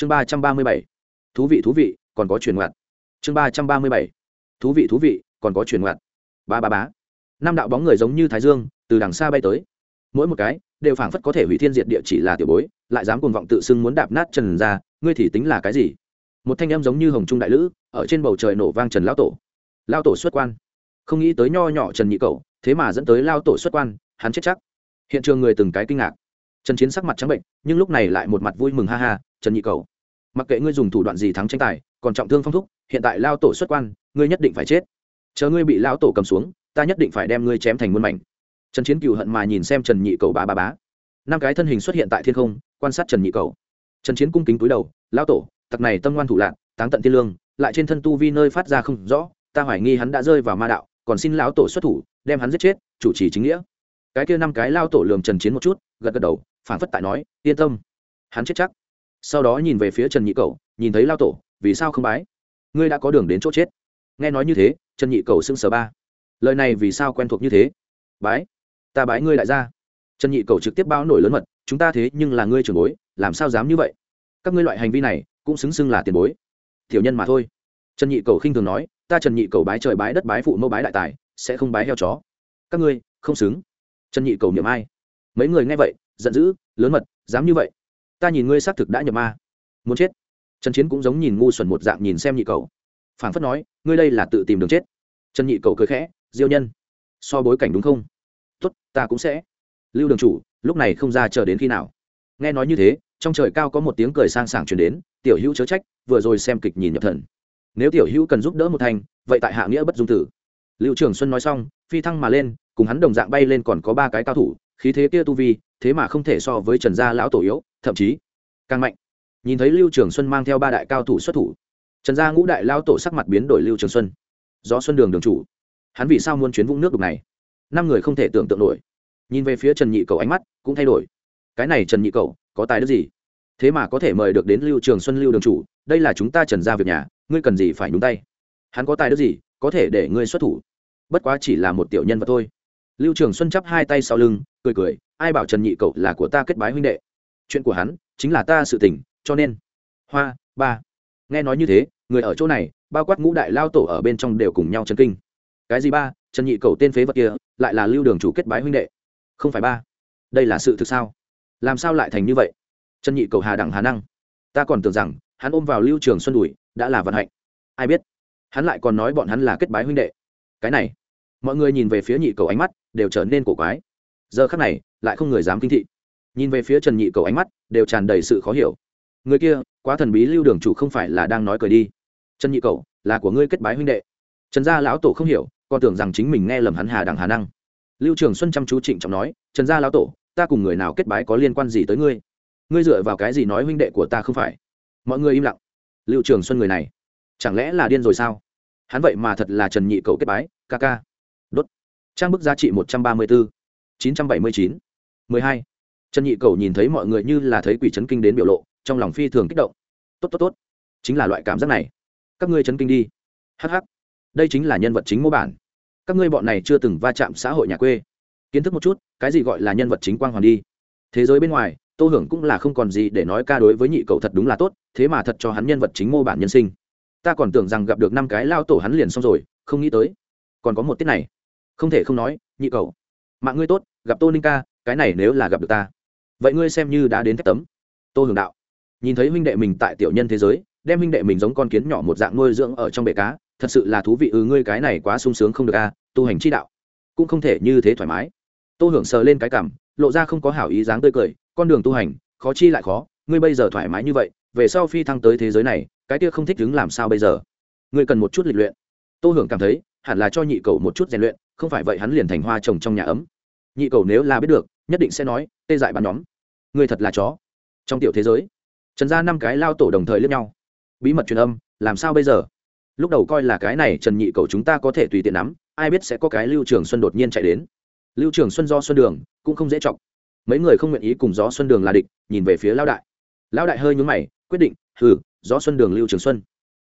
chương ba trăm ba mươi bảy. Thú vị thú vị, còn có chuyển ngoặt. Chương ba trăm ba mươi bảy. Thú vị thú vị, còn có chuyển ngoặt. Ba ba bá năm đạo bóng người giống như thái dương, từ đằng xa bay tới. Mỗi một cái đều phảng phất có thể hủy thiên diệt địa chỉ là tiểu bối, lại dám cuồng vọng tự xưng muốn đạp nát trần ra, ngươi thì tính là cái gì? Một thanh em giống như hồng trung đại lữ, ở trên bầu trời nổ vang trần lão tổ. Lao tổ xuất quan. Không nghĩ tới nho nhỏ trần nhị cầu thế mà dẫn tới lao tổ xuất quan, hắn chết chắc. Hiện trường người từng cái kinh ngạc trần chiến sắc mặt trắng bệnh, nhưng lúc này lại một mặt vui mừng ha ha, trần nhị cầu, mặc kệ ngươi dùng thủ đoạn gì thắng tranh tài, còn trọng thương phong thúc, hiện tại lao tổ xuất quan, ngươi nhất định phải chết. Chờ ngươi bị lao tổ cầm xuống, ta nhất định phải đem ngươi chém thành muôn mảnh. Trần chiến cựu hận mà nhìn xem trần nhị cầu bá bá bá. Năm cái thân hình xuất hiện tại thiên không, quan sát trần nhị cầu. Trần chiến cung kính túi đầu lao tổ, tặc này tâm ngoan thủ lạc táng tận thiên lương, lại trên thân tu vi nơi phát ra không rõ, ta hoài nghi hắn đã rơi vào ma đạo, còn xin lão tổ xuất thủ, đem hắn giết chết, chủ trì chính nghĩa. Cái kia năm cái lao tổ lườm trần chiến một chút, gật gật đầu phản phất tại nói, yên tâm, hắn chết chắc. Sau đó nhìn về phía trần nhị cầu nhìn thấy lao tổ, vì sao không bái? Ngươi đã có đường đến chỗ chết. Nghe nói như thế, trần nhị cầu xưng sờ ba. Lời này vì sao quen thuộc như thế? Bái, ta bái ngươi đại gia. Trần nhị cầu trực tiếp bao nổi lớn mật, chúng ta thế nhưng là ngươi trưởng bối, làm sao dám như vậy? Các ngươi loại hành vi này, cũng xứng xưng là tiền bối. Tiểu nhân mà thôi. Trần nhị cầu khinh thường nói, ta trần nhị cầu bái trời bái đất bái phụ mẫu bái đại tài, sẽ không bái heo chó. Các ngươi, không xứng. Trần nhị cầu niệm ai? Mấy người nghe vậy giận dữ lớn mật dám như vậy. Ta nhìn ngươi xác thực đã nhập ma. Muốn chết. Trần chiến cũng giống nhìn ngu xuẩn một dạng nhìn xem nhị cầu. Phảng phất nói ngươi đây là tự tìm đường chết. Trần nhị cầu cười khẽ diêu nhân so bối cảnh đúng không? Tuất, ta cũng sẽ. Lưu đường chủ lúc này không ra chờ đến khi nào? Nghe nói như thế trong trời cao có một tiếng cười sang sảng truyền đến tiểu hữu chớ trách vừa rồi xem kịch nhìn nhập thần. Nếu tiểu hữu cần giúp đỡ một thành vậy tại hạ nghĩa bất dung tử. Lưu trường xuân nói xong phi thăng mà lên cùng hắn đồng dạng bay lên còn có ba cái cao thủ khí thế kia tu vi thế mà không thể so với trần gia lão tổ yếu, thậm chí càng mạnh. Nhìn thấy lưu trường xuân mang theo ba đại cao thủ xuất thủ, trần gia ngũ đại lao tổ sắc mặt biến đổi lưu trường xuân. Do xuân đường đường chủ, hắn vì sao muốn chuyến vũng nước đục này? Năm người không thể tưởng tượng nổi. Nhìn về phía trần nhị cầu ánh mắt cũng thay đổi. Cái này trần nhị cầu, có tài đức gì? Thế mà có thể mời được đến lưu trường xuân lưu đường chủ, đây là chúng ta trần ra việc nhà, ngươi cần gì phải nhúng tay? Hắn có tài đức gì, có thể để ngươi xuất thủ? Bất quá chỉ là một tiểu nhân vật thôi. Lưu trường xuân chắp hai tay sau lưng cười cười, ai bảo trần nhị cậu là của ta kết bái huynh đệ? Chuyện của hắn chính là ta sự tình, cho nên. Hoa, ba. Nghe nói như thế, người ở chỗ này, bao quát ngũ đại lao tổ ở bên trong đều cùng nhau chấn kinh. Cái gì ba? Trần nhị cầu tên phế vật kia, lại là lưu đường chủ kết bái huynh đệ. Không phải ba. Đây là sự thực sao? Làm sao lại thành như vậy? Trần nhị cầu hà đẳng hà năng. Ta còn tưởng rằng, hắn ôm vào lưu trường xuân đùi, đã là vận hạnh. Ai biết? Hắn lại còn nói bọn hắn là kết bái huynh đệ. Cái này, mọi người nhìn về phía nhị cầu ánh mắt, đều trở nên cổ quái giờ khắc này, lại không người dám kinh thị. Nhìn về phía trần nhị cầu ánh mắt, đều tràn đầy sự khó hiểu. Người kia, quá thần bí lưu đường chủ không phải là đang nói cười đi. Trần nhị cầu, là của ngươi kết bái huynh đệ. Trần gia lão tổ không hiểu, còn tưởng rằng chính mình nghe lầm hắn hà đằng hà năng. Lưu trường xuân chăm chú trịnh trọng nói, trần gia lão tổ, ta cùng người nào kết bái có liên quan gì tới ngươi? Ngươi dựa vào cái gì nói huynh đệ của ta không phải? Mọi người im lặng. Lưu trường xuân người này, chẳng lẽ là điên rồi sao? Hắn vậy mà thật là trần nhị cầu kết bái, ca ca. Đốt. Trang bức giá trị một trăm ba mươi b 979. 12. Trần Nhị Cầu nhìn thấy mọi người như là thấy quỷ chấn kinh đến biểu lộ, trong lòng phi thường kích động. Tốt tốt tốt, chính là loại cảm giác này. Các ngươi chấn kinh đi. Hắc hắc. Đây chính là nhân vật chính mô bản. Các ngươi bọn này chưa từng va chạm xã hội nhà quê. Kiến thức một chút, cái gì gọi là nhân vật chính quang hoàn đi. Thế giới bên ngoài, Tô Hưởng cũng là không còn gì để nói ca đối với Nhị Cầu thật đúng là tốt, thế mà thật cho hắn nhân vật chính mô bản nhân sinh. Ta còn tưởng rằng gặp được năm cái lao tổ hắn liền xong rồi, không nghĩ tới còn có một tiết này. Không thể không nói, Nhị Cầu mạng ngươi tốt, gặp tô ninh ca, cái này nếu là gặp được ta. Vậy ngươi xem như đã đến thách tấm. Tô hưởng đạo. Nhìn thấy huynh đệ mình tại tiểu nhân thế giới, đem huynh đệ mình giống con kiến nhỏ một dạng nuôi dưỡng ở trong bể cá, thật sự là thú vị ừ ngươi cái này quá sung sướng không được a tu hành chi đạo. Cũng không thể như thế thoải mái. Tô hưởng sờ lên cái cảm lộ ra không có hảo ý dáng tươi cười, con đường tu hành, khó chi lại khó, ngươi bây giờ thoải mái như vậy, về sau phi thăng tới thế giới này, cái kia không thích đứng làm sao bây giờ? Ngươi cần một chút lịch luyện. Tô hưởng cảm thấy, hẳn là cho nhị cầu một chút rèn luyện không phải vậy hắn liền thành hoa trồng trong nhà ấm. Nhị cầu nếu là biết được, nhất định sẽ nói, tê dại bắn nhóm, Người thật là chó. Trong tiểu thế giới, trần gia năm cái lao tổ đồng thời lẫn nhau. Bí mật truyền âm, làm sao bây giờ? Lúc đầu coi là cái này trần nhị cầu chúng ta có thể tùy tiện nắm, ai biết sẽ có cái lưu trường xuân đột nhiên chạy đến. Lưu trường xuân do xuân đường, cũng không dễ chọc. Mấy người không nguyện ý cùng gió xuân đường là địch, nhìn về phía Lao đại. Lao đại hơi nhúng mày, quyết định, hừ, gió xuân đường, lưu trường xuân.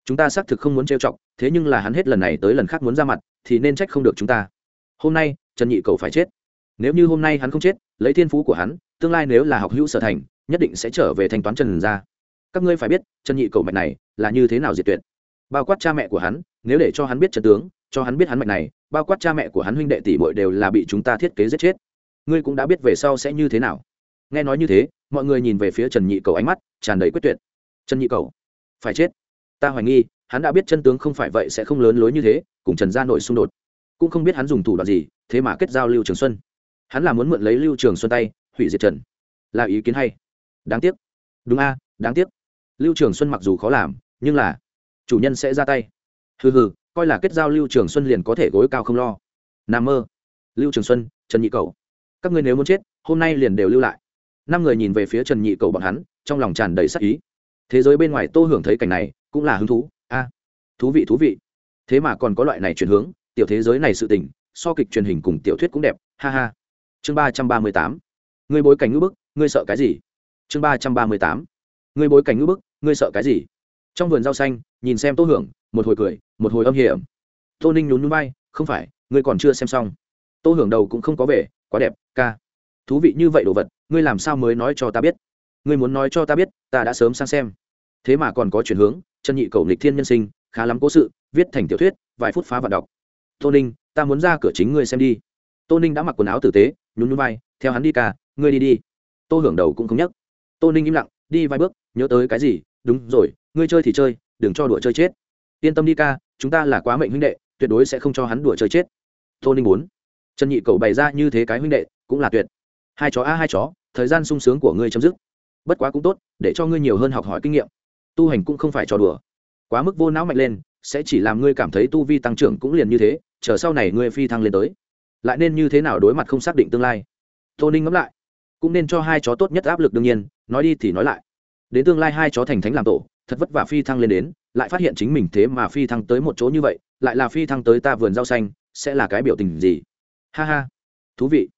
Chúng ta xác thực không muốn trêu chọc, thế nhưng là hắn hết lần này tới lần khác muốn ra mặt, thì nên trách không được chúng ta hôm nay, trần nhị cầu phải chết. Nếu như hôm nay hắn không chết, lấy thiên phú của hắn, tương lai nếu là học hữu sở thành, nhất định sẽ trở về thanh toán trần ra các ngươi phải biết, trần nhị cầu mạch này là như thế nào diệt tuyệt. Bao quát cha mẹ của hắn, nếu để cho hắn biết trần tướng, cho hắn biết hắn mạch này, bao quát cha mẹ của hắn huynh đệ tỷ bội đều là bị chúng ta thiết kế giết chết. Ngươi cũng đã biết về sau sẽ như thế nào. Nghe nói như thế, mọi người nhìn về phía trần nhị cầu ánh mắt tràn đầy quyết tuyệt. Trần nhị cầu, phải chết. Ta hoài nghi, hắn đã biết chân tướng không phải vậy sẽ không lớn lối như thế, cùng trần gia nội xung đột cũng không biết hắn dùng thủ đoạn gì, thế mà kết giao lưu trường xuân. Hắn là muốn mượn lấy lưu trường xuân tay, hủy diệt trần là ý kiến hay? Đáng tiếc. Đúng a à, đáng tiếc. Lưu trường xuân mặc dù khó làm, nhưng là chủ nhân sẽ ra tay. Hừ hừ, coi là kết giao lưu trường xuân liền có thể gối cao không lo. N mơ. Lưu trường xuân, trần nhị cầu các ngươi nếu muốn chết, hôm nay liền đều lưu lại. Năm người nhìn về phía trần nhị cầu bọn hắn, trong lòng tràn đầy sắc ý. Thế giới bên ngoài tô hưởng thấy cảnh này, cũng là hứng thú. A, thú vị thú vị. Thế mà còn có loại này chuyển hướng tiểu thế giới này sự tình, so kịch truyền hình cùng tiểu thuyết cũng đẹp, ha ha. Chương ba trăm ba mươi tám. Người bối cảnh ngữ bức, ngươi sợ cái gì? Chương ba trăm ba mươi tám. Người bối cảnh ngữ bức, ngươi sợ cái gì? Trong vườn rau xanh, nhìn xem tô hưởng, một hồi cười, một hồi âm hiểm. Tô ninh nhún nhún bay không phải, ngươi còn chưa xem xong. Tô hưởng đầu cũng không có về quá đẹp, ca. Thú vị như vậy đồ vật, ngươi làm sao mới nói cho ta biết? Ngươi muốn nói cho ta biết, ta đã sớm sang xem. Thế mà còn có chuyển hướng chân nhị cầu nghịch thiên nhân sinh, khá lắm cố sự, viết thành tiểu thuyết, vài phút phá vạn đọc tô ninh, ta muốn ra cửa chính ngươi xem đi. Tô ninh đã mặc quần áo tử tế, nhún nhún vai, theo hắn đi ca ngươi đi đi. Tô hưởng đầu cũng không nhắc. Tô ninh im lặng, đi vài bước, nhớ tới cái gì? Đúng rồi, ngươi chơi thì chơi, đừng cho đùa chơi chết. Yên tâm đi ca, chúng ta là quá mệnh huynh đệ, tuyệt đối sẽ không cho hắn đùa chơi chết. Tô ninh bốn trần nhị cầu bày ra như thế cái huynh đệ, cũng là tuyệt. Hai chó a, hai chó, thời gian sung sướng của ngươi chấm dứt. Bất quá cũng tốt, để cho ngươi nhiều hơn học hỏi kinh nghiệm. Tu hành cũng không phải trò đùa. Quá mức vô não mạnh lên sẽ chỉ làm ngươi cảm thấy tu vi tăng trưởng cũng liền như thế, chờ sau này ngươi phi thăng lên tới. Lại nên như thế nào đối mặt không xác định tương lai? Tô ninh ngẫm lại, cũng nên cho hai chó tốt nhất áp lực đương nhiên, nói đi thì nói lại. Đến tương lai hai chó thành thánh làm tổ, thật vất vả phi thăng lên đến, lại phát hiện chính mình thế mà phi thăng tới một chỗ như vậy, lại là phi thăng tới ta vườn rau xanh, sẽ là cái biểu tình gì? Ha ha, thú vị.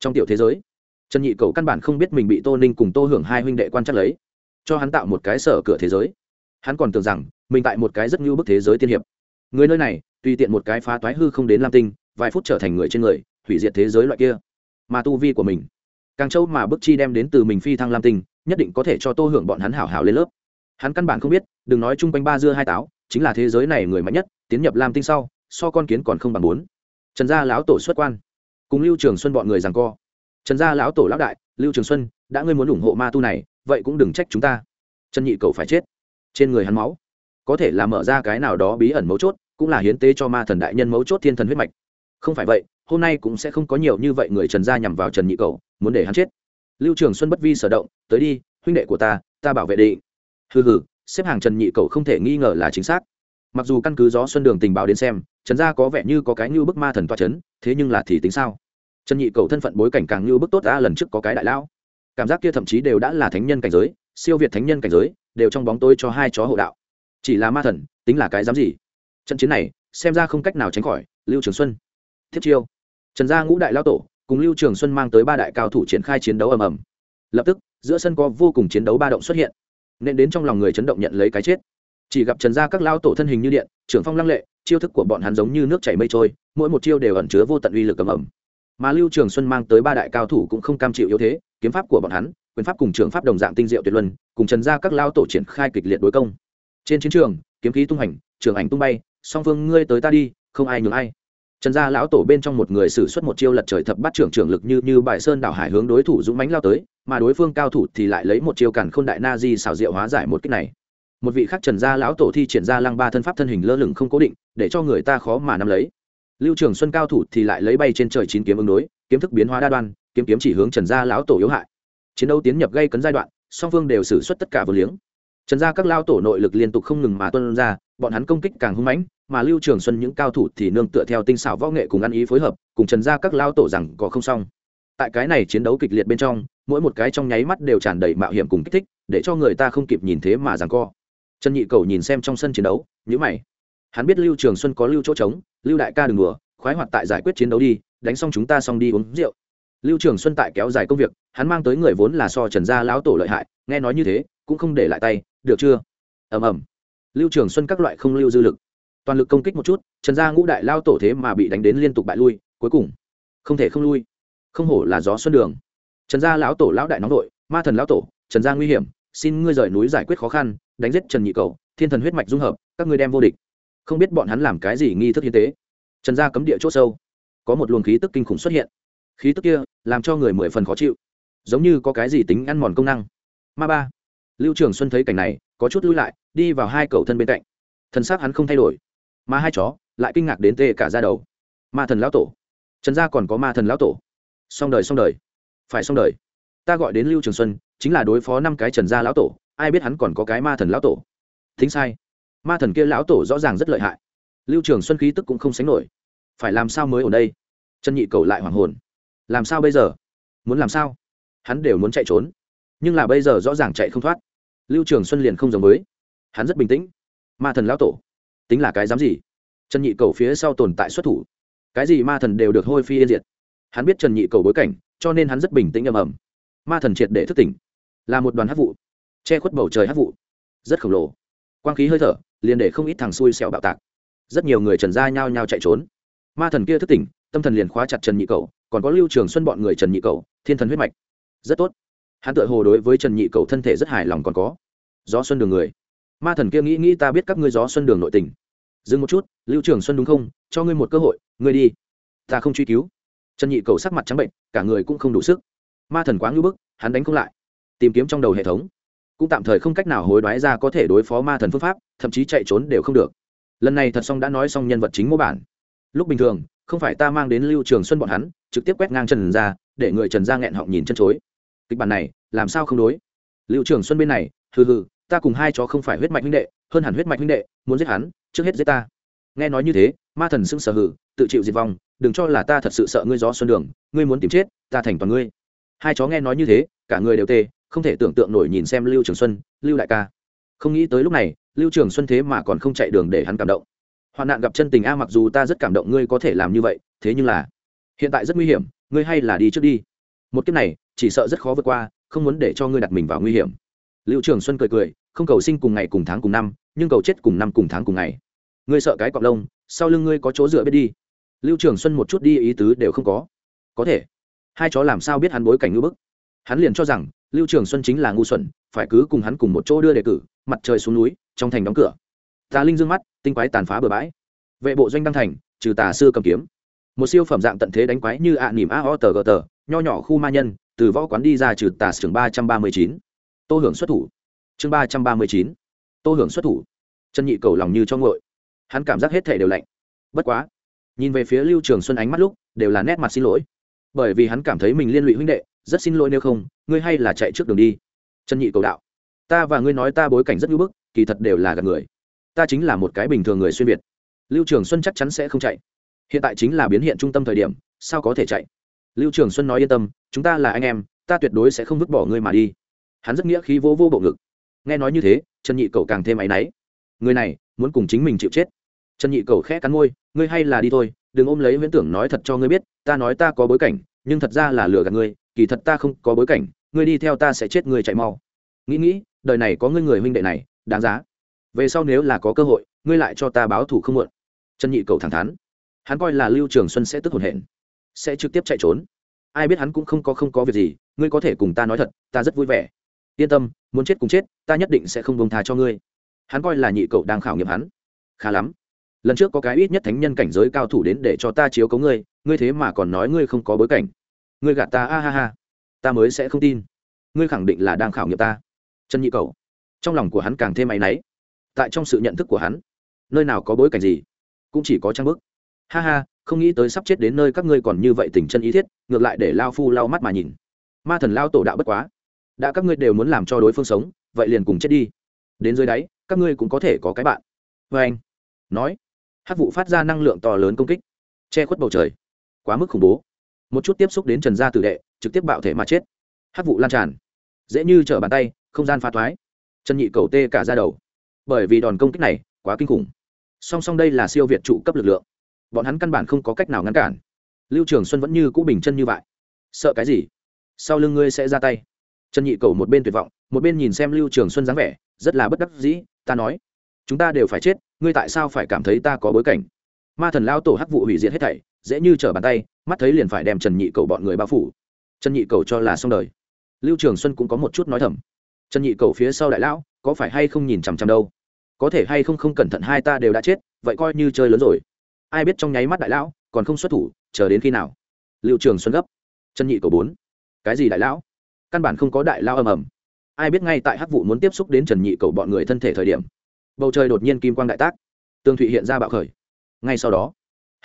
Trong tiểu thế giới, trần nhị cầu căn bản không biết mình bị tô ninh cùng tô hưởng hai huynh đệ quan trắc lấy, cho hắn tạo một cái sở cửa thế giới. Hắn còn tưởng rằng mình tại một cái rất như bức thế giới tiên hiệp. Người nơi này, tùy tiện một cái phá toái hư không đến lam tinh, vài phút trở thành người trên người, hủy diệt thế giới loại kia. Mà tu vi của mình, càng châu mà bức chi đem đến từ mình phi thăng lam tinh, nhất định có thể cho tô hưởng bọn hắn hảo hảo lên lớp. Hắn căn bản không biết, đừng nói chung quanh ba dưa hai táo, chính là thế giới này người mạnh nhất, tiến nhập lam tinh sau, so con kiến còn không bằng bốn. Trần gia lão tổ xuất quan. Cùng lưu trường xuân bọn người rằng co. Trần gia lão tổ lão đại, lưu trường xuân, đã ngươi muốn ủng hộ ma tu này, vậy cũng đừng trách chúng ta. Trần nhị cầu phải chết. Trên người hắn máu có thể là mở ra cái nào đó bí ẩn mấu chốt, cũng là hiến tế cho ma thần đại nhân mấu chốt thiên thần huyết mạch. Không phải vậy, hôm nay cũng sẽ không có nhiều như vậy người trần gia nhằm vào trần nhị cầu, muốn để hắn chết. Lưu trường xuân bất vi sở động, tới đi, huynh đệ của ta ta bảo vệ đệ. hừ hừ, xếp hàng trần nhị cầu không thể nghi ngờ là chính xác. Mặc dù căn cứ gió xuân đường tình báo đến xem, trần gia có vẻ như có cái như bức ma thần toa c h ấ n thế nhưng là thì tính sao? Trần nhị cầu thân phận bối cảnh càng như bức tốt ta lần trước có cái đại lão. Cảm giác kia thậm chí đều đã là thánh nhân cảnh giới, siêu việt thánh nhân cảnh giới, đều trong bóng tôi cho hai chó hậu đạo chỉ là ma thần, tính là cái dám gì? Trận chiến này, xem ra không cách nào tránh khỏi, lưu trường xuân. Thiết chiêu. Trần gia ngũ đại lao tổ cùng lưu trường xuân mang tới ba đại cao thủ triển khai chiến đấu ầm ầm. Lập tức, giữa sân có vô cùng chiến đấu ba động xuất hiện. Nên đến trong lòng người chấn động nhận lấy cái chết. Chỉ gặp trần gia các lao tổ thân hình như điện, trưởng phong lăng lệ, chiêu thức của bọn hắn giống như nước chảy mây trôi, mỗi một chiêu đều ẩn chứa vô tận uy lực cầm ẩm mà lưu trường xuân mang tới ba đại cao thủ cũng không cam chịu yếu thế, kiếm pháp của bọn hắn, quyền pháp cùng trường pháp đồng dạng tinh diệu tuyệt luân, cùng trần gia các lao tổ triển khai kịch liệt đối công trên chiến trường, kiếm khí tung hành trường ảnh tung bay, song phương, ngươi tới ta đi, không ai nhường ai. Trần gia lão tổ bên trong một người xử suất một chiêu lật trời thập bắt trưởng trưởng lực như như bài sơn đảo hải hướng đối thủ dũng mánh lao tới, mà đối phương cao thủ thì lại lấy một chiêu cản n đại na di xảo diệu hóa giải một cách này. Một vị khác trần gia lão tổ thi triển ra lăng ba thân pháp thân hình lơ lửng không cố định, để cho người ta khó mà nắm lấy. Lưu trường xuân cao thủ thì lại lấy bay trên trời chín kiếm ứng đối, kiếm thức biến hóa đa đoan, kiếm kiếm chỉ hướng trần gia lão tổ yếu hại. Chiến đấu tiến nhập gây cấn giai đoạn, song phương đều xử suất tất cả vừa liếng trần gia các lao tổ nội lực liên tục không ngừng mà tuân ra, bọn hắn công kích càng hung mãnh, mà lưu trường xuân những cao thủ thì nương tựa theo tinh xảo võ nghệ cùng ăn ý phối hợp, cùng trần gia các lao tổ rằng có không xong. Tại cái này chiến đấu kịch liệt bên trong, mỗi một cái trong nháy mắt đều tràn đầy mạo hiểm cùng kích thích, để cho người ta không kịp nhìn thế mà rằng co. Trần nhị cầu nhìn xem trong sân chiến đấu nhữ mày. Hắn biết lưu trường xuân có lưu chỗ trống, lưu đại ca đừng đùa, khoái hoạt tại giải quyết chiến đấu đi, đánh xong chúng ta xong đi uống rượu. Lưu trường xuân tại kéo dài công việc, hắn mang tới người vốn là so trần gia lão tổ lợi hại, nghe nói như thế, cũng không để lại tay được chưa? Ầm ầm. Lưu trường xuân các loại không lưu dư lực. Toàn lực công kích một chút, trần gia ngũ đại lao tổ thế mà bị đánh đến liên tục bại lui, cuối cùng không thể không lui. Không hổ là gió xuân đường. Trần gia lão tổ, lão đại nóng đội, ma thần lão tổ, trần gia nguy hiểm, xin ngươi rời núi giải quyết khó khăn, đánh giết trần nhị cầu, thiên thần huyết mạch dung hợp, các ngươi đem vô địch. Không biết bọn hắn làm cái gì nghi thức hiến tế. Trần gia cấm địa c h ỗ sâu. Có một luồng khí tức kinh khủng xuất hiện. Khí tức kia làm cho người mười phần khó chịu. Giống như có cái gì tính ăn mòn công năng. Ma ba lưu trường xuân thấy cảnh này, có chút lui lại, đi vào hai cầu thân bên cạnh. Thân xác hắn không thay đổi, mà hai chó lại kinh ngạc đến tê cả ra đầu. Ma thần lão tổ. Trần gia còn có ma thần lão tổ. Xong đời xong đời. Phải xong đời. Ta gọi đến lưu trường xuân, chính là đối phó năm cái trần gia lão tổ, ai biết hắn còn có cái ma thần lão tổ. Thính sai. Ma thần kia lão tổ rõ ràng rất lợi hại. Lưu trường xuân khí tức cũng không sánh nổi. Phải làm sao mới ở đây? Trần nhị cầu lại hoàng hồn. Làm sao bây giờ? Muốn làm sao? Hắn đều muốn chạy trốn. Nhưng là bây giờ rõ ràng chạy không thoát lưu trường xuân liền không giống với. Hắn rất bình tĩnh. Ma thần lão tổ, tính là cái dám gì? Trần nhị cầu phía sau tồn tại xuất thủ. Cái gì ma thần đều được hôi phi yên diệt. Hắn biết trần nhị cầu bối cảnh, cho nên hắn rất bình tĩnh ầm ầm. Ma thần triệt để thức tỉnh. Là một đoàn hát vụ. Che khuất bầu trời hát vụ. Rất khổng lồ. Quang khí hơi thở, liền để không ít thằng xui xẻo bạo tạc. Rất nhiều người trần ra nhao nhao chạy trốn. Ma thần kia thức tỉnh, tâm thần liền khóa chặt trần nhị cầu, còn có lưu trường xuân bọn người trần nhị cầu, thiên thần huyết mạch. Rất tốt hắn tự hồ đối với trần nhị cầu thân thể rất hài lòng còn có. Gió xuân đường người. Ma thần kia nghĩ nghĩ ta biết các ngươi gió xuân đường nội tình. Dừng một chút, lưu trường xuân đúng không? Cho ngươi một cơ hội, ngươi đi. Ta không truy cứu. Trần nhị cầu sắc mặt trắng bệnh, cả người cũng không đủ sức. Ma thần quá ngưỡng bức, hắn đánh không lại. Tìm kiếm trong đầu hệ thống. Cũng tạm thời không cách nào hối đoái ra có thể đối phó ma thần phương pháp, thậm chí chạy trốn đều không được. Lần này thật xong đã nói xong nhân vật chính mô bản. Lúc bình thường, không phải ta mang đến lưu trường xuân bọn hắn, trực tiếp quét ngang trần ra để người trần ra nghẹn họng nhìn chân chối kịch bản này, làm sao không đối? Lưu trưởng xuân bên này, hừ hừ, ta cùng hai chó không phải huyết mạch huynh đệ, hơn hẳn huyết mạch huynh đệ, muốn giết hắn, trước hết giết ta. Nghe nói như thế, ma thần sững sờ hừ, tự chịu diệt vong, đừng cho là ta thật sự sợ ngươi gió xuân đường, ngươi muốn tìm chết, ta thành toàn ngươi. Hai chó nghe nói như thế, cả người đều tê, không thể tưởng tượng nổi nhìn xem lưu trường xuân, lưu đại ca. Không nghĩ tới lúc này, lưu trường xuân thế mà còn không chạy đường để hắn cảm động. Hoạn nạn gặp chân tình a, mặc dù ta rất cảm động ngươi có thể làm như vậy, thế nhưng là, hiện tại rất nguy hiểm, ngươi hay là đi trước đi. Một kiếp này chỉ sợ rất khó vượt qua, không muốn để cho ngươi đặt mình vào nguy hiểm. Lưu trường xuân cười cười, không cầu sinh cùng ngày cùng tháng cùng năm, nhưng cầu chết cùng năm cùng tháng cùng ngày. Ngươi sợ cái cọp lông, sau lưng ngươi có chỗ dựa biết đi. Lưu trường xuân một chút đi ý tứ đều không có. Có thể. Hai chó làm sao biết hắn bối cảnh ngưỡng bức? Hắn liền cho rằng, lưu trường xuân chính là ngu xuẩn, phải cứ cùng hắn cùng một chỗ đưa đề cử, mặt trời xuống núi, trong thành đóng cửa. Tà linh dương mắt, tinh quái tàn phá bừa bãi. Vệ bộ doanh đăng thành, trừ tà sư cầm kiếm. Một siêu phẩm dạng tận thế đánh quái như ạ à nỉm a o tờ gờ tờ nho nhỏ khu ma nhân, từ võ quán đi ra trừ tà trường ba trăm ba mươi chín. Tô hưởng xuất thủ. Chương ba trăm ba mươi chín. Tô hưởng xuất thủ. Chân nhị cầu lòng như cho ngội. Hắn cảm giác hết thể đều lạnh. Bất quá, nhìn về phía lưu trường xuân ánh mắt lúc, đều là nét mặt xin lỗi. Bởi vì hắn cảm thấy mình liên lụy huynh đệ, rất xin lỗi nếu không, ngươi hay là chạy trước đường đi. Chân nhị cầu đạo. Ta và ngươi nói ta bối cảnh rất ngưỡng bức, kỳ thật đều là gạt người. Ta chính là một cái bình thường người xuyên việt. Lưu trường xuân chắc chắn sẽ không chạy. Hiện tại chính là biến hiện trung tâm thời điểm, sao có thể chạy? Lưu trường xuân nói yên tâm, chúng ta là anh em, ta tuyệt đối sẽ không vứt bỏ ngươi mà đi. Hắn rất nghĩa khí vô vô bộ ngực. Nghe nói như thế, trần nhị cậu càng thêm áy náy. Người này, muốn cùng chính mình chịu chết. Trần nhị cậu khẽ cắn môi, ngươi hay là đi thôi, đừng ôm lấy huyễn tưởng nói thật cho ngươi biết, ta nói ta có bối cảnh, nhưng thật ra là lừa gạt ngươi, kỳ thật ta không có bối cảnh, ngươi đi theo ta sẽ chết ngươi chạy mau. Nghĩ nghĩ, đời này có ngươi người huynh đệ này, đáng giá. Về sau nếu là có cơ hội, ngươi lại cho ta báo thù không muộn. Trần nhị cầu thẳng thắn. Hắn coi là lưu trường xuân sẽ tức hồn hển sẽ trực tiếp chạy trốn. Ai biết hắn cũng không có không có việc gì ngươi có thể cùng ta nói thật ta rất vui vẻ. Yên tâm muốn chết cùng chết ta nhất định sẽ không bông tha cho ngươi. Hắn coi là nhị cậu đang khảo nghiệm hắn. Khá lắm. Lần trước có cái ít nhất thánh nhân cảnh giới cao thủ đến để cho ta chiếu cấu ngươi ngươi thế mà còn nói ngươi không có bối cảnh. Ngươi gạt ta a ha ha. Ta mới sẽ không tin. Ngươi khẳng định là đang khảo nghiệm ta. Trần nhị cậu, trong lòng của hắn càng thêm áy náy. Tại trong sự nhận thức của hắn nơi nào có bối cảnh gì cũng chỉ có trang bức. Ha ha không nghĩ tới sắp chết đến nơi các ngươi còn như vậy tình chân ý thiết, ngược lại để lao phu lao mắt mà nhìn. Ma thần lao tổ đạo bất quá. Đã các ngươi đều muốn làm cho đối phương sống, vậy liền cùng chết đi. Đến dưới đáy, các ngươi cũng có thể có cái bạn. Vê anh, nói, hát vụ phát ra năng lượng to lớn công kích, che khuất bầu trời. Quá mức khủng bố. Một chút tiếp xúc đến trần gia tử đệ, trực tiếp bạo thể mà chết. Hát vụ lan tràn. Dễ như trở bàn tay, không gian pha thoái. Trần nhị cầu tê cả ra đầu. Bởi vì đòn công kích này, quá kinh khủng. Song song đây là siêu việt trụ cấp lực lượng bọn hắn căn bản không có cách nào ngăn cản. Lưu trường xuân vẫn như cũ bình chân như vậy. Sợ cái gì? Sau lưng ngươi sẽ ra tay. Trần nhị cầu một bên tuyệt vọng, một bên nhìn xem lưu trường xuân dáng vẻ, rất là bất đắc dĩ, ta nói, chúng ta đều phải chết, ngươi tại sao phải cảm thấy ta có bối cảnh? Ma thần lao tổ hắc vụ hủy diệt hết thảy, dễ như trở bàn tay, mắt thấy liền phải đem trần nhị cầu bọn người bao phủ. Trần nhị cầu cho là xong đời. Lưu trường xuân cũng có một chút nói thầm. Trần nhị cầu phía sau đại lão, có phải hay không nhìn chằm chằm đâu? Có thể hay không không cẩn thận hai ta đều đã chết, vậy coi như chơi lớn rồi ai biết trong nháy mắt đại lão còn không xuất thủ, chờ đến khi nào? Liệu trường xuân gấp. Trần nhị cầu bốn. Cái gì đại lão? Căn bản không có đại lao ầm ầm. Ai biết ngay tại hắc vụ muốn tiếp xúc đến trần nhị cầu bọn người thân thể thời điểm, bầu trời đột nhiên kim quang đại tác. Tương thụy hiện ra bạo khởi. Ngay sau đó,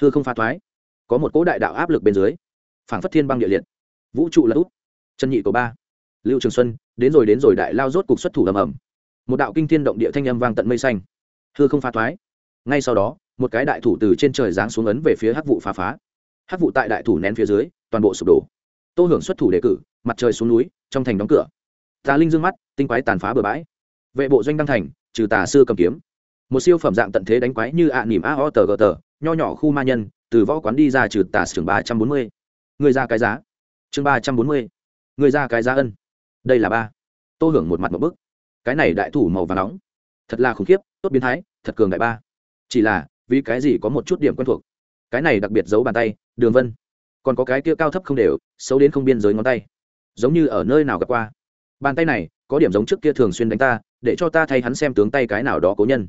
hư không phá thoái. Có một cỗ đại đạo áp lực bên dưới, phảng phất thiên băng địa liệt. Vũ trụ là út. Trần nhị cầu ba. Lưu trường xuân, đến rồi đến rồi, đại lao rốt cục xuất thủ ầm ầm. Một đạo kinh thiên động địa thanh âm vang tận mây xanh. Hư không phá thoái. Ngay sau đó một cái đại thủ từ trên trời giáng xuống ấn về phía hắc vụ phá phá. Hắc vụ tại đại thủ nén phía dưới, toàn bộ sụp đổ. Tô hưởng xuất thủ đề cử, mặt trời xuống núi, trong thành đóng cửa. Tà linh dương mắt, tinh quái tàn phá bừa bãi. Vệ bộ doanh đăng thành, trừ tà sư cầm kiếm. Một siêu phẩm dạng tận thế đánh quái như ạ à nỉm a o tờ gờ tờ, nho nhỏ khu ma nhân, từ võ quán đi ra trừ tà trường ba trăm bốn mươi. Người ra cái giá. Chương ba trăm bốn mươi. Người ra cái giá ân. Đây là ba. Tô hưởng một mặt một bức. Cái này đại thủ màu và nóng. Thật là khủng khiếp, tốt biến thái, thật cường đại ba. Chỉ là vì cái gì có một chút điểm quen thuộc? Cái này đặc biệt giấu bàn tay, đường vân. Còn có cái kia cao thấp không đều, xấu đến không biên giới ngón tay. Giống như ở nơi nào gặp qua. Bàn tay này, có điểm giống trước kia thường xuyên đánh ta, để cho ta thay hắn xem tướng tay cái nào đó cố nhân.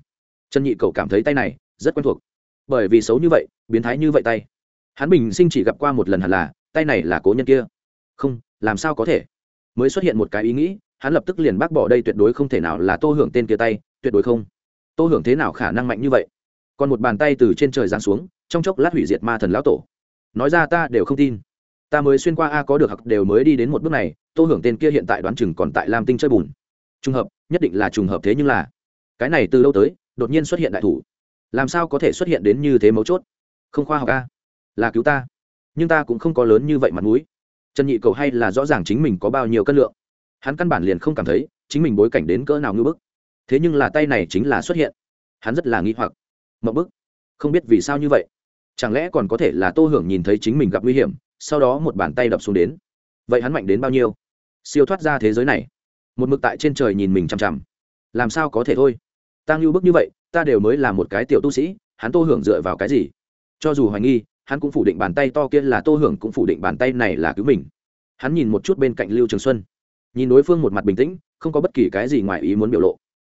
Trần nhị cậu cảm thấy tay này, rất quen thuộc. Bởi vì xấu như vậy, biến thái như vậy tay. Hắn bình sinh chỉ gặp qua một lần hẳn là, tay này là cố nhân kia. Không, làm sao có thể? Mới xuất hiện một cái ý nghĩ, hắn lập tức liền bác bỏ đây tuyệt đối không thể nào là tô hưởng tên kia tay, tuyệt đối không. Tô hưởng thế nào khả năng mạnh như vậy? Còn một bàn tay từ trên trời giáng xuống, trong chốc lát hủy diệt ma thần lão tổ. Nói ra ta đều không tin. Ta mới xuyên qua a có được học đều mới đi đến một bước này, tô hưởng tên kia hiện tại đoán chừng còn tại lam tinh chơi bùn. Trùng hợp, nhất định là trùng hợp thế nhưng là, cái này từ lâu tới, đột nhiên xuất hiện đại thủ. Làm sao có thể xuất hiện đến như thế mấu chốt? Không khoa học a. Là cứu ta. Nhưng ta cũng không có lớn như vậy mặt mũi. Trần nhị cầu hay là rõ ràng chính mình có bao nhiêu cân lượng? Hắn căn bản liền không cảm thấy chính mình bối cảnh đến cỡ nào ngưỡng bức. Thế nhưng là tay này chính là xuất hiện. Hắn rất là nghi hoặc mậu bức. Không biết vì sao như vậy. Chẳng lẽ còn có thể là tô hưởng nhìn thấy chính mình gặp nguy hiểm, sau đó một bàn tay đập xuống đến. Vậy hắn mạnh đến bao nhiêu? Siêu thoát ra thế giới này. Một mực tại trên trời nhìn mình chằm chằm. Làm sao có thể thôi? Ta ngưu bức như vậy, ta đều mới là một cái tiểu tu sĩ, hắn tô hưởng dựa vào cái gì? Cho dù hoài nghi, hắn cũng phủ định bàn tay to kia là tô hưởng cũng phủ định bàn tay này là cứu mình. Hắn nhìn một chút bên cạnh lưu trường xuân. Nhìn đối phương một mặt bình tĩnh, không có bất kỳ cái gì ngoài ý muốn biểu lộ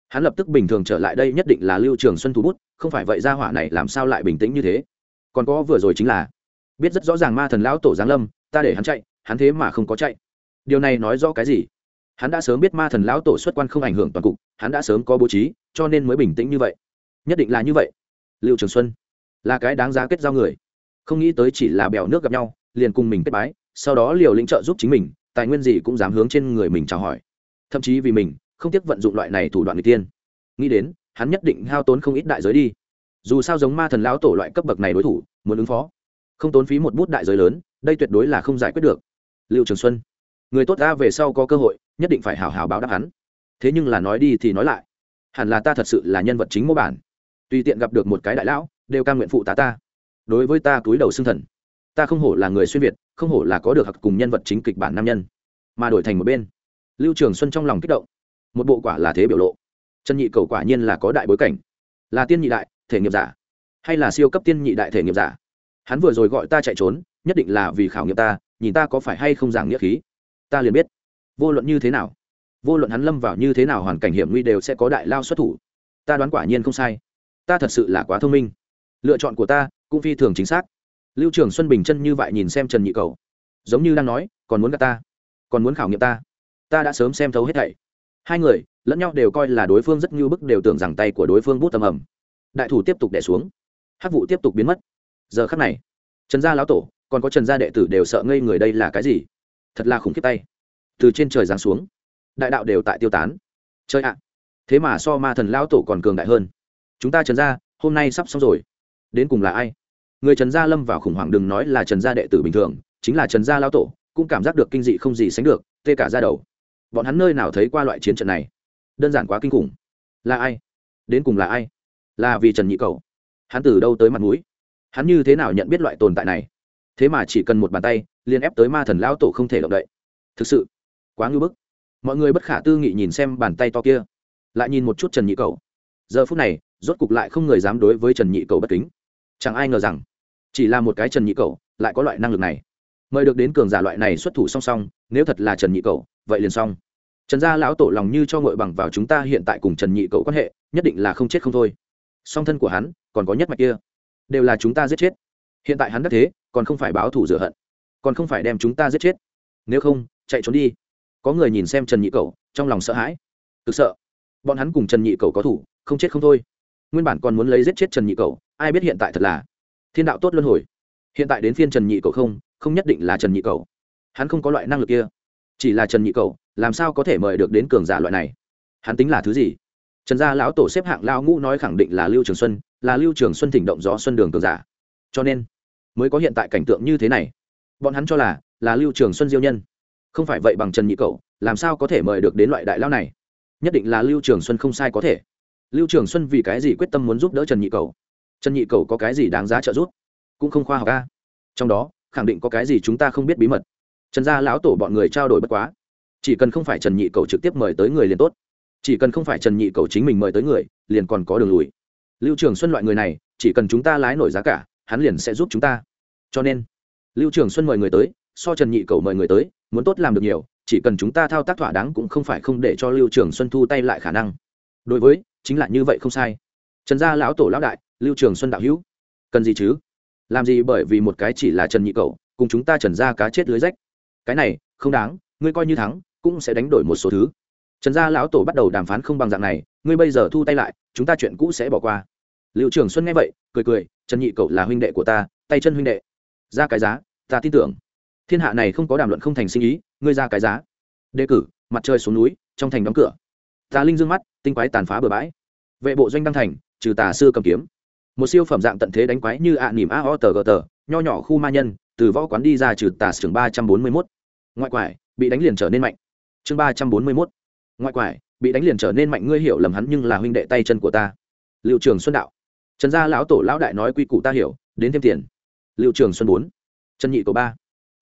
hắn lập tức bình thường trở lại đây nhất định là lưu trường xuân thu bút, không phải vậy ra hỏa này làm sao lại bình tĩnh như thế? Còn có vừa rồi chính là, biết rất rõ ràng ma thần lão tổ giáng lâm, ta để hắn chạy, hắn thế mà không có chạy. Điều này nói rõ cái gì? Hắn đã sớm biết ma thần lão tổ xuất quan không ảnh hưởng toàn cục, hắn đã sớm có bố trí, cho nên mới bình tĩnh như vậy. Nhất định là như vậy. Lưu trường xuân, là cái đáng giá kết giao người. Không nghĩ tới chỉ là bèo nước gặp nhau, liền cùng mình kết bái, sau đó liều lĩnh trợ giúp chính mình, tài nguyên gì cũng dám hướng trên người mình chào hỏi. Thậm chí vì mình không tiếc vận dụng loại này thủ đoạn người tiên. Nghĩ đến, hắn nhất định hao tốn không ít đại giới đi. Dù sao giống ma thần lão tổ loại cấp bậc này đối thủ, muốn ứng phó, không tốn phí một bút đại giới lớn, đây tuyệt đối là không giải quyết được. Liệu trường xuân, người tốt ta về sau có cơ hội, nhất định phải hào hào báo đáp hắn. Thế nhưng là nói đi thì nói lại. Hẳn là ta thật sự là nhân vật chính mô bản. Tùy tiện gặp được một cái đại lão, đều ca nguyện phụ tá ta. Đối với ta túi đầu xương thần. Ta không hổ là người xuyên việt, không hổ là có được học cùng nhân vật chính kịch bản nam nhân, mà đổi thành một bên. Lưu trường xuân trong lòng kích động một bộ quả là thế biểu lộ. Trần nhị cầu quả nhiên là có đại bối cảnh. Là tiên nhị đại, thể nghiệp giả. Hay là siêu cấp tiên nhị đại thể nghiệp giả. Hắn vừa rồi gọi ta chạy trốn, nhất định là vì khảo nghiệm ta, nhìn ta có phải hay không giảng nghĩa khí. Ta liền biết. Vô luận như thế nào, vô luận hắn lâm vào như thế nào hoàn cảnh hiểm nguy đều sẽ có đại lao xuất thủ. Ta đoán quả nhiên không sai. Ta thật sự là quá thông minh. Lựa chọn của ta cũng phi thường chính xác. Lưu trường xuân bình chân như vậy nhìn xem trần nhị cầu. Giống như đang nói, còn muốn gặp ta, còn muốn khảo nghiệm ta. Ta đã sớm xem thấu hết thảy hai người, lẫn nhau đều coi là đối phương rất như bức đều tưởng rằng tay của đối phương bút tầm ẩm đại thủ tiếp tục đẻ xuống. Hắc vụ tiếp tục biến mất. Giờ khắc này, trần gia lão tổ, còn có trần gia đệ tử đều sợ ngây người đây là cái gì? Thật là khủng khiếp tay. Từ trên trời giáng xuống, đại đạo đều tại tiêu tán. Chơi ạ, thế mà so ma thần lão tổ còn cường đại hơn. Chúng ta trần gia, hôm nay sắp xong rồi. Đến cùng là ai? Người trần gia lâm vào khủng hoảng đừng nói là trần gia đệ tử bình thường, chính là trần gia lão tổ, cũng cảm giác được kinh dị không gì sánh được, tê cả ra đầu bọn hắn nơi nào thấy qua loại chiến trận này? Đơn giản quá kinh khủng. Là ai? Đến cùng là ai? Là vì trần nhị cầu. Hắn từ đâu tới mặt mũi? Hắn như thế nào nhận biết loại tồn tại này? Thế mà chỉ cần một bàn tay liên ép tới ma thần lão tổ không thể động đậy. Thực sự, quá ngưỡng bức. Mọi người bất khả tư nghị nhìn xem bàn tay to kia. Lại nhìn một chút trần nhị cầu. Giờ phút này, rốt cục lại không người dám đối với trần nhị cầu bất kính. Chẳng ai ngờ rằng, chỉ là một cái trần nhị cầu, lại có loại năng lực này mời được đến cường giả loại này xuất thủ song song, nếu thật là trần nhị cậu vậy liền xong. Trần gia lão tổ lòng như cho ngội bằng vào chúng ta hiện tại cùng trần nhị cậu quan hệ, nhất định là không chết không thôi. Song thân của hắn, còn có nhất mạch kia, đều là chúng ta giết chết. Hiện tại hắn đắc thế, còn không phải báo thủ rửa hận, còn không phải đem chúng ta giết chết. Nếu không, chạy trốn đi. Có người nhìn xem trần nhị cậu trong lòng sợ hãi. Thực sợ. Bọn hắn cùng trần nhị cậu có thủ, không chết không thôi. Nguyên bản còn muốn lấy giết chết trần nhị cậu ai biết hiện tại thật là thiên đạo tốt luân hồi. Hiện tại đến phiên trần nhị cậu không không nhất định là trần nhị cầu. Hắn không có loại năng lực kia. Chỉ là trần nhị cầu, làm sao có thể mời được đến cường giả loại này? Hắn tính là thứ gì? Trần gia lão tổ xếp hạng lao ngũ nói khẳng định là lưu trường xuân, là lưu trường xuân thỉnh động gió xuân đường cường giả. Cho nên, mới có hiện tại cảnh tượng như thế này. Bọn hắn cho là là lưu trường xuân diêu nhân. Không phải vậy bằng trần nhị cậu làm sao có thể mời được đến loại đại lao này? Nhất định là lưu trường xuân không sai có thể. Lưu trường xuân vì cái gì quyết tâm muốn giúp đỡ trần nhị cầu? Trần nhị cầu có cái gì đáng giá trợ giúp? Cũng không khoa học ca trong đó khẳng định có cái gì chúng ta không biết bí mật. Trần gia lão tổ bọn người trao đổi bất quá. Chỉ cần không phải trần nhị cầu trực tiếp mời tới người liền tốt. Chỉ cần không phải trần nhị cầu chính mình mời tới người, liền còn có đường lùi. Lưu trường xuân loại người này, chỉ cần chúng ta lái nổi giá cả, hắn liền sẽ giúp chúng ta. Cho nên, lưu trường xuân mời người tới, so trần nhị cầu mời người tới, muốn tốt làm được nhiều, chỉ cần chúng ta thao tác thỏa đáng cũng không phải không để cho lưu trường xuân thu tay lại khả năng. Đối với, chính là như vậy không sai. Trần gia lão tổ lão đại, lưu trường xuân đạo hữu, cần gì chứ? Làm gì bởi vì một cái chỉ là trần nhị cậu cùng chúng ta trần gia cá chết lưới rách? Cái này, không đáng, ngươi coi như thắng, cũng sẽ đánh đổi một số thứ. Trần gia lão tổ bắt đầu đàm phán không bằng dạng này, ngươi bây giờ thu tay lại, chúng ta chuyện cũ sẽ bỏ qua. Liệu trường xuân nghe vậy, cười cười, trần nhị cậu là huynh đệ của ta, tay chân huynh đệ. Ra cái giá, ta tin tưởng. Thiên hạ này không có đàm luận không thành sinh ý, ngươi ra cái giá. Đề cử, mặt trời xuống núi, trong thành đóng cửa. Tà linh dương mắt, tinh quái tàn phá bừa bãi. Vệ bộ doanh đăng thành, trừ tà sư cầm kiếm một siêu phẩm dạng tận thế đánh quái như ạ à, nỉm a o tờ gờ tờ nho nhỏ khu ma nhân từ võ quán đi ra trừ tà trường ba trăm bốn mươi mốt. Ngoại quải bị đánh liền trở nên mạnh. Chương ba trăm bốn mươi mốt. Ngoại quải bị đánh liền trở nên mạnh ngươi hiểu lầm hắn nhưng là huynh đệ tay chân của ta. Liệu trường xuân đạo. Trần gia lão tổ lão đại nói quy củ ta hiểu đến thêm tiền. Liệu trường xuân bốn. Trần nhị của ba.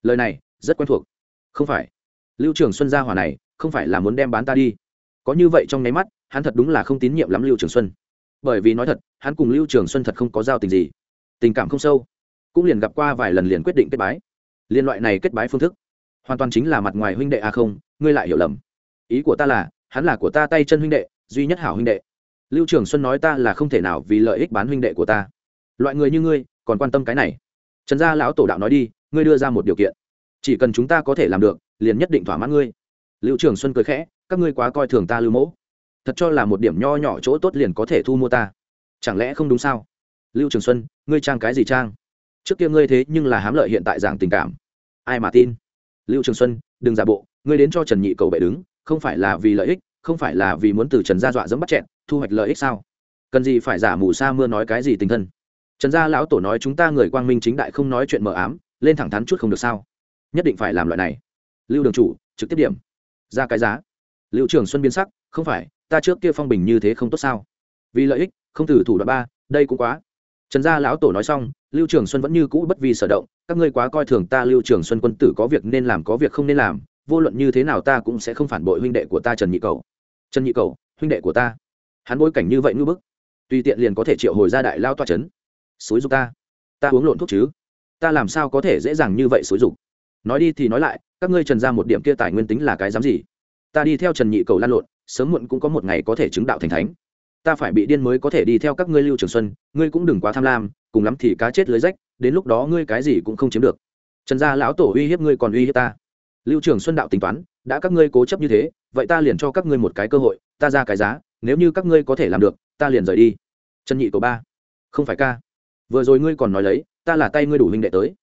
Lời này rất quen thuộc. Không phải. Lưu trường xuân gia hỏa này không phải là muốn đem bán ta đi. Có như vậy trong nháy mắt hắn thật đúng là không tín nhiệm lắm lưu trường xuân bởi vì nói thật, hắn cùng lưu trường xuân thật không có giao tình gì. Tình cảm không sâu. Cũng liền gặp qua vài lần liền quyết định kết bái. Liên loại này kết bái phương thức, hoàn toàn chính là mặt ngoài huynh đệ a không, ngươi lại hiểu lầm. Ý của ta là, hắn là của ta tay chân huynh đệ, duy nhất hảo huynh đệ. Lưu trường xuân nói ta là không thể nào vì lợi ích bán huynh đệ của ta. Loại người như ngươi, còn quan tâm cái này. Trần gia lão tổ đạo nói đi, ngươi đưa ra một điều kiện. Chỉ cần chúng ta có thể làm được, liền nhất định thỏa mãn ngươi. Lưu trường xuân cười khẽ, các ngươi quá coi thường ta lưu mẫu thật cho là một điểm nho nhỏ chỗ tốt liền có thể thu mua ta. Chẳng lẽ không đúng sao? Lưu trường xuân, ngươi trang cái gì trang? Trước kia ngươi thế nhưng là hám lợi hiện tại giảng tình cảm. Ai mà tin? Lưu trường xuân, đừng giả bộ, ngươi đến cho trần nhị cầu bệ đứng, không phải là vì lợi ích, không phải là vì muốn từ trần gia dọa dẫm bắt chẹn, thu hoạch lợi ích sao? Cần gì phải giả mù sa mưa nói cái gì tình thân? Trần gia lão tổ nói chúng ta người quang minh chính đại không nói chuyện mờ ám, lên thẳng thắn chút không được sao? Nhất định phải làm loại này. Lưu đường chủ, trực tiếp điểm. Ra cái giá. Liệu trường xuân biến sắc, không phải ta trước kia phong bình như thế không tốt sao? Vì lợi ích, không thử thủ đoạn ba, đây cũng quá. Trần gia lão tổ nói xong, lưu trường xuân vẫn như cũ bất vi sở động, các ngươi quá coi thường ta, lưu trường xuân quân tử có việc nên làm có việc không nên làm, vô luận như thế nào ta cũng sẽ không phản bội huynh đệ của ta trần nhị cầu. Trần nhị cầu, huynh đệ của ta. Hắn bối cảnh như vậy ngư bức, tùy tiện liền có thể triệu hồi ra đại lao toa c h ấ n xúi dục ta. Ta uống lộn thuốc chứ? Ta làm sao có thể dễ dàng như vậy xúi dục? Nói đi thì nói lại, các ngươi trần ra một điểm kia tài nguyên tính là cái dám gì? Ta đi theo trần nhị cầu lan lộn sớm muộn cũng có một ngày có thể chứng đạo thành thánh. Ta phải bị điên mới có thể đi theo các ngươi lưu trường xuân, ngươi cũng đừng quá tham lam, cùng lắm thì cá chết lưới rách, đến lúc đó ngươi cái gì cũng không chiếm được. Trần gia lão tổ uy hiếp ngươi còn uy hiếp ta. Lưu trường xuân đạo tính toán, đã các ngươi cố chấp như thế, vậy ta liền cho các ngươi một cái cơ hội, ta ra cái giá, nếu như các ngươi có thể làm được, ta liền rời đi. Trần nhị tổ ba, không phải ca. Vừa rồi ngươi còn nói lấy, ta là tay ngươi đủ huynh đệ tới.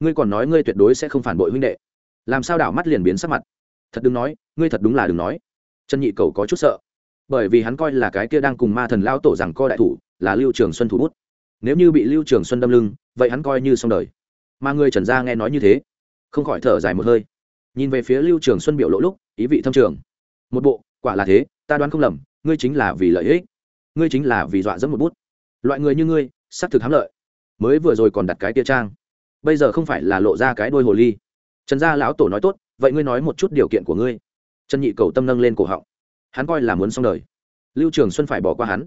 Ngươi còn nói ngươi tuyệt đối sẽ không phản bội huynh đệ. Làm sao đảo mắt liền biến sắc mặt. Thật đừng nói, ngươi thật đúng là đừng nói trần nhị cầu có chút sợ, bởi vì hắn coi là cái kia đang cùng ma thần lao tổ rằng co đại thủ, là lưu trường xuân thủ bút. Nếu như bị lưu trường xuân đâm lưng, vậy hắn coi như xong đời. Mà người trần gia nghe nói như thế, không khỏi thở dài một hơi. Nhìn về phía lưu trường xuân biểu lộ lúc, ý vị thâm trường. Một bộ, quả là thế, ta đoán không lầm, ngươi chính là vì lợi ích. Ngươi chính là vì dọa dẫm một bút. Loại người như ngươi, xác thực hám lợi. Mới vừa rồi còn đặt cái tia trang. Bây giờ không phải là lộ ra cái đôi hồ ly. Trần gia lão tổ nói tốt, vậy ngươi nói một chút điều kiện của ngươi trần nhị cầu tâm nâng lên cổ họng. Hắn coi là muốn xong đời. Lưu trường xuân phải bỏ qua hắn.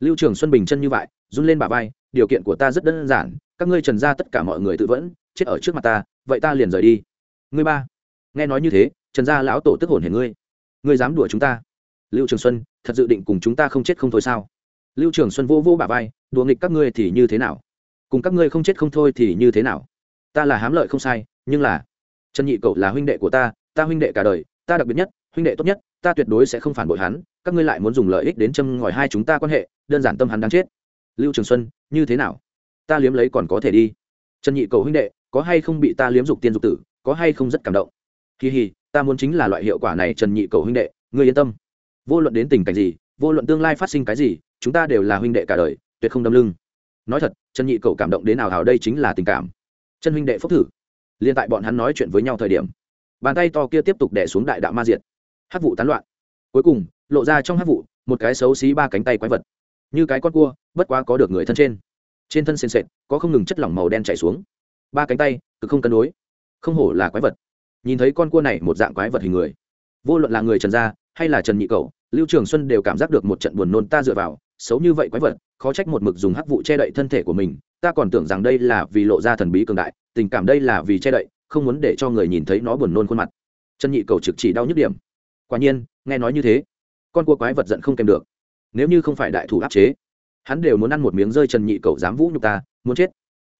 Lưu trường xuân bình chân như vậy, run lên bà vai, điều kiện của ta rất đơn giản, các ngươi trần ra tất cả mọi người tự vẫn, chết ở trước mặt ta, vậy ta liền rời đi. Ngươi ba, nghe nói như thế, trần gia lão tổ tức hồn hề ngươi. Ngươi dám đùa chúng ta? Lưu trường xuân, thật dự định cùng chúng ta không chết không thôi sao? Lưu trường xuân vô vô bà vai, đùa nghịch các ngươi thì như thế nào? Cùng các ngươi không chết không thôi thì như thế nào? Ta là hám lợi không sai, nhưng là trần nhị cậu là huynh đệ của ta ta huynh đệ cả đời, ta đặc biệt nhất huynh đệ tốt nhất, ta tuyệt đối sẽ không phản bội hắn, các ngươi lại muốn dùng lợi ích đến châm ngòi hai chúng ta quan hệ, đơn giản tâm hắn đáng chết. Lưu trường xuân, như thế nào? Ta liếm lấy còn có thể đi. Trần nhị cầu huynh đệ, có hay không bị ta liếm dục tiên dục tử, có hay không rất cảm động? Kỳ hì, ta muốn chính là loại hiệu quả này, trần nhị cầu huynh đệ, ngươi yên tâm. Vô luận đến tình cảnh gì, vô luận tương lai phát sinh cái gì, chúng ta đều là huynh đệ cả đời, tuyệt không đâm lưng. Nói thật, trần nhị cầu cảm động đến nào hào đây chính là tình cảm. Chân huynh đệ phúc thử. Liên tại bọn hắn nói chuyện với nhau thời điểm, bàn tay to kia tiếp tục đẻ xuống đại đạo ma diệt hát vụ tán loạn. Cuối cùng, lộ ra trong hát vụ một cái xấu xí ba cánh tay quái vật. Như cái con cua, bất quá có được người thân trên. Trên thân sền sệt, có không ngừng chất lỏng màu đen chảy xuống. Ba cánh tay, cực không cân đối. Không hổ là quái vật. Nhìn thấy con cua này một dạng quái vật hình người. Vô luận là người trần gia hay là trần nhị cầu lưu trường xuân đều cảm giác được một trận buồn nôn ta dựa vào, xấu như vậy quái vật, khó trách một mực dùng hắc vụ che đậy thân thể của mình, ta còn tưởng rằng đây là vì lộ ra thần bí cường đại, tình cảm đây là vì che đậy, không muốn để cho người nhìn thấy nó buồn nôn khuôn mặt. Trần nhị cầu trực chỉ đau nhức điểm quả nhiên, nghe nói như thế, con cua quái vật giận không kèm được. Nếu như không phải đại thủ áp chế, hắn đều muốn ăn một miếng rơi trần nhị cầu dám vũ nhục ta, muốn chết.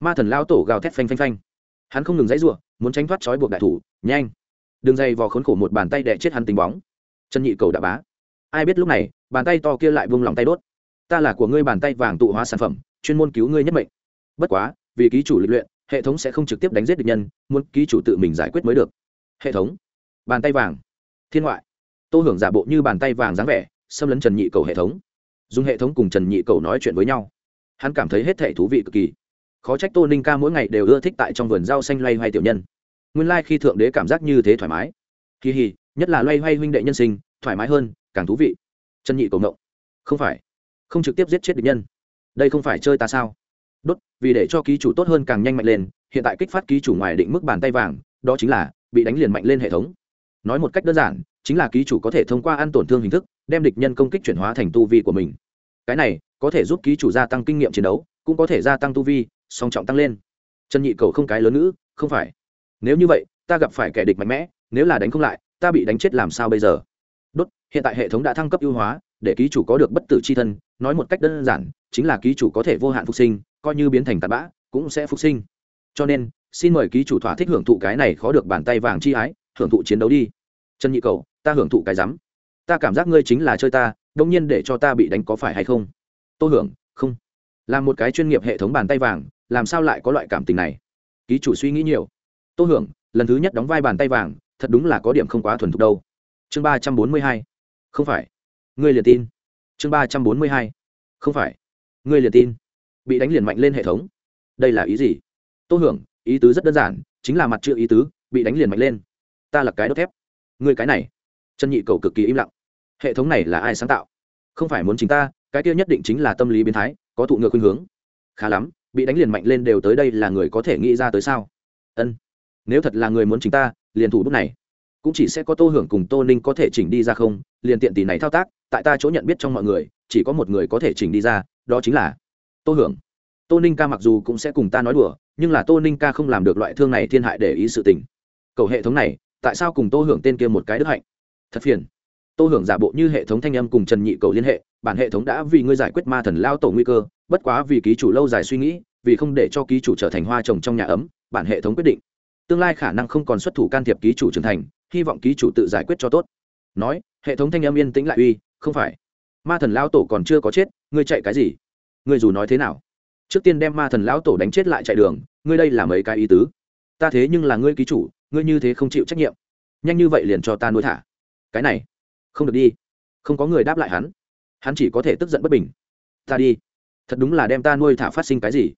Ma thần lao tổ gào thét phanh phanh phanh. Hắn không ngừng dãy ruộng muốn tránh thoát trói buộc đại thủ, nhanh. Đường dây vò khốn khổ một bàn tay đẻ chết hắn tính bóng. Trần nhị cầu đã bá. Ai biết lúc này, bàn tay to kia lại vung lòng tay đốt. Ta là của ngươi bàn tay vàng tụ hóa sản phẩm, chuyên môn cứu ngươi nhất mệnh. Bất quá, vì ký chủ lịch luyện, hệ thống sẽ không trực tiếp đánh giết địch nhân, muốn ký chủ tự mình giải quyết mới được. Hệ thống. Bàn tay vàng. Thiên ngoại tô hưởng giả bộ như bàn tay vàng dáng vẻ, xâm lấn trần nhị cầu hệ thống. Dùng hệ thống cùng trần nhị cầu nói chuyện với nhau. Hắn cảm thấy hết thể thú vị cực kỳ. Khó trách tô ninh ca mỗi ngày đều ưa thích tại trong vườn rau xanh loay hoay tiểu nhân. Nguyên lai、like、khi thượng đế cảm giác như thế thoải mái. Kỳ hì, nhất là loay hoay huynh đệ nhân sinh, thoải mái hơn, càng thú vị. Trần nhị cầu ngộng. Không phải. Không trực tiếp giết chết địch nhân. Đây không phải chơi ta sao? Đốt, vì để cho ký chủ tốt hơn càng nhanh mạnh lên, hiện tại kích phát ký chủ ngoài định mức bàn tay vàng, đó chính là bị đánh liền mạnh lên hệ thống. Nói một cách đơn giản chính là ký chủ có thể thông qua ăn tổn thương hình thức, đem địch nhân công kích chuyển hóa thành tu vi của mình. Cái này, có thể giúp ký chủ gia tăng kinh nghiệm chiến đấu, cũng có thể gia tăng tu vi, song trọng tăng lên. Trần nhị cầu không cái lớn nữ không phải. Nếu như vậy, ta gặp phải kẻ địch mạnh mẽ, nếu là đánh không lại, ta bị đánh chết làm sao bây giờ? Đốt, hiện tại hệ thống đã thăng cấp ưu hóa, để ký chủ có được bất tử c h i thân, nói một cách đơn giản, chính là ký chủ có thể vô hạn phục sinh, coi như biến thành tạt bã, cũng sẽ phục sinh. Cho nên, xin mời ký chủ thỏa thích hưởng thụ cái này khó được bàn tay vàng chi ái, hưởng thụ chiến đấu đi. Trần nhị cầu ta hưởng thụ cái rắm. Ta cảm giác ngươi chính là chơi ta đông nhiên để cho ta bị đánh có phải hay không? Tô hưởng, không. Là một cái chuyên nghiệp hệ thống bàn tay vàng, làm sao lại có loại cảm tình này? Ký chủ suy nghĩ nhiều. Tô hưởng, lần thứ nhất đóng vai bàn tay vàng, thật đúng là có điểm không quá thuần thục đâu. Chương ba trăm bốn mươi hai. Không phải. Ngươi liền tin. Chương ba trăm bốn mươi hai. Không phải. Ngươi liền tin. Bị đánh liền mạnh lên hệ thống. Đây là ý gì? Tô hưởng, ý tứ rất đơn giản, chính là mặt chữ ý tứ, bị đánh liền mạnh lên. Ta là cái đốt thép. Ngươi cái này trần nhị cầu cực kỳ im lặng. Hệ thống này là ai sáng tạo? Không phải muốn chính ta, cái kia nhất định chính là tâm lý biến thái, có thụ ngược khuynh hướng. Khá lắm, bị đánh liền mạnh lên đều tới đây là người có thể nghĩ ra tới sao? Ân, nếu thật là người muốn chính ta, liền thủ bút này. Cũng chỉ sẽ có tô hưởng cùng tô ninh có thể chỉnh đi ra không, liền tiện tỷ này thao tác, tại ta chỗ nhận biết trong mọi người, chỉ có một người có thể chỉnh đi ra, đó chính là tô hưởng. Tô ninh ca mặc dù cũng sẽ cùng ta nói đùa, nhưng là tô ninh ca không làm được loại thương này thiên hại để ý sự tình. Cầu hệ thống này, tại sao cùng tô hưởng tên kia một cái đức hạnh? Thật phiền. Tô hưởng giả bộ như hệ thống thanh âm cùng trần nhị cầu liên hệ, bản hệ thống đã vì ngươi giải quyết ma thần lao tổ nguy cơ, bất quá vì ký chủ lâu dài suy nghĩ, vì không để cho ký chủ trở thành hoa trồng trong nhà ấm, bản hệ thống quyết định. Tương lai khả năng không còn xuất thủ can thiệp ký chủ trưởng thành, hy vọng ký chủ tự giải quyết cho tốt. Nói, hệ thống thanh âm yên tĩnh lại uy, không phải. Ma thần lao tổ còn chưa có chết, ngươi chạy cái gì? Ngươi dù nói thế nào? Trước tiên đem ma thần lão tổ đánh chết lại chạy đường, ngươi đây là mấy cái ý tứ? Ta thế nhưng là ngươi ký chủ, ngươi như thế không chịu trách nhiệm. Nhanh như vậy liền cho ta nuôi thả cái này, không được đi. Không có người đáp lại hắn. Hắn chỉ có thể tức giận bất bình. Ta đi. Thật đúng là đem ta nuôi thả phát sinh cái gì?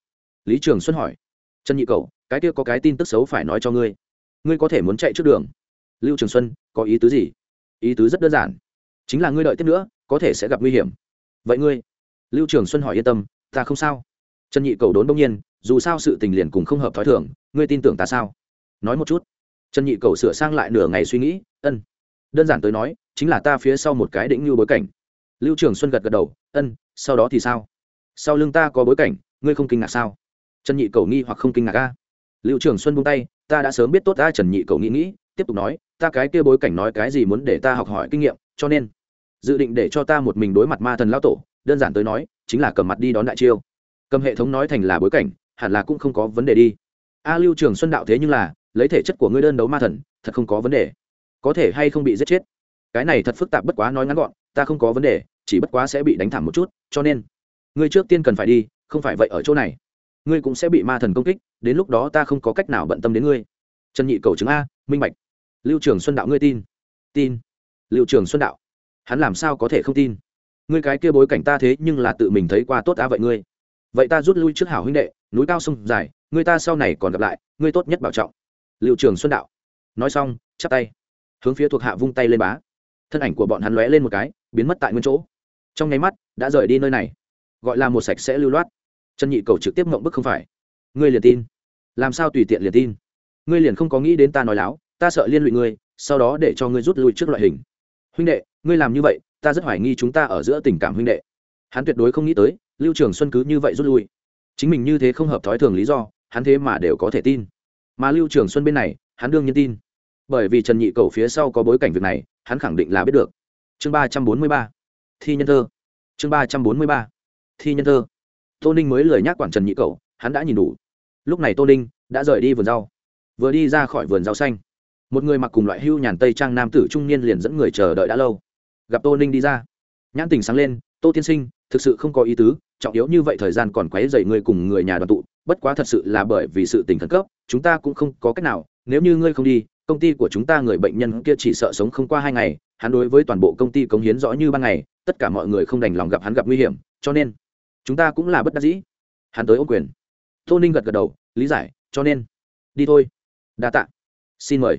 Lý trường xuân hỏi. Trần nhị cầu cái kia có cái tin tức xấu phải nói cho ngươi. Ngươi có thể muốn chạy trước đường. Lưu trường xuân, có ý tứ gì? Ý tứ rất đơn giản. Chính là ngươi đợi tiếp nữa, có thể sẽ gặp nguy hiểm. Vậy ngươi? Lưu trường xuân hỏi yên tâm, ta không sao. Trần nhị cầu đốn đông nhiên, dù sao sự tình liền cùng không hợp t h ó i thường, ngươi tin tưởng ta sao? Nói một chút. Trần nhị cầu sửa sang lại nửa ngày suy nghĩ, ân đơn giản tới nói, chính là ta phía sau một cái đĩnh như bối cảnh. Lưu trường xuân gật gật đầu, ân, sau đó thì sao? Sau lưng ta có bối cảnh, ngươi không kinh ngạc sao? Trần nhị cầu nghi hoặc không kinh ngạc a. Lưu trường xuân buông tay, ta đã sớm biết tốt ta trần nhị cầu nghĩ nghĩ, tiếp tục nói, ta cái kia bối cảnh nói cái gì muốn để ta học hỏi kinh nghiệm, cho nên dự định để cho ta một mình đối mặt ma thần lão tổ, đơn giản tới nói, chính là cầm mặt đi đón đại chiêu. Cầm hệ thống nói thành là bối cảnh, hẳn là cũng không có vấn đề đi. A lưu trường xuân đạo thế nhưng là, lấy thể chất của ngươi đơn đấu ma thần, thật không có vấn đề có thể hay không bị giết chết. Cái này thật phức tạp bất quá nói ngắn gọn, ta không có vấn đề, chỉ bất quá sẽ bị đánh thẳng một chút, cho nên, ngươi trước tiên cần phải đi, không phải vậy ở chỗ này, ngươi cũng sẽ bị ma thần công kích, đến lúc đó ta không có cách nào bận tâm đến ngươi. Trần nhị cầu chứng a, minh bạch. Lưu trường xuân đạo ngươi tin. Tin. Lưu trường xuân đạo. Hắn làm sao có thể không tin? Ngươi cái kia bối cảnh ta thế nhưng là tự mình thấy qua tốt á vậy ngươi. Vậy ta rút lui trước hảo huynh đệ, núi cao sông dài ngươi ta sau này còn gặp lại, ngươi tốt nhất bảo trọng. Liệu trường xuân đạo. Nói xong, chắp tay hướng phía thuộc hạ vung tay lên bá. Thân ảnh của bọn hắn lóe lên một cái, biến mất tại nguyên chỗ. Trong nháy mắt, đã rời đi nơi này. Gọi là một sạch sẽ lưu loát. Trần nhị cầu trực tiếp mộng bức không phải. Ngươi liền tin. Làm sao tùy tiện liền tin? Ngươi liền không có nghĩ đến ta nói láo, ta sợ liên lụy ngươi, sau đó để cho ngươi rút lui trước loại hình. Huynh đệ, ngươi làm như vậy, ta rất hoài nghi chúng ta ở giữa tình cảm huynh đệ. Hắn tuyệt đối không nghĩ tới, lưu trường xuân cứ như vậy rút lui. Chính mình như thế không hợp thói thường lý do, hắn thế mà đều có thể tin. Mà lưu trường xuân bên này, hắn đương nhiên tin bởi vì trần nhị cầu phía sau có bối cảnh việc này, hắn khẳng định là biết được. Chương ba trăm bốn mươi ba. Thi nhân thơ. Chương ba trăm bốn mươi ba. Thi nhân thơ. Tô ninh mới lời nhắc quản trần nhị cầu, hắn đã nhìn đủ. Lúc này tô ninh đã rời đi vườn rau. Vừa đi ra khỏi vườn rau xanh, một người mặc cùng loại hưu nhàn tây trang nam tử trung niên liền dẫn người chờ đợi đã lâu. Gặp tô ninh đi ra, nhãn tình sáng lên, tô tiên sinh, thực sự không có ý tứ, trọng yếu như vậy thời gian còn quấy dậy ngươi cùng người nhà đoàn tụ, bất quá thật sự là bởi vì sự tình khẩn cấp, chúng ta cũng không có cách nào, nếu như ngươi không đi công ty của chúng ta người bệnh nhân kia chỉ sợ sống không qua hai ngày, hắn đối với toàn bộ công ty cống hiến rõ như ban ngày, tất cả mọi người không đành lòng gặp hắn gặp nguy hiểm, cho nên, chúng ta cũng là bất đắc dĩ. Hắn tới ô quyền. Tô ninh gật gật đầu, lý giải, cho nên, đi thôi. Đa tạ. Xin mời.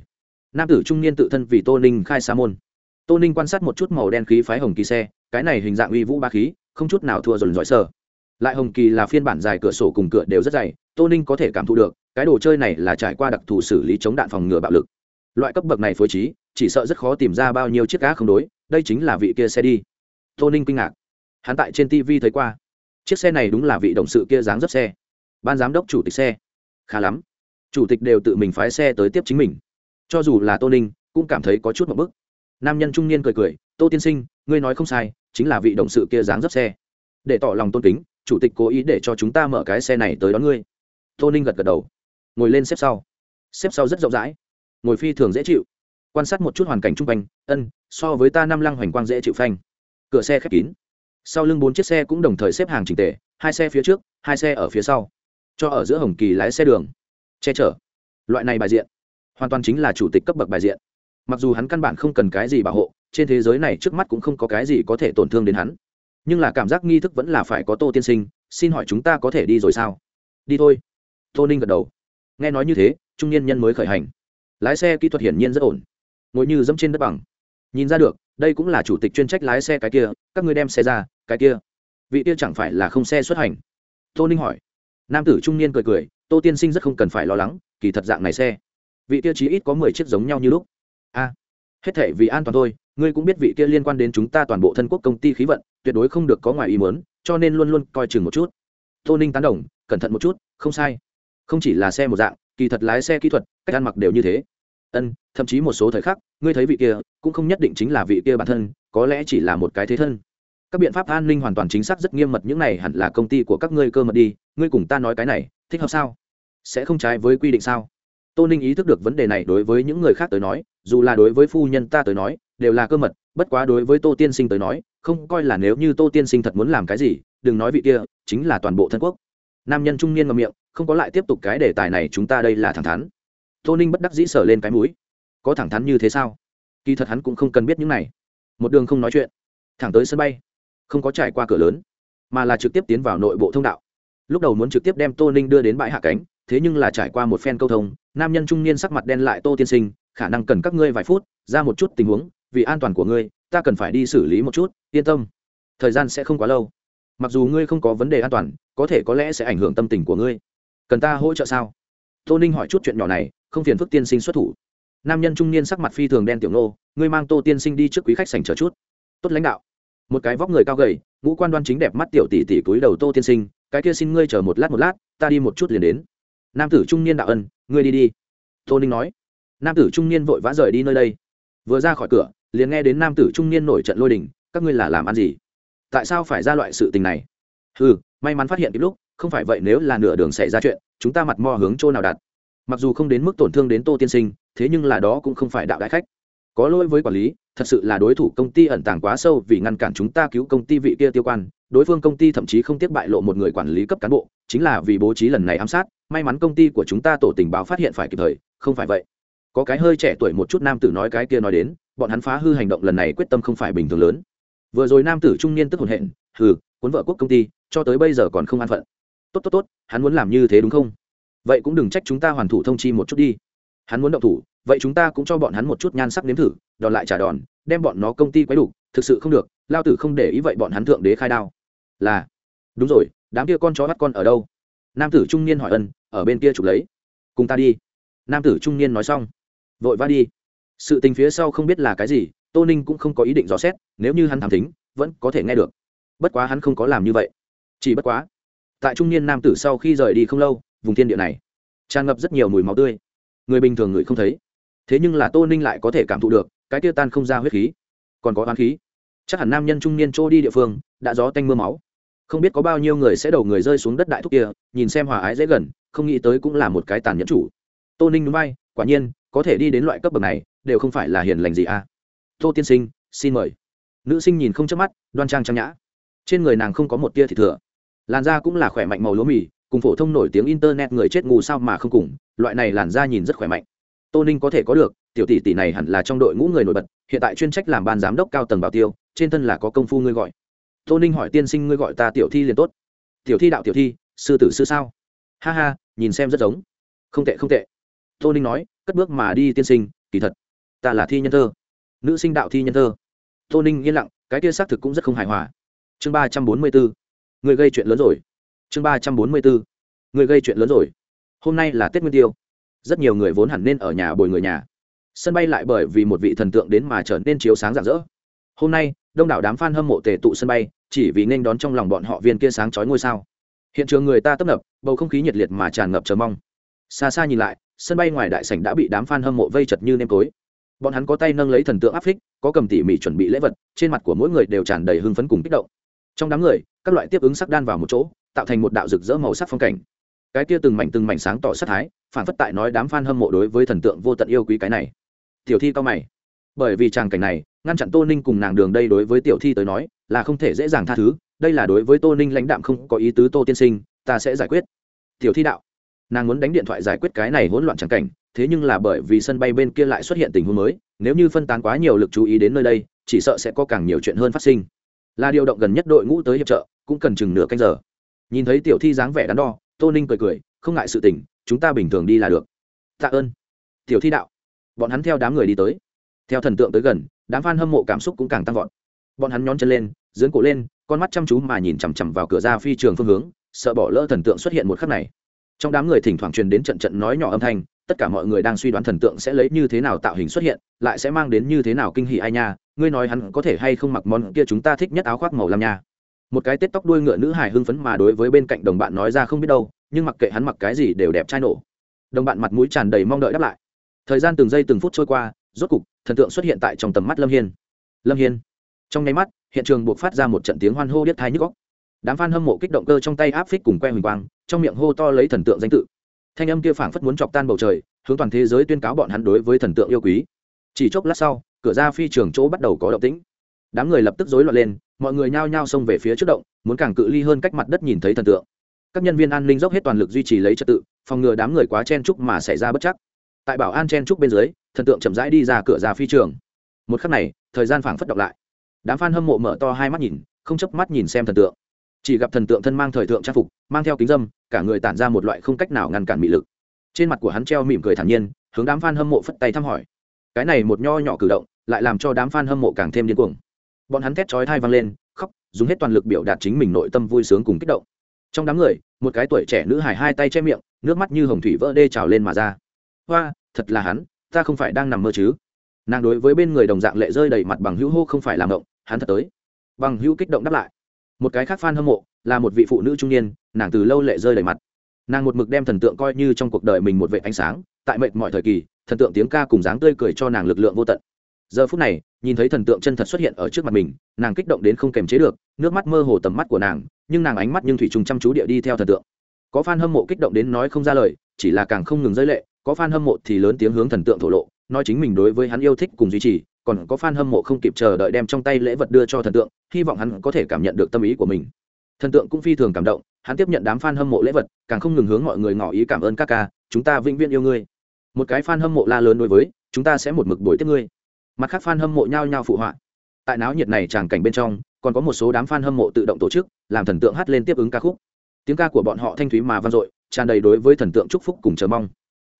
Nam tử trung niên tự thân vì tô ninh khai xa môn. Tô ninh quan sát một chút màu đen khí phái hồng kỳ xe, cái này hình dạng uy vũ ba khí, không chút nào thua dồn dọi sơ lại hồng kỳ là phiên bản dài cửa sổ cùng cửa đều rất dày, tô ninh có thể cảm thụ được, cái đồ chơi này là trải qua đặc thù xử lý chống đạn phòng ngừa bạo lực loại cấp bậc này phối trí, chỉ sợ rất khó tìm ra bao nhiêu chiếc cá không đối, đây chính là vị kia xe đi. Tô ninh kinh ngạc. Hắn tại trên tv thấy qua. Chiếc xe này đúng là vị đồng sự kia dáng dấp xe. Ban giám đốc chủ tịch xe. Khá lắm. Chủ tịch đều tự mình phái xe tới tiếp chính mình. Cho dù là tô ninh, cũng cảm thấy có chút một bức. Nam nhân trung niên cười cười, tô tiên sinh, ngươi nói không sai, chính là vị đồng sự kia dáng dấp xe. Để tỏ lòng tôn kính, chủ tịch cố ý để cho chúng ta mở cái xe này tới đón ngươi. Tô ninh gật gật đầu. Ngồi lên xếp sau. Xếp sau rất rộng rãi ngồi phi thường dễ chịu. Quan sát một chút hoàn cảnh chung quanh, ân, so với ta năm lăng hoành quang dễ chịu phanh. Cửa xe khép kín. Sau lưng bốn chiếc xe cũng đồng thời xếp hàng trình tề, hai xe phía trước, hai xe ở phía sau. Cho ở giữa hồng kỳ lái xe đường. Che chở. Loại này bài diện, hoàn toàn chính là chủ tịch cấp bậc bài diện. Mặc dù hắn căn bản không cần cái gì bảo hộ, trên thế giới này trước mắt cũng không có cái gì có thể tổn thương đến hắn. Nhưng là cảm giác nghi thức vẫn là phải có tô tiên sinh, xin hỏi chúng ta có thể đi rồi sao? Đi thôi. Tô ninh gật đầu. Nghe nói như thế, trung niên nhân mới khởi hành lái xe kỹ thuật hiển nhiên rất ổn. Ngồi như dẫm trên đất bằng. Nhìn ra được, đây cũng là chủ tịch chuyên trách lái xe cái kia, các ngươi đem xe ra, cái kia. Vị kia chẳng phải là không xe xuất hành? Tô ninh hỏi. Nam tử trung niên cười cười, tô tiên sinh rất không cần phải lo lắng, kỳ thật dạng này xe. Vị kia chí ít có mười chiếc giống nhau như lúc. A, hết thể vì an toàn thôi, ngươi cũng biết vị kia liên quan đến chúng ta toàn bộ thân quốc công ty khí vận, tuyệt đối không được có ngoài ý mớn cho nên luôn luôn coi chừng một chút. Tô ninh tán đồng, cẩn thận một chút, không sai. Không chỉ là xe một dạng kỳ thật lái xe kỹ thuật, cách ăn mặc đều như thế. Ân, thậm chí một số thời khắc, ngươi thấy vị kia, cũng không nhất định chính là vị kia bản thân, có lẽ chỉ là một cái thế thân. Các biện pháp an ninh hoàn toàn chính xác rất nghiêm mật, những này hẳn là công ty của các ngươi cơ mật đi, ngươi cùng ta nói cái này, thích hợp sao? Sẽ không trái với quy định sao? Tô ninh ý thức được vấn đề này đối với những người khác tới nói, dù là đối với phu nhân ta tới nói, đều là cơ mật, bất quá đối với tô tiên sinh tới nói, không coi là nếu như tô tiên sinh thật muốn làm cái gì, đừng nói vị kia, chính là toàn bộ thân quốc. Nam nhân trung niên ngậm miệng không có lại tiếp tục cái đề tài này chúng ta đây là thẳng thắn. Tô ninh bất đắc dĩ sở lên cái mũi. Có thẳng thắn như thế sao? Kỳ thật hắn cũng không cần biết những này. Một đường không nói chuyện. Thẳng tới sân bay. Không có trải qua cửa lớn, mà là trực tiếp tiến vào nội bộ thông đạo. Lúc đầu muốn trực tiếp đem tô ninh đưa đến bãi hạ cánh, thế nhưng là trải qua một phen câu thông, nam nhân trung niên sắc mặt đen lại tô tiên sinh, khả năng cần các ngươi vài phút, ra một chút tình huống, vì an toàn của ngươi, ta cần phải đi xử lý một chút, yên tâm. Thời gian sẽ không quá lâu. Mặc dù ngươi không có vấn đề an toàn, có thể có lẽ sẽ ảnh hưởng tâm tình của ngươi cần ta hỗ trợ sao? Tô ninh hỏi chút chuyện nhỏ này, không phiền phức tiên sinh xuất thủ. Nam nhân trung niên sắc mặt phi thường đen tiểu nô, ngươi mang tô tiên sinh đi trước quý khách sành chờ chút. Tốt lãnh đạo. Một cái vóc người cao gầy, ngũ quan đoan chính đẹp mắt tiểu tỷ tỷ túi đầu tô tiên sinh, cái kia xin ngươi chờ một lát một lát, ta đi một chút liền đến. Nam tử trung niên đạo ân, ngươi đi đi. Tô ninh nói. Nam tử trung niên vội vã rời đi nơi đây. Vừa ra khỏi cửa, liền nghe đến nam tử trung niên nổi trận lôi đình, các ngươi là làm ăn gì? Tại sao phải ra loại sự tình này? Ừ may mắn phát hiện kịp lúc, không phải vậy nếu là nửa đường xảy ra chuyện, chúng ta mặt mò hướng chỗ nào đặt. Mặc dù không đến mức tổn thương đến tô tiên sinh, thế nhưng là đó cũng không phải đạo đại khách. Có lỗi với quản lý, thật sự là đối thủ công ty ẩn tàng quá sâu vì ngăn cản chúng ta cứu công ty vị kia tiêu quan. Đối phương công ty thậm chí không tiếp bại lộ một người quản lý cấp cán bộ, chính là vì bố trí lần này ám sát, may mắn công ty của chúng ta tổ tình báo phát hiện phải kịp thời, không phải vậy. Có cái hơi trẻ tuổi một chút nam tử nói cái kia nói đến, bọn hắn phá hư hành động lần này quyết tâm không phải bình thường lớn. Vừa rồi nam tử trung niên tức hồn hện, hừ cuốn vợ quốc công ty, cho tới bây giờ còn không an phận. Tốt tốt tốt, hắn muốn làm như thế đúng không? Vậy cũng đừng trách chúng ta hoàn thủ thông chi một chút đi. Hắn muốn động thủ, vậy chúng ta cũng cho bọn hắn một chút nhan sắc nếm thử, đòn lại trả đòn, đem bọn nó công ty quấy đủ thực sự không được, lao tử không để ý vậy bọn hắn thượng đế khai đao. Là, đúng rồi, đám kia con chó bắt con ở đâu? Nam tử trung niên hỏi ân, ở bên kia chụp lấy. Cùng ta đi. Nam tử trung niên nói xong. Vội va đi. Sự tình phía sau không biết là cái gì, tô ninh cũng không có ý định dò xét, nếu như hắn thảm tính vẫn có thể nghe được bất quá hắn không có làm như vậy. Chỉ bất quá, tại trung niên nam tử sau khi rời đi không lâu, vùng thiên địa này, tràn ngập rất nhiều mùi máu tươi. Người bình thường người không thấy. Thế nhưng là tô ninh lại có thể cảm thụ được, cái tiêu tan không ra huyết khí. Còn có oán khí. Chắc hẳn nam nhân trung niên trôi đi địa phương, đã gió tanh m ư a máu. Không biết có bao nhiêu người sẽ đầu người rơi xuống đất đại thúc kia, nhìn xem hòa ái dễ gần, không nghĩ tới cũng là một cái tàn nhẫn chủ. Tô ninh núi bay quả nhiên, có thể đi đến loại cấp bậc này, đều không phải là hiền lành gì à. Tô tiên sinh, xin mời. Nữ sinh nhìn không chớp mắt, đoan trang trang nhã trên người nàng không có một tia thịt thừa. Làn da cũng là khỏe mạnh màu lúa mì, cùng phổ thông nổi tiếng internet người chết ngủ sao mà không cùng, loại này làn da nhìn rất khỏe mạnh. Tô ninh có thể có được, tiểu tỷ tỷ này hẳn là trong đội ngũ người nổi bật, hiện tại chuyên trách làm ban giám đốc cao tầng bảo tiêu, trên thân là có công phu ngươi gọi. Tô ninh hỏi tiên sinh ngươi gọi ta tiểu thi liền tốt. Tiểu thi đạo tiểu thi, sư tử sư sao? Ha ha, nhìn xem rất giống. Không tệ không tệ. Tô ninh nói, cất bước mà đi tiên sinh, kỳ thật, ta là thi nhân thơ. Nữ sinh đạo thi nhân thơ. Tô ninh yên lặng, cái kia xác thực cũng rất không hài hòa chương ba trăm bốn mươi bốn người gây chuyện lớn rồi. Chương ba trăm bốn mươi bốn người gây chuyện lớn rồi. Hôm nay là tết nguyên tiêu. Rất nhiều người vốn hẳn nên ở nhà bồi người nhà. Sân bay lại bởi vì một vị thần tượng đến mà trở nên chiếu sáng rạng rỡ. Hôm nay, đông đảo đám f a n hâm mộ tề tụ sân bay, chỉ vì nên đón trong lòng bọn họ viên kia sáng chói ngôi sao. Hiện trường người ta tấp nập, bầu không khí nhiệt liệt mà tràn ngập chờ mong. Xa xa nhìn lại, sân bay ngoài đại sảnh đã bị đám f a n hâm mộ vây chật như nêm tối. Bọn hắn có tay nâng lấy thần tượng áp phích, có cầm tỉ mỉ chuẩn bị lễ vật, trên mặt của mỗi người đều tràn đầy hưng phấn cùng kích động trong đám người, các loại tiếp ứng sắc đan vào một chỗ, tạo thành một đạo rực rỡ màu sắc phong cảnh. Cái kia từng mảnh từng mảnh sáng tỏ sắc thái, phản phất tại nói đám f a n hâm mộ đối với thần tượng vô tận yêu quý cái này. Tiểu thi cao mày. Bởi vì tràng cảnh này, ngăn chặn tô ninh cùng nàng đường đây đối với tiểu thi tới nói, là không thể dễ dàng tha thứ, đây là đối với tô ninh lãnh đạm không có ý tứ tô tiên sinh, ta sẽ giải quyết. Tiểu thi đạo. Nàng muốn đánh điện thoại giải quyết cái này hỗn loạn tràng cảnh, thế nhưng là bởi vì sân bay bên kia lại xuất hiện tình huống mới, nếu như phân tán quá nhiều lực chú ý đến nơi đây, chỉ sợ sẽ có càng nhiều chuyện hơn phát sinh là điều động gần nhất đội ngũ tới hiệp trợ, cũng cần chừng nửa canh giờ. Nhìn thấy tiểu thi dáng vẻ đắn đo, tô ninh cười cười, không ngại sự tình, chúng ta bình thường đi là được. Tạ ơn. Tiểu thi đạo. Bọn hắn theo đám người đi tới. Theo thần tượng tới gần, đám f a n hâm mộ cảm xúc cũng càng tăng vọt. Bọn hắn nhón chân lên dưỡng cổ lên, con mắt chăm chú mà nhìn chằm chằm vào cửa ra phi trường phương hướng, sợ bỏ lỡ thần tượng xuất hiện một khắc này. Trong đám người thỉnh thoảng truyền đến trận trận nói nhỏ âm thanh tất cả mọi người đang suy đoán thần tượng sẽ lấy như thế nào tạo hình xuất hiện, lại sẽ mang đến như thế nào kinh hỷ ai nha, ngươi nói hắn có thể hay không mặc món kia chúng ta thích nhất áo khoác màu lam nha. Một cái tết tóc đuôi ngựa nữ hài hưng phấn mà đối với bên cạnh đồng bạn nói ra không biết đâu, nhưng mặc kệ hắn mặc cái gì đều đẹp trai nổ. Đồng bạn mặt mũi tràn đầy mong đợi đáp lại. Thời gian từng giây từng phút trôi qua, rốt cục, thần tượng xuất hiện tại trong tầm mắt lâm hiên. Lâm hiên. Trong nháy mắt, hiện trường buộc phát ra một trận tiếng hoan hô điếc thai nhức góc đám f a n hâm mộ kích động cơ trong tay áp phích cùng que huỳnh quang, trong miệng hô to lấy thần tượng danh tự thanh âm kia phảng phất muốn chọc tan bầu trời, hướng toàn thế giới tuyên cáo bọn hắn đối với thần tượng yêu quý. Chỉ chốc lát sau, cửa ra phi trường chỗ bắt đầu có động tĩnh. Đám người lập tức rối loạn lên, mọi người nhao nhao xông về phía trước động, muốn càng cự ly hơn cách mặt đất nhìn thấy thần tượng. Các nhân viên an ninh dốc hết toàn lực duy trì lấy trật tự, phòng ngừa đám người quá chen chúc mà xảy ra bất chắc. Tại bảo an chen trúc bên dưới, thần tượng chậm rãi đi ra cửa ra phi trường. Một khắc này, thời gian phảng phất đọc lại. Đám f a n hâm mộ mở to hai mắt nhìn, không chấp mắt nhìn xem thần tượng. Chỉ gặp thần tượng thân mang thời thượng trang phục, mang theo kính dâm cả người tản ra một loại không cách nào ngăn cản mị lực. Trên mặt của hắn treo mỉm cười thản nhiên, hướng đám f a n hâm mộ phất tay thăm hỏi. Cái này một nho nhỏ cử động, lại làm cho đám f a n hâm mộ càng thêm điên cuồng. Bọn hắn thét chói thai vang lên, khóc, dùng hết toàn lực biểu đạt chính mình nội tâm vui sướng cùng kích động. Trong đám người, một cái tuổi trẻ nữ hài hai tay che miệng, nước mắt như hồng thủy vỡ đê trào lên mà ra. Hoa, thật là hắn, ta không phải đang nằm mơ chứ? Nàng đối với bên người đồng dạng lệ rơi đầy mặt bằng hữu hô không phải làm động, hắn thật tới. Bằng hữu kích động đáp lại. Một cái khác f a n hâm mộ là một vị phụ nữ trung niên, nàng từ lâu lệ rơi đầy mặt. Nàng một mực đem thần tượng coi như trong cuộc đời mình một vệ ánh sáng, tại mệnh mọi thời kỳ, thần tượng tiếng ca cùng dáng tươi cười cho nàng lực lượng vô tận. Giờ phút này, nhìn thấy thần tượng chân thật xuất hiện ở trước mặt mình, nàng kích động đến không kềm chế được, nước mắt mơ hồ tầm mắt của nàng, nhưng nàng ánh mắt nhưng thủy trùng chăm chú địa đi theo thần tượng. Có fan hâm mộ kích động đến nói không ra lời, chỉ là càng không ngừng rơi lệ, có fan hâm mộ thì lớn tiếng hướng thần tượng thổ lộ, nói chính mình đối với hắn yêu thích cùng duy trì, còn có fan hâm mộ không kịp chờ đợi đem trong tay lễ vật đưa cho thần tượng, hy vọng hắn có thể cảm nhận được tâm ý của mình thần tượng cũng phi thường cảm động, hắn tiếp nhận đám fan hâm mộ lễ vật, càng không ngừng hướng mọi người ngỏ ý cảm ơn các ca, chúng ta vĩnh viễn yêu ngươi. Một cái fan hâm mộ la lớn đối với, chúng ta sẽ một mực buổi tiếp ngươi. Mặt khác fan hâm mộ nhao nhao phụ họa. Tại náo nhiệt này tràng cảnh bên trong, còn có một số đám fan hâm mộ tự động tổ chức, làm thần tượng hát lên tiếp ứng ca khúc. Tiếng ca của bọn họ thanh thúy mà vang dội, tràn đầy đối với thần tượng chúc phúc cùng chờ mong.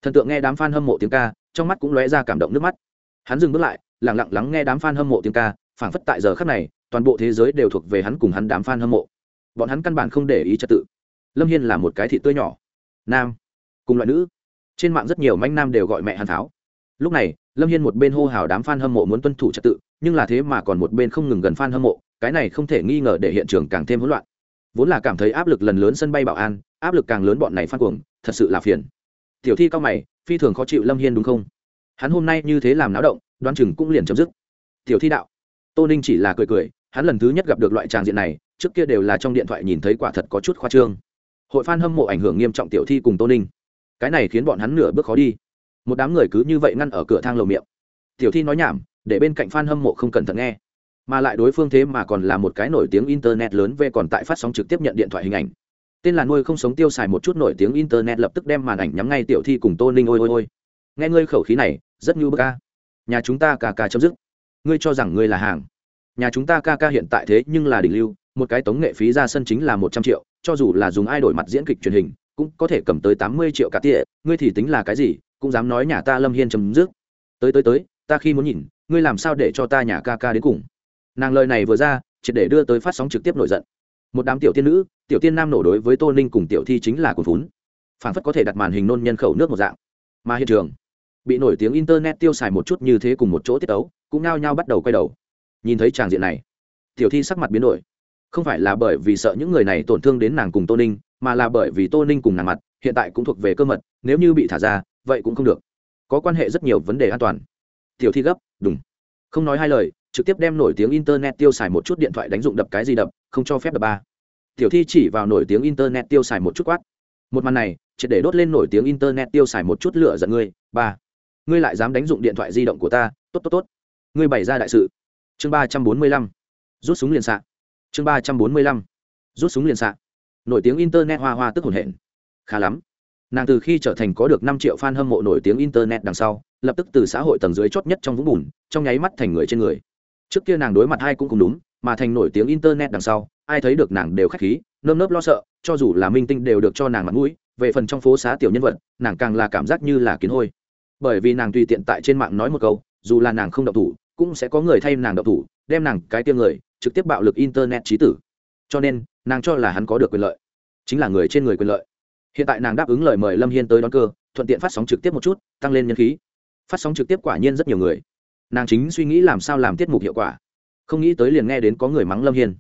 Thần tượng nghe đám fan hâm mộ tiếng ca, trong mắt cũng lóe ra cảm động nước mắt. Hắn dừng bước lại, lặng lặng lắng nghe đám fan hâm mộ tiếng ca, phảng phất tại giờ khắc này, toàn bộ thế giới đều thuộc về hắn cùng hắn đám fan hâm mộ bọn hắn căn bản không để ý trật tự. Lâm hiên là một cái thị tươi nhỏ. Nam, cùng loại nữ. Trên mạng rất nhiều manh nam đều gọi mẹ hàn tháo. Lúc này, lâm hiên một bên hô hào đám f a n hâm mộ muốn tuân thủ trật tự, nhưng là thế mà còn một bên không ngừng gần f a n hâm mộ, cái này không thể nghi ngờ để hiện trường càng thêm hỗn loạn. Vốn là cảm thấy áp lực lần lớn sân bay bảo an, áp lực càng lớn bọn này phát cuồng, thật sự là phiền. Tiểu thi cao mày, phi thường khó chịu lâm hiên đúng không? Hắn hôm nay như thế làm náo động đoan chừng cũng liền chấm dứt. Tiểu thi đạo, tô ninh chỉ là cười cười, hắn lần thứ nhất gặp được loại tràng diện này trước kia đều là trong điện thoại nhìn thấy quả thật có chút khoa trương. Hội f a n hâm mộ ảnh hưởng nghiêm trọng tiểu thi cùng tô ninh. Cái này khiến bọn hắn nửa bước khó đi. Một đám người cứ như vậy ngăn ở cửa thang lầu miệng. Tiểu thi nói nhảm, để bên cạnh f a n hâm mộ không cẩn thận nghe. Mà lại đối phương thế mà còn là một cái nổi tiếng internet lớn về còn tại phát sóng trực tiếp nhận điện thoại hình ảnh. Tên là nuôi không sống tiêu xài một chút nổi tiếng internet lập tức đem màn ảnh nhắm ngay tiểu thi cùng tô ninh ôi ôi ôi. Nghe ngươi khẩu khí này, rất như bơ ca nhà chúng ta ca ca chấm dứt. Ngươi cho rằng ngươi là hàng. Nhà chúng ta ca ca hiện tại thế nhưng là đỉnh lưu một cái tống nghệ phí ra sân chính là một trăm triệu, cho dù là dùng ai đổi mặt diễn kịch truyền hình, cũng có thể cầm tới tám mươi triệu cả tỉa, ngươi thì tính là cái gì, cũng dám nói nhà ta lâm hiên chấm dứt. Tới tới tới, ta khi muốn nhìn, ngươi làm sao để cho ta nhà ca ca đến cùng? Nàng lời này vừa ra, triệt để đưa tới phát sóng trực tiếp nổi giận. Một đám tiểu tiên nữ, tiểu tiên nam nổ đối với tô ninh cùng tiểu thi chính là cồn vốn phản phất có thể đặt màn hình nôn nhân khẩu nước một dạng. Mà hiện trường, bị nổi tiếng internet tiêu xài một chút như thế cùng một chỗ tiết ấu cũng nao nhao bắt đầu quay đầu. Nhìn thấy tràng diện này, tiểu thi sắc mặt biến đổi không phải là bởi vì sợ những người này tổn thương đến nàng cùng tô ninh, mà là bởi vì tô ninh cùng nàng mặt, hiện tại cũng thuộc về cơ mật, nếu như bị thả ra, vậy cũng không được. Có quan hệ rất nhiều vấn đề an toàn. Tiểu thi gấp đúng không nói hai lời, trực tiếp đem nổi tiếng internet tiêu xài một chút điện thoại đánh dụng đập cái gì đập, không cho phép đập ba. Tiểu thi chỉ vào nổi tiếng internet tiêu xài một chút quát. Một màn này chỉ để đốt lên nổi tiếng internet tiêu xài một chút lửa giận ngươi, ba. Ngươi lại dám đánh dụng điện thoại di động của ta, tốt tốt tốt. Ngươi bày ra đại sự. Chương ba trăm bốn mươi lăm. Rút súng liền xạ chương ba trăm bốn mươi lăm. Rút súng liền xạ. Nổi tiếng internet hoa hoa tức hồn hển. Khá lắm. Nàng từ khi trở thành có được năm triệu fan hâm mộ nổi tiếng internet đằng sau, lập tức từ xã hội tầng dưới chót nhất trong vũng bùn, trong nháy mắt thành người trên người. Trước kia nàng đối mặt ai cũng cùng đúng, mà thành nổi tiếng internet đằng sau, ai thấy được nàng đều khách khí, nơm nớp lo sợ, cho dù là minh tinh đều được cho nàng mặt mũi, về phần trong phố xá tiểu nhân vật, nàng càng là cảm giác như là kiến hôi. Bởi vì nàng tùy tiện tại trên mạng nói một câu, dù là nàng không độc thủ, cũng sẽ có người thay nàng độc thủ đem nàng cái tiêm người trực tiếp bạo lực internet trí tử. Cho nên, nàng cho là hắn có được quyền lợi. Chính là người trên người quyền lợi. Hiện tại nàng đáp ứng lời mời lâm hiên tới đón cơ, thuận tiện phát sóng trực tiếp một chút, tăng lên nhân khí. Phát sóng trực tiếp quả nhiên rất nhiều người. Nàng chính suy nghĩ làm sao làm tiết mục hiệu quả. Không nghĩ tới liền nghe đến có người mắng lâm hiên.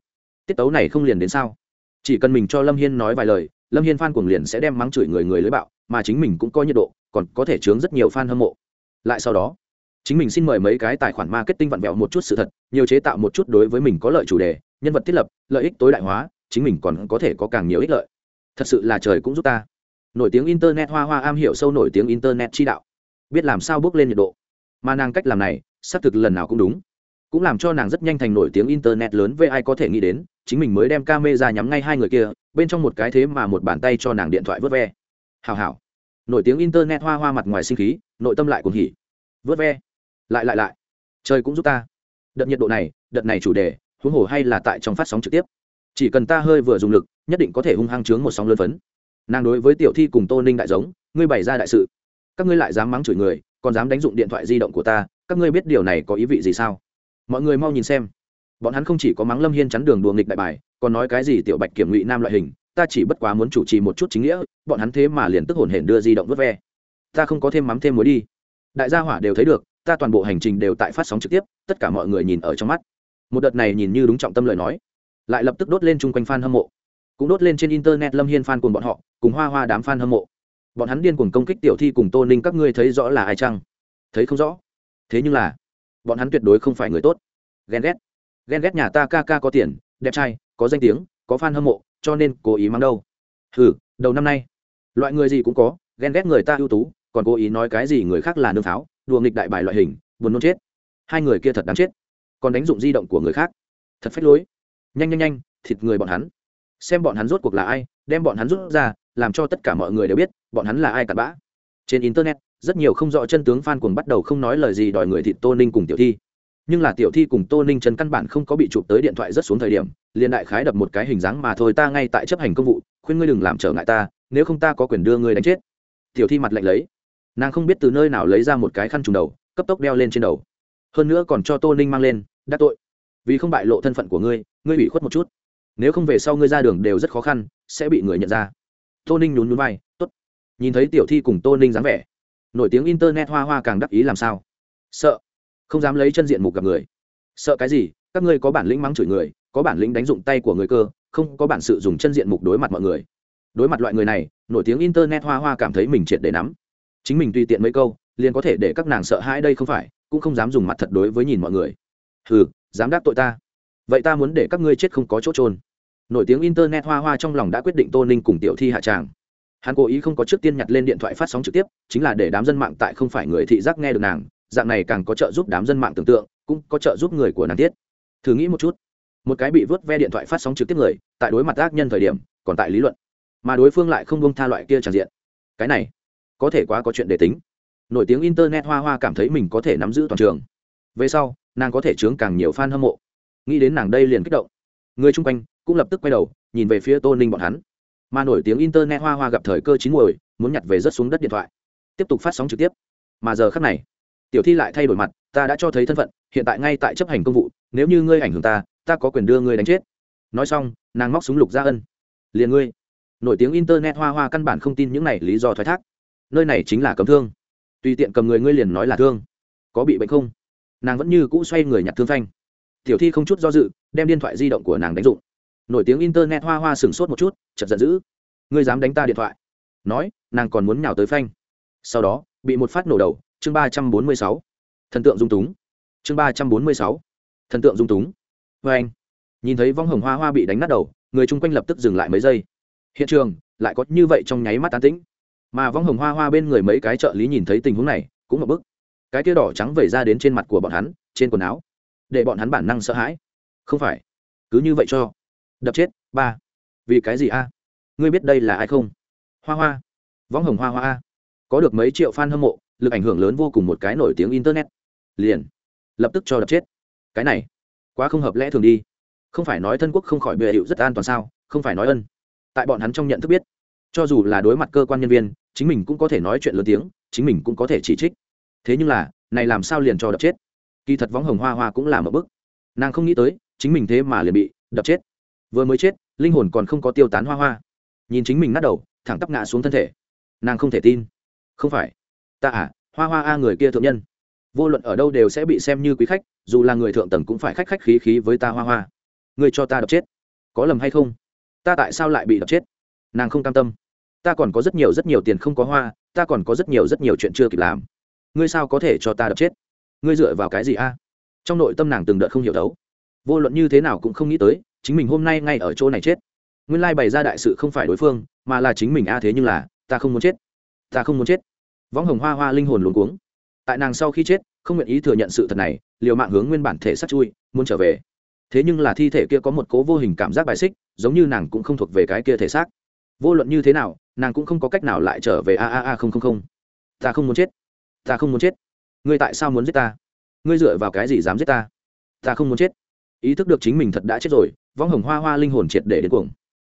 Tiết tấu này không liền đến sao? Chỉ cần mình cho lâm hiên nói vài lời, lâm hiên phan cuồng liền sẽ đem mắng chửi người người lưới bạo, mà chính mình cũng có nhiệt độ, còn có thể chướng rất nhiều f a n hâm mộ. Lại sau đó chính mình xin mời mấy cái tài khoản marketing vặn vẹo một chút sự thật, nhiều chế tạo một chút đối với mình có lợi chủ đề, nhân vật thiết lập, lợi ích tối đại hóa, chính mình còn có thể có càng nhiều ích lợi. Thật sự là trời cũng giúp ta. Nổi tiếng internet hoa hoa am hiểu sâu nổi tiếng internet chi đạo. Biết làm sao bước lên nhiệt độ. Mà nàng cách làm này, xác thực lần nào cũng đúng. Cũng làm cho nàng rất nhanh thành nổi tiếng internet lớn với ai có thể nghĩ đến, chính mình mới đem ca mê ra nhắm ngay hai người kia, bên trong một cái thế mà một bàn tay cho nàng điện thoại vớt ve. Hào hào nổi tiếng internet hoa hoa mặt ngoài sinh khí, nội tâm lại cuồng hỉ. Vớt ve lại lại lại. Trời cũng giúp ta. Đợt nhiệt độ này, đợt này chủ đề, huống hồ hay là tại trong phát sóng trực tiếp. Chỉ cần ta hơi vừa dùng lực, nhất định có thể hung hăng chướng một sóng lớn phấn. Nàng đối với tiểu thi cùng tô ninh đại giống, ngươi bày ra đại sự. Các ngươi lại dám mắng chửi người, còn dám đánh dụng điện thoại di động của ta, các ngươi biết điều này có ý vị gì sao? Mọi người mau nhìn xem. Bọn hắn không chỉ có mắng lâm hiên chắn đường đùa nghịch đại bài, còn nói cái gì tiểu bạch kiểm ngụy nam loại hình, ta chỉ bất quá muốn chủ trì một chút chính nghĩa, bọn hắn thế mà liền tức hổn hển đưa di động vớt ve. Ta không có thêm mắm thêm muối đi. Đại gia hỏa đều thấy được ta toàn bộ hành trình đều tại phát sóng trực tiếp, tất cả mọi người nhìn ở trong mắt. Một đợt này nhìn như đúng trọng tâm lời nói. Lại lập tức đốt lên chung quanh fan hâm mộ. Cũng đốt lên trên internet lâm hiên fan cùng bọn họ, cùng hoa hoa đám fan hâm mộ. Bọn hắn điên cuồng công kích tiểu thi cùng tô ninh, các ngươi thấy rõ là ai chăng? Thấy không rõ. Thế nhưng là, bọn hắn tuyệt đối không phải người tốt. Ghen ghét. Ghen ghét nhà ta ca ca có tiền, đẹp trai, có danh tiếng, có fan hâm mộ, cho nên cố ý mang đâu. Ừ đầu năm nay, loại người gì cũng có, ghen ghét người ta ưu tú, còn cố ý nói cái gì người khác là nương pháo đùa nghịch đại bài loại hình, buồn nôn chết. Hai người kia thật đáng chết. Còn đánh dụng di động của người khác. Thật phách lối. Nhanh nhanh nhanh, thịt người bọn hắn. Xem bọn hắn rốt cuộc là ai, đem bọn hắn rút ra, làm cho tất cả mọi người đều biết, bọn hắn là ai cặn bã. Trên internet, rất nhiều không rõ chân tướng f cuồng bắt đầu không nói lời gì đòi người thịt tô ninh cùng tiểu thi. Nhưng là tiểu thi cùng tô ninh chân căn bản không có bị chụp tới điện thoại rất xuống thời điểm, liền đại khái đập một cái hình dáng mà thôi, ta ngay tại chấp hành công vụ, khuyên ngươi đừng làm trở ngại ta, nếu không ta có quyền đưa ngươi đánh chết. Tiểu thi mặt lạnh lấy nàng không biết từ nơi nào lấy ra một cái khăn trùng đầu, cấp tốc đeo lên trên đầu. Hơn nữa còn cho tô ninh mang lên đắc tội. Vì không bại lộ thân phận của ngươi ngươi bị khuất một chút. Nếu không về sau ngươi ra đường đều rất khó khăn, sẽ bị người nhận ra. Tô ninh nhún nhún vai t ố t nhìn thấy tiểu thi cùng tô ninh dáng vẻ, nổi tiếng internet hoa hoa càng đắc ý làm sao? Sợ. Không dám lấy chân diện mục gặp người. Sợ cái gì? Các ngươi có bản lĩnh mắng chửi người, có bản lĩnh đánh dụng tay của người cơ, không có bản sự dùng chân diện mục đối mặt mọi người. Đối mặt loại người này, nổi tiếng internet hoa hoa cảm thấy mình triệt để nắm chính mình tùy tiện mấy câu, liền có thể để các nàng sợ hãi đây không phải, cũng không dám dùng mặt thật đối với nhìn mọi người. Ừ dám đáp tội ta. Vậy ta muốn để các ngươi chết không có chỗ trôn nổi tiếng internet hoa hoa trong lòng đã quyết định tô ninh cùng tiểu thi hạ tràng. Hắn cố ý không có trước tiên nhặt lên điện thoại phát sóng trực tiếp, chính là để đám dân mạng tại không phải người thị giác nghe được nàng, dạng này càng có trợ giúp đám dân mạng tưởng tượng, cũng có trợ giúp người của nàng tiết thử nghĩ một chút. Một cái bị vớt ve điện thoại phát sóng trực tiếp người, tại đối mặt ác nhân thời điểm, còn tại lý luận. Mà đối phương lại không bông tha loại kia tràn diện. Cái này có thể quá có chuyện để tính. Nổi tiếng internet hoa hoa cảm thấy mình có thể nắm giữ toàn trường. Về sau, nàng có thể chướng càng nhiều fan hâm mộ. Nghĩ đến nàng đây liền kích động. Người chung quanh cũng lập tức quay đầu, nhìn về phía tô ninh bọn hắn. Mà nổi tiếng internet hoa hoa gặp thời cơ chín muồi, muốn nhặt về rớt xuống đất điện thoại. Tiếp tục phát sóng trực tiếp. Mà giờ khắc này, tiểu thi lại thay đổi mặt, ta đã cho thấy thân phận, hiện tại ngay tại chấp hành công vụ, nếu như ngươi ảnh hưởng ta ta có quyền đưa ngươi đánh chết. Nói xong, nàng móc súng lục ra ân. Liền ngươi. Nổi tiếng internet hoa hoa căn bản không tin những này lý do thoái thác nơi này chính là cấm thương. Tùy tiện cầm người ngươi liền nói là thương. Có bị bệnh không? Nàng vẫn như cũ xoay người nhặt thương phanh. Tiểu thi không chút do dự, đem điện thoại di động của nàng đánh dụng. Nổi tiếng internet hoa hoa sửng sốt một chút chật giận dữ. Ngươi dám đánh ta điện thoại? Nói, nàng còn muốn nhào tới phanh. Sau đó, bị một phát nổ đầu, chương ba trăm bốn mươi sáu. Thần tượng dung túng. Chương ba trăm bốn mươi sáu. Thần tượng dung túng. Vê anh, nhìn thấy vong hồng hoa hoa bị đánh nát đầu, người chung quanh lập tức dừng lại mấy giây. Hiện trường, lại có như vậy trong nháy mắt tán tĩnh mà vong hồng hoa hoa bên người mấy cái trợ lý nhìn thấy tình huống này, cũng một bức. Cái tia đỏ trắng vẩy ra đến trên mặt của bọn hắn, trên quần áo, để bọn hắn bản năng sợ hãi. Không phải. Cứ như vậy cho. Đập chết, ba. Vì cái gì a? Ngươi biết đây là ai không? Hoa hoa. Võng hồng hoa hoa a. Có được mấy triệu f a n hâm mộ, lực ảnh hưởng lớn vô cùng một cái nổi tiếng internet. Liền. Lập tức cho đập chết. Cái này, quá không hợp lẽ thường đi. Không phải nói thân quốc không khỏi bệ hiệu rất an toàn sao, không phải nói ân. Tại bọn hắn trong nhận thức biết cho dù là đối mặt cơ quan nhân viên, chính mình cũng có thể nói chuyện lớn tiếng, chính mình cũng có thể chỉ trích. Thế nhưng là, này làm sao liền cho đập chết? Kỳ thật võng hồng hoa hoa cũng là một bức nàng không nghĩ tới, chính mình thế mà liền bị đập chết. Vừa mới chết, linh hồn còn không có tiêu tán hoa hoa. Nhìn chính mình nát đầu, thẳng tắp ngã xuống thân thể. Nàng không thể tin. Không phải. Ta à hoa hoa a người kia thượng nhân. Vô luận ở đâu đều sẽ bị xem như quý khách, dù là người thượng tầng cũng phải khách khách khí khí với ta hoa hoa. Người cho ta đập chết. Có lầm hay không? Ta tại sao lại bị đập chết? Nàng không cam tâm. Ta còn có rất nhiều rất nhiều tiền không có hoa, ta còn có rất nhiều rất nhiều chuyện chưa kịp làm. Ngươi sao có thể cho ta đập chết? Ngươi dựa vào cái gì a? Trong nội tâm nàng từng đợt không hiểu đấu. Vô luận như thế nào cũng không nghĩ tới, chính mình hôm nay ngay ở chỗ này chết. Nguyên lai bày ra đại sự không phải đối phương, mà là chính mình a, thế nhưng là, ta không muốn chết. Ta không muốn chết. Võng hồng hoa hoa linh hồn luống cuống. Tại nàng sau khi chết, không nguyện ý thừa nhận sự thật này, liều mạng hướng nguyên bản thể sát chui, muốn trở về. Thế nhưng là thi thể kia có một cố vô hình cảm giác bài xích, giống như nàng cũng không thuộc về cái kia thể xác vô luận như thế nào, nàng cũng không có cách nào lại trở về a a a không không không. Ta không muốn chết. Ta không muốn chết. Ngươi tại sao muốn giết ta? Ngươi dựa vào cái gì dám giết ta? Ta không muốn chết. Ý thức được chính mình thật đã chết rồi võng hồng hoa hoa linh hồn triệt để đến cuồng.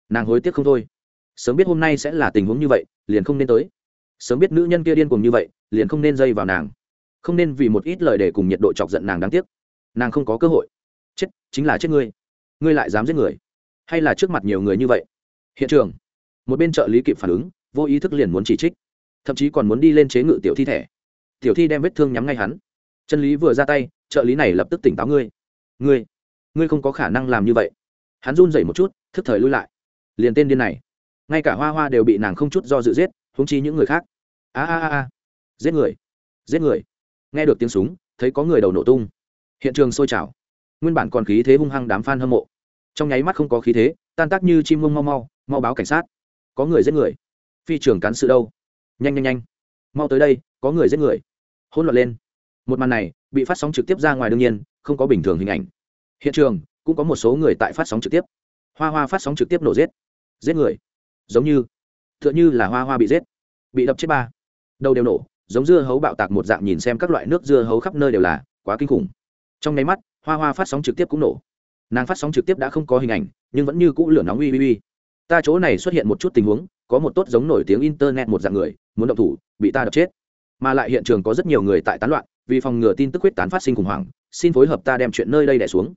Nàng hối tiếc không thôi. Sớm biết hôm nay sẽ là tình huống như vậy, liền không nên tới. Sớm biết nữ nhân kia điên cuồng như vậy, liền không nên dây vào nàng. Không nên vì một ít lời để cùng nhiệt độ chọc giận nàng đáng tiếc. Nàng không có cơ hội. Chết, chính là chết ngươi. Ngươi lại dám giết người. Hay là trước mặt nhiều người như vậy? Hiện trường một bên trợ lý kịp phản ứng, vô ý thức liền muốn chỉ trích. Thậm chí còn muốn đi lên chế ngự tiểu thi thể. Tiểu thi đem vết thương nhắm ngay hắn. Chân lý vừa ra tay, trợ lý này lập tức tỉnh táo ngươi. Ngươi ngươi không có khả năng làm như vậy. Hắn run dậy một chút, thức thời lui lại. Liền tên điên này. Ngay cả hoa hoa đều bị nàng không chút do dự giết húng chi những người khác. A a a a. Giết người. Giết người. Nghe được tiếng súng, thấy có người đầu nổ tung. Hiện trường sôi trào. Nguyên bản còn khí thế hung hăng đám f a n hâm mộ. Trong nháy mắt không có khí thế, tan tác như chim mông mau mau mau báo cảnh sát có người giết người. Phi trường cán sự đâu? Nhanh nhanh nhanh. Mau tới đây, có người giết người. Hỗn loạn lên. Một màn này, bị phát sóng trực tiếp ra ngoài đương nhiên, không có bình thường hình ảnh. Hiện trường, cũng có một số người tại phát sóng trực tiếp. Hoa hoa phát sóng trực tiếp nổ giết. Giết người. Giống như t h ư ợ n h ư là hoa hoa bị giết. Bị đập chết ba. Đầu đều nổ, giống dưa hấu bạo tạc một dạng nhìn xem các loại nước dưa hấu khắp nơi đều là quá kinh khủng. Trong nháy mắt, hoa hoa phát sóng trực tiếp cũng nổ. Nàng phát sóng trực tiếp đã không có hình ảnh, nhưng vẫn như cũ lửa nóng uy uy uy ta chỗ này xuất hiện một chút tình huống, có một tốt giống nổi tiếng internet một dạng người, muốn động thủ, bị ta đập chết. Mà lại hiện trường có rất nhiều người tại tán loạn, vì phòng ngừa tin tức quyết tán phát sinh khủng hoảng, xin phối hợp ta đem chuyện nơi đây đẻ xuống.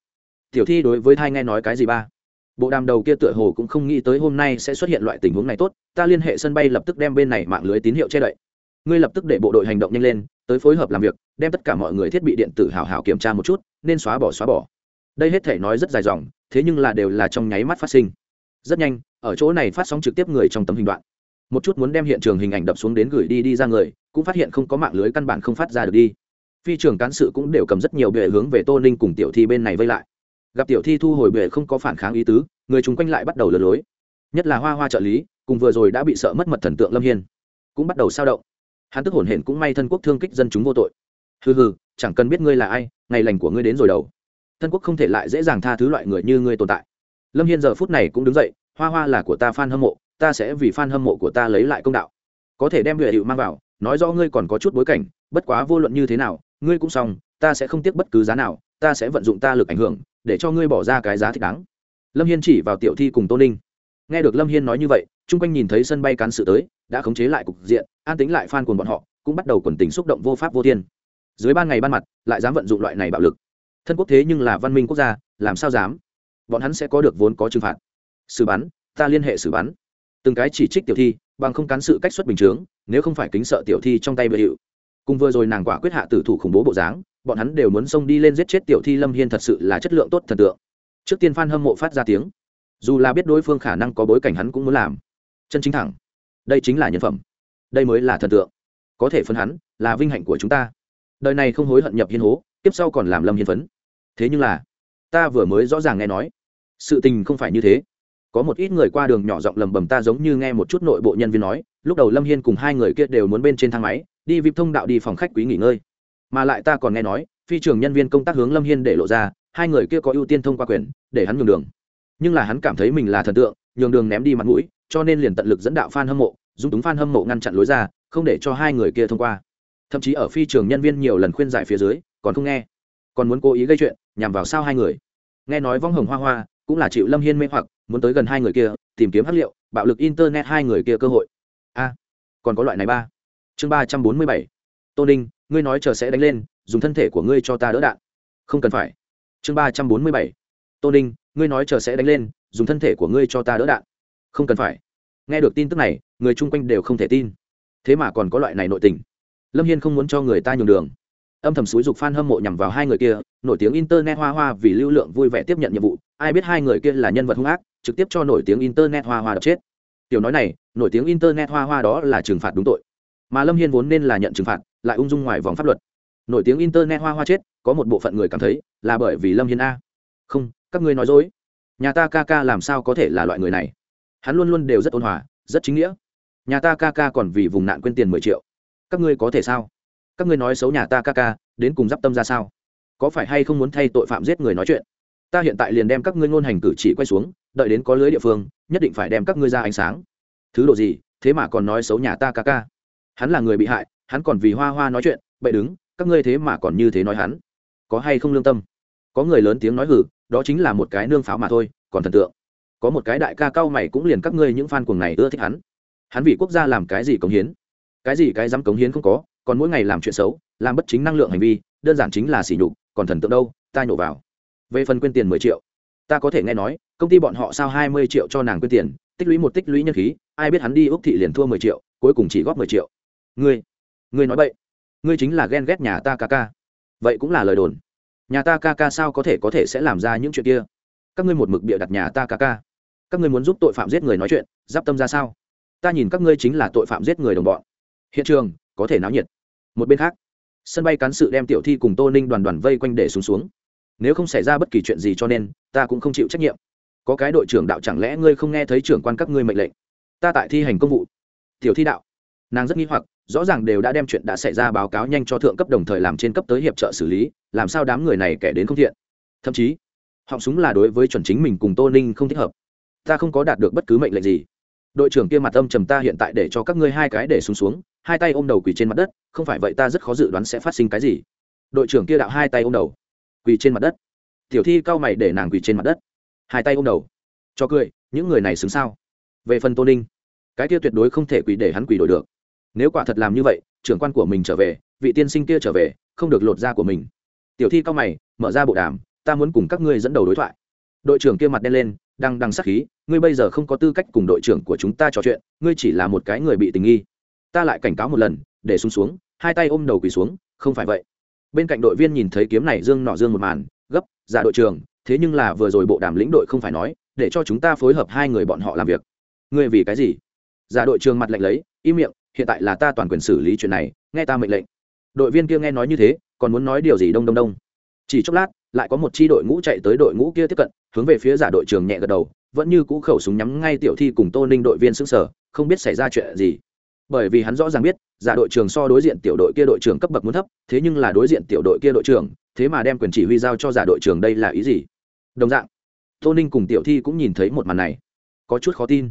Tiểu thi đối với thai nghe nói cái gì ba? Bộ đàm đầu kia tựa hồ cũng không nghĩ tới hôm nay sẽ xuất hiện loại tình huống này tốt, ta liên hệ sân bay lập tức đem bên này mạng lưới tín hiệu che đậy. Ngươi lập tức để bộ đội hành động nhanh lên, tới phối hợp làm việc, đem tất cả mọi người thiết bị điện tử hào hào kiểm tra một chút, nên xóa bỏ xóa bỏ. Đây hết thể nói rất dài dòng, thế nhưng là đều là trong nháy mắt phát sinh. Rất nhanh ở chỗ này phát sóng trực tiếp người trong tấm hình đoạn. Một chút muốn đem hiện trường hình ảnh đập xuống đến gửi đi đi ra người, cũng phát hiện không có mạng lưới căn bản không phát ra được đi. Phi trường cán sự cũng đều cầm rất nhiều bệ hướng về tô ninh cùng tiểu thi bên này vây lại. Gặp tiểu thi thu hồi bệ không có phản kháng ý tứ, người chung quanh lại bắt đầu lừa lối. Nhất là hoa hoa trợ lý, cùng vừa rồi đã bị sợ mất mật thần tượng lâm hiên, cũng bắt đầu sao động. Hắn tức hổn hển cũng may thân quốc thương kích dân chúng vô tội. Hừ hừ, chẳng cần biết ngươi là ai, ngày lành của ngươi đến rồi đầu. Thân quốc không thể lại dễ dàng tha thứ loại người như ngươi tồn tại. Lâm hiên giờ phút này cũng đứng dậy hoa hoa là của ta fan hâm mộ, ta sẽ vì fan hâm mộ của ta lấy lại công đạo. Có thể đem huệ hiệu mang vào, nói rõ ngươi còn có chút bối cảnh, bất quá vô luận như thế nào, ngươi cũng xong, ta sẽ không tiếc bất cứ giá nào, ta sẽ vận dụng ta lực ảnh hưởng, để cho ngươi bỏ ra cái giá thích đáng. Lâm hiên chỉ vào tiểu thi cùng tô ninh. Nghe được lâm hiên nói như vậy, chung quanh nhìn thấy sân bay cán sự tới, đã khống chế lại cục diện, an tính lại phan cuồng bọn họ, cũng bắt đầu quần tình xúc động vô pháp vô thiên. Dưới ban ngày ban mặt, lại dám vận dụng loại này bạo lực. Thân quốc thế nhưng là văn minh quốc gia, làm sao dám? Bọn hắn sẽ có được vốn có trừng phạt xử bắn, ta liên hệ xử bắn. Từng cái chỉ trích tiểu thi, bằng không cán sự cách xuất bình chướng, nếu không phải kính sợ tiểu thi trong tay bệ hiệu cùng vừa rồi nàng quả quyết hạ tử thủ khủng bố bộ dáng, bọn hắn đều muốn xông đi lên giết chết tiểu thi lâm hiên thật sự là chất lượng tốt thần tượng. Trước tiên phan hâm mộ phát ra tiếng. Dù là biết đối phương khả năng có bối cảnh hắn cũng muốn làm. Chân chính thẳng. Đây chính là nhân phẩm. Đây mới là thần tượng. Có thể phân hắn, là vinh hạnh của chúng ta. Đời này không hối hận nhập hiên hố tiếp sau còn làm lâm hiên phấn. Thế nhưng là, ta vừa mới rõ ràng nghe nói, sự tình không phải như thế có một ít người qua đường nhỏ giọng lầm bầm ta giống như nghe một chút nội bộ nhân viên nói, lúc đầu lâm hiên cùng hai người kia đều muốn bên trên thang máy, đi vip thông đạo đi phòng khách quý nghỉ ngơi. Mà lại ta còn nghe nói, phi trường nhân viên công tác hướng lâm hiên để lộ ra, hai người kia có ưu tiên thông qua quyền, để hắn nhường đường. Nhưng là hắn cảm thấy mình là thần tượng, nhường đường ném đi mặt mũi, cho nên liền tận lực dẫn đạo f a n hâm mộ dung túng f a n hâm mộ ngăn chặn lối ra, không để cho hai người kia thông qua. Thậm chí ở phi trường nhân viên nhiều lần khuyên giải phía dưới, còn không nghe. Còn muốn cố ý gây chuyện, nhằm vào sao hai người. Nghe nói vong hồng hoa hoa, cũng là chịu lâm hiên mê hoặc muốn tới gần hai người kia, tìm kiếm hắc liệu, bạo lực internet hai người kia cơ hội. A, còn có loại này ba. Chương ba trăm bốn mươi bảy. Tô ninh, ngươi nói chờ sẽ đánh lên, dùng thân thể của ngươi cho ta đỡ đạn. Không cần phải. Chương ba trăm bốn mươi bảy. Tô ninh, ngươi nói chờ sẽ đánh lên, dùng thân thể của ngươi cho ta đỡ đạn. Không cần phải. Nghe được tin tức này, người chung quanh đều không thể tin. Thế mà còn có loại này nội tình. Lâm hiên không muốn cho người ta nhường đường. Âm thầm xúi dục f a n hâm mộ nhằm vào hai người kia, nổi tiếng internet hoa hoa vì lưu lượng vui vẻ tiếp nhận nhiệm vụ. Ai biết hai người kia là nhân vật hung ác trực tiếp cho nổi tiếng internet hoa hoa đập chết. Tiểu nói này, nổi tiếng internet hoa hoa đó là trừng phạt đúng tội. Mà lâm hiên vốn nên là nhận trừng phạt, lại ung dung ngoài vòng pháp luật. Nổi tiếng internet hoa hoa chết, có một bộ phận người cảm thấy là bởi vì lâm hiên a. Không, các ngươi nói dối. Nhà ta ca ca làm sao có thể là loại người này? Hắn luôn luôn đều rất ôn hòa, rất chính nghĩa. Nhà ta ca ca còn vì vùng nạn quên tiền mười triệu. Các ngươi có thể sao? Các ngươi nói xấu nhà ta ca ca, đến cùng d i p tâm ra sao? Có phải hay không muốn thay tội phạm giết người nói chuyện? Ta hiện tại liền đem các ngươi ngôn hành cử chỉ quay xuống đợi đến có lưới địa phương, nhất định phải đem các ngươi ra ánh sáng. Thứ độ gì? Thế mà còn nói xấu nhà ta ca ca. Hắn là người bị hại, hắn còn vì hoa hoa nói chuyện, bậy đứng, các ngươi thế mà còn như thế nói hắn. Có hay không lương tâm? Có người lớn tiếng nói hử, đó chính là một cái nương pháo mà thôi, còn thần tượng. Có một cái đại ca cao mày cũng liền các ngươi những fan cuồng này ưa thích hắn. Hắn vì quốc gia làm cái gì cống hiến? Cái gì cái dám cống hiến không có, còn mỗi ngày làm chuyện xấu, làm bất chính năng lượng hành vi, đơn giản chính là sỉ nhục, còn thần tượng đâu, ta nhổ vào. Về phần quên tiền mười triệu ta có thể nghe nói, công ty bọn họ sao hai mươi triệu cho nàng quyên tiền, tích lũy một tích lũy nhân khí, ai biết hắn đi úc thị liền thua mười triệu, cuối cùng chỉ góp mười triệu. Ngươi ngươi nói vậy ngươi chính là ghen ghét nhà ta ca ca. Vậy cũng là lời đồn. Nhà ta ca ca sao có thể có thể sẽ làm ra những chuyện kia? Các ngươi một mực bịa đặt nhà ta ca ca. Các ngươi muốn giúp tội phạm giết người nói chuyện, giáp tâm ra sao? Ta nhìn các ngươi chính là tội phạm giết người đồng bọn. Hiện trường, có thể náo nhiệt. Một bên khác, sân bay cán sự đem tiểu thi cùng tô ninh đoàn đoàn vây quanh để xuống xuống. Nếu không xảy ra bất kỳ chuyện gì cho nên ta cũng không chịu trách nhiệm. Có cái đội trưởng đạo chẳng lẽ ngươi không nghe thấy trưởng quan các ngươi mệnh lệnh? Ta tại thi hành công vụ. Tiểu thi đạo. Nàng rất nghi hoặc, rõ ràng đều đã đem chuyện đã xảy ra báo cáo nhanh cho thượng cấp đồng thời làm trên cấp tới hiệp trợ xử lý, làm sao đám người này kẻ đến không thiện? Thậm chí, họng súng là đối với chuẩn chính mình cùng tô ninh không thích hợp. Ta không có đạt được bất cứ mệnh lệnh gì. Đội trưởng kia mặt âm trầm ta hiện tại để cho các ngươi hai cái để xuống xuống, hai tay ôm đầu quỳ trên mặt đất, không phải vậy ta rất khó dự đoán sẽ phát sinh cái gì. Đội trưởng kia đạo hai tay ôm đầu, quỳ trên mặt đất tiểu thi cao mày để nàng quỳ trên mặt đất. Hai tay ôm đầu. Cho cười, những người này xứng sao? Về phần tô ninh, cái kia tuyệt đối không thể quỳ để hắn quỳ đổi được. Nếu quả thật làm như vậy, trưởng quan của mình trở về, vị tiên sinh kia trở về, không được lột da của mình. Tiểu thi cao mày, mở ra bộ đàm, ta muốn cùng các ngươi dẫn đầu đối thoại. Đội trưởng kia mặt đen lên, đang đằng sắc khí, ngươi bây giờ không có tư cách cùng đội trưởng của chúng ta trò chuyện, ngươi chỉ là một cái người bị tình nghi. Ta lại cảnh cáo một lần, để xuống xuống, hai tay ôm đầu quỳ xuống, không phải vậy. Bên cạnh đội viên nhìn thấy kiếm này dương nọ dương một màn gấp giả đội trưởng, thế nhưng là vừa rồi bộ đàm lĩnh đội không phải nói, để cho chúng ta phối hợp hai người bọn họ làm việc. Ngươi vì cái gì? Giả đội trưởng mặt lạnh lấy, im miệng, hiện tại là ta toàn quyền xử lý chuyện này, nghe ta mệnh lệnh. Đội viên kia nghe nói như thế, còn muốn nói điều gì đông đông đông? Chỉ chốc lát, lại có một chi đội ngũ chạy tới đội ngũ kia tiếp cận, hướng về phía giả đội trưởng nhẹ gật đầu, vẫn như cũ khẩu súng nhắm ngay tiểu thi cùng tô ninh đội viên xứng sở không biết xảy ra chuyện gì bởi vì hắn rõ ràng biết, giả đội trưởng so đối diện tiểu đội kia đội trưởng cấp bậc muốn thấp, thế nhưng là đối diện tiểu đội kia đội trưởng, thế mà đem quyền chỉ huy giao cho giả đội trưởng đây là ý gì? Đồng dạng, tô ninh cùng tiểu thi cũng nhìn thấy một màn này. Có chút khó tin.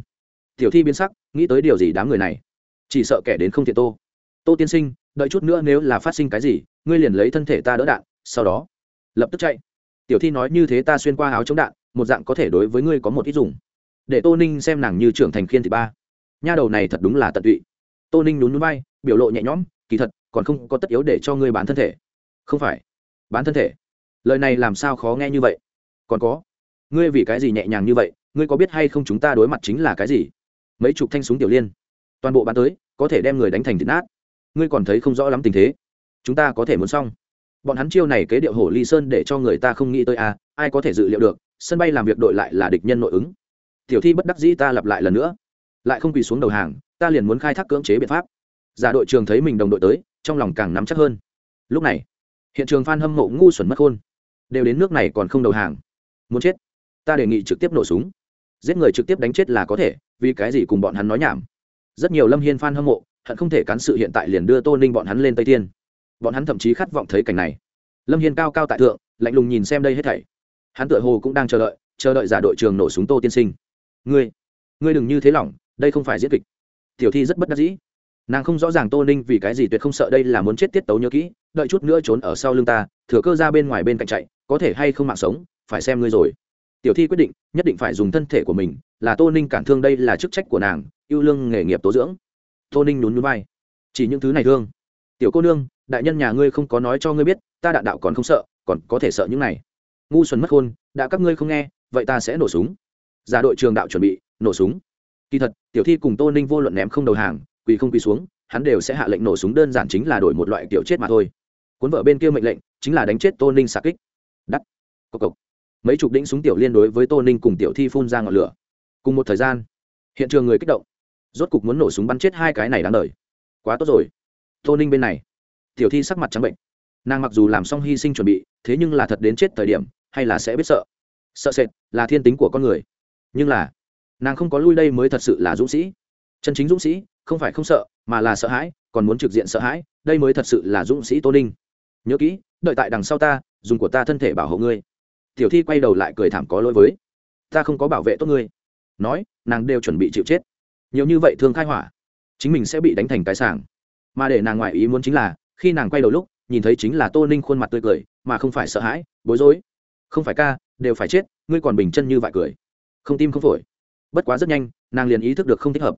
Tiểu thi biến sắc, nghĩ tới điều gì đám người này? Chỉ sợ kẻ đến không thiện tô. Tô tiên sinh, đợi chút nữa nếu là phát sinh cái gì, ngươi liền lấy thân thể ta đỡ đạn, sau đó, lập tức chạy. Tiểu thi nói như thế ta xuyên qua áo chống đạn, một dạng có thể đối với ngươi có một ít dùng. Để tô ninh xem nàng như trưởng thành khiên thị ba. Nha đầu này thật đúng là tận tụy tô ninh nhún núi bay biểu lộ nhẹ nhõm, kỳ thật, còn không có tất yếu để cho ngươi bán thân thể. Không phải. Bán thân thể? Lời này làm sao khó nghe như vậy? Còn có. Ngươi vì cái gì nhẹ nhàng như vậy? Ngươi có biết hay không chúng ta đối mặt chính là cái gì? Mấy chục thanh súng tiểu liên. Toàn bộ bán tới, có thể đem người đánh thành thịt nát. Ngươi còn thấy không rõ lắm tình thế. Chúng ta có thể muốn xong. Bọn hắn chiêu này kế điệu hổ ly sơn để cho người ta không nghĩ tới à ai có thể dự liệu được, sân bay làm việc đội lại là địch nhân nội ứng. Tiểu thi bất đắc dĩ ta lặp lại lần nữa. Lại không quỳ xuống đầu hàng ta liền muốn khai thác cưỡng chế biện pháp. Giả đội trường thấy mình đồng đội tới, trong lòng càng nắm chắc hơn. Lúc này, hiện trường phan hâm mộ ngu xuẩn mất khôn. Đều đến nước này còn không đầu hàng. Muốn chết. Ta đề nghị trực tiếp nổ súng. Giết người trực tiếp đánh chết là có thể, vì cái gì cùng bọn hắn nói nhảm? Rất nhiều lâm hiên f hâm mộ, hận không thể cán sự hiện tại liền đưa tô ninh bọn hắn lên tây tiên bọn hắn thậm chí khát vọng thấy cảnh này. Lâm hiên cao cao tại thượng, lạnh lùng nhìn xem đây hết thảy. Hắn tựa hồ cũng đang chờ đợi chờ đợi giả đội trường nổ súng tô tiên sinh. Ngươi ngươi đừng như thế lỏng, đây không phải diễn kịch tiểu thi rất bất đắc dĩ. Nàng không rõ ràng tô ninh vì cái gì tuyệt không sợ đây là muốn chết tiết tấu nhớ kỹ, đợi chút nữa trốn ở sau lưng ta, thừa cơ ra bên ngoài bên cạnh chạy, có thể hay không mạng sống, phải xem ngươi rồi. Tiểu thi quyết định, nhất định phải dùng thân thể của mình, là tô ninh cản thương đây là chức trách của nàng, yêu lương nghề nghiệp tố dưỡng. Tô ninh nhún núi bay chỉ những thứ này thương. Tiểu cô nương, đại nhân nhà ngươi không có nói cho ngươi biết, ta đạn đạo còn không sợ, còn có thể sợ những này. Ngu xuẩn mất khôn, đã các ngươi không nghe, vậy ta sẽ nổ súng. Giả đội trường đạo chuẩn bị, nổ súng. Kỳ thật tiểu thi cùng tô ninh vô luận ném không đầu hàng, quỳ không quỳ xuống, hắn đều sẽ hạ lệnh nổ súng đơn giản chính là đổi một loại kiểu chết mà thôi. Cuốn vợ bên kia mệnh lệnh, chính là đánh chết tô ninh xạ kích. Đắt. Cộc cộc. Mấy chục đĩnh súng tiểu liên đối với tô ninh cùng tiểu thi phun ra ngọn lửa. Cùng một thời gian, hiện trường người kích động. Rốt cục muốn nổ súng bắn chết hai cái này đáng đời. Quá tốt rồi. Tô ninh bên này. Tiểu thi sắc mặt trắng bệnh. Nàng mặc dù làm xong hy sinh chuẩn bị, thế nhưng là thật đến chết thời điểm, hay là sẽ biết sợ. Sợ sệt là thiên tính của con người. Nhưng là nàng không có lui đây mới thật sự là dũng sĩ. Chân chính dũng sĩ, không phải không sợ, mà là sợ hãi, còn muốn trực diện sợ hãi, đây mới thật sự là dũng sĩ tô ninh. Nhớ kỹ, đợi tại đằng sau ta, dùng của ta thân thể bảo hộ ngươi. Tiểu thi quay đầu lại cười thảm có lỗi với. Ta không có bảo vệ tốt ngươi. Nói, nàng đều chuẩn bị chịu chết. Nhiều như vậy thương khai hỏa, chính mình sẽ bị đánh thành cái sảng. Mà để nàng ngoại ý muốn chính là, khi nàng quay đầu lúc, nhìn thấy chính là tô ninh khuôn mặt tươi cười, mà không phải sợ hãi, bối rối. Không phải ca, đều phải chết, ngươi còn bình chân như vại cười. Không tim không phổi bất quá rất nhanh, nàng liền ý thức được không thích hợp.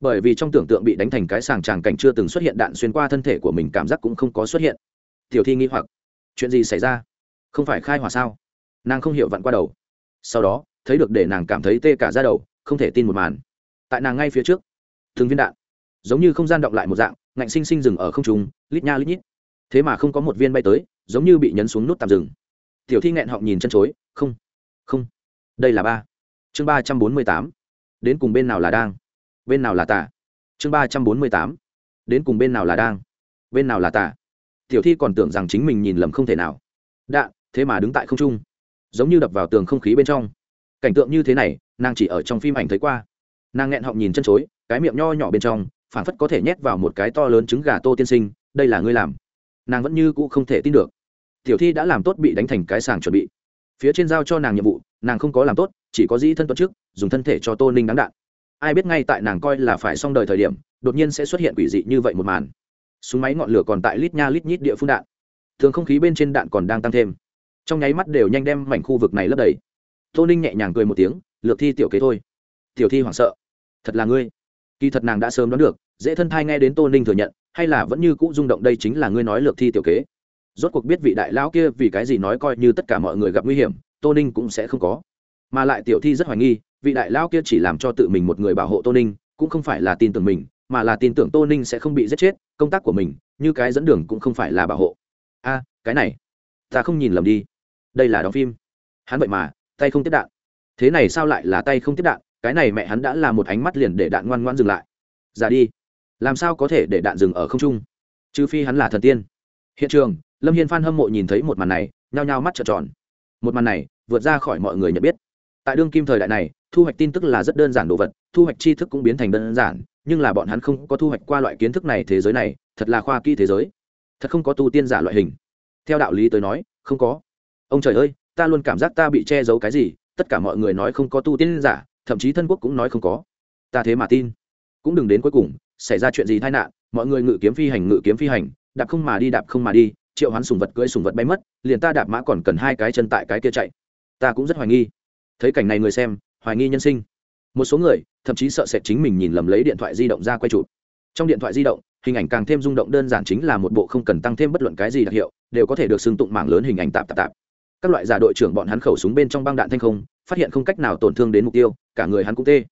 Bởi vì trong tưởng tượng bị đánh thành cái sàng tràng cảnh chưa từng xuất hiện đạn xuyên qua thân thể của mình cảm giác cũng không có xuất hiện. Tiểu thi nghĩ hoặc, chuyện gì xảy ra? Không phải khai hỏa sao? Nàng không hiểu vặn qua đầu. Sau đó, thấy được để nàng cảm thấy tê cả ra đầu, không thể tin một màn. Tại nàng ngay phía trước thường viên đạn, giống như không gian động lại một dạng, ngạnh sinh sinh dừng ở không trung, lít nha lít nhít. Thế mà không có một viên bay tới, giống như bị nhấn xuống nút tạm dừng. Tiểu thi nghẹn họng nhìn chân chối, không không, đây là ba chương ba trăm bốn mươi tám. Đến cùng bên nào là đang? Bên nào là tả chương ba trăm bốn mươi tám. Đến cùng bên nào là đang? Bên nào là tả tiểu thi còn tưởng rằng chính mình nhìn lầm không thể nào. Đạ, thế mà đứng tại không trung. Giống như đập vào tường không khí bên trong. Cảnh tượng như thế này, nàng chỉ ở trong phim ảnh thấy qua. Nàng nghẹn họng nhìn chân chối, cái miệng nho nhỏ bên trong phản phất có thể nhét vào một cái to lớn trứng gà tô tiên sinh, đây là ngươi làm. Nàng vẫn như cũ không thể tin được. Tiểu thi đã làm tốt bị đánh thành cái sàng chuẩn bị phía trên giao cho nàng nhiệm vụ, nàng không có làm tốt, chỉ có dĩ thân tuấn trước, dùng thân thể cho tô ninh đáng đạn. Ai biết ngay tại nàng coi là phải xong đời thời điểm, đột nhiên sẽ xuất hiện quỷ dị như vậy một màn. Súng máy ngọn lửa còn tại lít nha lít nhít địa phương đạn. Thường không khí bên trên đạn còn đang tăng thêm. Trong nháy mắt đều nhanh đem mảnh khu vực này lấp đầy. Tô ninh nhẹ nhàng cười một tiếng, lược thi tiểu kế thôi. Tiểu thi hoảng sợ. Thật là ngươi. Kỳ thật nàng đã sớm đoán được, dễ thân thai nghe đến tô ninh thừa nhận, hay là vẫn như cũ rung động đây chính là ngươi nói lược thi tiểu kế rốt cuộc biết vị đại lão kia vì cái gì nói coi như tất cả mọi người gặp nguy hiểm, tô ninh cũng sẽ không có. Mà lại tiểu thi rất hoài nghi, vị đại lão kia chỉ làm cho tự mình một người bảo hộ tô ninh, cũng không phải là tin tưởng mình, mà là tin tưởng tô ninh sẽ không bị giết chết, công tác của mình, như cái dẫn đường cũng không phải là bảo hộ. A, cái này, ta không nhìn lầm đi. Đây là đóng phim. Hắn vậy mà, tay không tiếp đạn. Thế này sao lại là tay không tiếp đạn? Cái này mẹ hắn đã là một ánh mắt liền để đạn ngoan ngoan dừng lại. Ra đi. Làm sao có thể để đạn dừng ở không trung? Trừ phi hắn là thần tiên. Hiện trường lâm hiên phan hâm mộ nhìn thấy một màn này, nhao nhao mắt trợn tròn. Một màn này, vượt ra khỏi mọi người nhận biết. Tại đương kim thời đại này, thu hoạch tin tức là rất đơn giản đồ vật, thu hoạch tri thức cũng biến thành đơn giản, nhưng là bọn hắn không có thu hoạch qua loại kiến thức này thế giới này, thật là khoa kỹ thế giới. Thật không có tu tiên giả loại hình. Theo đạo lý tới nói, không có. Ông trời ơi, ta luôn cảm giác ta bị che giấu cái gì, tất cả mọi người nói không có tu tiên giả, thậm chí thân quốc cũng nói không có. Ta thế mà tin. Cũng đừng đến cuối cùng, xảy ra chuyện gì tai nạn, mọi người ngự kiếm phi hành, ngự kiếm phi hành, đạp không mà đi, đạp không mà đi triệu hoán sùng vật cưỡi sùng vật bay mất, liền ta đạp mã còn cần hai cái chân tại cái kia chạy. Ta cũng rất hoài nghi. Thấy cảnh này người xem, hoài nghi nhân sinh. Một số người, thậm chí sợ sệt chính mình nhìn lầm lấy điện thoại di động ra quay chụp. Trong điện thoại di động, hình ảnh càng thêm rung động đơn giản chính là một bộ không cần tăng thêm bất luận cái gì đặc hiệu, đều có thể được xưng tụng mảng lớn hình ảnh tạp tạp tạp. Các loại giả đội trưởng bọn hắn khẩu súng bên trong băng đạn thanh không, phát hiện không cách nào tổn thương đến mục tiêu, cả người hắn cũng tê.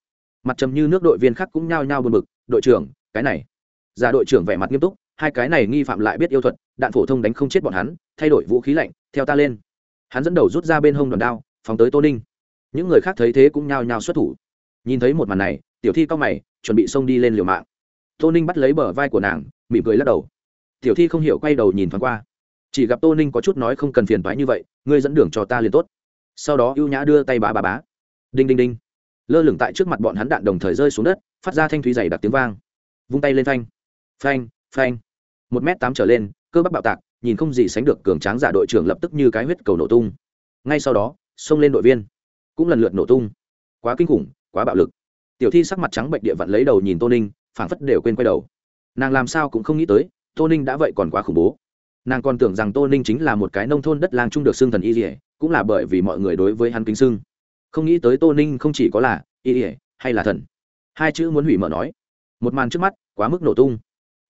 Mặt trầm như nước đội viên khác cũng nhao nhao buồn bực, đội trưởng, cái này. Giả đội trưởng vẻ mặt nghiêm túc hai cái này nghi phạm lại biết yêu thuật, đạn phổ thông đánh không chết bọn hắn, thay đổi vũ khí lạnh, theo ta lên. Hắn dẫn đầu rút ra bên hông đòn đao, phóng tới tô ninh. Những người khác thấy thế cũng nhao nhao xuất thủ. Nhìn thấy một màn này, tiểu thi cao mày, chuẩn bị xông đi lên liều mạng. Tô ninh bắt lấy bờ vai của nàng, mỉm cười lắc đầu. Tiểu thi không hiểu quay đầu nhìn thoáng qua. Chỉ gặp tô ninh có chút nói không cần phiền thoái như vậy, ngươi dẫn đường cho ta liền tốt. Sau đó ưu nhã đưa tay bá bá bá. Đinh đinh đinh. Lơ lửng tại trước mặt bọn hắn đạn đồng thời rơi xuống đất, phát ra thanh thúy dày đặc tiếng vang. Vung tay lên phanh. Phanh phanh một m tám trở lên, cơ bắp bạo tạc, nhìn không gì sánh được cường tráng giả đội trưởng lập tức như cái huyết cầu nổ tung. Ngay sau đó, xông lên đội viên, cũng lần lượt nổ tung. Quá kinh khủng, quá bạo lực. Tiểu thi sắc mặt trắng bệnh địa vặn lấy đầu nhìn tô ninh, phảng phất đều quên quay đầu. Nàng làm sao cũng không nghĩ tới, tô ninh đã vậy còn quá khủng bố. Nàng còn tưởng rằng tô ninh chính là một cái nông thôn đất lang trung được xưng thần y ỉa cũng là bởi vì mọi người đối với hắn kính xưng. Không nghĩ tới tô ninh không chỉ có là y ỉa hay là thần. Hai chữ muốn hủy mở nói. Một màn trước mắt, quá mức nổ tung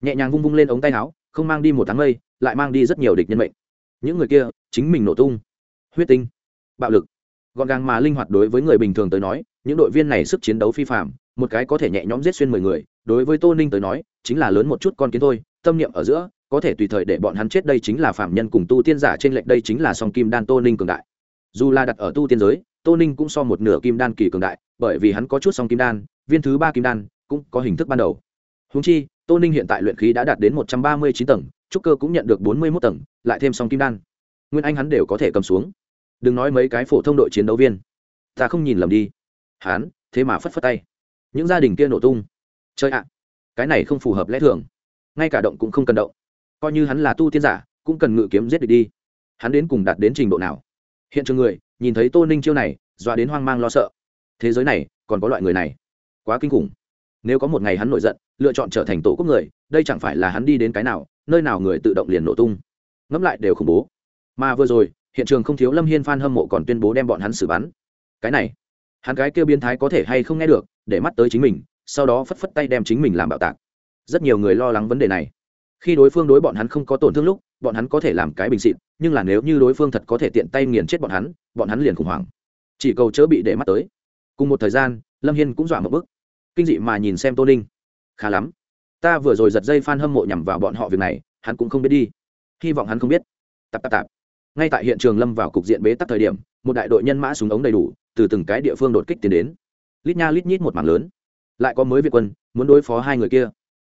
nhẹ nhàng vung vung lên ống tay áo, không mang đi một tháng mây, lại mang đi rất nhiều địch nhân mệnh. Những người kia, chính mình nổ tung. Huyết tinh. Bạo lực. Gọn gàng mà linh hoạt đối với người bình thường tới nói, những đội viên này sức chiến đấu phi phạm một cái có thể nhẹ nhõm giết xuyên mười người, đối với tô ninh tới nói, chính là lớn một chút con kiến thôi, tâm niệm ở giữa, có thể tùy thời để bọn hắn chết đây chính là phạm nhân cùng tu tiên giả trên lệnh đây chính là song kim đan tô ninh cường đại. Dù là đặt ở tu tiên giới, tô ninh cũng so một nửa kim đan kỳ cường đại, bởi vì hắn có chút song kim đan, viên thứ ba kim đan cũng có hình thức ban đầu. Húng chi tô ninh hiện tại luyện khí đã đạt đến một trăm ba mươi chín tầng, trúc cơ cũng nhận được bốn mươi mốt tầng, lại thêm song kim đan. Nguyên anh hắn đều có thể cầm xuống. Đừng nói mấy cái phổ thông đội chiến đấu viên. Ta không nhìn lầm đi. Hắn, thế mà phất phất tay. Những gia đình kia nổ tung. Chơi ạ, cái này không phù hợp lẽ thường. Ngay cả động cũng không cần động. Coi như hắn là tu tiên giả, cũng cần ngự kiếm giết địch đi. Hắn đến cùng đạt đến trình độ nào? Hiện trường người, nhìn thấy tô ninh chiêu này, dọa đến hoang mang lo sợ. Thế giới này, còn có loại người này. Quá kinh khủng nếu có một ngày hắn nổi giận, lựa chọn trở thành tổ quốc người, đây chẳng phải là hắn đi đến cái nào, nơi nào người tự động liền nổ tung. Ngẫm lại đều khủng bố. Mà vừa rồi, hiện trường không thiếu lâm hiên phan hâm mộ còn tuyên bố đem bọn hắn xử bắn. Cái này, hắn cái kêu biến thái có thể hay không nghe được, để mắt tới chính mình, sau đó phất phất tay đem chính mình làm bạo tạc. Rất nhiều người lo lắng vấn đề này. Khi đối phương đối bọn hắn không có tổn thương lúc, bọn hắn có thể làm cái bình xịn, nhưng là nếu như đối phương thật có thể tiện tay nghiền chết bọn hắn bọn hắn liền khủng hoảng. Chỉ cầu chớ bị để mắt tới. Cùng một thời gian, lâm hiên cũng dọa một bức kinh dị mà nhìn xem tô ninh. Khá lắm. Ta vừa rồi giật dây f a n hâm mộ nhằm vào bọn họ việc này, hắn cũng không biết đi. Hy vọng hắn không biết. Tạp tạp tạp. Ngay tại hiện trường lâm vào cục diện bế tắc thời điểm, một đại đội nhân mã súng ống đầy đủ, từ từng cái địa phương đột kích tiến đến. Lít nha lít nhít một mảng lớn. Lại có mới việt quân, muốn đối phó hai người kia.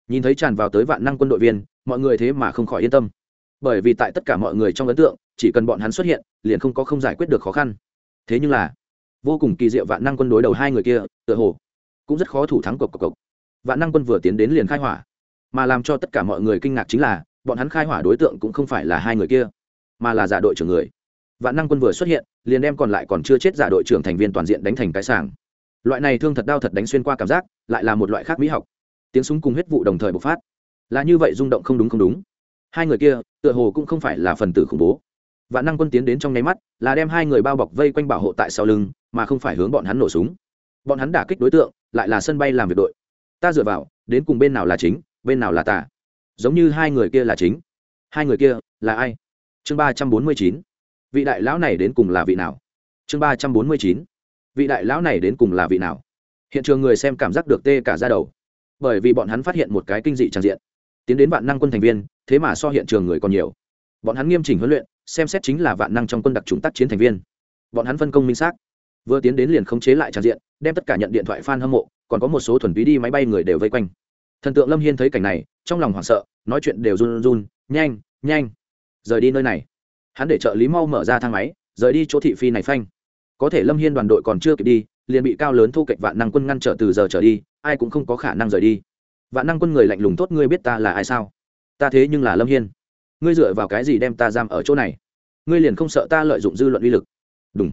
Nhìn thấy tràn vào tới vạn năng quân đội viên, mọi người thế mà không khỏi yên tâm. Bởi vì tại tất cả mọi người trong ấn tượng, chỉ cần bọn hắn xuất hiện, liền không có không giải quyết được khó khăn. Thế nhưng là, vô cùng kỳ diệu vạn năng quân đối đầu hai người kia, tựa hồ cũng rất khó thủ thắng cộc cộc cộc. Vạn năng quân vừa tiến đến liền khai hỏa, mà làm cho tất cả mọi người kinh ngạc chính là, bọn hắn khai hỏa đối tượng cũng không phải là hai người kia, mà là giả đội trưởng người. Vạn năng quân vừa xuất hiện, liền đem còn lại còn chưa chết giả đội trưởng thành viên toàn diện đánh thành cái sàng loại này thương thật đau thật đánh xuyên qua cảm giác, lại là một loại khác mỹ học. Tiếng súng cùng huyết vụ đồng thời bộc phát. Là như vậy rung động không đúng không đúng. Hai người kia, tựa hồ cũng không phải là phần tử khủng bố. Vạn năng quân tiến đến trong nháy mắt, là đem hai người bao bọc vây quanh bảo hộ tại sau lưng, mà không phải hướng bọn hắn nổ súng. Bọn hắn đả kích đối tượng lại là sân bay làm việc đội. Ta dựa vào, đến cùng bên nào là chính, bên nào là tà. Giống như hai người kia là chính. Hai người kia là ai? Chương ba trăm bốn mươi chín. Vị đại lão này đến cùng là vị nào? Chương ba trăm bốn mươi chín. Vị đại lão này đến cùng là vị nào? Hiện trường người xem cảm giác được tê cả ra đầu. Bởi vì bọn hắn phát hiện một cái kinh dị tràn diện. Tiến đến vạn năng quân thành viên, thế mà so hiện trường người còn nhiều. Bọn hắn nghiêm chỉnh huấn luyện, xem xét chính là vạn năng trong quân đặc trùng tác chiến thành viên. Bọn hắn phân công minh xác vừa tiến đến liền khống chế lại tràn diện, đem tất cả nhận điện thoại f a n hâm mộ, còn có một số thuần túy đi máy bay người đều vây quanh. Thần tượng lâm hiên thấy cảnh này, trong lòng hoảng sợ, nói chuyện đều run run, nhanh nhanh, rời đi nơi này. Hắn để trợ lý mau mở ra thang máy, rời đi chỗ thị phi này phanh. Có thể lâm hiên đoàn đội còn chưa kịp đi, liền bị cao lớn thu cạnh vạn năng quân ngăn trở từ giờ trở đi, ai cũng không có khả năng rời đi. Vạn năng quân người lạnh lùng tốt, ngươi biết ta là ai sao? Ta thế nhưng là lâm hiên. Ngươi dựa vào cái gì đem ta giam ở chỗ này? Ngươi liền không sợ ta lợi dụng dư luận uy lực? Đúng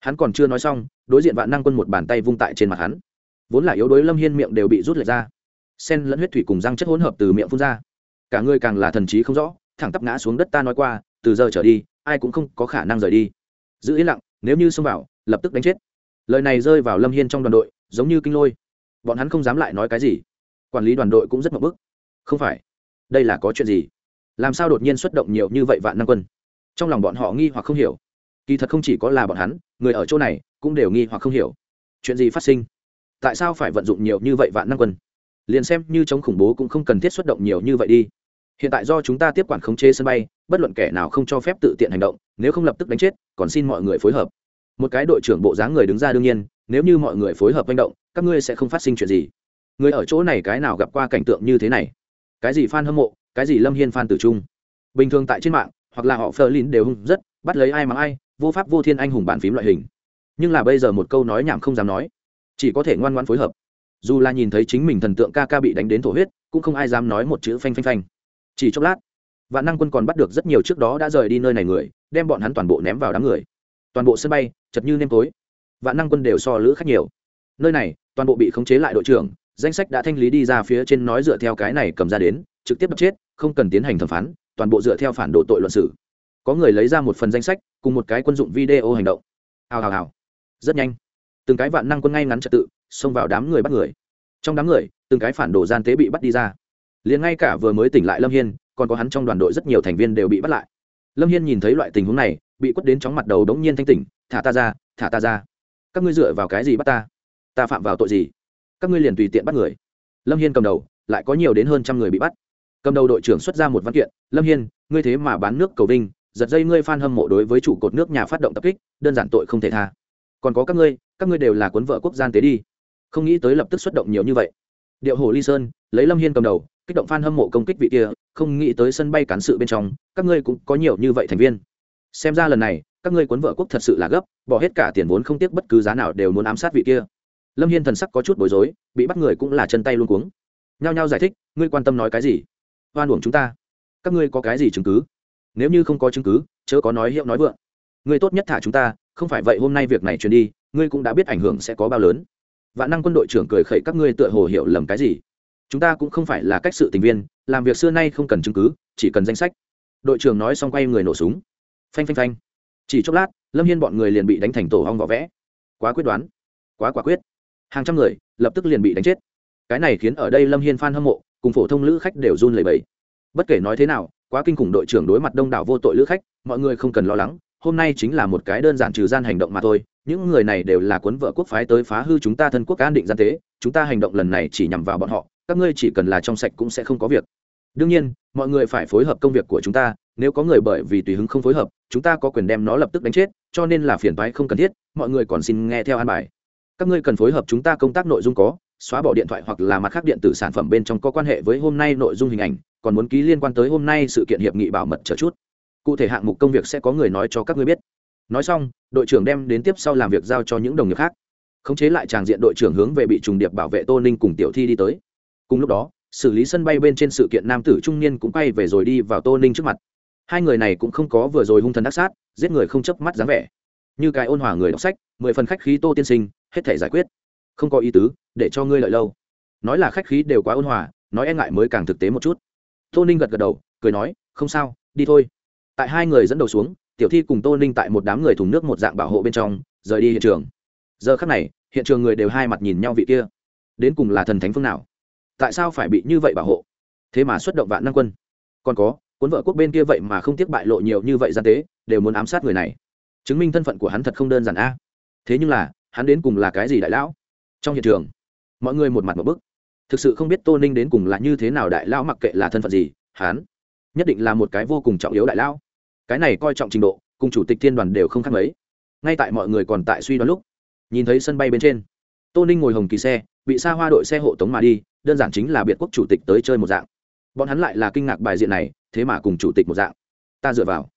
hắn còn chưa nói xong, đối diện vạn năng quân một bàn tay vung tại trên mặt hắn. Vốn là yếu đuối lâm hiên miệng đều bị rút lệch ra. Sen lẫn huyết thủy cùng răng chất hỗn hợp từ miệng phun ra. Cả ngươi càng là thần trí không rõ, thẳng tắp ngã xuống đất ta nói qua, từ giờ trở đi, ai cũng không có khả năng rời đi. Giữ yên lặng, nếu như xông vào, lập tức đánh chết. Lời này rơi vào lâm hiên trong đoàn đội, giống như kinh lôi. Bọn hắn không dám lại nói cái gì. Quản lý đoàn đội cũng rất mập bức. Không phải, đây là có chuyện gì? Làm sao đột nhiên xuất động nhiều như vậy vạn năng quân? Trong lòng bọn họ nghi hoặc không hiểu. Kỳ thật không chỉ có là bọn hắn người ở chỗ này cũng đều nghi hoặc không hiểu. Chuyện gì phát sinh? Tại sao phải vận dụng nhiều như vậy vạn năng quân? Liền xem như chống khủng bố cũng không cần thiết xuất động nhiều như vậy đi. Hiện tại do chúng ta tiếp quản khống chế sân bay, bất luận kẻ nào không cho phép tự tiện hành động, nếu không lập tức đánh chết, còn xin mọi người phối hợp. Một cái đội trưởng bộ dáng người đứng ra đương nhiên, nếu như mọi người phối hợp hành động, các ngươi sẽ không phát sinh chuyện gì. Người ở chỗ này cái nào gặp qua cảnh tượng như thế này? Cái gì f a n hâm mộ, cái gì lâm hiên f a n tử trung? Bình thường tại trên mạng, hoặc là họ phơ lin đều hung rất, bắt lấy ai mà ai vô pháp vô thiên anh hùng bàn phím loại hình. Nhưng là bây giờ một câu nói nhảm không dám nói. Chỉ có thể ngoan ngoan phối hợp. Dù là nhìn thấy chính mình thần tượng ca ca bị đánh đến thổ huyết, cũng không ai dám nói một chữ phanh phanh phanh. Chỉ chốc lát, vạn năng quân còn bắt được rất nhiều trước đó đã rời đi nơi này người, đem bọn hắn toàn bộ ném vào đám người. Toàn bộ sân bay, chật như nêm tối. Vạn năng quân đều so lữ khách nhiều. Nơi này, toàn bộ bị khống chế lại đội trưởng, danh sách đã thanh lý đi ra phía trên nói dựa theo cái này cầm ra đến, trực tiếp đập chết, không cần tiến hành thẩm phán, toàn bộ dựa theo phản đồ tội luận xử có người lấy ra một phần danh sách, cùng một cái quân dụng video hành động. Hào hào hào. Rất nhanh. Từng cái vạn năng quân ngay ngắn trật tự, xông vào đám người bắt người. Trong đám người, từng cái phản đồ gian tế bị bắt đi ra. Liền ngay cả vừa mới tỉnh lại lâm hiên, còn có hắn trong đoàn đội rất nhiều thành viên đều bị bắt lại. Lâm hiên nhìn thấy loại tình huống này, bị quất đến chóng mặt đầu đống nhiên thanh tỉnh, thả ta ra, thả ta ra. Các ngươi dựa vào cái gì bắt ta? Ta phạm vào tội gì? Các ngươi liền tùy tiện bắt người. Lâm hiên cầm đầu, lại có nhiều đến hơn trăm người bị bắt. Cầm đầu đội trưởng xuất ra một văn kiện, lâm hiên, ngươi thế mà bán nước cầu vinh giật dây ngươi phan hâm mộ đối với trụ cột nước nhà phát động tập kích, đơn giản tội không thể tha. Còn có các ngươi các ngươi đều là cuốn vợ quốc gian tế đi. Không nghĩ tới lập tức xuất động nhiều như vậy. Điệu hồ ly sơn, lấy lâm hiên cầm đầu, kích động phan hâm mộ công kích vị kia, không nghĩ tới sân bay cán sự bên trong, các ngươi cũng có nhiều như vậy thành viên. Xem ra lần này, các ngươi cuốn vợ quốc thật sự là gấp, bỏ hết cả tiền vốn không tiếc bất cứ giá nào đều muốn ám sát vị kia. Lâm hiên thần sắc có chút bối rối, bị bắt người cũng là chân tay luôn cuống. Nhao nhao giải thích, ngươi quan tâm nói cái gì? Oan uổng chúng ta. Các ngươi có cái gì chứng cứ? Nếu như không có chứng cứ, chớ có nói hiệu nói vượng. Ngươi tốt nhất thả chúng ta, không phải vậy hôm nay việc này truyền đi, ngươi cũng đã biết ảnh hưởng sẽ có bao lớn. Vạn năng quân đội trưởng cười khẩy các ngươi tựa hồ hiểu lầm cái gì. Chúng ta cũng không phải là cách sự tình viên, làm việc xưa nay không cần chứng cứ, chỉ cần danh sách. Đội trưởng nói xong quay người nổ súng. Phanh phanh phanh. Chỉ chốc lát, lâm hiên bọn người liền bị đánh thành tổ hong vỏ vẽ. Quá quyết đoán. Quá quả quyết. Hàng trăm người, lập tức liền bị đánh chết. Cái này khiến ở đây lâm hiên phan hâm mộ, cùng phổ thông lữ khách đều run lẩy bẩy. Bất kể nói thế nào quá kinh khủng đội trưởng đối mặt đông đảo vô tội lữ khách, mọi người không cần lo lắng, hôm nay chính là một cái đơn giản trừ gian hành động mà thôi, những người này đều là cuốn vợ quốc phái tới phá hư chúng ta thân quốc an định gian tế, chúng ta hành động lần này chỉ nhằm vào bọn họ, các ngươi chỉ cần là trong sạch cũng sẽ không có việc. Đương nhiên, mọi người phải phối hợp công việc của chúng ta, nếu có người bởi vì tùy hứng không phối hợp, chúng ta có quyền đem nó lập tức đánh chết, cho nên là phiền thoái không cần thiết, mọi người còn xin nghe theo an bài. Các ngươi cần phối hợp chúng ta công tác nội dung có xóa bỏ điện thoại hoặc là mặt khác điện tử sản phẩm bên trong có quan hệ với hôm nay nội dung hình ảnh, còn muốn ký liên quan tới hôm nay sự kiện hiệp nghị bảo mật chờ chút. Cụ thể hạng mục công việc sẽ có người nói cho các ngươi biết. Nói xong, đội trưởng đem đến tiếp sau làm việc giao cho những đồng nghiệp khác. Khống chế lại tràng diện đội trưởng hướng về bị trùng điệp bảo vệ tô ninh cùng tiểu thi đi tới. Cùng lúc đó, xử lý sân bay bên trên sự kiện nam tử trung niên cũng quay về rồi đi vào tô ninh trước mặt. Hai người này cũng không có vừa rồi hung thần đắc sát, giết người không chớp mắt dáng vẻ. Như cái ôn hòa người đọc sách, mười phần khách khí tô tiên sinh, hết thể giải quyết không có ý tứ, để cho ngươi lợi lâu. Nói là khách khí đều quá ôn hòa, nói e ngại mới càng thực tế một chút. Tô ninh gật gật đầu, cười nói, không sao, đi thôi. Tại hai người dẫn đầu xuống, tiểu thi cùng tô ninh tại một đám người thùng nước một dạng bảo hộ bên trong, rời đi hiện trường. Giờ khắc này, hiện trường người đều hai mặt nhìn nhau vị kia. Đến cùng là thần thánh phương nào? Tại sao phải bị như vậy bảo hộ? Thế mà xuất động vạn năng quân. Còn có, cuốn vợ quốc bên kia vậy mà không tiếc bại lộ nhiều như vậy gian tế, đều muốn ám sát người này. Chứng minh thân phận của hắn thật không đơn giản a. Thế nhưng là, hắn đến cùng là cái gì đại lão? Trong hiện trường, mọi người một mặt một bức. Thực sự không biết tô ninh đến cùng là như thế nào đại lão mặc kệ là thân phận gì, hắn nhất định là một cái vô cùng trọng yếu đại lão. Cái này coi trọng trình độ, cùng chủ tịch thiên đoàn đều không khác mấy. Ngay tại mọi người còn tại suy đoán lúc, nhìn thấy sân bay bên trên, tô ninh ngồi hồng kỳ xe, bị xa hoa đội xe hộ tống mà đi, đơn giản chính là biệt quốc chủ tịch tới chơi một dạng. Bọn hắn lại là kinh ngạc bài diện này, thế mà cùng chủ tịch một dạng. Ta dựa vào.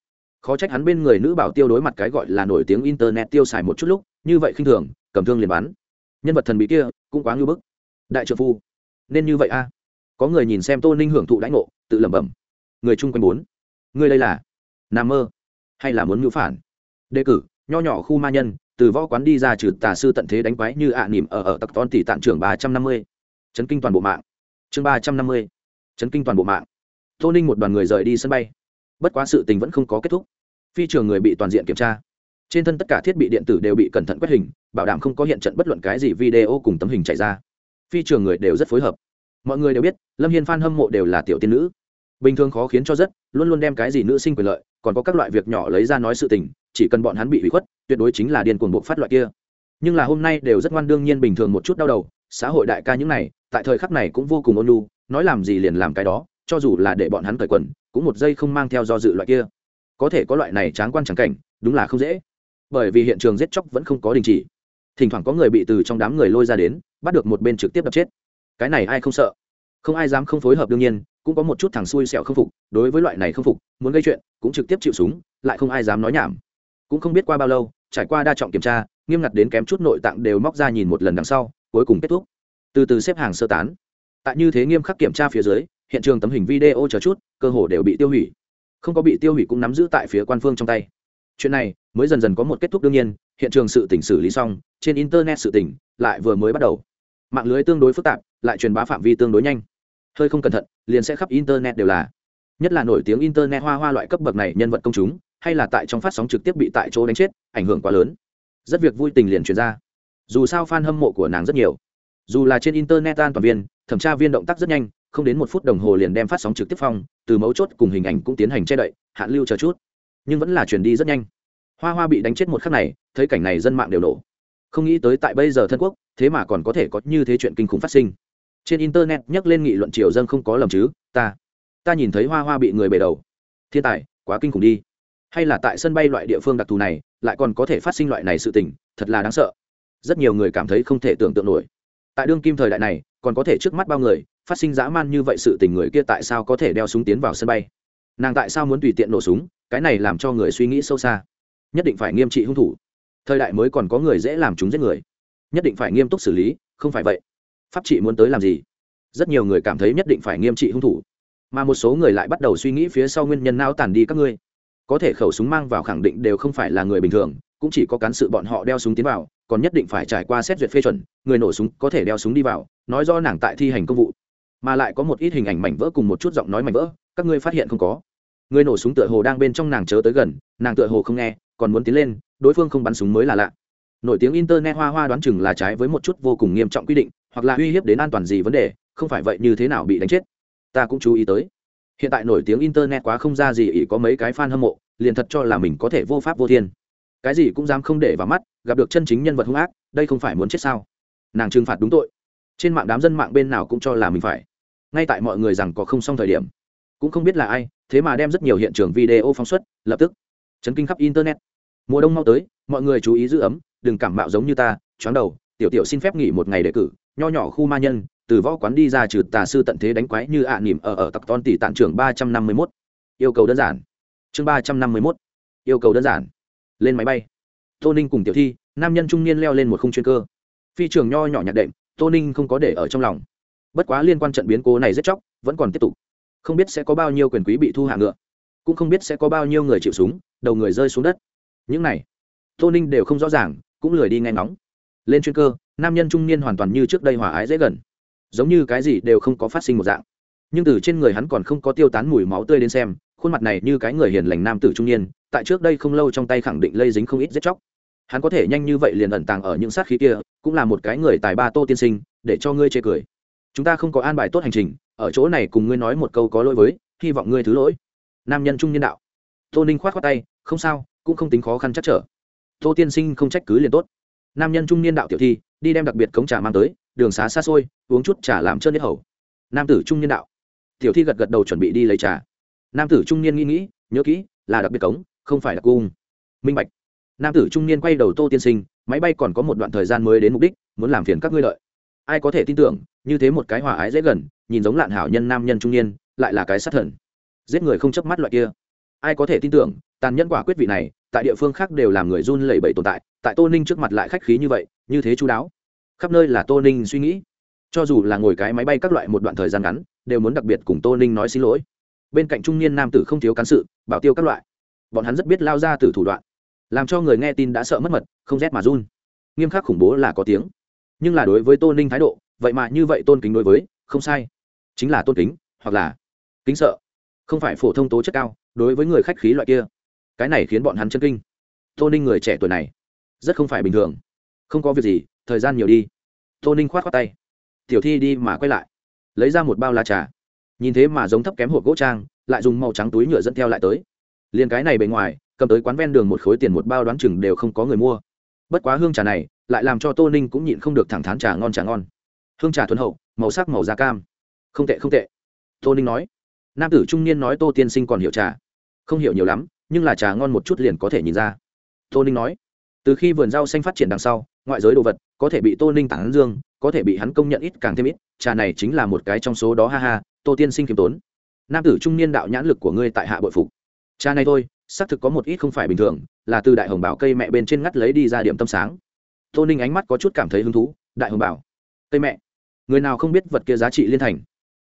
Khó trách hắn bên người nữ bảo tiêu đối mặt cái gọi là nổi tiếng internet tiêu xài một chút lúc, như vậy khinh thường, cầm thương liền bắn nhân vật thần bí kia cũng quá ngưu bức. Đại trợ phu, nên như vậy a? Có người nhìn xem tô ninh hưởng thụ lãnh ngộ, tự lẩm bẩm. Người chung quanh bốn. Người đây là nằm mơ hay là muốn ngưu phản? Đề cử, nho nhỏ khu ma nhân, từ võ quán đi ra trừ tà sư tận thế đánh quái như ạ nỉm ở ở tặc ton tỷ tạng trưởng ba trăm năm mươi. Chấn kinh toàn bộ mạng. Chương ba trăm năm mươi. Chấn kinh toàn bộ mạng. Tô ninh một đoàn người rời đi sân bay. Bất quá sự tình vẫn không có kết thúc. Phi trường người bị toàn diện kiểm tra trên thân tất cả thiết bị điện tử đều bị cẩn thận quét hình, bảo đảm không có hiện trận bất luận cái gì video cùng tấm hình chạy ra. Phi trường người đều rất phối hợp. Mọi người đều biết, lâm hiên phan hâm mộ đều là tiểu tiên nữ. Bình thường khó khiến cho rất, luôn luôn đem cái gì nữ sinh quyền lợi, còn có các loại việc nhỏ lấy ra nói sự tình, chỉ cần bọn hắn bị hủy khuất, tuyệt đối chính là điên cuồng buộc phát loại kia. Nhưng là hôm nay đều rất ngoan đương nhiên bình thường một chút đau đầu, xã hội đại ca những này, tại thời khắc này cũng vô cùng ôn nhu, nói làm gì liền làm cái đó, cho dù là để bọn hắn cởi quần, cũng một giây không mang theo do dự loại kia. Có thể có loại này tráng quan trắng cảnh, đúng là không dễ bởi vì hiện trường giết chóc vẫn không có đình chỉ. Thỉnh thoảng có người bị từ trong đám người lôi ra đến, bắt được một bên trực tiếp đập chết. Cái này ai không sợ? Không ai dám không phối hợp đương nhiên, cũng có một chút thằng xui xẹo không phục, đối với loại này không phục, muốn gây chuyện, cũng trực tiếp chịu súng, lại không ai dám nói nhảm. Cũng không biết qua bao lâu, trải qua đa trọng kiểm tra, nghiêm ngặt đến kém chút nội tạng đều móc ra nhìn một lần đằng sau, cuối cùng kết thúc. Từ từ xếp hàng sơ tán. Tại như thế nghiêm khắc kiểm tra phía dưới, hiện trường tấm hình video chờ chút, cơ hồ đều bị tiêu hủy. Không có bị tiêu hủy cũng nắm giữ tại phía quan phương trong tay. Chuyện này mới dần dần có một kết thúc đương nhiên, hiện trường sự tỉnh xử lý xong, trên internet sự tỉnh lại vừa mới bắt đầu. Mạng lưới tương đối phức tạp, lại truyền bá phạm vi tương đối nhanh. Hơi không cẩn thận, liền sẽ khắp internet đều là. Nhất là nổi tiếng internet hoa hoa loại cấp bậc này nhân vật công chúng, hay là tại trong phát sóng trực tiếp bị tại chỗ đánh chết, ảnh hưởng quá lớn. Rất việc vui tình liền truyền ra. Dù sao fan hâm mộ của nàng rất nhiều. Dù là trên internet an toàn viên, thẩm tra viên động tác rất nhanh, không đến một phút đồng hồ liền đem phát sóng trực tiếp phong, từ mấu chốt cùng hình ảnh cũng tiến hành che đậy hạn lưu chờ chút. Nhưng vẫn là truyền đi rất nhanh hoa hoa bị đánh chết một khắc này, thấy cảnh này dân mạng đều nổ. Không nghĩ tới tại bây giờ thân quốc, thế mà còn có thể có như thế chuyện kinh khủng phát sinh. Trên internet nhắc lên nghị luận triều dân không có lầm chứ, ta ta nhìn thấy hoa hoa bị người bề đầu. Thiên tài, quá kinh khủng đi. Hay là tại sân bay loại địa phương đặc thù này, lại còn có thể phát sinh loại này sự tình, thật là đáng sợ. Rất nhiều người cảm thấy không thể tưởng tượng nổi. Tại đương kim thời đại này, còn có thể trước mắt bao người, phát sinh dã man như vậy sự tình người kia tại sao có thể đeo súng tiến vào sân bay? Nàng tại sao muốn tùy tiện nổ súng? Cái này làm cho người suy nghĩ sâu xa nhất định phải nghiêm trị hung thủ. Thời đại mới còn có người dễ làm chúng giết người. Nhất định phải nghiêm túc xử lý, không phải vậy? Pháp trị muốn tới làm gì? Rất nhiều người cảm thấy nhất định phải nghiêm trị hung thủ. Mà một số người lại bắt đầu suy nghĩ phía sau nguyên nhân não tàn đi các ngươi. Có thể khẩu súng mang vào khẳng định đều không phải là người bình thường, cũng chỉ có cán sự bọn họ đeo súng tiến vào, còn nhất định phải trải qua xét duyệt phê chuẩn, người nổ súng có thể đeo súng đi vào, nói do nàng tại thi hành công vụ. Mà lại có một ít hình ảnh mảnh vỡ cùng một chút giọng nói mảnh vỡ, các ngươi phát hiện không có. Người nổ súng tựa hồ đang bên trong nàng chớ tới gần, nàng tựa hồ không nghe còn muốn tiến lên, đối phương không bắn súng mới là lạ. Nổi tiếng internet hoa hoa đoán chừng là trái với một chút vô cùng nghiêm trọng quy định, hoặc là uy hiếp đến an toàn gì vấn đề, không phải vậy như thế nào bị đánh chết. Ta cũng chú ý tới. Hiện tại nổi tiếng internet quá không ra gì, ỷ có mấy cái fan hâm mộ, liền thật cho là mình có thể vô pháp vô thiên. Cái gì cũng dám không để vào mắt, gặp được chân chính nhân vật hung ác, đây không phải muốn chết sao? Nàng trừng phạt đúng tội. Trên mạng đám dân mạng bên nào cũng cho là mình phải. Ngay tại mọi người rằng có không xong thời điểm. Cũng không biết là ai, thế mà đem rất nhiều hiện trường video phóng xuất, lập tức. Chấn kinh khắp internet mùa đông mau tới, mọi người chú ý giữ ấm, đừng cảm mạo giống như ta Chóng đầu, tiểu tiểu xin phép nghỉ một ngày để cử, nho nhỏ khu ma nhân, từ võ quán đi ra trừ tà sư tận thế đánh quái như ạ à nỉm ở ở tặc ton tỷ tạng trưởng ba trăm năm mươi mốt. Yêu cầu đơn giản. Chương ba trăm năm mươi mốt. Yêu cầu đơn giản. Lên máy bay. Tô ninh cùng tiểu thi, nam nhân trung niên leo lên một khung chuyên cơ. Phi trường nho nhỏ nhạc đệm, tô ninh không có để ở trong lòng. Bất quá liên quan trận biến cố này rất chóc, vẫn còn tiếp tục. Không biết sẽ có bao nhiêu quyền quý bị thu hạ ngựa, cũng không biết sẽ có bao nhiêu người chịu súng, đầu người rơi xuống đất những này, tô ninh đều không rõ ràng, cũng lười đi nghe ngóng. Lên chuyên cơ, nam nhân trung niên hoàn toàn như trước đây hòa ái dễ gần. Giống như cái gì đều không có phát sinh một dạng. Nhưng từ trên người hắn còn không có tiêu tán mùi máu tươi đến xem, khuôn mặt này như cái người hiền lành nam tử trung niên, tại trước đây không lâu trong tay khẳng định lây dính không ít giết chóc. Hắn có thể nhanh như vậy liền ẩn tàng ở những sát khí kia, cũng là một cái người tài ba tô tiên sinh, để cho ngươi chê cười. Chúng ta không có an bài tốt hành trình, ở chỗ này cùng ngươi nói một câu có lỗi với, hy vọng ngươi thứ lỗi. Nam nhân trung niên đạo. Tô ninh k h o á t khoác tay, không sao cũng không tính khó khăn chắc trở. Tô tiên sinh không trách cứ liền tốt. Nam nhân trung niên đạo tiểu thi, đi đem đặc biệt cống trà mang tới, đường xá xa xôi, uống chút trà làm trơn nhất hầu. Nam tử trung niên đạo. Tiểu thi gật gật đầu chuẩn bị đi lấy trà. Nam tử trung niên nghĩ nghĩ, nhớ kỹ, là đặc biệt cống, không phải đặc cung. Minh bạch. Nam tử trung niên quay đầu tô tiên sinh, máy bay còn có một đoạn thời gian mới đến mục đích, muốn làm phiền các ngươi lợi. Ai có thể tin tưởng, như thế một cái hòa ái dễ gần, nhìn giống lạn hảo nhân nam nhân trung niên, lại là cái sát thần. Giết người không chớp mắt loại kia ai có thể tin tưởng, tàn nhẫn quả quyết vị này, tại địa phương khác đều làm người run lẩy bẩy tồn tại tại tô ninh trước mặt lại khách khí như vậy, như thế chú đáo. Khắp nơi là tô ninh suy nghĩ. Cho dù là ngồi cái máy bay các loại một đoạn thời gian ngắn, đều muốn đặc biệt cùng tô ninh nói xin lỗi. Bên cạnh trung niên nam tử không thiếu cán sự, bảo tiêu các loại. Bọn hắn rất biết lao ra từ thủ đoạn. Làm cho người nghe tin đã sợ mất mật, không rét mà run. Nghiêm khắc khủng bố là có tiếng. Nhưng là đối với tô ninh thái độ, vậy mà như vậy tôn kính đối với, không sai. Chính là tôn kính, hoặc là kính sợ. Không phải phổ thông tố chất cao đối với người khách khí loại kia. Cái này khiến bọn hắn chân kinh. Tô ninh người trẻ tuổi này, rất không phải bình thường. Không có việc gì, thời gian nhiều đi. Tô ninh khoát khoát tay. Tiểu thi đi mà quay lại, lấy ra một bao lá trà. Nhìn thế mà giống thấp kém hộp gỗ trang, lại dùng màu trắng túi nhựa dẫn theo lại tới. Liền cái này bề ngoài, cầm tới quán ven đường một khối tiền một bao đoán chừng đều không có người mua. Bất quá hương trà này, lại làm cho tô ninh cũng nhịn không được thẳng thắn trà ngon trà ngon. Hương trà thuần hậu, màu sắc màu da cam. Không tệ không tệ. Tô ninh nói nam tử trung niên nói tô tiên sinh còn hiểu trà. Không hiểu nhiều lắm, nhưng là trà ngon một chút liền có thể nhìn ra. Tô ninh nói, từ khi vườn rau xanh phát triển đằng sau, ngoại giới đồ vật có thể bị tô ninh tản dương, có thể bị hắn công nhận ít càng thêm ít, trà này chính là một cái trong số đó ha ha, tô tiên sinh k i ê m tốn. Nam tử trung niên đạo nhãn lực của ngươi tại hạ bội phục. Trà này thôi, xác thực có một ít không phải bình thường, là từ đại hồng bảo cây mẹ bên trên ngắt lấy đi ra điểm tâm sáng. Tô ninh ánh mắt có chút cảm thấy hứng thú, đại hồng bảo, cây mẹ, người nào không biết vật kia giá trị liên thành?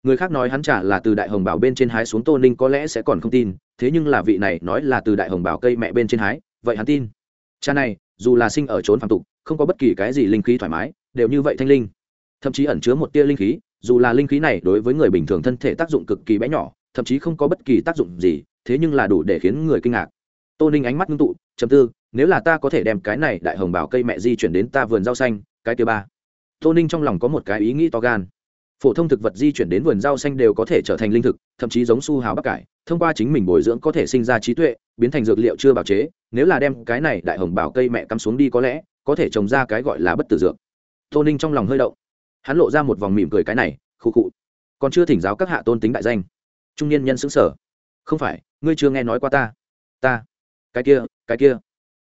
Người khác nói hắn trả là từ đại hồng bảo bên trên hái xuống tô ninh có lẽ sẽ còn không tin, thế nhưng là vị này nói là từ đại hồng bảo cây mẹ bên trên hái, vậy hắn tin. Cha này, dù là sinh ở trốn phạm tục, không có bất kỳ cái gì linh khí thoải mái, đều như vậy thanh linh. Thậm chí ẩn chứa một tia linh khí, dù là linh khí này đối với người bình thường thân thể tác dụng cực kỳ bé nhỏ, thậm chí không có bất kỳ tác dụng gì, thế nhưng là đủ để khiến người kinh ngạc. Tô ninh ánh mắt ngưng tụ chấm tư, nếu là ta có thể đem cái này đại hồng bảo cây mẹ di chuyển đến ta vườn rau xanh, cái thứ ba. Tô ninh trong lòng có một cái ý nghĩ to gan phổ thông thực vật di chuyển đến vườn rau xanh đều có thể trở thành linh thực, thậm chí giống su hào bắc cải, thông qua chính mình bồi dưỡng có thể sinh ra trí tuệ, biến thành dược liệu chưa bào chế. Nếu là đem cái này đại hồng bảo cây mẹ cắm xuống đi có lẽ có thể trồng ra cái gọi là bất tử dược. Tô ninh trong lòng hơi động. Hắn lộ ra một vòng mỉm cười cái này, khụ khụ. Còn chưa thỉnh giáo các hạ tôn tính đại danh. Trung niên nhân xứng sở không phải, ngươi chưa nghe nói qua ta. Ta. Cái kia cái kia.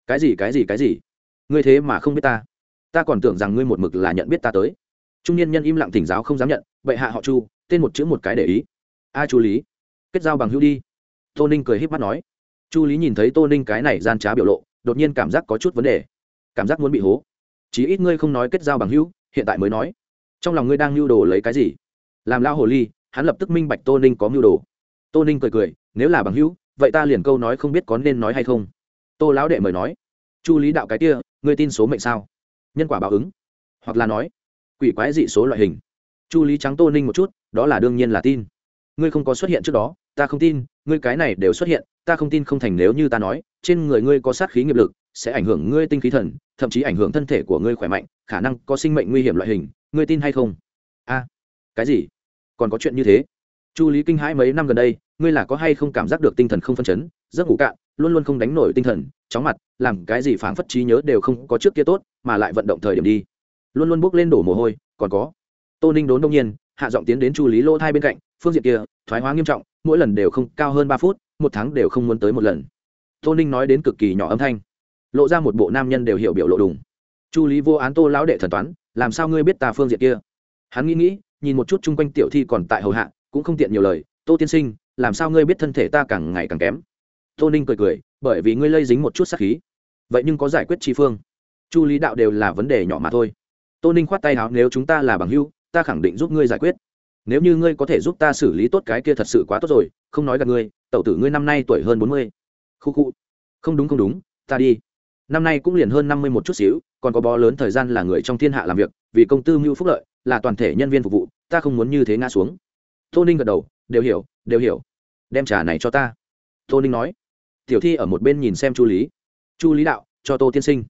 Cái gì cái gì cái gì? Ngươi thế mà không biết ta. Ta còn tưởng rằng ngươi một mực là nhận biết ta tới. Trung niên nhân im lặng thỉnh giáo không dám nhận bệ hạ họ chu, tên một chữ một cái để ý. A chu lý, kết giao bằng hữu đi. Tô ninh cười h í p mắt nói. Chu lý nhìn thấy tô ninh cái này gian trá biểu lộ, đột nhiên cảm giác có chút vấn đề. Cảm giác muốn bị hố. Chí ít ngươi không nói kết giao bằng hữu, hiện tại mới nói. Trong lòng ngươi đang mưu đồ lấy cái gì? Làm lao hồ ly, hắn lập tức minh bạch tô ninh có mưu đồ. Tô ninh cười cười, nếu là bằng hữu, vậy ta liền câu nói không biết có nên nói hay không. Tô lão đệ mời nói. Chu lý đạo cái kia, ngươi tin số mệnh sao? Nhân quả báo ứng. Hoặc là nói, quỷ quái dị số loại hình chu lý trắng tô ninh một chút, đó là đương nhiên là tin. Ngươi không có xuất hiện trước đó, ta không tin, ngươi cái này đều xuất hiện, ta không tin không thành nếu như ta nói, trên người ngươi có sát khí nghiệp lực, sẽ ảnh hưởng ngươi tinh khí thần, thậm chí ảnh hưởng thân thể của ngươi khỏe mạnh, khả năng có sinh mệnh nguy hiểm loại hình, ngươi tin hay không? A, cái gì? Còn có chuyện như thế? Chu lý kinh hãi mấy năm gần đây, ngươi là có hay không cảm giác được tinh thần không phân chấn, giấc ngủ cạn, luôn luôn không đánh nổi tinh thần, chóng mặt, làm cái gì phảng phất trí nhớ đều không có trước kia tốt, mà lại vận động thời điểm đi. Luôn luôn bước lên đổ mồ hôi, còn có tô ninh đốn đông nhiên, hạ giọng tiến đến chu lý lỗ hai bên cạnh, phương diện kia, thoái hóa nghiêm trọng, mỗi lần đều không cao hơn ba phút, một tháng đều không muốn tới một lần. Tô ninh nói đến cực kỳ nhỏ âm thanh, lộ ra một bộ nam nhân đều hiểu biểu lộ đùng. Chu lý vô án tô lão đệ thần toán, làm sao ngươi biết ta phương diện kia? Hắn nghĩ nghĩ, nhìn một chút chung quanh tiểu thi còn tại hầu hạ, cũng không tiện nhiều lời, tô tiên sinh, làm sao ngươi biết thân thể ta càng ngày càng kém? Tô ninh cười cười, bởi vì ngươi lây dính một chút sát khí. Vậy nhưng có giải quyết chi phương. Chu lý đạo đều là vấn đề nhỏ mà thôi. Tô ninh khoát tay nào nếu chúng ta là bằng hưu ta khẳng định giúp ngươi giải quyết. Nếu như ngươi có thể giúp ta xử lý tốt cái kia thật sự quá tốt rồi, không nói gặp ngươi, tẩu tử ngươi năm nay tuổi hơn bốn mươi. Khu khu. Không đúng không đúng, ta đi. Năm nay cũng liền hơn năm mươi một chút xíu, còn có bó lớn thời gian là người trong thiên hạ làm việc, vì công tư mưu phúc lợi, là toàn thể nhân viên phục vụ, ta không muốn như thế ngã xuống. Tô ninh gật đầu, đều hiểu đều hiểu. Đem trà này cho ta. Tô ninh nói. Tiểu thi ở một bên nhìn xem chu lý. Chu lý đạo, cho tô tiên sinh.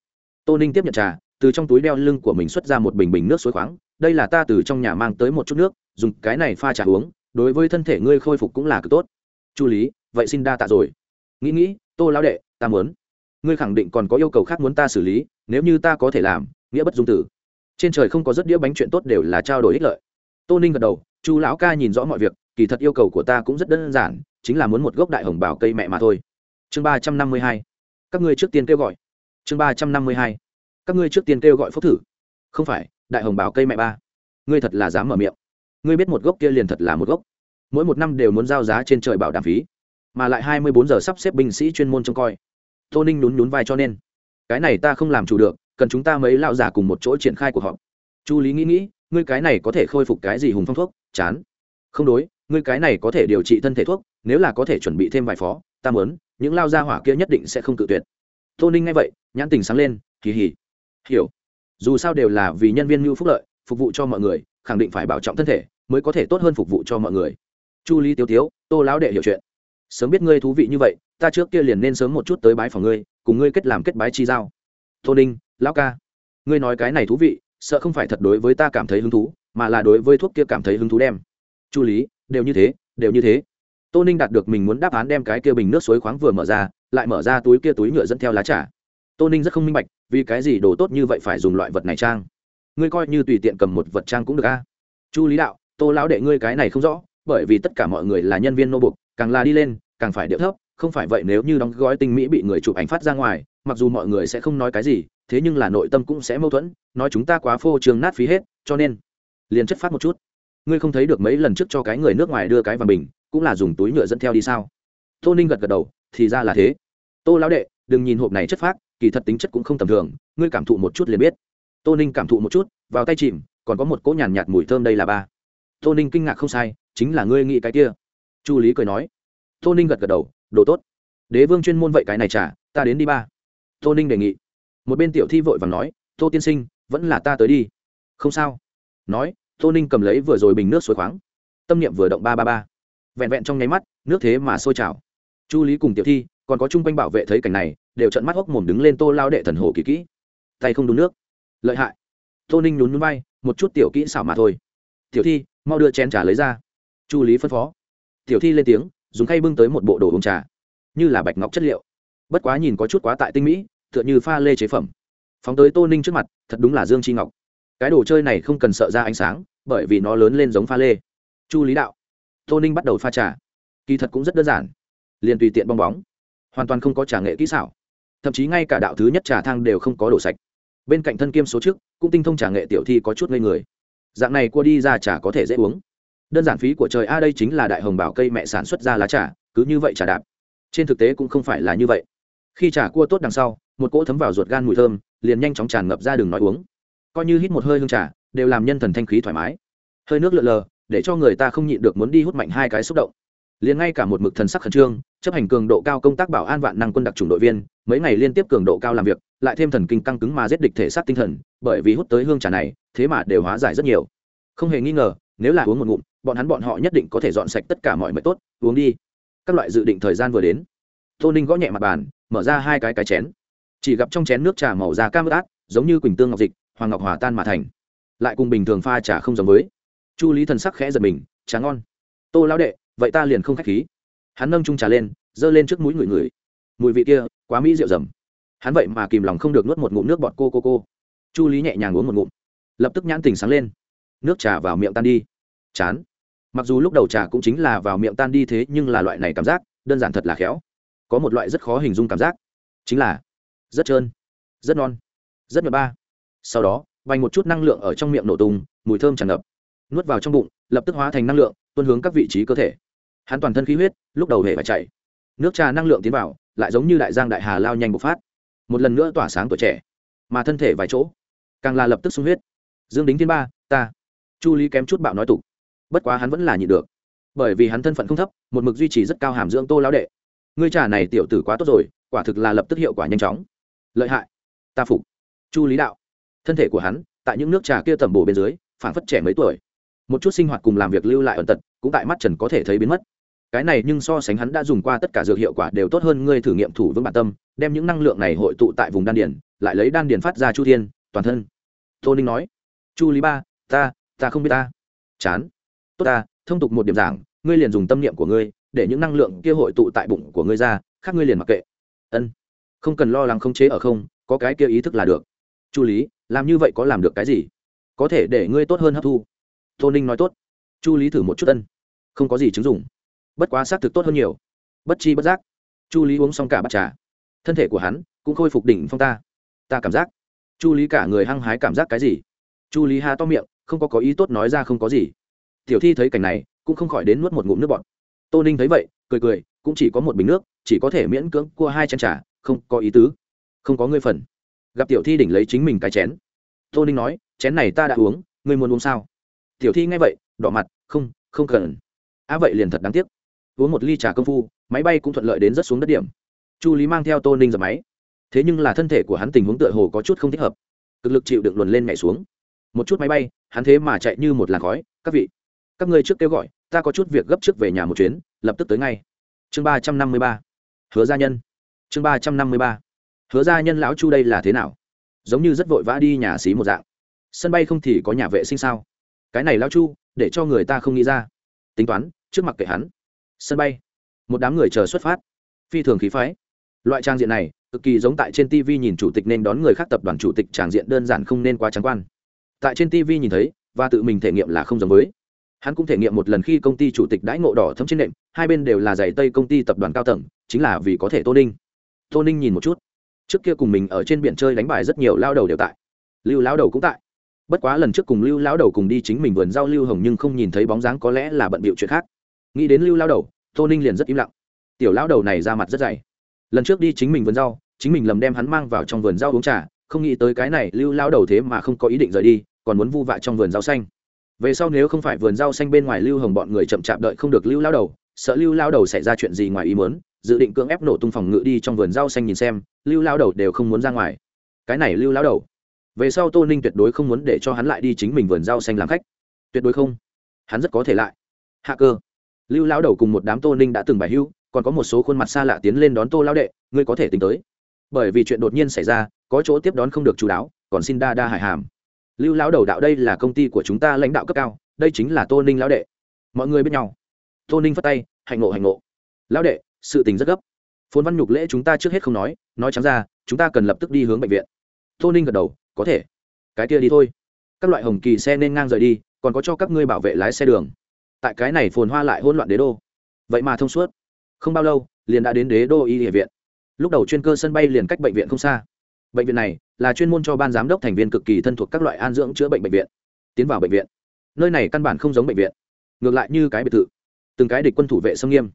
Tô ninh tiếp nhận trà, từ trong túi đeo lưng của mình xuất ra một bình bình nước suối khoáng đây là ta từ trong nhà mang tới một chút nước, dùng cái này pha trà uống, đối với thân thể ngươi khôi phục cũng là cực tốt. Chu lý, vậy xin đa tạ rồi. Nghĩ nghĩ, tô lão đệ, ta muốn. Ngươi khẳng định còn có yêu cầu khác muốn ta xử lý, nếu như ta có thể làm, nghĩa bất dung tử. Trên trời không có rất đĩa bánh chuyện tốt đều là trao đổi ích lợi. Tô ninh gật đầu, chu lão ca nhìn rõ mọi việc, kỳ thật yêu cầu của ta cũng rất đơn giản, chính là muốn một gốc đại hồng bảo cây mẹ mà thôi. Chương ba trăm năm mươi hai. Các ngươi trước tiên kêu gọi. Chương ba trăm năm mươi hai. Các ngươi trước tiên kêu gọi phúc thử. Không phải đại hồng bảo cây mẹ ba. Ngươi thật là dám mở miệng. Ngươi biết một gốc kia liền thật là một gốc. Mỗi một năm đều muốn giao giá trên trời bảo đảm phí, mà lại hai mươi bốn giờ sắp xếp binh sĩ chuyên môn trông coi. Tô ninh nhún nhún vai cho nên, cái này ta không làm chủ được, cần chúng ta mấy lão giả cùng một chỗ triển khai cuộc họp. Chu lý nghĩ nghĩ, ngươi cái này có thể khôi phục cái gì hùng phong thuốc? Chán. Không đối, ngươi cái này có thể điều trị thân thể thuốc, nếu là có thể chuẩn bị thêm vài phó, ta mớn những lao gia hỏa kia nhất định sẽ không tự tuyệt. Tô ninh nghe vậy, nhãn tình sáng lên, kỳ hỉ. Hiểu dù sao đều là vì nhân viên mưu phúc lợi, phục vụ cho mọi người, khẳng định phải bảo trọng thân thể mới có thể tốt hơn phục vụ cho mọi người. Chu lý tiêu tiếu, tô lão đệ hiểu chuyện. Sớm biết ngươi thú vị như vậy, ta trước kia liền nên sớm một chút tới bái phòng ngươi, cùng ngươi kết làm kết bái chi giao. Tô ninh, lão ca, ngươi nói cái này thú vị, sợ không phải thật đối với ta cảm thấy hứng thú, mà là đối với thuốc kia cảm thấy hứng thú đem. Chu lý, đều như thế, đều như thế. Tô ninh đạt được mình muốn đáp án đem cái kia bình nước suối khoáng vừa mở ra, lại mở ra túi kia túi nhựa dẫn theo lá trà. Tô ninh rất không minh bạch vì cái gì đồ tốt như vậy phải dùng loại vật này trang? Ngươi coi như tùy tiện cầm một vật trang cũng được a. Chu lý đạo, tô lão đệ ngươi cái này không rõ, bởi vì tất cả mọi người là nhân viên nô bục càng là đi lên, càng phải điệu thấp, không phải vậy nếu như đóng gói tinh mỹ bị người chụp ảnh phát ra ngoài, mặc dù mọi người sẽ không nói cái gì, thế nhưng là nội tâm cũng sẽ mâu thuẫn, nói chúng ta quá phô trường nát phí hết, cho nên liền chất phát một chút. Ngươi không thấy được mấy lần trước cho cái người nước ngoài đưa cái vàng bình, cũng là dùng túi nhựa dẫn theo đi sao? Tô ninh gật gật đầu, thì ra là thế. Tô lão đệ, đừng nhìn hộp này chất phát kỳ thật tính chất cũng không tầm thường ngươi cảm thụ một chút liền biết. Tô ninh cảm thụ một chút vào tay chìm còn có một cỗ nhàn nhạt, nhạt mùi thơm đây là ba. Tô ninh kinh ngạc không sai chính là ngươi nghĩ cái kia. Chu lý cười nói. Tô ninh gật gật đầu đồ tốt. Đế vương chuyên môn vậy cái này trả ta đến đi ba. Tô ninh đề nghị. Một bên tiểu thi vội và nói tô tiên sinh vẫn là ta tới đi. Không sao. Nói tô ninh cầm lấy vừa rồi bình nước suối khoáng. Tâm niệm vừa động ba ba ba. Vẹn vẹn trong nháy mắt nước thế mà sôi trào. Chu lý cùng tiểu thi còn có chung quanh bảo vệ thấy cảnh này đều trận mắt hốc mồm đứng lên tô lao đệ thần hồ kỳ kỹ. Tay không đúng nước. Lợi hại. Tô ninh nhún nhún bay một chút tiểu kỹ xảo mà thôi. Tiểu thi, mau đưa chén trà lấy ra. Chu lý phân phó. Tiểu thi lên tiếng, dùng khay bưng tới một bộ đồ uống trà. Như là bạch ngọc chất liệu. Bất quá nhìn có chút quá tại tinh mỹ, tựa như pha lê chế phẩm. Phóng tới tô ninh trước mặt, thật đúng là dương chi ngọc. Cái đồ chơi này không cần sợ ra ánh sáng, bởi vì nó lớn lên giống pha lê. Chu lý đạo. Tô ninh bắt đầu pha trà. Kỳ thật cũng rất đơn giản. Liền tùy tiện bong bóng. Hoàn toàn không có trà nghệ kỹ xảo thậm chí ngay cả đạo thứ nhất trà thang đều không có đổ sạch. Bên cạnh thân kiêm số trước, cũng tinh thông trà nghệ tiểu thi có chút ngây người. Dạng này cua đi ra trà có thể dễ uống. Đơn giản phí của trời, a, đây chính là đại hồng bảo cây mẹ sản xuất ra lá trà, cứ như vậy trà đạp. Trên thực tế cũng không phải là như vậy. Khi trà cua tốt đằng sau, một cỗ thấm vào ruột gan mùi thơm, liền nhanh chóng tràn ngập ra đường nói uống. Coi như hít một hơi hương trà, đều làm nhân thần thanh khí thoải mái. Hơi nước lượn lờ, để cho người ta không nhịn được muốn đi hút mạnh hai cái xúc động. Liền ngay cả một mực thần sắc khẩn trương chấp hành cường độ cao công tác bảo an vạn năng quân đặc trùng đội viên, mấy ngày liên tiếp cường độ cao làm việc, lại thêm thần kinh căng cứng mà giết địch thể xác tinh thần, bởi vì hút tới hương trà này, thế mà đều hóa giải rất nhiều. Không hề nghi ngờ, nếu là uống một ngụm, bọn hắn bọn họ nhất định có thể dọn sạch tất cả mọi mệt tốt, uống đi. Các loại dự định thời gian vừa đến, tô ninh gõ nhẹ mặt bàn, mở ra hai cái cái chén. Chỉ gặp trong chén nước trà màu da cam ướt giống như quỳnh tương ngọc dịch, hoàng ngọc hòa tan mà thành. Lại cùng bình thường pha trà không giống với. Chu lý thần sắc khẽ giật mình, trà ngon. Tô lão đệ, vậy ta liền không k h á c h khí hắn nâng trung trà lên, giơ lên trước mũi người người. Mùi vị kia, quá mỹ rượu rầm hắn vậy mà kìm lòng không được nuốt một ngụm nước bọt cô cô cô. Chu lý nhẹ nhàng uống một ngụm. Lập tức nhãn tình sáng lên. Nước trà vào miệng tan đi. Chán. Mặc dù lúc đầu trà cũng chính là vào miệng tan đi thế nhưng là loại này cảm giác, đơn giản thật là khéo. Có một loại rất khó hình dung cảm giác. Chính là rất trơn, rất non, rất nhựa ba. Sau đó, vành một chút năng lượng ở trong miệng nổ tung, mùi thơm tràn ngập. Nuốt vào trong bụng, lập tức hóa thành năng lượng, tuôn hướng các vị trí cơ thể hắn toàn thân khí huyết, lúc đầu hề phải chạy. Nước trà năng lượng tiến vào, lại giống như đại giang đại hà lao nhanh bộc phát. Một lần nữa tỏa sáng tuổi trẻ, mà thân thể vài chỗ, càng là lập tức sung huyết. Dương đính thiên ba, ta. Chu lý kém chút bạo nói tục. Bất quá hắn vẫn là nhịn được. Bởi vì hắn thân phận không thấp, một mực duy trì rất cao hàm dưỡng tô lão đệ. Ngươi trà này tiểu tử quá tốt rồi, quả thực là lập tức hiệu quả nhanh chóng. Lợi hại. Ta phục. Chu lý đạo. Thân thể của hắn, tại những nước trà kia tẩm bổ bên dưới phản phất trẻ mấy tuổi. Một chút sinh hoạt cùng làm việc lưu lại ẩn tật, cũng tại mắt trần có thể thấy biến mất cái này nhưng so sánh hắn đã dùng qua tất cả dược hiệu quả đều tốt hơn ngươi thử nghiệm thủ vững bản tâm, đem những năng lượng này hội tụ tại vùng đan điền, lại lấy đan điền phát ra chu thiên, toàn thân. Tô ninh nói, chu lý ba, ta ta không biết ta. Chán. Tốt ta, thông tục một điểm giảng, ngươi liền dùng tâm niệm của ngươi, để những năng lượng kia hội tụ tại bụng của ngươi ra, khác ngươi liền mặc kệ. Ân, không cần lo lắng không chế ở không, có cái kia ý thức là được. Chu lý, làm như vậy có làm được cái gì? Có thể để ngươi tốt hơn hấp thu. Tô ninh nói, tốt. Chu lý thử một chút ân, không có gì chứng dụng bất quá xác thực tốt hơn nhiều. Bất chi bất giác, chu lý uống xong cả bát trà. Thân thể của hắn cũng khôi phục đỉnh phong ta. Ta cảm giác, chu lý cả người hăng hái cảm giác cái gì? Chu lý ha to miệng, không có có ý tốt nói ra không có gì. Tiểu thi thấy cảnh này, cũng không khỏi đến nuốt một ngụm nước bọt. Tô ninh thấy vậy, cười cười, cũng chỉ có một bình nước, chỉ có thể miễn cưỡng cua hai chén trà, không có ý tứ. Không có ngươi phần. Gặp tiểu thi đỉnh lấy chính mình cái chén. Tô ninh nói, chén này ta đã uống, ngươi muốn uống sao? Tiểu thi nghe vậy, đỏ mặt, không không cần. Á vậy liền thật đáng tiếc uống một ly trà công phu, máy bay cũng thuận lợi đến rất xuống đất điểm. Chu lý mang theo tô ninh dập máy. Thế nhưng là thân thể của hắn tình huống tựa hồ có chút không thích hợp. Cực lực chịu đựng luồn lên nhảy xuống. Một chút máy bay, hắn thế mà chạy như một làn khói. Các vị, các ngươi trước kêu gọi, ta có chút việc gấp trước về nhà một chuyến, lập tức tới ngay. Chương ba trăm năm mươi ba. Hứa gia nhân. Chương ba trăm năm mươi ba. Hứa gia nhân lão chu đây là thế nào? Giống như rất vội vã đi nhà xí một dạng. Sân bay không thì có nhà vệ sinh sao? Cái này lão chu, để cho người ta không nghĩ ra. Tính toán, trước mặt kệ hắn sân bay. Một đám người chờ xuất phát. Phi thường khí phái. Loại trang diện này, cực kỳ giống tại trên tv nhìn chủ tịch nên đón người khác tập đoàn chủ tịch tràng diện đơn giản không nên quá trắng quan. Tại trên tv nhìn thấy, và tự mình thể nghiệm là không giống với. Hắn cũng thể nghiệm một lần khi công ty chủ tịch đãi ngộ đỏ thấm trên nệm, hai bên đều là giày tây công ty tập đoàn cao tầng, chính là vì có thể tô ninh. Tô ninh nhìn một chút. Trước kia cùng mình ở trên biển chơi đánh bài rất nhiều lao đầu đều tại. Lưu lao đầu cũng tại. Bất quá lần trước cùng lưu lao đầu cùng đi chính mình vườn giao lưu hồng nhưng không nhìn thấy bóng dáng có lẽ là bận bịu chuyện khác nghĩ đến lưu lao đầu, tô ninh liền rất im lặng. Tiểu lao đầu này ra mặt rất dày. Lần trước đi chính mình vườn rau, chính mình lầm đem hắn mang vào trong vườn rau uống trà, không nghĩ tới cái này lưu lao đầu thế mà không có ý định rời đi, còn muốn vu vạ trong vườn rau xanh. Về sau nếu không phải vườn rau xanh bên ngoài lưu hồng bọn người chậm chạp đợi không được lưu lao đầu, sợ lưu lao đầu xảy ra chuyện gì ngoài ý muốn, dự định cưỡng ép nổ tung phòng ngự đi trong vườn rau xanh nhìn xem, lưu lao đầu đều không muốn ra ngoài. Cái này lưu lao đầu. Về sau tô ninh tuyệt đối không muốn để cho hắn lại đi chính mình vườn rau xanh làm khách. Tuyệt đối không. Hắn rất có thể lại. Hạ cơ lưu Lão đầu cùng một đám tô ninh đã từng bài hưu, còn có một số khuôn mặt xa lạ tiến lên đón tô Lão đệ, ngươi có thể tính tới. Bởi vì chuyện đột nhiên xảy ra, có chỗ tiếp đón không được chú đáo, còn xin đa đa hải hàm. Lưu lão đầu đạo đây là công ty của chúng ta lãnh đạo cấp cao, đây chính là tô ninh lão đệ. Mọi người biết nhau. Tô ninh phất tay, hạnh ngộ hạnh ngộ. Lão đệ, sự tình rất gấp. Phôn văn nhục lễ chúng ta trước hết không nói nói trắng ra, chúng ta cần lập tức đi hướng bệnh viện. Tô ninh gật đầu, có thể. Cái kia đi thôi. Các loại hồng kỳ xe nên ngang rời đi, còn có cho các ngươi bảo vệ lái xe đường tại cái này phồn hoa lại hỗn loạn đế đô. Vậy mà thông suốt. Không bao lâu, liền đã đến đế đô y địa viện. Lúc đầu chuyên cơ sân bay liền cách bệnh viện không xa. Bệnh viện này là chuyên môn cho ban giám đốc thành viên cực kỳ thân thuộc các loại an dưỡng chữa bệnh bệnh viện. Tiến vào bệnh viện. Nơi này căn bản không giống bệnh viện. Ngược lại như cái biệt thự. Từng cái địch quân thủ vệ xâm nghiêm.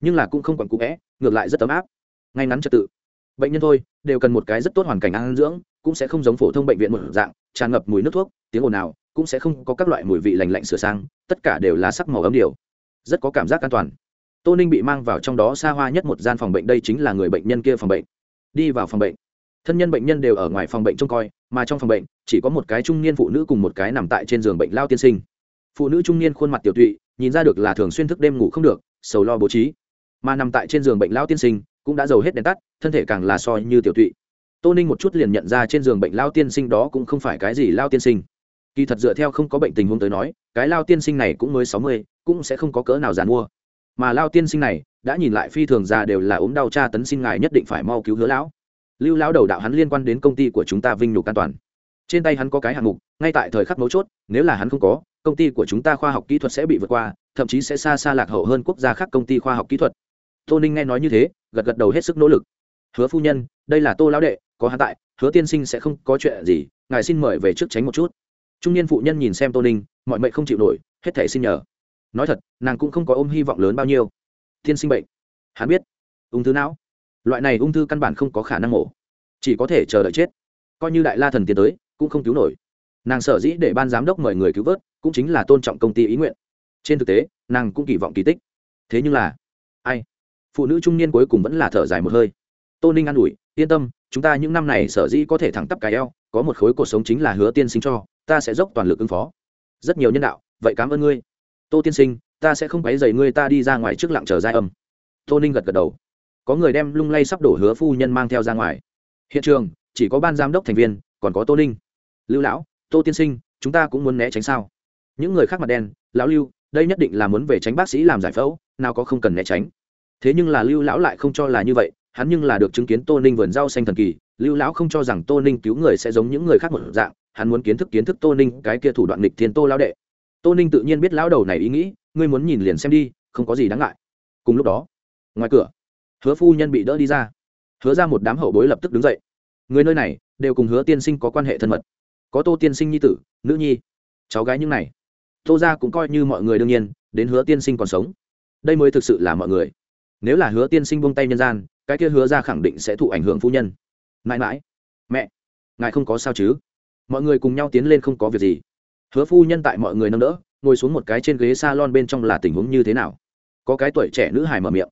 Nhưng là cũng không còn cụ vẽ, ngược lại rất ấm áp. Ngay ngắn trật tự. Bệnh nhân thôi, đều cần một cái rất tốt hoàn cảnh an dưỡng, cũng sẽ không giống phổ thông bệnh viện một dạng, tràn ngập mùi nước thuốc, tiếng ồn nào cũng sẽ không có các loại mùi vị lành lạnh sửa sang tất cả đều là sắc màu ấm điều. Rất có cảm giác an toàn. Tô ninh bị mang vào trong đó xa hoa nhất một gian phòng bệnh, đây chính là người bệnh nhân kia phòng bệnh. Đi vào phòng bệnh. Thân nhân bệnh nhân đều ở ngoài phòng bệnh trông coi, mà trong phòng bệnh, chỉ có một cái trung niên phụ nữ cùng một cái nằm tại trên giường bệnh lao tiên sinh. Phụ nữ trung niên khuôn mặt tiểu tụy, nhìn ra được là thường xuyên thức đêm ngủ không được, sầu lo bố trí. Mà nằm tại trên giường bệnh lao tiên sinh, cũng đã giàu hết đèn tắt, thân thể càng là so như tiểu tụy. Tô ninh một chút liền nhận ra trên giường bệnh lao tiên sinh đó cũng không phải cái gì lao tiên sinh kỳ thật dựa theo không có bệnh tình huống tới nói, cái lao tiên sinh này cũng mới sáu mươi, cũng sẽ không có cỡ nào dàn mua. Mà lao tiên sinh này, đã nhìn lại phi thường già đều là ốm đau tra tấn xin ngài nhất định phải mau cứu hứa lão. Lưu lão đầu đạo hắn liên quan đến công ty của chúng ta vinh nhục an toàn. Trên tay hắn có cái hạng mục, ngay tại thời khắc mấu chốt, nếu là hắn không có, công ty của chúng ta khoa học kỹ thuật sẽ bị vượt qua, thậm chí sẽ xa xa lạc hậu hơn quốc gia khác công ty khoa học kỹ thuật. Tô ninh nghe nói như thế, gật gật đầu hết sức nỗ lực. Hứa phu nhân, đây là tô lão đệ, có hắn tại, hứa tiên sinh sẽ không có chuyện gì, ngài xin mời về trước tránh một chút trung niên phụ nhân nhìn xem tô ninh, mọi mệnh không chịu nổi, hết thể xin nhờ. Nói thật, nàng cũng không có ôm hy vọng lớn bao nhiêu. Tiên sinh bệnh. Hắn biết. Ung thư não. Loại này ung thư căn bản không có khả năng mổ. Chỉ có thể chờ đợi chết. Coi như đại la thần tiến tới, cũng không cứu nổi. Nàng sở dĩ để ban giám đốc mời người cứu vớt, cũng chính là tôn trọng công ty ý nguyện. Trên thực tế, nàng cũng kỳ vọng kỳ tích. Thế nhưng là, ai? Phụ nữ trung niên cuối cùng vẫn là thở dài một hơi. Tô ninh an ủi, yên tâm, chúng ta những năm này sở dĩ có thể thẳng tắp cái eo, có một khối cuộc sống chính là hứa tiên sinh cho ta sẽ dốc toàn lực ứng phó. Rất nhiều nhân đạo, vậy cảm ơn ngươi. Tô tiên sinh, ta sẽ không quấy dày ngươi, ta đi ra ngoài trước lặng chờ giai âm. Tô ninh gật gật đầu. Có người đem lung lay sắp đổ hứa phu nhân mang theo ra ngoài. Hiện trường, chỉ có ban giám đốc thành viên, còn có tô ninh. Lưu lão, tô tiên sinh, chúng ta cũng muốn né tránh sao? Những người khác mặt đen, lão lưu, đây nhất định là muốn về tránh bác sĩ làm giải phẫu, nào có không cần né tránh. Thế nhưng là lưu lão lại không cho là như vậy, hắn nhưng là được chứng kiến tô ninh vườn rau xanh thần kỳ. Lưu lão không cho rằng tô ninh cứu người sẽ giống những người khác một dạng hắn muốn kiến thức kiến thức tô ninh, cái kia thủ đoạn nghịch thiên tô lao đệ. Tô ninh tự nhiên biết lão đầu này ý nghĩ, ngươi muốn nhìn liền xem đi, không có gì đáng ngại. Cùng lúc đó, ngoài cửa, hứa phu nhân bị đỡ đi ra. Hứa ra một đám hậu bối lập tức đứng dậy. Người nơi này, đều cùng hứa tiên sinh có quan hệ thân mật. Có tô tiên sinh nhi tử, nữ nhi, cháu gái như này. Tô ra cũng coi như mọi người đương nhiên, đến hứa tiên sinh còn sống. Đây mới thực sự là mọi người. Nếu là hứa tiên sinh buông tay nhân gian, cái kia hứa ra khẳng định sẽ thụ ảnh hưởng phu nhân. Mãi mãi, mẹ, ngài không có sao chứ? Mọi người cùng nhau tiến lên không có việc gì. Hứa phu nhân tại mọi người nâng đỡ, ngồi xuống một cái trên ghế s a lon bên trong là tình huống như thế nào? Có cái tuổi trẻ nữ hài mở miệng.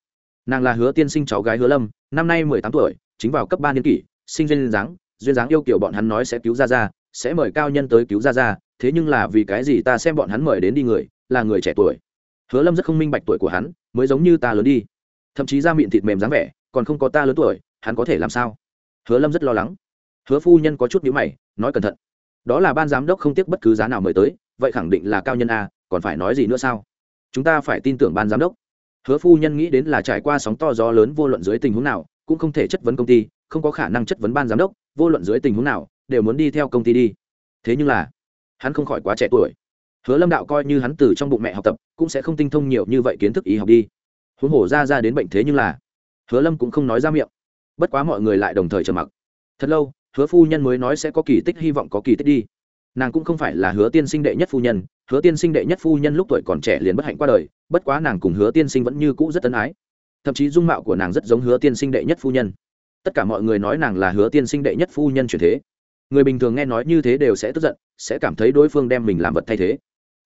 Nàng là hứa tiên sinh cháu gái hứa lâm, năm nay mười tám tuổi, chính vào cấp ba niên kỷ, sinh duyên dáng duyên dáng yêu kiểu bọn hắn nói sẽ cứu ra ra sẽ mời cao nhân tới cứu ra ra thế nhưng là vì cái gì ta xem bọn hắn mời đến đi người, là người trẻ tuổi. Hứa lâm rất không minh bạch tuổi của hắn, mới giống như ta lớn đi. Thậm chí da miệng thịt mềm dáng vẻ, còn không có ta lớn tuổi, hắn có thể làm sao? Hứa lâm rất lo lắng. Hứa phu nhân có chút nhữ mày nói cẩn thận. Đó là ban giám đốc không tiếc bất cứ giá nào mời tới, vậy khẳng định là cao nhân a, còn phải nói gì nữa sao? Chúng ta phải tin tưởng ban giám đốc. Hứa phu nhân nghĩ đến là trải qua sóng to gió lớn vô luận dưới tình huống nào, cũng không thể chất vấn công ty, không có khả năng chất vấn ban giám đốc, vô luận dưới tình huống nào, đều muốn đi theo công ty đi. Thế nhưng là, hắn không khỏi quá trẻ tuổi. Hứa lâm đạo coi như hắn từ trong bụng mẹ học tập, cũng sẽ không tinh thông nhiều như vậy kiến thức y học đi. Huống hồ ra ra đến bệnh thế nhưng là, hứa lâm cũng không nói ra miệng. Bất quá mọi người lại đồng thời trầm mặc. Thật lâu hứa phu nhân mới nói sẽ có kỳ tích, hy vọng có kỳ tích đi. Nàng cũng không phải là hứa tiên sinh đệ nhất phu nhân, hứa tiên sinh đệ nhất phu nhân lúc tuổi còn trẻ liền bất hạnh qua đời, bất quá nàng cùng hứa tiên sinh vẫn như cũ rất tân ái. Thậm chí dung mạo của nàng rất giống hứa tiên sinh đệ nhất phu nhân. Tất cả mọi người nói nàng là hứa tiên sinh đệ nhất phu nhân truyền thế. Người bình thường nghe nói như thế đều sẽ tức giận, sẽ cảm thấy đối phương đem mình làm vật thay thế.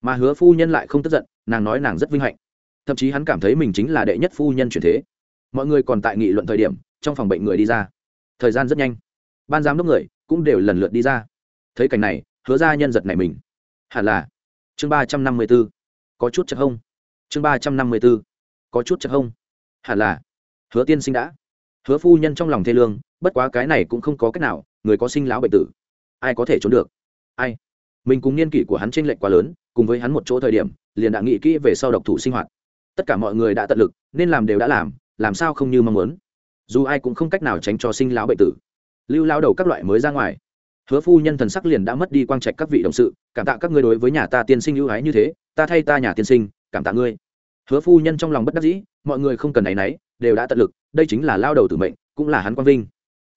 Mà hứa phu nhân lại không tức giận, nàng nói nàng rất vinh hạnh. Thậm chí hắn cảm thấy mình chính là đệ nhất phu nhân truyền thế. Mọi người còn tại nghị luận thời điểm, trong phòng bệnh người đi ra. Thời gian rất nhanh ban giám đốc người cũng đều lần lượt đi ra. Thấy cảnh này, hứa ra nhân giật này mình. Hẳn là, chương ba trăm năm mươi b ố có chút chật hông. Chương ba trăm năm mươi b ố có chút chật hông. Hẳn là, hứa tiên sinh đã. Hứa phu nhân trong lòng thê lương, bất quá cái này cũng không có cách nào, người có sinh lão bệnh tử, ai có thể trốn được? Ai? Mình cùng niên kỷ của hắn t r ê n lệch quá lớn, cùng với hắn một chỗ thời điểm, liền đã nghĩ kỹ về sau độc thủ sinh hoạt. Tất cả mọi người đã tận lực, nên làm đều đã làm làm sao không như mong muốn? Dù ai cũng không cách nào tránh cho sinh lão bệnh tử lưu lao đầu các loại mới ra ngoài. Hứa phu nhân thần sắc liền đã mất đi quang trạch các vị đồng sự, cảm tạ các ngươi đối với nhà ta tiên sinh ưu ái như thế, ta thay ta nhà tiên sinh, cảm tạ ngươi. Hứa phu nhân trong lòng bất đắc dĩ, mọi người không cần áy náy, đều đã tận lực, đây chính là lao đầu tử mệnh, cũng là hắn quang vinh.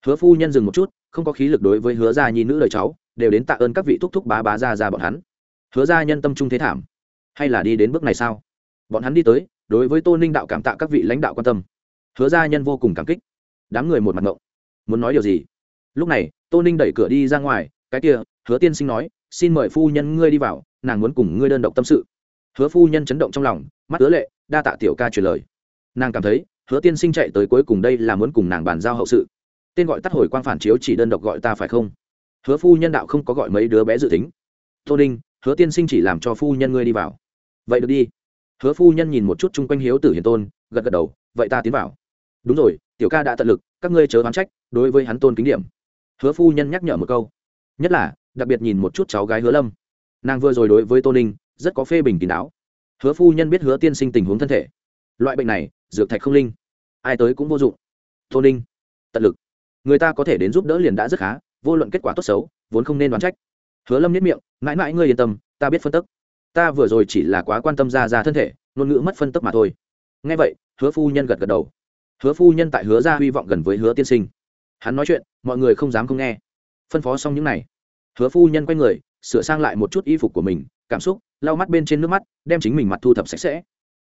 Hứa phu nhân dừng một chút, không có khí lực đối với hứa gia nhi nữ lời cháu, đều đến tạ ơn các vị thúc thúc bá bá ra ra bọn hắn. Hứa gia nhân tâm trung thế thảm. Hay là đi đến bước này sao? Bọn hắn đi tới, đối với tô ninh đạo cảm tạ các vị lãnh đạo quan tâm. Hứa gia nhân vô cùng cảm kích. Đám người một mặt ngộng. Muốn nói điều gì? Lúc này, tô ninh đẩy cửa đi ra ngoài, cái kia, hứa tiên sinh nói, xin mời phu nhân ngươi đi vào, nàng muốn cùng ngươi đơn độc tâm sự. Hứa phu nhân chấn động trong lòng, mắt hứa lệ, đa tạ tiểu ca truyền lời. Nàng cảm thấy, hứa tiên sinh chạy tới cuối cùng đây là muốn cùng nàng bàn giao hậu sự. Tên gọi tắt hồi quang phản chiếu chỉ đơn độc gọi ta phải không? Hứa phu nhân đạo không có gọi mấy đứa bé dự tính. Tô ninh, hứa tiên sinh chỉ làm cho phu nhân ngươi đi vào. Vậy được đi. Hứa phu nhân nhìn một chút chung quanh hiếu tử hiền tôn, gật gật đầu, vậy ta tiến vào. Đúng rồi, tiểu ca đã tận lực, các ngươi chớ oán trách, đối với hắn tôn kính điểm hứa phu nhân nhắc nhở một câu. Nhất là, đặc biệt nhìn một chút cháu gái hứa lâm. Nàng vừa rồi đối với tô ninh, rất có phê bình kín đáo. Hứa phu nhân biết hứa tiên sinh tình huống thân thể. Loại bệnh này, dược thạch không linh. Ai tới cũng vô dụng. Tô ninh, tận lực. Người ta có thể đến giúp đỡ liền đã rất khá, vô luận kết quả tốt xấu, vốn không nên đoán trách. Hứa lâm nhất miệng, mãi mãi ngươi yên tâm, ta biết phân tức. Ta vừa rồi chỉ là quá quan tâm ra ra thân thể, ngôn ngữ mất phân tức mà thôi. Ngay vậy, hứa phu nhân gật gật đầu. Hứa phu nhân tại hứa ra hy vọng gần với hứa tiên sinh hắn nói chuyện mọi người không dám không nghe. Phân phó xong những này, hứa phu nhân quay người sửa sang lại một chút y phục của mình cảm xúc lau mắt bên trên nước mắt đem chính mình mặt thu thập sạch sẽ.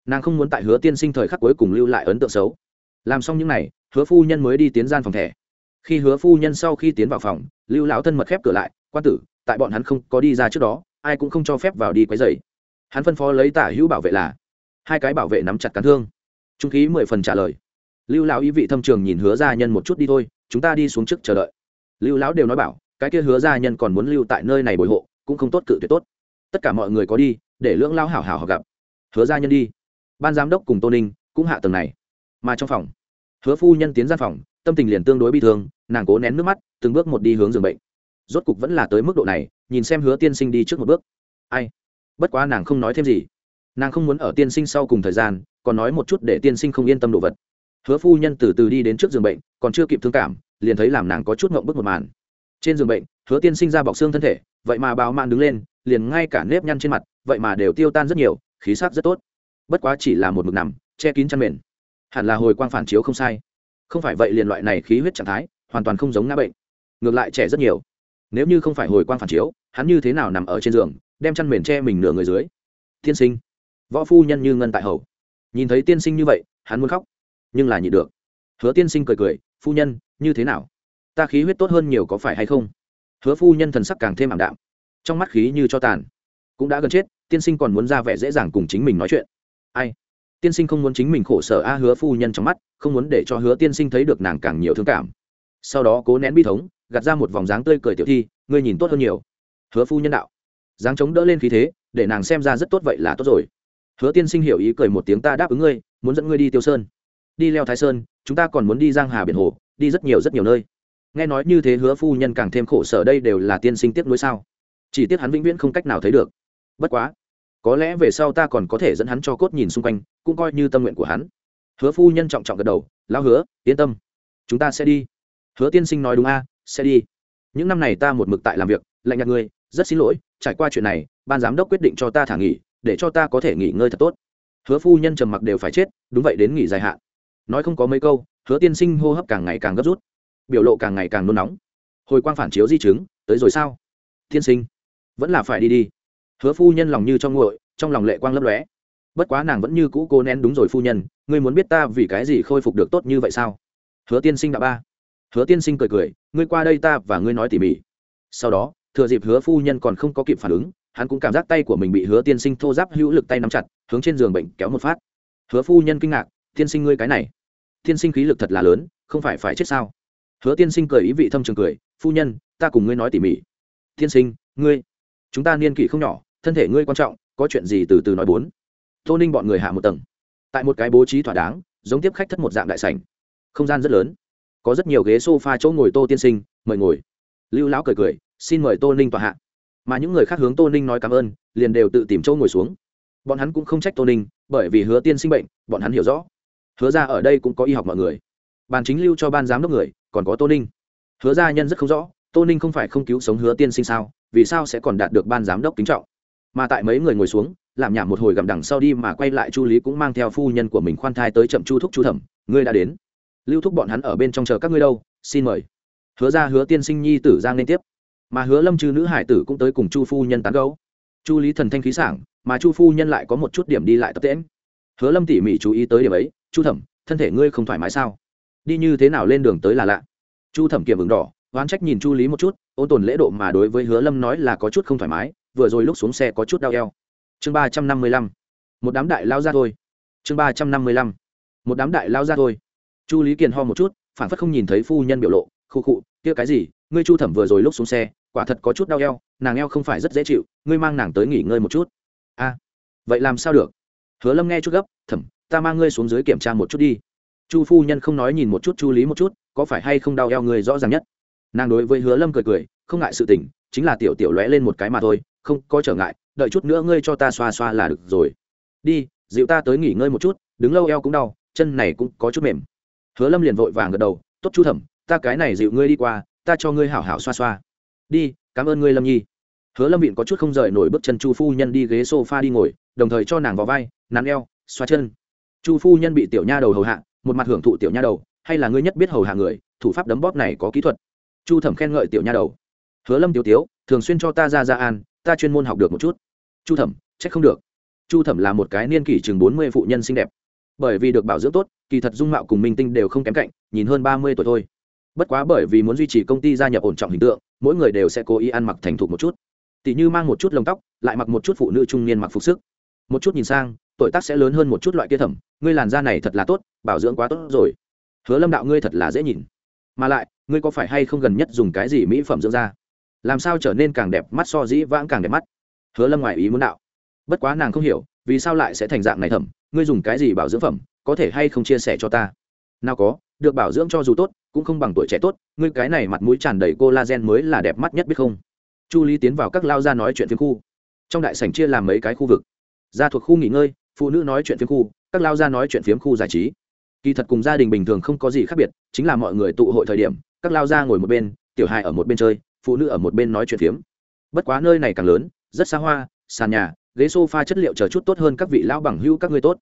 Nàng không muốn tại hứa tiên sinh thời khắc cuối cùng lưu lại ấn tượng xấu. Làm xong những n à y hứa phu nhân mới đi tiến gian phòng thẻ. Khi hứa phu nhân sau khi tiến vào phòng lưu lão thân mật khép cửa lại quan tử tại bọn hắn không có đi ra trước đó ai cũng không cho phép vào đi quấy dày hắn phân phó lấy tả hữu bảo vệ là hai cái bảo vệ nắm chặt cán thương. Trung khí mười phần trả lời. Lưu lão ý vị thâm trường nhìn hứa gia nhân một chút đi thôi chúng ta đi xuống trước chờ đợi. Lưu lão đều nói bảo, cái kia hứa gia nhân còn muốn lưu tại nơi này bồi hộ, cũng không tốt cự tuyệt tốt. Tất cả mọi người có đi, để lưỡng lão hảo hảo họ gặp. Hứa gia nhân đi. Ban giám đốc cùng tô ninh cũng hạ tầng này. Mà trong phòng, hứa phu nhân tiến ra phòng, tâm tình liền tương đối bi thương, nàng cố nén nước mắt, từng bước một đi hướng giường bệnh. Rốt cục vẫn là tới mức độ này, nhìn xem hứa tiên sinh đi trước một bước. Ai? Bất quá nàng không nói thêm gì. Nàng không muốn ở tiên sinh sau cùng thời gian, còn nói một chút để tiên sinh không yên tâm đồ vật hứa phu nhân từ từ đi đến trước giường bệnh, còn chưa kịp thương cảm, liền thấy làm nàng có chút ngộng bức một màn. Trên giường bệnh, hứa tiên sinh ra bọc xương thân thể, vậy mà bào mạng đứng lên, liền ngay cả nếp nhăn trên mặt, vậy mà đều tiêu tan rất nhiều, khí sắc rất tốt. Bất quá chỉ là một mực nằm, che kín chăn mền. Hẳn là hồi quang phản chiếu không sai. Không phải vậy liền loại này khí huyết trạng thái, hoàn toàn không giống ngã bệnh. Ngược lại trẻ rất nhiều. Nếu như không phải hồi quang phản chiếu, hắn như thế nào nằm ở trên giường, đem chăn mền che mình nửa người dưới? Tiên sinh. Võ phu nhân như ngân tại hầu. Nhìn thấy tiên sinh như vậy, hắn muốn khóc nhưng là nhịn được. Hứa tiên sinh cười cười, phu nhân, như thế nào? Ta khí huyết tốt hơn nhiều có phải hay không? Hứa phu nhân thần sắc càng thêm ảm đạm. Trong mắt khí như cho tàn. Cũng đã gần chết, tiên sinh còn muốn ra vẻ dễ dàng cùng chính mình nói chuyện. Ai? Tiên sinh không muốn chính mình khổ sở a, hứa phu nhân trong mắt, không muốn để cho hứa tiên sinh thấy được nàng càng nhiều thương cảm. Sau đó cố nén bi thống, gạt ra một vòng dáng tươi cười tiểu thi, ngươi nhìn tốt hơn nhiều. Hứa phu nhân đạo. Dáng chống đỡ lên khí thế, để nàng xem ra rất tốt vậy là tốt rồi. Hứa tiên sinh hiểu ý cười một tiếng, ta đáp ứng ngươi, muốn dẫn ngươi đi tiêu sơn đi leo thái sơn, chúng ta còn muốn đi giang hà biển hồ, đi rất nhiều rất nhiều nơi. Nghe nói như thế hứa phu nhân càng thêm khổ sở đây đều là tiên sinh tiếp nối sao? Chỉ tiếc hắn vĩnh viễn không cách nào thấy được. Bất quá, có lẽ về sau ta còn có thể dẫn hắn cho cốt nhìn xung quanh, cũng coi như tâm nguyện của hắn. Hứa phu nhân trọng trọng gật đầu lao hứa, yên tâm. Chúng ta sẽ đi. Hứa tiên sinh nói đúng a à, sẽ đi. Những năm này ta một mực tại làm việc, lạnh nhạt ngươi rất xin lỗi, trải qua chuyện này, ban giám đốc quyết định cho ta thả nghỉ, để cho ta có thể nghỉ ngơi thật tốt. Hứa phu nhân trầm mặc đều phải chết, đúng vậy đến nghỉ dài hạn nói không có mấy câu, hứa tiên sinh hô hấp càng ngày càng gấp rút, biểu lộ càng ngày càng nôn nóng. Hồi quang phản chiếu di chứng, tới rồi sao? Tiên sinh, vẫn là phải đi đi. Hứa phu nhân lòng như trong nguội, trong lòng lệ quang lấp lóe. Bất quá nàng vẫn như cũ cô nén đúng rồi phu nhân, ngươi muốn biết ta vì cái gì khôi phục được tốt như vậy sao? Hứa tiên sinh đã ba. Hứa tiên sinh cười cười, ngươi qua đây ta và ngươi nói tỉ mỉ. Sau đó, thừa dịp hứa phu nhân còn không có kịp phản ứng, hắn cũng cảm giác tay của mình bị hứa tiên sinh thô giáp hữu lực tay nắm chặt, hướng trên giường bệnh kéo một phát. Hứa phu nhân kinh ngạc tiên sinh ngươi cái này. Tiên sinh khí lực thật là lớn, không phải phải chết sao? Hứa tiên sinh cười ý vị thâm trường cười, phu nhân, ta cùng ngươi nói tỉ mỉ. Tiên sinh, ngươi, chúng ta niên kỷ không nhỏ, thân thể ngươi quan trọng, có chuyện gì từ từ nói bốn. Tô ninh bọn người hạ một tầng. Tại một cái bố trí thỏa đáng, giống tiếp khách thất một dạng đại sảnh. Không gian rất lớn. Có rất nhiều ghế s o f a chỗ ngồi tô tiên sinh, mời ngồi. Lưu lão cười cười, xin mời tô ninh tòa hạ. Mà những người khác hướng tô ninh nói cảm ơn, liền đều tự tìm chỗ ngồi xuống. Bọn hắn cũng không trách tô ninh, bởi vì hứa tiên sinh bệnh, bọn hắn hiểu rõ hứa ra ở đây cũng có y học mọi người. Bàn chính lưu cho ban giám đốc người, còn có tô ninh. Hứa gia nhân rất không rõ, tô ninh không phải không cứu sống hứa tiên sinh sao, vì sao sẽ còn đạt được ban giám đốc kính trọng? Mà tại mấy người ngồi xuống làm nhảm một hồi gặm đằng sau đi mà quay lại chu lý cũng mang theo phu nhân của mình khoan thai tới chậm chu thúc chu thẩm, ngươi đã đến. Lưu thúc bọn hắn ở bên trong chờ các ngươi đâu, xin mời. Hứa ra hứa tiên sinh nhi tử giang liên tiếp. Mà hứa lâm chư nữ hải tử cũng tới cùng chu phu nhân tán gấu chu lý thần thanh khí sảng, mà chu phu nhân lại có một chút điểm đi lại tập tễm hứa lâm tỉ mỉ chú ý tới điểm ấy, chu thẩm, thân thể ngươi không thoải mái sao? Đi như thế nào lên đường tới là lạ? Chu thẩm kiểm ứng đỏ, oán trách nhìn chu lý một chút, ôn tồn lễ độ mà đối với hứa lâm nói là có chút không thoải mái, vừa rồi lúc xuống xe có chút đau eo. Chương ba trăm năm mươi lăm. Một đám đại lao ra thôi. Chương ba trăm năm mươi lăm. Một đám đại lao ra thôi. Chu lý kiền ho một chút, phản phất không nhìn thấy phu nhân biểu lộ khu khụ, kia cái gì? Ngươi chu thẩm vừa rồi lúc xuống xe, quả thật có chút đau eo, nàng eo không phải rất dễ chịu, ngươi mang nàng tới nghỉ ngơi một chút. A, vậy làm sao được? Hứa lâm nghe chút gấp, thẩm, ta mang ngươi xuống dưới kiểm tra một chút đi. Chu phu nhân không nói nhìn một chút chu lý một chút, có phải hay không đau eo người rõ ràng nhất? Nàng đối với hứa lâm cười cười, không ngại sự tình, chính là tiểu tiểu lóe lên một cái mà thôi, không có trở ngại, đợi chút nữa ngươi cho ta xoa xoa là được rồi. Đi, dịu ta tới nghỉ ngơi một chút, đứng lâu eo cũng đau, chân này cũng có chút mềm. Hứa lâm liền vội vàng gật đầu, tốt chu thẩm, ta cái này dịu ngươi đi qua, ta cho ngươi hảo hảo xoa xoa. Đi, cảm ơn ngươi lâm nhi. Hứa lâm viện có chút không rời nổi bước chân chu phu nhân đi ghế s o f a đi ngồi đồng thời cho nàng vào vai, nắn eo, xoa chân. Chu phu nhân bị tiểu nha đầu hầu hạ, một mặt hưởng thụ tiểu nha đầu, hay là ngươi nhất biết hầu hạ người, thủ pháp đấm bóp này có kỹ thuật. Chu thẩm khen ngợi tiểu nha đầu. Hứa lâm Tiểu tiếu, thường xuyên cho ta ra ra an, ta chuyên môn học được một chút. Chu thẩm, trách không được. Chu thẩm là một cái niên kỷ chừng bốn mươi phụ nhân xinh đẹp. Bởi vì được bảo dưỡng tốt, kỳ thật dung mạo cùng minh tinh đều không kém cạnh, nhìn hơn ba mươi tuổi thôi. Bất quá bởi vì muốn duy trì công ty gia nhập ổn trọng hình tượng, mỗi người đều sẽ cố ý ăn mặc thành thục một chút. Tỷ như mang một chút lông tóc, lại mặc một chút phụ nữ trung niên mặc phục sức một chút nhìn sang, tuổi tác sẽ lớn hơn một chút loại kia thẩm, ngươi làn da này thật là tốt, bảo dưỡng quá tốt rồi. Hứa lâm đạo ngươi thật là dễ nhìn. Mà lại, ngươi có phải hay không gần nhất dùng cái gì mỹ phẩm dưỡng da? Làm sao trở nên càng đẹp mắt so dĩ vãng càng đẹp mắt? Hứa lâm ngoài ý muốn đạo. Bất quá nàng không hiểu, vì sao lại sẽ thành dạng này thẩm, ngươi dùng cái gì bảo dưỡng phẩm, có thể hay không chia sẻ cho ta? Nào có, được bảo dưỡng cho dù tốt, cũng không bằng tuổi trẻ tốt, ngươi cái này mặt mũi tràn đầy collagen mới là đẹp mắt nhất biết không? Chu lý tiến vào các lao ra nói chuyện phiếm khu. Trong đại sảnh chia làm mấy cái khu vực ra thuộc khu nghỉ ngơi, phụ nữ nói chuyện phiếm khu, các lao ra nói chuyện phiếm khu giải trí. Kỳ thật cùng gia đình bình thường không có gì khác biệt, chính là mọi người tụ hội thời điểm, các lao ra ngồi một bên, tiểu hài ở một bên chơi, phụ nữ ở một bên nói chuyện phiếm. Bất quá nơi này càng lớn, rất xa hoa, sàn nhà, ghế sofa chất liệu chờ chút tốt hơn các vị lão bằng hữu các ngươi tốt.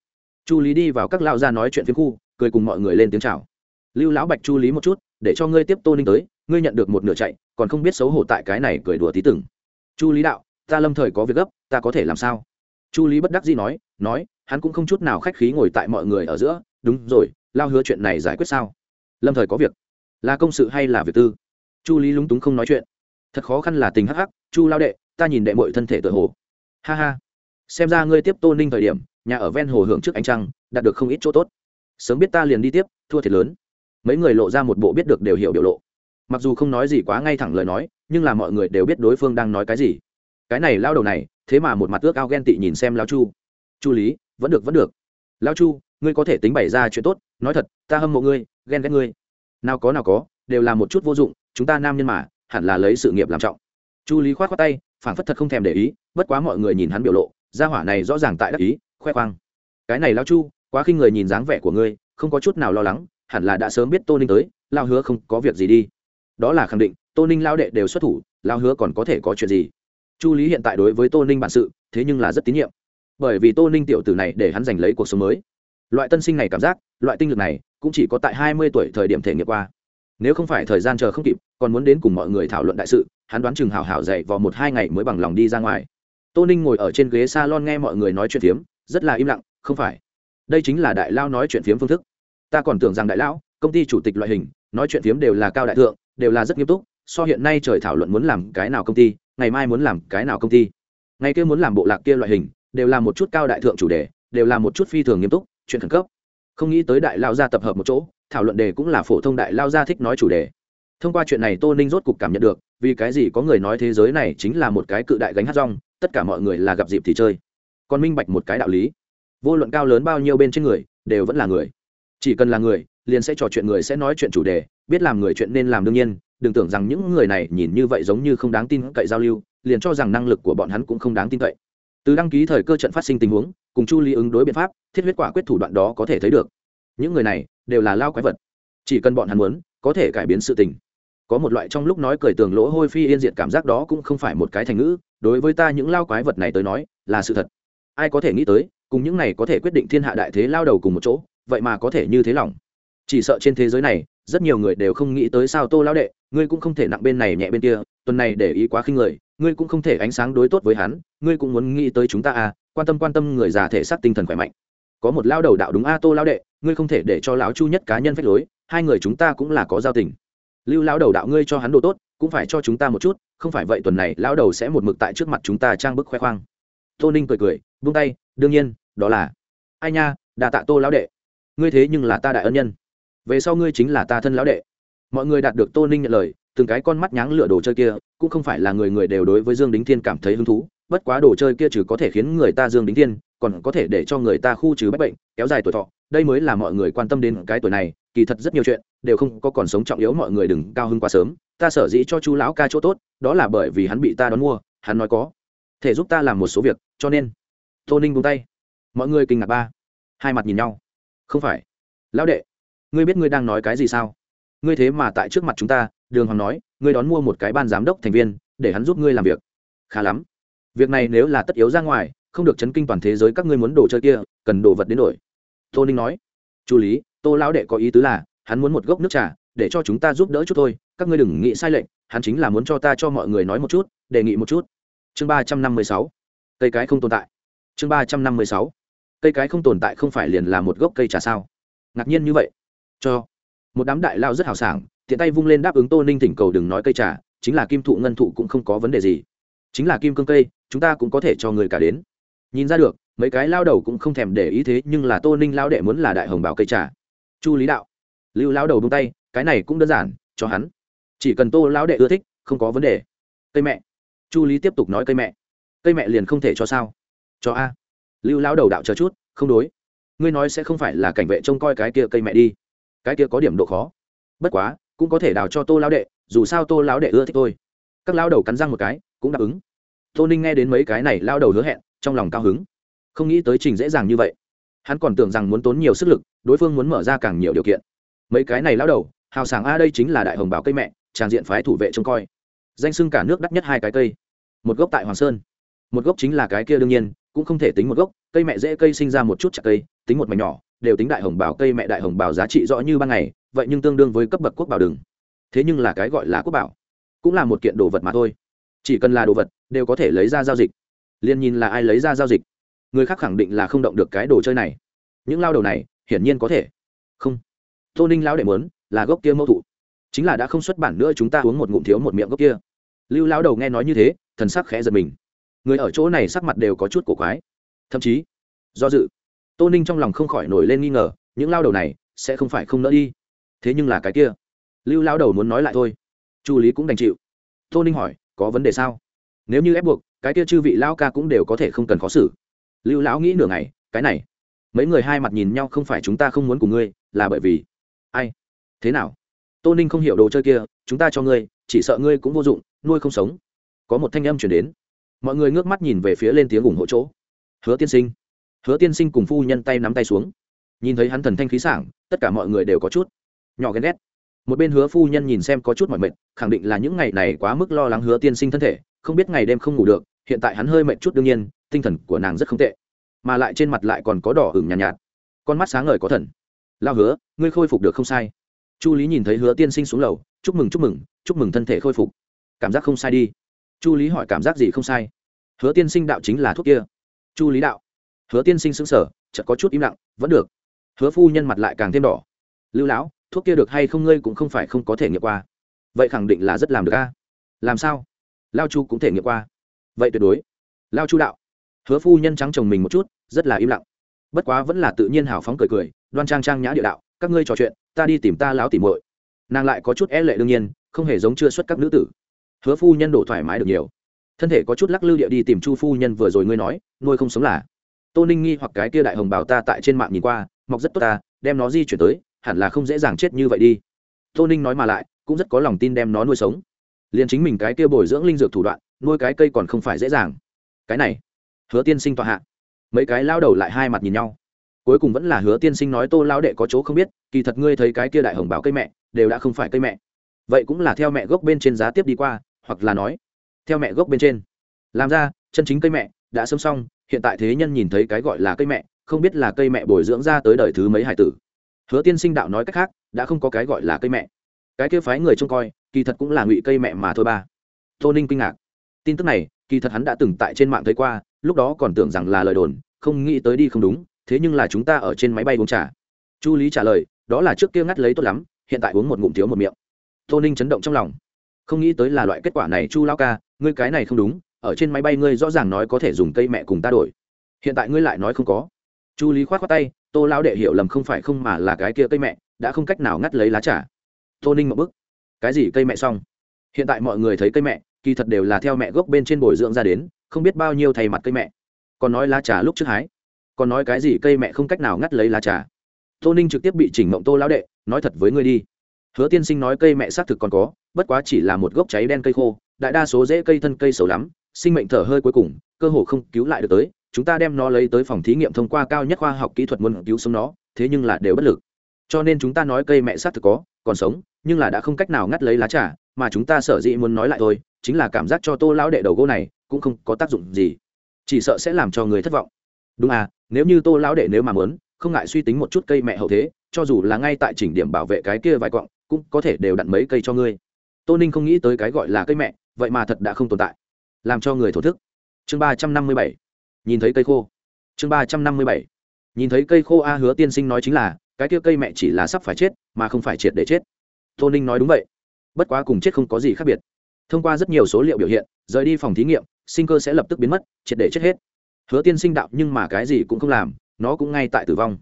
Chu lý đi vào các lao ra nói chuyện phiếm khu, cười cùng mọi người lên tiếng chào. Lưu lão bạch chu lý một chút, để cho ngươi tiếp tô ninh tới, ngươi nhận được một nửa chạy, còn không biết xấu hổ tại cái này cười đùa tí từng. Chu lý đạo, ta lâm thời có việc gấp, ta có thể làm sao? Chu lý bất đắc dĩ nói nói, hắn cũng không chút nào khách khí ngồi tại mọi người ở giữa, đúng rồi, lao hứa chuyện này giải quyết sao? Lâm thời có việc. Là công sự hay là việc tư? Chu lý lúng túng không nói chuyện. Thật khó khăn là tình hắc hắc, chu lao đệ, ta nhìn đệ mội thân thể tự hồ. Ha ha. Xem ra ngươi tiếp tô ninh thời điểm, nhà ở ven hồ hưởng trước ánh trăng, đạt được không ít chỗ tốt. Sớm biết ta liền đi tiếp, thua thiệt lớn. Mấy người lộ ra một bộ biết được đều hiểu biểu lộ. Mặc dù không nói gì quá ngay thẳng lời nói, nhưng là mọi người đều biết đối phương đang nói cái gì. Cái này lao đầu này thế mà một mặt ước ao ghen tị nhìn xem lao chu. Chu lý, vẫn được vẫn được. Lao chu, ngươi có thể tính bày ra chuyện tốt. Nói thật, ta hâm mộ ngươi, ghen ghét ngươi. Nào có nào có, đều là một chút vô dụng, chúng ta nam nhân mà, hẳn là lấy sự nghiệp làm trọng. Chu lý k h o á t khoác tay, phảng phất thật không thèm để ý, bất quá mọi người nhìn hắn biểu lộ, gia hỏa này rõ ràng tại đắc ý, khoe khoang. Cái này lao chu, quá khinh người nhìn dáng vẻ của ngươi, không có chút nào lo lắng, hẳn là đã sớm biết tô ninh tới, lao hứa không có việc gì đi. Đó là khẳng định, tô ninh lao đệ đều xuất thủ, lao hứa còn có thể có chuyện gì? Chu lý hiện tại đối với tô ninh bản sự, thế nhưng là rất tín nhiệm. Bởi vì tô ninh tiểu tử này để hắn giành lấy cuộc sống mới. Loại tân sinh này cảm giác, loại tinh lực này, cũng chỉ có tại hai mươi tuổi thời điểm thể nghiệm qua. Nếu không phải thời gian chờ không kịp, còn muốn đến cùng mọi người thảo luận đại sự, hắn đoán chừng hào hào dậy vào một hai ngày mới bằng lòng đi ra ngoài. Tô ninh ngồi ở trên ghế s a lon nghe mọi người nói chuyện phiếm, rất là im lặng, không phải. Đây chính là đại lao nói chuyện phiếm phương thức. Ta còn tưởng rằng đại lão, công ty chủ tịch loại hình, nói chuyện phiếm đều là cao đại thượng, đều là rất nghiêm túc, so hiện nay trời thảo luận muốn làm cái nào công ty ngày mai muốn làm cái nào công ty. Ngày kia muốn làm bộ lạc kia loại hình, đều là một chút cao đại thượng chủ đề, đều là một chút phi thường nghiêm túc, chuyện khẩn cấp. Không nghĩ tới đại lao gia tập hợp một chỗ, thảo luận đề cũng là phổ thông đại lao gia thích nói chủ đề. Thông qua chuyện này tô ninh rốt cục cảm nhận được, vì cái gì có người nói thế giới này chính là một cái cự đại gánh hát rong, tất cả mọi người là gặp dịp thì chơi. Còn minh bạch một cái đạo lý. Vô luận cao lớn bao nhiêu bên trên người, đều vẫn là người. Chỉ cần là người, liền sẽ trò chuyện người sẽ nói chuyện chủ đề, biết làm người chuyện nên làm đương nhiên đừng tưởng rằng những người này nhìn như vậy giống như không đáng tin cậy giao lưu, liền cho rằng năng lực của bọn hắn cũng không đáng tin cậy. Từ đăng ký thời cơ trận phát sinh tình huống, cùng chu lý ứng đối biện pháp, thiết huyết quả quyết thủ đoạn đó có thể thấy được. Những người này đều là lao quái vật. Chỉ cần bọn hắn muốn, có thể cải biến sự tình. Có một loại trong lúc nói cười tường lỗ hôi phi yên diện cảm giác đó cũng không phải một cái thành ngữ, đối với ta những lao quái vật này tới nói, là sự thật. Ai có thể nghĩ tới, cùng những này có thể quyết định thiên hạ đại thế lao đầu cùng một chỗ, vậy mà có thể như thế lòng. Chỉ sợ trên thế giới này rất nhiều người đều không nghĩ tới sao tô lao đệ, ngươi cũng không thể nặng bên này nhẹ bên kia, tuần này để ý quá khinh người, ngươi cũng không thể ánh sáng đối tốt với hắn, ngươi cũng muốn nghĩ tới chúng ta à quan tâm quan tâm người già thể xác tinh thần khỏe mạnh. Có một lao đầu đạo đúng a tô lao đệ, ngươi không thể để cho lão chu nhất cá nhân phách lối, hai người chúng ta cũng là có giao tình. Lưu lao đầu đạo ngươi cho hắn đồ tốt, cũng phải cho chúng ta một chút, không phải vậy tuần này lao đầu sẽ một mực tại trước mặt chúng ta trang bức khoe khoang. Tô ninh cười cười vung tay, đương nhiên, đó là. Ai nha, đà tạ tô lão đệ. Ngươi thế nhưng là ta đại ân nhân về sau ngươi chính là ta thân lão đệ. Mọi người đạt được tô ninh nhận lời, từng cái con mắt nháng lửa đồ chơi kia, cũng không phải là người người đều đối với dương đính thiên cảm thấy hứng thú, bất quá đồ chơi kia trừ có thể khiến người ta dương đính thiên, còn có thể để cho người ta khu trừ bách bệnh, kéo dài tuổi thọ. Đây mới là mọi người quan tâm đến cái tuổi này, kỳ thật rất nhiều chuyện đều không có còn sống trọng yếu, mọi người đừng cao hưng quá sớm. Ta sở dĩ cho chú lão ca chỗ tốt, đó là bởi vì hắn bị ta đón mua, hắn nói có thể giúp ta làm một số việc, cho nên tô ninh buông tay. Mọi người kinh ngạc ba, hai mặt nhìn nhau. Không phải. Lão đệ ngươi biết ngươi đang nói cái gì sao? Ngươi thế mà tại trước mặt chúng ta, đường hoàng nói, ngươi đón mua một cái ban giám đốc thành viên, để hắn giúp ngươi làm việc. Khá lắm. Việc này nếu là tất yếu ra ngoài, không được chấn kinh toàn thế giới các ngươi muốn đồ chơi kia, cần đồ vật đến đổi. Tô ninh nói chu lý, tô lão đệ có ý tứ là, hắn muốn một gốc nước trà, để cho chúng ta giúp đỡ chút thôi, các ngươi đừng nghĩ sai lệnh hắn chính là muốn cho ta cho mọi người nói một chút, đề nghị một chút. Chương ba trăm năm mươi sáu, cây cái không tồn tại. Chương ba trăm năm mươi sáu, cây cái không tồn tại không phải liền là một gốc cây trà sao? Ngạc nhiên như vậy cho. Một đám đại lao rất hào sảng, tiện tay vung lên đáp ứng tô ninh thỉnh cầu đừng nói cây trà, chính là kim thụ ngân thụ cũng không có vấn đề gì. Chính là kim cương cây, chúng ta cũng có thể cho người cả đến. Nhìn ra được, mấy cái lao đầu cũng không thèm để ý thế, nhưng là tô ninh lao đệ muốn là đại hồng bảo cây trà. Chu lý đạo, lưu lao đầu bông tay, cái này cũng đơn giản, cho hắn. Chỉ cần tô lao đệ ưa thích, không có vấn đề. Cây mẹ. Chu lý tiếp tục nói cây mẹ. Cây mẹ liền không thể cho sao? Cho a. Lưu lao đầu đạo chờ chút, không đối. Ngươi nói sẽ không phải là cảnh vệ trông coi cái kia cây mẹ đi cái kia có điểm độ khó. Bất quá, cũng có thể đào cho tô lao đệ, dù sao tô lao đệ ưa thích tôi. Các lao đầu cắn răng một cái, cũng đáp ứng. Tô ninh nghe đến mấy cái này lao đầu hứa hẹn, trong lòng cao hứng. Không nghĩ tới trình dễ dàng như vậy. Hắn còn tưởng rằng muốn tốn nhiều sức lực, đối phương muốn mở ra càng nhiều điều kiện. Mấy cái này lao đầu, hào sảng a đây chính là đại hồng bảo cây mẹ tràng diện phái thủ vệ trông coi. Danh sưng cả nước đắt nhất hai cái cây. Một gốc tại hoàng sơn. Một gốc chính là cái kia đương nhiên, cũng không thể tính một gốc, cây mẹ dễ cây sinh ra một chút chặt cây, tính một mảnh nhỏ đều tính đại hồng bảo cây mẹ đại hồng bảo giá trị rõ như ban ngày, vậy nhưng tương đương với cấp bậc quốc bảo đừng thế nhưng là cái gọi là quốc bảo, cũng là một kiện đồ vật mà thôi. Chỉ cần là đồ vật, đều có thể lấy ra giao dịch. Liền nhìn là ai lấy ra giao dịch, người khác khẳng định là không động được cái đồ chơi này. Những lao đầu này, hiển nhiên có thể. Không. Tô ninh lão đệ muốn, là gốc kia mâu thụ. Chính là đã không xuất bản nữa chúng ta uống một ngụm thiếu một miệng gốc kia. Lưu lão đầu nghe nói như thế, thần sắc khẽ giật mình. Người ở chỗ này sắc mặt đều có chút cổ quái. Thậm chí, do dự tô ninh trong lòng không khỏi nổi lên nghi ngờ, những lao đầu này sẽ không phải không nỡ đi. Thế nhưng là cái kia, lưu lao đầu muốn nói lại thôi. Chu lý cũng đành chịu. Tô ninh hỏi, có vấn đề sao? Nếu như ép buộc, cái kia chư vị lao ca cũng đều có thể không cần khó xử. Lưu lão nghĩ nửa ngày, cái này, mấy người hai mặt nhìn nhau không phải chúng ta không muốn cùng ngươi, là bởi vì ai? Thế nào? Tô ninh không hiểu đồ chơi kia, chúng ta cho ngươi, chỉ sợ ngươi cũng vô dụng, nuôi không sống. Có một thanh âm chuyển đến. Mọi người ngước mắt nhìn về phía lên tiếng ủng hộ chỗ. Hứa tiên sinh hứa tiên sinh cùng phu nhân tay nắm tay xuống. Nhìn thấy hắn thần thanh khí sảng tất cả mọi người đều có chút nhỏ ghen ghét. Một bên hứa phu nhân nhìn xem có chút mỏi mệt khẳng định là những ngày này quá mức lo lắng hứa tiên sinh thân thể không biết ngày đêm không ngủ được hiện tại hắn hơi mệt chút đương nhiên tinh thần của nàng rất không tệ. Mà lại trên mặt lại còn có đỏ hửng nhàn nhạt, nhạt. Con mắt sáng ngời có thần. Lao hứa ngươi khôi phục được không sai. Chu lý nhìn thấy hứa tiên sinh xuống lầu chúc mừng chúc mừng chúc mừng thân thể khôi phục. Cảm giác không sai đi. Chu lý hỏi cảm giác gì không sai? Hứa tiên sinh đạo chính là thuốc kia. Chu lý đạo hứa tiên sinh xứng sở chợt có chút im lặng, vẫn được. Hứa phu nhân mặt lại càng thêm đỏ. Lưu lão, thuốc kia được hay không ngươi cũng không phải không có thể nghiệm qua. Vậy khẳng định là rất làm được a. Làm sao? Lao chu cũng thể nghiệm qua. Vậy tuyệt đối. Lao chu đạo. Hứa phu nhân trắng chồng mình một chút, rất là im lặng. Bất quá vẫn là tự nhiên hào phóng cười cười, đoan trang trang nhã địa đạo, các ngươi trò chuyện, ta đi tìm ta láo tỉ muội. Nàng lại có chút é e lệ đương nhiên, không hề giống chưa xuất các nữ tử. Hứa phu nhân đổ thoải mái được nhiều. Thân thể có chút lắc lư địa đi tìm chu phu nhân vừa rồi ngươi nói, nuôi không sống là tô ninh nghi hoặc cái kia đại hồng bảo ta tại trên mạng nhìn qua, mọc rất tốt ta, đem nó di chuyển tới, hẳn là không dễ dàng chết như vậy đi. Tô ninh nói mà lại, cũng rất có lòng tin đem nó nuôi sống. Liền chính mình cái kia bồi dưỡng linh dược thủ đoạn, nuôi cái cây còn không phải dễ dàng. Cái này, hứa tiên sinh tọa hạ. Mấy cái lao đầu lại hai mặt nhìn nhau. Cuối cùng vẫn là hứa tiên sinh nói tô lao đệ có chỗ không biết, kỳ thật ngươi thấy cái kia đại hồng bảo cây mẹ, đều đã không phải cây mẹ. Vậy cũng là theo mẹ gốc bên trên giá tiếp đi qua, hoặc là nói, theo mẹ gốc bên trên. Làm ra, chân chính cây mẹ, đã sớm xong hiện tại thế nhân nhìn thấy cái gọi là cây mẹ, không biết là cây mẹ bồi dưỡng ra tới đời thứ mấy hải tử. Hứa tiên sinh đạo nói cách khác, đã không có cái gọi là cây mẹ. Cái kia phái người trông coi, kỳ thật cũng là ngụy cây mẹ mà thôi ba. Tô ninh kinh ngạc. Tin tức này, kỳ thật hắn đã từng tại trên mạng thấy qua, lúc đó còn tưởng rằng là lời đồn, không nghĩ tới đi không đúng, thế nhưng là chúng ta ở trên máy bay uống trà. Chu lý trả lời, đó là trước kia ngắt lấy tốt lắm, hiện tại uống một ngụm thiếu một miệng. Tô ninh chấn động trong lòng. Không nghĩ tới là loại kết quả này, chu lao ca, ngươi cái này không đúng ở trên máy bay ngươi rõ ràng nói có thể dùng cây mẹ cùng ta đổi. Hiện tại ngươi lại nói không có. Chu lý k h o á t khoác tay, tô lão đệ hiểu lầm không phải không mà là cái kia cây mẹ, đã không cách nào ngắt lấy lá trà. Tô ninh một bức. Cái gì cây mẹ xong? Hiện tại mọi người thấy cây mẹ, kỳ thật đều là theo mẹ gốc bên trên bồi dưỡng ra đến, không biết bao nhiêu thầy mặt cây mẹ. Còn nói lá trà lúc trước hái. Còn nói cái gì cây mẹ không cách nào ngắt lấy lá trà. Tô ninh trực tiếp bị chỉnh mộng tô lão đệ, nói thật với ngươi đi. Hứa tiên sinh nói cây mẹ xác thực còn có, bất quá chỉ là một gốc cháy đen cây khô, đại đa số dễ cây thân cây xấu lắm sinh mệnh thở hơi cuối cùng, cơ hồ không cứu lại được tới, chúng ta đem nó lấy tới phòng thí nghiệm thông qua cao nhất khoa học kỹ thuật muốn cứu sống nó, thế nhưng là đều bất lực. Cho nên chúng ta nói cây mẹ xác thực có, còn sống, nhưng là đã không cách nào ngắt lấy lá trà, mà chúng ta sở dĩ muốn nói lại thôi, chính là cảm giác cho tô lão đệ đầu gỗ này cũng không có tác dụng gì. Chỉ sợ sẽ làm cho người thất vọng. Đúng à nếu như tô lão đệ nếu mà muốn, không ngại suy tính một chút cây mẹ hậu thế, cho dù là ngay tại chỉnh điểm bảo vệ cái kia vài quặng, cũng có thể đều đặn mấy cây cho ngươi. Tô ninh không nghĩ tới cái gọi là cây mẹ, vậy mà thật đã không tồn tại làm cho người thổ thức. Chương ba trăm năm mươi bảy, nhìn thấy cây khô. Chương ba trăm năm mươi bảy, nhìn thấy cây khô a hứa tiên sinh nói chính là, cái kia cây mẹ chỉ là sắp phải chết, mà không phải triệt để chết. Tô ninh nói đúng vậy. Bất quá cùng chết không có gì khác biệt. Thông qua rất nhiều số liệu biểu hiện, rời đi phòng thí nghiệm, sinh cơ sẽ lập tức biến mất, triệt để chết hết. Hứa tiên sinh đạo nhưng mà cái gì cũng không làm, nó cũng ngay tại tử vong.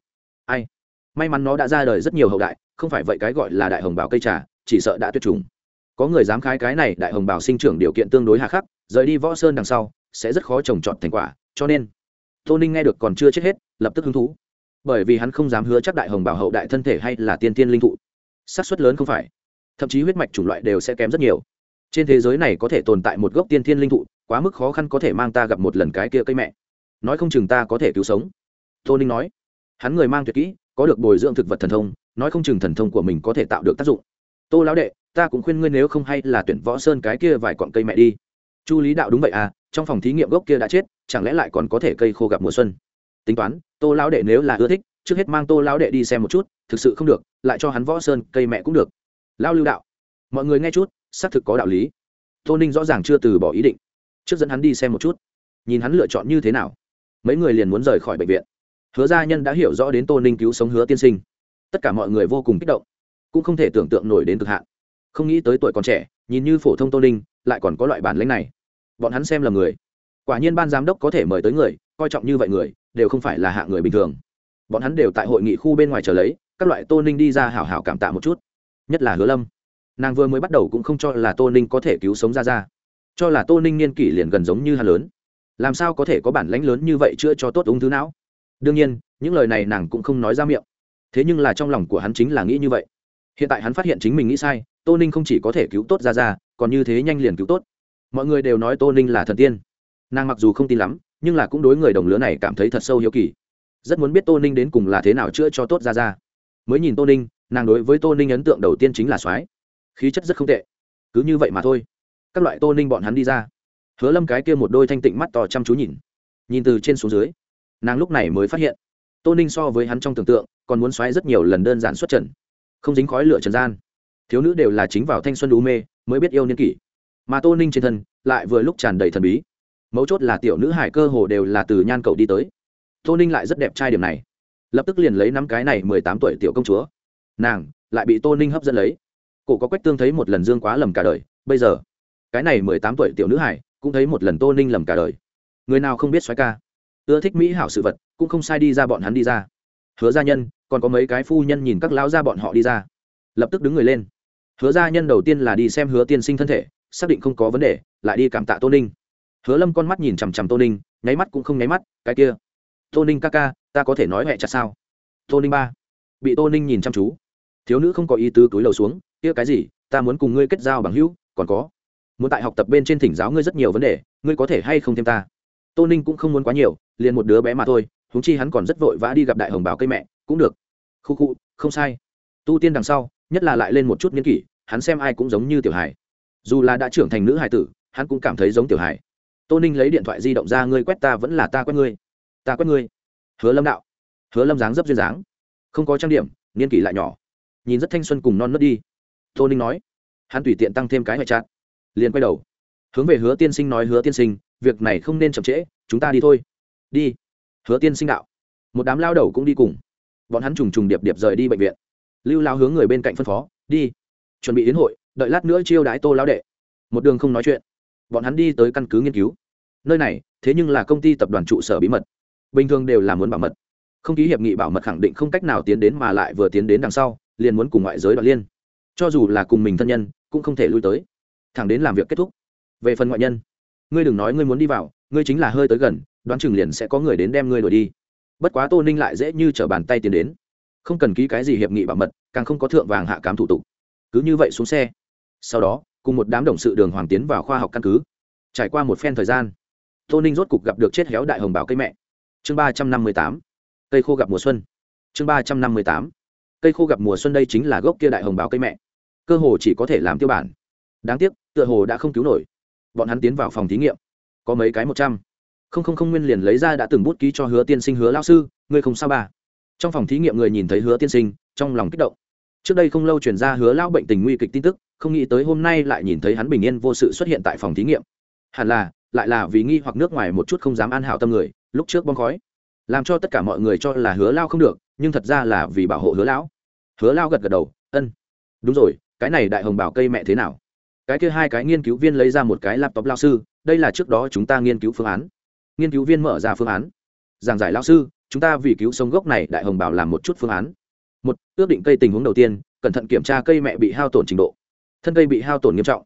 Ai? May mắn nó đã ra đời rất nhiều hậu đại, không phải vậy cái gọi là đại hồng bảo cây trà, chỉ sợ đã tuyệt chủng. Có người dám khai cái này đại hồng bảo sinh trưởng điều kiện tương đối hà khắc rời đi võ sơn đằng sau, sẽ rất khó trồng trọt thành quả, cho nên, tô ninh nghe được còn chưa chết hết, lập tức hứng thú. Bởi vì hắn không dám hứa chắc đại hồng bảo hậu đại thân thể hay là tiên tiên linh thụ. Xác suất lớn không phải. Thậm chí huyết mạch chủng loại đều sẽ kém rất nhiều. Trên thế giới này có thể tồn tại một gốc tiên thiên linh thụ, quá mức khó khăn có thể mang ta gặp một lần cái kia cây mẹ. Nói không chừng ta có thể cứu sống. Tô ninh nói. Hắn người mang tuyệt kỹ, có được bồi dưỡng thực vật thần thông, nói không chừng thần thông của mình có thể tạo được tác dụng. Tô lão đệ, ta cũng khuyên ngươi nếu không hay là tuyển võ sơn cái kia vài cọn cây mẹ đi chu lý đạo đúng vậy à trong phòng thí nghiệm gốc kia đã chết, chẳng lẽ lại còn có thể cây khô gặp mùa xuân? Tính toán, tô lão đệ nếu là ưa thích, trước hết mang tô lão đệ đi xem một chút, thực sự không được, lại cho hắn võ sơn, cây mẹ cũng được. Lao lưu đạo, mọi người nghe chút, xác thực có đạo lý. Tô ninh rõ ràng chưa từ bỏ ý định, trước dẫn hắn đi xem một chút. Nhìn hắn lựa chọn như thế nào, mấy người liền muốn rời khỏi bệnh viện. Hứa gia nhân đã hiểu rõ đến tô ninh cứu sống hứa tiên sinh. Tất cả mọi người vô cùng kích động, cũng không thể tưởng tượng nổi đến cực hạn không nghĩ tới tuổi còn trẻ, nhìn như phổ thông tô ninh lại còn có loại bản lãnh này. Bọn hắn xem là người. Quả nhiên ban giám đốc có thể mời tới người, coi trọng như vậy người, đều không phải là hạ người bình thường. Bọn hắn đều tại hội nghị khu bên ngoài chờ lấy, các loại tô ninh đi ra hảo hảo cảm tạ một chút. Nhất là hứa lâm. Nàng vừa mới bắt đầu cũng không cho là tô ninh có thể cứu sống ra ra cho là tô ninh niên kỷ liền gần giống như hà lớn. Làm sao có thể có bản lãnh lớn như vậy chữa cho tốt ung thư não? Đương nhiên, những lời này nàng cũng không nói ra miệng. Thế nhưng là trong lòng của hắn chính là nghĩ như vậy. Hiện tại hắn phát hiện chính mình nghĩ sai tô ninh không chỉ có thể cứu tốt ra ra còn như thế nhanh liền cứu tốt. Mọi người đều nói tô ninh là thần tiên. Nàng mặc dù không tin lắm, nhưng là cũng đối người đồng lứa này cảm thấy thật sâu hiếu kỳ. Rất muốn biết tô ninh đến cùng là thế nào chữa cho tốt ra ra mới nhìn tô ninh, nàng đối với tô ninh ấn tượng đầu tiên chính là soái. Khí chất rất không tệ. Cứ như vậy mà thôi. Các loại tô ninh bọn hắn đi ra. Hứa lâm cái kia một đôi thanh tịnh mắt to chăm chú nhìn. Nhìn từ trên xuống dưới, nàng lúc này mới phát hiện, tô ninh so với hắn trong tưởng tượng, còn muốn xoáy rất nhiều lần đơn giản xuất trần. Không dính khói lửa trần gian thiếu nữ đều là chính vào thanh xuân đu mê, mới biết yêu niên kỷ. Mà tô ninh trên thân lại vừa lúc tràn đầy thần bí. Mấu chốt là tiểu nữ hải cơ hồ đều là từ nhan cậu đi tới. Tô ninh lại rất đẹp trai điểm này. Lập tức liền lấy năm cái này mười tám tuổi tiểu công chúa. Nàng lại bị tô ninh hấp dẫn lấy. Cổ có quách tương thấy một lần dương quá lầm cả đời, bây giờ, cái này mười tám tuổi tiểu nữ hải cũng thấy một lần tô ninh lầm cả đời. Người nào không biết xoáy ca? Ưa thích mỹ hảo sự vật, cũng không sai đi ra bọn hắn đi ra. Hứa gia nhân, còn có mấy cái phu nhân nhìn các lão gia bọn họ đi ra. Lập tức đứng người lên hứa gia nhân đầu tiên là đi xem hứa tiên sinh thân thể, xác định không có vấn đề, lại đi cảm tạ tô ninh. Hứa lâm con mắt nhìn chằm chằm tô ninh, nháy mắt cũng không nháy mắt, cái kia. Tô ninh ca ca, ta có thể nói hẹ chặt sao? Tô ninh ba. Bị tô ninh nhìn chăm chú. Thiếu nữ không có ý tứ túi lầu xuống, kia cái gì, ta muốn cùng ngươi kết giao bằng hữu, còn có. Muốn tại học tập bên trên thỉnh giáo ngươi rất nhiều vấn đề, ngươi có thể hay không thêm ta? Tô ninh cũng không muốn quá nhiều, liền một đứa bé mà thôi húng chi hắn còn rất vội vã đi gặp đại hồng bảo cây mẹ, cũng được. Khu khu, không sai. Tu tiên đằng sau, nhất là lại lên một chút nghiên kỷ hắn xem ai cũng giống như tiểu hải dù là đã trưởng thành nữ hải tử, hắn cũng cảm thấy giống tiểu hải tô ninh lấy điện thoại di động ra, ngươi quét ta vẫn là ta quét ngươi. Ta quét ngươi. Hứa lâm đạo. Hứa lâm dáng dấp duyên dáng. Không có trang điểm, niên kỷ lại nhỏ. Nhìn rất thanh xuân cùng non nớt đi. Tô ninh nói. Hắn tùy tiện tăng thêm cái ngoại trạng. Liền quay đầu. Hướng về hứa tiên sinh nói, hứa tiên sinh, việc này không nên chậm trễ, chúng ta đi thôi. Đi. Hứa tiên sinh đạo. Một đám lao đầu cũng đi cùng. Bọn hắn trùng trùng điệp điệp rời đi bệnh viện. Lưu lao hướng người bên cạnh phân phó, đi chuẩn bị đến hội, đợi lát nữa chiêu đái tô lão đệ. Một đường không nói chuyện. Bọn hắn đi tới căn cứ nghiên cứu. Nơi này, thế nhưng là công ty tập đoàn trụ sở bí mật. Bình thường đều là muốn bảo mật. Không ký hiệp nghị bảo mật khẳng định không cách nào tiến đến mà lại vừa tiến đến đằng sau, liền muốn cùng ngoại giới đoạn liên. Cho dù là cùng mình thân nhân, cũng không thể lui tới. Thẳng đến làm việc kết thúc. Về phần ngoại nhân, ngươi đừng nói ngươi muốn đi vào, ngươi chính là hơi tới gần, đoán chừng liền sẽ có người đến đem ngươi đuổi đi. Bất quá tô ninh lại dễ như t r ở bàn tay tiến đến. Không cần ký cái gì hiệp nghị bảo mật, càng không có thượng vàng hạ cám thủ tục cứ như vậy xuống xe. Sau đó cùng một đám đồng sự đường hoàng tiến vào khoa học căn cứ. Trải qua một phen thời gian tô ninh rốt cục gặp được chết héo đại hồng bảo cây mẹ. Chương ba trăm năm mươi tám cây khô gặp mùa xuân. Chương ba trăm năm mươi tám cây khô gặp mùa xuân đây chính là gốc kia đại hồng bảo cây mẹ. Cơ hồ chỉ có thể làm tiêu bản. Đáng tiếc tựa hồ đã không cứu nổi. Bọn hắn tiến vào phòng thí nghiệm. Có mấy cái một trăm. Không không không nguyên liền lấy ra đã từng bút ký cho hứa tiên sinh hứa lao sư ngươi không sao bà, trong phòng thí nghiệm người nhìn thấy hứa tiên sinh trong lòng kích động trước đây không lâu chuyển ra hứa lao bệnh tình nguy kịch tin tức, không nghĩ tới hôm nay lại nhìn thấy hắn bình yên vô sự xuất hiện tại phòng thí nghiệm. Hẳn là, lại là vì nghi hoặc nước ngoài một chút không dám an hảo tâm người, lúc trước bong khói. Làm cho tất cả mọi người cho là hứa lao không được, nhưng thật ra là vì bảo hộ hứa lão. Hứa lao gật gật đầu, ân, đúng rồi, cái này đại hồng bảo cây mẹ thế nào? Cái kia hai cái nghiên cứu viên lấy ra một cái laptop lao sư, đây là trước đó chúng ta nghiên cứu phương án. Nghiên cứu viên mở ra phương án. Giảng giải lao sư, chúng ta vì cứu sống gốc này đại hồng bảo làm một chút phương án một, ước định cây tình huống đầu tiên, cẩn thận kiểm tra cây mẹ bị hao tổn trình độ. Thân cây bị hao tổn nghiêm trọng.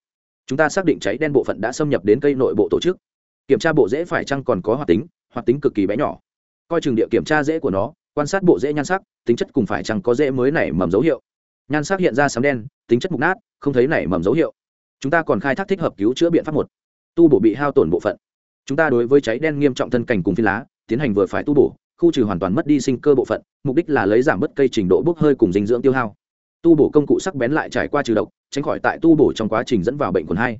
Chúng ta xác định cháy đen bộ phận đã xâm nhập đến cây nội bộ tổ chức. Kiểm tra bộ rễ phải chăng còn có hoạt tính hoạt tính cực kỳ bé nhỏ. Coi chừng địa kiểm tra rễ của nó, quan sát bộ rễ nhan sắc, tính chất cùng phải chăng có rễ mới nảy mầm dấu hiệu. Nhan sắc hiện ra sám đen, tính chất mục nát, không thấy nảy mầm dấu hiệu. Chúng ta còn khai thác thích hợp cứu chữa biện pháp một. Tu bổ bị hao tổn bộ phận. Chúng ta đối với cháy đen nghiêm trọng thân cảnh cùng phi lá, tiến hành vừa phải tu bổ khu trừ hoàn toàn mất đi sinh cơ bộ phận, mục đích là lấy giảm bớt cây trình độ bốc hơi cùng dinh dưỡng tiêu hao. Tu bổ công cụ sắc bén lại trải qua trừ độc, tránh khỏi tại tu bổ trong quá trình dẫn vào bệnh quần hai.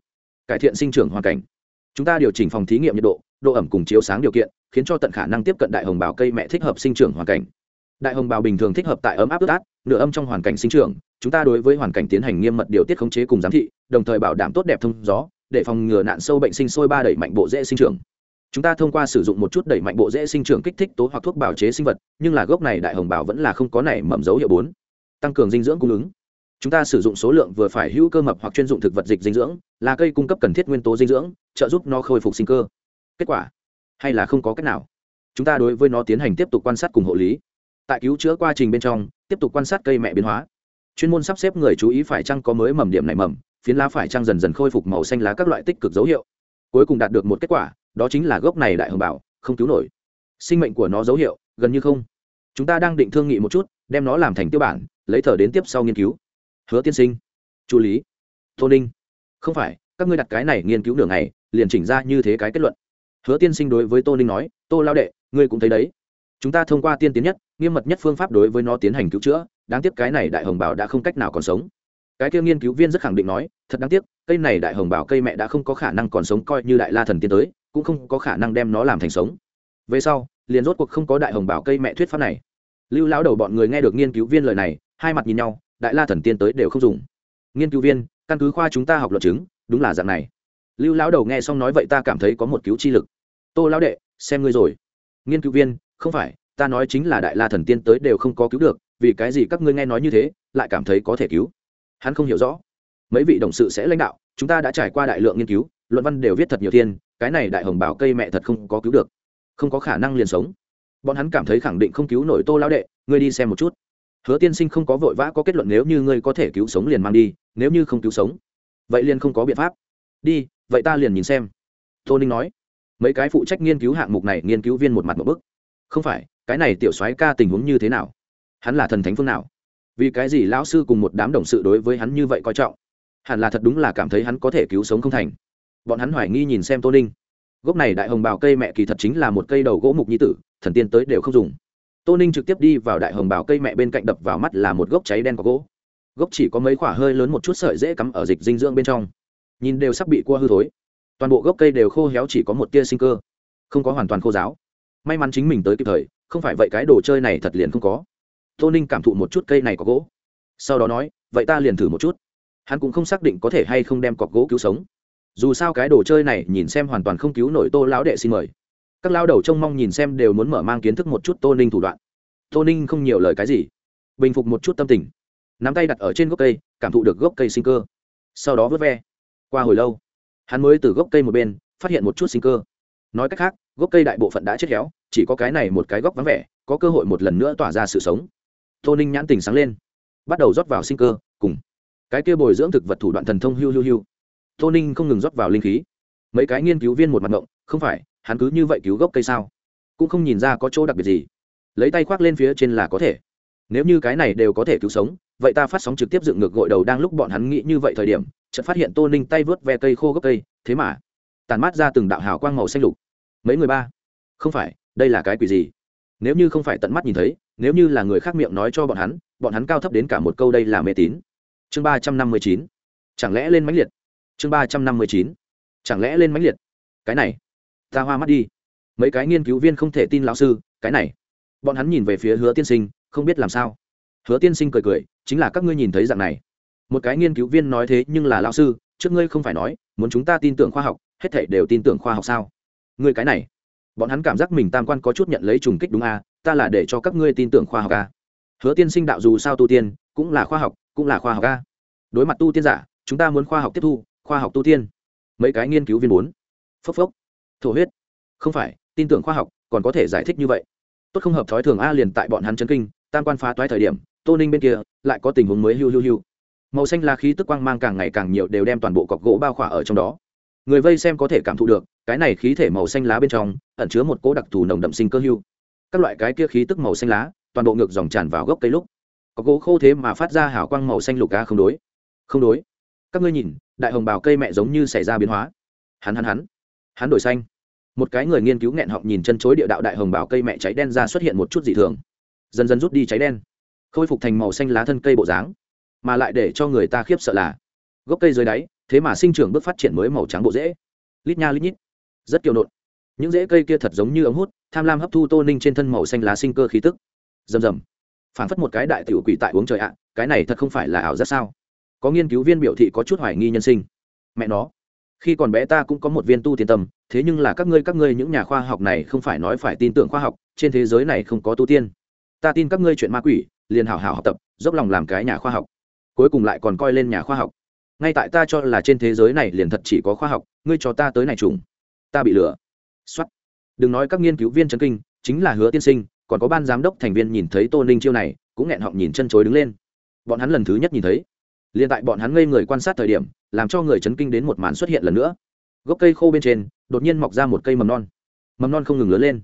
Cải thiện sinh trưởng hoàn cảnh. Chúng ta điều chỉnh phòng thí nghiệm nhiệt độ độ ẩm cùng chiếu sáng điều kiện, khiến cho tận khả năng tiếp cận đại hồng bào cây mẹ thích hợp sinh trưởng hoàn cảnh. Đại hồng bào bình thường thích hợp tại ấm áp ướt át, nửa âm trong hoàn cảnh sinh trưởng, chúng ta đối với hoàn cảnh tiến hành nghiêm mật điều tiết khống chế cùng giám thị, đồng thời bảo đảm tốt đẹp thông gió, để phòng ngừa nạn sâu bệnh sinh sôi ba đẩy mạnh bộ dễ sinh trưởng chúng ta thông qua sử dụng một chút đẩy mạnh bộ dễ sinh trưởng kích thích tố hoặc thuốc bào chế sinh vật, nhưng là gốc này đại hồng bảo vẫn là không có nảy mầm dấu hiệu bốn. Tăng cường dinh dưỡng cung ứng. Chúng ta sử dụng số lượng vừa phải hữu cơ mập hoặc chuyên dụng thực vật dịch dinh dưỡng, là cây cung cấp cần thiết nguyên tố dinh dưỡng, trợ giúp nó khôi phục sinh cơ. Kết quả, hay là không có cách nào. Chúng ta đối với nó tiến hành tiếp tục quan sát cùng hộ lý. Tại cứu chữa quá trình bên trong, tiếp tục quan sát cây mẹ biến hóa. Chuyên môn sắp xếp người chú ý phải chăng có mới mầm điểm này mầm, phiến lá phải chăng dần dần khôi phục màu xanh lá các loại tích cực dấu hiệu. Cuối cùng đạt được một kết quả đó chính là gốc này đại hồng bảo, không cứu nổi. Sinh mệnh của nó dấu hiệu, gần như không. Chúng ta đang định thương nghị một chút, đem nó làm thành tiêu bản, lấy thở đến tiếp sau nghiên cứu. Hứa tiên sinh. Chu lý. Tô ninh. Không phải, các ngươi đặt cái này nghiên cứu nửa ngày, liền chỉnh ra như thế cái kết luận. Hứa tiên sinh đối với tô ninh nói, tô lao đệ, ngươi cũng thấy đấy. Chúng ta thông qua tiên tiến nhất, nghiêm mật nhất phương pháp đối với nó tiến hành cứu chữa, đáng tiếc cái này đại hồng bảo đã không cách nào còn sống. Cái kia nghiên cứu viên rất khẳng định nói, thật đáng tiếc, cây này đại hồng bảo cây mẹ đã không có khả năng còn sống coi như đại la thần tiến tới cũng không có khả năng đem nó làm thành sống. Về sau, liền rốt cuộc không có đại hồng bảo cây mẹ thuyết pháp này. Lưu lão đầu bọn người nghe được nghiên cứu viên lời này, hai mặt nhìn nhau, đại la thần tiên tới đều không dùng. Nghiên cứu viên, căn cứ khoa chúng ta học luận chứng, đúng là dạng này. Lưu lão đầu nghe xong nói vậy ta cảm thấy có một cứu chi lực. Tô lão đệ, xem ngươi rồi. Nghiên cứu viên, không phải, ta nói chính là đại la thần tiên tới đều không có cứu được, vì cái gì các ngươi nghe nói như thế, lại cảm thấy có thể cứu? Hắn không hiểu rõ. Mấy vị đồng sự sẽ lãnh đạo, chúng ta đã trải qua đại lượng nghiên cứu, luận văn đều viết thật nhiều thiên cái này đại hồng bảo cây mẹ thật không có cứu được, không có khả năng liền sống. Bọn hắn cảm thấy khẳng định không cứu nổi tô lão đệ, ngươi đi xem một chút. Hứa tiên sinh không có vội vã có kết luận nếu như ngươi có thể cứu sống liền mang đi, nếu như không cứu sống, vậy liền không có biện pháp. Đi, vậy ta liền nhìn xem. Tô ninh nói. Mấy cái phụ trách nghiên cứu hạng mục này nghiên cứu viên một mặt một bức. Không phải, cái này tiểu soái ca tình huống như thế nào? Hắn là thần thánh phương nào? Vì cái gì lão sư cùng một đám đồng sự đối với hắn như vậy coi trọng? Hẳn là thật đúng là cảm thấy hắn có thể cứu sống không thành bọn hắn hoài nghi nhìn xem tô ninh. Gốc này đại hồng bào cây mẹ kỳ thật chính là một cây đầu gỗ mục nhi tử, thần tiên tới đều không dùng. Tô ninh trực tiếp đi vào đại hồng bào cây mẹ bên cạnh đập vào mắt là một gốc cháy đen có gỗ. Gốc chỉ có mấy khoả hơi lớn một chút sợi dễ cắm ở dịch dinh dưỡng bên trong. Nhìn đều sắp bị cua hư thối. Toàn bộ gốc cây đều khô héo chỉ có một tia sinh cơ. Không có hoàn toàn khô giáo may mắn chính mình tới kịp thời, không phải vậy cái đồ chơi này thật liền không có. Tô ninh cảm thụ một chút cây này có gỗ. Sau đó nói, vậy ta liền thử một chút. Hắn cũng không xác định có thể hay không đem cọc gỗ cứu sống dù sao cái đồ chơi này nhìn xem hoàn toàn không cứu nổi tô lão đệ xin mời. Các lao đầu trông mong nhìn xem đều muốn mở mang kiến thức một chút tô ninh thủ đoạn. Tô ninh không nhiều lời cái gì, bình phục một chút tâm tình. Nắm tay đặt ở trên gốc cây, cảm thụ được gốc cây sinh cơ. Sau đó vớt ve. Qua hồi lâu, hắn mới từ gốc cây một bên, phát hiện một chút sinh cơ. Nói cách khác, gốc cây đại bộ phận đã chết khéo chỉ có cái này một cái góc vắng vẻ, có cơ hội một lần nữa tỏa ra sự sống. Tô ninh nhãn tình sáng lên, bắt đầu rót vào sinh cơ, cùng cái kia bồi dưỡng thực vật thủ đoạn thần thông hiu hiu hiu tô ninh không ngừng rót vào linh khí. Mấy cái nghiên cứu viên một mặt ngộng, không phải, hắn cứ như vậy cứu gốc cây sao? Cũng không nhìn ra có chỗ đặc biệt gì. Lấy tay khoác lên phía trên là có thể. Nếu như cái này đều có thể cứu sống, vậy ta phát sóng trực tiếp dựng ngược gội đầu đang lúc bọn hắn nghĩ như vậy thời điểm, chợt phát hiện tô ninh tay vớt ve cây khô gốc cây, thế mà, tàn mát ra từng đạo hào quang màu xanh lục. Mấy người ba, không phải, đây là cái quỷ gì? Nếu như không phải tận mắt nhìn thấy, nếu như là người khác miệng nói cho bọn hắn bọn hắn cao thấp đến cả một câu đây là mê tín. Chương ba trăm năm mươi chín, chẳng lẽ lên mãnh liệt? Chương ba trăm năm mươi chín. Chẳng lẽ lên mãnh liệt? Cái này ta hoa mắt đi. Mấy cái nghiên cứu viên không thể tin lão sư cái này. Bọn hắn nhìn về phía hứa tiên sinh không biết làm sao. Hứa tiên sinh cười cười chính là các ngươi nhìn thấy dạng này. Một cái nghiên cứu viên nói thế nhưng là lão sư trước ngươi không phải nói muốn chúng ta tin tưởng khoa học hết thảy đều tin tưởng khoa học sao? Ngươi cái này. Bọn hắn cảm giác mình tam quan có chút nhận lấy trùng kích đúng à, ta là để cho các ngươi tin tưởng khoa học à. hứa tiên sinh đạo dù sao tu tiên cũng là khoa học cũng là khoa học à. đối mặt tu tiên giả chúng ta muốn khoa học tiếp thu khoa học tu tiên. Mấy cái nghiên cứu viên bốn phốc phốc. Thổ huyết. Không phải, tin tưởng khoa học, còn có thể giải thích như vậy. Tốt không hợp thói thường a liền tại bọn hắn chấn kinh, tam quan phá toái thời điểm, tô ninh bên kia lại có tình huống mới hiu hiu hiu màu xanh lá khí tức quang mang càng ngày càng nhiều đều đem toàn bộ cọc gỗ bao khỏa ở trong đó. Người vây xem có thể cảm thụ được, cái này khí thể màu xanh lá bên trong, ẩn chứa một cỗ đặc thù nồng đậm sinh cơ hưu. Các loại cái kia khí tức màu xanh lá, toàn bộ ngược dòng tràn vào gốc cây lúc. Có gỗ khô thế mà phát ra hào quang màu xanh lục cá không đối. Không đối. Các ngươi nhìn đại hồng bào cây mẹ giống như xảy ra biến hóa. Hắn hắn hắn. Hắn đổi xanh. Một cái người nghiên cứu nghẹn họng nhìn chân chối địa đạo đại hồng bào cây mẹ cháy đen ra xuất hiện một chút dị thường. Dần dần rút đi cháy đen. Khôi phục thành màu xanh lá thân cây bộ dáng. Mà lại để cho người ta khiếp sợ là, gốc cây dưới đáy, thế mà sinh trưởng bước phát triển mới màu trắng bộ rễ. Lít nha lít nhít. Rất kiều nộn những rễ cây kia thật giống như ống hút, tham lam hấp thu tô ninh trên thân màu xanh lá sinh cơ khí tức. Rầm rầm. Phảng phất một cái đại tiểu quỷ tại uống trời ạ, cái này thật không phải là ảo giác sao? Có nghiên cứu viên biểu thị có chút hoài nghi nhân sinh. Mẹ nó, khi còn bé ta cũng có một viên tu tiên tâm, thế nhưng là các ngươi các ngươi những nhà khoa học này không phải nói phải tin tưởng khoa học, trên thế giới này không có tu tiên. Ta tin các ngươi chuyện ma quỷ, liền hảo hảo học tập, dốc lòng làm cái nhà khoa học. Cuối cùng lại còn coi lên nhà khoa học. Ngay tại ta cho là trên thế giới này liền thật chỉ có khoa học, ngươi cho ta tới này trùng. Ta bị lừa. Xuất đừng nói các nghiên cứu viên trấn kinh, chính là hứa tiên sinh, còn có ban giám đốc thành viên nhìn thấy tô ninh chiêu này, cũng nghẹn họng nhìn chân chối đứng lên. Bọn hắn lần thứ nhất nhìn thấy liền tại bọn hắn ngây người quan sát thời điểm làm cho người chấn kinh đến một màn xuất hiện lần nữa. Gốc cây khô bên trên đột nhiên mọc ra một cây mầm non. Mầm non không ngừng lớn lên.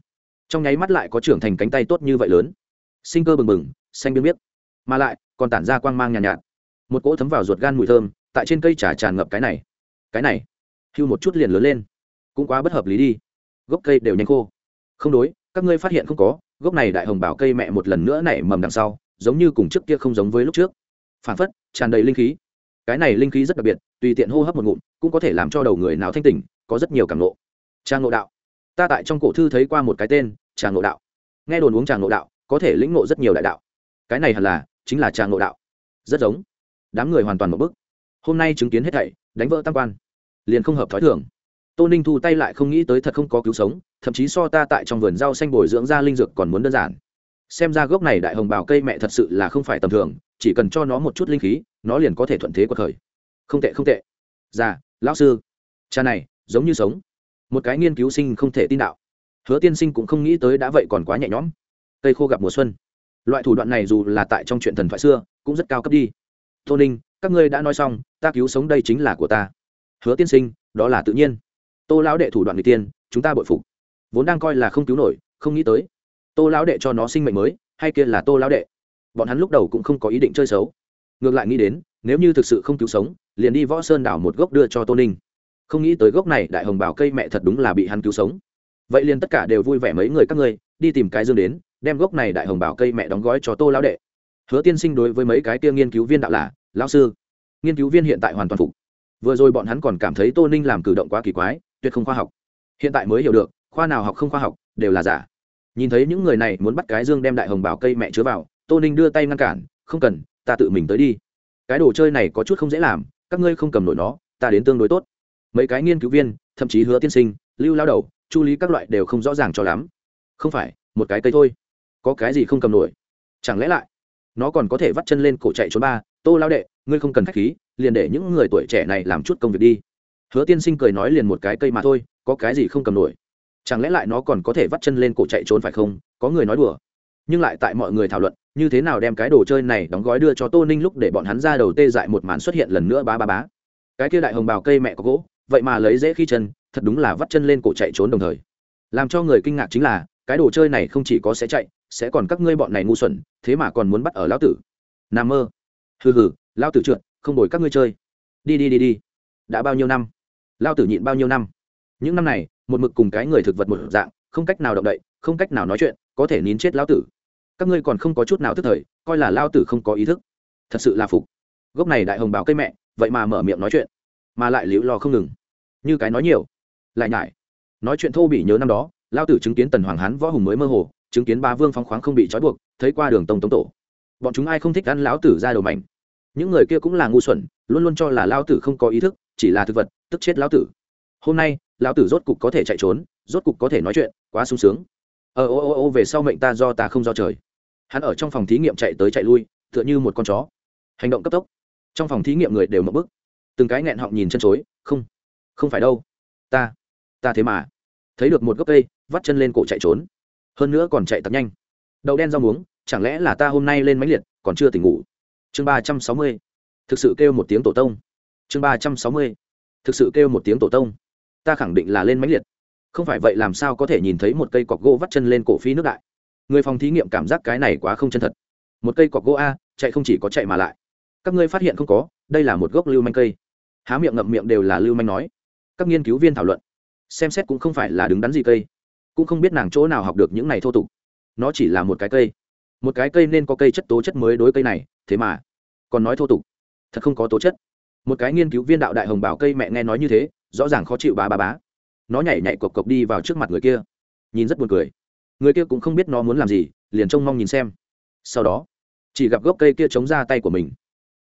Trong nháy mắt lại có trưởng thành cánh tay tốt như vậy lớn. Sinh cơ bừng bừng xanh biếc. Biết, mà lại còn tản ra quang mang nhàn nhạt, nhạt. Một cỗ thấm vào ruột gan mùi thơm tại trên cây trà tràn ngập cái này. Cái này hưu một chút liền lớn lên. Cũng quá bất hợp lý đi. Gốc cây đều nhanh khô. Không đối các ngươi phát hiện không có gốc này đại hồng bảo cây mẹ một lần nữa nảy mầm đằng sau giống như cùng trước kia không giống với lúc trước. Phản phất tràn đầy linh khí. Cái này linh khí rất đặc biệt, tùy tiện hô hấp một ngụm cũng có thể làm cho đầu người nào thanh tỉnh, có rất nhiều cảm nộ Tràng ngộ đạo. Ta tại trong cổ thư thấy qua một cái tên, tràng ngộ đạo. Nghe đồn uống tràng ngộ đạo, có thể lĩnh ngộ rất nhiều đại đạo. Cái này hẳn là, chính là tràng ngộ đạo. Rất giống. Đám người hoàn toàn một bức. Hôm nay chứng kiến hết thảy, đánh vỡ tam quan. Liền không hợp thói thường. Tô ninh thu tay lại không nghĩ tới thật không có cứu sống, thậm chí so ta tại trong vườn rau xanh bồi dưỡng ra linh dược còn muốn đơn giản. Xem ra gốc này đại hồng bào cây mẹ thật sự là không phải tầm thường chỉ cần cho nó một chút linh khí, nó liền có thể thuận thế cuộc khởi. Không tệ không tệ. Già, lão sư, cha này, giống như sống. Một cái nghiên cứu sinh không thể tin đạo. Hứa tiên sinh cũng không nghĩ tới đã vậy còn quá nhẹ nhõm. Cây khô gặp mùa xuân. Loại thủ đoạn này dù là tại trong chuyện thần thoại xưa, cũng rất cao cấp đi. Tô ninh, các ngươi đã nói xong, ta cứu sống đây chính là của ta. Hứa tiên sinh, đó là tự nhiên. Tô lão đệ thủ đoạn người tiên, chúng ta bội phục. Vốn đang coi là không cứu nổi, không nghĩ tới. Tô lão đệ cho nó sinh mệnh mới, hay kia là tô lão đệ bọn hắn lúc đầu cũng không có ý định chơi xấu. Ngược lại nghĩ đến, nếu như thực sự không cứu sống, liền đi võ sơn đảo một gốc đưa cho tô ninh. Không nghĩ tới gốc này đại hồng bảo cây mẹ thật đúng là bị hắn cứu sống. Vậy liền tất cả đều vui vẻ mấy người các ngươi, đi tìm cái dương đến, đem gốc này đại hồng bảo cây mẹ đóng gói cho tô lão đệ. Hứa tiên sinh đối với mấy cái kia nghiên cứu viên đạo là, lão sư, nghiên cứu viên hiện tại hoàn toàn phục. Vừa rồi bọn hắn còn cảm thấy tô ninh làm cử động quá kỳ quái, tuyệt không khoa học. Hiện tại mới hiểu được, khoa nào học không khoa học, đều là giả. Nhìn thấy những người này muốn bắt cái dương đem đại hồng bảo cây mẹ chứa vào tô ninh đưa tay ngăn cản, không cần, ta tự mình tới đi. Cái đồ chơi này có chút không dễ làm, các ngươi không cầm nổi nó, ta đến tương đối tốt. Mấy cái nghiên cứu viên, thậm chí hứa tiên sinh, lưu lao đầu, chu lý các loại đều không rõ ràng cho lắm. Không phải, một cái cây thôi. Có cái gì không cầm nổi? Chẳng lẽ lại, nó còn có thể vắt chân lên cổ chạy trốn ba? Tô lao đệ, ngươi không cần khách khí, liền để những người tuổi trẻ này làm chút công việc đi. Hứa tiên sinh cười nói liền một cái cây mà thôi, có cái gì không cầm nổi? Chẳng lẽ lại nó còn có thể vắt chân lên cổ chạy trốn phải không? Có người nói đùa nhưng lại tại mọi người thảo luận, như thế nào đem cái đồ chơi này đóng gói đưa cho tô ninh lúc để bọn hắn ra đầu tê dại một màn xuất hiện lần nữa bá bá bá. Cái kia đại hồng bào cây mẹ có gỗ, vậy mà lấy dễ khi chân, thật đúng là vắt chân lên cổ chạy trốn đồng thời. Làm cho người kinh ngạc chính là, cái đồ chơi này không chỉ có sẽ chạy, sẽ còn các ngươi bọn này ngu xuẩn, thế mà còn muốn bắt ở lão tử. N mơ. Hừ hừ, lão tử trượt, không đổi các ngươi chơi. Đi đi đi đi. Đã bao nhiêu năm? Lão tử nhịn bao nhiêu năm? Những năm này, một mực cùng cái người thực vật một dạng, không cách nào động đậy không cách nào nói chuyện, có thể nín chết lão tử. Các ngươi còn không có chút nào tức thời, coi là lao tử không có ý thức. Thật sự là phục. Gốc này đại hồng báo cây mẹ, vậy mà mở miệng nói chuyện, mà lại liễu lo không ngừng. Như cái nói nhiều, lại nhải. Nói chuyện thô bị nhớ năm đó lao tử chứng kiến tần hoàng hán võ hùng mới mơ hồ, chứng kiến ba vương phóng khoáng không bị trói buộc, thấy qua đường tông tống tổ. Bọn chúng ai không thích ăn lão tử ra đầu mảnh. Những người kia cũng là ngu xuẩn, luôn luôn cho là lao tử không có ý thức, chỉ là thực vật, tức chết Lão tử. Hôm nay, Lão tử rốt cục có thể chạy trốn, rốt cục có thể nói chuyện, quá sung sướng ờ ô ô ô, về sau mệnh ta do ta không do trời. Hắn ở trong phòng thí nghiệm chạy tới chạy lui, tựa như một con chó. Hành động cấp tốc. Trong phòng thí nghiệm người đều mập bức từng cái nghẹn họng nhìn chân chối, không không phải đâu. Ta ta thế mà. Thấy được một gốc cây, vắt chân lên cổ chạy trốn. Hơn nữa còn chạy tập nhanh. Đậu đen rau muống, chẳng lẽ là ta hôm nay lên máy liệt, còn chưa tỉnh ngủ? Chương ba trăm sáu mươi. Thực sự kêu một tiếng tổ tông. Chương ba trăm sáu mươi. Thực sự kêu một tiếng tổ tông. Ta khẳng định là lên máy liệt không phải vậy làm sao có thể nhìn thấy một cây cọc gỗ vắt chân lên cổ phi nước đại? Người phòng thí nghiệm cảm giác cái này quá không chân thật. Một cây cọc gỗ a, chạy không chỉ có chạy mà lại. Các ngươi phát hiện không có, đây là một gốc lưu manh cây. Há miệng ngậm miệng đều là lưu manh nói. Các nghiên cứu viên thảo luận. Xem xét cũng không phải là đứng đắn gì cây. Cũng không biết nàng chỗ nào học được những này thô tục. Nó chỉ là một cái cây. Một cái cây nên có cây chất tố chất mới đối cây này, thế mà còn nói thô tục. Thật không có tố chất. Một cái nghiên cứu viên đạo đại hồng bảo cây mẹ nghe nói như thế, rõ ràng khó chịu bá bá bá nó nhảy nhảy cộc cộc đi vào trước mặt người kia. Nhìn rất buồn cười. Người kia cũng không biết nó muốn làm gì, liền trông mong nhìn xem. Sau đó, chỉ gặp gốc cây kia chống ra tay của mình.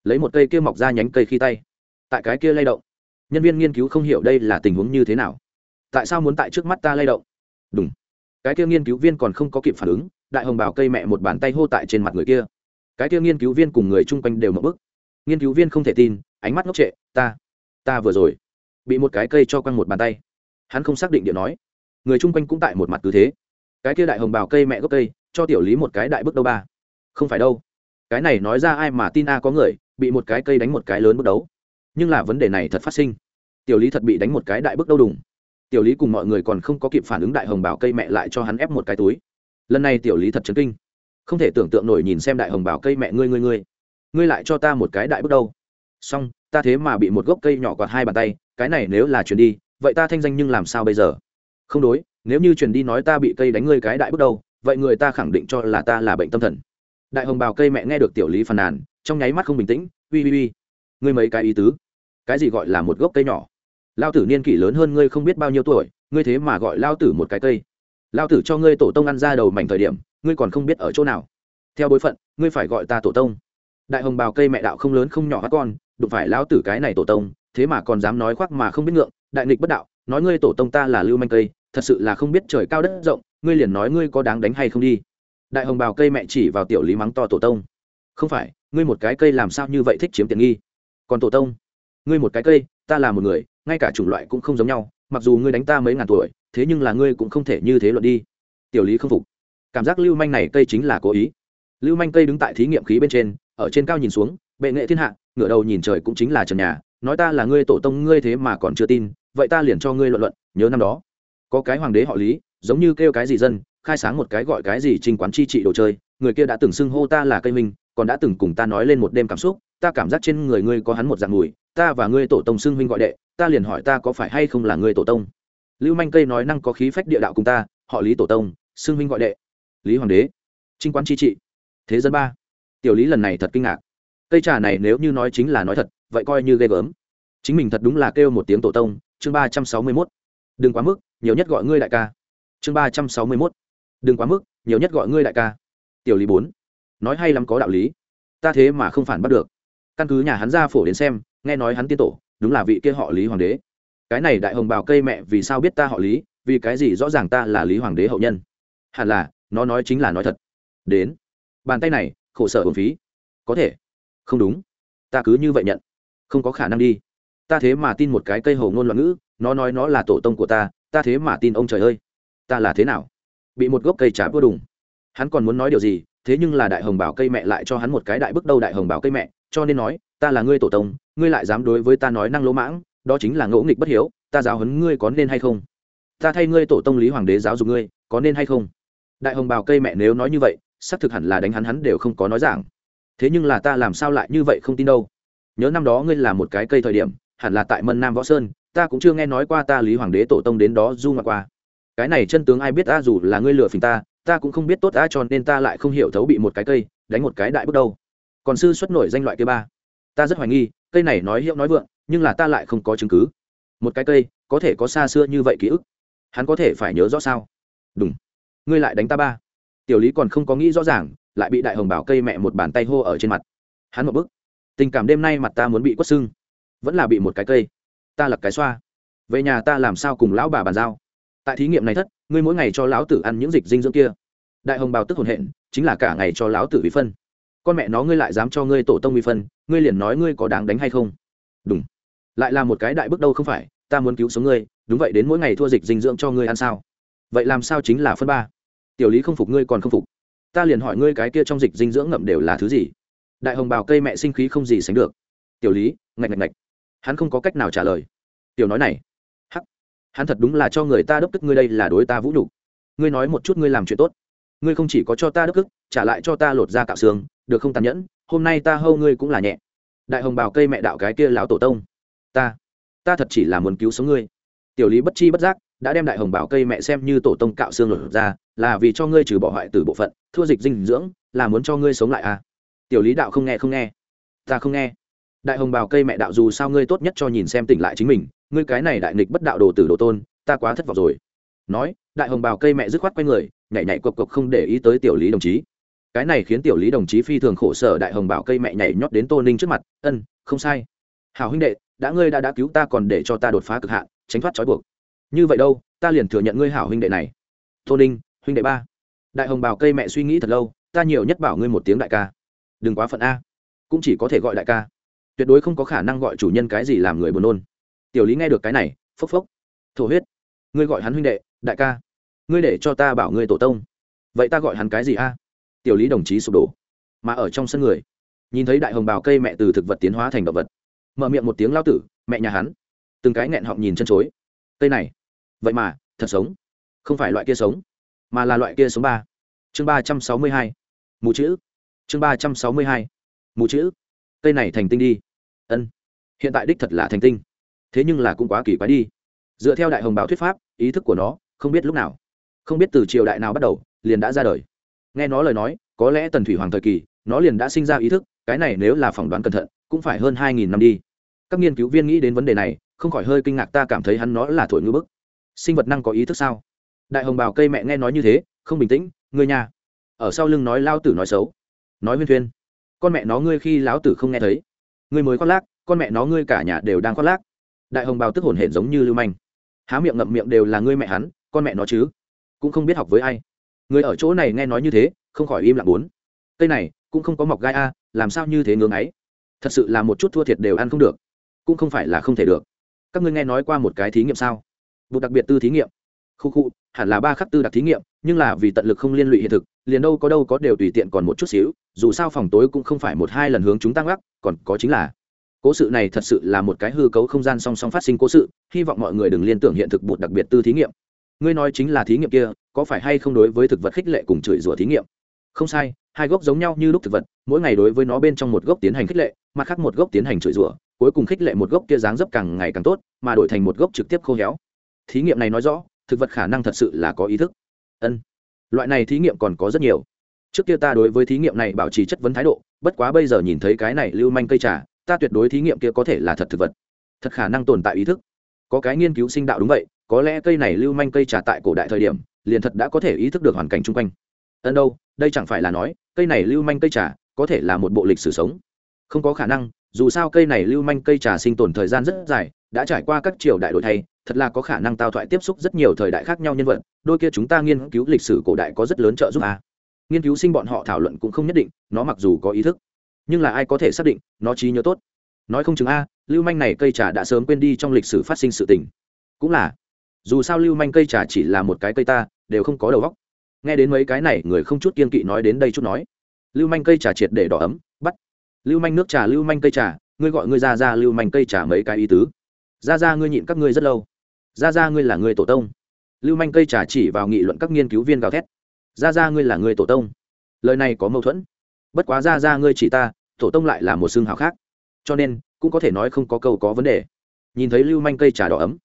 Lấy một cây kia mọc ra nhánh cây khi tay. Tại cái kia lay động. Nhân viên nghiên cứu không hiểu đây là tình huống như thế nào. Tại sao muốn tại trước mắt ta lay động? Đúng cái kia nghiên cứu viên còn không có kịp phản ứng, đại hồng bào cây mẹ một bàn tay hô tại trên mặt người kia. Cái kia nghiên cứu viên cùng người chung quanh đều mập bức nghiên cứu viên không thể tin, ánh mắt ngốc trệ, ta ta vừa rồi bị một cái cây cho quăng một bàn tay hắn không xác định điện nói. Người chung quanh cũng tại một mặt cứ thế. Cái kia đại hồng bào cây mẹ gốc cây, cho tiểu lý một cái đại bước đâu ba. Không phải đâu. Cái này nói ra ai mà tin a, có người bị một cái cây đánh một cái lớn bước đấu. Nhưng là vấn đề này thật phát sinh. Tiểu lý thật bị đánh một cái đại bước đâu đùng. Tiểu lý cùng mọi người còn không có kịp phản ứng đại hồng bảo cây mẹ lại cho hắn ép một cái túi. Lần này tiểu lý thật chấn kinh. Không thể tưởng tượng nổi nhìn xem đại hồng bảo cây mẹ ngươi ngươi ngươi. Ngươi lại cho ta một cái đại bước đâu xong, ta thế mà bị một gốc cây nhỏ quạt hai bàn tay, cái này nếu là chuyển đi vậy ta thanh danh nhưng làm sao bây giờ? Không đối, nếu như truyền đi nói ta bị cây đánh ngươi cái đại bước đầu vậy người ta khẳng định cho là ta là bệnh tâm thần. Đại hồng bào cây mẹ nghe được tiểu lý phàn nàn, trong nháy mắt không bình tĩnh ui ui ui ngươi mấy cái ý tứ? Cái gì gọi là một gốc cây nhỏ? Lao tử niên kỷ lớn hơn ngươi không biết bao nhiêu tuổi, ngươi thế mà gọi lao tử một cái cây. Lao tử cho ngươi tổ tông ăn ra đầu mảnh thời điểm, ngươi còn không biết ở chỗ nào. Theo bối phận, ngươi phải gọi ta tổ tông. Đại hồng bào cây mẹ đạo không lớn không nhỏ hát con, đụng phải lao tử cái này tổ tông, thế mà còn dám nói khoác mà không biết ngượng đại nghịch bất đạo, nói ngươi tổ tông ta là lưu manh cây, thật sự là không biết trời cao đất rộng, ngươi liền nói ngươi có đáng đánh hay không đi. Đại hồng bào cây mẹ chỉ vào tiểu lý mắng to tổ tông. Không phải, ngươi một cái cây làm sao như vậy thích chiếm tiện nghi? Còn tổ tông, ngươi một cái cây, ta là một người, ngay cả chủng loại cũng không giống nhau, mặc dù ngươi đánh ta mấy ngàn tuổi, thế nhưng là ngươi cũng không thể như thế luận đi. Tiểu lý không phục. Cảm giác lưu manh này cây chính là cố ý. Lưu manh cây đứng tại thí nghiệm khí bên trên, ở trên cao nhìn xuống, bệ nghệ thiên hạ, ngửa đầu nhìn trời cũng chính là trần nhà, nói ta là ngươi tổ tông, ngươi thế mà còn chưa tin vậy ta liền cho ngươi luận luận, nhớ năm đó. Có cái hoàng đế họ lý, giống như kêu cái gì dân, khai sáng một cái gọi cái gì trình quán chi trị đồ chơi, người kia đã từng xưng hô ta là cây minh, còn đã từng cùng ta nói lên một đêm cảm xúc, ta cảm giác trên người ngươi có hắn một dạng mùi, ta và ngươi tổ tông xưng huynh gọi đệ, ta liền hỏi ta có phải hay không là ngươi tổ tông. Lưu manh cây nói năng có khí phách địa đạo cùng ta, họ lý tổ tông, xưng huynh gọi đệ. Lý hoàng đế, trinh quán chi trị, thế dân ba. Tiểu lý lần này thật kinh ngạc. Cây trà này nếu như nói chính là nói thật, vậy coi như ghê gớm. Chính mình thật đúng là kêu một tiếng tổ tông chương ba trăm sáu mươi mốt. Đừng quá mức, nhiều nhất gọi ngươi đại ca. Chương ba trăm sáu mươi mốt. Đừng quá mức, nhiều nhất gọi ngươi đại ca. Tiểu lý bốn. Nói hay lắm có đạo lý. Ta thế mà không phản bắt được. Căn cứ nhà hắn ra phổ đến xem, nghe nói hắn tiên tổ, đúng là vị kia họ lý hoàng đế. Cái này đại hồng bào cây mẹ vì sao biết ta họ lý, vì cái gì rõ ràng ta là lý hoàng đế hậu nhân? Hẳn là, nó nói chính là nói thật. Đến. Bàn tay này, khổ sở hồn phí. Có thể. Không đúng. Ta cứ như vậy nhận. Không có khả năng đi ta thế mà tin một cái cây hầu ngôn loạn ngữ, nó nói nó là tổ tông của ta ta thế mà tin ông trời ơi. Ta là thế nào? Bị một gốc cây trả vô đùng. Hắn còn muốn nói điều gì, thế nhưng là đại hồng bảo cây mẹ lại cho hắn một cái đại bước đầu đại hồng bảo cây mẹ, cho nên nói, ta là ngươi tổ tông, ngươi lại dám đối với ta nói năng lỗ mãng, đó chính là ngỗ nghịch bất hiếu, ta giáo huấn ngươi có nên hay không? Ta thay ngươi tổ tông lý hoàng đế giáo dục ngươi, có nên hay không? Đại hồng bào cây mẹ nếu nói như vậy, xác thực hẳn là đánh hắn hắn đều không có nói giảng. Thế nhưng là ta làm sao lại như vậy không tin đâu? Nhớ năm đó ngươi là một cái cây thời điểm hẳn là tại mân nam võ sơn, ta cũng chưa nghe nói qua ta lý hoàng đế tổ tông đến đó du ngoạn qua. Cái này chân tướng ai biết ta dù là ngươi lừa phình ta ta cũng không biết tốt ta cho nên ta lại không hiểu thấu bị một cái cây, đánh một cái đại bước đâu. Còn sư xuất nổi danh loại kia ba, ta rất hoài nghi, cây này nói hiệu nói vượng, nhưng là ta lại không có chứng cứ. Một cái cây, có thể có xa xưa như vậy ký ức, hắn có thể phải nhớ rõ sao? Đúng ngươi lại đánh ta ba. Tiểu lý còn không có nghĩ rõ ràng, lại bị đại hồng bảo cây mẹ một bàn tay hô ở trên mặt. Hắn một bức tình cảm đêm nay mặt ta muốn bị quất sưng vẫn là bị một cái cây. Ta lập cái xoa. Về nhà ta làm sao cùng lão bà bàn giao? Tại thí nghiệm này thất, ngươi mỗi ngày cho lão tử ăn những dịch dinh dưỡng kia. Đại hồng bào tức hồn hện, chính là cả ngày cho lão tử bị phân. Con mẹ nó ngươi lại dám cho ngươi tổ tông bị phân, ngươi liền nói ngươi có đáng đánh hay không? Đúng lại là một cái đại bước đâu không phải, ta muốn cứu sống ngươi, đúng vậy đến mỗi ngày thua dịch dinh dưỡng cho ngươi ăn sao? Vậy làm sao chính là phân ba? Tiểu lý không phục ngươi còn không phục. Ta liền hỏi ngươi cái kia trong dịch dinh dưỡng ngậm đều là thứ gì? Đại hồng bào cây mẹ sinh khí không gì sánh được. Tiểu lý, ngạch ngạch ngạch hắn không có cách nào trả lời. Tiểu nói này. Hắc. Hắn thật đúng là cho người ta đốc tức ngươi đây là đối ta vũ nhục. Ngươi nói một chút ngươi làm chuyện tốt. Ngươi không chỉ có cho ta đốc tức, trả lại cho ta lột ra cạo xương, được không tàn nhẫn, hôm nay ta hâu ngươi cũng là nhẹ. Đại hồng bào cây mẹ đạo cái kia lão tổ tông. Ta ta thật chỉ là muốn cứu sống ngươi. Tiểu lý bất chi bất giác, đã đem đại hồng bảo cây mẹ xem như tổ tông cạo xương lột ra là vì cho ngươi trừ bỏ hoại từ bộ phận, thua dịch dinh dưỡng, là muốn cho ngươi sống lại à? Tiểu lý đạo không nghe không nghe. Ta không nghe đại hồng bào cây mẹ đạo dù sao ngươi tốt nhất cho nhìn xem tỉnh lại chính mình, ngươi cái này đại nghịch bất đạo đồ tử đồ tôn, ta quá thất vọng rồi. Nói, đại hồng bào cây mẹ dứt khoát q u a y người, nhảy nhảy cộc cộc không để ý tới tiểu lý đồng chí. Cái này khiến tiểu lý đồng chí phi thường khổ sở đại hồng bào cây mẹ nhảy nhót đến tô ninh trước mặt, ân, không sai. Hào huynh đệ, đã ngươi đã đã cứu ta còn để cho ta đột phá cực hạn, tránh thoát trói buộc. Như vậy đâu, ta liền thừa nhận ngươi hảo huynh đệ này. Tô ninh, huynh đệ ba. Đại hồng bào cây mẹ suy nghĩ thật lâu, ta nhiều nhất bảo ngươi một tiếng đại ca. Đừng quá phận a. Cũng chỉ có thể gọi đại ca tuyệt đối không có khả năng gọi chủ nhân cái gì làm người buồn nôn. Tiểu lý nghe được cái này, phốc phốc. Thổ huyết. Ngươi gọi hắn huynh đệ, đại ca. Ngươi để cho ta bảo ngươi tổ tông. Vậy ta gọi hắn cái gì a? Tiểu lý đồng chí sụp đổ. Mà ở trong sân người, nhìn thấy đại hồng bào cây mẹ từ thực vật tiến hóa thành động vật. Mở miệng một tiếng lao tử, mẹ nhà hắn. Từng cái nghẹn họng nhìn chân chối. Cây này, vậy mà, thật sống. Không phải loại kia sống, mà là loại kia sống ba. Chương ba trăm sáu mươi hai. Mù chữ. Chương ba trăm sáu mươi hai. Mù chữ. Cây này thành tinh đi ân, hiện tại đích thật là thành tinh. Thế nhưng là cũng quá kỳ quái đi. Dựa theo đại hồng báo thuyết pháp, ý thức của nó không biết lúc nào, không biết từ triều đại nào bắt đầu, liền đã ra đời. Nghe nó lời nói, có lẽ tần thủy hoàng thời kỳ, nó liền đã sinh ra ý thức, cái này nếu là phỏng đoán cẩn thận, cũng phải hơn hai nghìn năm đi. Các nghiên cứu viên nghĩ đến vấn đề này, không khỏi hơi kinh ngạc ta cảm thấy hắn nó là thổi ngữ bức. Sinh vật năng có ý thức sao? Đại hồng bào cây mẹ nghe nói như thế, không bình tĩnh người nhà ở sau lưng nói lao tử nói xấu. Nói huyên thuyên, con mẹ nó ngươi khi lão tử không nghe thấy ngươi mới khoác lác, con mẹ nó ngươi cả nhà đều đang khoác lác. Đại hồng bào tức hồn hển giống như lưu manh. Há miệng ngậm miệng đều là ngươi mẹ hắn, con mẹ nó chứ? Cũng không biết học với ai. Người ở chỗ này nghe nói như thế, không khỏi im lặng bốn. Cây này, cũng không có mọc gai a, làm sao như thế ngưỡng ấy? Thật sự là một chút thua thiệt đều ăn không được. Cũng không phải là không thể được. Các ngươi nghe nói qua một cái thí nghiệm sao? Vụ đặc biệt tư thí nghiệm. Khu khu, hẳn là ba khắc tư đặc thí nghiệm nhưng là vì tận lực không liên lụy hiện thực, liền đâu có đâu có đều tùy tiện còn một chút xíu, dù sao phòng tối cũng không phải một hai lần hướng chúng tăng gác, còn có chính là, cố sự này thật sự là một cái hư cấu không gian song song phát sinh cố sự, hy vọng mọi người đừng liên tưởng hiện thực bụt đặc biệt tư thí nghiệm. Ngươi nói chính là thí nghiệm kia, có phải hay không đối với thực vật khích lệ cùng chửi rủa thí nghiệm? Không sai, hai gốc giống nhau như lúc thực vật, mỗi ngày đối với nó bên trong một gốc tiến hành khích lệ, mặt khác một gốc tiến hành chửi rủa, cuối cùng khích lệ một gốc kia dáng dấp càng ngày càng tốt, mà đổi thành một gốc trực tiếp khô héo. Thí nghiệm này nói rõ, thực vật khả năng thật sự là có ý thức ân. Loại này thí nghiệm còn có rất nhiều. Trước kia ta đối với thí nghiệm này bảo trì chất vấn thái độ, bất quá bây giờ nhìn thấy cái này lưu manh cây trà, ta tuyệt đối thí nghiệm kia có thể là thật thực vật. Thật khả năng tồn tại ý thức. Có cái nghiên cứu sinh đạo đúng vậy, có lẽ cây này lưu manh cây trà tại cổ đại thời điểm, liền thật đã có thể ý thức được hoàn cảnh chung quanh. Ân đâu, đây chẳng phải là nói, cây này lưu manh cây trà có thể là một bộ lịch sử sống? Không có khả năng, dù sao cây này lưu manh cây trà sinh tồn thời gian rất dài, đã trải qua các triều đại đổi thay thật là có khả năng tao thoại tiếp xúc rất nhiều thời đại khác nhau nhân vật, đôi kia chúng ta nghiên cứu lịch sử cổ đại có rất lớn trợ giúp à. nghiên cứu sinh bọn họ thảo luận cũng không nhất định, nó mặc dù có ý thức, nhưng là ai có thể xác định, nó trí nhớ tốt. Nói không chừng a, lưu manh này cây trà đã sớm quên đi trong lịch sử phát sinh sự tình. Cũng là, dù sao lưu manh cây trà chỉ là một cái cây ta, đều không có đầu góc nghe đến mấy cái này, người không chút kiên kỵ nói đến đây chút nói. Lưu manh cây trà triệt để đỏ ấm, bắt. Lưu manh nước trà, lưu manh cây trà, ngươi gọi ngươi ra ra lưu manh cây trà mấy cái ý tứ. Ra ra, ngươi nhịn các ngươi rất lâu ra ra ngươi là người tổ tông. Lưu manh cây trà chỉ vào nghị luận các nghiên cứu viên gào thét. Ra ra ngươi là người tổ tông. Lời này có mâu thuẫn. Bất quá ra ra ngươi chỉ ta, tổ tông lại là một xương hào khác. Cho nên, cũng có thể nói không có câu có vấn đề. Nhìn thấy lưu manh cây trà đỏ ấm,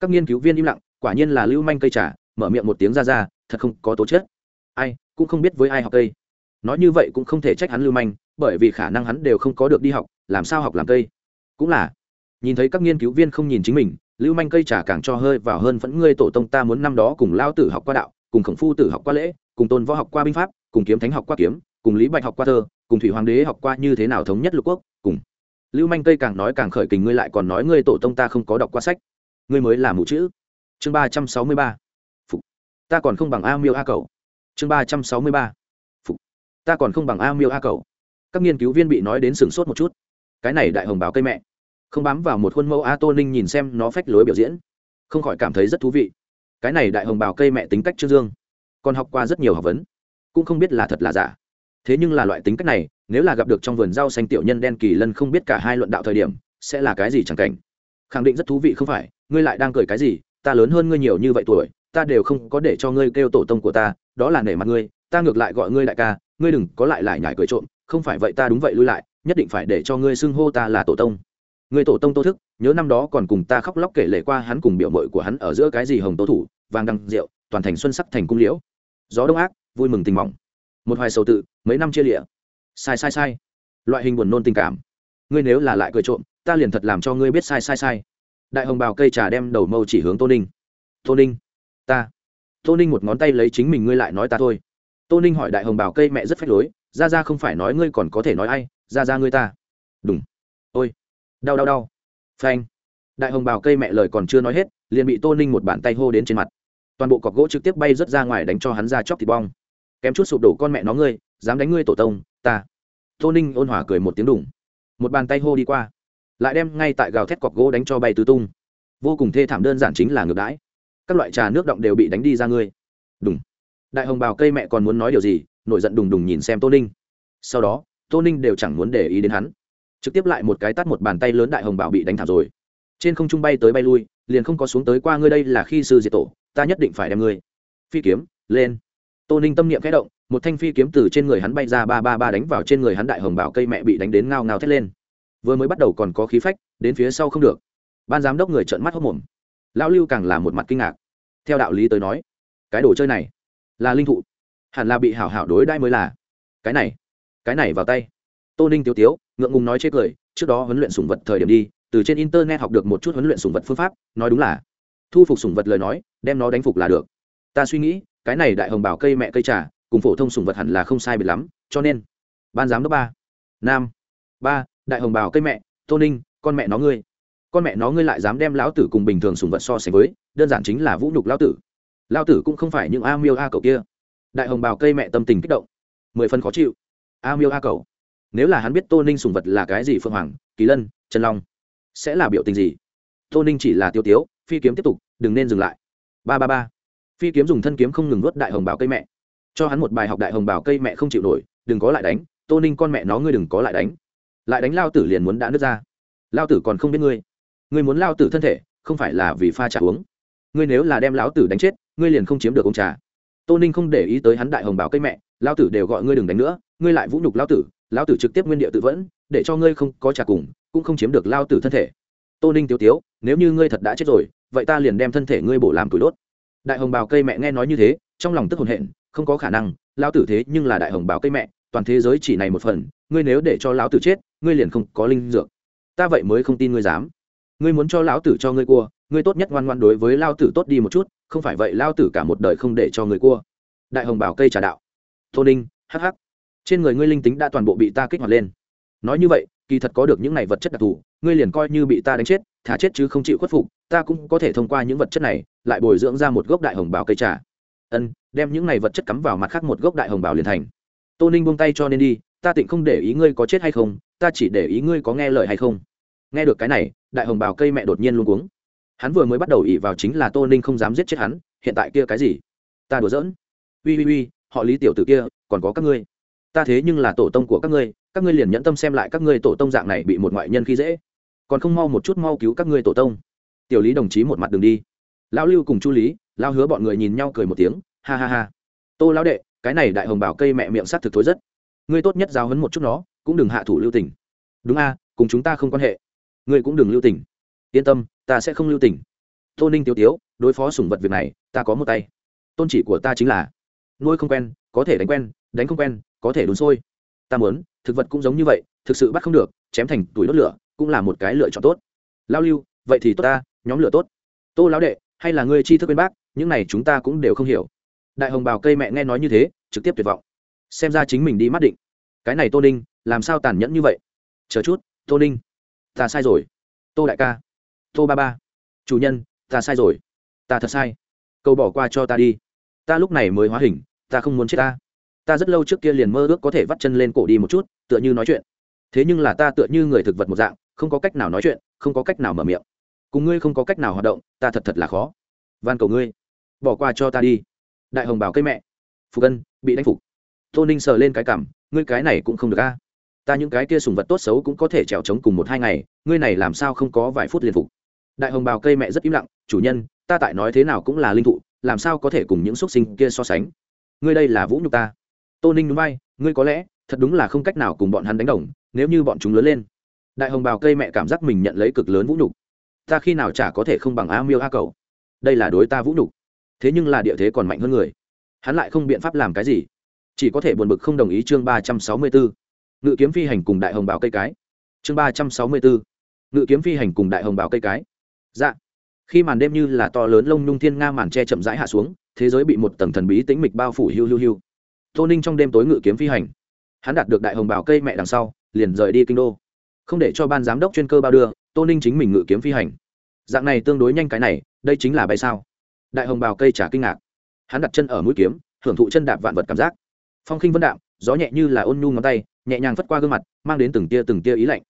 các nghiên cứu viên im lặng, quả nhiên là lưu manh cây trà, mở miệng một tiếng ra ra thật không có tố chất. Ai, cũng không biết với ai học cây. Nói như vậy cũng không thể trách hắn lưu manh, bởi vì khả năng hắn đều không có được đi học, làm sao học làm cây? Cũng là. Nhìn thấy các nghiên cứu viên không nhìn chính mình lưu manh cây trà càng cho hơi vào hơn vẫn ngươi tổ tông ta muốn năm đó cùng lao tử học qua đạo, cùng khổng phu tử học qua lễ, cùng tôn võ học qua binh pháp, cùng kiếm thánh học qua kiếm, cùng lý bạch học qua thơ, cùng thủy hoàng đế học qua như thế nào thống nhất lục quốc, cùng. Lưu manh cây càng nói càng khởi kình ngươi lại còn nói ngươi tổ tông ta không có đọc qua sách. Ngươi mới là mù chữ. Chương ba trăm sáu mươi ba. Phục. Ta còn không bằng a miêu a cầu. Chương ba trăm sáu mươi ba. Phục. Ta còn không bằng a miêu a cầu. Các nghiên cứu viên bị nói đến sửng sốt một chút. Cái này đại hồng báo cây mẹ không bám vào một khuôn mẫu a tô ninh nhìn xem nó phách lối biểu diễn, không khỏi cảm thấy rất thú vị. Cái này đại hồng bào cây mẹ tính cách trương dương, còn học qua rất nhiều học vấn, cũng không biết là thật là giả. Thế nhưng là loại tính cách này, nếu là gặp được trong vườn rau xanh tiểu nhân đen kỳ lân không biết cả hai luận đạo thời điểm, sẽ là cái gì chẳng cảnh? Khẳng định rất thú vị không phải, ngươi lại đang cười cái gì? Ta lớn hơn ngươi nhiều như vậy tuổi, ta đều không có để cho ngươi kêu tổ tông của ta, đó là nể mặt ngươi, ta ngược lại gọi ngươi đại ca, ngươi đừng có lại lại nhải cười trộm, không phải vậy ta đúng vậy lui lại, nhất định phải để cho ngươi xưng hô ta là tổ tông người tổ tông tô thức, nhớ năm đó còn cùng ta khóc lóc kể lể qua hắn cùng biểu mội của hắn ở giữa cái gì hồng tô thủ, vàng đăng rượu, toàn thành xuân sắc thành cung liễu. Gió đông ác, vui mừng tình mỏng một hoài sầu tự, mấy năm chia lịa. Sai sai sai. Loại hình buồn nôn tình cảm. Ngươi nếu là lại cười trộm, ta liền thật làm cho ngươi biết sai sai sai. Đại hồng bào cây trà đem đầu mâu chỉ hướng tô ninh. Tô ninh, ta. Tô ninh một ngón tay lấy chính mình ngươi lại nói ta thôi. Tô ninh hỏi đại hồng bào cây mẹ rất phách lối ra ra không phải nói ngươi còn có thể nói ai ra ra ngươi ta. Đúng đau đau đau. Phanh. Đại hồng bào cây mẹ lời còn chưa nói hết, liền bị tô ninh một bàn tay hô đến trên mặt. Toàn bộ cọc gỗ trực tiếp bay rớt ra ngoài đánh cho hắn ra chóc thịt bong. Kém chút sụp đổ con mẹ nó ngươi, dám đánh ngươi tổ tông, ta. Tô ninh ôn hòa cười một tiếng đủng một bàn tay hô đi qua. Lại đem ngay tại gào thét cọc gỗ đánh cho bay tứ tung. Vô cùng thê thảm đơn giản chính là ngược đãi. Các loại trà nước động đều bị đánh đi ra ngươi. Đúng đại hồng bào cây mẹ còn muốn nói điều gì, nổi giận đùng đùng nhìn xem tô ninh. Sau đó, tô ninh đều chẳng muốn để ý đến hắn trực tiếp lại một cái tắt một bàn tay lớn đại hồng bảo bị đánh thảm rồi. Trên không trung bay tới bay lui, liền không có xuống tới qua ngươi đây là khi sư diệt tổ, ta nhất định phải đem ngươi. Phi kiếm, lên. Tô ninh tâm niệm khẽ động, một thanh phi kiếm từ trên người hắn bay ra ba ba ba đánh vào trên người hắn đại hồng bảo cây mẹ bị đánh đến ngao ngao thét lên. Vừa mới bắt đầu còn có khí phách, đến phía sau không được. Ban giám đốc người trợn mắt hốc mồm. Lão lưu càng là một mặt kinh ngạc. Theo đạo lý tới nói, cái đồ chơi này là linh thụ. Hẳn là bị hảo hảo đối đãi mới là. Cái này cái này vào tay tô ninh tiêu tiếu, ngượng ngùng nói chê cười, trước đó huấn luyện sủng vật thời điểm đi, từ trên internet học được một chút huấn luyện sủng vật phương pháp, nói đúng là, thu phục sủng vật lời nói, đem nó đánh phục là được. Ta suy nghĩ, cái này đại hồng bảo cây mẹ cây trà, cùng phổ thông sủng vật hẳn là không sai biệt lắm, cho nên, ban giám đốc ba, nam, ba, đại hồng bảo cây mẹ, tô ninh, con mẹ nó ngươi. Con mẹ nó ngươi lại dám đem lão tử cùng bình thường sủng vật so sánh với, đơn giản chính là vũ nhục lão tử. Lão tử cũng không phải những a miêu a cậu kia. Đại hồng bào cây mẹ tâm tình kích động, mười phân khó chịu. A miêu a cậu nếu là hắn biết tô ninh sùng vật là cái gì phương hoàng, kỳ lân, trần long, sẽ là biểu tình gì? Tô ninh chỉ là tiêu tiếu, phi kiếm tiếp tục, đừng nên dừng lại. Ba ba ba. Phi kiếm dùng thân kiếm không ngừng nuốt đại hồng bảo cây mẹ. Cho hắn một bài học đại hồng bảo cây mẹ không chịu nổi, đừng có lại đánh, tô ninh con mẹ nó ngươi đừng có lại đánh. Lại đánh lao tử liền muốn đã nứt ra. Lao tử còn không biết ngươi. Ngươi muốn lao tử thân thể, không phải là vì pha trà uống. Ngươi nếu là đem lão tử đánh chết, ngươi liền không chiếm được ông trà. Tô ninh không để ý tới hắn đại hồng bảo cây mẹ, lao tử đều gọi ngươi đừng đánh nữa, ngươi lại vũ nhục lao tử lao tử trực tiếp nguyên địa tự vẫn, để cho ngươi không có trả cùng, cũng không chiếm được lao tử thân thể. Tô ninh tiêu tiếu, nếu như ngươi thật đã chết rồi, vậy ta liền đem thân thể ngươi bổ làm tuổi đốt. Đại hồng bào cây mẹ nghe nói như thế, trong lòng tức hồn hện, không có khả năng lao tử thế nhưng là đại hồng bào cây mẹ, toàn thế giới chỉ này một phần, ngươi nếu để cho lão tử chết, ngươi liền không có linh dược. Ta vậy mới không tin ngươi dám. Ngươi muốn cho lão tử cho ngươi cua, ngươi tốt nhất ngoan ngoan đối với lao tử tốt đi một chút, không phải vậy lao tử cả một đời không để cho người cua. Đại hồng bảo cây trà đạo. Tô ninh hh trên người ngươi linh tính đã toàn bộ bị ta kích hoạt lên. Nói như vậy, kỳ thật có được những này vật chất đặc thù, ngươi liền coi như bị ta đánh chết, thả chết chứ không chịu khuất phục, ta cũng có thể thông qua những vật chất này, lại bồi dưỡng ra một gốc đại hồng bào cây trà. Ân, đem những này vật chất cắm vào mặt khác một gốc đại hồng bào liền thành. Tô ninh buông tay cho nên đi, ta tịnh không để ý ngươi có chết hay không, ta chỉ để ý ngươi có nghe lời hay không. Nghe được cái này, đại hồng bào cây mẹ đột nhiên luôn cuống. Hắn vừa mới bắt đầu ỉ vào chính là tô ninh không dám giết chết hắn, hiện tại kia cái gì? Ta đùa giỡn. Uy uy uy họ lý tiểu t ử kia, còn có các ngươi ta thế nhưng là tổ tông của các ngươi các ngươi liền nhẫn tâm xem lại các ngươi tổ tông dạng này bị một ngoại nhân khi dễ. Còn không mau một chút mau cứu các ngươi tổ tông. Tiểu lý đồng chí một mặt đường đi. Lão lưu cùng chu lý lao hứa bọn người nhìn nhau cười một tiếng, ha ha ha. Tô lão đệ, cái này đại hồng bảo cây mẹ miệng sát thực thối rất. Ngươi tốt nhất giao hấn một chút nó, cũng đừng hạ thủ lưu tình. Đúng a, cùng chúng ta không quan hệ. Ngươi cũng đừng lưu tình. Yên tâm, ta sẽ không lưu tình. Tô ninh tiêu tiếu, đối phó sủng vật việc này, ta có một tay. Tôn chỉ của ta chính là, nuôi không quen, có thể đánh quen, đánh không quen có thể đun sôi. Ta muốn, thực vật cũng giống như vậy, thực sự bắt không được, chém thành tuổi đốt lửa, cũng là một cái lựa chọn tốt. Lao lưu, vậy thì tốt ta, nhóm lửa tốt. Tô lão đệ, hay là ngươi chi thức bên bác, những này chúng ta cũng đều không hiểu. Đại hồng bào cây mẹ nghe nói như thế, trực tiếp tuyệt vọng. Xem ra chính mình đi mắt định. Cái này tô ninh, làm sao tàn nhẫn như vậy? Chờ chút, tô ninh. Ta sai rồi. Tô đại ca. Tô ba ba. Chủ nhân, ta sai rồi. Ta thật sai. Cầu bỏ qua cho ta đi. Ta lúc này mới hóa hình, ta không muốn chết ta ta rất lâu trước kia liền mơ ước có thể vắt chân lên cổ đi một chút, tựa như nói chuyện. Thế nhưng là ta tựa như người thực vật một dạng, không có cách nào nói chuyện, không có cách nào mở miệng. Cùng ngươi không có cách nào hoạt động, ta thật thật là khó. Van cầu ngươi, bỏ qua cho ta đi. Đại hồng bảo cây mẹ. Phục ân bị đánh phục. Tô ninh sờ lên cái cảm, ngươi cái này cũng không được a. Ta những cái kia sùng vật tốt xấu cũng có thể trèo trống cùng một hai ngày, ngươi này làm sao không có vài phút liên phục. Đại hồng bào cây mẹ rất im lặng, chủ nhân, ta tại nói thế nào cũng là linh thụ, làm sao có thể cùng những x u ấ t sinh kia so sánh? Ngươi đây là vũ nhục ta tô ninh núi bay ngươi có lẽ, thật đúng là không cách nào cùng bọn hắn đánh đồng, nếu như bọn chúng lớn lên. Đại hồng bào cây mẹ cảm giác mình nhận lấy cực lớn vũ nhục. Ta khi nào chả có thể không bằng a miêu a cầu đây là đối ta vũ nhục. Thế nhưng là địa thế còn mạnh hơn người. Hắn lại không biện pháp làm cái gì. Chỉ có thể buồn bực không đồng ý chương ba trăm sáu mươi bốn ngự kiếm phi hành cùng đại hồng bào cây cái. Chương ba trăm sáu mươi bốn ngự kiếm phi hành cùng đại hồng bào cây cái. Dạ. Khi màn đêm như là to lớn lông nhung thiên nga màn tre chậm rãi hạ xuống, thế giới bị một tầng thần bí tĩnh mịch bao phủ hiu hiu hiu tô ninh trong đêm tối ngự kiếm phi hành. Hắn đạt được đại hồng bào cây mẹ đằng sau, liền rời đi kinh đô. Không để cho ban giám đốc chuyên cơ bao đưa, tô ninh chính mình ngự kiếm phi hành. Dạng này tương đối nhanh cái này, đây chính là bay sao. Đại hồng bào cây trả kinh ngạc. Hắn đặt chân ở mũi kiếm hưởng thụ chân đạp vạn vật cảm giác. Phong khinh vân đạm, gió nhẹ như là ôn nhu ngón tay, nhẹ nhàng phất qua gương mặt, mang đến từng tia từng tia ý lạnh.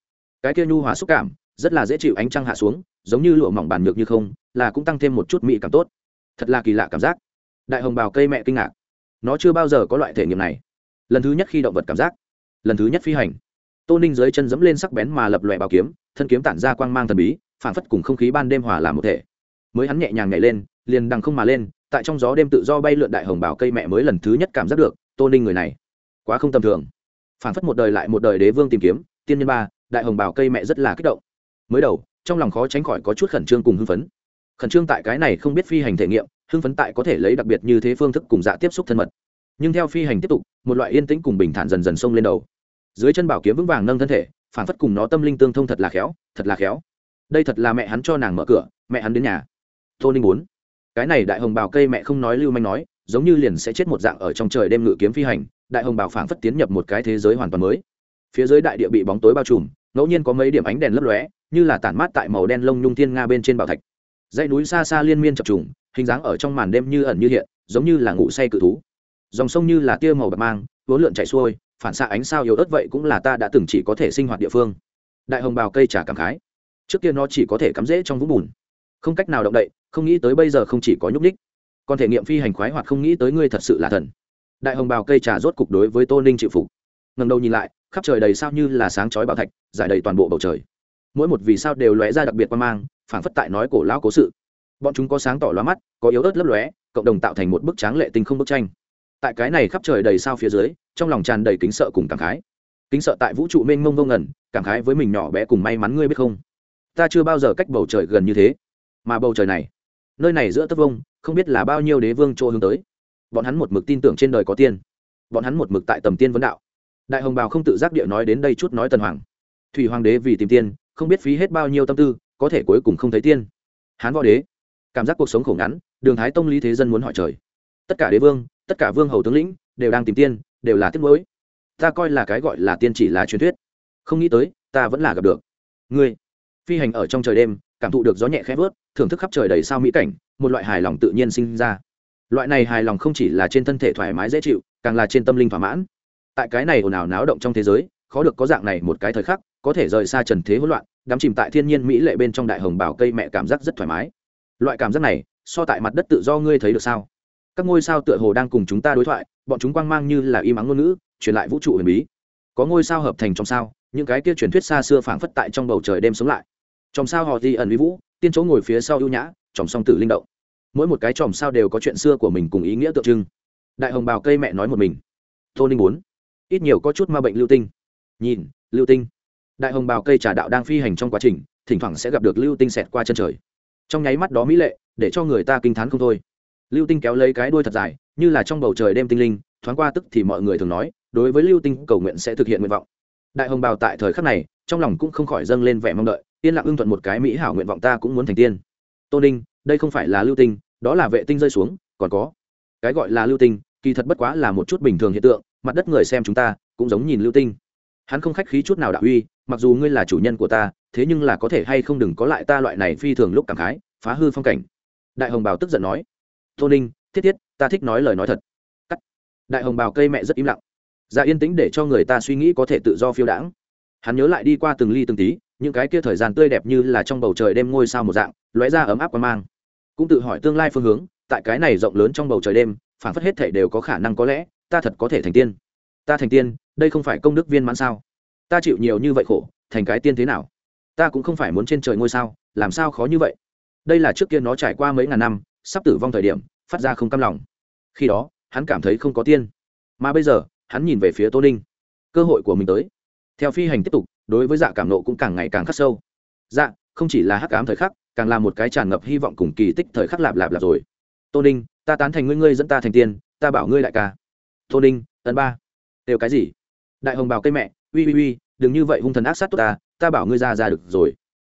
Cái tia nhu hòa xúc cảm, rất là dễ chịu ánh trăng hạ xuống, giống như lụa mỏng bàn nhược như không, là cũng tăng thêm một chút mị cảm tốt. Thật là kỳ lạ cảm giác. Đại hồng bào cây mẹ kinh ngạc nó chưa bao giờ có loại thể nghiệm này. Lần thứ nhất khi động vật cảm giác, lần thứ nhất phi hành, tô ninh dưới chân dẫm lên sắc bén mà lập lòe bảo kiếm, thân kiếm tản ra quang mang thần bí, phản phất cùng không khí ban đêm hòa làm một thể. Mới hắn nhẹ nhàng nhảy lên, liền đằng không mà lên, tại trong gió đêm tự do bay lượn đại hồng bảo cây mẹ mới lần thứ nhất cảm giác được, tô ninh người này, quá không tầm thường. Phản phất một đời lại một đời đế vương tìm kiếm, tiên nhân ba, đại hồng bảo cây mẹ rất là kích động. Mới đầu, trong lòng khó tránh khỏi có chút khẩn trương cùng hưng phấn khẩn trương tại cái này không biết phi hành thể nghiệm, hưng phấn tại có thể lấy đặc biệt như thế phương thức cùng dạ tiếp xúc thân mật. Nhưng theo phi hành tiếp tục, một loại yên tĩnh cùng bình thản dần dần xông lên đầu. Dưới chân bảo kiếm vững vàng nâng thân thể, phản phất cùng nó tâm linh tương thông thật là khéo, thật là khéo. Đây thật là mẹ hắn cho nàng mở cửa, mẹ hắn đến nhà. Tô ninh muốn. Cái này đại hồng bào cây mẹ không nói lưu manh nói, giống như liền sẽ chết một dạng ở trong trời đêm ngự kiếm phi hành, đại hồng bào phảng phất tiến nhập một cái thế giới hoàn toàn mới. Phía dưới đại địa bị bóng tối bao trùm, ngẫu nhiên có mấy điểm ánh đèn lấp lóe, như là tản mát tại màu đen lông nhung thiên nga bên trên bảo thạch dãy núi xa xa liên miên chập trùng, hình dáng ở trong màn đêm như ẩn như hiện, giống như là ngủ say cự thú. Dòng sông như là tia màu bạc mang, vốn lượn chảy xuôi, phản xạ ánh sao yếu ớt vậy cũng là ta đã từng chỉ có thể sinh hoạt địa phương. Đại hồng bào cây trà cảm khái. Trước kia nó chỉ có thể cắm rễ trong vũng bùn. Không cách nào động đậy, không nghĩ tới bây giờ không chỉ có nhúc ních còn thể nghiệm phi hành khoái hoạt không nghĩ tới ngươi thật sự là thần. Đại hồng bào cây trà rốt cục đối với tô ninh chịu phục. Ngầm đầu nhìn lại, khắp trời đầy sao như là sáng chói bảo thạch, giải đầy toàn bộ bầu trời. Mỗi một vì sao đều lóe ra đặc biệt quan mang phảng phất tại nói cổ lão cố sự. Bọn chúng có sáng tỏ loa mắt, có yếu ớt lấp lóe, cộng đồng tạo thành một bức tráng lệ tinh không bức tranh. Tại cái này khắp trời đầy sao phía dưới, trong lòng tràn đầy kính sợ cùng cảm khái. Kính sợ tại vũ trụ mênh mông vô ngẩn, cảm khái với mình nhỏ bé cùng may mắn ngươi biết không? Ta chưa bao giờ cách bầu trời gần như thế, mà bầu trời này, nơi này giữa tất vông, không biết là bao nhiêu đế vương chỗ hướng tới. Bọn hắn một mực tin tưởng trên đời có tiên. Bọn hắn một mực tại tầm tiên vấn đạo. Đại hồng bào không tự giác địa nói đến đây chút nói tần hoàng. Thủy hoàng đế vì tìm tiên, không biết phí hết bao nhiêu tâm tư có thể cuối cùng không thấy tiên. Hán võ đế, cảm giác cuộc sống khổ ngắn, đường thái tông lý thế dân muốn hỏi trời. Tất cả đế vương, tất cả vương hầu tướng lĩnh, đều đang tìm tiên, đều là tiếc nuối. Ta coi là cái gọi là tiên chỉ là truyền thuyết. Không nghĩ tới, ta vẫn là gặp được. Ngươi, phi hành ở trong trời đêm, cảm thụ được gió nhẹ khẽ vớt, thưởng thức khắp trời đầy sao mỹ cảnh, một loại hài lòng tự nhiên sinh ra. Loại này hài lòng không chỉ là trên thân thể thoải mái dễ chịu, càng là trên tâm linh thỏa mãn. Tại cái này ồn ào náo động trong thế giới, khó được có dạng này một cái thời khắc, có thể rời xa trần thế hỗn loạn đắm chìm tại thiên nhiên mỹ lệ bên trong đại hồng bảo cây mẹ cảm giác rất thoải mái. Loại cảm giác này, so tại mặt đất tự do ngươi thấy được sao? Các ngôi sao tựa hồ đang cùng chúng ta đối thoại, bọn chúng quang mang như là im ắng ngôn ngữ, truyền lại vũ trụ huyền bí. Có ngôi sao hợp thành trong sao, những cái kia truyền thuyết xa xưa phảng phất tại trong bầu trời đêm sống lại. Trong sao họ di ẩn vi vũ, tiên chỗ ngồi phía sau ưu nhã trong song tử linh động. Mỗi một cái chòm sao đều có chuyện xưa của mình cùng ý nghĩa tượng trưng. Đại hồng bào cây mẹ nói một mình. Tô ninh bốn ít nhiều có chút ma bệnh lưu tinh. Nhìn, lưu tinh đại hồng bào cây trà đạo đang phi hành trong quá trình, thỉnh thoảng sẽ gặp được lưu tinh xẹt qua chân trời. Trong nháy mắt đó mỹ lệ, để cho người ta kinh t h á n không thôi. Lưu tinh kéo lấy cái đuôi thật dài, như là trong bầu trời đêm tinh linh, thoáng qua tức thì mọi người thường nói, đối với lưu tinh cầu nguyện sẽ thực hiện nguyện vọng. Đại hồng bào tại thời khắc này, trong lòng cũng không khỏi dâng lên vẻ mong đợi, yên lặng ưng thuận một cái mỹ hảo nguyện vọng ta cũng muốn thành tiên. Tô ninh, đây không phải là lưu tinh, đó là vệ tinh rơi xuống, còn có. Cái gọi là lưu tinh, kỳ thật bất quá là một chút bình thường hiện tượng, mặt đất người xem chúng ta cũng giống nhìn lưu tinh. Hắn không khách khí chút nào đạo uy mặc dù ngươi là chủ nhân của ta, thế nhưng là có thể hay không đừng có lại ta loại này phi thường lúc cảm khái, phá hư phong cảnh. Đại hồng bào tức giận nói. Tô ninh, thiết thiết, ta thích nói lời nói thật. Cắt. Đại hồng bào cây mẹ rất im lặng. Dạ yên tĩnh để cho người ta suy nghĩ có thể tự do phiêu đãng. Hắn nhớ lại đi qua từng ly từng tí, những cái kia thời gian tươi đẹp như là trong bầu trời đêm ngôi sao một dạng, lóe ra ấm áp và mang. Cũng tự hỏi tương lai phương hướng, tại cái này rộng lớn trong bầu trời đêm phản phất hết thể đều có khả năng có lẽ, ta thật có thể thành tiên. Ta thành tiên, đây không phải công đức viên mãn sao? Ta chịu nhiều như vậy khổ, thành cái tiên thế nào? Ta cũng không phải muốn trên trời ngôi sao, làm sao khó như vậy? Đây là trước kia nó trải qua mấy ngàn năm, sắp tử vong thời điểm, phát ra không cam lòng. Khi đó, hắn cảm thấy không có tiên. Mà bây giờ, hắn nhìn về phía tô ninh. Cơ hội của mình tới. Theo phi hành tiếp tục, đối với dạ cảm nộ cũng càng ngày càng khắc sâu. Dạ không chỉ là hắc ám thời khắc, càng là một cái tràn ngập hy vọng cùng kỳ tích thời khắc lạp lạp lạp rồi. Tô ninh, ta tán thành ngươi ngươi dẫn ta thành tiên, ta bảo ngươi đại ca. Tô ninh tấn ba. Đều cái gì? Đại hồng bào cây mẹ, uy uy uy đừng như vậy hung thần ác sát tốt ta ta bảo ngươi ra ra được rồi.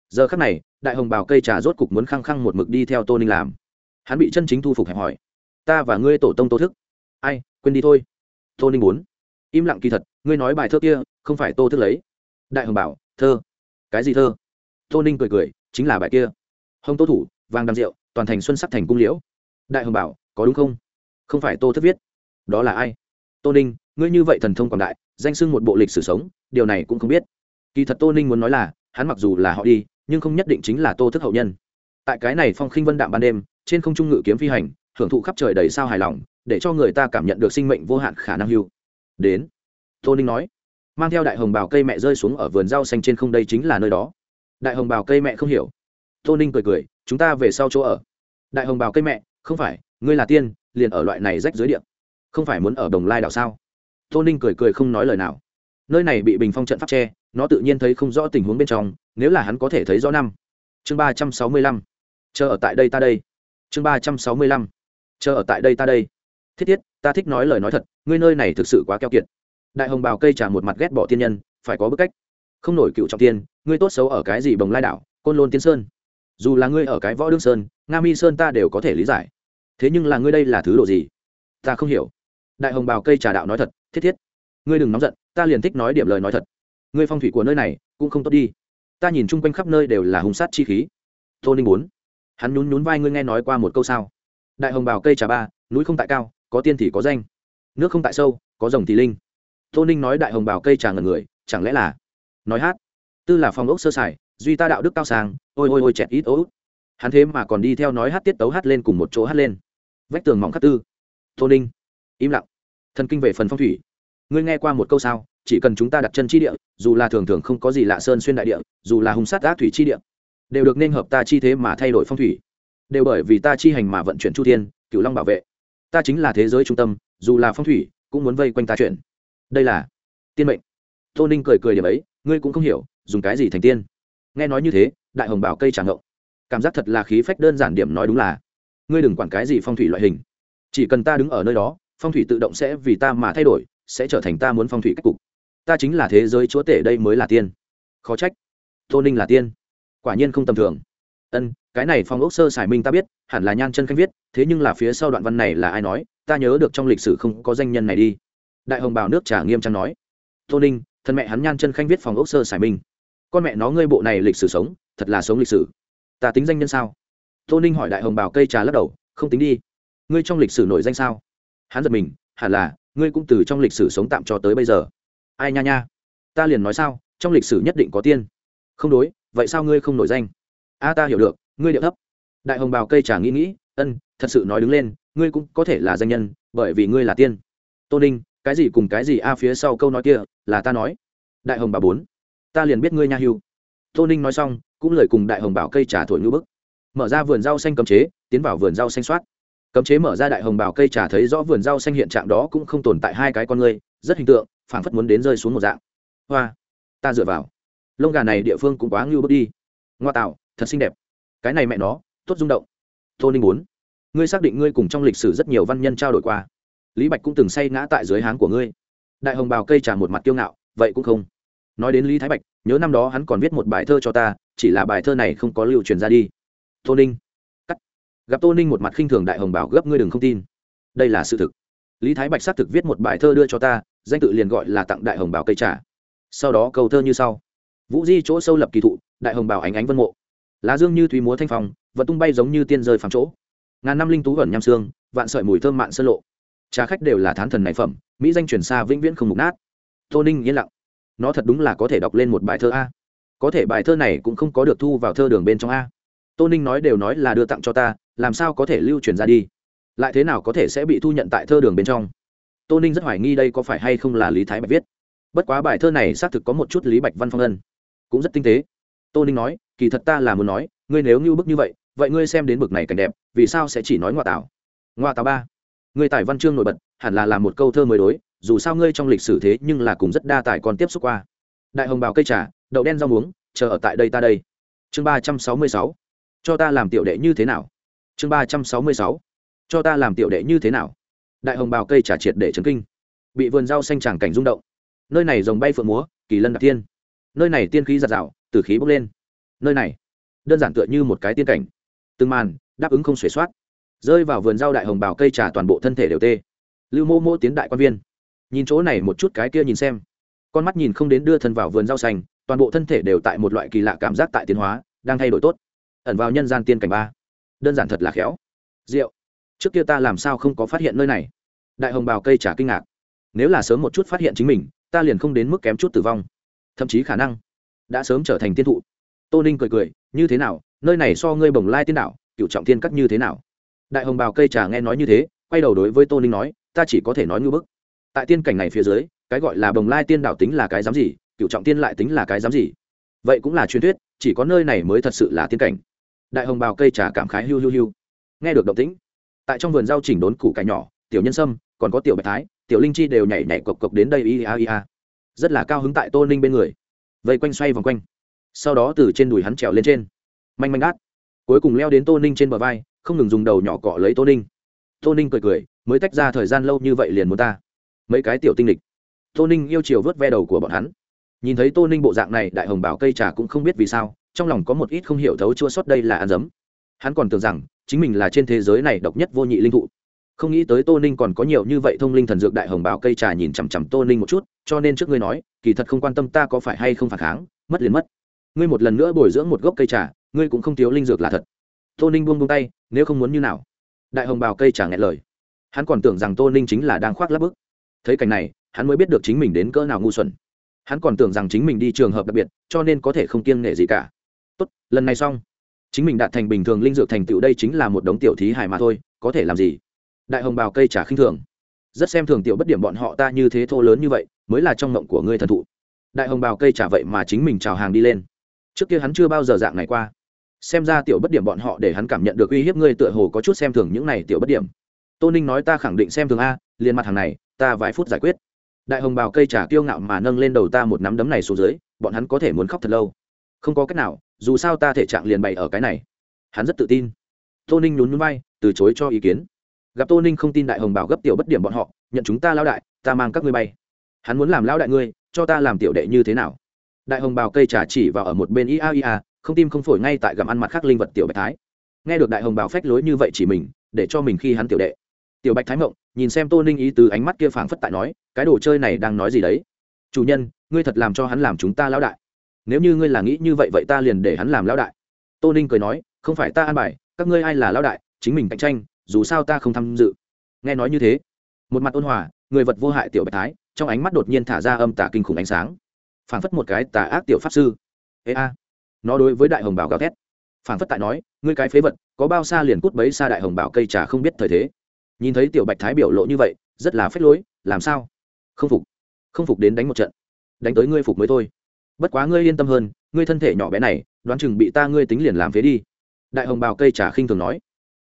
Giờ khắc này, đại hồng bảo cây trà rốt cục muốn khăng khăng một mực đi theo tô ninh làm. Hắn bị chân chính thu phục hẹp hỏi. Ta và ngươi tổ tông tô thức. Ai, quên đi thôi. Tô ninh bốn im lặng kỳ thật, ngươi nói bài thơ kia, không phải tô thức lấy. Đại hồng bảo thơ. Cái gì thơ? Tô ninh cười cười, chính là bài kia. Hồng tô thủ, vàng đàm rượu toàn thành xuân sắc thành cung liễu. Đại hồng bảo có đúng không? Không phải tô thức viết. Đó là ai? Tô ninh, ngươi như vậy thần thông quảng đại danh sưng một bộ lịch sử sống, điều này cũng không biết. Kỳ thật tô ninh muốn nói là, hắn mặc dù là họ đi, nhưng không nhất định chính là tô thức hậu nhân. Tại cái này phong khinh vân đạm ban đêm, trên không trung ngự kiếm phi hành, hưởng thụ khắp trời đầy sao hài lòng, để cho người ta cảm nhận được sinh mệnh vô hạn khả năng hưu. Đến, tô ninh nói, mang theo đại hồng bào cây mẹ rơi xuống ở vườn rau xanh trên không đây chính là nơi đó. Đại hồng bào cây mẹ không hiểu. Tô ninh cười cười, chúng ta về sau chỗ ở. Đại hồng bào cây mẹ, không phải, ngươi là tiên, liền ở loại này rách dưới điện không phải muốn ở đồng lai đảo sao? Tô ninh cười cười không nói lời nào. Nơi này bị bình phong trận pháp tre nó tự nhiên thấy không rõ tình huống bên trong, nếu là hắn có thể thấy rõ năm. Chương ba trăm sáu mươi lăm. Chờ ở tại đây ta đây. Chương ba trăm sáu mươi lăm. Chờ ở tại đây ta đây. Thiết thiết, ta thích nói lời nói thật, ngươi nơi này thực sự quá keo kiệt. Đại hồng bào cây trả một mặt ghét bỏ tiên nhân, phải có bức cách. Không nổi cựu trọng tiên ngươi tốt xấu ở cái gì bồng lai đảo, côn lôn tiên sơn. Dù là ngươi ở cái võ đương sơn, nga mi sơn ta đều có thể lý giải. Thế nhưng là ngươi đây là thứ đồ gì? Ta không hiểu đại hồng bào cây trà đạo nói thật, thiết thiết, ngươi đừng nóng giận, ta liền thích nói điểm lời nói thật. Ngươi phong thủy của nơi này cũng không tốt đi. Ta nhìn chung quanh khắp nơi đều là hung sát chi khí. Tô ninh bốn hắn nhún nhún vai ngươi nghe nói qua một câu sao? Đại hồng bào cây trà ba, núi không tại cao, có tiên thì có danh. Nước không tại sâu, có rồng thì linh. Tô ninh nói đại hồng bào cây trà ngần người, chẳng lẽ là nói hát? Tư là phòng ốc sơ sài, duy ta đạo đức cao sang, ôi ôi ôi chẹt ít ố hắn thế mà còn đi theo nói hát tiết tấu hát lên cùng một chỗ hát lên. Vách tường mỏng khắc tư. Tô ninh im lặng. Thần kinh về phần phong thủy. Ngươi nghe qua một câu sao, chỉ cần chúng ta đặt chân chi địa, dù là thường thường không có gì lạ sơn xuyên đại địa, dù là hung sát ác thủy chi địa, đều được nên hợp ta chi thế mà thay đổi phong thủy. Đều bởi vì ta chi hành mà vận chuyển chu thiên cựu long bảo vệ. Ta chính là thế giới trung tâm, dù là phong thủy, cũng muốn vây quanh ta chuyện. Đây là tiên mệnh. Tô ninh cười cười điểm ấy, ngươi cũng không hiểu, dùng cái gì thành tiên. Nghe nói như thế, đại hồng bảo cây tràng ngộng. Cảm giác thật là khí phách đơn giản điểm nói đúng là, ngươi đừng quản cái gì phong thủy loại hình. Chỉ cần ta đứng ở nơi đó phong thủy tự động sẽ vì ta mà thay đổi, sẽ trở thành ta muốn phong thủy cách cục. Ta chính là thế giới chúa tể đây mới là tiên. Khó trách. Tô ninh là tiên. Quả nhiên không tầm thường. Ân, cái này phong ốc sơ sải minh ta biết, hẳn là nhan chân khanh viết, thế nhưng là phía sau đoạn văn này là ai nói, ta nhớ được trong lịch sử không có danh nhân này đi. Đại hồng bào nước trà nghiêm trang nói. Tô ninh, thân mẹ hắn nhan chân khanh viết phòng ốc sơ sải minh. Con mẹ nó ngươi bộ này lịch sử sống, thật là sống lịch sử. Ta tính danh nhân sao? Tô ninh hỏi đại hồng bào cây trà lắc đầu, không tính đi. Ngươi trong lịch sử nổi danh sao? Hắn giật mình, hẳn là, ngươi cũng từ trong lịch sử sống tạm cho tới bây giờ. Ai nha nha. Ta liền nói sao, trong lịch sử nhất định có tiên. Không đối, vậy sao ngươi không nổi danh? A, ta hiểu được, ngươi điệu thấp. Đại hồng bào cây trà nghĩ nghĩ, ân, thật sự nói đứng lên, ngươi cũng có thể là danh nhân, bởi vì ngươi là tiên. Tô ninh, cái gì cùng cái gì a phía sau câu nói kia, là ta nói. Đại hồng bà bốn. Ta liền biết ngươi nha hưu. Tô ninh nói xong, cũng lời cùng đại hồng bảo cây trà thổi ngữ bức. Mở ra vườn rau xanh cấm chế, tiến vào vườn rau xanh soát cấm chế mở ra đại hồng bảo cây trà thấy rõ vườn rau xanh hiện trạng đó cũng không tồn tại hai cái con người rất hình tượng, phảng phất muốn đến rơi xuống một dạng. Hoa, ta dựa vào. Lông gà này địa phương cũng quá ngưu bước đi. Ngoa tạo, thật xinh đẹp. Cái này mẹ nó, tốt rung động. Tô ninh bốn ngươi xác định ngươi cùng trong lịch sử rất nhiều văn nhân trao đổi qua. Lý bạch cũng từng say ngã tại dưới háng của ngươi. Đại hồng bào cây trà một mặt kiêu ngạo, vậy cũng không. Nói đến lý thái bạch, nhớ năm đó hắn còn viết một bài thơ cho ta, chỉ là bài thơ này không có lưu truyền ra đi. Tô ninh gặp tô ninh một mặt khinh thường đại hồng bảo gấp ngươi đừng không tin đây là sự thực lý thái bạch xác thực viết một bài thơ đưa cho ta danh tự liền gọi là tặng đại hồng bảo cây trà sau đó câu thơ như sau vũ di chỗ sâu lập kỳ thụ đại hồng bảo ánh ánh vân mộ lá dương như thúy múa thanh phòng vật tung bay giống như tiên rơi phẳng chỗ ngàn năm linh tú vẩn nham xương vạn sợi mùi thơm mạn sơ lộ trà khách đều là thán thần này phẩm mỹ danh truyền xa vĩnh viễn không mục nát tô ninh yên lặng nó thật đúng là có thể đọc lên một bài thơ a có thể bài thơ này cũng không có được thu vào thơ đường bên trong a tô ninh nói đều nói là đưa tặng cho ta làm sao có thể lưu truyền ra đi? Lại thế nào có thể sẽ bị thu nhận tại thơ đường bên trong? Tô ninh rất hoài nghi đây có phải hay không là lý thái bạch viết. Bất quá bài thơ này xác thực có một chút lý bạch văn phong ân. Cũng rất tinh tế. Tô ninh nói, kỳ thật ta là muốn nói, ngươi nếu như bức như vậy vậy ngươi xem đến bực này cảnh đẹp, vì sao sẽ chỉ nói ngoại tảo? Ngoại tảo ba. Ngươi tài văn chương nổi bật, hẳn là làm một câu thơ mới đối, dù sao ngươi trong lịch sử thế nhưng là cùng rất đa tài còn tiếp xúc qua. Đại hồng bào cây trà, đậu đen rau muống, chờ ở tại đây ta đây. Chương ba trăm sáu mươi sáu. Cho ta làm tiểu đệ như thế nào? Chương ba trăm sáu mươi sáu. Cho ta làm tiểu đệ như thế nào? Đại hồng bào cây trả triệt để trấn kinh. Bị vườn rau xanh tràng cảnh rung động. Nơi này dòng bay phượng múa, kỳ lân đặc tiên nơi này tiên khí giạt rào từ khí bốc lên. Nơi này, đơn giản tựa như một cái tiên cảnh. Từng màn, đáp ứng không xuể soát. Rơi vào vườn rau đại hồng bào cây trà toàn bộ thân thể đều tê. Lưu mô mô tiến đại quan viên. Nhìn chỗ này một chút cái kia nhìn xem. Con mắt nhìn không đến đưa thân vào vườn rau xanh, toàn bộ thân thể đều tại một loại kỳ lạ cảm giác tại tiến hóa, đang thay đổi tốt. Ẩn vào nhân gian tiên cảnh ba đơn giản thật là khéo. Rượu. Trước kia ta làm sao không có phát hiện nơi này? Đại hồng bào cây trả kinh ngạc. Nếu là sớm một chút phát hiện chính mình, ta liền không đến mức kém chút tử vong. Thậm chí khả năng đã sớm trở thành tiên thụ. Tô ninh cười cười, như thế nào? Nơi này so ngươi bồng lai tiên đạo cựu trọng thiên cắt như thế nào? Đại hồng bào cây trà nghe nói như thế, quay đầu đối với tô ninh nói, ta chỉ có thể nói ngư bức. Tại tiên cảnh này phía dưới, cái gọi là bồng lai tiên đạo tính là cái dám gì cựu trọng tiên lại tính là cái dám gì? Vậy cũng là truyền thuyết, chỉ có nơi này mới thật sự là tiên cảnh đại hồng bào cây trà cảm khái hiu hiu hiu. Nghe được động tĩnh, tại trong vườn rau chỉnh đốn củ cải nhỏ, tiểu nhân sâm, còn có tiểu bạch thái, tiểu linh chi đều nhảy nhảy cộc cộc đến đây ia ia rất là cao hứng tại tô ninh bên người. Vây quanh xoay vòng quanh. Sau đó từ trên đùi hắn trèo lên trên. Manh manh đát. Cuối cùng leo đến tô ninh trên bờ vai, không ngừng dùng đầu nhỏ cọ lấy tô ninh. Tô ninh cười cười, mới tách ra thời gian lâu như vậy liền muốn ta. Mấy cái tiểu tinh lịch. Tô ninh yêu chiều vớt ve đầu của bọn hắn. Nhìn thấy tô ninh bộ dạng này, đại hồng bảo cây trà cũng không biết vì sao trong lòng có một ít không hiểu thấu chua sót đây là ăn dấm. Hắn còn tưởng rằng, chính mình là trên thế giới này độc nhất vô nhị linh thụ. Không nghĩ tới tô ninh còn có nhiều như vậy thông linh thần dược đại hồng báo cây trà nhìn chằm chằm tô ninh một chút, cho nên trước ngươi nói, kỳ thật không quan tâm ta có phải hay không phản kháng, mất liền mất. Ngươi một lần nữa bồi dưỡng một gốc cây trà, ngươi cũng không thiếu linh dược là thật. Tô ninh buông buông tay, nếu không muốn như nào? Đại hồng bào cây trà nghẹn lời. Hắn còn tưởng rằng tô ninh chính là đang khoác lắp bức. Thấy cảnh này, hắn mới biết được chính mình đến cỡ nào ngu xuẩn. Hắn còn tưởng rằng chính mình đi trường hợp đặc biệt, cho nên có thể không kiêng nghệ gì cả tốt, lần này xong. Chính mình đạt thành bình thường linh dược thành tựu đây chính là một đống tiểu thí hài mà thôi, có thể làm gì? Đại hồng bào cây trả khinh thường. Rất xem thường tiểu bất điểm bọn họ ta như thế thô lớn như vậy, mới là trong mộng của ngươi thần thụ. Đại hồng bào cây trả vậy mà chính mình trào hàng đi lên. Trước kia hắn chưa bao giờ dạng này qua. Xem ra tiểu bất điểm bọn họ để hắn cảm nhận được uy hiếp ngươi tựa hồ có chút xem thường những này tiểu bất điểm. Tô ninh nói ta khẳng định xem thường a, liền mặt hàng này, ta vài phút giải quyết. Đại hồng bào cây trà kiêu ngạo mà nâng lên đầu ta một nắm đấm này xuống dưới, bọn hắn có thể muốn khóc thật lâu. Không có cách nào dù sao ta thể trạng liền bày ở cái này. Hắn rất tự tin. Tô ninh nhún nhún bay từ chối cho ý kiến. Gặp tô ninh không tin đại hồng Bảo gấp tiểu bất điểm bọn họ, nhận chúng ta lao đại, ta mang các ngươi bay. Hắn muốn làm lao đại ngươi, cho ta làm tiểu đệ như thế nào? Đại hồng bào cây trà chỉ vào ở một bên ia ia, không tim không phổi ngay tại gặm ăn mặt khác linh vật tiểu bạch thái. Nghe được đại hồng bào phách lối như vậy chỉ mình, để cho mình khi hắn tiểu đệ. Tiểu bạch thái mộng, nhìn xem tô ninh ý từ ánh mắt kia phảng phất tại nói, cái đồ chơi này đang nói gì đấy? Chủ nhân, ngươi thật làm cho hắn làm chúng ta lão đại nếu như ngươi là nghĩ như vậy vậy ta liền để hắn làm lão đại. Tô ninh cười nói, không phải ta an bài, các ngươi ai là lão đại, chính mình cạnh tranh, dù sao ta không tham dự. Nghe nói như thế, một mặt ôn hòa, người vật vô hại tiểu bạch thái, trong ánh mắt đột nhiên thả ra âm tả kinh khủng ánh sáng. Phảng phất một cái tà ác tiểu pháp sư. Ê a, nó đối với đại hồng bảo gào thét. Phảng phất tại nói, ngươi cái phế vật, có bao xa liền cút bấy xa đại hồng bảo cây trà không biết thời thế. Nhìn thấy tiểu bạch thái biểu lộ như vậy, rất là phết lối, làm sao? Không phục không phục đến đánh một trận. Đánh tới ngươi phục mới thôi bất quá ngươi yên tâm hơn, ngươi thân thể nhỏ bé này, đoán chừng bị ta ngươi tính liền làm phế đi. Đại hồng bào cây trà khinh thường nói.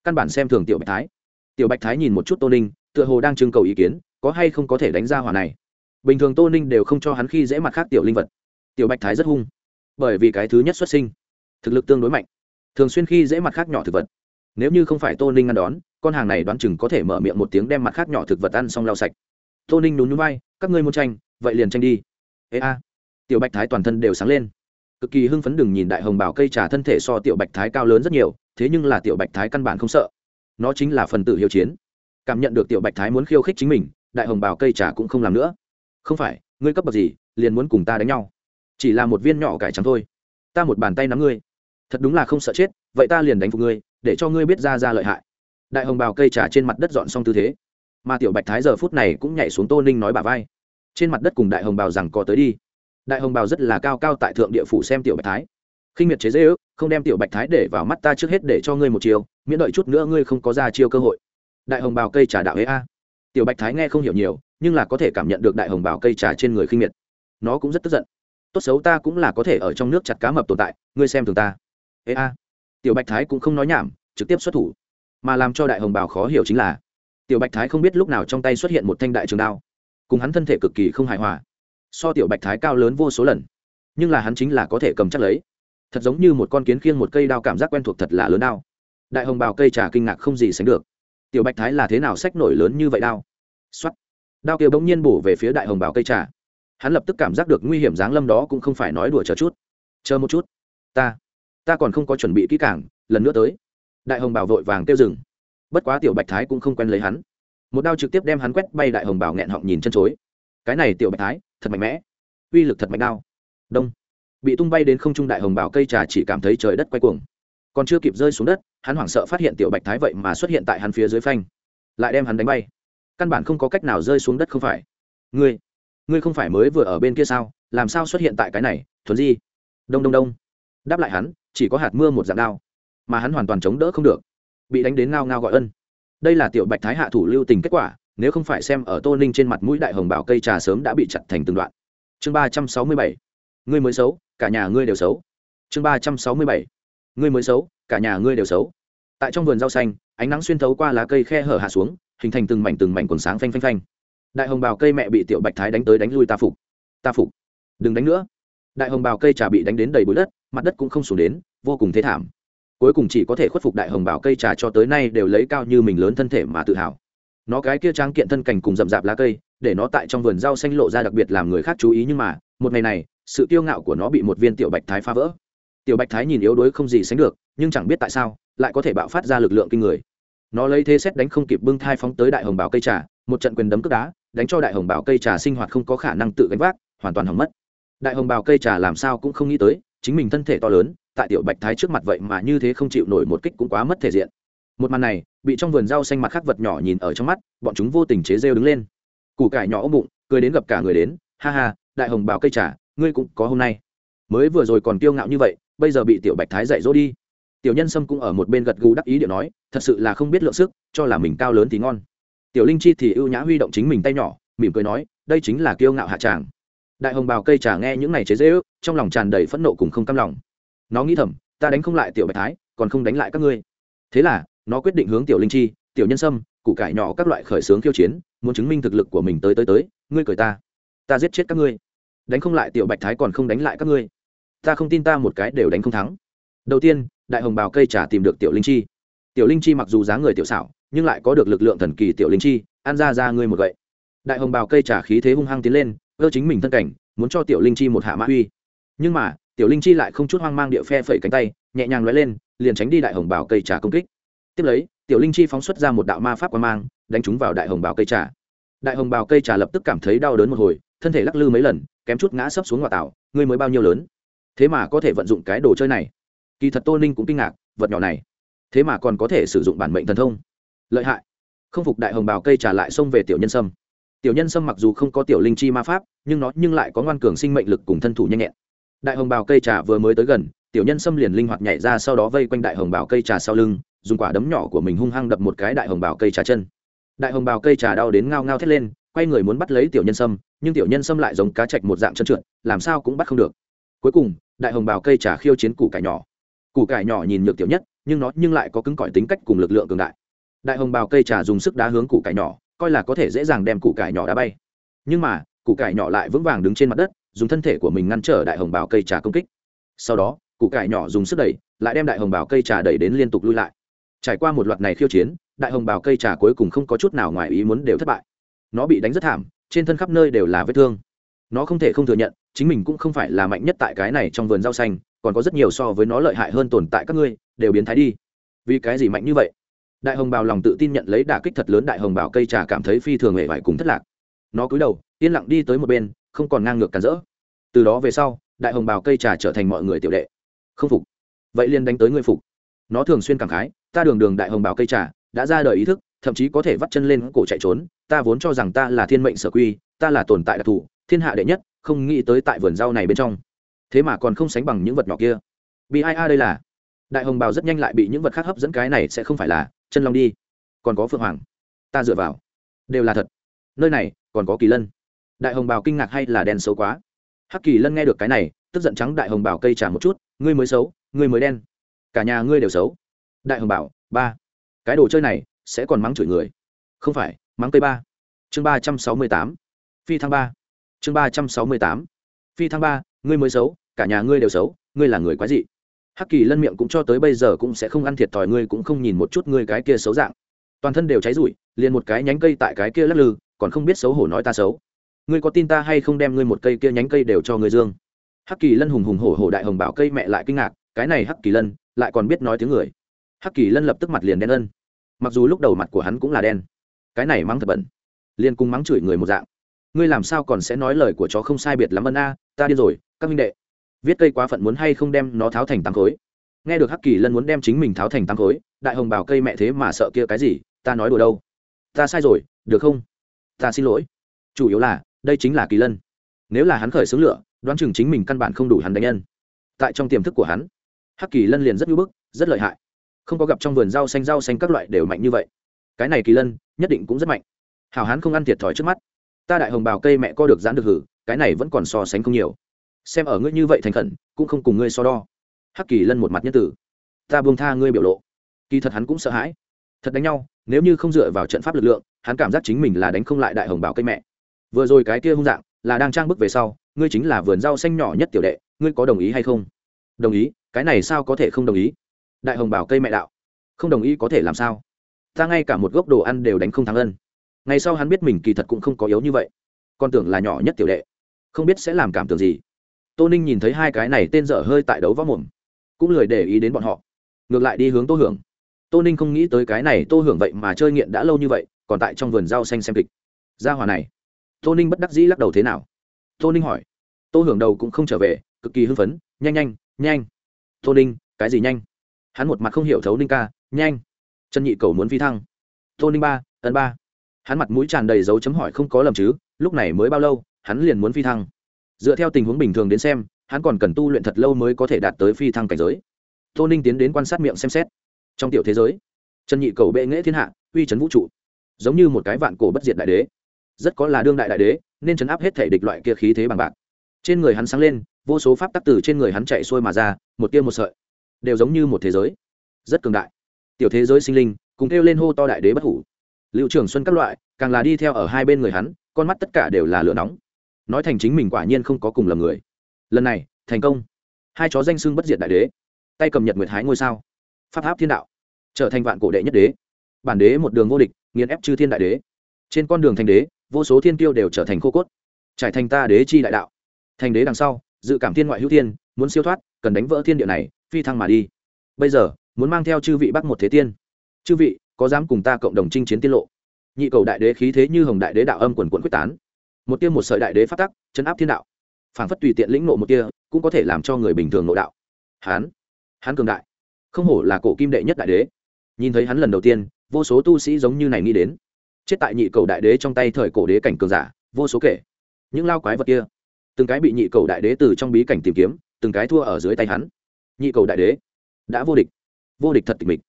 Căn bản xem thường tiểu bạch thái. Tiểu bạch thái nhìn một chút tô ninh, tựa hồ đang trưng cầu ý kiến, có hay không có thể đánh ra hỏa này. Bình thường tô ninh đều không cho hắn khi dễ mặt khác tiểu linh vật. Tiểu bạch thái rất hung. Bởi vì cái thứ nhất xuất sinh, thực lực tương đối mạnh, thường xuyên khi dễ mặt khác nhỏ thực vật. Nếu như không phải tô ninh ngăn đón, con hàng này đoán chừng có thể mở miệng một tiếng đem mặt khác nhỏ thực vật ăn xong lau sạch. Tô ninh đúng núi bay các ngươi muốn tranh, vậy liền tranh đi. Ê a tiểu bạch thái toàn thân đều sáng lên. Cực kỳ hưng phấn đừng nhìn đại hồng bảo cây trà thân thể so tiểu bạch thái cao lớn rất nhiều, thế nhưng là tiểu bạch thái căn bản không sợ. Nó chính là phần tử hiệu chiến. Cảm nhận được tiểu bạch thái muốn khiêu khích chính mình, đại hồng bảo cây trà cũng không làm nữa. Không phải, ngươi cấp bậc gì, liền muốn cùng ta đánh nhau. Chỉ là một viên nhỏ cải trắng thôi. Ta một bàn tay nắm ngươi. Thật đúng là không sợ chết, vậy ta liền đánh phục ngươi, để cho ngươi biết ra ra lợi hại. Đại hồng bào cây trà trên mặt đất dọn xong tư thế. Mà tiểu bạch thái giờ phút này cũng nhảy xuống tô ninh nói bà vai. Trên mặt đất cùng đại hồng bào rằng có tới đi đại hồng bào rất là cao cao tại thượng địa phủ xem tiểu bạch thái. Khinh miệt chế dễ ước không đem tiểu bạch thái để vào mắt ta trước hết để cho ngươi một chiều miễn đợi chút nữa ngươi không có ra chiêu cơ hội. Đại hồng bào cây trà đạo ấy a. Tiểu bạch thái nghe không hiểu nhiều, nhưng là có thể cảm nhận được đại hồng bào cây trà trên người khinh miệt. Nó cũng rất tức giận. Tốt xấu ta cũng là có thể ở trong nước chặt cá mập tồn tại, ngươi xem thường ta. Ê a. Tiểu bạch thái cũng không nói nhảm, trực tiếp xuất thủ. Mà làm cho đại hồng bào khó hiểu chính là, tiểu bạch thái không biết lúc nào trong tay xuất hiện một thanh đại trường đao, cùng hắn thân thể cực kỳ không hài hòa so tiểu bạch thái cao lớn vô số lần. Nhưng là hắn chính là có thể cầm chắc lấy. Thật giống như một con kiến khiêng một cây đao cảm giác quen thuộc thật là lớn đao. Đại hồng bào cây trà kinh ngạc không gì sánh được. Tiểu bạch thái là thế nào sách nổi lớn như vậy đao? X o á t đao kia bỗng nhiên bổ về phía đại hồng bào cây trà. Hắn lập tức cảm giác được nguy hiểm giáng lâm đó cũng không phải nói đùa chờ chút. Chờ một chút. Ta. Ta còn không có chuẩn bị kỹ càng, lần nữa tới. Đại hồng bảo vội vàng kêu rừng bất quá tiểu bạch thái cũng không quen lấy hắn. Một đao trực tiếp đem hắn quét bay đại hồng bảo nghẹn họng nhìn chân chối. Cái này tiểu bạch thái thật mạnh mẽ. Uy lực thật mạnh đao. Đông. Bị tung bay đến không trung đại hồng bảo cây trà chỉ cảm thấy trời đất quay cuồng. Còn chưa kịp rơi xuống đất, hắn hoảng sợ phát hiện tiểu bạch thái vậy mà xuất hiện tại hắn phía dưới phanh. Lại đem hắn đánh bay. Căn bản không có cách nào rơi xuống đất không phải. Ngươi ngươi không phải mới vừa ở bên kia sao? Làm sao xuất hiện tại cái này thuần di? Đông đông đông. Đáp lại hắn, chỉ có hạt mưa một dạng đao. Mà hắn hoàn toàn chống đỡ không được. Bị đánh đến ngao ngao gọi ân. Đây là tiểu bạch thái hạ thủ lưu tình kết quả nếu không phải xem ở tô ninh trên mặt mũi đại hồng bảo cây trà sớm đã bị chặt thành từng đoạn. Chương ba trăm sáu mươi bảy. Ngươi mới xấu, cả nhà ngươi đều xấu. Chương ba trăm sáu mươi bảy. Ngươi mới xấu, cả nhà ngươi đều xấu. Tại trong vườn rau xanh, ánh nắng xuyên thấu qua lá cây khe hở hạ xuống, hình thành từng mảnh từng mảnh còn sáng phanh phanh phanh. Đại hồng bào cây mẹ bị tiểu bạch thái đánh tới đánh lui ta phục. Ta phục. Đừng đánh nữa. Đại hồng bào cây trà bị đánh đến đầy bụi đất, mặt đất cũng không xuống đến, vô cùng thế thảm. Cuối cùng chỉ có thể khuất phục đại hồng bào cây trà cho tới nay đều lấy cao như mình lớn thân thể mà tự hào nó cái kia trang kiện thân cành cùng rậm rạp lá cây, để nó tại trong vườn rau xanh lộ ra đặc biệt làm người khác chú ý nhưng mà, một ngày này, sự kiêu ngạo của nó bị một viên tiểu bạch thái phá vỡ. Tiểu bạch thái nhìn yếu đuối không gì sánh được, nhưng chẳng biết tại sao, lại có thể bạo phát ra lực lượng kinh người. Nó lấy thế xét đánh không kịp bưng thai phóng tới đại hồng bào cây trà, một trận quyền đấm cướp đá, đánh cho đại hồng bào cây trà sinh hoạt không có khả năng tự gánh vác, hoàn toàn hỏng mất. Đại hồng bào cây trà làm sao cũng không nghĩ tới, chính mình thân thể to lớn, tại tiểu bạch thái trước mặt vậy mà như thế không chịu nổi một kích cũng quá mất thể diện một màn này, bị trong vườn rau xanh mặt khác vật nhỏ nhìn ở trong mắt, bọn chúng vô tình chế rêu đứng lên. Củ cải nhỏ ôm bụng, cười đến gặp cả người đến, ha ha, đại hồng bào cây trà, ngươi cũng có hôm nay. Mới vừa rồi còn kiêu ngạo như vậy, bây giờ bị tiểu bạch thái dạy dỗ đi. Tiểu nhân sâm cũng ở một bên gật gù đắc ý điệu nói, thật sự là không biết lượng sức, cho là mình cao lớn thì ngon. Tiểu linh chi thì ưu nhã huy động chính mình tay nhỏ, mỉm cười nói, đây chính là kiêu ngạo hạ tràng. Đại hồng bào cây trà nghe những này chế dễ ước trong lòng tràn đầy phẫn nộ cùng không cam lòng. Nó nghĩ thầm, ta đánh không lại tiểu bạch thái, còn không đánh lại các ngươi. Thế là nó quyết định hướng tiểu linh chi, tiểu nhân sâm, củ cải nhỏ các loại khởi xướng khiêu chiến, muốn chứng minh thực lực của mình tới tới tới, ngươi cười ta. Ta giết chết các ngươi. Đánh không lại tiểu bạch thái còn không đánh lại các ngươi. Ta không tin ta một cái đều đánh không thắng. Đầu tiên, đại hồng bào cây trà tìm được tiểu linh chi. Tiểu linh chi mặc dù dáng người tiểu xảo, nhưng lại có được lực lượng thần kỳ tiểu linh chi, ăn ra ra ngươi một gậy. Đại hồng bào cây trà khí thế hung hăng tiến lên, ơ chính mình thân cảnh, muốn cho tiểu linh chi một hạ mã uy. Nhưng mà, tiểu linh chi lại không chút hoang mang địa phe phẩy cánh tay, nhẹ nhàng lóe lên, liền tránh đi đại hồng bào cây trà công kích tiếp lấy, tiểu linh chi phóng xuất ra một đạo ma pháp quan mang, đánh trúng vào đại hồng bào cây trà. Đại hồng bào cây trà lập tức cảm thấy đau đớn một hồi, thân thể lắc lư mấy lần, kém chút ngã sấp xuống ngoại tảo, ngươi mới bao nhiêu lớn? Thế mà có thể vận dụng cái đồ chơi này. Kỳ thật tô ninh cũng kinh ngạc, vật nhỏ này, thế mà còn có thể sử dụng bản mệnh thần thông. Lợi hại. Không phục đại hồng bào cây trà lại xông về tiểu nhân sâm. Tiểu nhân sâm mặc dù không có tiểu linh chi ma pháp, nhưng nó nhưng lại có ngoan cường sinh mệnh lực cùng thân thủ nhanh nhẹn. Đại hồng bào cây trà vừa mới tới gần, tiểu nhân sâm liền linh hoạt nhảy ra sau đó vây quanh đại hồng bào cây trà sau lưng dùng quả đấm nhỏ của mình hung hăng đập một cái đại hồng bào cây trà chân. Đại hồng bào cây trà đau đến ngao ngao thét lên, quay người muốn bắt lấy tiểu nhân sâm, nhưng tiểu nhân sâm lại giống cá chạch một dạng chân trượt, làm sao cũng bắt không được. Cuối cùng, đại hồng bào cây trà khiêu chiến củ cải nhỏ. Củ cải nhỏ nhìn nhược tiểu nhất, nhưng nó nhưng lại có cứng cỏi tính cách cùng lực lượng cường đại. Đại hồng bào cây trà dùng sức đá hướng củ cải nhỏ, coi là có thể dễ dàng đem củ cải nhỏ đá bay. Nhưng mà, củ cải nhỏ lại vững vàng đứng trên mặt đất, dùng thân thể của mình ngăn trở đại hồng bào cây trà công kích. Sau đó, củ cải nhỏ dùng sức đẩy, lại đem đại hồng bào cây trà đẩy đến liên tục lui lại trải qua một loạt này khiêu chiến, đại hồng bào cây trà cuối cùng không có chút nào ngoài ý muốn đều thất bại. Nó bị đánh rất thảm, trên thân khắp nơi đều là vết thương. Nó không thể không thừa nhận, chính mình cũng không phải là mạnh nhất tại cái này trong vườn rau xanh, còn có rất nhiều so với nó lợi hại hơn tồn tại các ngươi, đều biến thái đi. Vì cái gì mạnh như vậy? Đại hồng bào lòng tự tin nhận lấy đả kích thật lớn đại hồng bào cây trà cảm thấy phi thường hề vải cùng thất lạc. Nó cúi đầu, yên lặng đi tới một bên, không còn ngang ngược cản rỡ. Từ đó về sau, đại hồng bào cây trà trở thành mọi người tiểu đệ. Không phục. Vậy liền đánh tới ngươi phục. Nó thường xuyên cảm khái ta đường đường đại hồng bào cây trà, đã ra đời ý thức, thậm chí có thể vắt chân lên cổ chạy trốn, ta vốn cho rằng ta là thiên mệnh sở quy, ta là tồn tại đặc thù, thiên hạ đệ nhất, không nghĩ tới tại vườn rau này bên trong. Thế mà còn không sánh bằng những vật nhỏ kia. Bị ai a đây là? Đại hồng bào rất nhanh lại bị những vật khác hấp dẫn cái này sẽ không phải là chân long đi. Còn có phượng hoàng. Ta dựa vào. Đều là thật. Nơi này, còn có kỳ lân. Đại hồng bào kinh ngạc hay là đen xấu quá? Hắc kỳ lân nghe được cái này, tức giận trắng đại hồng bào cây trả một chút, ngươi mới xấu, ngươi mới đen. Cả nhà ngươi đều xấu đại hồng bảo, ba. Cái đồ chơi này sẽ còn mắng chửi người. Không phải, mắng cây ba. Chương ba trăm sáu mươi tám. Phi thăng ba. Chương ba trăm sáu mươi tám. Phi thăng ba, ngươi mới xấu, cả nhà ngươi đều xấu, ngươi là người quái dị. Hắc kỳ lân miệng cũng cho tới bây giờ cũng sẽ không ăn thiệt thòi, ngươi cũng không nhìn một chút ngươi cái kia xấu dạng. Toàn thân đều cháy rụi, liền một cái nhánh cây tại cái kia lắc lư, còn không biết xấu hổ nói ta xấu. Ngươi có tin ta hay không đem ngươi một cây kia nhánh cây đều cho ngươi dương? Hắc kỳ lân hùng hùng hổ hổ đại hồng bảo cây mẹ lại kinh ngạc, cái này hắc kỳ lân lại còn biết nói tiếng người hắc kỳ lân lập tức mặt liền đen ân. Mặc dù lúc đầu mặt của hắn cũng là đen, cái này mắng thật bẩn. Liền cùng mắng chửi người một dạng. Ngươi làm sao còn sẽ nói lời của chó không sai biệt lắm ân a, ta đi rồi, các minh đệ. Viết cây quá phận muốn hay không đem nó tháo thành tám khối. Nghe được hắc kỳ lân muốn đem chính mình tháo thành tám khối, đại hồng bảo cây mẹ thế mà sợ kia cái gì, ta nói đùa đâu. Ta sai rồi, được không? Ta xin lỗi. Chủ yếu là, đây chính là kỳ lân. Nếu là hắn khởi xướng lửa, đoán chừng chính mình căn bản không đủ hắn đánh nhân. Tại trong tiềm thức của hắn, hắc kỳ lân liền rất nhu bức, rất lợi hại không có gặp trong vườn rau xanh rau xanh các loại đều mạnh như vậy. Cái này kỳ lân, nhất định cũng rất mạnh. Hảo hán không ăn thiệt thòi trước mắt. Ta đại hồng bào cây mẹ co được giãn được hử, cái này vẫn còn so sánh không nhiều. Xem ở ngươi như vậy thành khẩn, cũng không cùng ngươi so đo. Hắc kỳ lân một mặt nhân tử. Ta buông tha ngươi biểu lộ. Kỳ thật hắn cũng sợ hãi. Thật đánh nhau, nếu như không dựa vào trận pháp lực lượng, hắn cảm giác chính mình là đánh không lại đại hồng bào cây mẹ. Vừa rồi cái kia hung dạng, là đang trang bức về sau, ngươi chính là vườn rau xanh nhỏ nhất tiểu đệ, ngươi có đồng ý hay không? Đồng ý, cái này sao có thể không đồng ý? Đại hồng bảo cây mẹ đạo. Không đồng ý có thể làm sao? Ta ngay cả một gốc đồ ăn đều đánh không thắng ân. Ngày sau hắn biết mình kỳ thật cũng không có yếu như vậy. Con tưởng là nhỏ nhất tiểu đệ. Không biết sẽ làm cảm tưởng gì. Tô ninh nhìn thấy hai cái này tên dở hơi tại đấu võ mồm. Cũng lười để ý đến bọn họ. Ngược lại đi hướng tô hưởng. Tô ninh không nghĩ tới cái này tô hưởng vậy mà chơi nghiện đã lâu như vậy, còn tại trong vườn rau xanh xem kịch. Ra hòa này. Tô ninh bất đắc dĩ lắc đầu thế nào? Tô ninh hỏi. Tô hưởng đầu cũng không trở về, cực kỳ hưng phấn, nhanh nhanh nhanh. Tô ninh, cái gì nhanh? Hắn một mặt không hiểu thấu ninh ca, nhanh, trần nhị cầu muốn phi thăng. Tô ninh ba ấn ba. Hắn mặt mũi tràn đầy dấu chấm hỏi không có lầm chứ, lúc này mới bao lâu, hắn liền muốn phi thăng. Dựa theo tình huống bình thường đến xem, hắn còn cần tu luyện thật lâu mới có thể đạt tới phi thăng cảnh giới. Tô ninh tiến đến quan sát miệng xem xét. Trong tiểu thế giới, trần nhị cầu bệ nghễ thiên hạ, uy c vũ trụ, giống như một cái vạn cổ bất diệt đại đế. Rất có là đương đại đại đế, nên chấn áp hết thể địch loại kia khí thế bằng bạc. Trên người hắn sáng lên, vô số pháp tắc từ trên người hắn chạy xuôi mà ra, một tia một sợi đều giống như một thế giới. Rất cường đại. Tiểu thế giới sinh linh, cùng kêu lên hô to đại đế bất hủ. Liệu trưởng xuân các loại, càng là đi theo ở hai bên người hắn, con mắt tất cả đều là lửa nóng. Nói thành chính mình quả nhiên không có cùng lầm người. Lần này, thành công. Hai chó danh xưng bất diệt đại đế. Tay cầm nhật nguyệt hái ngôi sao. Pháp áp thiên đạo. Trở thành vạn cổ đệ nhất đế. Bản đế một đường vô địch, nghiền ép chư thiên đại đế. Trên con đường thành đế, vô số thiên tiêu đều trở thành khô cốt. Trải thành ta đế chi đại đạo. Thành đế đằng sau, dự cảm thiên ngoại hữu thiên, muốn siêu thoát, cần đánh vỡ thiên địa này phi thăng mà đi. Bây giờ, muốn mang theo chư vị bắc một thế tiên. Chư vị, có dám cùng ta cộng đồng chinh chiến tiết lộ? Nhị cầu đại đế khí thế như hồng đại đế đạo âm quần quận quyết tán. Một tiêu một sợi đại đế phát tắc, chấn áp thiên đạo. Phản phất tùy tiện lĩnh nộ một tia, cũng có thể làm cho người bình thường nội đạo. Hán hán cường đại. Không hổ là cổ kim đệ nhất đại đế. Nhìn thấy hắn lần đầu tiên, vô số tu sĩ giống như này nghĩ đến. Chết tại nhị cầu đại đế trong tay thời cổ đế cảnh cường giả, vô số kể. Những lao quái vật kia, từng cái bị nhị cầu đại đế từ trong bí cảnh tìm kiếm, từng cái thua ở dưới tay hắn nhị cầu đại đế, đã vô địch vô địch thật tịch mịch.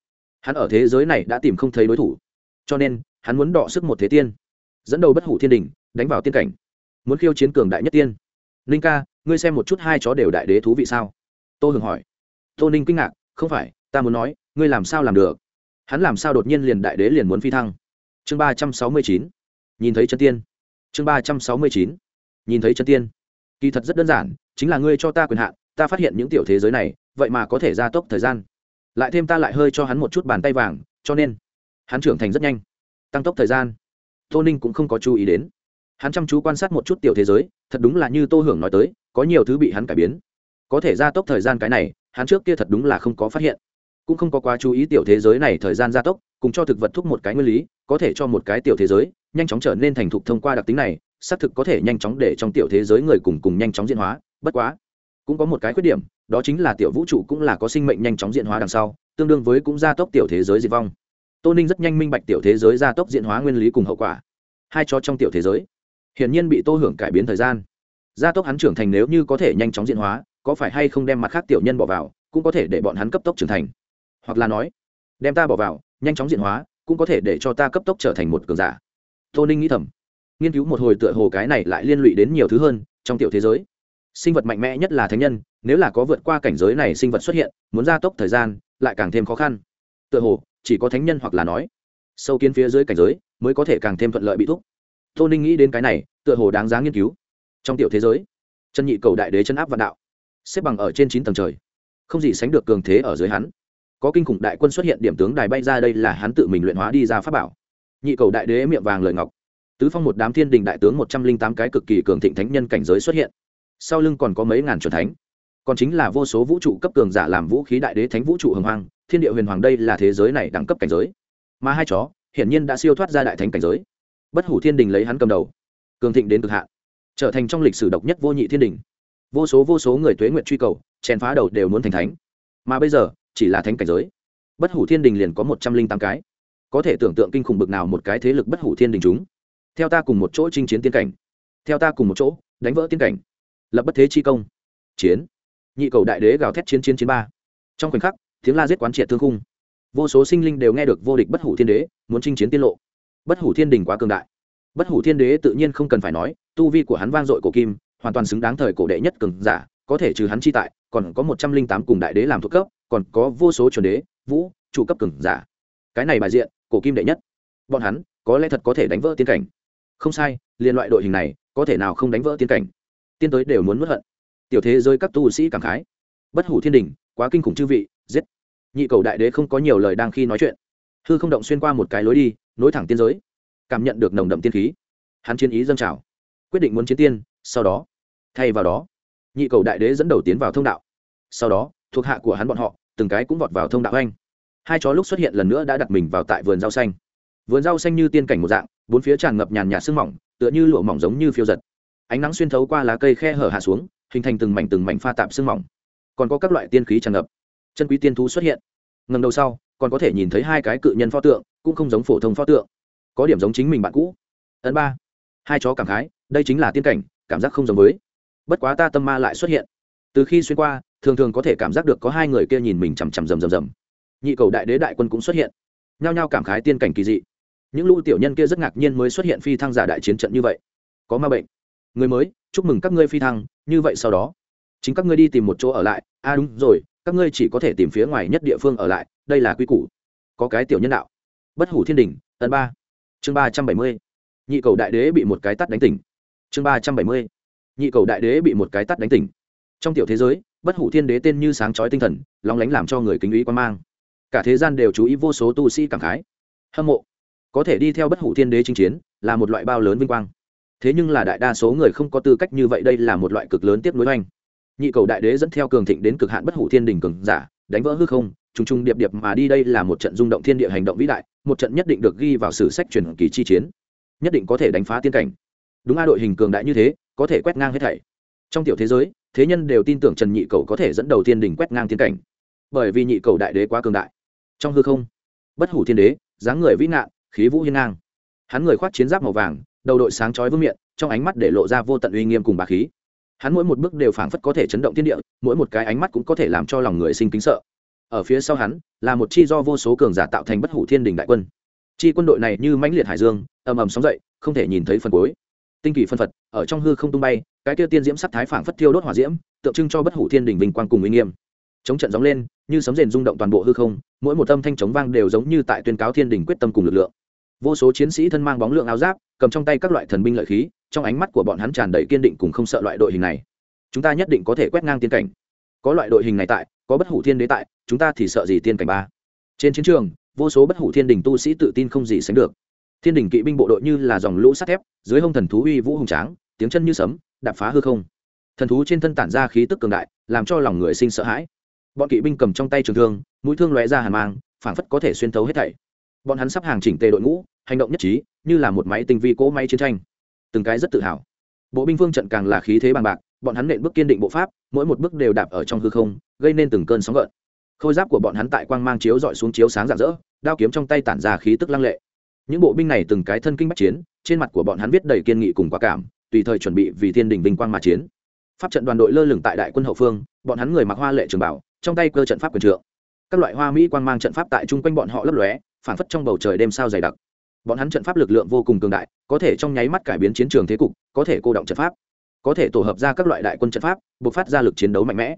Hắn ở thế giới này đã tìm không thấy đối thủ, cho nên hắn muốn đọ sức một thế tiên, dẫn đầu bất hủ thiên đình, đánh vào tiên cảnh, muốn khiêu chiến cường đại nhất tiên. Ninh ca, ngươi xem một chút hai chó đều đại đế thú vị sao? Tô hường hỏi. Tô ninh kinh ngạc, không phải, ta muốn nói, ngươi làm sao làm được? Hắn làm sao đột nhiên liền đại đế liền muốn phi thăng? Chương ba trăm sáu mươi chín. Nhìn thấy chân tiên. Chương ba trăm sáu mươi chín. Nhìn thấy chân tiên. Kỳ thật rất đơn giản, chính là ngươi cho ta quyền hạn ta phát hiện những tiểu thế giới này, vậy mà có thể gia tốc thời gian. Lại thêm ta lại hơi cho hắn một chút bàn tay vàng, cho nên hắn trưởng thành rất nhanh, tăng tốc thời gian. Tô ninh cũng không có chú ý đến. Hắn chăm chú quan sát một chút tiểu thế giới, thật đúng là như tô hưởng nói tới, có nhiều thứ bị hắn cải biến. Có thể gia tốc thời gian cái này, hắn trước kia thật đúng là không có phát hiện. Cũng không có quá chú ý tiểu thế giới này thời gian gia tốc, cùng cho thực vật thúc một cái nguyên lý, có thể cho một cái tiểu thế giới nhanh chóng trở nên thành thục thông qua đặc tính này, xác thực có thể nhanh chóng để trong tiểu thế giới người cùng cùng nhanh chóng diễn hóa, bất quá cũng có một cái khuyết điểm, đó chính là tiểu vũ trụ cũng là có sinh mệnh nhanh chóng diện hóa đằng sau, tương đương với cũng gia tốc tiểu thế giới diệt vong. Tô ninh rất nhanh minh bạch tiểu thế giới gia tốc diện hóa nguyên lý cùng hậu quả. Hai cho trong tiểu thế giới, hiển nhiên bị tô hưởng cải biến thời gian. Gia tốc hắn trưởng thành nếu như có thể nhanh chóng diện hóa, có phải hay không đem mặt khác tiểu nhân bỏ vào, cũng có thể để bọn hắn cấp tốc trưởng thành. Hoặc là nói, đem ta bỏ vào, nhanh chóng diện hóa, cũng có thể để cho ta cấp tốc trở thành một cường giả. Tô ninh nghĩ thầm, nghiên cứu một hồi tựa hồ cái này lại liên lụy đến nhiều thứ hơn trong tiểu thế giới sinh vật mạnh mẽ nhất là thánh nhân, nếu là có vượt qua cảnh giới này sinh vật xuất hiện, muốn gia tốc thời gian, lại càng thêm khó khăn. Tựa hồ, chỉ có thánh nhân hoặc là nói, sâu kiến phía dưới cảnh giới, mới có thể càng thêm thuận lợi bị thúc. Tô ninh nghĩ đến cái này, tựa hồ đáng giá nghiên cứu. Trong tiểu thế giới, chân nhị cầu đại đế chân áp vạn đạo, xếp bằng ở trên chín tầng trời, không gì sánh được cường thế ở dưới hắn. Có kinh khủng đại quân xuất hiện, điểm tướng đài bay ra đây là hắn tự mình luyện hóa đi ra pháp bảo. Nhị cầu đại đế miệng vàng lời ngọc. Tứ phong một đám thiên đình đại tướng một trăm linh tám cái cực kỳ cường thịnh thánh nhân cảnh giới xuất hiện sau lưng còn có mấy ngàn chuẩn thánh. Còn chính là vô số vũ trụ cấp cường giả làm vũ khí đại đế thánh vũ trụ hồng hoàng thiên địa huyền hoàng đây là thế giới này đẳng cấp cảnh giới. Mà hai chó, hiển nhiên đã siêu thoát ra đại thánh cảnh giới. Bất hủ thiên đình lấy hắn cầm đầu, cường thịnh đến cực hạn, trở thành trong lịch sử độc nhất vô nhị thiên đình. Vô số vô số người tuế nguyện truy cầu, chèn phá đầu đều muốn thành thánh. Mà bây giờ, chỉ là thánh cảnh giới. Bất hủ thiên đình liền có một trăm linh tám cái. Có thể tưởng tượng kinh khủng bực nào một cái thế lực bất hủ thiên đình chúng. Theo ta cùng một chỗ chinh chiến tiên cảnh. Theo ta cùng một chỗ, đánh vỡ tiên cảnh lập bất thế chi công. Chiến. Nhị cầu đại đế gào thét chiến chiến chiến ba. Trong khoảnh khắc, tiếng la giết quán triệt thương khung. Vô số sinh linh đều nghe được vô địch bất hủ thiên đế, muốn chinh chiến tiên lộ. Bất hủ thiên đình quá cường đại. Bất hủ thiên đế tự nhiên không cần phải nói, tu vi của hắn vang dội cổ kim, hoàn toàn xứng đáng thời cổ đệ nhất cường giả, có thể trừ hắn chi tại, còn có một trăm linh tám cùng đại đế làm thuộc cấp, còn có vô số chuẩn đế, vũ, chủ cấp cường giả. Cái này bài diện, cổ kim đệ nhất. Bọn hắn, có lẽ thật có thể đánh vỡ tiên cảnh. Không sai, liên loại đội hình này, có thể nào không đánh vỡ tiên cảnh? Tiên tới đều muốn mất hận. Tiểu thế giới các tu sĩ cảm khái. Bất hủ thiên đình, quá kinh khủng chư vị, giết. Nhị cầu đại đế không có nhiều lời đang khi nói chuyện. Hư không động xuyên qua một cái lối đi, nối thẳng tiên giới. Cảm nhận được nồng đậm tiên khí. Hắn chiến ý dâng trào. Quyết định muốn chiến tiên, sau đó, thay vào đó, nhị cầu đại đế dẫn đầu tiến vào thông đạo. Sau đó, thuộc hạ của hắn bọn họ, từng cái cũng vọt vào thông đạo anh hai chó lúc xuất hiện lần nữa đã đặt mình vào tại vườn rau xanh. Vườn rau xanh như tiên cảnh một dạng, bốn phía tràn ngập nhàn nhạt sương mỏng, tựa như lụa mỏng giống như phiêu giật ánh nắng xuyên thấu qua lá cây khe hở hạ xuống, hình thành từng mảnh từng mảnh pha tạp sương mỏng. Còn có các loại tiên khí tràn ngập. Chân quý tiên thú xuất hiện. Ngần đầu sau, còn có thể nhìn thấy hai cái cự nhân pho tượng, cũng không giống phổ thông pho tượng. Có điểm giống chính mình bạn cũ. Ấn ba. Hai chó cảm khái, đây chính là tiên cảnh, cảm giác không giống với. Bất quá ta tâm ma lại xuất hiện. Từ khi xuyên qua, thường thường có thể cảm giác được có hai người kia nhìn mình chằm chằm rầm rầm rầm. Nhị cầu đại đế đại quân cũng xuất hiện. Nhao nhao cảm khái tiên cảnh kỳ dị. Những lũ tiểu nhân kia rất ngạc nhiên mới xuất hiện phi thăng giả đại chiến trận như vậy. Có ma bệnh người mới, chúc mừng các ngươi phi thăng, như vậy sau đó, chính các ngươi đi tìm một chỗ ở lại. A à đúng rồi, các ngươi chỉ có thể tìm phía ngoài nhất địa phương ở lại, đây là quy củ. Có cái tiểu nhân đạo. Bất hủ thiên đình tấn ba. Chương ba trăm bảy mươi. Nhị cầu đại đế bị một cái tắt đánh tỉnh. Chương ba trăm bảy mươi. Nhị cầu đại đế bị một cái tắt đánh tỉnh. Trong tiểu thế giới, bất hủ thiên đế tên như sáng trói tinh thần, lóng lánh làm cho người kính ý quan mang. Cả thế gian đều chú ý vô số tu sĩ cảm khái. Hâm mộ. Có thể đi theo bất hủ thiên đế chinh chiến, là một loại bao lớn vinh quang thế nhưng là đại đa số người không có tư cách như vậy, đây là một loại cực lớn tiếp nối oanh nhị cầu đại đế dẫn theo cường thịnh đến cực hạn bất hủ thiên đình cường giả, đánh vỡ hư không, trùng trùng điệp điệp mà đi, đây là một trận rung động thiên địa hành động vĩ đại, một trận nhất định được ghi vào sử sách truyền kỳ chi chiến. Nhất định có thể đánh phá tiên cảnh. Đúng a đội hình cường đại như thế, có thể quét ngang hết thảy. Trong tiểu thế giới, thế nhân đều tin tưởng trần nhị cầu có thể dẫn đầu thiên đình quét ngang tiên cảnh. Bởi vì nhị cầu đại đế quá cường đại. Trong hư không, bất hủ thiên đế, dáng người vĩ nạn khí vũ hiên ngang. Hắn người khoác chiến giáp màu vàng đầu đội sáng chói vương miệng trong ánh mắt để lộ ra vô tận uy nghiêm cùng bà khí. Hắn mỗi một bước đều phảng phất có thể chấn động thiên địa, mỗi một cái ánh mắt cũng có thể làm cho lòng người sinh kính sợ. Ở phía sau hắn, là một chi do vô số cường giả tạo thành bất hủ thiên đình đại quân. Chi quân đội này như mãnh liệt hải dương, ầm ầm sóng dậy, không thể nhìn thấy phần cuối. Tinh kỳ phân phật, ở trong hư không tung bay, cái kia tiên diễm sắc thái phảng phất thiêu đốt hỏa diễm, tượng trưng cho bất hủ thiên đình vinh quang cùng uy nghiêm. Chống trận gióng lên, như sấm rền rung động toàn bộ hư không, mỗi một âm thanh chống vang đều giống như tại tuyên cáo thiên đình quyết tâm cùng lực lượng vô số chiến sĩ thân mang bóng lượng áo giáp, cầm trong tay các loại thần binh lợi khí, trong ánh mắt của bọn hắn tràn đầy kiên định cùng không sợ loại đội hình này. Chúng ta nhất định có thể quét ngang tiên cảnh. Có loại đội hình này tại, có bất hủ thiên đế tại, chúng ta thì sợ gì tiên cảnh ba? Trên chiến trường, vô số bất hủ thiên đình tu sĩ tự tin không gì sánh được. Thiên đình kỵ binh bộ đội như là dòng lũ sắt thép, dưới hông thần thú uy vũ hùng tráng, tiếng chân như sấm, đạp phá hư không. Thần thú trên thân tản ra khí tức cường đại, làm cho lòng người sinh sợ hãi. Bọn kỵ binh cầm trong tay trường thương, mũi thương lóe ra hàn mang, phảng phất có thể xuyên thấu hết thảy. Bọn hắn sắp hàng chỉnh tề đội ngũ hành động nhất trí, như là một máy tinh vi cỗ máy chiến tranh. Từng cái rất tự hào. Bộ binh phương trận càng là khí thế bằng bạc, bọn hắn nện bước kiên định bộ pháp, mỗi một bước đều đạp ở trong hư không, gây nên từng cơn sóng gợn. Khôi giáp của bọn hắn tại quang mang chiếu dọi xuống chiếu sáng rạng rỡ, đao kiếm trong tay tản ra khí tức lăng lệ. Những bộ binh này từng cái thân kinh bắc chiến, trên mặt của bọn hắn viết đầy kiên nghị cùng quả cảm, tùy thời chuẩn bị vì thiên đình vinh quang mà chiến. Pháp trận đoàn đội lơ lửng tại đại quân hậu phương, bọn hắn người mặc hoa lệ trường bảo, trong tay cơ trận pháp quyền trượng. Các loại hoa mỹ quang mang trận pháp tại chung quanh bọn họ lấp lóe phản phất trong bầu trời đêm sao dày đặc bọn hắn trận pháp lực lượng vô cùng cường đại, có thể trong nháy mắt cải biến chiến trường thế cục, có thể cô động trận pháp, có thể tổ hợp ra các loại đại quân trận pháp buộc phát ra lực chiến đấu mạnh mẽ.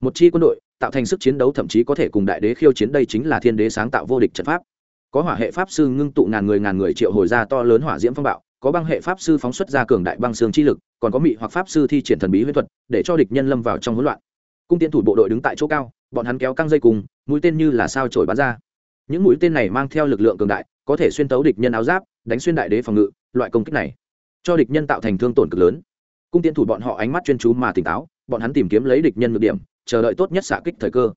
Một chi quân đội, tạo thành sức chiến đấu thậm chí có thể cùng đại đế khiêu chiến đây chính là thiên đế sáng tạo vô địch trận pháp. Có hỏa hệ pháp sư ngưng tụ ngàn người ngàn người triệu hồi ra to lớn hỏa diễm phong bạo, có băng hệ pháp sư phóng xuất ra cường đại băng xương chi lực, còn có mị hoặc pháp sư thi triển thần bí huyết thuật, để cho địch nhân lâm vào trong hỗn loạn. Cung tiến thủ bộ đội đứng tại chỗ cao, bọn hắn kéo căng dây cùng, mũi tên như là sao trổi bắn ra. Những mũi tên này mang theo lực lượng cường đại có thể xuyên tấu địch nhân áo giáp, đánh xuyên đại đế phòng ngự, loại công kích này, cho địch nhân tạo thành thương tổn cực lớn. Cung tiến thủ bọn họ ánh mắt chuyên chú mà tỉnh táo, bọn hắn tìm kiếm lấy địch nhân ngược điểm, chờ đợi tốt nhất xạ kích thời cơ.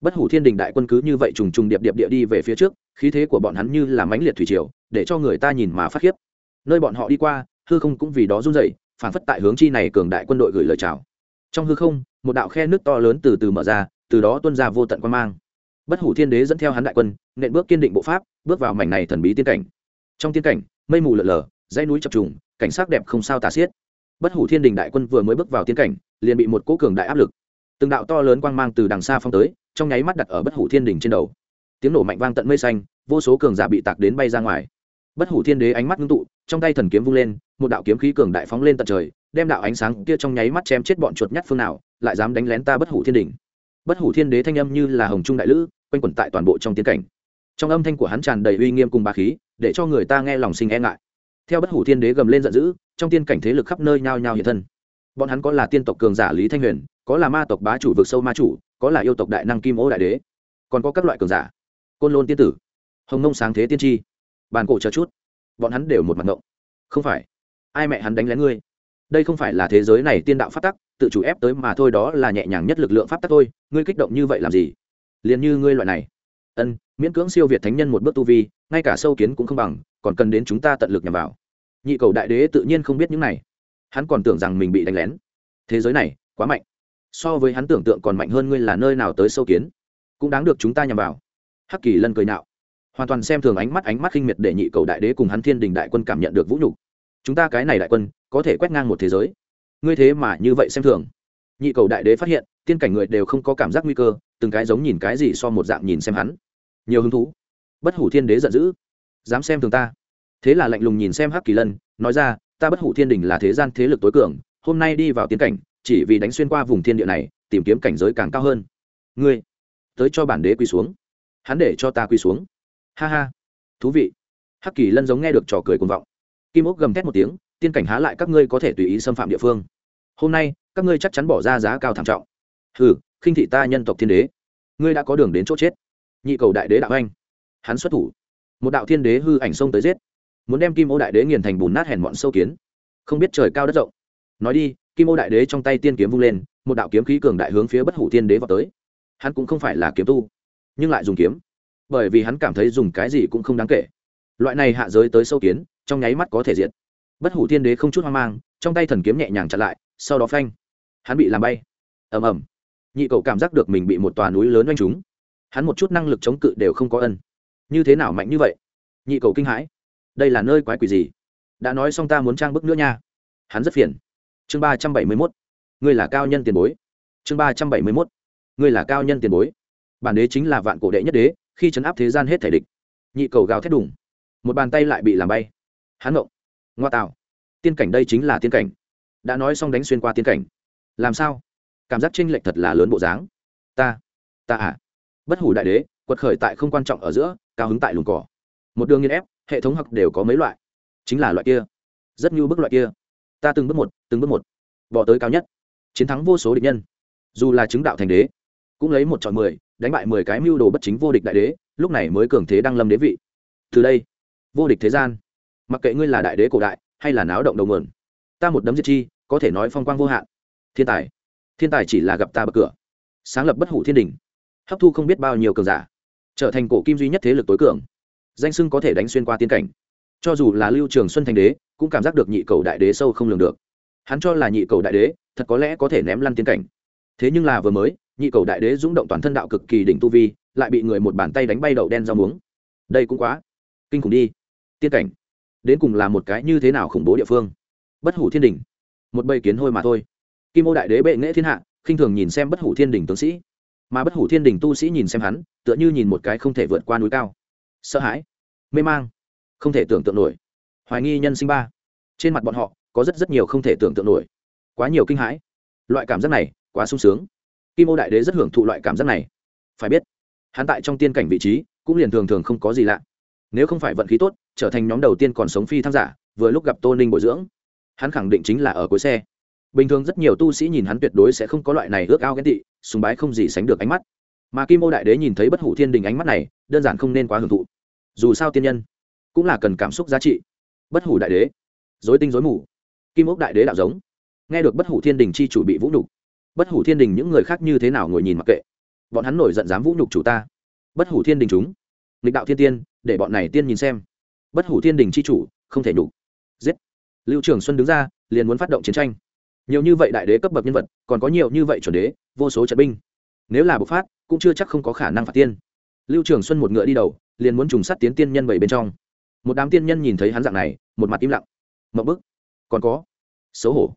Bất hủ thiên đình đại quân cứ như vậy trùng trùng điệp điệp địa đi về phía trước, khí thế của bọn hắn như là mãnh liệt thủy triều, để cho người ta nhìn mà phát khiếp. Nơi bọn họ đi qua, hư không cũng vì đó run rẩy, phản phất tại hướng chi này cường đại quân đội gửi lời chào. Trong hư không, một đạo khe nước to lớn từ từ mở ra, từ đó tuôn ra vô tận quan mang bất hủ thiên đế dẫn theo hắn đại quân, nện bước kiên định bộ pháp, bước vào mảnh này thần bí tiên cảnh. Trong tiên cảnh, mây mù lợn lờ dãy núi chập trùng, cảnh sắc đẹp không sao tả xiết. Bất hủ thiên đình đại quân vừa mới bước vào tiên cảnh, liền bị một cỗ cường đại áp lực, từng đạo to lớn quang mang từ đằng xa phong tới, trong nháy mắt đặt ở bất hủ thiên đình trên đầu. Tiếng nổ mạnh vang tận mây xanh, vô số cường giả bị tạc đến bay ra ngoài. Bất hủ thiên đế ánh mắt ngưng tụ, trong tay thần kiếm vung lên, một đạo kiếm khí cường đại phóng lên tận trời, đem đạo ánh sáng kia trong nháy mắt chém chết bọn chuột nhắt phương nào, lại dám đánh lén ta bất hủ thiên đình bất hủ thiên đế thanh âm như là hồng trung đại lữ, quanh quẩn tại toàn bộ trong tiến cảnh. Trong âm thanh của hắn tràn đầy uy nghiêm cùng bà khí, để cho người ta nghe lòng sinh e ngại. Theo bất hủ thiên đế gầm lên giận dữ, trong tiên cảnh thế lực khắp nơi nhao nhao hiện thân. Bọn hắn có là tiên tộc cường giả lý thanh huyền, có là ma tộc bá chủ vực sâu ma chủ, có là yêu tộc đại năng kim ô đại đế, còn có các loại cường giả. Côn lôn tiên tử, hồng nông sáng thế tiên tri. Bàn cổ chờ chút. Bọn hắn đều một mặt ngộng. Không phải. Ai mẹ hắn đánh lén ngươi? Đây không phải là thế giới này tiên đạo phát tắc tự chủ ép tới mà thôi, đó là nhẹ nhàng nhất lực lượng pháp tắc thôi. Ngươi kích động như vậy làm gì? Liền như ngươi loại này. Ân, miễn cưỡng siêu việt thánh nhân một bước tu vi, ngay cả sâu kiến cũng không bằng, còn cần đến chúng ta tận lực nhằm vào. Nhị cầu đại đế tự nhiên không biết những này. Hắn còn tưởng rằng mình bị đánh lén. Thế giới này, quá mạnh. So với hắn tưởng tượng còn mạnh hơn ngươi là nơi nào tới sâu kiến. Cũng đáng được chúng ta nhằm vào. Hắc kỳ lân cười nạo. Hoàn toàn xem thường ánh mắt ánh mắt khinh miệt để nhị cầu đại đế cùng hắn thiên đình đại quân cảm nhận được vũ nhục. Chúng ta cái này đại quân, có thể quét ngang một thế giới ngươi thế mà như vậy xem thường. Nhị cầu đại đế phát hiện, tiên cảnh người đều không có cảm giác nguy cơ, từng cái giống nhìn cái gì so một dạng nhìn xem hắn. Nhiều hứng thú. Bất hủ thiên đế giận dữ. Dám xem thường ta. Thế là lạnh lùng nhìn xem hắc kỳ lân, nói ra, ta bất hủ thiên đình là thế gian thế lực tối cường, hôm nay đi vào tiến cảnh, chỉ vì đánh xuyên qua vùng thiên địa này, tìm kiếm cảnh giới càng cao hơn. Ngươi, tới cho bản đế quỳ xuống. Hắn để cho ta quỳ xuống. Ha ha. Thú vị. Hắc kỳ lân giống nghe được trò cười cuồng vọng. Kim ốc gầm thét một tiếng, tiên cảnh há lại các ngươi có thể tùy ý xâm phạm địa phương hôm nay các ngươi chắc chắn bỏ ra giá cao thảm trọng. Hừ, khinh thị ta nhân tộc thiên đế. Ngươi đã có đường đến chỗ chết. Nhị cầu đại đế đạo anh. Hắn xuất thủ. Một đạo thiên đế hư ảnh xông tới giết. Muốn đem kim ô đại đế nghiền thành bùn nát hèn mọn sâu kiến. Không biết trời cao đất rộng. Nói đi, kim ô đại đế trong tay tiên kiếm vung lên, một đạo kiếm khí cường đại hướng phía bất hủ thiên đế vào tới. Hắn cũng không phải là kiếm tu, nhưng lại dùng kiếm. Bởi vì hắn cảm thấy dùng cái gì cũng không đáng kể. Loại này hạ giới tới sâu kiến, trong nháy mắt có thể diệt. Bất hủ thiên đế không chút hoang mang, trong tay thần kiếm nhẹ nhàng chặn lại sau đó phanh. Hắn bị làm bay. Ầm ầm. Nhị cậu cảm giác được mình bị một tòa núi lớn oanh trúng. Hắn một chút năng lực chống cự đều không có ân. Như thế nào mạnh như vậy? Nhị cậu kinh hãi. Đây là nơi quái quỷ gì? Đã nói xong ta muốn trang bức nữa nha. Hắn rất phiền. Chương ba trăm bảy mươi mốt. Ngươi là cao nhân tiền bối. Chương ba trăm bảy mươi mốt. Ngươi là cao nhân tiền bối. Bản đế chính là vạn cổ đệ nhất đế, khi chấn áp thế gian hết thể địch. Nhị cầu gào thét đủng một bàn tay lại bị làm bay. Hắn ngộng. Ngoa tạo. Tiên cảnh đây chính là tiên cảnh đã nói xong đánh xuyên qua tiên cảnh. Làm sao? Cảm giác tranh lệch thật là lớn bộ dáng. Ta ta à? Bất hủ đại đế, quật khởi tại không quan trọng ở giữa, cao hứng tại lùng cỏ. Một đường nghiên ép, hệ thống học đều có mấy loại. Chính là loại kia. Rất như bức loại kia. Ta từng bước một, từng bước một. Bỏ tới cao nhất. Chiến thắng vô số địch nhân. Dù là chứng đạo thành đế, cũng lấy một chọn mười, đánh bại mười cái mưu đồ bất chính vô địch đại đế, lúc này mới cường thế đăng lâm đế vị. Từ đây, vô địch thế gian. Mặc kệ ngươi là đại đế cổ đại, hay là náo động đầu mườn ta một đấm diệt chi có thể nói phong quang vô hạn. Thiên tài. Thiên tài chỉ là gặp ta bậc cửa. Sáng lập bất hủ thiên đình. Hấp thu không biết bao nhiêu cường giả. Trở thành cổ kim duy nhất thế lực tối cường. Danh sưng có thể đánh xuyên qua tiên cảnh. Cho dù là lưu trường xuân thành đế, cũng cảm giác được nhị cầu đại đế sâu không lường được. Hắn cho là nhị cầu đại đế, thật có lẽ có thể ném lăn tiên cảnh. Thế nhưng là vừa mới, nhị cầu đại đế dũng động toàn thân đạo cực kỳ đỉnh tu vi, lại bị người một bàn tay đánh bay đậu đen rau muống. Đây cũng quá kinh khủng đi. Tiên cảnh. Đến cùng là một cái như thế nào khủng bố địa phương? Bất hủ thiên đình một bầy kiến hôi mà thôi. Kim ô đại đế bệ nghệ thiên hạ, khinh thường nhìn xem bất hủ thiên đình tướng sĩ. Mà bất hủ thiên đình tu sĩ nhìn xem hắn, tựa như nhìn một cái không thể vượt qua núi cao. Sợ hãi, mê mang, không thể tưởng tượng nổi. Hoài nghi nhân sinh ba. Trên mặt bọn họ, có rất rất nhiều không thể tưởng tượng nổi. Quá nhiều kinh hãi. Loại cảm giác này, quá sung sướng. Kim ô đại đế rất hưởng thụ loại cảm giác này. Phải biết, hắn tại trong tiên cảnh vị trí, cũng liền thường thường không có gì lạ. Nếu không phải vận khí tốt, trở thành nhóm đầu tiên còn sống phi tham giả, vừa lúc gặp tô ninh bồi dưỡng hắn khẳng định chính là ở cuối xe. Bình thường rất nhiều tu sĩ nhìn hắn tuyệt đối sẽ không có loại này ước ao ghen tị, sùng bái không gì sánh được ánh mắt. Mà kim ô đại đế nhìn thấy bất hủ thiên đình ánh mắt này, đơn giản không nên quá hưởng thụ. Dù sao tiên nhân cũng là cần cảm xúc giá trị. Bất hủ đại đế dối tinh dối mù. Kim ốc đại đế đạo giống. Nghe được bất hủ thiên đình chi chủ bị vũ nhục, bất hủ thiên đình những người khác như thế nào ngồi nhìn mặc kệ. Bọn hắn nổi giận dám vũ nhục chủ ta. Bất hủ thiên đình chúng. Lịch đạo thiên tiên, để bọn này tiên nhìn xem. Bất hủ thiên đình chi chủ, không thể nhục lưu trường xuân đứng ra, liền muốn phát động chiến tranh. Nhiều như vậy đại đế cấp bậc nhân vật, còn có nhiều như vậy chuẩn đế, vô số trận binh. Nếu là bộc phát, cũng chưa chắc không có khả năng phạt tiên. Lưu trường xuân một ngựa đi đầu, liền muốn trùng sát tiến tiên nhân bảy bên trong. Một đám tiên nhân nhìn thấy hắn dạng này, một mặt im lặng. Mậu bức. Còn có. Xấu hổ.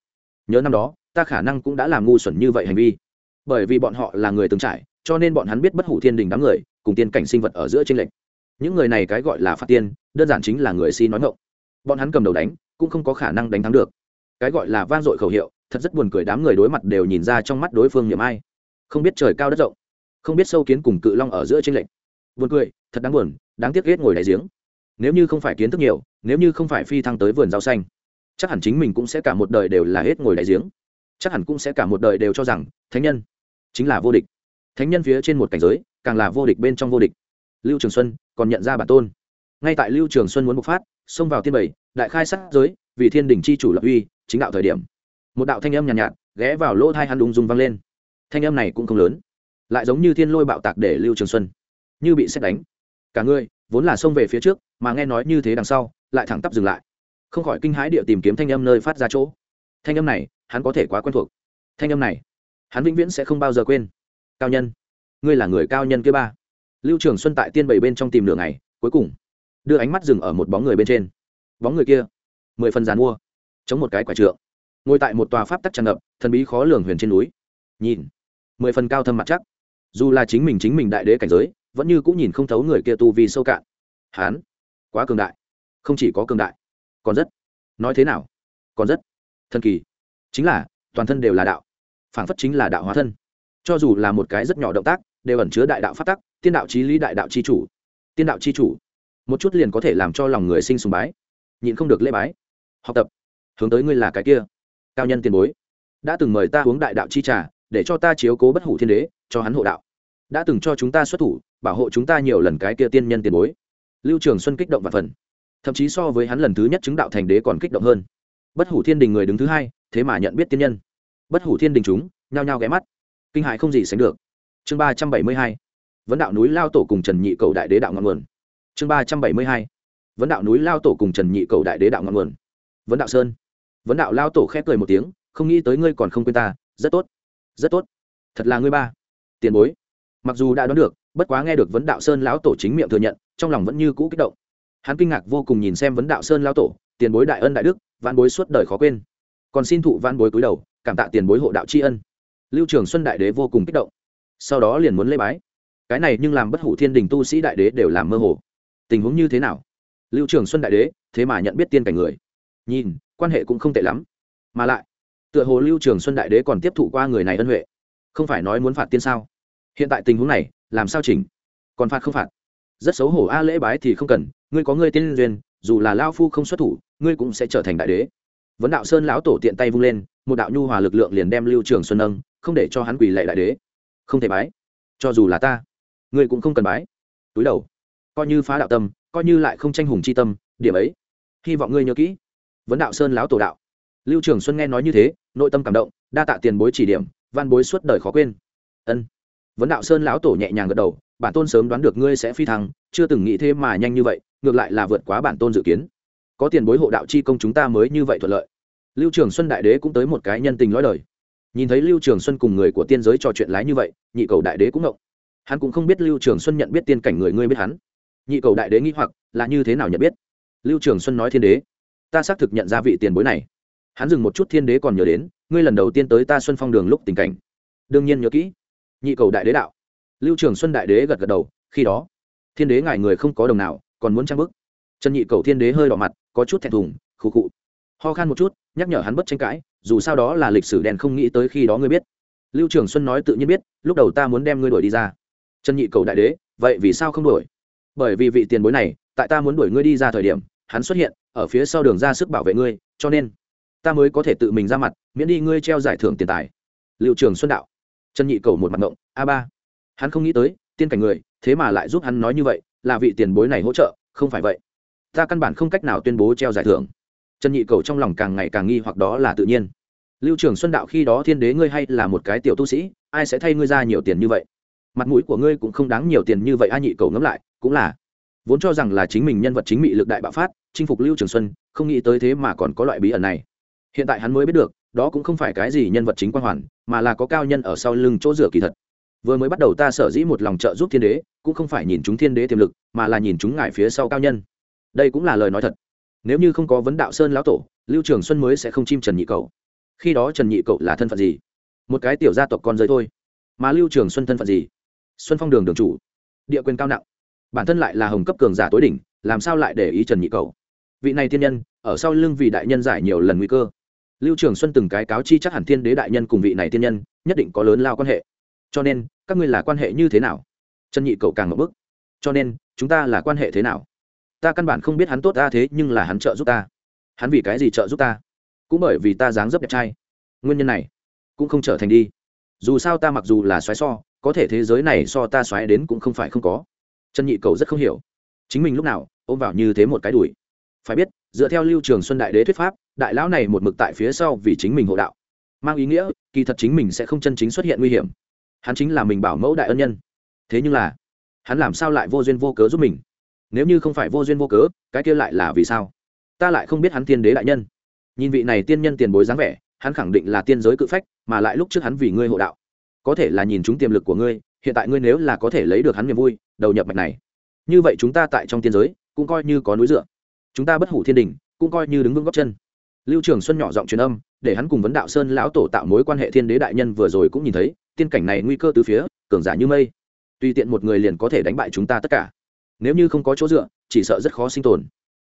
Nhớ năm đó, ta khả năng cũng đã làm ngu xuẩn như vậy hành vi. Bởi vì bọn họ là người từng trải, cho nên bọn hắn biết bất hủ thiên đình đám người, cùng tiên cảnh sinh vật ở giữa tranh lệch. Những người này cái gọi là phạt tiên, đơn giản chính là người si nói ngộng bọn hắn cầm đầu đánh cũng không có khả năng đánh thắng được. Cái gọi là vang dội khẩu hiệu, thật rất buồn cười đám người đối mặt đều nhìn ra trong mắt đối phương niệm ai. Không biết trời cao đất rộng, không biết sâu kiến cùng cự long ở giữa tranh lệch. Buồn cười, thật đáng buồn, đáng tiếc ghét ngồi đại giếng. Nếu như không phải kiến thức nhiều, nếu như không phải phi thăng tới vườn rau xanh, chắc hẳn chính mình cũng sẽ cả một đời đều là hết ngồi đại giếng. Chắc hẳn cũng sẽ cả một đời đều cho rằng, thánh nhân chính là vô địch. Thánh nhân phía trên một cảnh giới, càng là vô địch bên trong vô địch. Lưu trường xuân còn nhận ra bản tôn. Ngay tại lưu trường xuân muốn bộc phát xông vào tiên bảy đại khai sát giới vì thiên đình chi chủ lập uy chính đạo thời điểm. Một đạo thanh âm nhàn nhạt, nhạt ghé vào lỗ thai hắn đùng dùng vang lên. Thanh âm này cũng không lớn lại giống như thiên lôi bạo tạc để lưu trường xuân như bị xét đánh. Cả người vốn là xông về phía trước mà nghe nói như thế đằng sau lại thẳng tắp dừng lại. Không khỏi kinh hãi địa tìm kiếm thanh âm nơi phát ra chỗ. Thanh âm này hắn có thể quá quen thuộc. Thanh âm này hắn vĩnh viễn sẽ không bao giờ quên. Cao nhân ngươi là người cao nhân kia ba. Lưu trường xuân tại tiên bảy bên trong tìm đường này cuối cùng đưa ánh mắt dừng ở một bóng người bên trên. Bóng người kia, mười phần dàn mua, chống một cái quả trượng, ngồi tại một tòa pháp tắc tràn ngập, thần bí khó lường huyền trên núi. Nhìn, mười phần cao thâm mặt chắc. Dù là chính mình chính mình đại đế cảnh giới, vẫn như cũng nhìn không thấu người kia tu vì sâu cạn. Hán, quá cường đại. Không chỉ có cường đại, còn rất, nói thế nào, còn rất thần kỳ. Chính là, toàn thân đều là đạo, phảng phất chính là đạo hóa thân. Cho dù là một cái rất nhỏ động tác, đều ẩn chứa đại đạo phát tắc, tiên đạo trí lý đại đạo chi chủ. Tiên đạo chi chủ một chút liền có thể làm cho lòng người sinh sùng bái. Nhịn không được lễ bái. Học tập. Hướng tới ngươi là cái kia. Cao nhân tiền bối. Đã từng mời ta uống đại đạo chi trà, để cho ta chiếu cố bất hủ thiên đế, cho hắn hộ đạo. Đã từng cho chúng ta xuất thủ, bảo hộ chúng ta nhiều lần cái kia tiên nhân tiền bối. Lưu trường xuân kích động và phần. Thậm chí so với hắn lần thứ nhất chứng đạo thành đế còn kích động hơn. Bất hủ thiên đình người đứng thứ hai, thế mà nhận biết tiên nhân. Bất hủ thiên đình chúng, nhao nhao ghé mắt. Kinh hại không gì sánh được. Chương ba trăm bảy mươi hai. Vấn đạo núi lao tổ cùng trần nhị cầu đại đế đạo ngọn nguồn chương ba trăm bảy mươi hai, vấn đạo núi lao tổ cùng trần nhị cầu đại đế đạo ngọn nguồn. Vấn đạo sơn. Vấn đạo lao tổ khép cười một tiếng, không nghĩ tới ngươi còn không quên ta, rất tốt rất tốt. Thật là ngươi ba. Tiền bối. Mặc dù đã đoán được, bất quá nghe được vấn đạo sơn lão tổ chính miệng thừa nhận, trong lòng vẫn như cũ kích động. Hắn kinh ngạc vô cùng nhìn xem vấn đạo sơn lão tổ, tiền bối đại ân đại đức vạn bối suốt đời khó quên. Còn xin thụ vạn bối cúi đầu, cảm tạ tiền bối hộ đạo tri ân. Lưu trường xuân đại đế vô cùng kích động. Sau đó liền muốn lễ bái. Cái này nhưng làm bất hủ thiên đình tu sĩ đại đế đều làm mơ hồ tình huống như thế nào? Lưu trường xuân đại đế, thế mà nhận biết tiên cảnh người. Nhìn, quan hệ cũng không tệ lắm. Mà lại, tựa hồ lưu trường xuân đại đế còn tiếp thụ qua người này ân huệ. Không phải nói muốn phạt tiên sao? Hiện tại tình huống này, làm sao chỉnh? Còn phạt không phạt? Rất xấu hổ a lễ bái thì không cần, ngươi có ngươi tiên duyên, dù là lao phu không xuất thủ, ngươi cũng sẽ trở thành đại đế. Vấn đạo sơn lão tổ tiện tay vung lên, một đạo nhu hòa lực lượng liền đem lưu trường xuân nâng, không để cho hắn quỳ lệ đại đế. Không thể bái. Cho dù là ta, ngươi cũng không cần bái. Túi đầu coi như phá đạo tâm, coi như lại không tranh hùng chi tâm, điểm ấy, hy vọng ngươi nhớ kỹ. Vấn đạo sơn lão tổ đạo. Lưu trường xuân nghe nói như thế, nội tâm cảm động, đa tạ tiền bối chỉ điểm, văn bối suốt đời khó quên. Ân. Vấn đạo sơn lão tổ nhẹ nhàng gật đầu, bản tôn sớm đoán được ngươi sẽ phi thăng, chưa từng nghĩ thế mà nhanh như vậy, ngược lại là vượt quá bản tôn dự kiến. Có tiền bối hộ đạo chi công chúng ta mới như vậy thuận lợi. Lưu trường xuân đại đế cũng tới một cái nhân tình lõi đời. Nhìn thấy lưu trường xuân cùng người của tiên giới trò chuyện lái như vậy, nhị cầu đại đế cũng ngộng. Hắn cũng không biết lưu trường xuân nhận biết tiên cảnh người ngươi biết hắn nhị cầu đại đế nghĩ hoặc, là như thế nào nhận biết? Lưu trường xuân nói thiên đế, ta xác thực nhận ra vị tiền bối này. Hắn dừng một chút thiên đế còn nhớ đến, ngươi lần đầu tiên tới ta xuân phong đường lúc tình cảnh. Đương nhiên nhớ kỹ. Nhị cầu đại đế đạo. Lưu trường xuân đại đế gật gật đầu, khi đó, thiên đế ngài người không có đồng nào, còn muốn trang bức. Trần nhị cầu thiên đế hơi đỏ mặt, có chút thẹn thùng, khụ khụ. Ho khan một chút, nhắc nhở hắn bất tranh cãi, dù sao đó là lịch sử đèn không nghĩ tới khi đó ngươi biết. Lưu trường xuân nói tự nhiên biết, lúc đầu ta muốn đem ngươi đuổi đi ra. Trần nhị cầu đại đế, vậy vì sao không đuổi? Bởi vì vị tiền bối này, tại ta muốn đuổi ngươi đi ra thời điểm, hắn xuất hiện, ở phía sau đường ra sức bảo vệ ngươi, cho nên, ta mới có thể tự mình ra mặt, miễn đi ngươi treo giải thưởng tiền tài. Liệu trường xuân đạo. Trần nhị cầu một mặt ngộng, a ba, hắn không nghĩ tới, tiên cảnh người, thế mà lại giúp hắn nói như vậy, là vị tiền bối này hỗ trợ, không phải vậy. Ta căn bản không cách nào tuyên bố treo giải thưởng. Trần nhị cầu trong lòng càng ngày càng nghi hoặc đó là tự nhiên. Lưu trường xuân đạo, khi đó thiên đế ngươi hay là một cái tiểu tu sĩ, ai sẽ thay ngươi ra nhiều tiền như vậy? Mặt mũi của ngươi cũng không đáng nhiều tiền như vậy a nhị cầu ngẫm lại cũng là vốn cho rằng là chính mình nhân vật chính mị lực đại bạo phát, chinh phục lưu trường xuân, không nghĩ tới thế mà còn có loại bí ẩn này. Hiện tại hắn mới biết được, đó cũng không phải cái gì nhân vật chính quan hoàn, mà là có cao nhân ở sau lưng chỗ rửa kỳ thật. Vừa mới bắt đầu ta sở dĩ một lòng trợ giúp thiên đế, cũng không phải nhìn chúng thiên đế tiềm lực, mà là nhìn chúng ngài phía sau cao nhân. Đây cũng là lời nói thật. Nếu như không có vấn đạo sơn lão tổ, lưu trường xuân mới sẽ không chim trần nhị cậu. Khi đó trần nhị cậu là thân phận gì? Một cái tiểu gia tộc con rơi thôi. Mà lưu trường xuân thân phận gì? Xuân phong đường đường chủ. Địa quyền cao nặng bản thân lại là hồng cấp cường giả tối đỉnh, làm sao lại để ý trần nhị cầu? Vị này thiên nhân, ở sau lưng vị đại nhân giải nhiều lần nguy cơ. Lưu trường xuân từng cái cáo chi chắc hẳn thiên đế đại nhân cùng vị này thiên nhân, nhất định có lớn lao quan hệ. Cho nên, các ngươi là quan hệ như thế nào? Trần nhị cầu càng một bức cho nên, chúng ta là quan hệ thế nào? Ta căn bản không biết hắn tốt ta thế, nhưng là hắn trợ giúp ta. Hắn vì cái gì trợ giúp ta? Cũng bởi vì ta dáng dấp đẹp trai. Nguyên nhân này cũng không trở thành đi. Dù sao ta mặc dù là xoáy so, có thể thế giới này so ta xoáy đến cũng không phải không có trần nhị cầu rất không hiểu. Chính mình lúc nào, ôm vào như thế một cái đùi. Phải biết, dựa theo lưu trường xuân đại đế thuyết pháp, đại lão này một mực tại phía sau vì chính mình hộ đạo. Mang ý nghĩa, kỳ thật chính mình sẽ không chân chính xuất hiện nguy hiểm. Hắn chính là mình bảo mẫu đại ân nhân. Thế nhưng là, hắn làm sao lại vô duyên vô cớ giúp mình? Nếu như không phải vô duyên vô cớ, cái kia lại là vì sao? Ta lại không biết hắn tiên đế đại nhân. Nhìn vị này tiên nhân tiền bối dáng vẻ, hắn khẳng định là tiên giới cự phách, mà lại lúc trước hắn vì ngươi hộ đạo. Có thể là nhìn chúng tiềm lực của ngươi hiện tại ngươi nếu là có thể lấy được hắn niềm vui, đầu nhập mạch này. Như vậy chúng ta tại trong tiên giới, cũng coi như có núi dựa. Chúng ta bất hủ thiên đình, cũng coi như đứng vững góc chân. Lưu trường xuân nhỏ giọng truyền âm, để hắn cùng vấn đạo sơn lão tổ tạo mối quan hệ thiên đế đại nhân vừa rồi cũng nhìn thấy, tiên cảnh này nguy cơ từ phía, cường giả như mây. Tùy tiện một người liền có thể đánh bại chúng ta tất cả. Nếu như không có chỗ dựa, chỉ sợ rất khó sinh tồn.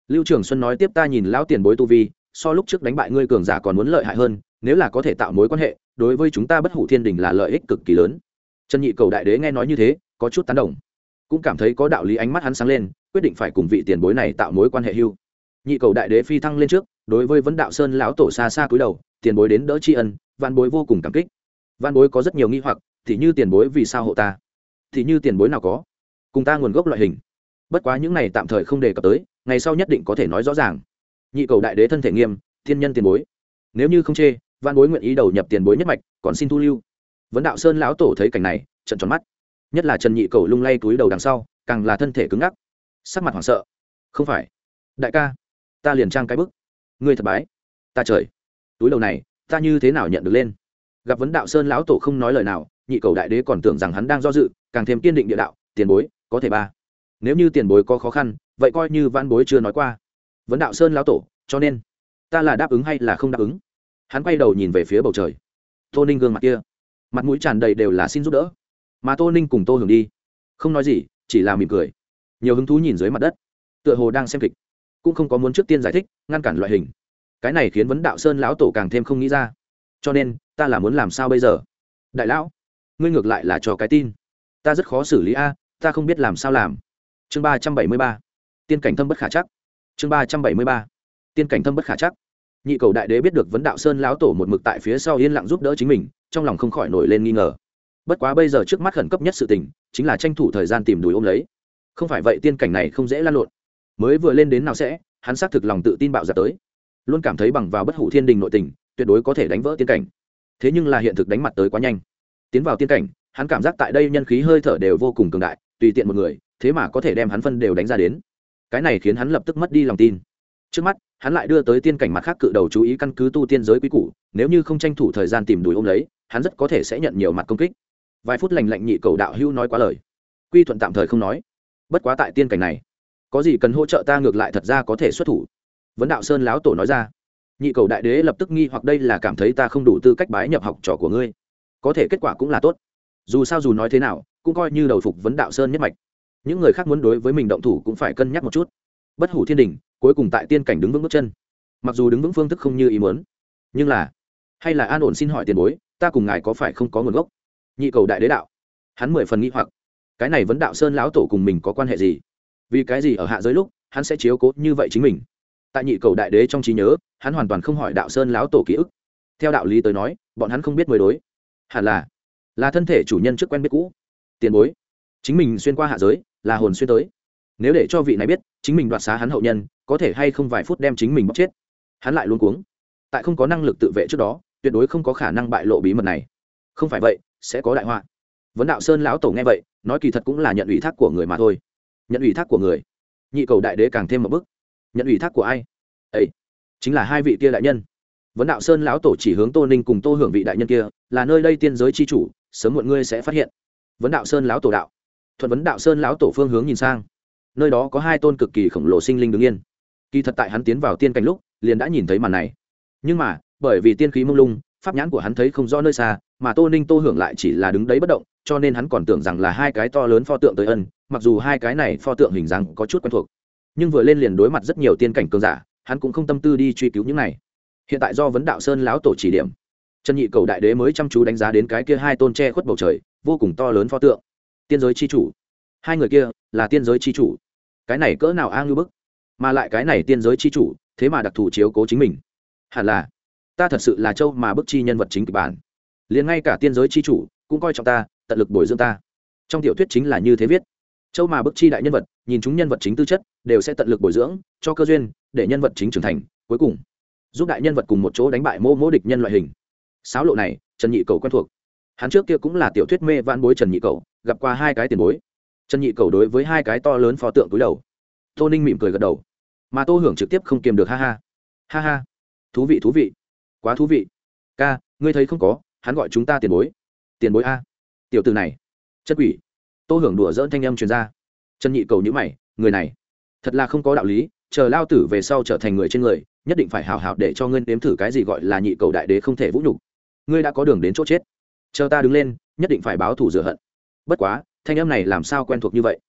Lưu trường xuân nói tiếp ta nhìn lão tiền bối tu vi, so lúc trước đánh bại ngươi cường giả còn muốn lợi hại hơn, nếu là có thể tạo mối quan hệ, đối với chúng ta bất hủ thiên đình là lợi ích cực kỳ lớn trần nhị cầu đại đế nghe nói như thế, có chút tán đồng. Cũng cảm thấy có đạo lý ánh mắt hắn sáng lên, quyết định phải cùng vị tiền bối này tạo mối quan hệ hưu. Nhị cầu đại đế phi thăng lên trước, đối với vấn đạo sơn lão tổ xa xa cúi đầu, tiền bối đến đỡ tri ân văn bối vô cùng cảm kích. Văn bối có rất nhiều nghi hoặc, thì như tiền bối vì sao hộ ta? Thì như tiền bối nào có? Cùng ta nguồn gốc loại hình. Bất quá những này tạm thời không đề cập tới, ngày sau nhất định có thể nói rõ ràng. Nhị cầu đại đế thân thể nghiêm, thiên nhân tiền bối. Nếu như không chê văn bối nguyện ý đầu nhập tiền bối nhất mạch, còn xin thu lưu vấn đạo sơn lão tổ thấy cảnh này trận tròn mắt. Nhất là trần nhị cầu lung lay túi đầu đằng sau, càng là thân thể cứng ngắc. Sắc mặt hoảng sợ. Không phải. Đại ca, ta liền trang cái bức. Ngươi thật bái. Ta trời. Túi đầu này, ta như thế nào nhận được lên? Gặp vấn đạo sơn lão tổ không nói lời nào, nhị cầu đại đế còn tưởng rằng hắn đang do dự, càng thêm kiên định địa đạo, tiền bối, có thể ba. Nếu như tiền bối có khó khăn, vậy coi như văn bối chưa nói qua. Vấn đạo sơn lão tổ, cho nên, ta là đáp ứng hay là không đáp ứng? Hắn quay đầu nhìn về phía bầu trời. Tô ninh gương mặt kia mặt mũi tràn đầy đều là xin giúp đỡ. Mà tô ninh cùng tô hưởng đi. Không nói gì, chỉ là mỉm cười. Nhiều hứng thú nhìn dưới mặt đất. Tựa hồ đang xem kịch. Cũng không có muốn trước tiên giải thích, ngăn cản loại hình. Cái này khiến vấn đạo sơn lão tổ càng thêm không nghĩ ra. Cho nên, ta là muốn làm sao bây giờ? Đại lão, ngươi ngược lại là cho cái tin. Ta rất khó xử lý a, ta không biết làm sao làm. Chương ba trăm bảy mươi ba. Tiên cảnh thâm bất khả chắc. Chương ba trăm bảy mươi ba. Tiên cảnh thâm bất khả chắc. Nhị cầu đại đế biết được vấn đạo sơn lão tổ một mực tại phía sau yên lặng giúp đỡ chính mình trong lòng không khỏi nổi lên nghi ngờ. Bất quá bây giờ trước mắt khẩn cấp nhất sự tình, chính là tranh thủ thời gian tìm đùi ôm lấy. Không phải vậy tiên cảnh này không dễ lan lộn. Mới vừa lên đến nào sẽ, hắn xác thực lòng tự tin bạo dạt tới. Luôn cảm thấy bằng vào bất hủ thiên đình nội tình, tuyệt đối có thể đánh vỡ tiên cảnh. Thế nhưng là hiện thực đánh mặt tới quá nhanh. Tiến vào tiên cảnh, hắn cảm giác tại đây nhân khí hơi thở đều vô cùng cường đại, tùy tiện một người, thế mà có thể đem hắn phân đều đánh ra đến. Cái này khiến hắn lập tức mất đi lòng tin. Trước mắt, hắn lại đưa tới tiên cảnh mặt khác cự đầu chú ý căn cứ tu tiên giới quý củ, nếu như không tranh thủ thời gian tìm đùi ôm lấy hắn rất có thể sẽ nhận nhiều mặt công kích. Vài phút lành lạnh nhị cầu đạo hưu nói quá lời. Quy thuận tạm thời không nói. Bất quá tại tiên cảnh này, có gì cần hỗ trợ ta ngược lại thật ra có thể xuất thủ. Vấn đạo sơn lão tổ nói ra. Nhị cầu đại đế lập tức nghi hoặc đây là cảm thấy ta không đủ tư cách bái nhập học trò của ngươi. Có thể kết quả cũng là tốt. Dù sao dù nói thế nào, cũng coi như đầu phục vấn đạo sơn nhất mạch. Những người khác muốn đối với mình động thủ cũng phải cân nhắc một chút. Bất hủ thiên đình, cuối cùng tại tiên cảnh đứng vững bước chân. Mặc dù đứng vững phương thức không như ý muốn, nhưng là, hay là an ổn xin hỏi tiền bối ta cùng ngài có phải không có nguồn gốc? Nhị cầu đại đế đạo. Hắn mười phần nghĩ hoặc. Cái này vấn đạo sơn lão tổ cùng mình có quan hệ gì? Vì cái gì ở hạ giới lúc, hắn sẽ chiếu cố như vậy chính mình? Tại nhị cầu đại đế trong trí nhớ, hắn hoàn toàn không hỏi đạo sơn lão tổ ký ức. Theo đạo lý tới nói, bọn hắn không biết mới đối. Hẳn là là thân thể chủ nhân trước quen biết cũ. Tiền bối, chính mình xuyên qua hạ giới, là hồn xuyên tới. Nếu để cho vị này biết, chính mình đoạt xá hắn hậu nhân, có thể hay không vài phút đem chính mình bóc chết. Hắn lại luôn cuống. Tại không có năng lực tự vệ trước đó tuyệt đối không có khả năng bại lộ bí mật này. Không phải vậy, sẽ có đại họa. Vấn đạo sơn lão tổ nghe vậy, nói kỳ thật cũng là nhận ủy thác của người mà thôi. Nhận ủy thác của người? Nhị cầu đại đế càng thêm một bức nhận ủy thác của ai? Ấy chính là hai vị kia đại nhân. Vấn đạo sơn lão tổ chỉ hướng tô ninh cùng tô hưởng vị đại nhân kia, là nơi đây tiên giới c h i chủ, sớm muộn ngươi sẽ phát hiện. Vấn đạo sơn lão tổ đạo. Thuận vấn đạo sơn lão tổ phương hướng nhìn sang. Nơi đó có hai tôn cực kỳ khổng lồ sinh linh đứng yên. Kỳ thật tại hắn tiến vào tiên cảnh lúc, liền đã nhìn thấy màn này. Nhưng mà bởi vì tiên khí mông lung, pháp nhãn của hắn thấy không rõ nơi xa, mà tô ninh tô hưởng lại chỉ là đứng đấy bất động, cho nên hắn còn tưởng rằng là hai cái to lớn pho tượng tới ân, mặc dù hai cái này pho tượng hình dáng có chút quen thuộc, nhưng vừa lên liền đối mặt rất nhiều tiên cảnh cường giả, hắn cũng không tâm tư đi truy cứu những này. Hiện tại do vấn đạo sơn lão tổ chỉ điểm, trần nhị cầu đại đế mới chăm chú đánh giá đến cái kia hai tôn tre khuất bầu trời, vô cùng to lớn pho tượng. Tiên giới c h i chủ. Hai người kia là tiên giới c h i chủ. Cái này cỡ nào a ngư bức? Mà lại cái này tiên giới c h i chủ, thế mà đặc thù chiếu cố chính mình. Hẳn là ta thật sự là châu mà bức chi nhân vật chính kịch bản. Liền ngay cả tiên giới c h i chủ cũng coi trọng ta, tận lực bồi dưỡng ta. Trong tiểu thuyết chính là như thế viết. Châu mà bức chi đại nhân vật, nhìn chúng nhân vật chính tư chất, đều sẽ tận lực bồi dưỡng, cho cơ duyên, để nhân vật chính trưởng thành, cuối cùng, giúp đại nhân vật cùng một chỗ đánh bại mô mô địch nhân loại hình. Sáo lộ này, trần nhị cầu quen thuộc. Hắn trước kia cũng là tiểu thuyết mê van bối trần nhị cầu, gặp qua hai cái tiền bối. Trần nhị cầu đối với hai cái to lớn pho tượng túi đầu. Tô ninh mỉm cười gật đầu. Mà tô hưởng trực tiếp không kiềm được, ha ha. Ha ha. Thú vị thú vị quá thú vị. Ca, ngươi thấy không có, hắn gọi chúng ta tiền bối. Tiền bối a. Tiểu từ này. Chất quỷ. Tô hưởng đùa dỡn thanh âm truyền ra. Trần nhị cầu nhữ mày, người này. Thật là không có đạo lý, chờ lao tử về sau trở thành người trên người, nhất định phải hào hào để cho ngươi nếm thử cái gì gọi là nhị cầu đại đế không thể vũ nhục. Ngươi đã có đường đến chỗ chết. Chờ ta đứng lên, nhất định phải báo thù rửa hận. Bất quá, thanh âm này làm sao quen thuộc như vậy?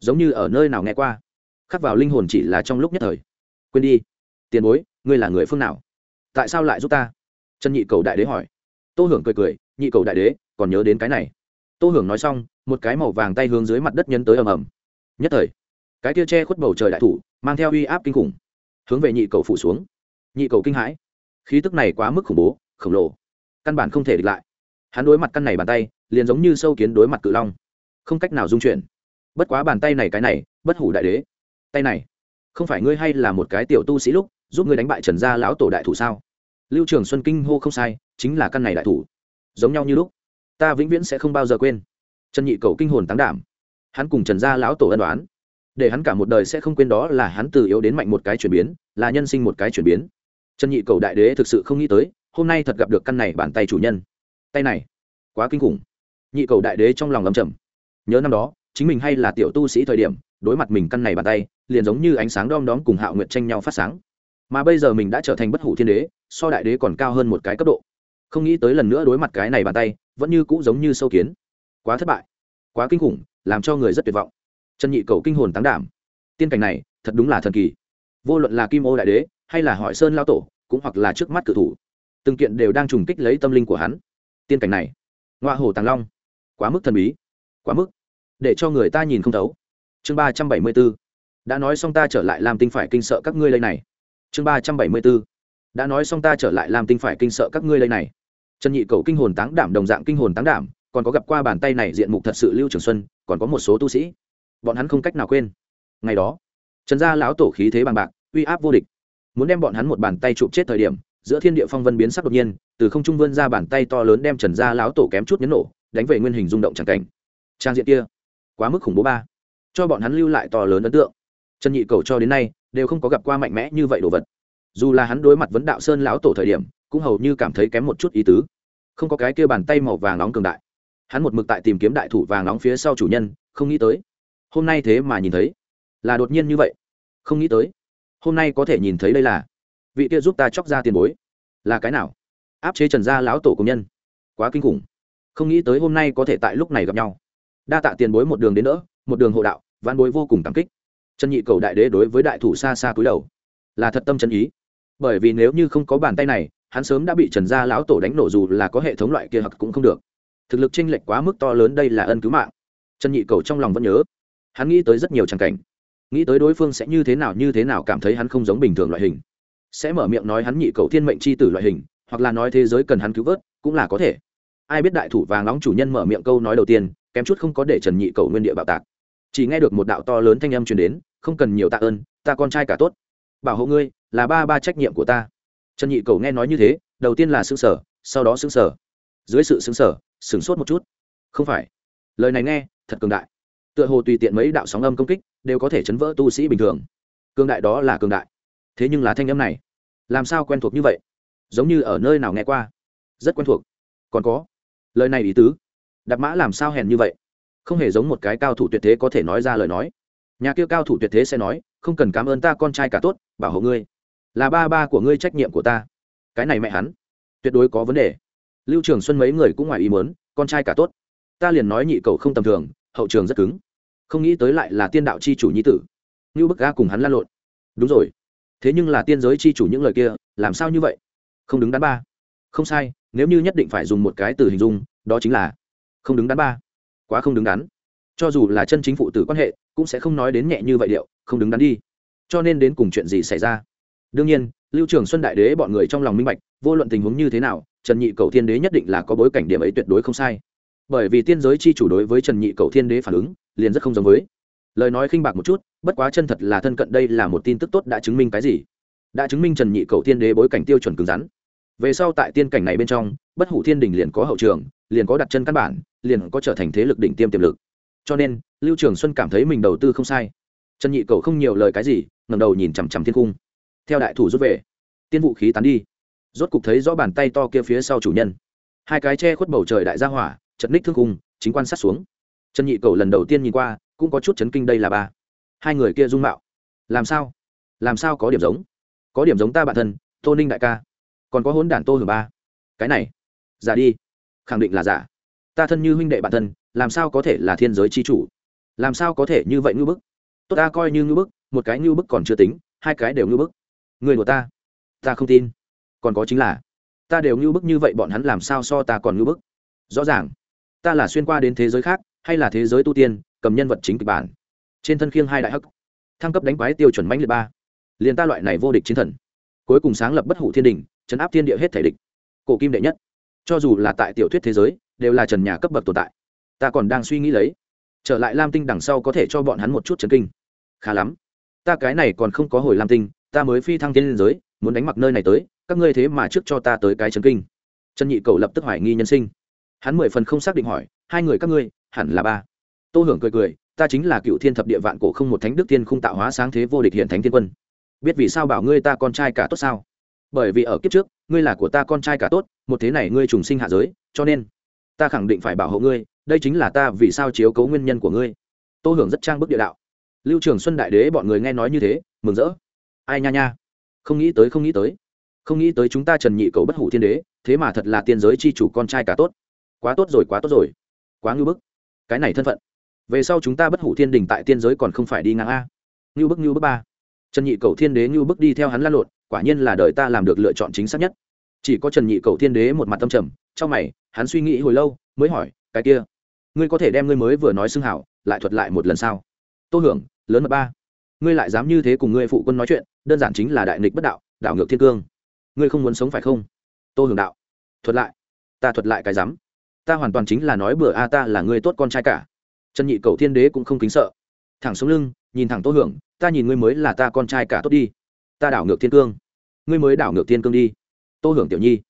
Giống như ở nơi nào nghe qua. Khắc vào linh hồn chỉ là trong lúc nhất thời. Quên đi. Tiền bối, ngươi là người phương nào? Tại sao lại giúp ta? Trần nhị cầu đại đế hỏi. Tô hưởng cười cười, nhị cầu đại đế, còn nhớ đến cái này. Tô hưởng nói xong, một cái màu vàng tay hướng dưới mặt đất nhấn tới ầm ầm. Nhất thời, cái tia che khuất bầu trời đại thủ, mang theo uy áp kinh khủng, hướng về nhị cầu phủ xuống. Nhị cầu kinh hãi. Khí tức này quá mức khủng bố, khổng lồ, căn bản không thể địch lại. Hắn đối mặt căn này bàn tay, liền giống như sâu kiến đối mặt cự long. Không cách nào dung chuyển. Bất quá bàn tay này cái này, bất hủ đại đế. Tay này, không phải ngươi hay là một cái tiểu tu sĩ lúc, giúp ngươi đánh bại trần gia lão tổ đại thủ sao? Lưu trường xuân kinh hô không sai, chính là căn này đại thủ. Giống nhau như lúc, ta vĩnh viễn sẽ không bao giờ quên. Trần nhị cầu kinh hồn tán đảm. Hắn cùng trần gia lão tổ ân đoán để hắn cả một đời sẽ không quên đó là hắn từ yếu đến mạnh một cái chuyển biến, là nhân sinh một cái chuyển biến. Trần nhị cầu đại đế thực sự không nghĩ tới, hôm nay thật gặp được căn này bàn tay chủ nhân. Tay này, quá kinh khủng. Nhị cầu đại đế trong lòng lầm trầm. Nhớ năm đó, chính mình hay là tiểu tu sĩ thời điểm, đối mặt mình căn này bàn tay, liền giống như ánh sáng đom đóm cùng hạo nguyện tranh nhau phát sáng mà bây giờ mình đã trở thành bất hủ thiên đế, so đại đế còn cao hơn một cái cấp độ. Không nghĩ tới lần nữa đối mặt cái này bàn tay, vẫn như cũ giống như sâu kiến. Quá thất bại, quá kinh khủng, làm cho người rất tuyệt vọng. Trần nhị cầu kinh hồn tán đảm. Tiên cảnh này, thật đúng là thần kỳ. Vô luận là kim ô đại đế, hay là hỏi sơn lao tổ, cũng hoặc là trước mắt cử thủ, từng kiện đều đang trùng kích lấy tâm linh của hắn. Tiên cảnh này ngoa hồ tàng long. Quá mức thần bí, quá mức. Để cho người ta nhìn không thấu. Chương ba trăm bảy mươi b ố đã nói xong ta trở lại làm tinh phải kinh sợ các ngươi lây này chương ba trăm bảy mươi bốn. Đã nói xong ta trở lại làm tinh phải kinh sợ các ngươi lây này. Trần nhị cầu kinh hồn táng đảm đồng dạng kinh hồn táng đảm, còn có gặp qua bàn tay này diện mục thật sự lưu trường xuân, còn có một số tu sĩ. Bọn hắn không cách nào quên. Ngày đó, trần gia lão tổ khí thế bằng bạc, uy áp vô địch. Muốn đem bọn hắn một bàn tay chụp chết thời điểm, giữa thiên địa phong vân biến sắc đột nhiên, từ không trung vươn ra bàn tay to lớn đem trần gia lão tổ kém chút nhấn nổ, đánh về nguyên hình rung động c cảnh. Trang diện kia, quá mức khủng bố ba. Cho bọn hắn lưu lại to lớn ấn tượng. Trần nhị cầu cho đến nay đều không có gặp qua mạnh mẽ như vậy đồ vật. Dù là hắn đối mặt vấn đạo sơn lão tổ thời điểm, cũng hầu như cảm thấy kém một chút ý tứ. Không có cái kia bàn tay màu vàng nóng cường đại. Hắn một mực tại tìm kiếm đại thủ vàng nóng phía sau chủ nhân, không nghĩ tới. Hôm nay thế mà nhìn thấy. Là đột nhiên như vậy. Không nghĩ tới. Hôm nay có thể nhìn thấy đây là vị kia giúp ta chóc ra tiền bối. Là cái nào? Áp chế trần gia lão tổ công nhân. Quá kinh khủng. Không nghĩ tới hôm nay có thể tại lúc này gặp nhau. Đa tạ tiền bối một đường đến nữa một đường hộ đạo văn bối vô cùng cảm kích trần nhị cầu đại đế đối với đại thủ xa xa cúi đầu. Là thật tâm chân ý. Bởi vì nếu như không có bàn tay này, hắn sớm đã bị trần gia lão tổ đánh nổ dù là có hệ thống loại kia hoặc cũng không được. Thực lực chênh lệch quá mức to lớn đây là ân cứu mạng. Trần nhị cầu trong lòng vẫn nhớ. Hắn nghĩ tới rất nhiều tràng cảnh. Nghĩ tới đối phương sẽ như thế nào như thế nào cảm thấy hắn không giống bình thường loại hình. Sẽ mở miệng nói hắn nhị cầu thiên mệnh c h i tử loại hình, hoặc là nói thế giới cần hắn cứu vớt, cũng là có thể. Ai biết đại thủ vàng nóng chủ nhân mở miệng câu nói đầu tiên, kém chút không có để trần nhị cầu nguyên địa bạo tạc. Chỉ nghe được một đạo to lớn thanh âm truyền đến không cần nhiều tạ ơn, ta con trai cả tốt. Bảo hộ ngươi, là ba ba trách nhiệm của ta. Trần nhị cầu nghe nói như thế, đầu tiên là xứng sở sau đó xứng sở dưới sự xứng sở sửng sốt một chút. Không phải. Lời này nghe, thật cường đại. Tựa hồ tùy tiện mấy đạo sóng âm công kích, đều có thể chấn vỡ tu sĩ bình thường. Cường đại đó là cường đại. Thế nhưng là thanh âm này, làm sao quen thuộc như vậy? Giống như ở nơi nào nghe qua. Rất quen thuộc. Còn có. Lời này ý tứ. Đạp mã làm sao hèn như vậy? Không hề giống một cái cao thủ tuyệt thế có thể nói ra lời nói nhà kia cao thủ tuyệt thế sẽ nói, không cần cảm ơn ta, con trai cả tốt, bảo hộ ngươi. Là ba ba của ngươi trách nhiệm của ta. Cái này mẹ hắn, tuyệt đối có vấn đề. Lưu trường xuân mấy người cũng ngoài ý muốn, con trai cả tốt. Ta liền nói nhị cầu không tầm thường, hậu trường rất cứng. Không nghĩ tới lại là tiên đạo c h i chủ nhi tử. Như bức ga cùng hắn lan lộn. Đúng rồi. Thế nhưng là tiên giới c h i chủ những lời kia, làm sao như vậy? Không đứng đắn ba. Không sai, nếu như nhất định phải dùng một cái từ hình dung, đó chính là không đứng đắn ba. Quá không đứng đắn cho dù là chân chính phụ tử quan hệ, cũng sẽ không nói đến nhẹ như vậy điệu, không đứng đắn đi. Cho nên đến cùng chuyện gì xảy ra? Đương nhiên, lưu trường xuân đại đế bọn người trong lòng minh bạch, vô luận tình huống như thế nào, trần nhị cầu thiên đế nhất định là có bối cảnh điểm ấy tuyệt đối không sai. Bởi vì tiên giới chi chủ đối với trần nhị cầu thiên đế phản ứng, liền rất không giống với. Lời nói khinh bạc một chút, bất quá chân thật là thân cận đây là một tin tức tốt đã chứng minh cái gì? Đã chứng minh trần nhị cầu thiên đế bối cảnh tiêu chuẩn cứng rắn. Về sau tại tiên cảnh này bên trong, bất hủ thiên đình liền có hậu trường, liền có đặt chân căn bản, liền có trở thành thế lực đỉnh tiêm tiềm lực cho nên, lưu trường xuân cảm thấy mình đầu tư không sai. Trần nhị cầu không nhiều lời cái gì ngầm đầu nhìn chằm chằm thiên cung. Theo đại thủ rút về, tiên vũ khí tán đi. Rốt cục thấy rõ bàn tay to kia phía sau chủ nhân. Hai cái che khuất bầu trời đại gia hỏa, chật ních thương cung chính quan sát xuống. Trần nhị cầu lần đầu tiên nhìn qua, cũng có chút chấn kinh đây là ba. Hai người kia dung mạo. Làm sao? Làm sao có điểm giống? Có điểm giống ta bản thân, tô ninh đại ca. Còn có hôn đản tô hưởng ba. Cái này, giả đi. Khẳng định là giả ta thân như huynh đệ bản thân, làm sao có thể là thiên giới c h i chủ? Làm sao có thể như vậy ngư bức? Tốt ta coi như ngư bức, một cái ngư bức còn chưa tính, hai cái đều ngư bức. Người của ta ta không tin. Còn có chính là, ta đều ngư bức như vậy bọn hắn làm sao so ta còn ngư bức? Rõ ràng, ta là xuyên qua đến thế giới khác, hay là thế giới tu tiên, cầm nhân vật chính kịch bản. Trên thân khiêng hai đại hắc, thăng cấp đánh quái tiêu chuẩn mãnh liệt ba. Liền ta loại này vô địch chiến thần. Cuối cùng sáng lập bất hủ thiên đình, chấn áp thiên địa hết thể địch. Cổ kim đệ nhất. Cho dù là tại tiểu thuyết thế giới đều là trần nhà cấp bậc tồn tại. Ta còn đang suy nghĩ lấy. Trở lại lam tinh đằng sau có thể cho bọn hắn một chút chấn kinh. Khá lắm. Ta cái này còn không có hồi lam tinh, ta mới phi thăng tiến lên giới, muốn đánh mặc nơi này tới, các ngươi thế mà trước cho ta tới cái chấn kinh. Trần nhị cầu lập tức hoài nghi nhân sinh. Hắn mười phần không xác định hỏi, hai người các ngươi, hẳn là ba. Tô hưởng cười cười, ta chính là cựu thiên thập địa vạn cổ không một thánh đức tiên không tạo hóa sáng thế vô địch hiện thánh thiên quân. Biết vì sao bảo ngươi ta con trai cả tốt sao? Bởi vì ở kiếp trước, ngươi là của ta con trai cả tốt, một thế này ngươi trùng sinh hạ giới, cho nên ta khẳng định phải bảo hộ ngươi, đây chính là ta vì sao chiếu cấu nguyên nhân của ngươi. Tô hưởng rất trang bức địa đạo. Lưu trường xuân đại đế bọn người nghe nói như thế, mừng rỡ. Ai nha nha. Không nghĩ tới, không nghĩ tới. Không nghĩ tới chúng ta trần nhị cầu bất hủ thiên đế, thế mà thật là tiên giới c h i chủ con trai cả tốt. Quá tốt rồi, quá tốt rồi. Quá ngưu bức. Cái này thân phận. Về sau chúng ta bất hủ thiên đình tại tiên giới còn không phải đi ngang a. Ngưu bức ngưu bức ba. Trần nhị cầu thiên đế ngưu bức đi theo hắn lăn lộn, quả nhiên là đời ta làm được lựa chọn chính xác nhất. Chỉ có trần nhị cầu thiên đế một mặt tâm trầm, trong mày hắn suy nghĩ hồi lâu, mới hỏi, cái kia, ngươi có thể đem ngươi mới vừa nói xưng hảo, lại thuật lại một lần sau tô hưởng, lớn mật ba, ngươi lại dám như thế cùng ngươi phụ quân nói chuyện, đơn giản chính là đại nghịch bất đạo, đảo ngược thiên cương. Ngươi không muốn sống phải không? Tô hưởng đạo. Thuật lại, ta thuật lại cái dám ta hoàn toàn chính là nói bừa a, ta là người tốt con trai cả. Trần nhị cầu thiên đế cũng không kính sợ. Thẳng xuống lưng, nhìn thẳng tô hưởng, ta nhìn ngươi mới là ta con trai cả tốt đi. Ta đảo ngược thiên cương. Ngươi mới đảo ngược thiên cương đi. Tô hưởng tiểu nhi.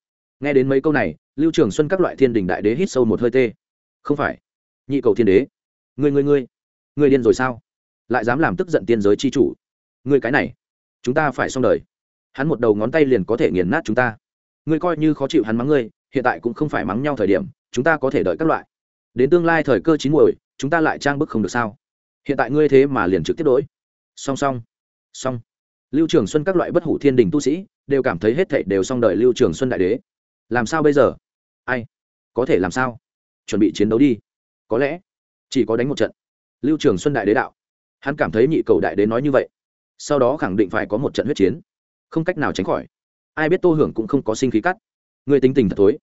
Nghe đến mấy câu này lưu trường xuân các loại thiên đình đại đế hít sâu một hơi tê. Không phải. Nhị cầu thiên đế. Ngươi ngươi ngươi. Ngươi điên rồi sao? Lại dám làm tức giận tiên giới chi chủ. Ngươi cái này. Chúng ta phải xong đời. Hắn một đầu ngón tay liền có thể nghiền nát chúng ta. Ngươi coi như khó chịu hắn mắng ngươi, hiện tại cũng không phải mắng nhau thời điểm, chúng ta có thể đợi các loại. Đến tương lai thời cơ chín muồi, chúng ta lại trang bức không được sao? Hiện tại ngươi thế mà liền trực tiếp đổi. Song song song lưu trường xuân các loại bất hủ thiên đình tu sĩ đều cảm thấy hết thảy đều xong đời lưu trường xuân đại đế. Làm sao bây giờ? Ai? Có thể làm sao? Chuẩn bị chiến đấu đi. Có lẽ chỉ có đánh một trận. Lưu trường xuân đại đế đạo. Hắn cảm thấy nhị cầu đại đế nói như vậy. Sau đó khẳng định phải có một trận huyết chiến. Không cách nào tránh khỏi. Ai biết tô hưởng cũng không có sinh khí cắt. Ngươi tính tình thật thối.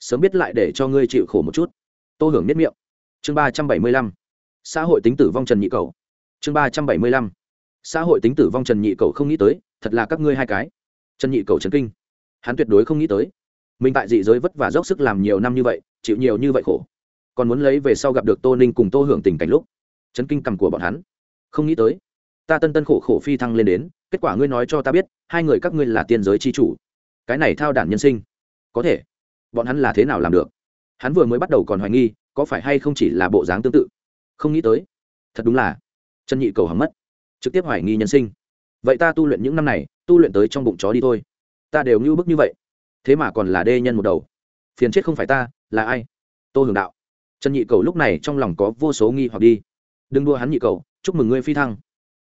Sớm biết lại để cho ngươi chịu khổ một chút. Tô hưởng biết miệng. Chương ba trăm bảy mươi lăm. Xã hội tính tử vong trần nhị cầu. Chương ba trăm bảy mươi lăm. Xã hội tính tử vong trần nhị cầu không nghĩ tới, thật là các ngươi hai cái. Trần nhị cầu trần kinh. Hắn tuyệt đối không nghĩ tới mình tại dị giới vất vả dốc sức làm nhiều năm như vậy, chịu nhiều như vậy khổ. Còn muốn lấy về sau gặp được tô ninh cùng tô hưởng tình cảnh lúc, chấn kinh cầm của bọn hắn. Không nghĩ tới, ta tân tân khổ khổ phi thăng lên đến, kết quả ngươi nói cho ta biết, hai người các ngươi là tiên giới c h i chủ. Cái này thao đản nhân sinh. Có thể. Bọn hắn là thế nào làm được? Hắn vừa mới bắt đầu còn hoài nghi, có phải hay không chỉ là bộ dáng tương tự? Không nghĩ tới. Thật đúng là, chân nhị cầu hỏng mất. Trực tiếp hoài nghi nhân sinh. Vậy ta tu luyện những năm này, tu luyện tới trong bụng chó đi thôi. Ta đều ngưu bức như vậy thế mà còn là đê nhân một đầu. Phiền chết không phải ta, là ai? Tô hưởng đạo. Trần nhị cầu lúc này trong lòng có vô số nghi hoặc đi. Đừng đua hắn nhị cầu, chúc mừng ngươi phi thăng.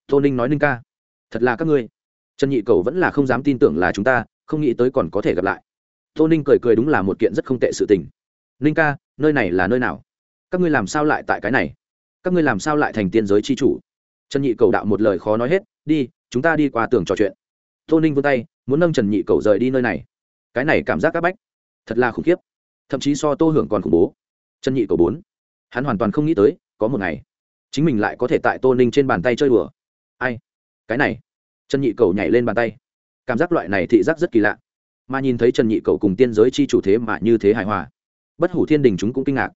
Tô ninh nói ninh ca, thật là các ngươi. Trần nhị cầu vẫn là không dám tin tưởng là chúng ta, không nghĩ tới còn có thể gặp lại. Tô ninh cười cười đúng là một kiện rất không tệ sự tình. Ninh ca, nơi này là nơi nào? Các ngươi làm sao lại tại cái này? Các ngươi làm sao lại thành tiên giới c h i chủ? Trần nhị cầu đạo một lời khó nói hết, đi, chúng ta đi qua tường trò chuyện. Tô ninh vươn tay, muốn nâng trần nhị cầu rời đi nơi này cái này cảm giác c áp bách, thật là khủng khiếp. Thậm chí so tô hưởng còn khủng bố. Chân nhị cầu bốn. Hắn hoàn toàn không nghĩ tới, có một ngày, chính mình lại có thể tại tô ninh trên bàn tay chơi đùa. Ai? Cái này. Trần nhị cầu nhảy lên bàn tay. Cảm giác loại này thị giác rất kỳ lạ. Mà nhìn thấy trần nhị cầu cùng tiên giới chi chủ thế mà như thế hài hòa, bất hủ thiên đình chúng cũng kinh ngạc.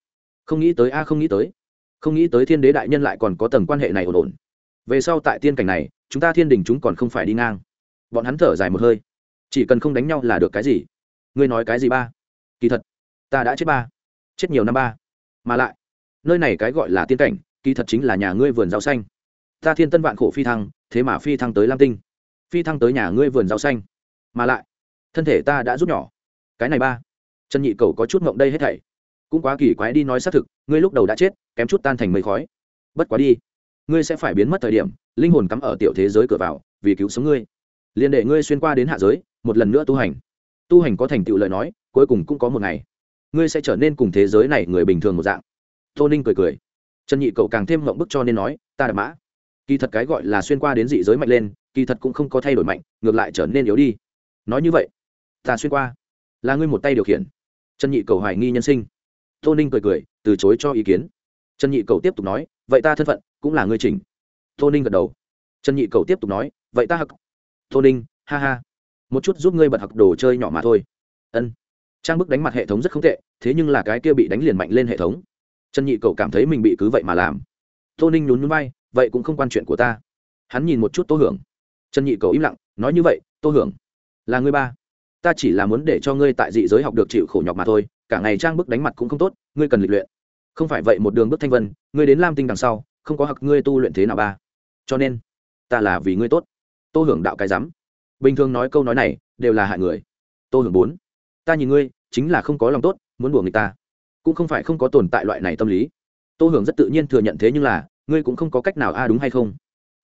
Không nghĩ tới a, không nghĩ tới. Không nghĩ tới thiên đế đại nhân lại còn có tầng quan hệ này ổn ổn. Về sau tại tiên cảnh này, chúng ta thiên đình chúng còn không phải đi ngang. Bọn hắn thở dài một hơi chỉ cần không đánh nhau là được cái gì? Ngươi nói cái gì ba? Kỳ thật, ta đã chết ba. Chết nhiều năm ba. Mà lại, nơi này cái gọi là tiên cảnh, kỳ thật chính là nhà ngươi vườn rau xanh. Ta thiên tân vạn khổ phi thăng, thế mà phi thăng tới lam tinh. Phi thăng tới nhà ngươi vườn rau xanh. Mà lại, thân thể ta đã rút nhỏ. Cái này ba, trần nhị cầu có chút mộng đây hết thảy. Cũng quá kỳ quái đi nói xác thực, ngươi lúc đầu đã chết, kém chút tan thành mây khói. Bất quá đi, ngươi sẽ phải biến mất thời điểm, linh hồn cắm ở tiểu thế giới cửa vào, vì cứu sống ngươi liền để ngươi xuyên qua đến hạ giới, một lần nữa tu hành. Tu hành có thành tựu lời nói, cuối cùng cũng có một ngày. Ngươi sẽ trở nên cùng thế giới này người bình thường một dạng. Tô ninh cười cười. Trần nhị cậu càng thêm mộng bức cho nên nói, ta đã mã. Kỳ thật cái gọi là xuyên qua đến dị giới mạnh lên, kỳ thật cũng không có thay đổi mạnh, ngược lại trở nên yếu đi. Nói như vậy, ta xuyên qua là ngươi một tay điều khiển. Trần nhị cầu hoài nghi nhân sinh. Tô ninh cười cười, từ chối cho ý kiến. Trần nhị cầu tiếp tục nói, vậy ta thân phận cũng là ngươi chỉnh. Tô ninh gật đầu. Trần nhị cầu tiếp tục nói, vậy ta hặc tô ninh, ha ha. Một chút giúp ngươi bật học đồ chơi nhỏ mà thôi. Ân. Trang bức đánh mặt hệ thống rất không tệ, thế nhưng là cái kia bị đánh liền mạnh lên hệ thống. Trần nhị cậu cảm thấy mình bị cứ vậy mà làm. Tô ninh nhún nhún bay vậy cũng không quan chuyện của ta. Hắn nhìn một chút tô hưởng. Trần nhị cậu im lặng, nói như vậy, tô hưởng, là ngươi ba. Ta chỉ là muốn để cho ngươi tại dị giới học được chịu khổ nhọc mà thôi, cả ngày trang bức đánh mặt cũng không tốt, ngươi cần lịch luyện. Không phải vậy một đường bước thanh vân, ngươi đến lam tinh đằng sau, không có hặc ngươi tu luyện thế nào ba. Cho nên, ta là vì ngươi tốt tô hưởng đạo cái rắm bình thường nói câu nói này đều là hại người. Tô hưởng bốn. Ta nhìn ngươi, chính là không có lòng tốt, muốn đùa người ta. Cũng không phải không có tồn tại loại này tâm lý. Tô hưởng rất tự nhiên thừa nhận thế nhưng là, ngươi cũng không có cách nào a à đúng hay không?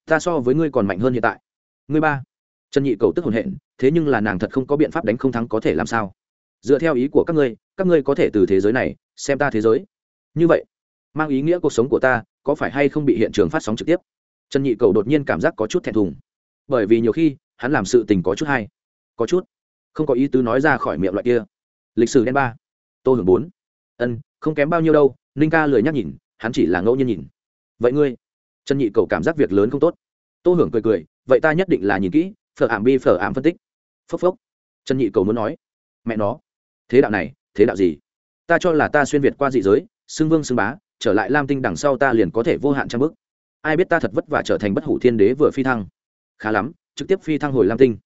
Ta so với ngươi còn mạnh hơn hiện tại. Ngươi ba. Trần nhị cầu tức hồn hện, thế nhưng là nàng thật không có biện pháp đánh không thắng có thể làm sao? Dựa theo ý của các ngươi các ngươi có thể từ thế giới này xem ta thế giới. Như vậy, mang ý nghĩa cuộc sống của ta có phải hay không bị hiện trường phát sóng trực tiếp? Trần nhị cầu đột nhiên cảm giác có chút thẹn thùng bởi vì nhiều khi hắn làm sự tình có chút hay, có chút, không có ý tứ nói ra khỏi miệng loại kia. Lịch sử đen ba, tô hưởng bốn. Ân, không kém bao nhiêu đâu, ninh ca lười nhắc nhìn, hắn chỉ là ngẫu nhiên nhìn. Vậy ngươi, trần nhị cầu cảm giác việc lớn không tốt. Tô hưởng cười cười, vậy ta nhất định là nhìn kỹ, phở ảm bi phở ảm phân tích. Phốc phốc. Trần nhị cầu muốn nói, mẹ nó, thế đạo này, thế đạo gì? Ta cho là ta xuyên việt qua dị giới, xưng vương xưng bá, trở lại lam tinh đằng sau ta liền có thể vô hạn trang bức ai biết ta thật vất vả trở thành bất hủ thiên đế vừa phi thăng khá lắm, trực tiếp phi thăng hồi lam tinh.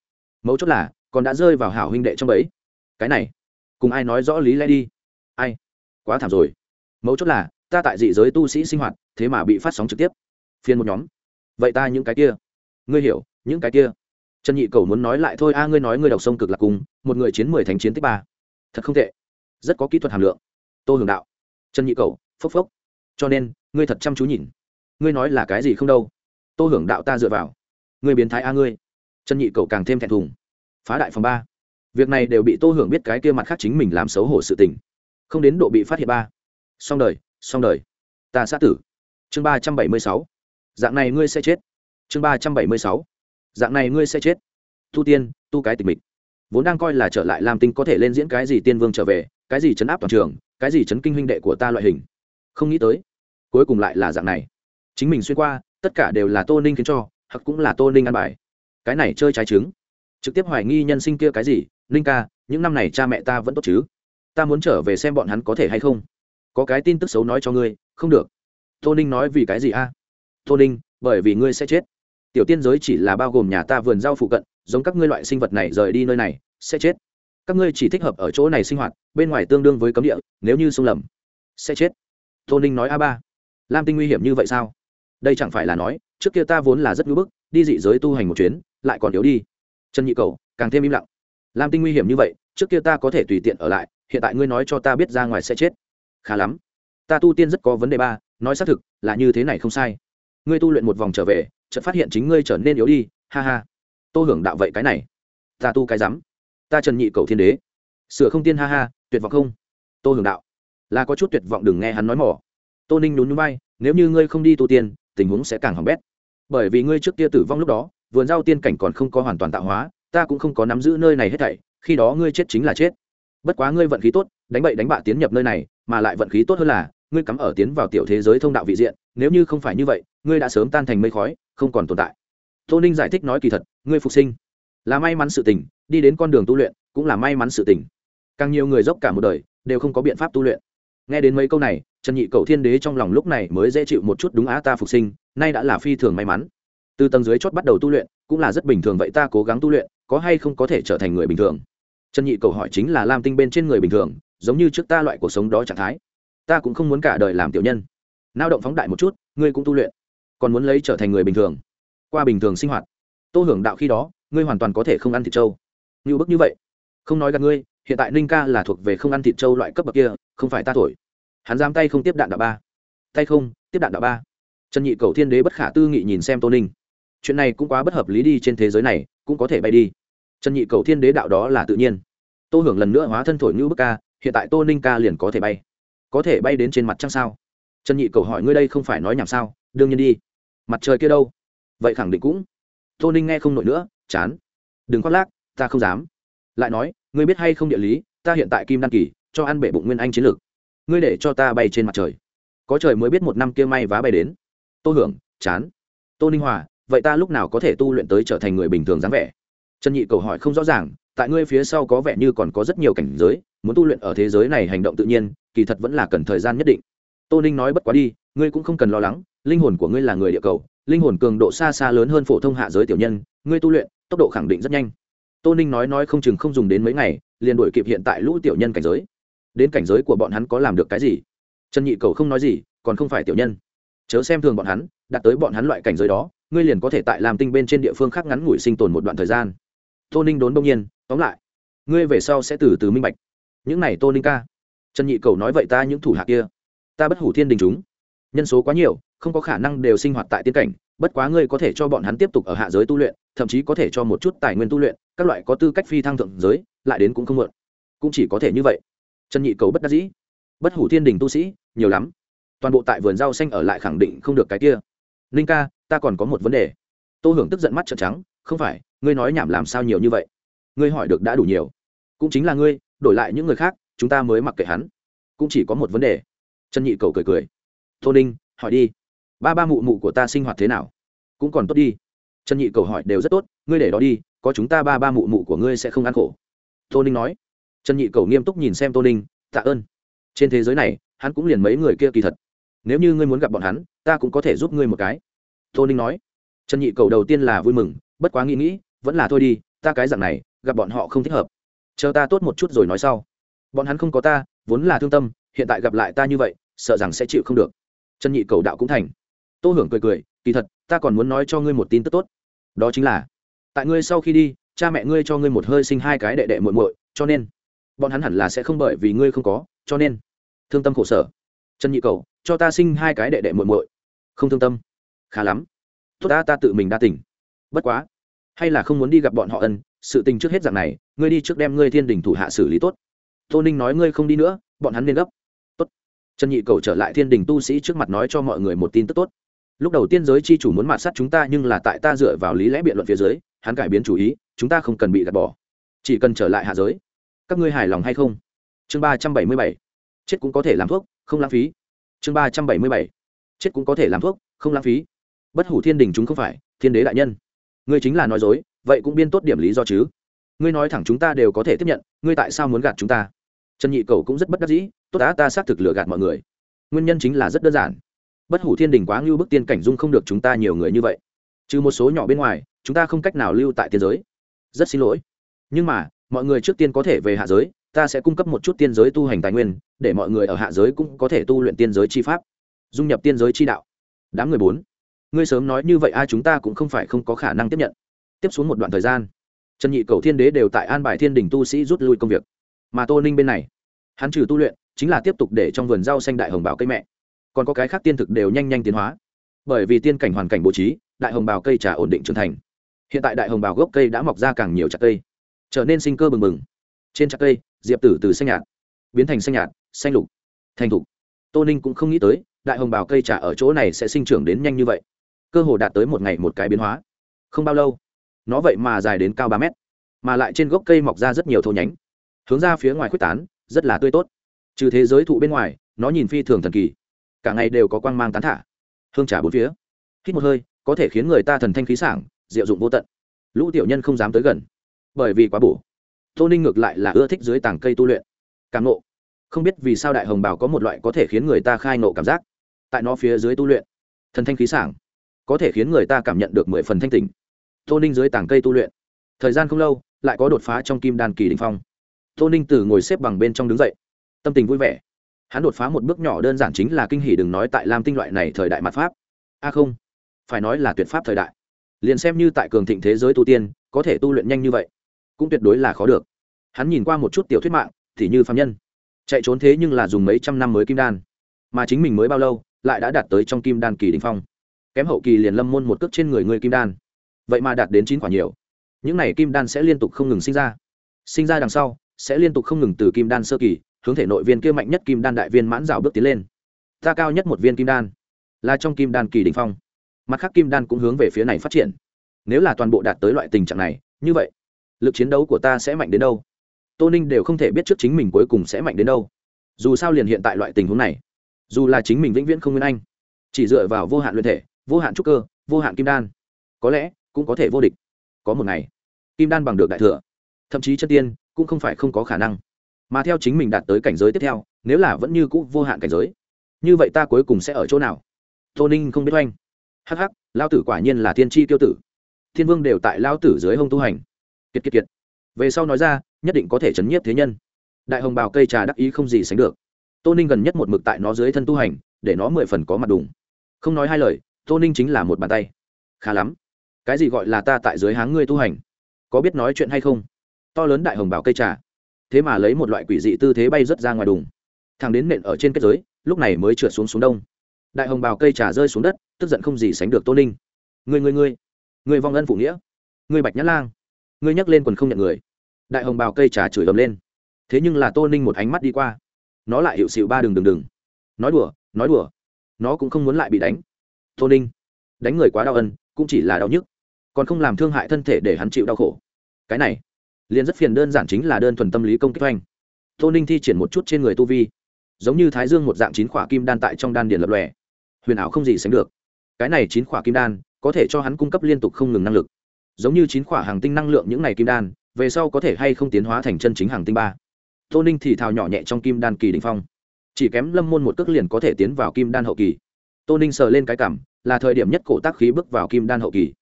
Mấu chốt là, còn đã rơi vào hảo huynh đệ trong bẫy. Cái này, cùng ai nói rõ lý lẽ đi? Ai? Quá thảm rồi. Mấu chốt là, ta tại dị giới tu sĩ sinh hoạt, thế mà bị phát sóng trực tiếp. Phiên một nhóm. Vậy ta những cái kia? Ngươi hiểu, những cái kia? Trần nhị cầu muốn nói lại thôi, a, ngươi nói ngươi đọc sông cực lạc cùng, một người chiến mười thành chiến tích ba. Thật không tệ. Rất có kỹ thuật hàm lượng. Tô hưởng đạo. Trần nhị cầu, phốc phốc. Cho nên, ngươi thật chăm chú nhìn. Ngươi nói là cái gì không đâu. Tô hưởng đạo ta dựa vào ngươi biến thái a ngươi. Trần nhị cầu càng thêm thẹn thùng. Phá đại phòng ba. Việc này đều bị tô hưởng biết cái kia mặt khác chính mình làm xấu hổ sự tình. Không đến độ bị phát hiện ba. Xong đời xong đời. Ta sát tử. Chương ba trăm bảy mươi sáu. Dạng này ngươi sẽ chết. Chương ba trăm bảy mươi sáu. Dạng này ngươi sẽ chết. Tu tiên, tu cái tịch mịch. Vốn đang coi là trở lại làm tinh có thể lên diễn cái gì tiên vương trở về, cái gì chấn áp toàn trường, cái gì chấn kinh huynh đệ của ta loại hình. Không nghĩ tới, cuối cùng lại là dạng này. Chính mình xuyên qua, tất cả đều là tô ninh khiến cho hoặc cũng là tô ninh ăn bài. Cái này chơi trái trứng. Trực tiếp hoài nghi nhân sinh kia cái gì, ninh ca, những năm này cha mẹ ta vẫn tốt chứ? Ta muốn trở về xem bọn hắn có thể hay không. Có cái tin tức xấu nói cho ngươi, không được. Tô ninh nói vì cái gì a? Tô ninh, bởi vì ngươi sẽ chết. Tiểu tiên giới chỉ là bao gồm nhà ta vườn rau phụ cận, giống các ngươi loại sinh vật này rời đi nơi này, sẽ chết. Các ngươi chỉ thích hợp ở chỗ này sinh hoạt, bên ngoài tương đương với cấm địa, nếu như sung lầm, sẽ chết. Tô ninh nói a ba. Lam tinh nguy hiểm như vậy sao? Đây chẳng phải là nói trước kia ta vốn là rất ngưỡng bức, đi dị giới tu hành một chuyến, lại còn yếu đi. Trần nhị cầu, càng thêm im lặng. Lam tinh nguy hiểm như vậy, trước kia ta có thể tùy tiện ở lại, hiện tại ngươi nói cho ta biết ra ngoài sẽ chết. Khá lắm. Ta tu tiên rất có vấn đề ba, nói xác thực, là như thế này không sai. Ngươi tu luyện một vòng trở về, chợt phát hiện chính ngươi trở nên yếu đi, ha ha. Tô hưởng đạo vậy cái này. Ta tu cái rắm. Ta trần nhị cầu thiên đế. Sửa không tiên ha ha, tuyệt vọng không? Tô hưởng đạo. Là có chút tuyệt vọng đừng nghe hắn nói mỏ. Tô ninh nhún nhún bay nếu như ngươi không đi tu tiên, tình huống sẽ càng hỏng bét bởi vì ngươi trước kia tử vong lúc đó, vườn rau tiên cảnh còn không có hoàn toàn tạo hóa, ta cũng không có nắm giữ nơi này hết thảy, khi đó ngươi chết chính là chết. Bất quá ngươi vận khí tốt, đánh bậy đánh bạ tiến nhập nơi này, mà lại vận khí tốt hơn là, ngươi cắm ở tiến vào tiểu thế giới thông đạo vị diện, nếu như không phải như vậy, ngươi đã sớm tan thành mây khói, không còn tồn tại. Tô ninh giải thích nói kỳ thật, ngươi phục sinh là may mắn sự tình, đi đến con đường tu luyện cũng là may mắn sự tình. Càng nhiều người dốc cả một đời đều không có biện pháp tu luyện. Nghe đến mấy câu này, trần nhị cầu thiên đế trong lòng lúc này mới dễ chịu một chút, đúng á, ta phục sinh nay đã là phi thường may mắn. Từ tầng dưới chót bắt đầu tu luyện, cũng là rất bình thường vậy ta cố gắng tu luyện, có hay không có thể trở thành người bình thường? Trần nhị cầu hỏi chính là lam tinh bên trên người bình thường, giống như trước ta loại cuộc sống đó trạng thái. Ta cũng không muốn cả đời làm tiểu nhân. Lao động phóng đại một chút, ngươi cũng tu luyện. Còn muốn lấy trở thành người bình thường. Qua bình thường sinh hoạt. Tô hưởng đạo khi đó, ngươi hoàn toàn có thể không ăn thịt trâu. Như bức như vậy. Không nói gặp ngươi, hiện tại ninh ca là thuộc về không ăn thịt trâu loại cấp bậc kia, không phải ta thổi. Hắn dám tay không tiếp đạn đạo ba. Tay không, tiếp đạn đạo ba trần nhị cầu thiên đế bất khả tư nghị nhìn xem tô ninh. Chuyện này cũng quá bất hợp lý đi trên thế giới này, cũng có thể bay đi. Trần nhị cầu thiên đế đạo đó là tự nhiên. Tô hưởng lần nữa hóa thân thổi như bức ca, hiện tại tô ninh ca liền có thể bay. Có thể bay đến trên mặt trăng sao? Trần nhị cầu hỏi ngươi đây không phải nói nhảm sao? Đương nhiên đi. Mặt trời kia đâu? Vậy khẳng định cũng. Tô ninh nghe không nổi nữa, chán. Đừng khoác lác, ta không dám. Lại nói, ngươi biết hay không địa lý, ta hiện tại kim đăng kỳ, cho ăn bể bụng nguyên anh chiến lược. Ngươi để cho ta bay trên mặt trời. Có trời mới biết một năm kia may vá bay đến tô hưởng, chán. Tô ninh hòa, vậy ta lúc nào có thể tu luyện tới trở thành người bình thường dáng vẻ? Trần nhị cầu hỏi không rõ ràng, tại ngươi phía sau có vẻ như còn có rất nhiều cảnh giới, muốn tu luyện ở thế giới này hành động tự nhiên, kỳ thật vẫn là cần thời gian nhất định. Tô ninh nói bất quá đi, ngươi cũng không cần lo lắng, linh hồn của ngươi là người địa cầu, linh hồn cường độ xa xa lớn hơn phổ thông hạ giới tiểu nhân, ngươi tu luyện, tốc độ khẳng định rất nhanh. Tô ninh nói nói không chừng không dùng đến mấy ngày, liền đổi kịp hiện tại lũ tiểu nhân cảnh giới. Đến cảnh giới của bọn hắn có làm được cái gì? Trần nhị cầu không nói gì, còn không phải tiểu nhân chớ xem thường bọn hắn, đạt tới bọn hắn loại cảnh giới đó, ngươi liền có thể tại làm tinh bên trên địa phương khác ngắn ngủi sinh tồn một đoạn thời gian. Tô ninh đốn đông nhiên, tóm lại, ngươi về sau sẽ từ từ minh bạch. Những này tô ninh ca, trần nhị cầu nói vậy ta những thủ hạ kia, ta bất hủ thiên đình chúng. Nhân số quá nhiều, không có khả năng đều sinh hoạt tại tiên cảnh, bất quá ngươi có thể cho bọn hắn tiếp tục ở hạ giới tu luyện, thậm chí có thể cho một chút tài nguyên tu luyện, các loại có tư cách phi thăng thượng giới, lại đến cũng không mượn cũng chỉ có thể như vậy. Trần nhị cầu bất đắc dĩ. Bất hủ thiên đình tu sĩ, nhiều lắm toàn bộ tại vườn rau xanh ở lại khẳng định không được cái kia. Ninh ca, ta còn có một vấn đề. Tô hưởng tức giận mắt trợn trắng, không phải, ngươi nói nhảm làm sao nhiều như vậy? Ngươi hỏi được đã đủ nhiều. Cũng chính là ngươi, đổi lại những người khác, chúng ta mới mặc kệ hắn. Cũng chỉ có một vấn đề. Trần nhị cầu cười cười. Tô ninh, hỏi đi. Ba ba mụ mụ của ta sinh hoạt thế nào? Cũng còn tốt đi. Trần nhị cầu hỏi đều rất tốt, ngươi để đó đi, có chúng ta ba ba mụ mụ của ngươi sẽ không ăn khổ. Tô ninh nói. Trần nhị cầu nghiêm túc nhìn xem tô ninh, tạ ơn. Trên thế giới này, hắn cũng liền mấy người kia kỳ thật nếu như ngươi muốn gặp bọn hắn, ta cũng có thể giúp ngươi một cái. Tô ninh nói. Trần nhị cầu đầu tiên là vui mừng, bất quá nghĩ nghĩ, vẫn là thôi đi, ta cái dạng này, gặp bọn họ không thích hợp. Chờ ta tốt một chút rồi nói sau. Bọn hắn không có ta, vốn là thương tâm, hiện tại gặp lại ta như vậy, sợ rằng sẽ chịu không được. Trần nhị cầu đạo cũng thành. Tô hưởng cười cười, kỳ thật, ta còn muốn nói cho ngươi một tin tức tốt. Đó chính là, tại ngươi sau khi đi, cha mẹ ngươi cho ngươi một hơi sinh hai cái đệ đệ muội muội, cho nên, bọn hắn hẳn là sẽ không bởi vì ngươi không có, cho nên, thương tâm khổ sở trần nhị cầu, cho ta sinh hai cái đệ đệ muội muội. Không thương tâm. Khá lắm. Tốt ta ta tự mình đa tỉnh bất quá. Hay là không muốn đi gặp bọn họ ân, sự tình trước hết dạng này, ngươi đi trước đem ngươi thiên đình thủ hạ xử lý tốt. Tô ninh nói ngươi không đi nữa, bọn hắn nên gấp. Tốt. Trần nhị cầu trở lại thiên đình tu sĩ trước mặt nói cho mọi người một tin tức tốt. Lúc đầu tiên giới chi chủ muốn mạt sát chúng ta nhưng là tại ta dựa vào lý lẽ biện luận phía dưới, hắn cải biến chủ ý, chúng ta không cần bị gạt bỏ. Chỉ cần trở lại hạ giới. Các ngươi hài lòng hay không? Chương ba trăm bảy mươi bảy. Chết cũng có thể làm thuốc không lãng phí. Chương ba trăm bảy mươi bảy. Chết cũng có thể làm thuốc, không lãng phí. Bất hủ thiên đình chúng không phải, thiên đế đại nhân. Ngươi chính là nói dối, vậy cũng biên tốt điểm lý do chứ. Ngươi nói thẳng chúng ta đều có thể tiếp nhận, ngươi tại sao muốn gạt chúng ta? Trần nhị cầu cũng rất bất đắc dĩ, tốt đã ta xác thực lừa gạt mọi người. Nguyên nhân chính là rất đơn giản. Bất hủ thiên đình quá ngưu bức tiên cảnh dung không được chúng ta nhiều người như vậy. Trừ một số nhỏ bên ngoài, chúng ta không cách nào lưu tại tiên giới. Rất xin lỗi. Nhưng mà, mọi người trước tiên có thể về hạ giới ta sẽ cung cấp một chút tiên giới tu hành tài nguyên, để mọi người ở hạ giới cũng có thể tu luyện tiên giới chi pháp. Dung nhập tiên giới chi đạo. Đám người bốn. Ngươi sớm nói như vậy ai chúng ta cũng không phải không có khả năng tiếp nhận. Tiếp xuống một đoạn thời gian, trần nhị cầu thiên đế đều tại an bài thiên đình tu sĩ rút lui công việc. Mà tô ninh bên này, hắn trừ tu luyện, chính là tiếp tục để trong vườn rau xanh đại hồng bào cây mẹ. Còn có cái khác tiên thực đều nhanh nhanh tiến hóa. Bởi vì tiên cảnh hoàn cảnh bố trí, đại hồng bào cây trà ổn định trưởng thành. Hiện tại đại hồng bào gốc cây đã mọc ra càng nhiều chặt cây, trở nên sinh cơ bừng bừng. Trên chặt cây diệp tử từ xanh nhạt, biến thành xanh nhạt, xanh lục, thành thục. Tô ninh cũng không nghĩ tới, đại hồng bào cây trà ở chỗ này sẽ sinh trưởng đến nhanh như vậy. Cơ hồ đạt tới một ngày một cái biến hóa. Không bao lâu, nó vậy mà dài đến cao ba mét, mà lại trên gốc cây mọc ra rất nhiều thô nhánh. Hướng ra phía ngoài khuếch tán, rất là tươi tốt. Trừ thế giới thụ bên ngoài, nó nhìn phi thường thần kỳ. Cả ngày đều có quang mang tán thả. Hương trà bốn phía. Hít một hơi, có thể khiến người ta thần thanh khí sảng, diệu dụng vô tận. Lũ tiểu nhân không dám tới gần. Bởi vì quá bổ tô ninh ngược lại là ưa thích dưới tảng cây tu luyện. Cảm nộ. Không biết vì sao đại hồng Bảo có một loại có thể khiến người ta khai nộ cảm giác. Tại nó phía dưới tu luyện, thần thanh khí sảng, có thể khiến người ta cảm nhận được mười phần thanh tình tô ninh dưới tảng cây tu luyện, thời gian không lâu, lại có đột phá trong kim đan kỳ đình phong. Tô ninh từ ngồi xếp bằng bên trong đứng dậy, tâm tình vui vẻ. Hắn đột phá một bước nhỏ đơn giản chính là kinh hỷ đừng nói tại lam tinh loại này thời đại mặt pháp. A à không, phải nói là tuyệt pháp thời đại. Liền xem như tại cường thịnh thế giới tu tiên, có thể tu luyện nhanh như vậy cũng tuyệt đối là khó được. Hắn nhìn qua một chút tiểu thuyết mạng, thì như phạm nhân. Chạy trốn thế nhưng là dùng mấy trăm năm mới kim đan. Mà chính mình mới bao lâu, lại đã đạt tới trong kim đan kỳ đình phong. Kém hậu kỳ liền lâm môn một cước trên người người kim đan. Vậy mà đạt đến chín quả nhiều. Những này kim đan sẽ liên tục không ngừng sinh ra. Sinh ra đằng sau, sẽ liên tục không ngừng từ kim đan sơ kỳ, hướng thể nội viên kia mạnh nhất kim đan đại viên mãn rào bước tiến lên. Ta cao nhất một viên kim đan, là trong kim đan kỳ đình phong. Mặt khác kim đan cũng hướng về phía này phát triển. Nếu là toàn bộ đạt tới loại tình trạng này, như vậy lực chiến đấu của ta sẽ mạnh đến đâu? Tô ninh đều không thể biết trước chính mình cuối cùng sẽ mạnh đến đâu. Dù sao liền hiện tại loại tình huống này, dù là chính mình vĩnh viễn không nguyên anh, chỉ dựa vào vô hạn luyện thể, vô hạn trúc cơ, vô hạn kim đan, có lẽ cũng có thể vô địch. Có một ngày, kim đan bằng được đại thừa, thậm chí chất tiên cũng không phải không có khả năng. Mà theo chính mình đạt tới cảnh giới tiếp theo, nếu là vẫn như c ũ vô hạn cảnh giới, như vậy ta cuối cùng sẽ ở chỗ nào? Tô ninh không biết oanh. Hh lao tử quả nhiên là tiên tri tiêu tử. Thiên vương đều tại lao tử dưới hông tu hành kiệt kiệt kiệt. Về sau nói ra, nhất định có thể chấn nhiếp thế nhân. Đại hồng bào cây trà đắc ý không gì sánh được. Tô ninh gần nhất một mực tại nó dưới thân tu hành, để nó mười phần có mặt đùng. Không nói hai lời, tô ninh chính là một bàn tay. Khá lắm. Cái gì gọi là ta tại dưới háng ngươi tu hành? Có biết nói chuyện hay không? To lớn đại hồng bào cây trà. Thế mà lấy một loại quỷ dị tư thế bay rớt ra ngoài đùng. Thằng đến nện ở trên kết giới, lúc này mới trượt xuống xuống đông. Đại hồng bào cây trà rơi xuống đất, tức giận không gì sánh được tô ninh. Người người người người vong ân phụ nghĩa. Người bạch nhã lang. Ngươi nhắc lên còn không nhận người. Đại hồng bào cây trà chửi ầm lên. Thế nhưng là tô ninh một ánh mắt đi qua. Nó lại hiệu xịu ba đừng đừng đừng nói đùa nói đùa. Nó cũng không muốn lại bị đánh. Tô ninh, đánh người quá đau ân, cũng chỉ là đau nhức. Còn không làm thương hại thân thể để hắn chịu đau khổ. Cái này, liền rất phiền đơn giản chính là đơn thuần tâm lý công kích oanh. Tô ninh thi triển một chút trên người tu vi. Giống như thái dương một dạng chín khỏa kim đan tại trong đan điện lập lòe. Huyền ảo không gì sánh được. Cái này chín khỏa kim đan, có thể cho hắn cung cấp liên tục không ngừng năng lực giống như chín quả hàng tinh năng lượng những này kim đan, về sau có thể hay không tiến hóa thành chân chính hàng tinh ba. Tô ninh thì thào nhỏ nhẹ trong kim đan kỳ đình phong. Chỉ kém lâm môn một cước liền có thể tiến vào kim đan hậu kỳ. Tô ninh sờ lên cái cảm, là thời điểm nhất cổ tác khí bước vào kim đan hậu kỳ.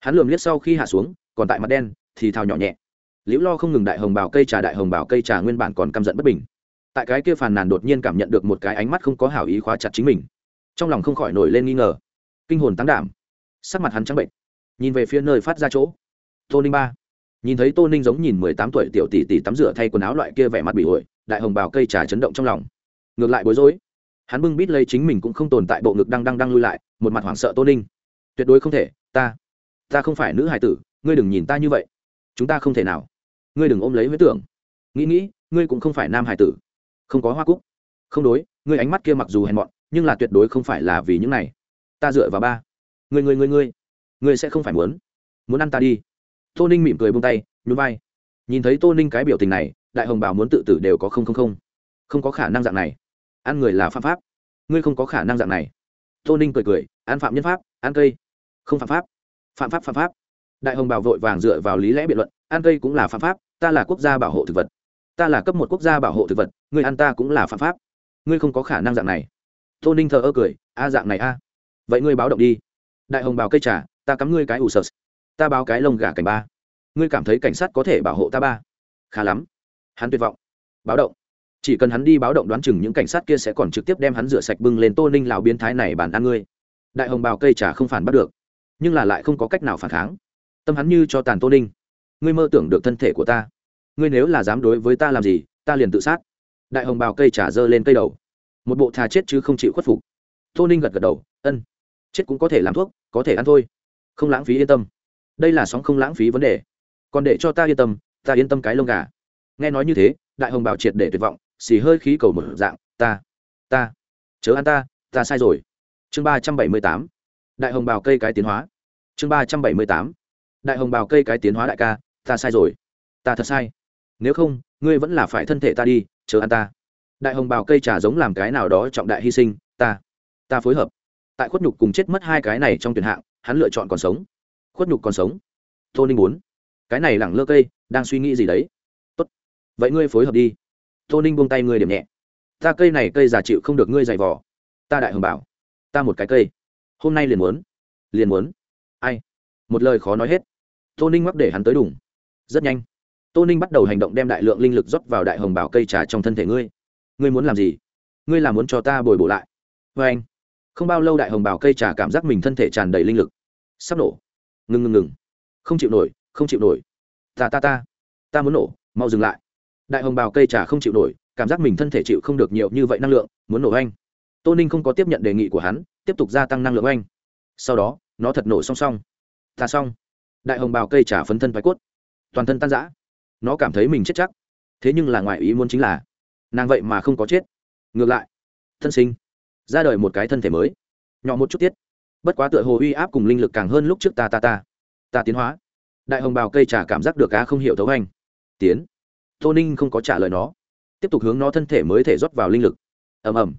Hắn lườm liếc sau khi hạ xuống, còn tại mặt đen, thì thào nhỏ nhẹ. Liễu lo không ngừng đại hồng bào cây trà, đại hồng bào cây trà nguyên bản còn căm giận bất bình. Tại cái kia phàn nàn đột nhiên cảm nhận được một cái ánh mắt không có hảo ý khóa chặt chính mình. Trong lòng không khỏi nổi lên nghi ngờ. Kinh hồn tăng đảm. Sắc mặt hắn trắng bệnh nhìn về phía nơi phát ra chỗ. Tô ninh ba. Nhìn thấy tô ninh giống nhìn mười tám tuổi tiểu tỷ tỷ tắm rửa thay quần áo loại kia vẻ mặt bị ổi đại hồng bào cây trà chấn động trong lòng. Ngược lại bối rối. Hắn bưng bít lấy chính mình cũng không tồn tại bộ ngực đang đang đang lui lại, một mặt hoảng sợ tô ninh. Tuyệt đối không thể, ta ta không phải nữ hải tử, ngươi đừng nhìn ta như vậy. Chúng ta không thể nào. Ngươi đừng ôm lấy huyết tưởng. Nghĩ nghĩ, ngươi cũng không phải nam hải tử. Không có hoa cúc. Không đối, ngươi ánh mắt kia mặc dù hèn mọn, nhưng là tuyệt đối không phải là vì những này. Ta dựa vào ba. Người người người người ngươi sẽ không phải muốn. Muốn ăn ta đi. Tô ninh mỉm cười bông tay, nhún vai. Nhìn thấy tô ninh cái biểu tình này, đại hồng bảo muốn tự tử đều có không không không. Không có khả năng dạng này. Ăn người là phạm pháp. Ngươi không có khả năng dạng này. Tô ninh cười cười, ăn phạm nhân pháp, ăn cây. Không phạm pháp. Phạm pháp phạm pháp. Đại hồng bảo vội vàng dựa vào lý lẽ biện luận, ăn cây cũng là phạm pháp, ta là quốc gia bảo hộ thực vật. Ta là cấp một quốc gia bảo hộ thực vật, ngươi ăn ta cũng là phạm pháp. Ngươi không có khả năng dạng này. Tô ninh thờ ơ cười, a dạng này a. Vậy ngươi báo động đi. Đại hồng bảo cây trà ta cắm ngươi cái ủ sơ ta báo cái lông gà cảnh ba. Ngươi cảm thấy cảnh sát có thể bảo hộ ta ba? Khá lắm. Hắn tuyệt vọng. Báo động. Chỉ cần hắn đi báo động đoán chừng những cảnh sát kia sẽ còn trực tiếp đem hắn rửa sạch bưng lên tô ninh lào biến thái này bàn ăn ngươi. Đại hồng bào cây trà không phản bắt được. Nhưng là lại không có cách nào phản kháng. Tâm hắn như cho tàn tô ninh. Ngươi mơ tưởng được thân thể của ta. Ngươi nếu là dám đối với ta làm gì, ta liền tự sát. Đại hồng bào cây trà giơ lên cây đầu. Một bộ thà chết chứ không chịu khuất phục. Tô ninh gật gật đầu, ân, chết cũng có thể làm thuốc, có thể ăn thôi không lãng phí yên tâm. Đây là sóng không lãng phí vấn đề. Còn để cho ta yên tâm, ta yên tâm cái lông gà. Nghe nói như thế, đại hồng bảo triệt để tuyệt vọng, xì hơi khí cầu một dạng, ta ta, chớ ăn ta ta sai rồi. Chương ba trăm bảy mươi tám, đại hồng bào cây cái tiến hóa. Chương ba trăm bảy mươi tám, đại hồng bào cây cái tiến hóa đại ca, ta sai rồi, ta thật sai. Nếu không, ngươi vẫn là phải thân thể ta đi, chớ ăn ta. Đại hồng bào cây trà giống làm cái nào đó trọng đại hy sinh, ta ta phối hợp. Tại khuất nhục cùng chết mất hai cái này trong tuyển hạng hắn lựa chọn còn sống, khuất nhục còn sống. Tô ninh muốn, cái này lẳng lơ cây, đang suy nghĩ gì đấy? Tốt, vậy ngươi phối hợp đi. Tô ninh buông tay ngươi điểm nhẹ. Ta cây này cây già chịu không được ngươi giày vò. Ta đại hồng bảo, ta một cái cây. Hôm nay liền muốn liền muốn. Ai? Một lời khó nói hết. Tô ninh mắc để hắn tới đủng rất nhanh. Tô ninh bắt đầu hành động đem đại lượng linh lực rót vào đại hồng bảo cây trà trong thân thể ngươi. Ngươi muốn làm gì? Ngươi là muốn cho ta bồi bổ lại. Vê anh không bao lâu đại hồng bảo cây trà cảm giác mình thân thể tràn đầy linh lực sắp nổ. Ngừng ngừng ngừng. Không chịu nổi, không chịu nổi. Ta ta ta. Ta muốn nổ, mau dừng lại. Đại hồng bào cây trà không chịu nổi, cảm giác mình thân thể chịu không được nhiều như vậy năng lượng, muốn nổ anh tô ninh không có tiếp nhận đề nghị của hắn, tiếp tục gia tăng năng lượng anh sau đó, nó thật nổ song song. Ta xong. Đại hồng bào cây trà phấn thân thoái cốt. Toàn thân tan giã nó cảm thấy mình chết chắc. Thế nhưng là ngoài ý muốn chính là, nàng vậy mà không có chết. Ngược lại, thân sinh, ra đời một cái thân thể mới. Nhỏ một chút tiết bất quá tựa hồ uy áp cùng linh lực càng hơn lúc trước ta ta ta. Ta tiến hóa. Đại hồng bào cây trà cảm giác được cá không hiểu thấu anh. Tiến. Tô ninh không có trả lời nó. Tiếp tục hướng nó thân thể mới thể rót vào linh lực. Ầm ầm.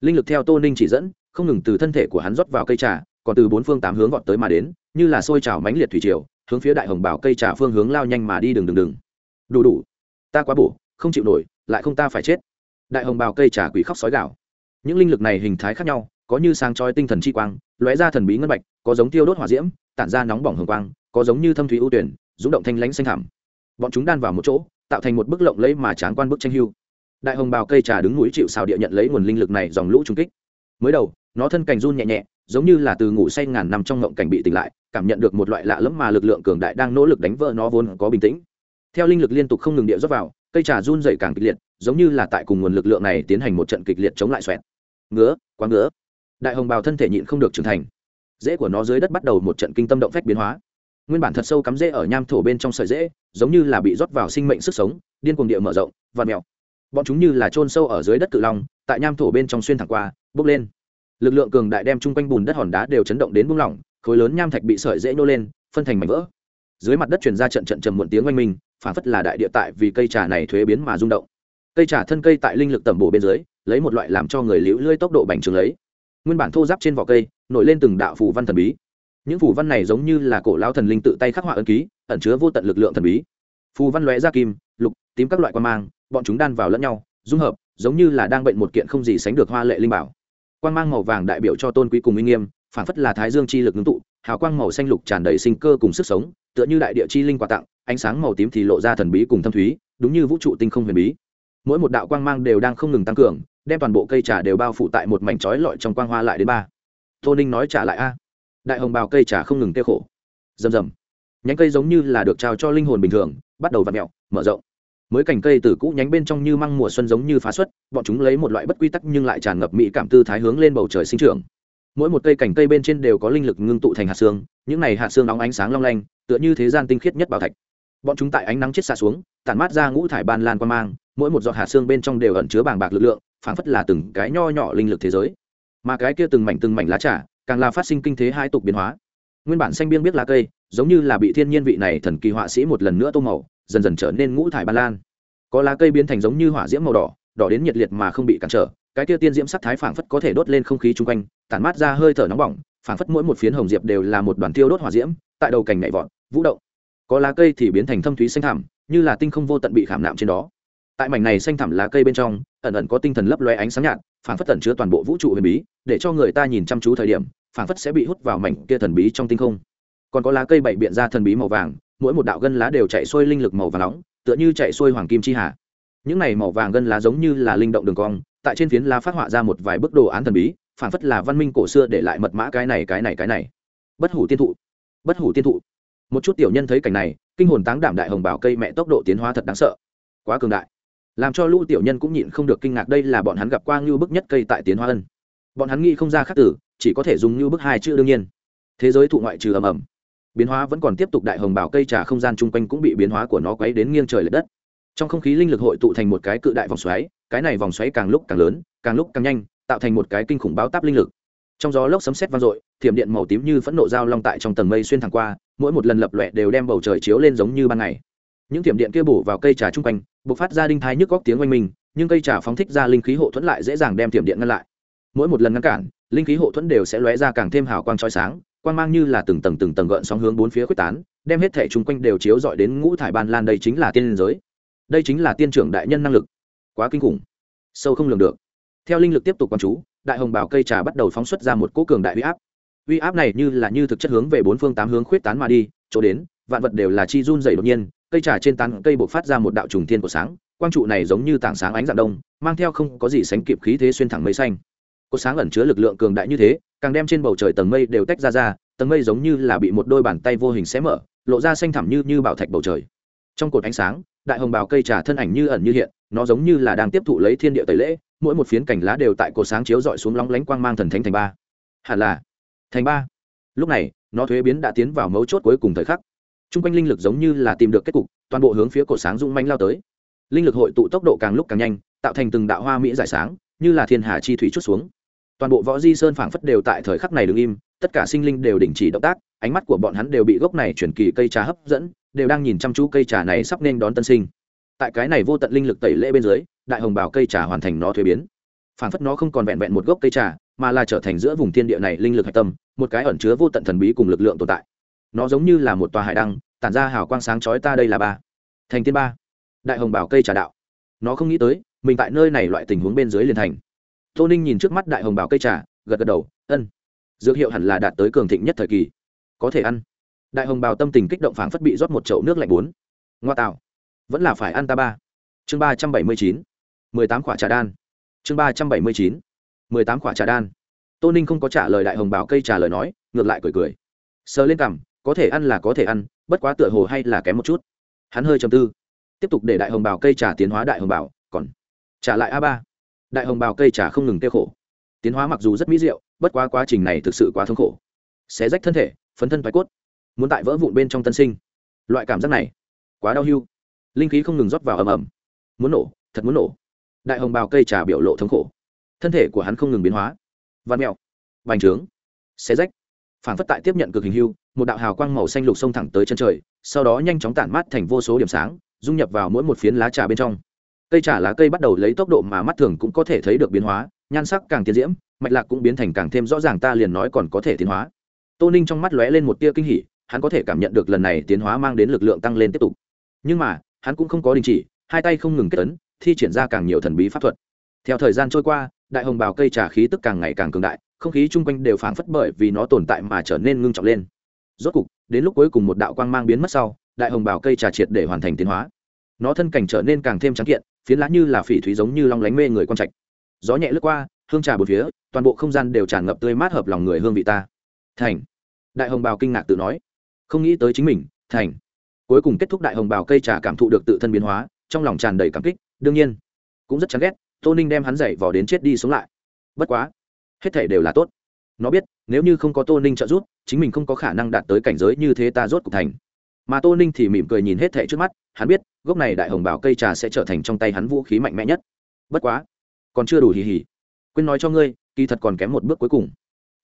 Linh lực theo tô ninh chỉ dẫn, không ngừng từ thân thể của hắn rót vào cây trà, còn từ bốn phương tám hướng gọn tới mà đến, như là xôi trào mánh liệt thủy triều, hướng phía đại hồng bảo cây trà phương hướng lao nhanh mà đi đừng đừng đừng. Đủ đủ. Ta quá bổ, không chịu nổi, lại không ta phải chết. Đại hồng bào cây trà quỷ khóc sói gạo những linh lực này hình thái khác nhau có như sáng chói tinh thần chi quang, lóe ra thần bí ngân bạch, có giống tiêu đốt hỏa diễm, tản ra nóng bỏng hồng quang, có giống như thâm thúy ưu tuyển, rung động thanh lãnh xanh thẳm. Bọn chúng đan vào một chỗ, tạo thành một bức lộng lẫy mà tráng quan bức tranh hưu. Đại hồng bào cây trà đứng núi chịu xào địa nhận lấy nguồn linh lực này dòng lũ trung kích. Mới đầu, nó thân cành run nhẹ nhẹ, giống như là từ ngủ say ngàn năm trong ngộng cảnh bị tỉnh lại, cảm nhận được một loại lạ lẫm mà lực lượng cường đại đang nỗ lực đánh vỡ nó vốn có bình tĩnh. Theo linh lực liên tục không ngừng địa rót vào, cây trà run dày càng kịch liệt, giống như là tại cùng nguồn lực lượng này tiến hành một trận kịch liệt chống lại xoẹt. Ngứa, quá ngứa đại hồng bào thân thể nhịn không được trưởng thành. Rễ của nó dưới đất bắt đầu một trận kinh tâm động phách biến hóa. Nguyên bản thật sâu cắm rễ ở nham thổ bên trong sợi rễ, giống như là bị rót vào sinh mệnh sức sống, điên cuồng địa mở rộng và mèo. Bọn chúng như là trôn sâu ở dưới đất cự long, tại nham thổ bên trong xuyên thẳng qua, bốc lên. Lực lượng cường đại đem chung quanh bùn đất hòn đá đều chấn động đến buông lỏng, khối lớn nham thạch bị sợi dễ nô lên, phân thành mảnh vỡ. Dưới mặt đất chuyển ra trận trận trầm muộn tiếng oanh minh, phản phất là đại địa tại vì cây trà này thuế biến mà rung động. Cây trà thân cây tại linh lực tẩm bổ bên dưới, lấy một loại làm cho người liễu lưỡi tốc độ bành trướng lấy nguyên bản thô giáp trên vỏ cây, nổi lên từng đạo phù văn thần bí. Những phù văn này giống như là cổ lao thần linh tự tay khắc họa ân ký, ẩn chứa vô tận lực lượng thần bí. Phù văn lóe ra kim, lục, tím các loại quan mang, bọn chúng đan vào lẫn nhau, dung hợp, giống như là đang bệnh một kiện không gì sánh được hoa lệ linh bảo. Quan mang màu vàng đại biểu cho tôn quý cùng uy nghiêm, phản phất là thái dương chi lực ngưng tụ, hào quang màu xanh lục tràn đầy sinh cơ cùng sức sống, tựa như đại địa chi linh quà tặng, ánh sáng màu tím thì lộ ra thần bí cùng thâm thúy, đúng như vũ trụ tinh không huyền bí. Mỗi một đạo quang mang đều đang không ngừng tăng cường đem toàn bộ cây trà đều bao phủ tại một mảnh trói lọi trong quang hoa lại đến ba. Tô ninh nói trả lại a. Đại hồng bào cây trà không ngừng kêu khổ. Rầm rầm. Nhánh cây giống như là được trao cho linh hồn bình thường, bắt đầu v ặ mẹo mở rộng. Mới cành cây từ cũ nhánh bên trong như măng mùa xuân giống như phá xuất, bọn chúng lấy một loại bất quy tắc nhưng lại tràn ngập mỹ cảm tư thái hướng lên bầu trời sinh trưởng. Mỗi một cây cành cây bên trên đều có linh lực ngưng tụ thành hạt xương, những này hạt xương nóng ánh sáng long lanh, tựa như thế gian tinh khiết nhất bảo thạch. Bọn chúng tại ánh nắng chết xa xuống, tản mát ra ngũ thải ban lan quan mang, mỗi một giọt hạt xương bên trong đều ẩn chứa bàng bạc lực lượng phảng phất là từng cái nho nhỏ linh lực thế giới. Mà cái kia từng mảnh từng mảnh lá trà, càng là phát sinh kinh thế hai tục biến hóa. Nguyên bản xanh biên biết lá cây, giống như là bị thiên nhiên vị này thần kỳ họa sĩ một lần nữa tô màu, dần dần trở nên ngũ thải ba lan. Có lá cây biến thành giống như hỏa diễm màu đỏ đỏ đến nhiệt liệt mà không bị cản trở, cái kia tiên diễm sắc thái phảng phất có thể đốt lên không khí chung quanh, tản mát ra hơi thở nóng bỏng, phảng phất mỗi một phiến hồng diệp đều là một đoàn tiêu đốt hỏa diễm, tại đầu cành nhảy vọt, vũ động. Có lá cây thì biến thành thâm thúy xanh thẳm, như là tinh không vô tận bị khảm nạm trên đó. Tại mảnh này xanh thẳm lá cây bên trong ẩn ẩn có tinh thần lấp loe ánh sáng nhạt, phảng phất tẩn chứa toàn bộ vũ trụ huyền bí, để cho người ta nhìn chăm chú thời điểm, phảng phất sẽ bị hút vào mảnh kia thần bí trong tinh không. Còn có lá cây bảy biện ra thần bí màu vàng, mỗi một đạo gân lá đều chạy xuôi linh lực màu vàng nóng, tựa như chạy xuôi hoàng kim chi hà. Những này màu vàng gân lá giống như là linh động đường cong, tại trên phiến lá phát họa ra một vài bức đồ án thần bí, phảng phất là văn minh cổ xưa để lại mật mã cái này cái này cái này. Bất hủ tiên thụ. Bất hủ tiên thụ. Một chút tiểu nhân thấy cảnh này, kinh hồn táng đảm đại hồng bảo cây mẹ tốc độ tiến hóa thật đáng sợ. Quá cường đại làm cho lũ tiểu nhân cũng nhịn không được kinh ngạc đây là bọn hắn gặp qua ngưu bức nhất cây tại tiến hoa ân. Bọn hắn nghĩ không ra khắc tử, chỉ có thể dùng ngưu bức hai chữ đương nhiên. Thế giới thụ ngoại trừ ầm ầm. Biến hóa vẫn còn tiếp tục đại hồng bảo cây trà không gian chung quanh cũng bị biến hóa của nó quấy đến nghiêng trời lệch đất. Trong không khí linh lực hội tụ thành một cái cự đại vòng xoáy, cái này vòng xoáy càng lúc càng lớn, càng lúc càng nhanh, tạo thành một cái kinh khủng báo táp linh lực. Trong gió lốc sấm sét vang dội, thiểm điện màu tím như phẫn nộ dao long tại trong tầng mây xuyên thẳng qua, mỗi một lần lập lòe đều đem bầu trời chiếu lên giống như ban ngày những thiểm điện kia bổ vào cây trà chung quanh b ộ c phát ra đinh thái nhức góc tiếng oanh minh, nhưng cây trà phóng thích ra linh khí hộ thuẫn lại dễ dàng đem thiểm điện ngăn lại. Mỗi một lần ngăn cản, linh khí hộ thuẫn đều sẽ lóe ra càng thêm hào quang trói sáng, quang mang như là từng tầng từng tầng gợn sóng hướng bốn phía quyết tán, đem hết thẻ chung quanh đều chiếu dọi đến ngũ thải ban lan đây chính là tiên liên giới. Đây chính là tiên trưởng đại nhân năng lực. Quá kinh khủng. Sâu không lường được. Theo linh lực tiếp tục quán chú, đại hồng bảo cây trà bắt đầu phóng xuất ra một cỗ cường đại uy áp. Uy áp này như là như thực chất hướng về bốn phương tám hướng khuyết tán mà đi, chỗ đến, vạn vật đều là chi run dày đột nhiên cây trà trên tán cây bộc phát ra một đạo trùng thiên của sáng, quang trụ này giống như tảng sáng ánh dạng đông, mang theo không có gì sánh kịp khí thế xuyên thẳng mây xanh. Có sáng ẩn chứa lực lượng cường đại như thế, càng đem trên bầu trời tầng mây đều tách ra ra, tầng mây giống như là bị một đôi bàn tay vô hình xé mở, lộ ra xanh thẳm như như bảo thạch bầu trời. Trong cột ánh sáng, đại hồng bào cây trà thân ảnh như ẩn như hiện, nó giống như là đang tiếp thụ lấy thiên địa tẩy lễ, mỗi một phiến cành lá đều tại cột sáng chiếu dọi xuống lóng lánh quang mang thần thánh thành ba. Hẳn là thành ba. Lúc này, nó thuế biến đã tiến vào mấu chốt cuối cùng thời khắc t r u n g quanh linh lực giống như là tìm được kết cục, toàn bộ hướng phía cổ sáng rung manh lao tới. Linh lực hội tụ tốc độ càng lúc càng nhanh, tạo thành từng đạo hoa mỹ giải sáng, như là thiên hà chi thủy chút xuống. Toàn bộ võ di sơn phảng phất đều tại thời khắc này đ ứ n g im, tất cả sinh linh đều đình chỉ động tác, ánh mắt của bọn hắn đều bị gốc này chuyển kỳ cây trà hấp dẫn, đều đang nhìn chăm chú cây trà này sắp nên đón tân sinh. Tại cái này vô tận linh lực tẩy lễ bên dưới, đại hồng bảo cây trà hoàn thành nó thuế biến. Phảng phất nó không còn vẹn vẹn một gốc cây trà, mà là trở thành giữa vùng thiên địa này linh lực hạch tâm, một cái ẩn chứa vô tận thần bí cùng lực lượng tồn tại nó giống như là một tòa hải đăng, tản ra hào quang sáng chói ta đây là ba. Thành tiên ba. Đại hồng bảo cây trà đạo. Nó không nghĩ tới, mình tại nơi này loại tình huống bên dưới liền thành. Tô ninh nhìn trước mắt đại hồng bảo cây trà, gật gật đầu, ân, dược hiệu hẳn là đạt tới cường thịnh nhất thời kỳ. Có thể ăn. Đại hồng bào tâm tình kích động phảng phất bị rót một chậu nước lạnh bốn. Ngoa tạo. Vẫn là phải ăn ta ba. Chương ba trăm bảy mươi chín. mười tám quả trà đan. Chương ba trăm bảy mươi chín. mười tám quả trà đan. Tô ninh không có trả lời đại hồng bào cây trà lời nói, ngược lại cười cười. Sờ lên cằm có thể ăn là có thể ăn bất quá tựa hồ hay là kém một chút. Hắn hơi chầm tư tiếp tục để đại hồng bào cây trà tiến hóa đại hồng bào còn trả lại a ba. Đại hồng bào cây trà không ngừng tiêu khổ. Tiến hóa mặc dù rất mỹ diệu bất quá quá trình này thực sự quá thương khổ. Xé rách thân thể phấn thân thoái cốt muốn tại vỡ vụn bên trong tân sinh. Loại cảm giác này quá đau hưu. Linh khí không ngừng rót vào ầm ầm. Muốn nổ thật muốn nổ. Đại hồng bào cây trà biểu lộ thống khổ. Thân thể của hắn không ngừng biến hóa. Văn mèo, bành trướng. Xé rách. Phản phất tại tiếp nhận cực hình hưu một đạo hào quang màu xanh lục xông thẳng tới chân trời, sau đó nhanh chóng tản mát thành vô số điểm sáng, dung nhập vào mỗi một phiến lá trà bên trong. Cây trà lá cây bắt đầu lấy tốc độ mà mắt thường cũng có thể thấy được biến hóa, nhan sắc càng tiến diễm, mạch lạc cũng biến thành càng thêm rõ ràng ta liền nói còn có thể tiến hóa. Tô ninh trong mắt lóe lên một tia kinh hỉ, hắn có thể cảm nhận được lần này tiến hóa mang đến lực lượng tăng lên tiếp tục. Nhưng mà, hắn cũng không có đình chỉ, hai tay không ngừng kết tấn thi triển ra càng nhiều thần bí pháp thuật. Theo thời gian trôi qua, đại hồng bào cây trà khí tức càng ngày càng cường đại, không khí chung quanh đều phảng phất bởi vì nó tồn tại mà trở nên ngưng trọng lên rốt cục, đến lúc cuối cùng một đạo quang mang biến mất sau, đại hồng bào cây trà triệt để hoàn thành tiến hóa. Nó thân cảnh trở nên càng thêm trắng kiện, phiến lá như là phỉ thúy giống như long lánh mê người con trạch. Gió nhẹ lướt qua, hương trà bốn phía, toàn bộ không gian đều tràn ngập tươi mát hợp lòng người hương vị ta. Thành. Đại hồng bào kinh ngạc tự nói. Không nghĩ tới chính mình, thành. Cuối cùng kết thúc đại hồng bào cây trà cảm thụ được tự thân biến hóa, trong lòng tràn đầy cảm kích, đương nhiên. Cũng rất chán ghét, tô ninh đem hắn dậy vò đến chết đi sống lại. Bất quá, hết thể đều là tốt nó biết, nếu như không có tô ninh trợ giúp, chính mình không có khả năng đạt tới cảnh giới như thế ta rốt cục thành. Mà tô ninh thì mỉm cười nhìn hết thệ trước mắt, hắn biết, gốc này đại hồng bảo cây trà sẽ trở thành trong tay hắn vũ khí mạnh mẽ nhất. Bất quá, còn chưa đủ hì hì. Quên nói cho ngươi, kỳ thật còn kém một bước cuối cùng.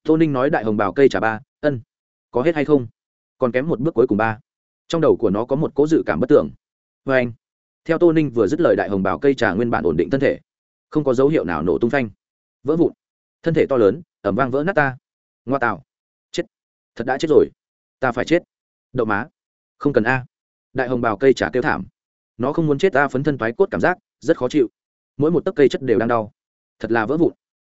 Tô ninh nói đại hồng bảo cây trà ba, ân, có hết hay không? Còn kém một bước cuối cùng ba. Trong đầu của nó có một cố dự cảm bất tưởng. Vê anh. Theo tô ninh vừa dứt lời đại hồng bảo cây trà nguyên bản ổn định thân thể, không có dấu hiệu nào nổ tung phanh. Vỡ vụn thân thể to lớn, ẩm vang vỡ nát ta. Ngoa tạo. Chết. Thật đã chết rồi. Ta phải chết. Đậu má. Không cần a. Đại hồng bào cây trả kêu thảm. Nó không muốn chết ta phấn thân toái cốt cảm giác, rất khó chịu. Mỗi một tấc cây chất đều đang đau. Thật là vỡ vụn.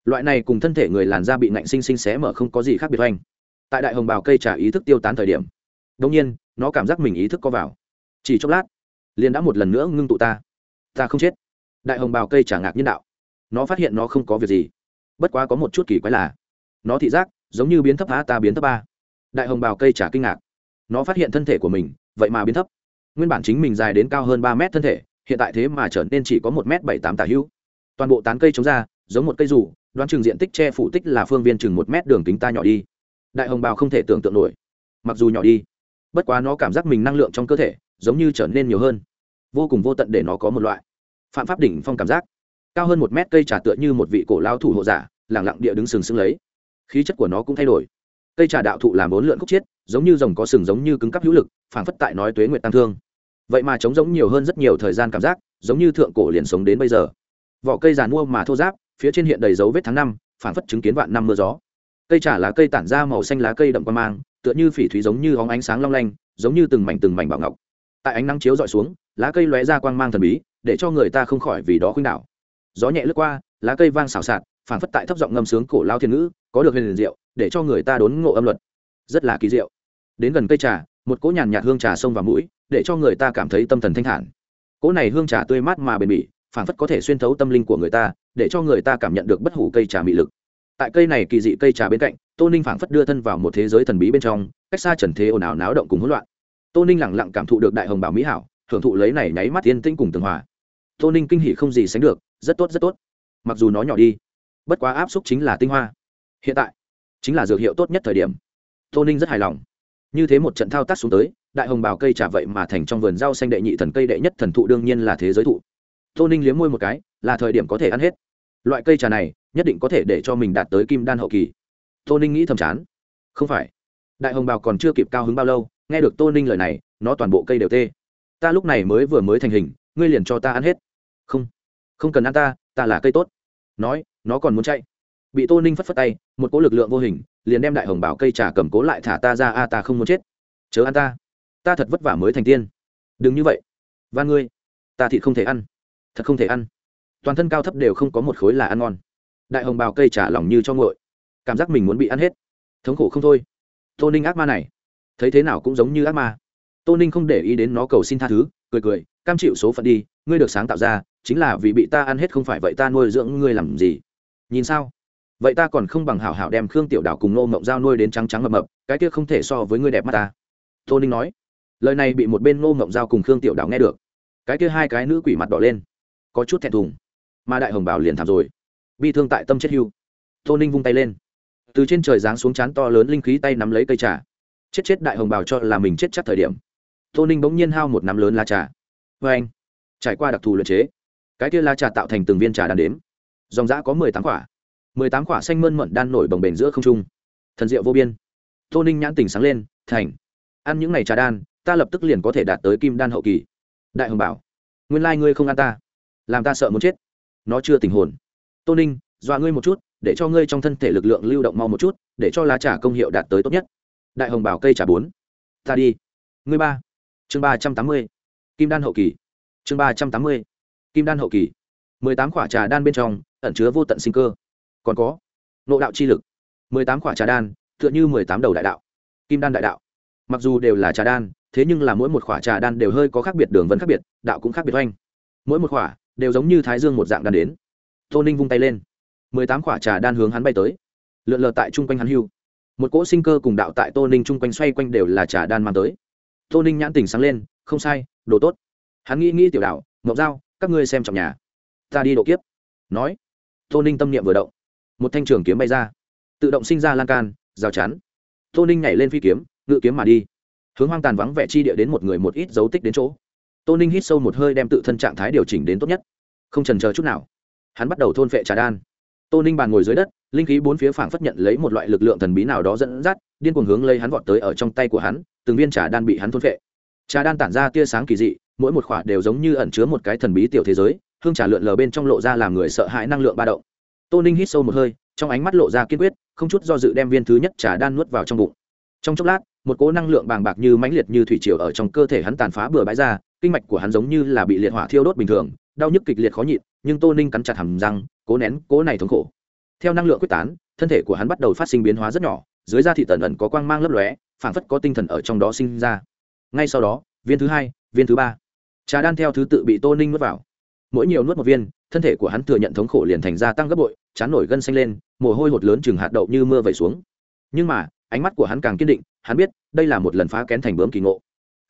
Loại này cùng thân thể người làn da bị nạnh sinh sinh xé mở không có gì khác biệt oanh tại đại hồng bào cây trả ý thức tiêu tán thời điểm đông nhiên, nó cảm giác mình ý thức có vào. Chỉ chốc lát, liền đã một lần nữa ngưng tụ ta. Ta không chết. Đại hồng bào cây trả ngạc nhân đạo. Nó phát hiện nó không có việc gì bất quá có một chút kỳ quái là, nó thị giác giống như biến thấp a ta biến thấp a đại hồng bào cây trả kinh ngạc. Nó phát hiện thân thể của mình, vậy mà biến thấp. Nguyên bản chính mình dài đến cao hơn ba mét thân thể, hiện tại thế mà trở nên chỉ có một m bảy tám tả hữu. Toàn bộ tán cây chống ra, giống một cây rủ, đoán chừng diện tích che phủ tích là phương viên chừng một mét đường kính ta nhỏ đi. Đại hồng bào không thể tưởng tượng nổi. Mặc dù nhỏ đi, bất quá nó cảm giác mình năng lượng trong cơ thể giống như trở nên nhiều hơn. Vô cùng vô tận để nó có một loại phạm pháp đỉnh phong cảm giác cao hơn một mét cây trà tựa như một vị cổ lao thủ hộ giả, lẳng lặng địa đứng sừng sững lấy. Khí chất của nó cũng thay đổi. Cây trà đạo thụ làm bốn lượn khúc chiết, giống như rồng có sừng giống như cứng cắp hữu lực, phảng phất tại nói tuế nguyệt tăng thương. Vậy mà trống giống nhiều hơn rất nhiều thời gian cảm giác, giống như thượng cổ liền sống đến bây giờ. Vỏ cây giàn mua mà thô giáp, phía trên hiện đầy dấu vết tháng năm, phảng phất chứng kiến vạn năm mưa gió. Cây trà lá cây tản ra màu xanh lá cây đậm qua mang, tựa như phỉ thúy giống như óng ánh sáng long lanh, giống như từng mảnh từng mảnh bảo ngọc. Tại ánh nắng chiếu dọi xuống, lá cây lóe ra quang mang thần bí, để cho người ta không khỏi vì đó khuynh đảo gió nhẹ lướt qua, lá cây vang xào xạc, phảng phất tại thấp giọng ngâm sướng cổ lao thiên ngữ, có được huyền diệu, để cho người ta đốn ngộ âm luật. Rất là kỳ diệu. Đến gần cây trà, một cỗ nhàn nhạt hương trà xông vào mũi, để cho người ta cảm thấy tâm thần thanh thản. Cỗ này hương trà tươi mát mà bền bỉ, phảng phất có thể xuyên thấu tâm linh của người ta, để cho người ta cảm nhận được bất hủ cây trà mị lực. Tại cây này kỳ dị cây trà bên cạnh, tô ninh phảng phất đưa thân vào một thế giới thần bí bên trong, cách xa trần thế ồn ào náo động cùng hỗn loạn. Tô ninh lẳng lặng cảm thụ được đại hồng bảo mỹ hảo hưởng thụ lấy này nháy mắt yên tĩnh cùng tường hòa. Tô ninh kinh hỉ không gì sánh được rất tốt rất tốt. Mặc dù nó nhỏ đi, bất quá áp xúc chính là tinh hoa. Hiện tại, chính là dược hiệu tốt nhất thời điểm. Tô ninh rất hài lòng. Như thế một trận thao tác xuống tới, đại hồng bào cây trả vậy mà thành trong vườn rau xanh đệ nhị thần cây đệ nhất thần thụ đương nhiên là thế giới thụ. Tô ninh liếm môi một cái, là thời điểm có thể ăn hết. Loại cây trà này, nhất định có thể để cho mình đạt tới kim đan hậu kỳ. Tô ninh nghĩ thầm chán. Không phải. Đại hồng bào còn chưa kịp cao hứng bao lâu, nghe được tô ninh lời này, nó toàn bộ cây đều tê. Ta lúc này mới vừa mới thành hình, ngươi liền cho ta ăn hết không cần ăn ta ta là cây tốt. Nói, nó còn muốn chạy. Bị tô ninh phất phất tay, một cỗ lực lượng vô hình, liền đem đại hồng bảo cây trà cầm cố lại thả ta ra, a, ta không muốn chết. Chớ ăn ta. Ta thật vất vả mới thành tiên. Đừng như vậy. Và ngươi. Ta thịt không thể ăn. Thật không thể ăn. Toàn thân cao thấp đều không có một khối là ăn ngon. Đại hồng bào cây trà lỏng như cho ngội cảm giác mình muốn bị ăn hết. Thống khổ không thôi. Tô ninh ác ma này. Thấy thế nào cũng giống như ác ma. Tô ninh không để ý đến nó cầu xin tha thứ, cười cười, cam chịu số phận đi, ngươi được sáng tạo ra chính là vì bị ta ăn hết không phải vậy ta nuôi dưỡng ngươi làm gì? Nhìn sao? Vậy ta còn không bằng hảo hảo đem khương tiểu đảo cùng nô mộng giao nuôi đến trắng trắng mập mập, cái kia không thể so với ngươi đẹp mắt ta. Tô ninh nói. Lời này bị một bên nô mộng giao cùng khương tiểu đảo nghe được. Cái kia hai cái nữ quỷ mặt đỏ lên. Có chút thẹn thùng. Mà đại hồng bảo liền thảm rồi. Bi thương tại tâm chết hưu. Tô ninh vung tay lên. Từ trên trời giáng xuống chán to lớn linh khí tay nắm lấy cây trà. Chết chết đại hồng bảo cho là mình chết chắc thời điểm. Tô ninh bỗng nhiên hao một nắm lớn lá trà. Vê anh trải qua đặc thù luyện chế cái kia lá trà tạo thành từng viên trà đan đếm. Dòng giã có mười tám quả. Mười tám quả xanh mơn mận đan nổi bồng bềnh giữa không trung. Thần diệu vô biên. Tô ninh nhãn tình sáng lên, thành, ăn những ngày trà đan, ta lập tức liền có thể đạt tới kim đan hậu kỳ. Đại hồng bảo, nguyên lai ngươi không ăn ta. Làm ta sợ muốn chết. Nó chưa tình hồn. Tô ninh, dọa ngươi một chút, để cho ngươi trong thân thể lực lượng lưu động mau một chút, để cho lá trà công hiệu đạt tới tốt nhất. Đại hồng bảo cây trà bốn. Ta đi. Ngươi ba. Chương ba trăm tám mươi. Kim đan hậu kỳ. Chương ba trăm tám mươi kim đan hậu kỳ. mười tám quả trà đan bên trong, ẩn chứa vô tận sinh cơ. Còn có, nộ đạo chi lực. mười tám quả trà đan, tựa như mười tám đầu đại đạo. Kim đan đại đạo. Mặc dù đều là trà đan, thế nhưng là mỗi một quả trà đan đều hơi có khác biệt, đường vẫn khác biệt, đạo cũng khác biệt oanh. Mỗi một quả đều giống như thái dương một dạng đan đến. Tô ninh vung tay lên. mười tám quả trà đan hướng hắn bay tới. Lượn lờ tại chung quanh hắn hưu. Một cỗ sinh cơ cùng đạo tại tô ninh chung quanh xoay quanh đều là trà đan mang tới. Tô ninh nhãn tình sáng lên, không sai, đồ tốt. Hắn nghĩ nghĩ tiểu đạo, ngọc dao các ngươi xem trọng nhà. Ta đi độ kiếp. Nói. Tô ninh tâm niệm vừa động. Một thanh trường kiếm bay ra. Tự động sinh ra lan can, rào chắn. Tô ninh nhảy lên phi kiếm, ngự kiếm mà đi. Hướng hoang tàn vắng vẻ chi địa đến một người một ít dấu tích đến chỗ. Tô ninh hít sâu một hơi đem tự thân trạng thái điều chỉnh đến tốt nhất. Không trần chờ chút nào. Hắn bắt đầu thôn phệ trà đan. Tô ninh bàn ngồi dưới đất, linh khí bốn phía phảng phất nhận lấy một loại lực lượng thần bí nào đó dẫn dắt, điên cuồng hướng lấy hắn vọt tới ở trong tay của hắn, từng viên trà đan bị hắn thôn phệ trà đan tản ra tia sáng kỳ dị, mỗi một khỏa đều giống như ẩn chứa một cái thần bí tiểu thế giới, hương trà lượn lờ bên trong lộ ra làm người sợ hãi năng lượng ba động. Tô ninh hít sâu một hơi, trong ánh mắt lộ ra kiên quyết, không chút do dự đem viên thứ nhất trà đan nuốt vào trong bụng. Trong chốc lát, một cỗ năng lượng bàng bạc như mãnh liệt như thủy triều ở trong cơ thể hắn tàn phá bừa bãi ra, kinh mạch của hắn giống như là bị liệt hỏa thiêu đốt bình thường, đau nhức kịch liệt khó nhịn, nhưng tô ninh cắn chặt hầm răng, cố nén cố này thống khổ. Theo năng lượng quyết tán, thân thể của hắn bắt đầu phát sinh biến hóa rất nhỏ, dưới da thị tần ẩn có quang mang lấp lóe, phảng phất có tinh thần ở trong đó sinh ra ngay sau đó, viên thứ hai, viên thứ ba. Trà đan theo thứ tự bị tô ninh nuốt vào. Mỗi nhiều nuốt một viên, thân thể của hắn thừa nhận thống khổ liền thành ra tăng gấp bội, chán nổi gân xanh lên, mồ hôi hột lớn chừng hạt đậu như mưa vẩy xuống. Nhưng mà, ánh mắt của hắn càng kiên định, hắn biết, đây là một lần phá kén thành bướm kỳ ngộ.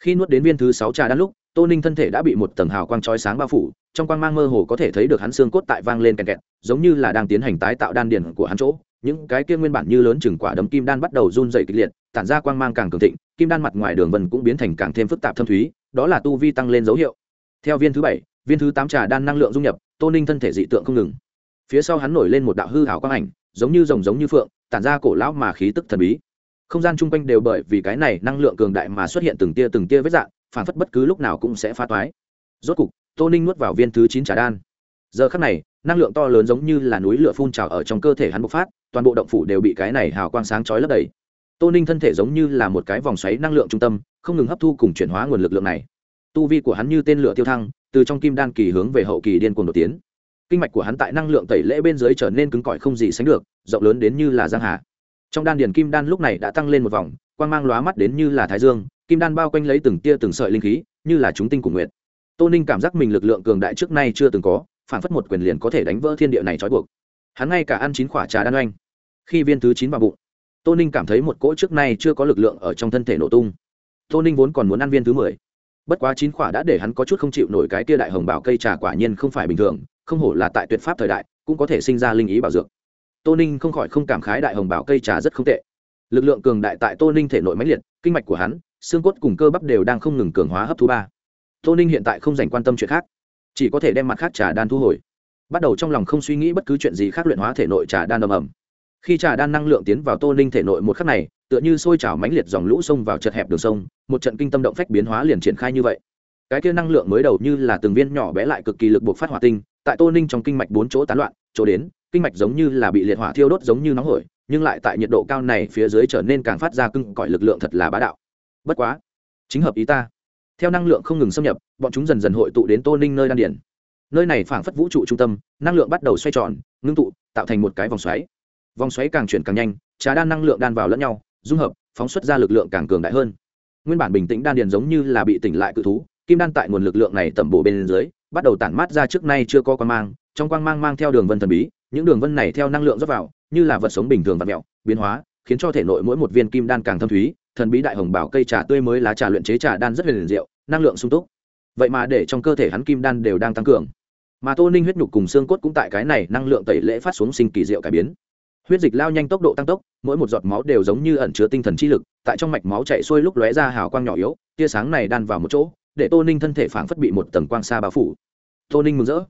Khi nuốt đến viên thứ sáu trà đan lúc, tô ninh thân thể đã bị một tầng hào quang trói sáng bao phủ, trong quang mang mơ hồ có thể thấy được hắn xương cốt tại vang lên kẹt kẹt, giống như là đang tiến hành tái tạo đan điền của hắn chỗ. Những cái kia nguyên bản như lớn chừng quả đấm kim đan bắt đầu run dày kịch liệt, tản ra quang mang càng cường thịnh kim đan mặt ngoài đường vân cũng biến thành càng thêm phức tạp thâm thúy, đó là tu vi tăng lên dấu hiệu. Theo viên thứ bảy, viên thứ tám trà đan năng lượng dung nhập, tô ninh thân thể dị tượng không ngừng. Phía sau hắn nổi lên một đạo hư hảo quang ảnh, giống như rồng giống như phượng, tản ra cổ lão mà khí tức thần bí. Không gian chung quanh đều bởi vì cái này năng lượng cường đại mà xuất hiện từng tia từng tia vết dạng, phản phất bất cứ lúc nào cũng sẽ phá toái. Rốt cục, tô ninh nuốt vào viên thứ chín trà đan. Giờ khắc này, năng lượng to lớn giống như là núi lửa phun trào ở trong cơ thể hắn bộc phát, toàn bộ động phủ đều bị cái này hào quang sáng chói lấp đầy tô ninh thân thể giống như là một cái vòng xoáy năng lượng trung tâm, không ngừng hấp thu cùng chuyển hóa nguồn lực lượng này. Tu vi của hắn như tên lửa tiêu thăng, từ trong kim đan kỳ hướng về hậu kỳ điên cuồng đột tiến. Kinh mạch của hắn tại năng lượng tẩy lễ bên dưới trở nên cứng cỏi không gì sánh được, rộng lớn đến như là giang hà. Trong đan điền kim đan lúc này đã tăng lên một vòng, quang mang lóa mắt đến như là thái dương, kim đan bao quanh lấy từng tia từng sợi linh khí, như là chúng tinh cùng nguyện tô ninh cảm giác mình lực lượng cường đại trước nay chưa từng có, phản phất một quyền liền có thể đánh vỡ thiên địa này trói buộc. Hắn ngay cả ăn chín quả trà đan oanh. Khi viên thứ chín vào bụng tô ninh cảm thấy một cỗ trước nay chưa có lực lượng ở trong thân thể nổ tung. Tô ninh vốn còn muốn ăn viên thứ mười. Bất quá chín quả đã để hắn có chút không chịu nổi cái kia đại hồng bảo cây trà quả nhiên không phải bình thường, không hổ là tại tuyệt pháp thời đại, cũng có thể sinh ra linh ý bảo dược. Tô ninh không khỏi không cảm khái đại hồng bảo cây trà rất không tệ. Lực lượng cường đại tại tô ninh thể nội mãnh liệt, kinh mạch của hắn, xương cốt cùng cơ bắp đều đang không ngừng cường hóa hấp thu ba. Tô ninh hiện tại không dành quan tâm chuyện khác, chỉ có thể đem mặt khác trà đan thu hồi. Bắt đầu trong lòng không suy nghĩ bất cứ chuyện gì khác luyện hóa thể nội trà đan ầm ầm khi trà đan năng lượng tiến vào tô ninh thể nội một khắc này, tựa như sôi trào mãnh liệt dòng lũ sông vào chật hẹp đường sông, một trận kinh tâm động phách biến hóa liền triển khai như vậy. Cái kia năng lượng mới đầu như là từng viên nhỏ bé lại cực kỳ lực buộc phát hỏa tinh, tại tô ninh trong kinh mạch bốn chỗ tán loạn, chỗ đến, kinh mạch giống như là bị liệt hỏa thiêu đốt giống như nóng hổi, nhưng lại tại nhiệt độ cao này phía dưới trở nên càng phát ra cưng cõi lực lượng thật là bá đạo. Bất quá, chính hợp ý ta. Theo năng lượng không ngừng xâm nhập, bọn chúng dần dần hội tụ đến tô ninh nơi đan điển nơi này phảng phất vũ trụ trung tâm, năng lượng bắt đầu xoay tròn, ngưng tụ, tạo thành một cái vòng xoáy vòng xoáy càng chuyển càng nhanh, trà đan năng lượng đan vào lẫn nhau, dung hợp, phóng xuất ra lực lượng càng cường đại hơn. Nguyên bản bình tĩnh đan điền giống như là bị tỉnh lại cự thú, kim đan tại nguồn lực lượng này tẩm bổ bên dưới, bắt đầu tản mát ra trước nay chưa có quang mang, trong quang mang mang theo đường vân thần bí, những đường vân này theo năng lượng rót vào, như là vật sống bình thường và mẹo biến hóa, khiến cho thể nội mỗi một viên kim đan càng thâm thúy, thần bí đại hồng bảo cây trà tươi mới lá trà luyện chế trà đan rất huyền diệu, năng lượng sung túc. Vậy mà để trong cơ thể hắn kim đan đều đang tăng cường. Mà tô ninh huyết nhục cùng xương cốt cũng tại cái này năng lượng tẩy lễ phát xuống sinh kỳ diệu cải biến huyết dịch lao nhanh tốc độ tăng tốc, mỗi một giọt máu đều giống như ẩn chứa tinh thần chi lực, tại trong mạch máu chạy xuôi lúc lóe ra hào quang nhỏ yếu, tia sáng này đan vào một chỗ, để tô ninh thân thể phảng phất bị một tầng quang xa bao phủ. Tô ninh mừng rỡ.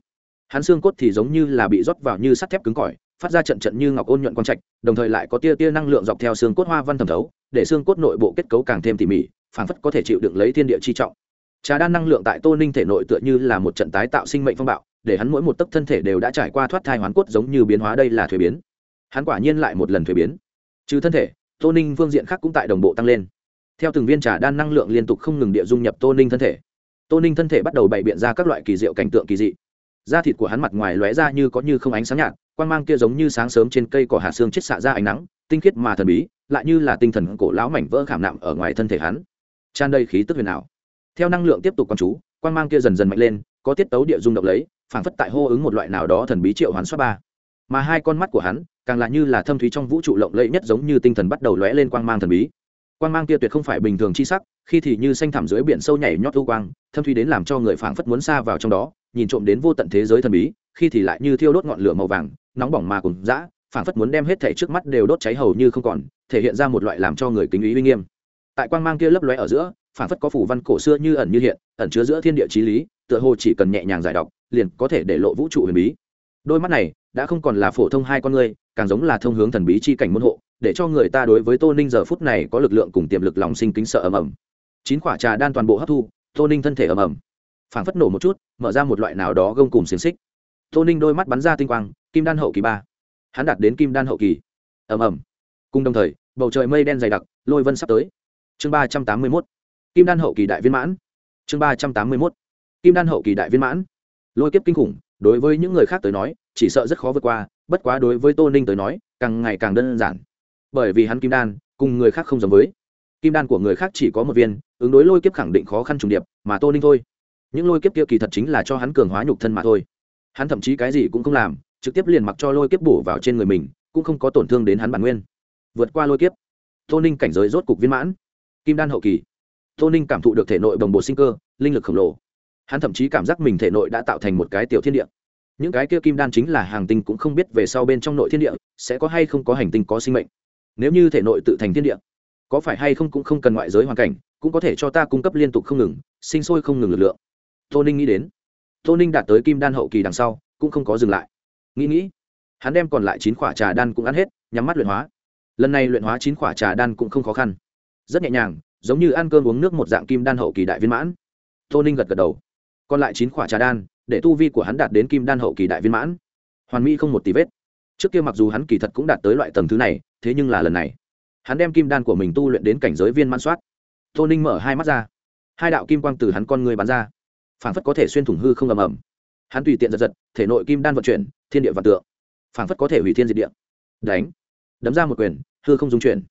Hắn xương cốt thì giống như là bị rót vào như sắt thép cứng cỏi, phát ra trận trận như ngọc ôn nhuận quang trạch, đồng thời lại có tia tia năng lượng dọc theo xương cốt hoa văn thẩm thấu, để xương cốt nội bộ kết cấu càng thêm tỉ mỉ, phảng phất có thể chịu đựng lấy thiên địa chi trọng. Trà đan năng lượng tại tô ninh thể nội tựa như là một trận tái tạo sinh mệnh phong bạo, để hắn mỗi một tấc thân thể đều đã trải qua thoát thai hoán cốt giống như biến hóa đây là thuế biến hắn quả nhiên lại một lần thuế biến. Trừ thân thể, tô ninh phương diện khác cũng tại đồng bộ tăng lên. Theo từng viên trà đan năng lượng liên tục không ngừng địa dung nhập tô ninh thân thể. Tô ninh thân thể bắt đầu bày biện ra các loại kỳ diệu cảnh tượng kỳ dị. Da thịt của hắn mặt ngoài lóe ra như có như không ánh sáng nhạt quan mang kia giống như sáng sớm trên cây cỏ hạ xương chết xạ ra ánh nắng, tinh khiết mà thần bí, lại như là tinh thần cổ lão mảnh vỡ khảm nạm ở ngoài thân thể hắn. Tràn đầy khí tức huyền ảo. Theo năng lượng tiếp tục con chú quan mang kia dần dần mạnh lên, có tiết tấu địa dung động lấy, phảng phất tại hô ứng một loại nào đó thần bí triệu hoán xoát ba mà hai con mắt của hắn càng là như là thâm thúy trong vũ trụ lộng lẫy nhất giống như tinh thần bắt đầu lóe lên quang mang thần bí. Quang mang kia tuyệt không phải bình thường chi sắc, khi thì như xanh thẳm dưới biển sâu nhảy nhót u quang, thâm thúy đến làm cho người phảng phất muốn xa vào trong đó, nhìn trộm đến vô tận thế giới thần bí, khi thì lại như thiêu đốt ngọn lửa màu vàng, nóng bỏng mà cùng dã, phảng phất muốn đem hết thảy trước mắt đều đốt cháy hầu như không còn, thể hiện ra một loại làm cho người kính ý uy nghiêm. Tại quang mang kia lấp lóe ở giữa, phảng phất có phủ văn cổ xưa như ẩn như hiện, ẩn chứa giữa thiên địa chí lý, tựa hồ chỉ cần nhẹ nhàng giải đọc, liền có thể để lộ vũ trụ huyền bí. Đôi mắt này đã không còn là phổ thông hai con người càng giống là thông hướng thần bí chi cảnh môn hộ, để cho người ta đối với tô ninh giờ phút này có lực lượng cùng tiềm lực lòng sinh kính sợ ầm ầm. Chín quả trà đan toàn bộ hấp thu, tô ninh thân thể ầm ầm. Phảng phất nổ một chút, mở ra một loại nào đó gông cùng xiềng xích. Tô ninh đôi mắt bắn ra tinh quang, kim đan hậu kỳ ba. Hắn đạt đến kim đan hậu kỳ. Ầm ầm. Cùng đồng thời, bầu trời mây đen dày đặc, lôi vân sắp tới. Chương ba trăm tám mươi mốt. Kim đan hậu kỳ đại viên mãn. Chương ba trăm tám mươi mốt. Kim đan hậu kỳ đại viên mãn. Lôi kiếp kinh khủng đối với những người khác tới nói, chỉ sợ rất khó vượt qua, bất quá đối với tô ninh tới nói, càng ngày càng đơn giản. Bởi vì hắn kim đan, cùng người khác không giống với. Kim đan của người khác chỉ có một viên, ứng đối lôi kiếp khẳng định khó khăn trùng điệp, mà tô ninh thôi. Những lôi kiếp kia kỳ thật chính là cho hắn cường hóa nhục thân mà thôi. Hắn thậm chí cái gì cũng không làm, trực tiếp liền mặc cho lôi kiếp bổ vào trên người mình, cũng không có tổn thương đến hắn bản nguyên. Vượt qua lôi kiếp, tô ninh cảnh giới rốt cục viên mãn. Kim đan hậu kỳ, tô ninh cảm thụ được thể nội đồng bộ sinh cơ, linh lực khổng lồ hắn thậm chí cảm giác mình thể nội đã tạo thành một cái tiểu thiên địa. Những cái kia kim đan chính là hàng tinh cũng không biết về sau bên trong nội thiên địa, sẽ có hay không có hành tinh có sinh mệnh. Nếu như thể nội tự thành thiên địa, có phải hay không cũng không cần ngoại giới hoàn cảnh, cũng có thể cho ta cung cấp liên tục không ngừng, sinh sôi không ngừng lực lượng. Tô ninh nghĩ đến, tô ninh đạt tới kim đan hậu kỳ đằng sau, cũng không có dừng lại. Nghĩ nghĩ, hắn đem còn lại chín quả trà đan cũng ăn hết, nhắm mắt luyện hóa. Lần này luyện hóa chín quả trà đan cũng không khó khăn. Rất nhẹ nhàng, giống như ăn cơm uống nước một dạng kim đan hậu kỳ đại viên mãn. Tô ninh gật gật đầu còn lại chín quả trà đan, để tu vi của hắn đạt đến kim đan hậu kỳ đại viên mãn. Hoàn mỹ không một tí vết. Trước kia mặc dù hắn kỳ thật cũng đạt tới loại tầng thứ này, thế nhưng là lần này, hắn đem kim đan của mình tu luyện đến cảnh giới viên mãn soát. Tô ninh mở hai mắt ra. Hai đạo kim quang từ hắn con người bắn ra phản phất có thể xuyên thủng hư không ầm ầm. Hắn tùy tiện giật giật, thể nội kim đan vận chuyển, thiên địa vạn tượng phản phất có thể hủy thiên diệt địa. Đánh, đấm ra một quyền, hư không dung chuyển.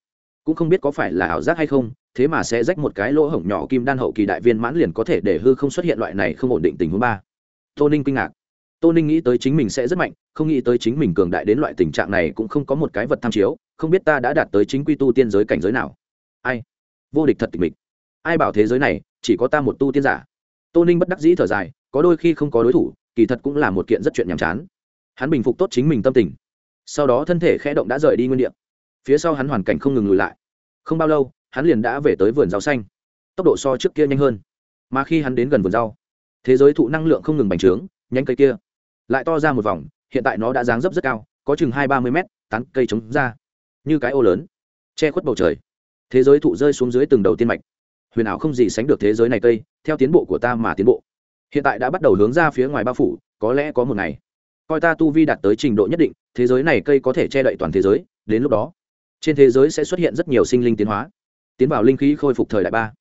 Cũng không biết có phải là ảo giác hay không thế mà sẽ rách một cái lỗ hổng nhỏ kim đan hậu kỳ đại viên mãn liền có thể để hư không xuất hiện loại này không ổn định tình huống ba. Tô ninh kinh ngạc. Tô ninh nghĩ tới chính mình sẽ rất mạnh, không nghĩ tới chính mình cường đại đến loại tình trạng này cũng không có một cái vật tham chiếu, không biết ta đã đạt tới chính quy tu tiên giới cảnh giới nào. Ai? Vô địch thật tịch mịch. Ai bảo thế giới này, chỉ có ta một tu tiên giả? Tô ninh bất đắc dĩ thở dài, có đôi khi không có đối thủ, kỳ thật cũng là một kiện rất chuyện nhàm chán. Hắn bình phục tốt chính mình tâm tình. Sau đó thân thể khẽ động đã rời đi nguyên đ ị a phía sau hắn hoàn cảnh không ngừng lùi lại. Không bao lâu hắn liền đã về tới vườn rau xanh. Tốc độ so trước kia nhanh hơn. Mà khi hắn đến gần vườn rau, thế giới thụ năng lượng không ngừng bành trướng, nhánh cây kia lại to ra một vòng, hiện tại nó đã dáng dấp rất cao, có chừng hai ba mươi mét, tán cây trống ra. Như cái ô lớn, che khuất bầu trời. Thế giới thụ rơi xuống dưới từng đầu tiên mạch. Huyền ảo không gì sánh được thế giới này cây, theo tiến bộ của ta mà tiến bộ. Hiện tại đã bắt đầu hướng ra phía ngoài bao phủ, có lẽ có một ngày, coi ta tu vi đạt tới trình độ nhất định, thế giới này cây có thể che đậy toàn thế giới, đến lúc đó, trên thế giới sẽ xuất hiện rất nhiều sinh linh tiến hóa tiến vào linh khí khôi phục thời đại ba.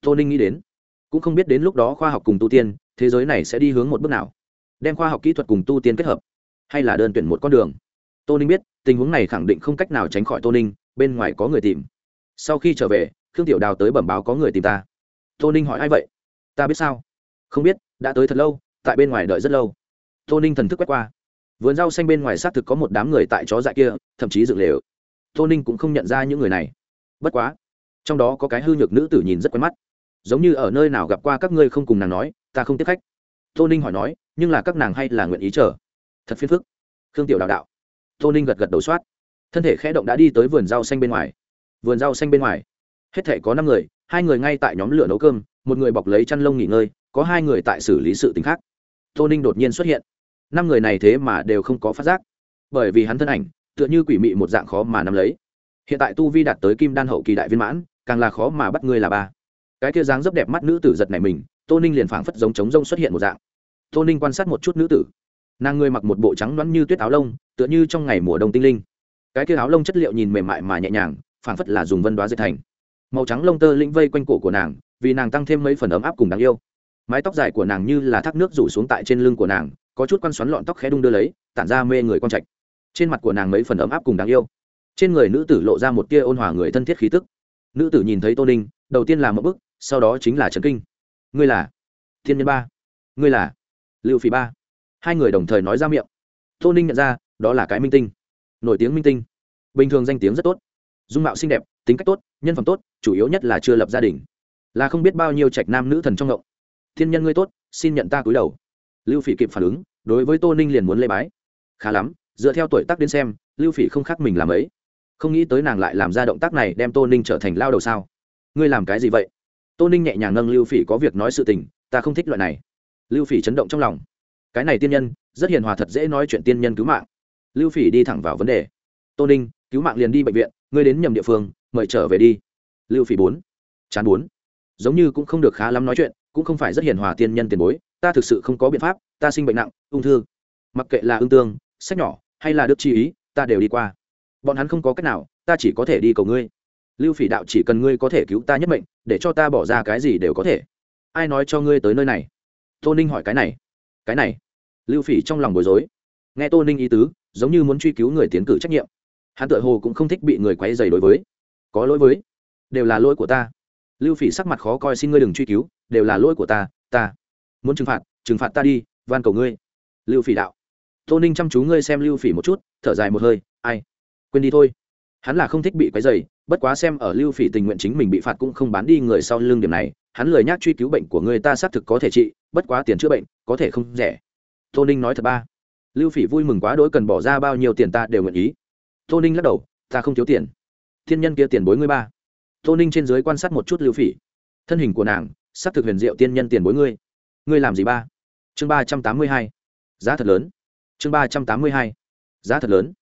Tô ninh nghĩ đến, cũng không biết đến lúc đó khoa học cùng tu tiên, thế giới này sẽ đi hướng một bước nào. Đem khoa học kỹ thuật cùng tu tiên kết hợp, hay là đơn tuyển một con đường. Tô ninh biết, tình huống này khẳng định không cách nào tránh khỏi tô ninh, bên ngoài có người tìm. Sau khi trở về, khương tiểu đào tới bẩm báo có người tìm ta. Tô ninh hỏi ai vậy? Ta biết sao? Không biết, đã tới thật lâu, tại bên ngoài đợi rất lâu. Tô ninh thần thức quét qua. Vườn rau xanh bên ngoài xác thực có một đám người tại chó dại kia, thậm chí dựng lều. Tô ninh cũng không nhận ra những người này. Bất quá trong đó có cái hư nhược nữ tử nhìn rất quen mắt. Giống như ở nơi nào gặp qua các ngươi không cùng nàng nói, ta không tiếp khách. Tô ninh hỏi nói, nhưng là các nàng hay là nguyện ý chờ? Thật phiền phức. Khương tiểu đạo đạo. Tô ninh gật gật đầu soát. Thân thể khẽ động đã đi tới vườn rau xanh bên ngoài. Vườn rau xanh bên ngoài. Hết thể có năm người, hai người ngay tại nhóm lửa nấu cơm, một người bọc lấy chăn lông nghỉ ngơi, có hai người tại xử lý sự t ì n h khác. Tô ninh đột nhiên xuất hiện. Năm người này thế mà đều không có phát giác. Bởi vì hắn thân ảnh, tựa như quỷ mị một dạng khó mà nắm lấy. Hiện tại tu vi đạt tới kim đan hậu kỳ đại viên mãn càng là khó mà bắt ngươi là ba. Cái kia dáng rất đẹp mắt nữ tử giật này mình, tô ninh liền phảng phất giống trống rông xuất hiện một dạng. Tô ninh quan sát một chút nữ tử. Nàng ngươi mặc một bộ trắng đoán như tuyết áo lông, tựa như trong ngày mùa đông tinh linh. Cái kia áo lông chất liệu nhìn mềm mại mà nhẹ nhàng, phảng phất là dùng vân đoá dệt thành. Màu trắng lông tơ lĩnh vây quanh cổ của nàng, vì nàng tăng thêm mấy phần ấm áp cùng đáng yêu. Mái tóc dài của nàng như là thác nước rủ xuống tại trên lưng của nàng, có chút quan xoắn lọn tóc khẽ đung đưa lấy, tản ra mê người con trạch. Trên mặt của nàng mấy phần ấm áp cùng đáng yêu. Trên người nữ tử lộ ra một tia ôn hòa người thân thiết khí tức nữ tử nhìn thấy tô ninh, đầu tiên là một bức, sau đó chính là trấn kinh. Ngươi là thiên nhân ba. Ngươi là lưu phí ba. Hai người đồng thời nói ra miệng. Tô ninh nhận ra, đó là cái minh tinh. Nổi tiếng minh tinh. Bình thường danh tiếng rất tốt. Dung mạo xinh đẹp, tính cách tốt, nhân phẩm tốt, chủ yếu nhất là chưa lập gia đình. Là không biết bao nhiêu trạch nam nữ thần trong ngộng. Thiên nhân ngươi tốt, xin nhận ta cúi đầu. Lưu phỉ kịp phản ứng, đối với tô ninh liền muốn lê bái. Khá lắm, dựa theo tuổi tác đến xem, lưu phỉ không khác mình làm ấy không nghĩ tới nàng lại làm ra động tác này đem tô ninh trở thành lao đầu sao? Ngươi làm cái gì vậy? Tô ninh nhẹ nhàng nâng lưu phỉ có việc nói sự tình, ta không thích loại này. Lưu phỉ chấn động trong lòng. Cái này tiên nhân, rất hiền hòa thật dễ nói chuyện tiên nhân cứu mạng. Lưu phỉ đi thẳng vào vấn đề. Tô ninh, cứu mạng liền đi bệnh viện, ngươi đến nhầm địa phương, mời trở về đi. Lưu phỉ bốn. Chán bốn. Giống như cũng không được khá lắm nói chuyện, cũng không phải rất hiền hòa tiên nhân tiền bối, ta thực sự không có biện pháp, ta sinh bệnh nặng, ung thư. Mặc kệ là ung tương, sách nhỏ, hay là đức chi ý, ta đều đi qua bọn hắn không có cách nào, ta chỉ có thể đi cầu ngươi. Lưu phỉ đạo chỉ cần ngươi có thể cứu ta nhất mệnh, để cho ta bỏ ra cái gì đều có thể. Ai nói cho ngươi tới nơi này? Tô ninh hỏi cái này. Cái này? Lưu phỉ trong lòng bối rối. Nghe tô ninh ý tứ, giống như muốn truy cứu người tiến cử trách nhiệm. Hắn tự hồ cũng không thích bị người quấy dày đối với. Có lỗi với. Đều là lỗi của ta. Lưu phỉ sắc mặt khó coi xin ngươi đừng truy cứu, đều là lỗi của ta ta. Muốn trừng phạt trừng phạt ta đi, van cầu ngươi. Lưu phỉ đạo. Tô ninh chăm chú ngươi xem lưu phỉ một chút, thở dài một hơi, ai? Quên đi thôi. Hắn là không thích bị quấy dày bất quá xem ở lưu phỉ tình nguyện chính mình bị phạt cũng không bán đi người sau lưng điểm này, hắn lười nhác truy cứu bệnh của người ta xác thực có thể trị, bất quá tiền chữa bệnh, có thể không rẻ. Tô ninh nói thật ba. Lưu phỉ vui mừng quá đỗi cần bỏ ra bao nhiêu tiền ta đều nguyện ý. Tô ninh lắc đầu, ta không thiếu tiền. Thiên nhân kia tiền bối ngươi ba. Tô ninh trên dưới quan sát một chút lưu phỉ. Thân hình của nàng s ắ c thực huyền diệu tiên nhân tiền bối ngươi. Ngươi làm gì ba? Chương ba trăm tám mươi hai. Giá thật lớn. Chương ba trăm tám mươi hai. Giá thật lớn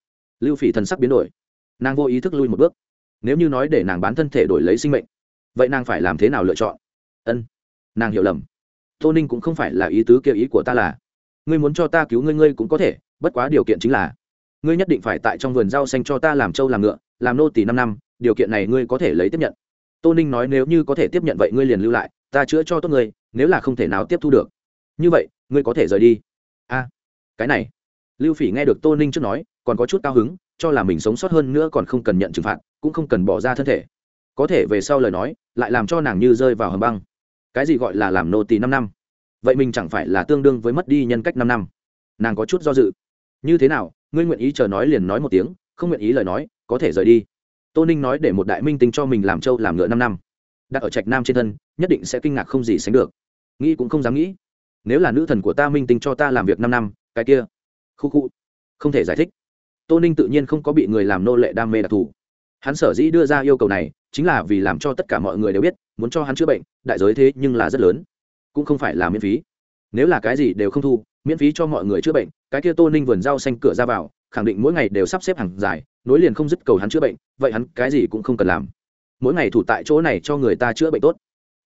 lưu phỉ thần sắc biến đổi. Nàng vô ý thức lui một bước. Nếu như nói để nàng bán thân thể đổi lấy sinh mệnh, vậy nàng phải làm thế nào lựa chọn? Ân, nàng hiểu lầm. Tô ninh cũng không phải là ý tứ kia ý của ta là, ngươi muốn cho ta cứu ngươi ngươi cũng có thể, bất quá điều kiện chính là, ngươi nhất định phải tại trong vườn rau xanh cho ta làm trâu làm ngựa, làm nô tỷ năm năm, điều kiện này ngươi có thể lấy tiếp nhận. Tô ninh nói nếu như có thể tiếp nhận vậy ngươi liền lưu lại, ta chữa cho tốt ngươi, nếu là không thể nào tiếp thu được. Như vậy, ngươi có thể rời đi. A, cái này. Lưu phỉ nghe được tô ninh trước nói còn có chút cao hứng, cho là mình sống sót hơn nữa còn không cần nhận trừng phạt, cũng không cần bỏ ra thân thể. Có thể về sau lời nói, lại làm cho nàng như rơi vào hầm băng. Cái gì gọi là làm nô tỳ năm năm? Vậy mình chẳng phải là tương đương với mất đi nhân cách năm năm. Nàng có chút do dự. Như thế nào, ngươi nguyện ý chờ nói liền nói một tiếng, không nguyện ý lời nói, có thể rời đi. Tô ninh nói để một đại minh tinh cho mình làm trâu làm ngựa năm năm. Đặt ở trạch nam trên thân, nhất định sẽ kinh ngạc không gì sánh được. Nghĩ cũng không dám nghĩ. Nếu là nữ thần của ta minh tinh cho ta làm việc năm năm, cái kia. Khu khu. Không thể giải thích tô ninh tự nhiên không có bị người làm nô lệ đam mê đặc thù. Hắn sở dĩ đưa ra yêu cầu này, chính là vì làm cho tất cả mọi người đều biết, muốn cho hắn chữa bệnh, đại giới thế nhưng là rất lớn. Cũng không phải là miễn phí. Nếu là cái gì đều không thu, miễn phí cho mọi người chữa bệnh, cái kia tô ninh vườn rau xanh cửa ra vào, khẳng định mỗi ngày đều sắp xếp hàng dài, nối liền không dứt cầu hắn chữa bệnh, vậy hắn cái gì cũng không cần làm. Mỗi ngày thủ tại chỗ này cho người ta chữa bệnh tốt.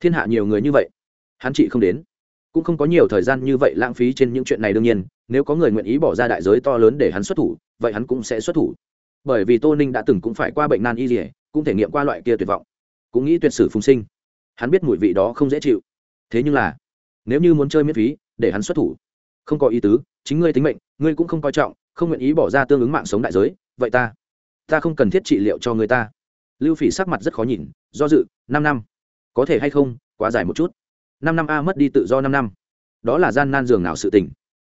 Thiên hạ nhiều người như vậy, hắn chị không đến. Cũng không có nhiều thời gian như vậy lãng phí trên những chuyện này đương nhiên nếu có người nguyện ý bỏ ra đại giới to lớn để hắn xuất thủ, vậy hắn cũng sẽ xuất thủ. Bởi vì tô ninh đã từng cũng phải qua bệnh nan y dỉa cũng thể nghiệm qua loại kia tuyệt vọng, cũng nghĩ tuyệt sử phùng sinh. Hắn biết mùi vị đó không dễ chịu. Thế nhưng là, nếu như muốn chơi miễn phí, để hắn xuất thủ, không có ý tứ, chính ngươi tính mệnh, ngươi cũng không coi trọng, không nguyện ý bỏ ra tương ứng mạng sống đại giới, vậy ta ta không cần thiết trị liệu cho người ta. Lưu phỉ sắc mặt rất khó nhìn, do dự, năm năm. Có thể hay không, quá dài một chút. Năm năm a mất đi tự do năm năm. Đó là gian nan giường nào sự tình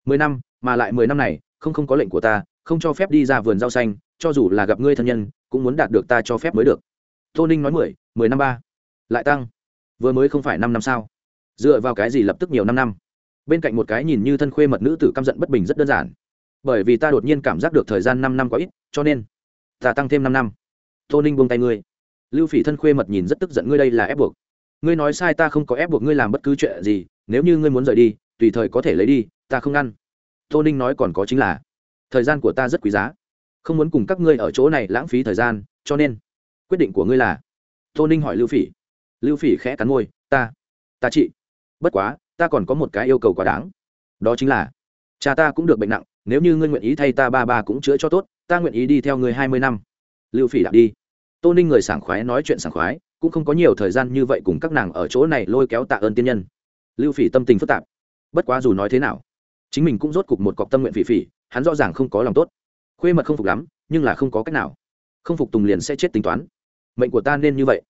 mười năm, mà lại mười năm này, không không có lệnh của ta, không cho phép đi ra vườn rau xanh, cho dù là gặp ngươi thân nhân, cũng muốn đạt được ta cho phép mới được. Tô ninh nói mười mười năm ba. Lại tăng. Vừa mới không phải năm năm sao? Dựa vào cái gì lập tức nhiều năm năm? Bên cạnh một cái nhìn như thân khuê mật nữ tử căm giận bất bình rất đơn giản. Bởi vì ta đột nhiên cảm giác được thời gian năm năm quá ít, cho nên, ta tăng thêm năm năm. Tô ninh buông tay ngươi. Lưu phỉ thân khuê mật nhìn rất tức giận ngươi đây là ép buộc. Ngươi nói sai ta không có ép buộc ngươi làm bất cứ chuyện gì, nếu như ngươi muốn rời đi, tùy thời có thể lấy đi ta không ngăn. Tô ninh nói còn có chính là, thời gian của ta rất quý giá. Không muốn cùng các ngươi ở chỗ này lãng phí thời gian, cho nên, quyết định của ngươi là, tô ninh hỏi lưu phỉ. Lưu phỉ khẽ cắn môi, ta ta chị, bất quá, ta còn có một cái yêu cầu quá đáng. Đó chính là, cha ta cũng được bệnh nặng, nếu như ngươi nguyện ý thay ta ba ba cũng chữa cho tốt, ta nguyện ý đi theo ngươi hai mươi năm. Lưu phỉ đạp đi. Tô ninh người sảng khoái nói chuyện sảng khoái, cũng không có nhiều thời gian như vậy cùng các nàng ở chỗ này lôi kéo tạ ơn tiên nhân. Lưu phỉ tâm tình phức tạp. Bất quá dù nói thế nào chính mình cũng rốt cục một cọc tâm nguyện phỉ phỉ, hắn rõ ràng không có lòng tốt. Khuê mật không phục lắm, nhưng là không có cách nào. Không phục tùng liền sẽ chết tính toán. Mệnh của ta nên như vậy.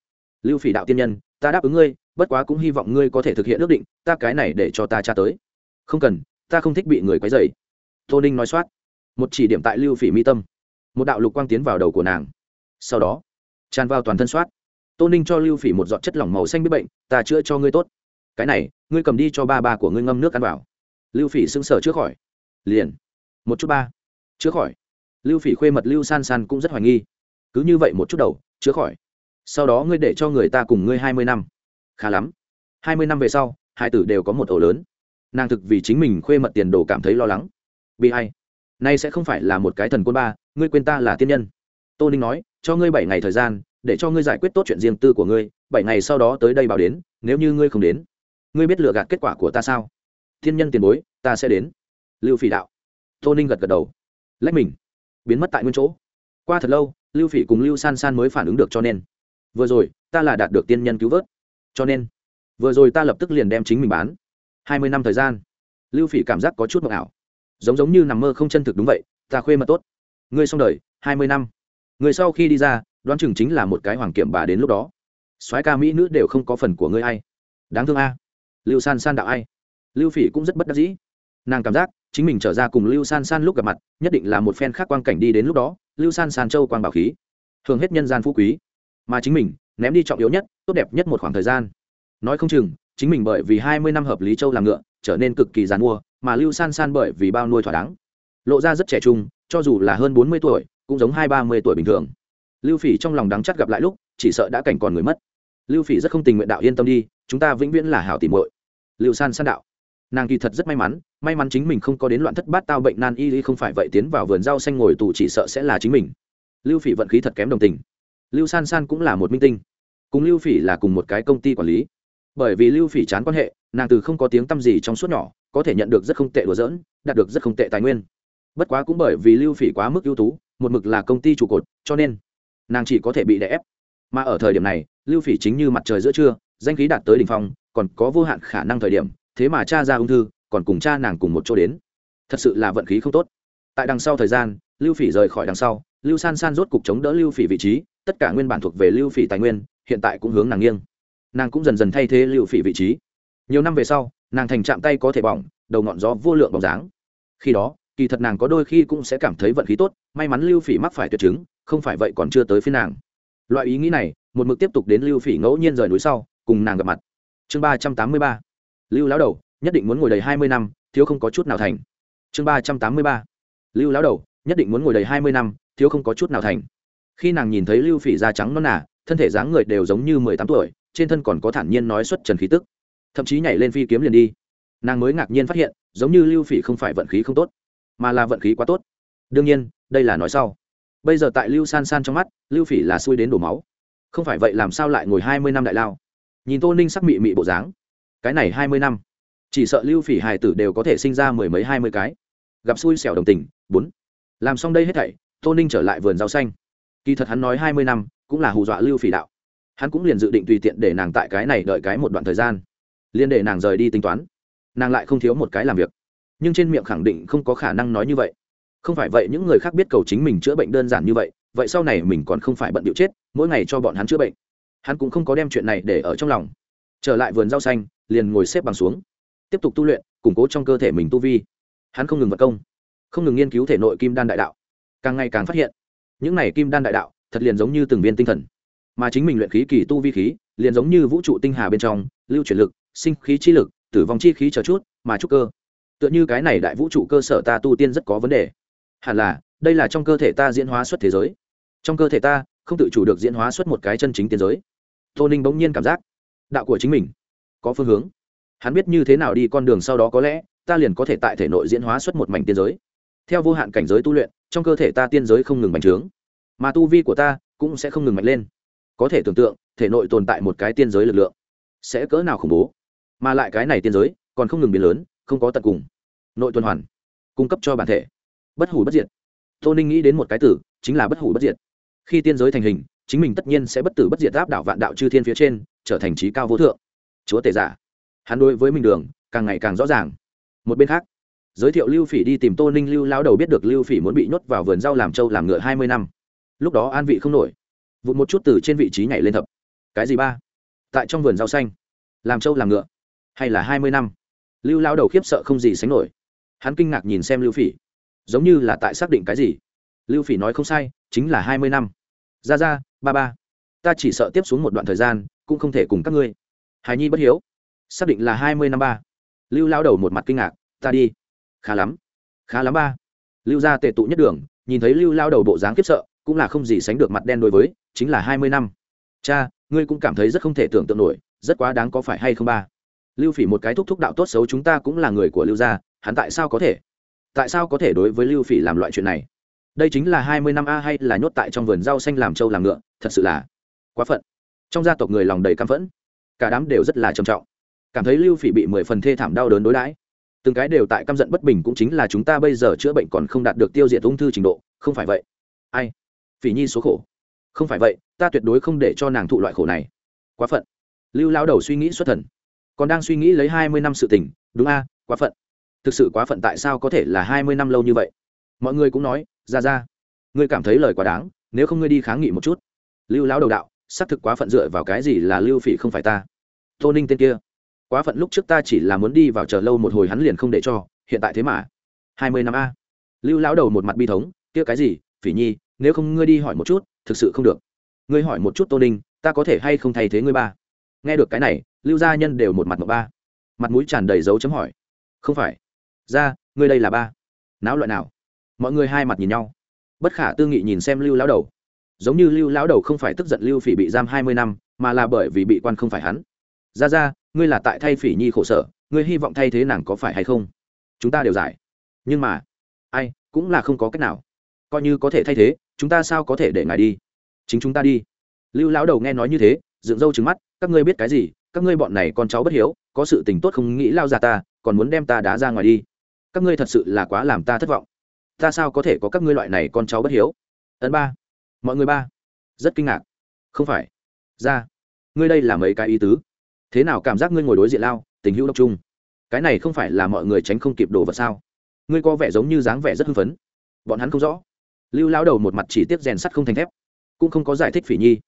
Lưu phỉ đạo tiên nhân, ta đáp ứng ngươi, bất quá cũng hy vọng ngươi có thể thực hiện ước định, ta cái này để cho ta tra tới. Không cần, ta không thích bị người quấy dày tô ninh nói soát. Một chỉ điểm tại lưu phỉ mi tâm. Một đạo lục quang tiến vào đầu của nàng. Sau đó, tràn vào toàn thân soát. Tô ninh cho lưu phỉ một giọt chất lỏng màu xanh biết bệnh, ta chữa cho ngươi tốt. Cái này, ngươi cầm đi cho ba ba của ngươi ngâm nước ăn vào lưu phỉ sững sờ chữa khỏi. Liền. Một chút ba. Chữa khỏi. Lưu phỉ khuê mật lưu san san cũng rất hoài nghi. Cứ như vậy một chút đầu chữa khỏi. Sau đó ngươi để cho người ta cùng ngươi hai mươi năm. Khá lắm. Hai mươi năm về sau, hai tử đều có một ổ lớn. Nàng thực vì chính mình khuê mật tiền đồ cảm thấy lo lắng. Bị hay nay sẽ không phải là một cái thần quân ba, ngươi quên ta là tiên nhân. Tô ninh nói, cho ngươi bảy ngày thời gian, để cho ngươi giải quyết tốt chuyện riêng tư của ngươi, bảy ngày sau đó tới đây báo đến, nếu như ngươi không đến, ngươi biết lựa gạt kết quả của ta sao? Thiên nhân tiền bối, ta sẽ đến. Lưu phỉ đạo. Tô ninh gật gật đầu. Lách mình. Biến mất tại nguyên chỗ. Qua thật lâu, lưu phỉ cùng lưu san san mới phản ứng được cho nên. Vừa rồi, ta là đạt được tiên nhân cứu vớt. Cho nên, vừa rồi ta lập tức liền đem chính mình bán. Hai mươi năm thời gian, lưu phỉ cảm giác có chút mộng ảo. Giống giống như nằm mơ không chân thực đúng vậy, ta khuê mật tốt. Ngươi xong đời, hai mươi năm. Người sau khi đi ra, đoán chừng chính là một cái hoàng kiểm bà đến lúc đó. Soái ca mỹ nữ đều không có phần của ngươi a i đáng thương a. Lưu san san đạo ai? Lưu phỉ cũng rất bất đắc dĩ. Nàng cảm giác, chính mình trở ra cùng lưu san san lúc gặp mặt, nhất định là một phen khác quang cảnh đi đến lúc đó, lưu san san châu quang bảo khí. Thường hết nhân gian phú quý. Mà chính mình, ném đi trọng yếu nhất, tốt đẹp nhất một khoảng thời gian. Nói không chừng, chính mình bởi vì hai mươi năm hợp lý châu làm ngựa, trở nên cực kỳ g i mua, mà lưu san san bởi vì bao nuôi thỏa đáng. Lộ ra rất trẻ trung, cho dù là hơn bốn mươi tuổi, cũng giống hai ba mươi tuổi bình thường. Lưu phỉ trong lòng đắng chắc gặp lại lúc, chỉ sợ đã cảnh còn người mất. Lưu phỉ rất không tình nguyện đạo yên tâm đi, chúng ta vĩnh viễn là hảo tìm muội. Lưu san san đạo nàng kỳ thật rất may mắn may mắn chính mình không có đến loạn thất bát tao bệnh nan y không phải vậy tiến vào vườn rau xanh ngồi tù chỉ sợ sẽ là chính mình. Lưu phỉ vận khí thật kém đồng tình. Lưu san san cũng là một minh tinh. Cùng lưu phỉ là cùng một cái công ty quản lý. Bởi vì lưu phỉ chán quan hệ, nàng từ không có tiếng tăm gì trong suốt nhỏ, có thể nhận được rất không tệ đùa dỡn đạt được rất không tệ tài nguyên. Bất quá cũng bởi vì lưu phỉ quá mức ưu tú, một mực là công ty trụ cột, cho nên nàng chỉ có thể bị đè ép. Mà ở thời điểm này, lưu phỉ chính như mặt trời giữa trưa, danh khí đạt tới đ ỉ n h phong, còn có vô hạn khả năng thời điểm thế mà cha ra ung thư, còn cùng cha nàng cùng một chỗ đến. Thật sự là vận khí không tốt. Tại đằng sau thời gian, lưu phỉ rời khỏi đằng sau, lưu san san rốt cục chống đỡ lưu phỉ vị trí, tất cả nguyên bản thuộc về lưu phỉ tài nguyên, hiện tại cũng hướng nàng nghiêng. Nàng cũng dần dần thay thế lưu phỉ vị trí. Nhiều năm về sau, nàng thành chạm tay có thể bỏng, đầu ngọn gió vô lượng bóng dáng. Khi đó, kỳ thật nàng có đôi khi cũng sẽ cảm thấy vận khí tốt, may mắn lưu phỉ mắc phải tuyệt chứng, không phải vậy còn chưa tới phía nàng. Loại ý nghĩ này, một mực tiếp tục đến lưu phỉ ngẫu nhiên rời núi sau, cùng nàng gặp mặt. Chương ba trăm tám mươi ba lưu lão đầu, nhất định muốn ngồi đầy hai mươi năm, thiếu không có chút nào thành. Chương ba trăm tám mươi ba. Lưu lão đầu, nhất định muốn ngồi đầy hai mươi năm, thiếu không có chút nào thành. Khi nàng nhìn thấy lưu phỉ da trắng non nả thân thể dáng người đều giống như mười tám tuổi, trên thân còn có thản nhiên nói xuất trần khí tức. Thậm chí nhảy lên phi kiếm liền đi. Nàng mới ngạc nhiên phát hiện, giống như lưu phỉ không phải vận khí không tốt, mà là vận khí quá tốt. Đương nhiên, đây là nói sau. Bây giờ tại lưu san san trong mắt, lưu phỉ là xui đến đổ máu. Không phải vậy làm sao lại ngồi hai mươi năm đại lao? Nhìn tô ninh sắc mị mị bộ dáng cái này hai mươi năm. Chỉ sợ lưu phỉ hài tử đều có thể sinh ra mười mấy, hai mươi cái. Gặp xui xẻo đồng tình, bốn. Làm xong đây hết thảy, tô ninh trở lại vườn rau xanh. Kỳ thật hắn nói hai mươi năm, cũng là hù dọa lưu phỉ đạo. Hắn cũng liền dự định tùy tiện để nàng tại cái này đợi cái một đoạn thời gian. Liên để nàng rời đi tính toán. Nàng lại không thiếu một cái làm việc. Nhưng trên miệng khẳng định không có khả năng nói như vậy. Không phải vậy, những người khác biết cầu chính mình chữa bệnh đơn giản như vậy vậy sau này mình còn không phải bận điệu chết, mỗi ngày cho bọn hắn chữa bệnh. Hắn cũng không có đem chuyện này để ở trong lòng. Trở lại vườn rau xanh liền ngồi xếp bằng xuống, tiếp tục tu luyện, củng cố trong cơ thể mình tu vi. Hắn không ngừng vật công, không ngừng nghiên cứu thể nội kim đan đại đạo, càng ngày càng phát hiện, những này kim đan đại đạo thật liền giống như từng viên tinh thần, mà chính mình luyện khí kỳ tu vi khí liền giống như vũ trụ tinh hà bên trong, lưu chuyển lực, sinh khí chi lực, tử vong chi khí chờ chút, mà trúc cơ. Tựa như cái này đại vũ trụ cơ sở ta tu tiên rất có vấn đề. Hẳn là, đây là trong cơ thể ta diễn hóa xuất thế giới. Trong cơ thể ta không tự chủ được diễn hóa xuất một cái chân chính tiên giới. Tô ninh bỗng nhiên cảm giác, đạo của chính mình có phương hướng. Hắn biết như thế nào đi con đường sau đó có lẽ, ta liền có thể tại thể nội diễn hóa xuất một mảnh tiên giới. Theo vô hạn cảnh giới tu luyện, trong cơ thể ta tiên giới không ngừng bành trướng. Mà tu vi của ta cũng sẽ không ngừng mạnh lên. Có thể tưởng tượng, thể nội tồn tại một cái tiên giới lực lượng sẽ cỡ nào khủng bố. Mà lại cái này tiên giới còn không ngừng biến lớn, không có tận cùng. Nội tuần hoàn, cung cấp cho bản thể. Bất hủ bất diệt. Tô ninh nghĩ đến một cái tử, chính là bất hủ bất diệt. Khi tiên giới thành hình, chính mình tất nhiên sẽ bất tử bất diệt áp đảo vạn đạo chư thiên phía trên, trở thành trí cao vô thượng chúa tể giả. Hắn đối với mình đường, càng ngày càng rõ ràng. Một bên khác, giới thiệu lưu phỉ đi tìm tô ninh lưu lao đầu biết được lưu phỉ muốn bị nhốt vào vườn rau làm trâu làm ngựa hai mươi năm. Lúc đó an vị không nổi. Vụt một chút từ trên vị trí nhảy lên thập. Cái gì ba? Tại trong vườn rau xanh. Làm trâu làm ngựa. Hay là hai mươi năm? Lưu lao đầu khiếp sợ không gì sánh nổi. Hắn kinh ngạc nhìn xem lưu phỉ. Giống như là tại xác định cái gì. Lưu phỉ nói không sai, chính là hai mươi năm. Ra ra, ba ba. Ta chỉ sợ tiếp xuống một đoạn thời gian, cũng không thể cùng các ngươi hài nhi bất hiếu. Xác định là hai mươi năm ba. Lưu lao đầu một mặt kinh ngạc, ta đi. Khá lắm. Khá lắm ba. Lưu gia tệ tụ nhất đường, nhìn thấy lưu lao đầu bộ dáng kiếp sợ, cũng là không gì sánh được mặt đen đối với, chính là hai mươi năm. Cha, ngươi cũng cảm thấy rất không thể tưởng tượng nổi, rất quá đáng có phải hay không ba? Lưu phỉ một cái thúc thúc đạo tốt xấu chúng ta cũng là người của lưu gia, hắn tại sao có thể? Tại sao có thể đối với lưu phỉ làm loại chuyện này? Đây chính là hai mươi năm a hay là nhốt tại trong vườn rau xanh làm trâu làm ngựa, thật sự là quá phận. Trong gia tộc người lòng đầy căm phẫn cả đám đều rất là trầm trọng. Cảm thấy lưu phỉ bị mười phần thê thảm đau đớn đối đãi. Từng cái đều tại căm giận bất bình cũng chính là chúng ta bây giờ chữa bệnh còn không đạt được tiêu diệt ung thư trình độ, không phải vậy. Ai? Phỉ nhi số khổ. Không phải vậy, ta tuyệt đối không để cho nàng thụ loại khổ này. Quá phận. Lưu lao đầu suy nghĩ xuất thần. Còn đang suy nghĩ lấy hai mươi năm sự tình, đúng a, quá phận. Thực sự quá phận tại sao có thể là hai mươi năm lâu như vậy? Mọi người cũng nói, ra ra, ngươi cảm thấy lời quá đáng, nếu không ngươi đi kháng nghị một chút. Lưu lão đầu đạo xác thực quá phận dựa vào cái gì là lưu phỉ không phải ta. Tô ninh tên kia, quá phận lúc trước ta chỉ là muốn đi vào chờ lâu một hồi hắn liền không để cho, hiện tại thế mà. Hai mươi năm a. Lưu lão đầu một mặt bi thống, kia cái gì, phỉ nhi, nếu không ngươi đi hỏi một chút, thực sự không được. Ngươi hỏi một chút tô ninh, ta có thể hay không thay thế ngươi ba? Nghe được cái này, lưu gia nhân đều một mặt một ba. Mặt mũi tràn đầy dấu chấm hỏi. Không phải. Ra, ngươi đây là ba. Não loại nào? Mọi người hai mặt nhìn nhau. Bất khả tư nghị nhìn xem lưu lão đầu giống như lưu lão đầu không phải tức giận lưu phỉ bị giam hai mươi năm, mà là bởi vì bị quan không phải hắn. Ra ra, ngươi là tại thay phỉ nhi khổ sở, ngươi hy vọng thay thế nàng có phải hay không? Chúng ta đều giải. Nhưng mà, ai, cũng là không có cách nào. Coi như có thể thay thế, chúng ta sao có thể để ngài đi? Chính chúng ta đi. Lưu lão đầu nghe nói như thế, dựng râu trứng mắt, các ngươi biết cái gì? Các ngươi bọn này con cháu bất hiếu, có sự tình tốt không nghĩ lao ra ta, còn muốn đem ta đá ra ngoài đi. Các ngươi thật sự là quá làm ta thất vọng. Ta sao có thể có các ngươi loại này con cháu bất hiếu? Ấn ba mọi người ba. Rất kinh ngạc. Không phải. Ra. Ngươi đây là mấy cái ý tứ? Thế nào cảm giác ngươi ngồi đối diện lao, tình hữu độc trung cái này không phải là mọi người tránh không kịp đồ vật sao? Ngươi có vẻ giống như dáng vẻ rất hưng phấn. Bọn hắn không rõ. Lưu lao đầu một mặt chỉ tiếp rèn sắt không thành thép. Cũng không có giải thích phỉ nhi.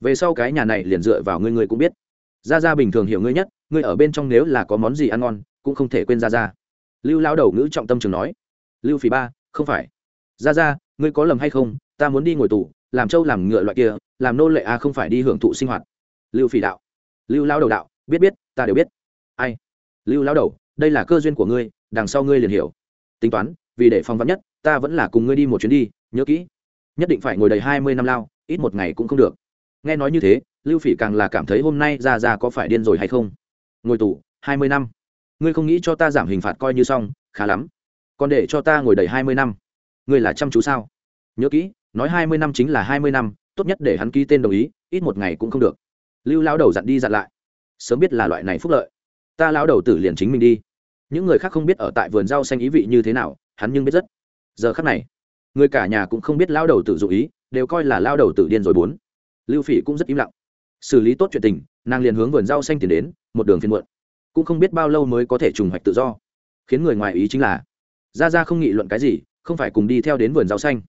Về sau cái nhà này liền dựa vào ngươi ngươi cũng biết. Ra ra bình thường hiểu ngươi nhất, ngươi ở bên trong nếu là có món gì ăn ngon, cũng không thể quên ra ra lưu lao đầu ngữ trọng tâm trường nói. Lưu phỉ ba, không phải. Ra ra ngươi có lầm hay không? Ta muốn đi ngồi tù làm trâu làm ngựa loại kia, làm nô lệ a không phải đi hưởng thụ sinh hoạt. Lưu phỉ đạo. Lưu lao đầu đạo, biết biết, ta đều biết. Ai? Lưu lao đầu, đây là cơ duyên của ngươi, đằng sau ngươi liền hiểu. Tính toán, vì để phong vắn nhất, ta vẫn là cùng ngươi đi một chuyến đi, nhớ kỹ. Nhất định phải ngồi đầy hai mươi năm lao, ít một ngày cũng không được. Nghe nói như thế, lưu phỉ càng là cảm thấy hôm nay ra ra có phải điên rồi hay không? Ngồi tù, hai mươi năm. Ngươi không nghĩ cho ta giảm hình phạt coi như xong, khá lắm. Còn để cho ta ngồi đầy hai mươi năm. Ngươi là chăm chú sao? Nhớ kỹ nói hai mươi năm chính là hai mươi năm, tốt nhất để hắn ký tên đồng ý, ít một ngày cũng không được. Lưu lao đầu dặn đi dặn lại. Sớm biết là loại này phúc lợi. Ta lao đầu tử liền chính mình đi. Những người khác không biết ở tại vườn rau xanh ý vị như thế nào, hắn nhưng biết rất. Giờ khác này, người cả nhà cũng không biết lao đầu tử dụ ý, đều coi là lao đầu tử điên rồi bốn. Lưu phỉ cũng rất im lặng. Xử lý tốt chuyện tình, nàng liền hướng vườn rau xanh tiến đến, một đường phiên muộn. Cũng không biết bao lâu mới có thể trùng hoạch tự do. Khiến người ngoài ý chính là ra ra không nghị luận cái gì, không phải cùng đi theo đến vườn rau xanh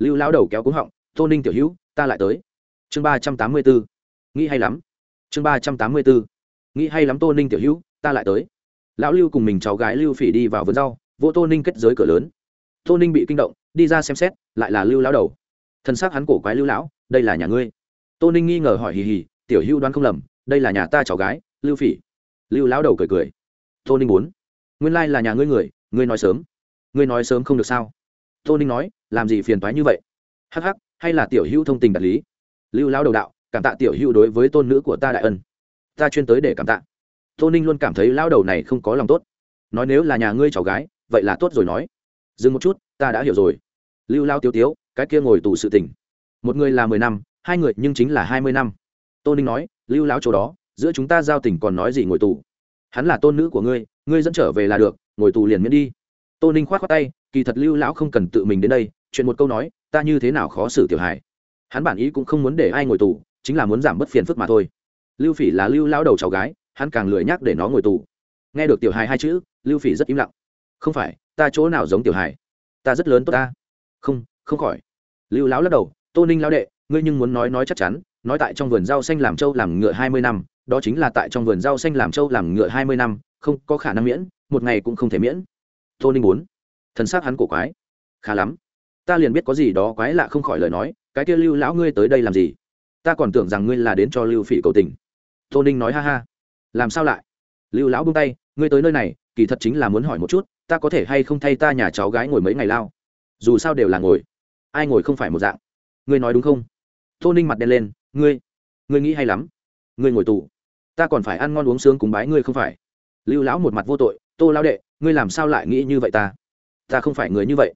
lưu lao đầu kéo cúng họng, tô ninh tiểu hữu, ta lại tới. Chương ba trăm tám mươi bốn nghĩ hay lắm. Chương ba trăm tám mươi bốn nghĩ hay lắm tô ninh tiểu hữu, ta lại tới. Lão lưu cùng mình cháu gái lưu phỉ đi vào vườn rau, vô tô ninh kết giới cửa lớn. Tô ninh bị kinh động, đi ra xem xét, lại là lưu lão đầu. Thân xác hắn cổ quái lưu lão, đây là nhà ngươi. Tô ninh nghi ngờ hỏi hì hì, tiểu hữu đoán không lầm, đây là nhà ta cháu gái, lưu phỉ. Lưu lão đầu cười cười. Tô ninh muốn. Nguyên lai là nhà ngươi người, ngươi nói sớm. Ngươi nói sớm không được sao? Tô ninh nói làm gì phiền toái như vậy? Hắc hắc, hay là tiểu hữu thông tình đạt lý? Lưu lão đầu đạo, cảm tạ tiểu hữu đối với tôn nữ của ta đại ân. Ta chuyên tới để cảm tạ. Tô ninh luôn cảm thấy lão đầu này không có lòng tốt. Nói nếu là nhà ngươi cháu gái, vậy là tốt rồi nói. Dừng một chút, ta đã hiểu rồi. Lưu lao tiêu tiếu, cái kia ngồi tù sự tình. Một người là mười năm, hai người nhưng chính là hai mươi năm. Tô ninh nói, lưu lão chỗ đó, giữa chúng ta giao tình còn nói gì ngồi tù? Hắn là tôn nữ của ngươi ngươi dẫn trở về là được, ngồi tù liền miễn đi. Tô ninh k h o á t k tay, kỳ thật lưu lão không cần tự mình đến đây chuyện một câu nói, ta như thế nào khó xử tiểu hài? Hắn bản ý cũng không muốn để ai ngồi tù, chính là muốn giảm bớt phiền phức mà thôi. Lưu phỉ là lưu lão đầu cháu gái, hắn càng lười nhắc để nó ngồi tù. Nghe được tiểu hài hai chữ, lưu phỉ rất im lặng. Không phải, ta chỗ nào giống tiểu hài? Ta rất lớn tốt ta. Không không khỏi. Lưu lão lắc đầu, tô ninh lão đệ, ngươi nhưng muốn nói nói chắc chắn, nói tại trong vườn rau xanh làm trâu làm ngựa hai mươi năm, đó chính là tại trong vườn rau xanh làm trâu làm ngựa hai mươi năm, không có khả năng miễn, một ngày cũng không thể miễn. Tô ninh muốn. Thần xác hắn cổ quái. Khá lắm ta liền biết có gì đó quái lạ không khỏi lời nói, cái kia lưu lão ngươi tới đây làm gì? Ta còn tưởng rằng ngươi là đến cho lưu phỉ cầu tình. Tô ninh nói ha ha. Làm sao lại? Lưu lão buông tay, ngươi tới nơi này, kỳ thật chính là muốn hỏi một chút, ta có thể hay không thay ta nhà cháu gái ngồi mấy ngày lao? Dù sao đều là ngồi. Ai ngồi không phải một dạng. Ngươi nói đúng không? Tô ninh mặt đen lên, ngươi ngươi nghĩ hay lắm. Ngươi ngồi tù. Ta còn phải ăn ngon uống sướng cúng bái ngươi không phải. Lưu lão một mặt vô tội, tô lao đệ, ngươi làm sao lại nghĩ như vậy ta? Ta không phải người như vậy.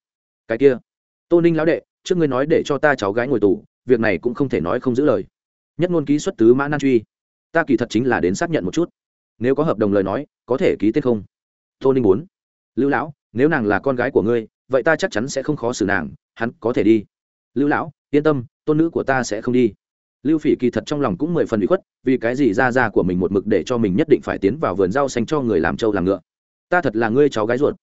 Cái kia tô ninh lão đệ, trước ngươi nói để cho ta cháu gái ngồi tù, việc này cũng không thể nói không giữ lời. Nhất ngôn ký xuất tứ mã nan truy. Ta kỳ thật chính là đến xác nhận một chút. Nếu có hợp đồng lời nói, có thể ký tết không? Tô ninh bốn lưu lão, nếu nàng là con gái của ngươi, vậy ta chắc chắn sẽ không khó xử nàng, hắn có thể đi. Lưu lão, yên tâm, tôn nữ của ta sẽ không đi. Lưu phỉ kỳ thật trong lòng cũng mười phần bị khuất, vì cái gì ra ra của mình một mực để cho mình nhất định phải tiến vào vườn rau xanh cho người làm trâu làm ngựa. Ta thật là ngươi cháu gái ruột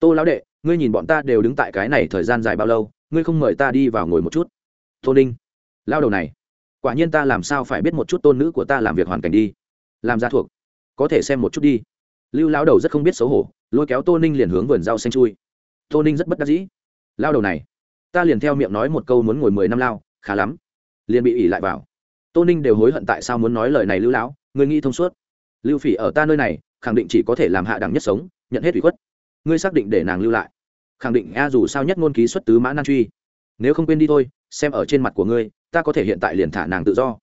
tô lão đệ, ngươi nhìn bọn ta đều đứng tại cái này thời gian dài bao lâu, ngươi không mời ta đi vào ngồi một chút. Tô ninh lao đầu này, quả nhiên ta làm sao phải biết một chút tôn nữ của ta làm việc hoàn cảnh đi. Làm ra thuộc, có thể xem một chút đi. Lưu lao đầu rất không biết xấu hổ, lôi kéo tô ninh liền hướng vườn rau xanh chui. Tô ninh rất bất đắc dĩ. Lao đầu này, ta liền theo miệng nói một câu muốn ngồi mười năm lao, khá lắm. Liền bị ỉ lại vào. Tô ninh đều hối hận tại sao muốn nói lời này lưu lão người nghĩ thông suốt. Lưu phỉ ở ta nơi này, khẳng định chỉ có thể làm hạ đẳng nhất sống, nhận hết ủy khuất ngươi xác định để nàng lưu lại. Khẳng định a dù sao nhất ngôn ký xuất tứ mã nan truy. Nếu không quên đi thôi, xem ở trên mặt của ngươi, ta có thể hiện tại liền thả nàng tự do.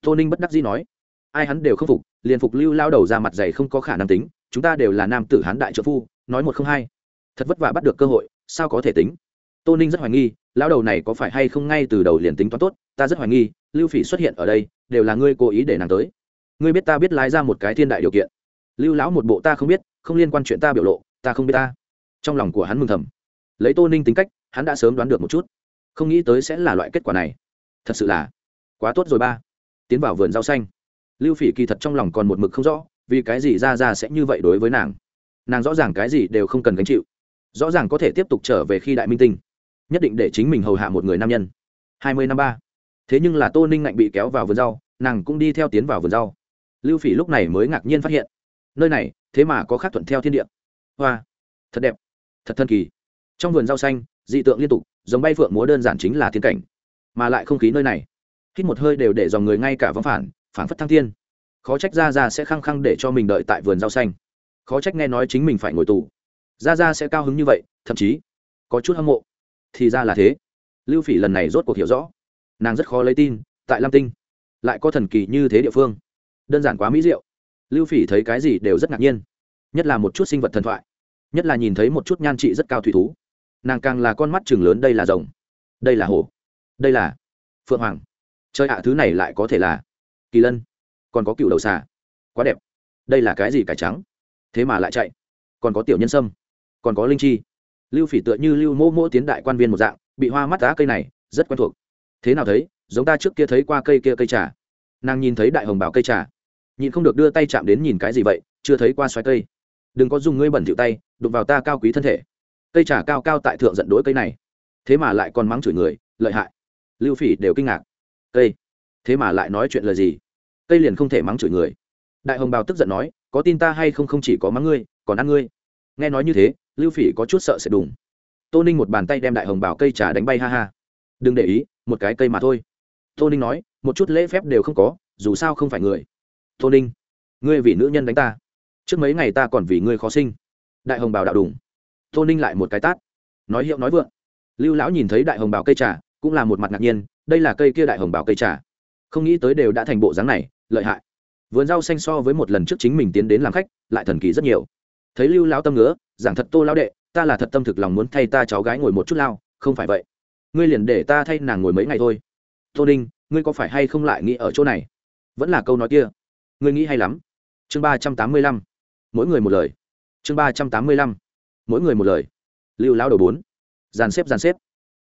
Tô ninh bất đắc dĩ nói. Ai hắn đều không phục, liền phục lưu lao đầu ra mặt dày không có khả năng tính, chúng ta đều là nam tử hán đại trợ phu, nói một không hai. Thật vất vả bắt được cơ hội, sao có thể tính? Tô ninh rất hoài nghi, lao đầu này có phải hay không ngay từ đầu liền tính toán tốt, ta rất hoài nghi, lưu phỉ xuất hiện ở đây, đều là ngươi cố ý để nàng tới. Ngươi biết ta biết lái ra một cái thiên đại điều kiện. Lưu lão một bộ ta không biết, không liên quan chuyện ta biểu lộ ta không biết ta. Trong lòng của hắn mừng thầm. Lấy tô ninh tính cách, hắn đã sớm đoán được một chút. Không nghĩ tới sẽ là loại kết quả này. Thật sự là quá tốt rồi ba. Tiến vào vườn rau xanh. Lưu phỉ kỳ thật trong lòng còn một mực không rõ, vì cái gì ra ra sẽ như vậy đối với nàng. Nàng rõ ràng cái gì đều không cần gánh chịu. Rõ ràng có thể tiếp tục trở về khi đại minh tinh. Nhất định để chính mình hầu hạ một người nam nhân. Hai mươi năm ba. Thế nhưng là tô ninh ngạnh bị kéo vào vườn rau, nàng cũng đi theo tiến vào vườn rau. Lưu phỉ lúc này mới ngạc nhiên phát hiện, nơi này thế mà có khác thuận theo thiên địa hoa. Thật đẹp. Thật thân kỳ. Trong vườn rau xanh, dị tượng liên tục, giống bay phượng múa đơn giản chính là thiên cảnh. Mà lại không khí nơi này. Hít một hơi đều để dòng người ngay cả vắng phản phản phất thăng thiên. Khó trách ra ra sẽ khăng khăng để cho mình đợi tại vườn rau xanh. Khó trách nghe nói chính mình phải ngồi tù. Ra ra sẽ cao hứng như vậy, thậm chí có chút hâm mộ. Thì ra là thế. Lưu phỉ lần này rốt cuộc hiểu rõ. Nàng rất khó lấy tin, tại lam tinh, lại có thần kỳ như thế địa phương. Đơn giản quá mỹ diệu. Lưu phỉ thấy cái gì đều rất ngạc nhiên. Nhất là một chút sinh vật thần thoại nhất là nhìn thấy một chút nhan trị rất cao thủy thú. Nàng càng là con mắt chừng lớn, đây là rồng, đây là hổ, đây là phượng hoàng. Chơi ạ, thứ này lại có thể là kỳ lân, còn có cựu đầu xà, quá đẹp. Đây là cái gì cải trắng? Thế mà lại chạy. Còn có tiểu nhân sâm, còn có linh chi. Lưu phỉ tựa như lưu mô mô tiến đại quan viên một dạng, bị hoa mắt đá cây này, rất quen thuộc. Thế nào thấy, giống ta trước kia thấy qua cây kia cây trà. Nàng nhìn thấy đại hồng bảo cây trà. Nhìn không được đưa tay chạm đến nhìn cái gì vậy, chưa thấy qua xoáy cây. Đừng có dùng ngươi bẩn thỉu tay đụng vào ta cao quý thân thể. Cây trà cao cao tại thượng giận đỗi cây này. Thế mà lại còn mắng chửi người, lợi hại. Lưu phỉ đều kinh ngạc. Cây. Thế mà lại nói chuyện lời gì? Cây liền không thể mắng chửi người. Đại hồng bào tức giận nói, có tin ta hay không không chỉ có mắng ngươi, còn ăn ngươi? Nghe nói như thế, lưu phỉ có chút sợ sẽ đùng. Tô ninh một bàn tay đem đại hồng bào cây trà đánh bay ha ha. Đừng để ý, một cái cây mà thôi. Tô ninh nói, một chút lễ phép đều không có, dù sao không phải người. Tô ninh, ngươi vì nữ nhân đánh ta. Trước mấy ngày ta còn vì ngươi khó sinh đại hồng bào đạo đùng. Tô ninh lại một cái tát. Nói hiệu nói vượng. Lưu lão nhìn thấy đại hồng bào cây trà cũng là một mặt ngạc nhiên đây là cây kia đại hồng bào cây trà. Không nghĩ tới đều đã thành bộ dáng này lợi hại. Vườn rau xanh so với một lần trước chính mình tiến đến làm khách lại thần kỳ rất nhiều. Thấy lưu lão tâm ngứa giảng thật tô lão đệ ta là thật tâm thực lòng muốn thay ta cháu gái ngồi một chút lao không phải vậy. Ngươi liền để ta thay nàng ngồi mấy ngày thôi. Tô Ninh, ngươi có phải hay không lại nghĩ ở chỗ này? Vẫn là câu nói kia. Ngươi nghĩ hay lắm. Chương ba trăm tám mươi lăm. Mỗi người một lời chương ba trăm tám mươi lăm. Mỗi người một lời. Lưu lão đầu bốn. Dàn xếp dàn xếp.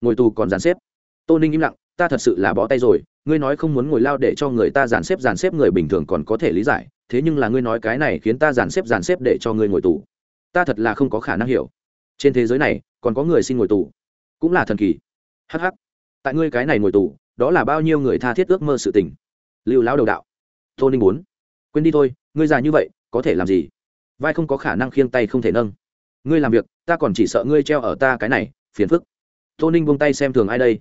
Ngồi tù còn dàn xếp. Tô ninh im lặng, ta thật sự là bỏ tay rồi, ngươi nói không muốn ngồi lao để cho người ta dàn xếp dàn xếp người bình thường còn có thể lý giải, thế nhưng là ngươi nói cái này khiến ta dàn xếp dàn xếp để cho ngươi ngồi tù. Ta thật là không có khả năng hiểu. Trên thế giới này, còn có người xin ngồi tù. Cũng là thần kỳ. Hh tại ngươi cái này ngồi tù, đó là bao nhiêu người tha thiết ước mơ sự tình? Lưu lão đầu đạo. Tô ninh bốn. Quên đi thôi, ngươi già như vậy, có thể làm gì? Vai không có khả năng khiêng tay không thể nâng. Ngươi làm việc, ta còn chỉ sợ ngươi treo ở ta cái này, phiền phức. Tô ninh buông tay xem thường ai đây?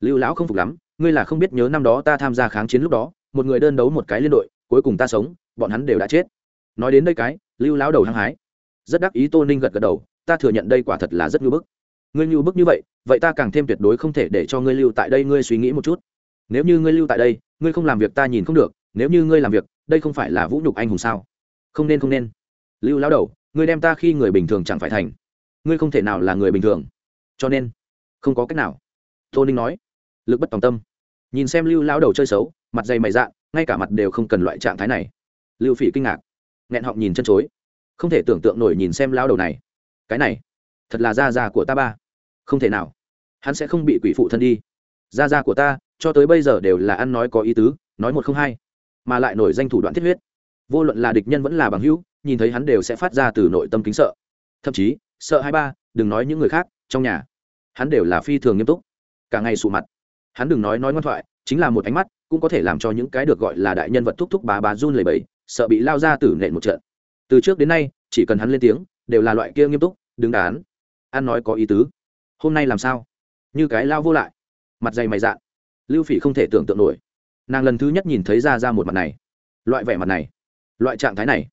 Lưu lão không phục lắm, ngươi là không biết nhớ năm đó ta tham gia kháng chiến lúc đó, một người đơn đấu một cái liên đội, cuối cùng ta sống, bọn hắn đều đã chết. Nói đến đây cái, lưu lão đầu hăng hái. Rất đắc ý tô ninh gật gật đầu, ta thừa nhận đây quả thật là rất ngưu bức. Ngươi ngưu bức như vậy vậy ta càng thêm tuyệt đối không thể để cho ngươi lưu tại đây, ngươi suy nghĩ một chút. Nếu như ngươi lưu tại đây, ngươi không làm việc ta nhìn không được, nếu như ngươi làm việc, đây không phải là vũ nhục anh hùng sao? Không nên không nên lưu lão đầu, ngươi đem ta khi người bình thường chẳng phải thành. Ngươi không thể nào là người bình thường. Cho nên, không có cách nào. Tô ninh nói, lực bất tòng tâm. Nhìn xem lưu lão đầu chơi xấu, mặt dày mày dạ ngay cả mặt đều không cần loại trạng thái này. Lưu phỉ kinh ngạc, nghẹn họng nhìn chân chối. Không thể tưởng tượng nổi nhìn xem lão đầu này. Cái này, thật là da da của ta ba. Không thể nào. Hắn sẽ không bị quỷ phụ thân đi. Da da của ta, cho tới bây giờ đều là ăn nói có ý tứ, nói một không hai. Mà lại nổi danh thủ đoạn thiết huyết vô luận là địch nhân vẫn là bằng hữu, nhìn thấy hắn đều sẽ phát ra từ nội tâm kính sợ. Thậm chí, sợ hai ba, đừng nói những người khác, trong nhà, hắn đều là phi thường nghiêm túc. Cả ngày sụ mặt. Hắn đừng nói nói ngoan thoại, chính là một ánh mắt, cũng có thể làm cho những cái được gọi là đại nhân vật thúc thúc bà bà run lầy bầy sợ bị lao ra tử nện một trận. Từ trước đến nay, chỉ cần hắn lên tiếng, đều là loại kia nghiêm túc, đứng đán ăn nói có ý tứ. Hôm nay làm sao? Như cái lao vô lại. Mặt dày mày dạn. Lưu phỉ không thể tưởng tượng nổi. Nàng lần thứ nhất nhìn thấy ra ra một mặt này. Loại vẻ mặt này loại trạng thái này,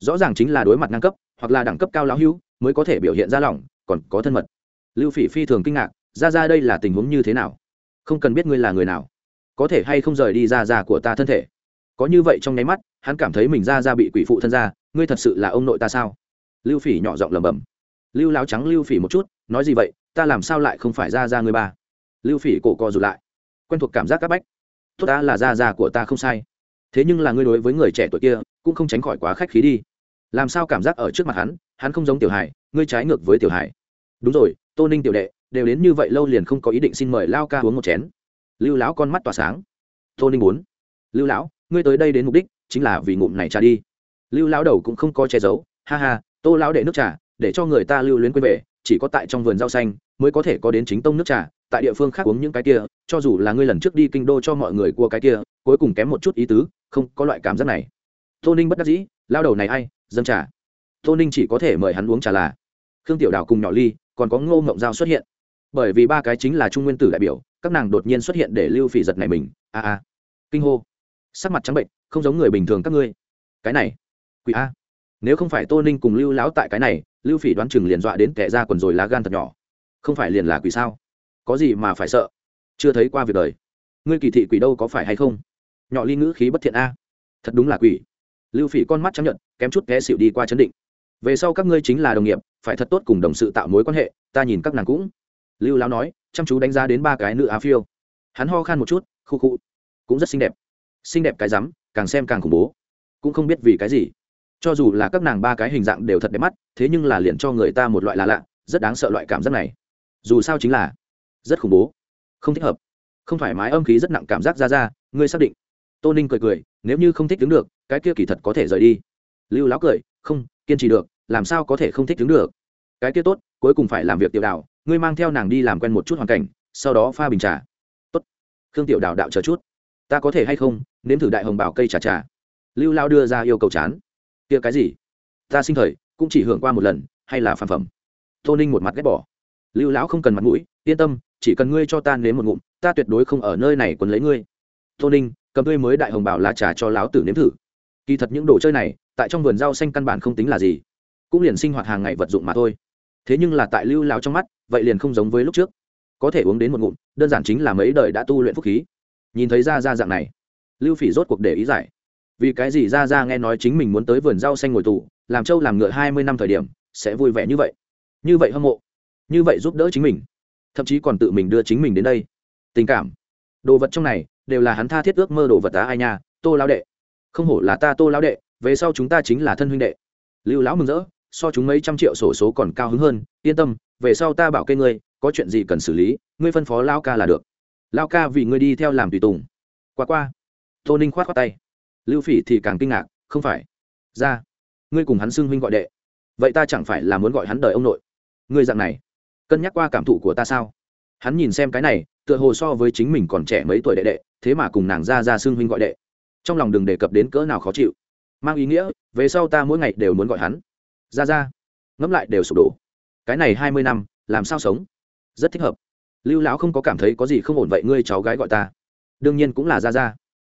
rõ ràng chính là đối mặt ngang cấp, hoặc là đẳng cấp cao lão hữu mới có thể biểu hiện ra lỏng còn có thân mật. Lưu phỉ phi thường kinh ngạc, ra ra đây là tình huống như thế nào? Không cần biết ngươi là người nào. Có thể hay không rời đi ra ra của ta thân thể? Có như vậy trong nháy mắt, hắn cảm thấy mình ra ra bị quỷ phụ thân ra, ngươi thật sự là ông nội ta sao? Lưu phỉ nhỏ giọng lẩm bẩm. Lưu láo trắng lưu phỉ một chút, nói gì vậy, ta làm sao lại không phải ra ra ngươi ba? Lưu phỉ cổ co rụt lại. Quen thuộc cảm giác các bách. Tốt ta là ra ra của ta không sai. Thế nhưng là ngươi đối với người trẻ tuổi kia cũng không tránh khỏi quá khách khí đi. Làm sao cảm giác ở trước mặt hắn hắn không giống tiểu hải ngươi trái ngược với tiểu hải đúng rồi, tô ninh tiểu đệ, đều đến như vậy lâu liền không có ý định xin mời lao ca uống một chén. Lưu lão con mắt tỏa sáng. Tô ninh muốn. Lưu lão, ngươi tới đây đến mục đích chính là vì ngụm này trà đi. Lưu lão đầu cũng không có che giấu. Ha ha, tô lão đệ nước trà, để cho người ta lưu luyến quên về, chỉ có tại trong vườn rau xanh mới có thể có đến chính tông nước trà, tại địa phương khác uống những cái kia, cho dù là ngươi lần trước đi kinh đô cho mọi người cua cái kia, cuối cùng kém một chút ý tứ, không có loại cảm giác này tô ninh bất đắc dĩ, lao đầu này ai, dâng trà. Tô ninh chỉ có thể mời hắn uống trà là. Khương tiểu đào cùng nhỏ ly, còn có ngô ngộng giao xuất hiện. Bởi vì ba cái chính là trung nguyên tử đại biểu, các nàng đột nhiên xuất hiện để lưu phỉ giật này mình. A a. Kinh hô. Sắc mặt trắng bệnh, không giống người bình thường các ngươi. Cái này. Quỷ a. Nếu không phải tô ninh cùng lưu láo tại cái này, lưu phỉ đoán chừng liền dọa đến tệ ra quần rồi lá gan thật nhỏ. Không phải liền là quỷ sao? Có gì mà phải sợ? Chưa thấy qua việc đời. Ngươi kỳ thị quỷ đâu có phải hay không? Nhỏ ly ngữ khí bất thiện a. Thật đúng là quỷ lưu phỉ con mắt chấp nhận kém chút té xịu đi qua chấn định. Về sau các ngươi chính là đồng nghiệp, phải thật tốt cùng đồng sự tạo mối quan hệ, ta nhìn các nàng cũng. Lưu lão nói, chăm chú đánh giá đến ba cái nữ á phiêu. Hắn ho khan một chút, khu khu. Cũng rất xinh đẹp. Xinh đẹp cái rắm, càng xem càng khủng bố. Cũng không biết vì cái gì. Cho dù là các nàng ba cái hình dạng đều thật đẹp mắt, thế nhưng là liền cho người ta một loại là lạ, rất đáng sợ loại cảm giác này. Dù sao chính là rất khủng bố. Không thích hợp. Không thoải mái âm khí rất nặng cảm giác ra ra, ngươi xác định. Tô ninh cười cười, nếu như không thích đứng được cái kia kỳ thật có thể rời đi. Lưu láo cười, không, kiên trì được, làm sao có thể không thích đứng được? Cái kia tốt, cuối cùng phải làm việc tiểu đạo ngươi mang theo nàng đi làm quen một chút hoàn cảnh, sau đó pha bình trà. Tốt. Khương tiểu đạo đạo chờ chút. Ta có thể hay không, nếm thử đại hồng bảo cây trà trà? Lưu lao đưa ra yêu cầu chán. Kia cái gì? Ta sinh thời, cũng chỉ hưởng qua một lần, hay là phản phẩm? Tô ninh một mặt ghét bỏ. Lưu lão không cần mặt mũi, yên tâm, chỉ cần ngươi cho ta nếm một ngụm, ta tuyệt đối không ở nơi này quấn lấy ngươi. Tô ninh cầm tươi mới đại hồng bảo lá trà cho lão tử nếm thử kỳ thật những đồ chơi này, tại trong vườn rau xanh căn bản không tính là gì. Cũng liền sinh hoạt hàng ngày vật dụng mà thôi. Thế nhưng là tại lưu lao trong mắt, vậy liền không giống với lúc trước. Có thể uống đến một ngụm, đơn giản chính là mấy đời đã tu luyện phúc khí. Nhìn thấy ra ra dạng này, lưu phỉ rốt cuộc để ý giải. Vì cái gì ra ra nghe nói chính mình muốn tới vườn rau xanh ngồi tù, làm trâu làm ngựa hai mươi năm thời điểm, sẽ vui vẻ như vậy. Như vậy hâm mộ. Như vậy giúp đỡ chính mình. Thậm chí còn tự mình đưa chính mình đến đây. Tình cảm. Đồ vật trong này, đều là hắn tha thiết ước mơ đồ vật tá ai nha, tô lao đệ không hổ là ta tô lão đệ, về sau chúng ta chính là thân huynh đệ. Lưu lão mừng rỡ, so chúng mấy trăm triệu sổ số còn cao hứng hơn, yên tâm, về sau ta bảo kê ngươi, có chuyện gì cần xử lý, ngươi phân phó lao ca là được. Lao ca vì ngươi đi theo làm tùy tùng. Qua qua. Tô ninh khoát khoát tay. Lưu phỉ thì càng kinh ngạc, không phải. Ra. Ngươi cùng hắn xưng huynh gọi đệ. Vậy ta chẳng phải là muốn gọi hắn đời ông nội. Ngươi dạng này, cân nhắc qua cảm thụ của ta sao? Hắn nhìn xem cái này, tựa hồ so với chính mình còn trẻ mấy tuổi đệ đệ, thế mà cùng nàng ra ra xưng huynh gọi đệ trong lòng đừng đề cập đến cỡ nào khó chịu. Mang ý nghĩa, về sau ta mỗi ngày đều muốn gọi hắn. Ra ra, ngẫm lại đều sụp đổ. Cái này hai mươi năm, làm sao sống? Rất thích hợp. Lưu lão không có cảm thấy có gì không ổn vậy ngươi cháu gái gọi ta. Đương nhiên cũng là ra ra.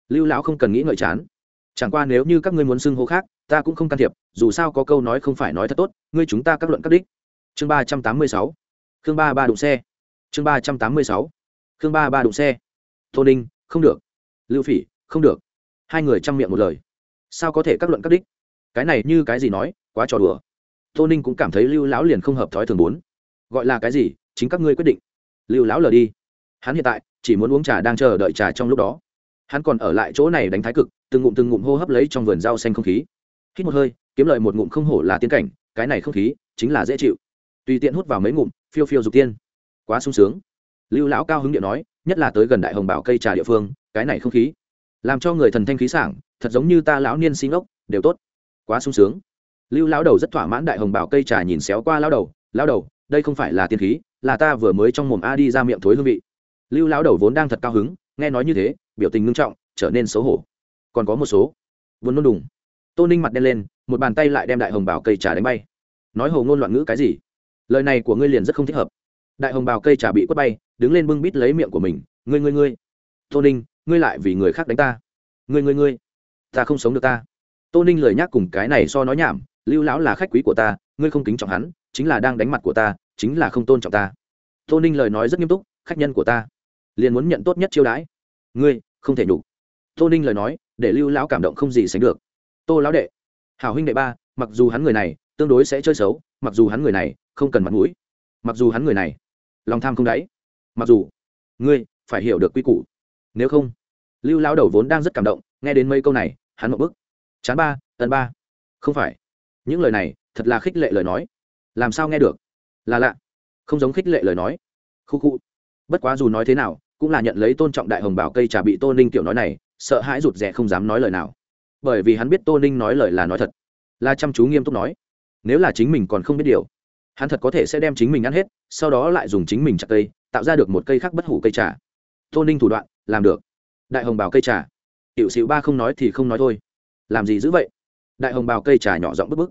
Lưu lão không cần nghĩ ngợi chán. Chẳng qua nếu như các ngươi muốn xưng hô khác, ta cũng không can thiệp, dù sao có câu nói không phải nói thật tốt, ngươi chúng ta các luận các đích. Chương ba trăm tám mươi sáu. Khương ba ba đụng xe. Chương ba trăm tám mươi sáu. Khương ba ba đụng xe. Tô ninh, không được. Lưu phỉ, không được hai người chăm miệng một lời. Sao có thể các luận các đích? Cái này như cái gì nói, quá trò đùa. Tô ninh cũng cảm thấy lưu lão liền không hợp thói thường bốn. Gọi là cái gì, chính các ngươi quyết định. Lưu lão lờ đi. Hắn hiện tại, chỉ muốn uống trà đang chờ đợi trà trong lúc đó. Hắn còn ở lại chỗ này đánh thái cực, từng ngụm từng ngụm hô hấp lấy trong vườn rau xanh không khí. Hít một hơi, kiếm lợi một ngụm không hổ là tiên cảnh, cái này không khí, chính là dễ chịu. Tùy tiện hút vào mấy ngụm, phiêu phiêu dục tiên. Quá sung sướng. Lưu lão cao hứng điện nói, nhất là tới gần đại hồng bảo cây trà địa phương, cái này không khí làm cho người thần thanh khí sảng, thật giống như ta lão niên sinh ốc, đều tốt. Quá sung sướng. Lưu lão đầu rất thỏa mãn đại hồng bảo cây trà nhìn xéo qua lão đầu lão đầu, đây không phải là tiên khí, là ta vừa mới trong mồm a đi ra miệng thối hương vị. Lưu lão đầu vốn đang thật cao hứng, nghe nói như thế, biểu tình ngưng trọng, trở nên xấu hổ. Còn có một số. Vốn nôn đùng. Tô ninh mặt đen lên, một bàn tay lại đem đại hồng bảo cây trà đánh bay. Nói hồ ngôn loạn ngữ cái gì? Lời này của ngươi liền rất không thích hợp. Đại hồng bào cây trà bị quất bay, đứng lên bưng bít lấy miệng của mình, ngươi ngươi ngươi. Tô ninh ngươi lại vì người khác đánh ta. Ngươi ngươi ngươi, ta không sống được ta. Tô ninh lời nhắc cùng cái này so nói nhảm, lưu lão là khách quý của ta, ngươi không kính trọng hắn, chính là đang đánh mặt của ta, chính là không tôn trọng ta. Tô ninh lời nói rất nghiêm túc, khách nhân của ta liền muốn nhận tốt nhất chiêu đãi. Ngươi, không thể nhục. Tô ninh lời nói, để lưu lão cảm động không gì sánh được. Tô lão đệ, hảo huynh đệ ba, mặc dù hắn người này tương đối sẽ chơi xấu, mặc dù hắn người này không cần mặt mũi, mặc dù hắn người này lòng tham không đáy, mặc dù ngươi phải hiểu được quy củ nếu không, lưu lão đầu vốn đang rất cảm động, nghe đến mấy câu này, hắn một bức chán ba tần ba. Không phải. Những lời này, thật là khích lệ lời nói. Làm sao nghe được? Là lạ. Không giống khích lệ lời nói. Khu khu. Bất quá dù nói thế nào, cũng là nhận lấy tôn trọng đại hồng bảo cây trà bị tô ninh tiểu nói này, sợ hãi rụt rè không dám nói lời nào. Bởi vì hắn biết tô ninh nói lời là nói thật. Là chăm chú nghiêm túc nói. Nếu là chính mình còn không biết điều, hắn thật có thể sẽ đem chính mình ăn hết, sau đó lại dùng chính mình chặt cây, tạo ra được một cây khác bất hủ cây trà. Tô ninh thủ đoạn làm được. Đại hồng bào cây trà. Hiệu xịu ba không nói thì không nói thôi. Làm gì dữ vậy? Đại hồng bào cây trà nhỏ giọng bức bức.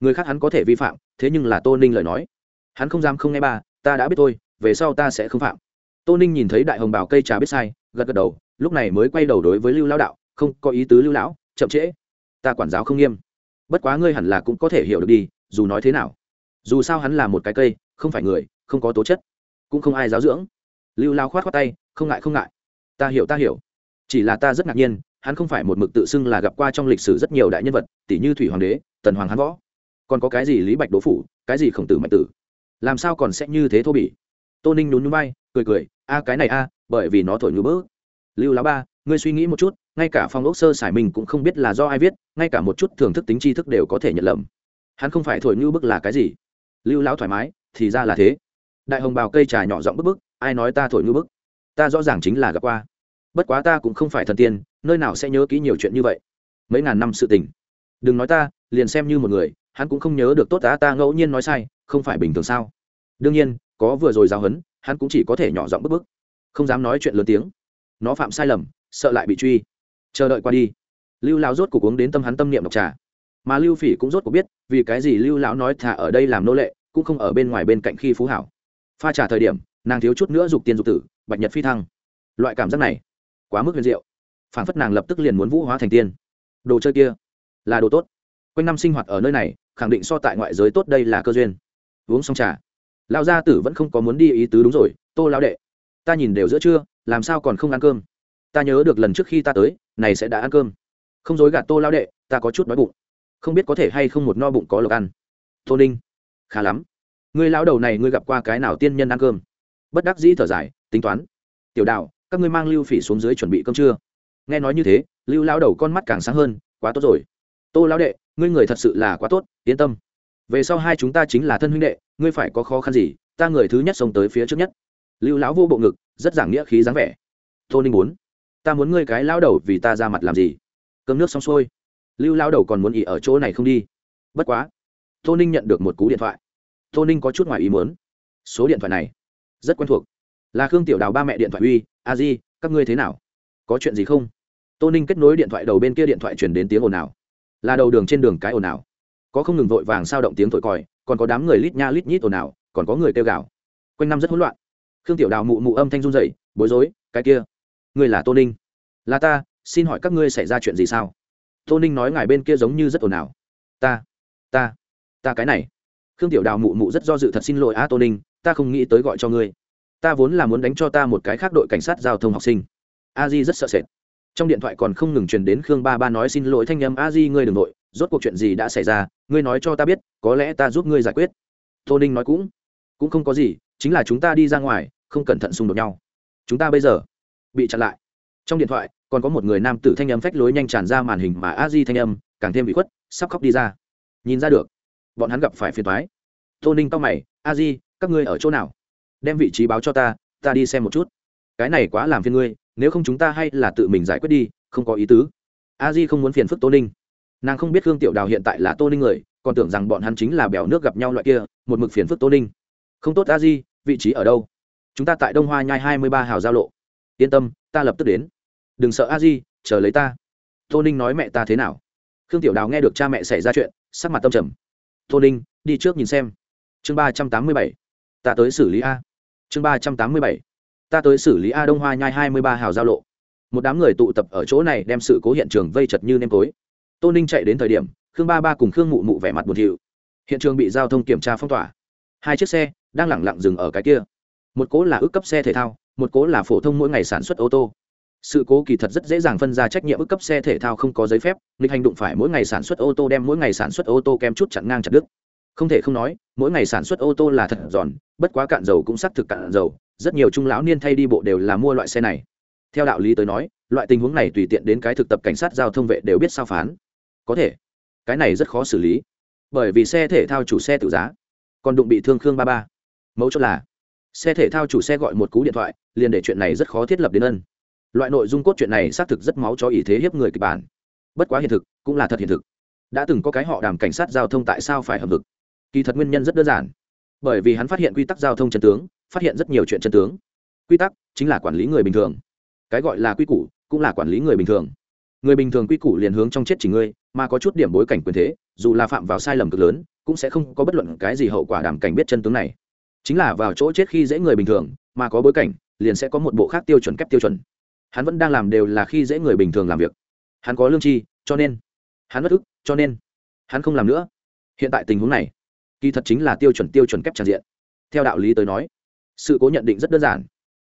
Người khác hắn có thể vi phạm, thế nhưng là tô ninh lời nói. Hắn không dám không nghe ba, ta đã biết tôi về sau ta sẽ không phạm. Tô ninh nhìn thấy đại hồng bào cây trà biết sai, gật gật đầu, lúc này mới quay đầu đối với lưu lao đạo, không có ý tứ lưu lão, chậm trễ. Ta quản giáo không nghiêm. Bất quá ngươi hẳn là cũng có thể hiểu được đi, dù nói thế nào. Dù sao hắn là một cái cây, không phải người, không có tố chất, cũng không ai giáo dưỡng. Lưu lao khoát khoát tay, không ngại không ngại ta hiểu ta hiểu. Chỉ là ta rất ngạc nhiên, hắn không phải một mực tự xưng là gặp qua trong lịch sử rất nhiều đại nhân vật tỷ như thủy hoàng đế, tần hoàng hán võ. Còn có cái gì lý bạch đỗ phủ, cái gì khổng tử mạnh tử? Làm sao còn sẽ như thế thô bỉ? Tô ninh nhún nhún bay cười cười, a, cái này a, bởi vì nó thổi ngữ bỡ lưu lá ba, ngươi suy nghĩ một chút, ngay cả phong ốc sơ sải mình cũng không biết là do ai viết, ngay cả một chút thưởng thức tính tri thức đều có thể nhận lầm. Hắn không phải thổi ngữ bức là cái gì? Lưu lão thoải mái, thì ra là thế. Đại hồng bào cây trà nhỏ giọng bức bức, ai nói ta thổi ngữ bức? Ta rõ ràng chính là gặp qua bất quá ta cũng không phải thần tiên nơi nào sẽ nhớ kỹ nhiều chuyện như vậy. Mấy ngàn năm sự tình. Đừng nói ta liền xem như một người hắn cũng không nhớ được tốt ta ta ngẫu nhiên nói sai không phải bình thường sao? Đương nhiên có vừa rồi giáo hấn, hắn cũng chỉ có thể nhỏ giọng bức bức. Không dám nói chuyện lớn tiếng. Nó phạm sai lầm sợ lại bị truy. Chờ đợi qua đi. Lưu lão rốt cuộc uống đến tâm hắn tâm niệm độc trà. Mà lưu phỉ cũng rốt cuộc biết vì cái gì lưu lão nói thả ở đây làm nô lệ cũng không ở bên ngoài bên cạnh khi phú hảo. Pha trà thời điểm nàng thiếu chút nữa dục tiên dục tử bạch nhật phi thăng. Loại cảm giác này quá mức huyền diệu. Phản phất nàng lập tức liền muốn vũ hóa thành tiên. Đồ chơi kia là đồ tốt. Quanh năm sinh hoạt ở nơi này, khẳng định so tại ngoại giới tốt đây là cơ duyên. Uống xong trà. Lão gia tử vẫn không có muốn đi ý tứ đúng rồi, tô lão đệ, ta nhìn đều giữa trưa, làm sao còn không ăn cơm? Ta nhớ được lần trước khi ta tới, này sẽ đã ăn cơm. Không dối gạt tô lão đệ, ta có chút đói bụng. Không biết có thể hay không một no bụng có lộc ăn. Tô ninh, khá lắm. Người lão đầu này ngươi gặp qua cái nào tiên nhân ăn cơm? Bất đắc dĩ thở dài, tính toán. Tiểu đạo các ngươi mang lưu phỉ xuống dưới chuẩn bị cơm trưa. Nghe nói như thế, lưu lão đầu con mắt càng sáng hơn, quá tốt rồi. Tô lão đệ, ngươi người thật sự là quá tốt, yên tâm. Về sau hai chúng ta chính là thân huynh đệ, ngươi phải có khó khăn gì, ta người thứ nhất xông tới phía trước nhất. Lưu lão vô bộ ngực, rất giảng nghĩa khí dáng vẻ. Tô ninh muốn, ta muốn ngươi cái lão đầu vì ta ra mặt làm gì? Cơm nước xong xuôi. Lưu lão đầu còn muốn ỉ ở chỗ này không đi. Bất quá, tô ninh nhận được một cú điện thoại. Tô ninh có chút ngoài ý muốn. Số điện thoại này, rất quen thuộc là khương tiểu đào ba mẹ điện thoại uy, a di, các ngươi thế nào? Có chuyện gì không? Tô ninh kết nối điện thoại đầu bên kia điện thoại chuyển đến tiếng ồn ào. Là đầu đường trên đường cái ồn ào. Có không ngừng vội vàng sao động tiếng thổi còi, còn có đám người lít nha lít nhít ồn ào, còn có người kêu gào. Quanh năm rất hỗn loạn. Khương tiểu đào mụ mụ âm thanh run dậy bối rối, cái kia người là tô ninh? Là ta, xin hỏi các ngươi xảy ra chuyện gì sao? Tô ninh nói ngài bên kia giống như rất ồn ào. Ta ta ta cái này. Khương tiểu đào mụ mụ rất do dự thật xin lỗi a tô ninh, ta không nghĩ tới gọi cho ngươi ta vốn là muốn đánh cho ta một cái khác đội cảnh sát giao thông học sinh. A di rất sợ sệt. Trong điện thoại còn không ngừng truyền đến khương ba ba nói xin lỗi thanh âm, a di, ngươi đ ừ n g nội rốt cuộc chuyện gì đã xảy ra, ngươi nói cho ta biết, có lẽ ta giúp ngươi giải quyết. Tô ninh nói cũng cũng không có gì, chính là chúng ta đi ra ngoài, không cẩn thận xung đột nhau. Chúng ta bây giờ bị chặn lại. Trong điện thoại, còn có một người nam tử thanh âm phách lối nhanh tràn ra màn hình mà a di thanh âm càng thêm bị khuất, sắp khóc đi ra. Nhìn ra được, bọn hắn gặp phải phiền thoái tô ninh tóc mày, a di, các ngươi ở chỗ nào? Đem vị trí báo cho ta ta đi xem một chút. Cái này quá làm phiền ngươi, nếu không chúng ta hay là tự mình giải quyết đi, không có ý tứ. A di không muốn phiền phức tô ninh. Nàng không biết Hương tiểu đào hiện tại là tô ninh người, còn tưởng rằng bọn hắn chính là bèo nước gặp nhau loại kia, một mực phiền phức tô ninh. Không tốt a di, vị trí ở đâu? Chúng ta tại đông hoa nhai hai mươi ba hào giao lộ. Yên tâm, ta lập tức đến. Đừng sợ a di, chờ lấy ta. Tô ninh nói mẹ ta thế nào? Khương tiểu đào nghe được cha mẹ xảy ra chuyện, sắc mặt tâm trầm. Tô ninh, đi trước nhìn xem. Chương ba trăm tám mươi bảy. Ta tới xử lý a chương ba trăm tám mươi bảy. Ta tới xử lý a đông hoa nhai hai mươi ba hào giao lộ. Một đám người tụ tập ở chỗ này đem sự cố hiện trường vây chật như nêm tối. Tô ninh chạy đến thời điểm, khương ba ba cùng khương mụ mụ vẻ mặt buồn thiệu hiện trường bị giao thông kiểm tra phong tỏa. Hai chiếc xe đang lẳng lặng dừng ở cái kia. Một cố là ước cấp xe thể thao, một cố là phổ thông mỗi ngày sản xuất ô tô. Sự cố kỳ thật rất dễ dàng phân ra trách nhiệm ước cấp xe thể thao không có giấy phép, nghịch hành đụng phải mỗi ngày sản xuất ô tô đem mỗi ngày sản xuất ô tô kem chút chặn ngang chặt đứt không thể không nói, mỗi ngày sản xuất ô tô là thật giòn, bất quá cạn dầu cũng xác thực cạn dầu, rất nhiều trung lão niên thay đi bộ đều là mua loại xe này. Theo đạo lý tới nói, loại tình huống này tùy tiện đến cái thực tập cảnh sát giao thông vệ đều biết sao phán. Có thể, cái này rất khó xử lý, bởi vì xe thể thao chủ xe tự giá, còn đụng bị thương khương ba ba. Mẫu chốt là, xe thể thao chủ xe gọi một cú điện thoại, liền để chuyện này rất khó thiết lập đến ân. Loại nội dung cốt chuyện này xác thực rất máu cho ý thế hiếp người kịch bản. Bất quá hiện thực, cũng là thật hiện thực. Đã từng có cái họ đàm cảnh sát giao thông tại sao phải hợp lực? Kỳ thật nguyên nhân rất đơn giản. Bởi vì hắn phát hiện quy tắc giao thông chân tướng, phát hiện rất nhiều chuyện chân tướng. Quy tắc chính là quản lý người bình thường. Cái gọi là quy củ cũng là quản lý người bình thường. Người bình thường quy củ liền hướng trong chết chỉ ngươi, mà có chút điểm bối cảnh quyền thế, dù là phạm vào sai lầm cực lớn, cũng sẽ không có bất luận cái gì hậu quả đảm cảnh biết chân tướng này. Chính là vào chỗ chết khi dễ người bình thường, mà có bối cảnh, liền sẽ có một bộ khác tiêu chuẩn kép tiêu chuẩn. Hắn vẫn đang làm đều là khi dễ người bình thường làm việc. Hắn có lương chi cho nên. Hắn bất ức, cho nên. Hắn không làm nữa. Hiện tại tình huống này kỳ thật chính là tiêu chuẩn tiêu chuẩn kép tràn diện. Theo đạo lý tới nói, sự cố nhận định rất đơn giản.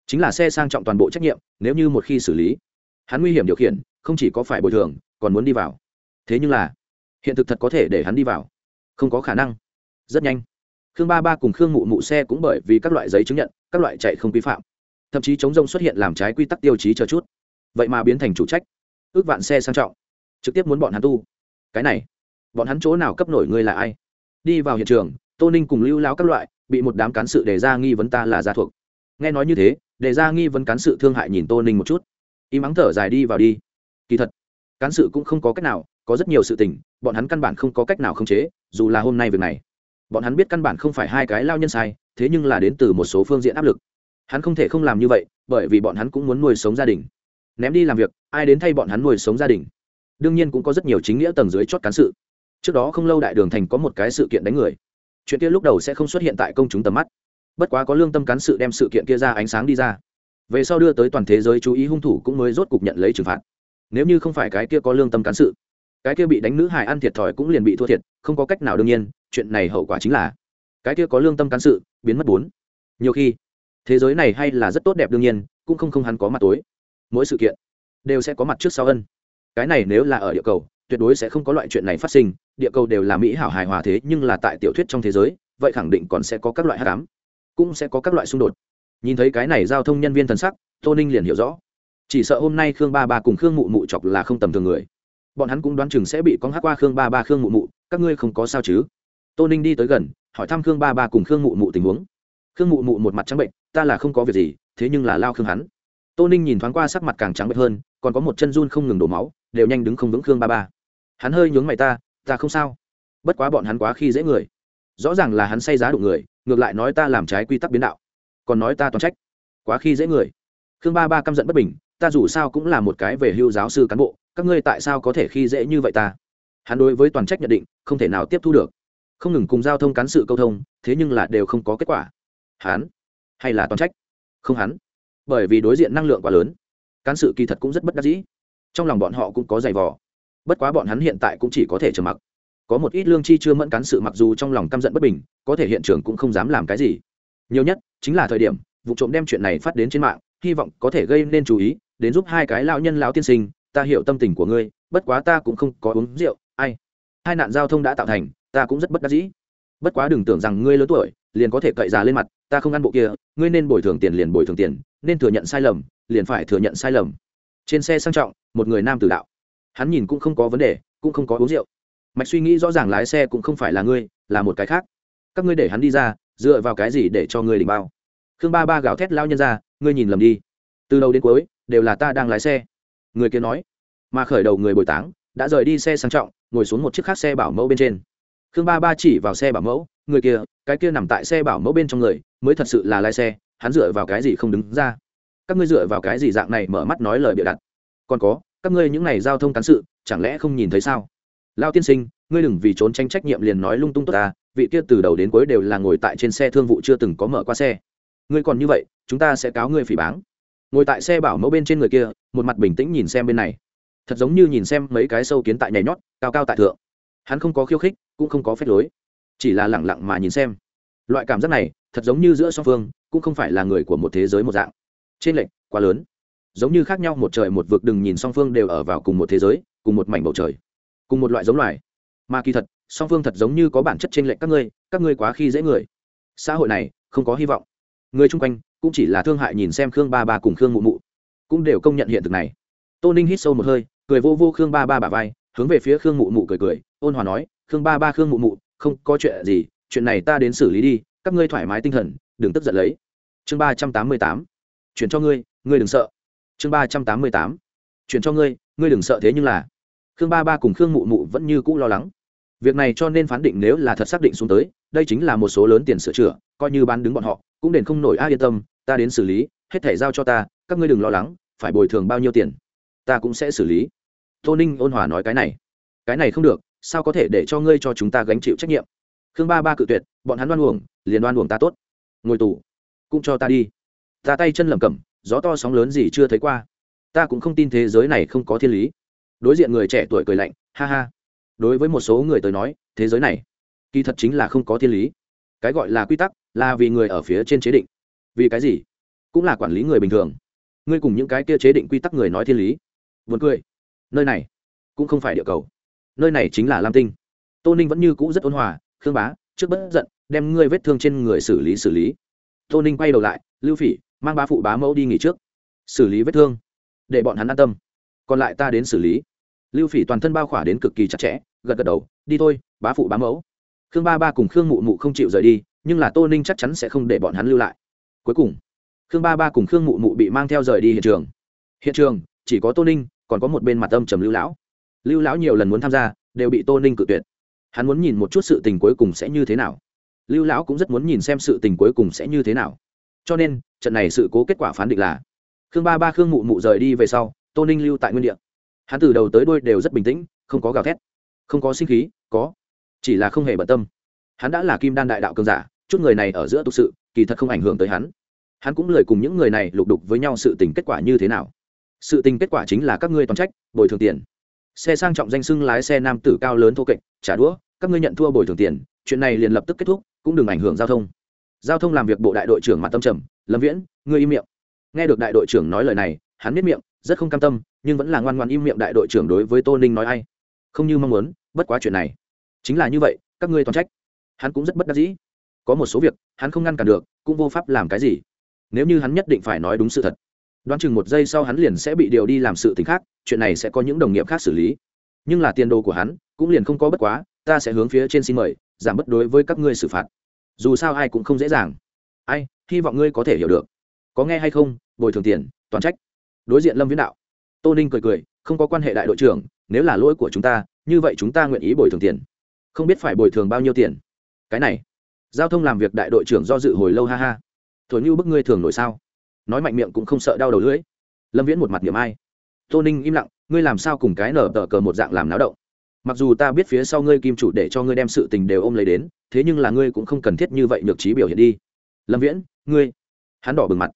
Chính là xe sang trọng toàn bộ trách nhiệm, nếu như một khi xử lý, hắn nguy hiểm điều khiển, không chỉ có phải bồi thường, còn muốn đi vào. Thế nhưng là, hiện thực thật có thể để hắn đi vào. Không có khả năng. Rất nhanh. Khương ba ba cùng khương mụ mụ xe cũng bởi vì các loại giấy chứng nhận, các loại chạy không vi phạm. Thậm chí chống rông xuất hiện làm trái quy tắc tiêu chí chờ chút. Vậy mà biến thành chủ trách. Ước vạn xe sang trọng. Trực tiếp muốn bọn hắn tu. Cái này, bọn hắn chỗ nào cấp nổi người là ai? Đi vào hiện trường, tô ninh cùng lưu lao các loại bị một đám cán sự đề ra nghi vấn ta là gia thuộc. Nghe nói như thế, đề ra nghi vấn cán sự thương hại nhìn tô ninh một chút. Im mắng thở dài đi vào đi. Kỳ thật, cán sự cũng không có cách nào, có rất nhiều sự tình, bọn hắn căn bản không có cách nào khống chế, dù là hôm nay việc này. Bọn hắn biết căn bản không phải hai cái lao nhân sai, thế nhưng là đến từ một số phương diện áp lực. Hắn không thể không làm như vậy, bởi vì bọn hắn cũng muốn nuôi sống gia đình. Ném đi làm việc, ai đến thay bọn hắn nuôi sống gia đình? Đương nhiên cũng có rất nhiều chính nghĩa tầng dưới chót cán sự trước đó không lâu đại đường thành có một cái sự kiện đánh người. Chuyện kia lúc đầu sẽ không xuất hiện tại công chúng tầm mắt. Bất quá có lương tâm cán sự đem sự kiện kia ra ánh sáng đi ra. Về sau đưa tới toàn thế giới chú ý hung thủ cũng mới rốt cục nhận lấy trừng phạt. Nếu như không phải cái kia có lương tâm cán sự, cái kia bị đánh nữ hài ăn thiệt thòi cũng liền bị thua thiệt, không có cách nào đương nhiên, chuyện này hậu quả chính là cái kia có lương tâm cán sự biến mất bốn. Nhiều khi, thế giới này hay là rất tốt đẹp đương nhiên, cũng không không hắn có mặt tối. Mỗi sự kiện đều sẽ có mặt trước sau ân cái này nếu là ở địa cầu tuyệt đối sẽ không có loại chuyện này phát sinh, địa cầu đều là mỹ hảo hài hòa thế nhưng là tại tiểu thuyết trong thế giới, vậy khẳng định còn sẽ có các loại hát cám cũng sẽ có các loại xung đột. Nhìn thấy cái này giao thông nhân viên thần sắc, tô ninh liền hiểu rõ. Chỉ sợ hôm nay khương ba ba cùng khương mụ mụ chọc là không tầm thường người. Bọn hắn cũng đoán chừng sẽ bị con hát qua khương ba ba, khương mụ mụ, các ngươi không có sao chứ? Tô ninh đi tới gần, hỏi thăm khương ba ba cùng khương mụ mụ tình huống. Khương mụ mụ một mặt trắng bệnh, ta là không có việc gì, thế nhưng là lao khương hắn. Tô ninh nhìn thoáng qua sắc mặt càng trắng bệnh hơn, còn có một chân run không ngừng đổ máu, đều nhanh đứng không vững khương ba ba hắn hơi nhướng mày ta ta không sao. Bất quá bọn hắn quá khi dễ người. Rõ ràng là hắn say giá đụng người, ngược lại nói ta làm trái quy tắc biến đạo. Còn nói ta toàn trách. Quá khi dễ người. Khương ba ba căm giận bất bình, ta dù sao cũng là một cái về hưu giáo sư cán bộ, các ngươi tại sao có thể khi dễ như vậy ta? Hắn đối với toàn trách nhận định, không thể nào tiếp thu được. Không ngừng cùng giao thông cán sự câu thông, thế nhưng là đều không có kết quả. Hắn? Hay là toàn trách? Không hắn. Bởi vì đối diện năng lượng quá lớn. Cán sự kỳ thật cũng rất bất đắc dĩ. Trong lòng bọn họ cũng có giày vò bất quá bọn hắn hiện tại cũng chỉ có thể trầm mặc. Có một ít lương chi chưa mẫn cán sự mặc dù trong lòng căm giận bất bình, có thể hiện trường cũng không dám làm cái gì. Nhiều nhất, chính là thời điểm, vụ trộm đem chuyện này phát đến trên mạng, hy vọng có thể gây nên chú ý, đến giúp hai cái lão nhân lão tiên sinh, ta hiểu tâm tình của ngươi, bất quá ta cũng không có uống rượu, ai. Hai nạn giao thông đã tạo thành, ta cũng rất bất đắc dĩ. Bất quá đừng tưởng rằng ngươi lớn tuổi, liền có thể cậy già lên mặt, ta không ăn bộ kia, ngươi nên bồi thường tiền liền bồi thường tiền, nên thừa nhận sai lầm, liền phải thừa nhận sai lầm. Trên xe sang trọng, một người nam tử đạo hắn nhìn cũng không có vấn đề, cũng không có uống rượu. Mạch suy nghĩ rõ ràng lái xe cũng không phải là ngươi, là một cái khác. Các ngươi để hắn đi ra, dựa vào cái gì để cho ngươi đỉnh bao? Khương ba ba gào thét lao nhân ra, ngươi nhìn lầm đi. Từ đầu đến cuối, đều là ta đang lái xe. Người kia nói, mà khởi đầu người bồi táng, đã rời đi xe sang trọng, ngồi xuống một chiếc khác xe bảo mẫu bên trên. Khương ba ba chỉ vào xe bảo mẫu, người kia, cái kia nằm tại xe bảo mẫu bên trong người, mới thật sự là lái xe, hắn dựa vào cái gì không đứng ra? Các ngươi dựa vào cái gì dạng này mở mắt nói lời bịa đặt? Còn có các ngươi những n à y giao thông cán sự, chẳng lẽ không nhìn thấy sao? Lao tiên sinh, ngươi đừng vì trốn tranh trách nhiệm liền nói lung tung tốt ta, vị kia từ đầu đến cuối đều là ngồi tại trên xe thương vụ chưa từng có mở qua xe. Ngươi còn như vậy, chúng ta sẽ cáo ngươi phỉ báng. Ngồi tại xe bảo mẫu bên trên người kia, một mặt bình tĩnh nhìn xem bên này. Thật giống như nhìn xem mấy cái sâu kiến tại nhảy nhót, cao cao tại thượng. Hắn không có khiêu khích, cũng không có phép lối. Chỉ là lẳng lặng mà nhìn xem. Loại cảm giác này, thật giống như giữa song phương, cũng không phải là người của một thế giới một dạng. Trên lệnh quá lớn giống như khác nhau, một trời một vực, đừng nhìn song phương đều ở vào cùng một thế giới, cùng một mảnh bầu trời, cùng một loại giống loài. Mà kỳ thật, song phương thật giống như có bản chất trên lệch các ngươi các ngươi quá khi dễ người. Xã hội này, không có hy vọng. Người chung quanh, cũng chỉ là thương hại nhìn xem khương ba ba cùng khương mụ mụ, cũng đều công nhận hiện thực này. Tô ninh hít sâu một hơi, cười vô vô khương ba ba bà vai, hướng về phía khương mụ mụ cười cười, ôn hòa nói, khương ba ba, khương mụ mụ, không có chuyện gì, chuyện này ta đến xử lý đi, các ngươi thoải mái tinh thần, đừng tức giận lấy. Chương ba trăm tám mươi tám, chuyển cho ngươi ngươi đừng sợ chương ba trăm tám mươi tám. Chuyển cho ngươi ngươi đừng sợ thế nhưng là. Khương ba ba cùng khương mụ mụ vẫn như cũ lo lắng. Việc này cho nên phán định nếu là thật xác định xuống tới, đây chính là một số lớn tiền sửa chữa, coi như bán đứng bọn họ, cũng đền không nổi ai yên tâm, ta đến xử lý, hết thể giao cho ta, các ngươi đừng lo lắng, phải bồi thường bao nhiêu tiền, ta cũng sẽ xử lý. Tô ninh ôn hòa nói cái này. Cái này không được, sao có thể để cho ngươi cho chúng ta gánh chịu trách nhiệm? Khương ba ba cự tuyệt, bọn hắn đoan uổng, liền đoan uổng ta tốt. Ngồi tù, cũng cho ta đi. Ta tay chân lẩm cẩm gió to sóng lớn gì chưa thấy qua. Ta cũng không tin thế giới này không có thiên lý. Đối diện người trẻ tuổi cười lạnh, ha ha. Đối với một số người tới nói, thế giới này kỳ thật chính là không có thiên lý. Cái gọi là quy tắc là vì người ở phía trên chế định. Vì cái gì? Cũng là quản lý người bình thường. Ngươi cùng những cái kia chế định quy tắc người nói thiên lý. Vượt cười. Nơi này cũng không phải địa cầu. Nơi này chính là lam tinh. Tô ninh vẫn như cũ rất ôn hòa, khương bá, trước bất giận, đem ngươi vết thương trên người xử lý xử lý. Tô ninh quay đầu lại, lưu phỉ mang ba phụ bá mẫu đi nghỉ trước, xử lý vết thương, để bọn hắn an tâm. Còn lại ta đến xử lý. Lưu phỉ toàn thân bao khỏa đến cực kỳ chặt chẽ, gật gật đầu, đi thôi, bá phụ bá mẫu. Khương ba ba cùng khương mụ mụ không chịu rời đi, nhưng là tô ninh chắc chắn sẽ không để bọn hắn lưu lại. Cuối cùng, khương ba ba cùng khương mụ mụ bị mang theo rời đi hiện trường. Hiện trường, chỉ có tô ninh, còn có một bên mặt âm trầm lưu lão. Lưu lão nhiều lần muốn tham gia, đều bị tô ninh cự tuyệt. Hắn muốn nhìn một chút sự tình cuối cùng sẽ như thế nào. Lưu lão cũng rất muốn nhìn xem sự tình cuối cùng sẽ như thế nào cho nên, trận này sự cố kết quả phán định là, khương ba ba, khương mụ mụ rời đi về sau, tô ninh lưu tại nguyên đ ị a hắn từ đầu tới đôi đều rất bình tĩnh, không có gào thét, không có sinh khí, có, chỉ là không hề bận tâm. Hắn đã là kim đan đại đạo cường giả, chút người này ở giữa thực sự, kỳ thật không ảnh hưởng tới hắn. Hắn cũng lời cùng những người này lục đục với nhau sự tình kết quả như thế nào. Sự tình kết quả chính là các ngươi toàn trách, bồi thường tiền. Xe sang trọng danh sưng lái xe nam tử cao lớn thô kệch, trả đũa, các ngươi nhận thua bồi thường tiền, chuyện này liền lập tức kết thúc, cũng đừng ảnh hưởng giao thông giao thông làm việc bộ đại đội trưởng mặt tâm trầm, lâm viễn, ngươi im miệng. Nghe được đại đội trưởng nói lời này, hắn biết miệng, rất không cam tâm, nhưng vẫn là ngoan ngoan im miệng đại đội trưởng đối với tô ninh nói ai. Không như mong muốn, bất quá chuyện này chính là như vậy, các ngươi toàn trách. Hắn cũng rất bất đắc dĩ. Có một số việc, hắn không ngăn cản được, cũng vô pháp làm cái gì. Nếu như hắn nhất định phải nói đúng sự thật, đoán chừng một giây sau hắn liền sẽ bị điều đi làm sự t ì n h khác, chuyện này sẽ có những đồng nghiệp khác xử lý. Nhưng là tiền đồ của hắn cũng liền không có bất quá, ta sẽ hướng phía trên xin mời, giảm bất đối với các ngươi xử phạt dù sao ai cũng không dễ dàng. Ai, hy vọng ngươi có thể hiểu được. Có nghe hay không, bồi thường tiền, toàn trách. Đối diện lâm viễn đạo. Tô ninh cười cười, không có quan hệ đại đội trưởng, nếu là lỗi của chúng ta, như vậy chúng ta nguyện ý bồi thường tiền. Không biết phải bồi thường bao nhiêu tiền. Cái này, giao thông làm việc đại đội trưởng do dự hồi lâu ha ha. Thổi như bức ngươi thường nổi sao. Nói mạnh miệng cũng không sợ đau đầu lưỡi. Lâm viễn một mặt niệm ai. Tô ninh im lặng, ngươi làm sao cùng cái nở tờ cờ một dạng làm náo động? Mặc dù ta biết phía sau ngươi kim chủ để cho ngươi đem sự tình đều ôm lấy đến thế nhưng là ngươi cũng không cần thiết như vậy nhược trí biểu hiện đi. Lâm viễn, ngươi, hắn đỏ bừng mặt.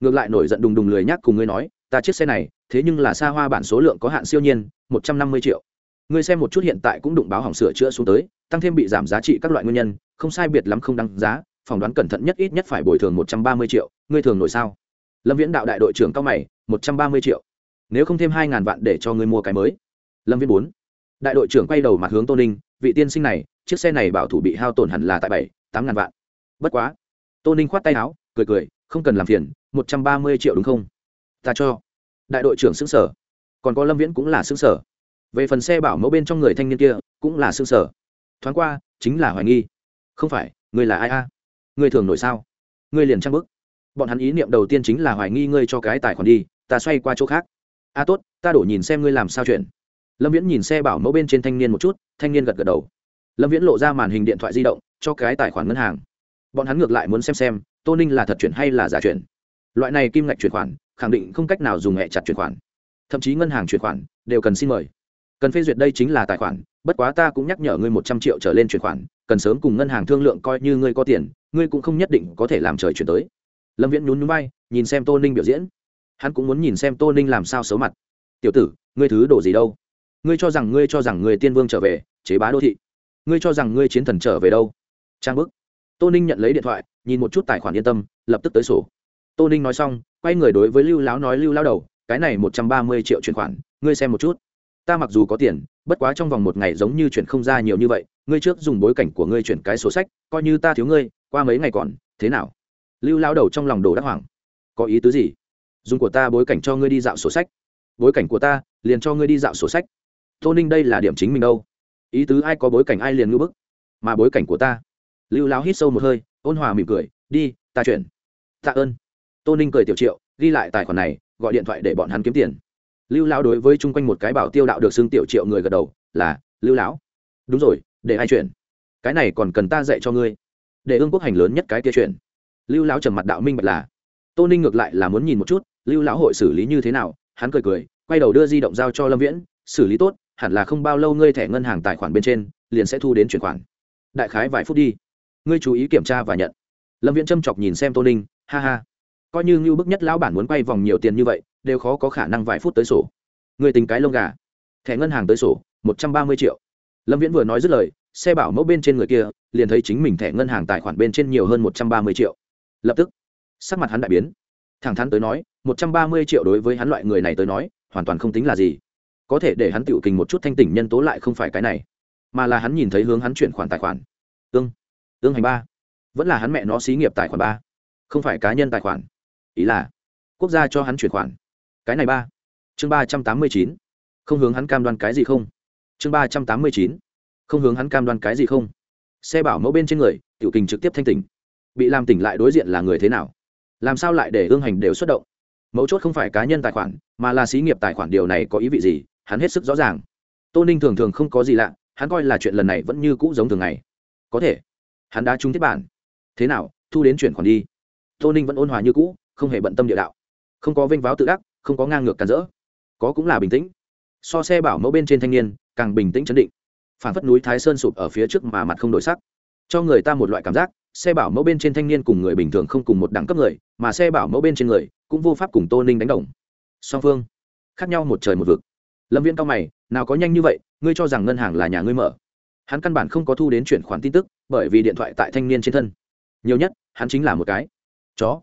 Ngược lại nổi giận đùng đùng lười nhác cùng ngươi nói, ta chiếc xe này, thế nhưng là xa hoa bản số lượng có hạn siêu nhiên, một trăm năm mươi triệu. Ngươi xem một chút hiện tại cũng đụng báo hỏng sửa chữa xuống tới, tăng thêm bị giảm giá trị các loại nguyên nhân, không sai biệt lắm không đăng giá, phỏng đoán cẩn thận nhất ít nhất phải bồi thường một trăm ba mươi triệu, ngươi thường nổi sao? Lâm viễn đạo đại đội trưởng cao mày, một trăm ba mươi triệu. Nếu không thêm hai ngàn vạn để cho ngươi mua cái mới. Lâm viễn bốn. Đại đội trưởng quay đầu mặt hướng tô ninh, vị tiên sinh này chiếc xe này bảo thủ bị hao tổn hẳn là tại bảy, tám ngàn vạn. Bất quá. Tô ninh khoát tay áo, cười cười, không cần làm phiền, một trăm ba mươi triệu đúng không? Ta cho. Đại đội trưởng xứng sở còn có lâm viễn cũng là xứng sở về phần xe bảo mẫu bên trong người thanh niên kia, cũng là xứng sở thoáng qua, chính là hoài nghi. Không phải, người là ai a? Người thường nổi sao? Người liền trang bức. Bọn hắn ý niệm đầu tiên chính là hoài nghi ngươi cho cái tài khoản đi, ta xoay qua chỗ khác. A, tốt, ta đổ nhìn xem ngươi làm sao chuyện. Lâm viễn nhìn xe bảo mẫu bên trên thanh niên một chút, thanh niên gật gật đầu lâm viễn lộ ra màn hình điện thoại di động, cho cái tài khoản ngân hàng. Bọn hắn ngược lại muốn xem xem, tô ninh là thật chuyển hay là giả chuyển. Loại này kim ngạch chuyển khoản, khẳng định không cách nào dùng hẹ chặt chuyển khoản. Thậm chí ngân hàng chuyển khoản, đều cần xin mời. Cần phê duyệt đây chính là tài khoản, bất quá ta cũng nhắc nhở ngươi một trăm triệu trở lên chuyển khoản, cần sớm cùng ngân hàng thương lượng coi như ngươi có tiền, ngươi cũng không nhất định có thể làm trời chuyển tới. Lâm viễn nhún nhún bay nhìn xem tô ninh biểu diễn. Hắn cũng muốn nhìn xem tô ninh làm sao xấu mặt. Tiểu tử, ngươi thứ đồ gì đâu? Ngươi cho rằng ngươi cho rằng người tiên vương trở về, chế bá đô thị ngươi cho rằng ngươi chiến thần trở về đâu? Trang bức. Tô ninh nhận lấy điện thoại, nhìn một chút tài khoản yên tâm, lập tức tới sổ. Tô ninh nói xong, quay người đối với lưu lão nói, lưu lao đầu, cái này một trăm ba mươi triệu chuyển khoản, ngươi xem một chút. Ta mặc dù có tiền, bất quá trong vòng một ngày giống như chuyển không ra nhiều như vậy, ngươi trước dùng bối cảnh của ngươi chuyển cái sổ sách, coi như ta thiếu ngươi, qua mấy ngày còn, thế nào? Lưu lao đầu trong lòng đồ đắc hoàng có ý tứ gì? Dùng của ta bối cảnh cho ngươi đi dạo sổ sách. Bối cảnh của ta, liền cho ngươi đi dạo sổ sách. Tô ninh đây là điểm chính mình đâu ý tứ ai có bối cảnh ai liền ngưỡng bức, mà bối cảnh của ta. Lưu lão hít sâu một hơi, ôn hòa mỉm cười, đi, ta chuyển. Tạ ơn. Tô ninh cười tiểu triệu, ghi lại tài khoản này, gọi điện thoại để bọn hắn kiếm tiền. Lưu lão đối với chung quanh một cái bảo tiêu đạo được xưng tiểu triệu người gật đầu, là, lưu lão. Đúng rồi, để ai chuyển? Cái này còn cần ta dạy cho ngươi. Để ương quốc hành lớn nhất cái kia chuyển. Lưu lão trầm mặt đạo minh bạch là. Tô ninh ngược lại là muốn nhìn một chút, lưu lão hội xử lý như thế nào, hắn cười cười, quay đầu đưa di động giao cho lâm viễn, xử lý tốt hẳn là không bao lâu ngươi thẻ ngân hàng tài khoản bên trên, liền sẽ thu đến chuyển khoản. Đại khái vài phút đi. Ngươi chú ý kiểm tra và nhận. Lâm viễn châm chọc nhìn xem tô ninh, ha ha. Coi như ngưu bức nhất lão bản muốn quay vòng nhiều tiền như vậy, đều khó có khả năng vài phút tới sổ. Người tính cái lông gà. Thẻ ngân hàng tới sổ, một trăm ba mươi triệu. Lâm viễn vừa nói dứt lời, xe bảo mẫu bên trên người kia, liền thấy chính mình thẻ ngân hàng tài khoản bên trên nhiều hơn một trăm ba mươi triệu. Lập tức, sắc mặt hắn đại biến. Thẳng thắn tới nói, một trăm ba mươi triệu đối với hắn loại người này tới nói, hoàn toàn không tính là gì có thể để hắn tiểu kình một chút thanh tỉnh nhân tố lại không phải cái này, mà là hắn nhìn thấy hướng hắn chuyển khoản tài khoản. Ương ương hành ba. Vẫn là hắn mẹ nó xí nghiệp tài khoản ba, không phải cá nhân tài khoản. Ý là, quốc gia cho hắn chuyển khoản. Cái này ba. Chương ba trăm tám mươi chín. Không hướng hắn cam đoan cái gì không? Chương ba trăm tám mươi chín. Không hướng hắn cam đoan cái gì không? Xe bảo mẫu bên trên người, tiểu kình trực tiếp thanh tỉnh. Bị làm tỉnh lại đối diện là người thế nào? Làm sao lại để ương hành đều xuất động? Mấu chốt không phải cá nhân tài khoản, mà là xí nghiệp tài khoản, điều này có ý vị gì? Hắn hết sức rõ ràng. Tô ninh thường thường không có gì lạ, hắn coi là chuyện lần này vẫn như cũ giống thường ngày. Có thể, hắn đã trúng thiết bản. Thế nào, thu đến chuyển khoản đi. Tô ninh vẫn ôn hòa như cũ, không hề bận tâm địa đạo. Không có vênh váo tự đắc, không có ngang ngược cản rỡ. Có cũng là bình tĩnh. So xe bảo mẫu bên trên thanh niên, càng bình tĩnh chấn định. Phản phất núi thái sơn sụp ở phía trước mà mặt không đổi sắc. Cho người ta một loại cảm giác, xe bảo mẫu bên trên thanh niên cùng người bình thường không cùng một đẳng cấp người, mà xe bảo mẫu bên trên người, cũng vô pháp cùng tô ninh đánh đồng. Song phương, khác nhau một trời một vực lâm Viễn cao mày, nào có nhanh như vậy, ngươi cho rằng ngân hàng là nhà ngươi mở? Hắn căn bản không có thu đến chuyển khoản tin tức, bởi vì điện thoại tại thanh niên trên thân. Nhiều nhất, hắn chính là một cái chó.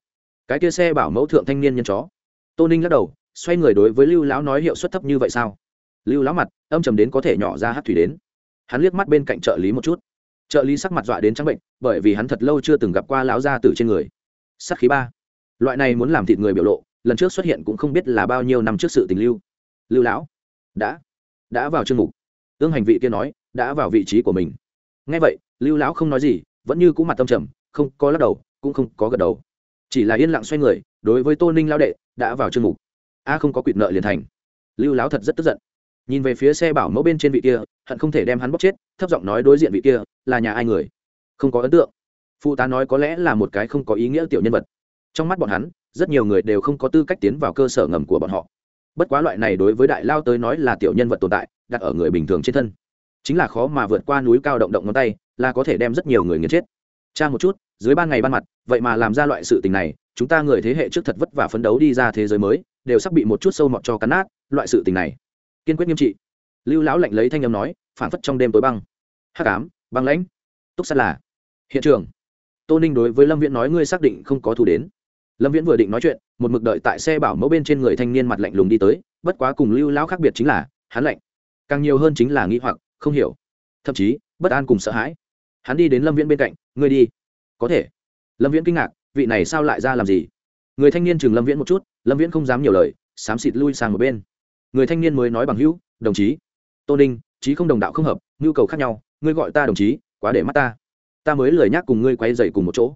Cái kia xe bảo mẫu thượng thanh niên nhân chó. Tô ninh lắc đầu, xoay người đối với lưu lão nói hiệu suất thấp như vậy sao? Lưu lão mặt, âm trầm đến có thể nhỏ ra hát thủy đến. Hắn liếc mắt bên cạnh trợ lý một chút. Trợ lý sắc mặt dọa đến trắng bệnh, bởi vì hắn thật lâu chưa từng gặp qua lão gia tử trên người. Sắc khí ba. Loại này muốn làm thịt người biểu lộ, lần trước xuất hiện cũng không biết là bao nhiêu năm trước sự tình lưu. Lưu lão đã. Đã vào chương mục. Ương hành vị kia nói, đã vào vị trí của mình. Ngay vậy, lưu lão không nói gì, vẫn như cũ mặt tâm trầm, không có lắc đầu, cũng không có gật đầu. Chỉ là yên lặng xoay người, đối với tô ninh lao đệ, đã vào chương mục. A không có quỵt nợ liền thành. Lưu lão thật rất tức giận. Nhìn về phía xe bảo mẫu bên trên vị kia, hận không thể đem hắn bóc chết, thấp giọng nói đối diện vị kia, là nhà ai người? Không có ấn tượng. Phụ tá nói có lẽ là một cái không có ý nghĩa tiểu nhân vật. Trong mắt bọn hắn, rất nhiều người đều không có tư cách tiến vào cơ sở ngầm của bọn họ bất quá loại này đối với đại lao tới nói là tiểu nhân vật tồn tại, đặt ở người bình thường trên thân. Chính là khó mà vượt qua núi cao động động ngón tay, là có thể đem rất nhiều người nghiền chết. Cha một chút, dưới ban ngày ban mặt, vậy mà làm ra loại sự tình này, chúng ta người thế hệ trước thật vất vả phấn đấu đi ra thế giới mới, đều sắp bị một chút sâu mọt cho cắn nát, loại sự tình này. Kiên quyết nghiêm trị. Lưu lão lạnh lấy thanh âm nói phản phất trong đêm tối băng. Hắc ám, băng lãnh. Túc sát là hiện trường. Tô ninh đối với lâm viễn nói, ngươi xác định không có thù đến lâm viễn vừa định nói chuyện, một mực đợi tại xe bảo mẫu bên trên người thanh niên mặt lạnh lùng đi tới, bất quá cùng lưu lão khác biệt chính là, hắn lạnh. Càng nhiều hơn chính là nghĩ hoặc, không hiểu. Thậm chí, bất an cùng sợ hãi. Hắn đi đến lâm viễn bên cạnh, ngươi đi. Có thể. Lâm viễn kinh ngạc, vị này sao lại ra làm gì? Người thanh niên chừng lâm viễn một chút, lâm viễn không dám nhiều lời, xám xịt lui sang một bên. Người thanh niên mới nói bằng hữu, đồng chí. Tô ninh trí không đồng đạo không hợp, nhu cầu khác nhau, ngươi gọi ta đồng chí, quá để mắt ta. Ta mới lời nhắc cùng ngươi quay dậy cùng một chỗ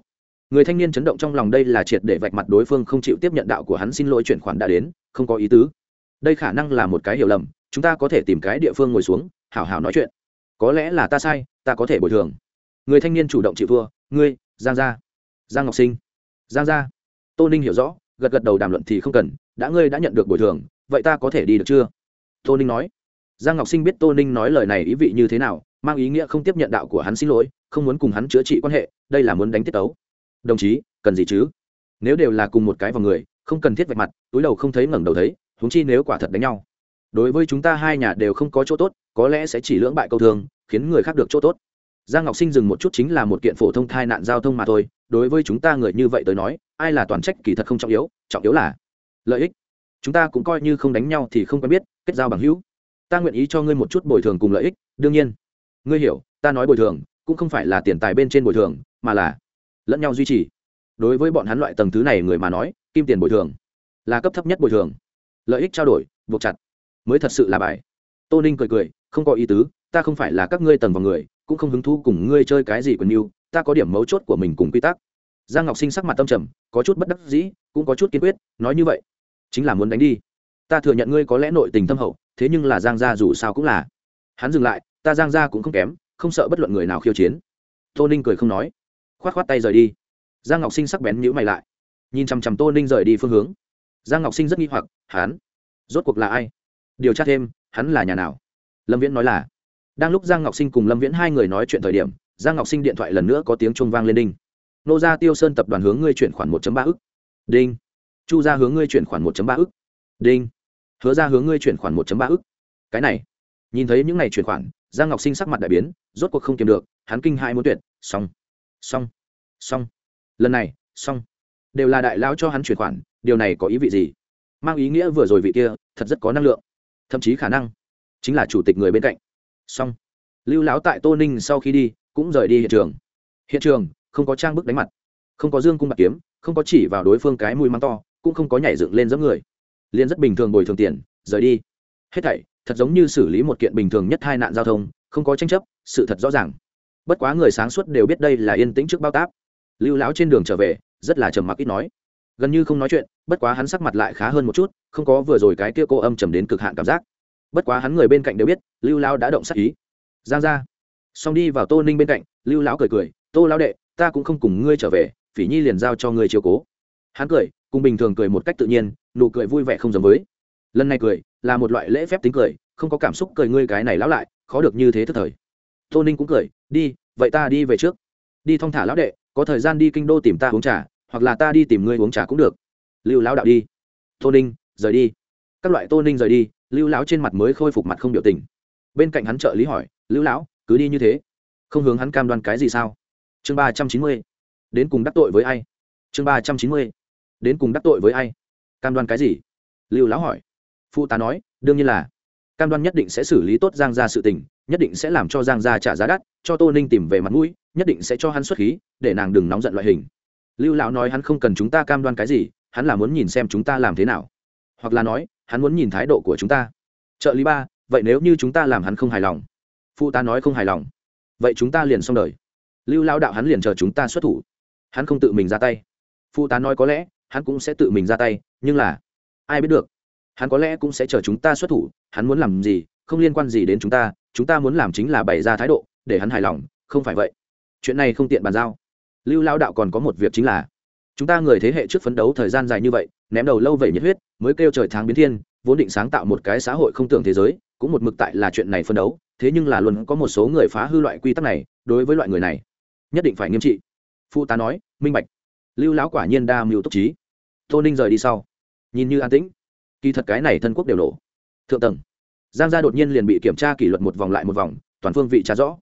người thanh niên chấn động trong lòng đây là triệt để vạch mặt đối phương không chịu tiếp nhận đạo của hắn xin lỗi chuyển khoản đã đến, không có ý tứ. Đây khả năng là một cái hiểu lầm, chúng ta có thể tìm cái địa phương ngồi xuống, hảo hảo nói chuyện. Có lẽ là ta sai, ta có thể bồi thường. Người thanh niên chủ động chịu thua, ngươi, giang gia. Giang ngọc sinh. Giang gia. Tô ninh hiểu rõ, gật gật đầu đàm luận thì không cần, đã ngươi đã nhận được bồi thường, vậy ta có thể đi được chưa? Tô ninh nói. Giang ngọc sinh biết tô ninh nói lời này ý vị như thế nào, mang ý nghĩa không tiếp nhận đạo của hắn xin lỗi, không muốn cùng hắn chữa trị quan hệ, đây là muốn đánh tiết tấu đồng chí, cần gì chứ? Nếu đều là cùng một cái vào người, không cần thiết vạch mặt, túi đầu không thấy ngẩng đầu thấy húng chi nếu quả thật đánh nhau. Đối với chúng ta hai nhà đều không có chỗ tốt, có lẽ sẽ chỉ lưỡng bại câu thường khiến người khác được chỗ tốt. Giang ngọc sinh dừng một chút chính là một kiện phổ thông thai nạn giao thông mà thôi, đối với chúng ta người như vậy tới nói, ai là toàn trách kỳ thật không trọng yếu trọng yếu là lợi ích. Chúng ta cũng coi như không đánh nhau thì không quen biết, kết giao bằng hữu. Ta nguyện ý cho ngươi một chút bồi thường cùng lợi ích, đương nhiên. Ngươi hiểu, ta nói bồi thường, cũng không phải là tiền tài bên trên bồi thường, mà là lẫn nhau duy trì. Đối với bọn hắn loại tầng thứ này người mà nói, kim tiền bồi thường là cấp thấp nhất bồi thường. Lợi ích trao đổi, buộc chặt, mới thật sự là bài. Tô ninh cười cười, không có ý tứ, ta không phải là các ngươi tầng vào người, cũng không hứng thú cùng ngươi chơi cái gì quần mưu ta có điểm mấu chốt của mình cùng quy tắc. Giang ngọc sinh sắc mặt tâm trầm, có chút bất đắc dĩ, cũng có chút kiên quyết, nói như vậy, chính là muốn đánh đi. Ta thừa nhận ngươi có lẽ nội tình thâm hậu, thế nhưng là giang gia dù sao cũng là. Hắn dừng lại, ta giang gia cũng không kém, không sợ bất luận người nào khiêu chiến. Tô ninh cười không nói khoát khoát tay rời đi. Giang ngọc sinh sắc bén nhữ mày lại. Nhìn chằm chằm tô ninh rời đi phương hướng. Giang ngọc sinh rất nghi hoặc, hắn rốt cuộc là ai? Điều tra thêm, hắn là nhà nào? Lâm viễn nói là, đang lúc giang ngọc sinh cùng lâm viễn hai người nói chuyện thời điểm, giang ngọc sinh điện thoại lần nữa có tiếng chuông vang lên đinh. Nô gia tiêu sơn tập đoàn hướng ngươi chuyển khoản một ba ức. Đinh. Chu gia hướng ngươi chuyển khoản một ba ức. Đinh. Hứa ra hướng ngươi chuyển khoản một ba ức. Cái này, nhìn thấy những n à y chuyển khoản, giang ngọc sinh sắc mặt đại biến, rốt cuộc không kiềm được, hắn kinh hai muốn tuyệt, xong xong. Xong. Lần này, xong. Đều là đại lao cho hắn chuyển khoản, điều này có ý vị gì? Mang ý nghĩa vừa rồi vị kia, thật rất có năng lượng. Thậm chí khả năng, chính là chủ tịch người bên cạnh. Xong. Lưu lão tại tô ninh sau khi đi, cũng rời đi hiện trường. Hiện trường, không có trang bức đánh mặt. Không có dương cung bạc kiếm, không có chỉ vào đối phương cái mũi mắng to, cũng không có nhảy dựng lên giấc người. Liên rất bình thường bồi thường tiền, rời đi. Hết thảy, thật giống như xử lý một kiện bình thường nhất hai nạn giao thông, không có tranh chấp, sự thật rõ ràng bất quá người sáng suốt đều biết đây là yên tĩnh trước bao táp. Lưu lão trên đường trở về, rất là trầm mặc ít nói. Gần như không nói chuyện, bất quá hắn sắc mặt lại khá hơn một chút, không có vừa rồi cái kia cô âm trầm đến cực hạn cảm giác. Bất quá hắn người bên cạnh đều biết, lưu lão đã động sắc ý. Giang ra. Xong đi vào tô ninh bên cạnh, lưu lão cười cười, tô lão đệ, ta cũng không cùng ngươi trở về, phỉ nhi liền giao cho ngươi chiều cố. Hắn cười, cùng bình thường cười một cách tự nhiên, nụ cười vui vẻ không giống với. Lần này cười, là một loại lễ phép tính cười, không có cảm xúc cười ngươi cái này lão lại, khó được như thế thức thời. Tô ninh cũng cười đi, vậy ta đi về trước. Đi thong thả lão đệ, có thời gian đi kinh đô tìm ta uống trà, hoặc là ta đi tìm ngươi uống trà cũng được. Lưu lão đạo đi. Tô ninh, rời đi. Các loại tô ninh rời đi, lưu lão trên mặt mới khôi phục mặt không biểu tình. Bên cạnh hắn trợ lý hỏi, lưu lão, cứ đi như thế? Không hướng hắn cam đoan cái gì sao? Chương ba trăm chín mươi. Đến cùng đắc tội với ai? Chương ba trăm chín mươi. Đến cùng đắc tội với ai? Cam đoan cái gì? Lưu lão hỏi. Phụ tá nói, đương nhiên là. Cam đoan nhất định sẽ xử lý tốt giang gia sự tình nhất định sẽ làm cho giang gia trả giá đắt, cho tô ninh tìm về mặt mũi, nhất định sẽ cho hắn xuất khí, để nàng đừng nóng giận loại hình. Lưu lão nói hắn không cần chúng ta cam đoan cái gì, hắn là muốn nhìn xem chúng ta làm thế nào. Hoặc là nói, hắn muốn nhìn thái độ của chúng ta. Trợ lý ba, vậy nếu như chúng ta làm hắn không hài lòng? Phụ tá nói không hài lòng. Vậy chúng ta liền xong đời. Lưu lao đạo hắn liền chờ chúng ta xuất thủ. Hắn không tự mình ra tay. Phụ tá nói có lẽ, hắn cũng sẽ tự mình ra tay, nhưng là, ai biết được. Hắn có lẽ cũng sẽ chờ chúng ta xuất thủ, hắn muốn làm gì, không liên quan gì đến chúng ta chúng ta muốn làm chính là bày ra thái độ, để hắn hài lòng, không phải vậy. Chuyện này không tiện bàn giao. Lưu lao đạo còn có một việc chính là, chúng ta người thế hệ trước phấn đấu thời gian dài như vậy, ném đầu lâu vậy nhiệt huyết, mới kêu trời tháng biến thiên, vốn định sáng tạo một cái xã hội không tưởng thế giới, cũng một mực tại là chuyện này phấn đấu, thế nhưng là luôn có một số người phá hư loại quy tắc này, đối với loại người này, nhất định phải nghiêm trị. Phụ tá nói, minh bạch. Lưu lão quả nhiên đa mưu túc trí. Tô ninh rời đi sau, nhìn như an tĩnh. Kỳ thật cái này thân quốc đều nổ thượng tầng giang gia đột nhiên liền bị kiểm tra kỷ luật một vòng lại một vòng, toàn phương vị trả rõ.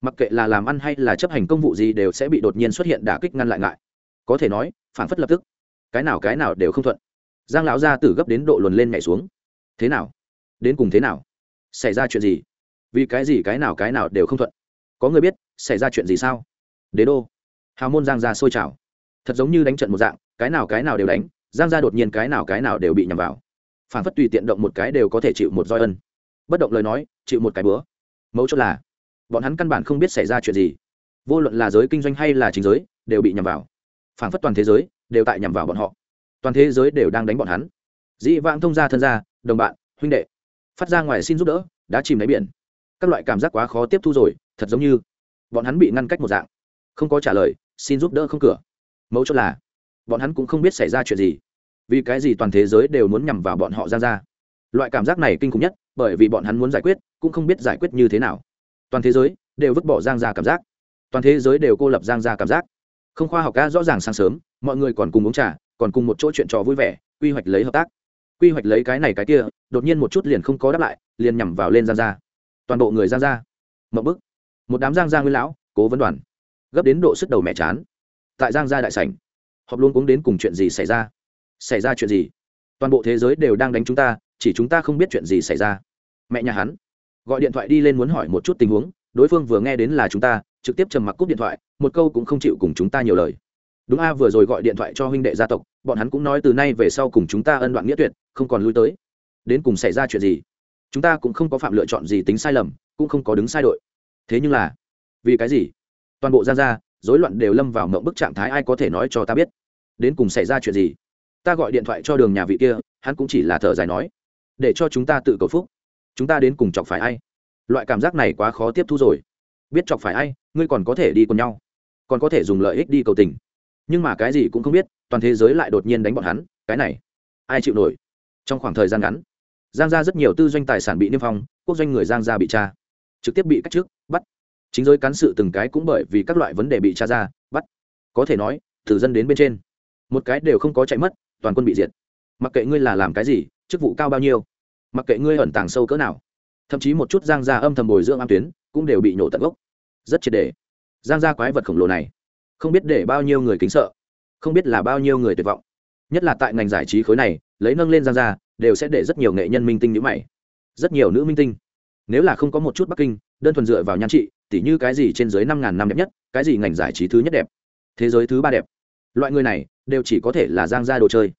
Mặc kệ là làm ăn hay là chấp hành công vụ gì đều sẽ bị đột nhiên xuất hiện đả kích ngăn lại ngại. Có thể nói, phản phất lập tức, cái nào cái nào đều không thuận. Giang lão gia tử gấp đến độ luồn lên nhảy xuống. Thế nào? Đến cùng thế nào? Xảy ra chuyện gì? Vì cái gì cái nào cái nào đều không thuận? Có người biết, xảy ra chuyện gì sao? Đế đô. Hào môn giang gia sôi trào. Thật giống như đánh trận một dạng, cái nào cái nào đều đánh, giang gia đột nhiên cái nào cái nào đều bị nhằm vào. Phản phất tùy tiện động một cái đều có thể chịu một roi ân bất động lời nói, chịu một cái bữa. Mấu chốt là, bọn hắn căn bản không biết xảy ra chuyện gì. Vô luận là giới kinh doanh hay là chính giới, đều bị nhằm vào. Phản phất toàn thế giới, đều tại nhằm vào bọn họ. Toàn thế giới đều đang đánh bọn hắn. Dĩ vãng thông gia thân gia, đồng bạn, huynh đệ, phát ra ngoài xin giúp đỡ, đã chìm đáy biển. Các loại cảm giác quá khó tiếp thu rồi, thật giống như bọn hắn bị ngăn cách một dạng. Không có trả lời, xin giúp đỡ không cửa. Mấu chốt là, bọn hắn cũng không biết xảy ra chuyện gì. Vì cái gì toàn thế giới đều muốn nhằm vào bọn họ ra ra? Loại cảm giác này kinh khủng nhất, bởi vì bọn hắn muốn giải quyết, cũng không biết giải quyết như thế nào. Toàn thế giới đều vứt bỏ giang ra cảm giác. Toàn thế giới đều cô lập giang ra cảm giác. Không khoa học ca rõ ràng sáng sớm, mọi người còn cùng uống trà, còn cùng một chỗ chuyện trò vui vẻ, quy hoạch lấy hợp tác. Quy hoạch lấy cái này cái kia, đột nhiên một chút liền không có đáp lại, liền nhằm vào lên giang gia. Toàn bộ người giang gia. Mậu bức. Một đám giang gia nguyên lão, cố vấn đoàn. Gấp đến độ sức đầu mẹ chán. Tại giang gia đại sảnh, họp luôn cũng đến cùng chuyện gì xảy ra? Xảy ra chuyện gì? Toàn bộ thế giới đều đang đánh chúng ta chỉ chúng ta không biết chuyện gì xảy ra. Mẹ nhà hắn gọi điện thoại đi lên muốn hỏi một chút tình huống, đối phương vừa nghe đến là chúng ta, trực tiếp trầm mặc cúp điện thoại, một câu cũng không chịu cùng chúng ta nhiều lời. Đúng a, vừa rồi gọi điện thoại cho huynh đệ gia tộc, bọn hắn cũng nói từ nay về sau cùng chúng ta ân đoạn nghĩa tuyệt, không còn lui tới. Đến cùng xảy ra chuyện gì? Chúng ta cũng không có phạm lựa chọn gì tính sai lầm, cũng không có đứng sai đội. Thế nhưng là, vì cái gì? Toàn bộ gian ra, rối loạn đều lâm vào mộng bức trạng thái, ai có thể nói cho ta biết? Đến cùng xảy ra chuyện gì? Ta gọi điện thoại cho đường nhà vị kia, hắn cũng chỉ là thở dài nói để cho chúng ta tự cầu phúc. Chúng ta đến cùng chọc phải ai? Loại cảm giác này quá khó tiếp thu rồi. Biết chọc phải ai ngươi còn có thể đi cùng nhau. Còn có thể dùng lợi ích đi cầu tình. Nhưng mà cái gì cũng không biết toàn thế giới lại đột nhiên đánh bọn hắn cái này ai chịu nổi? Trong khoảng thời gian ngắn giang gia rất nhiều tư doanh tài sản bị niêm phong quốc doanh người giang gia bị tra. Trực tiếp bị cách trước, bắt. Chính giới cán sự từng cái cũng bởi vì các loại vấn đề bị tra ra bắt. Có thể nói từ dân đến bên trên. Một cái đều không có chạy mất toàn quân bị diệt. Mặc kệ ngươi là làm cái gì chức vụ cao bao nhiêu, mặc kệ ngươi ẩn tàng sâu cỡ nào. Thậm chí một chút giang gia âm thầm bồi dưỡng am tuyến cũng đều bị nhổ tận gốc. Rất triệt đề. Giang gia quái vật khổng lồ này, không biết để bao nhiêu người kính sợ, không biết là bao nhiêu người tuyệt vọng. Nhất là tại ngành giải trí khối này, lấy nâng lên giang gia, đều sẽ để rất nhiều nghệ nhân minh tinh nhữ mày. Rất nhiều nữ minh tinh. Nếu là không có một chút bắc kinh, đơn thuần dựa vào nhan trị, tỉ như cái gì trên dưới năm ngàn năm đẹp nhất, cái gì ngành giải trí thứ nhất đẹp, thế giới thứ ba đẹp, loại người này đều chỉ có thể là giang gia đồ chơi.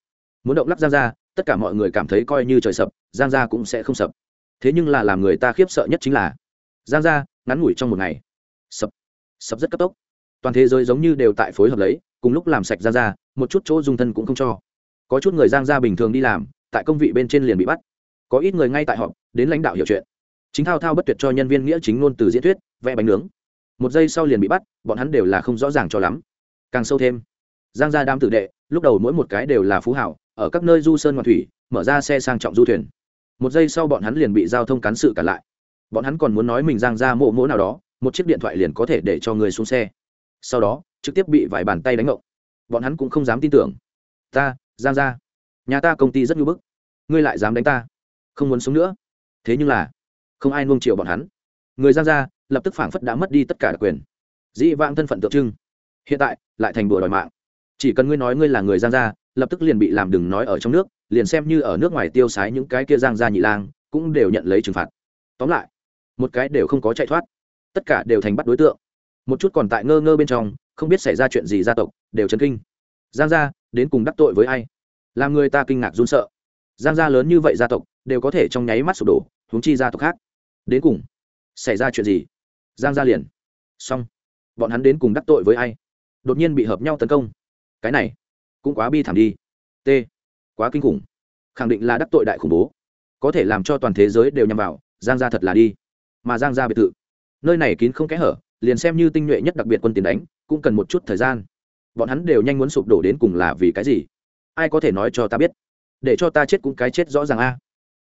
Muốn động lắc giang gia tất cả mọi người cảm thấy coi như trời sập, giang gia cũng sẽ không sập. Thế nhưng là làm người ta khiếp sợ nhất chính là, giang gia, ngắn ngủi trong một ngày. Sập. Sập rất cấp tốc. Toàn thế giới giống như đều tại phối hợp lấy, cùng lúc làm sạch giang gia, một chút chỗ dung thân cũng không cho. Có chút người giang gia bình thường đi làm, tại công vị bên trên liền bị bắt. Có ít người ngay tại họp, đến lãnh đạo hiểu chuyện. Chính thao thao bất tuyệt cho nhân viên nghĩa chính ngôn từ diễn thuyết, vẽ bánh nướng. Một giây sau liền bị bắt, bọn hắn đều là không rõ ràng cho lắm. Càng sâu thêm, giang gia đám tử đệ, lúc đầu mỗi một cái đều là phú hảo ở các nơi du sơn ngoạn thủy, mở ra xe sang trọng du thuyền. Một giây sau bọn hắn liền bị giao thông cán sự cản lại. Bọn hắn còn muốn nói mình giang ra mộ mỗ nào đó, một chiếc điện thoại liền có thể để cho người xuống xe. Sau đó, trực tiếp bị vài bàn tay đánh ngộng. Bọn hắn cũng không dám tin tưởng. Ta, giang ra, nhà ta công ty rất nhu bức. Ngươi lại dám đánh ta. Không muốn sống nữa. Thế nhưng là, không ai nuông chiều bọn hắn. Người giang ra, lập tức phảng phất đã mất đi tất cả đặc quyền. Dĩ vãng thân phận tượng trưng. Hiện tại, lại thành bùa đòi mạng. Chỉ cần ngươi nói ngươi là người giang gia lập tức liền bị làm đừng nói ở trong nước, liền xem như ở nước ngoài tiêu sái những cái kia giang gia nhị lang, cũng đều nhận lấy trừng phạt. Tóm lại, một cái đều không có chạy thoát. Tất cả đều thành bắt đối tượng. Một chút còn tại ngơ ngơ bên trong, không biết xảy ra chuyện gì gia tộc, đều chấn kinh. Giang gia, đến cùng đắc tội với ai? Làm người ta kinh ngạc run sợ. Giang gia lớn như vậy gia tộc, đều có thể trong nháy mắt sụp đổ, huống chi gia tộc khác. Đến cùng, xảy ra chuyện gì? Giang gia liền. Xong. Bọn hắn đến cùng đắc tội với ai? Đột nhiên bị hợp nhau tấn công. Cái này cũng quá bi thảm đi. T. Quá kinh khủng. Khẳng định là đắc tội đại khủng bố. Có thể làm cho toàn thế giới đều nhằm vào, giang gia thật là đi. Mà giang gia biệt thự, nơi này kín không kẽ hở, liền xem như tinh nhuệ nhất đặc biệt quân tiền đánh, cũng cần một chút thời gian. Bọn hắn đều nhanh muốn sụp đổ đến cùng là vì cái gì? Ai có thể nói cho ta biết? Để cho ta chết cũng cái chết rõ ràng a.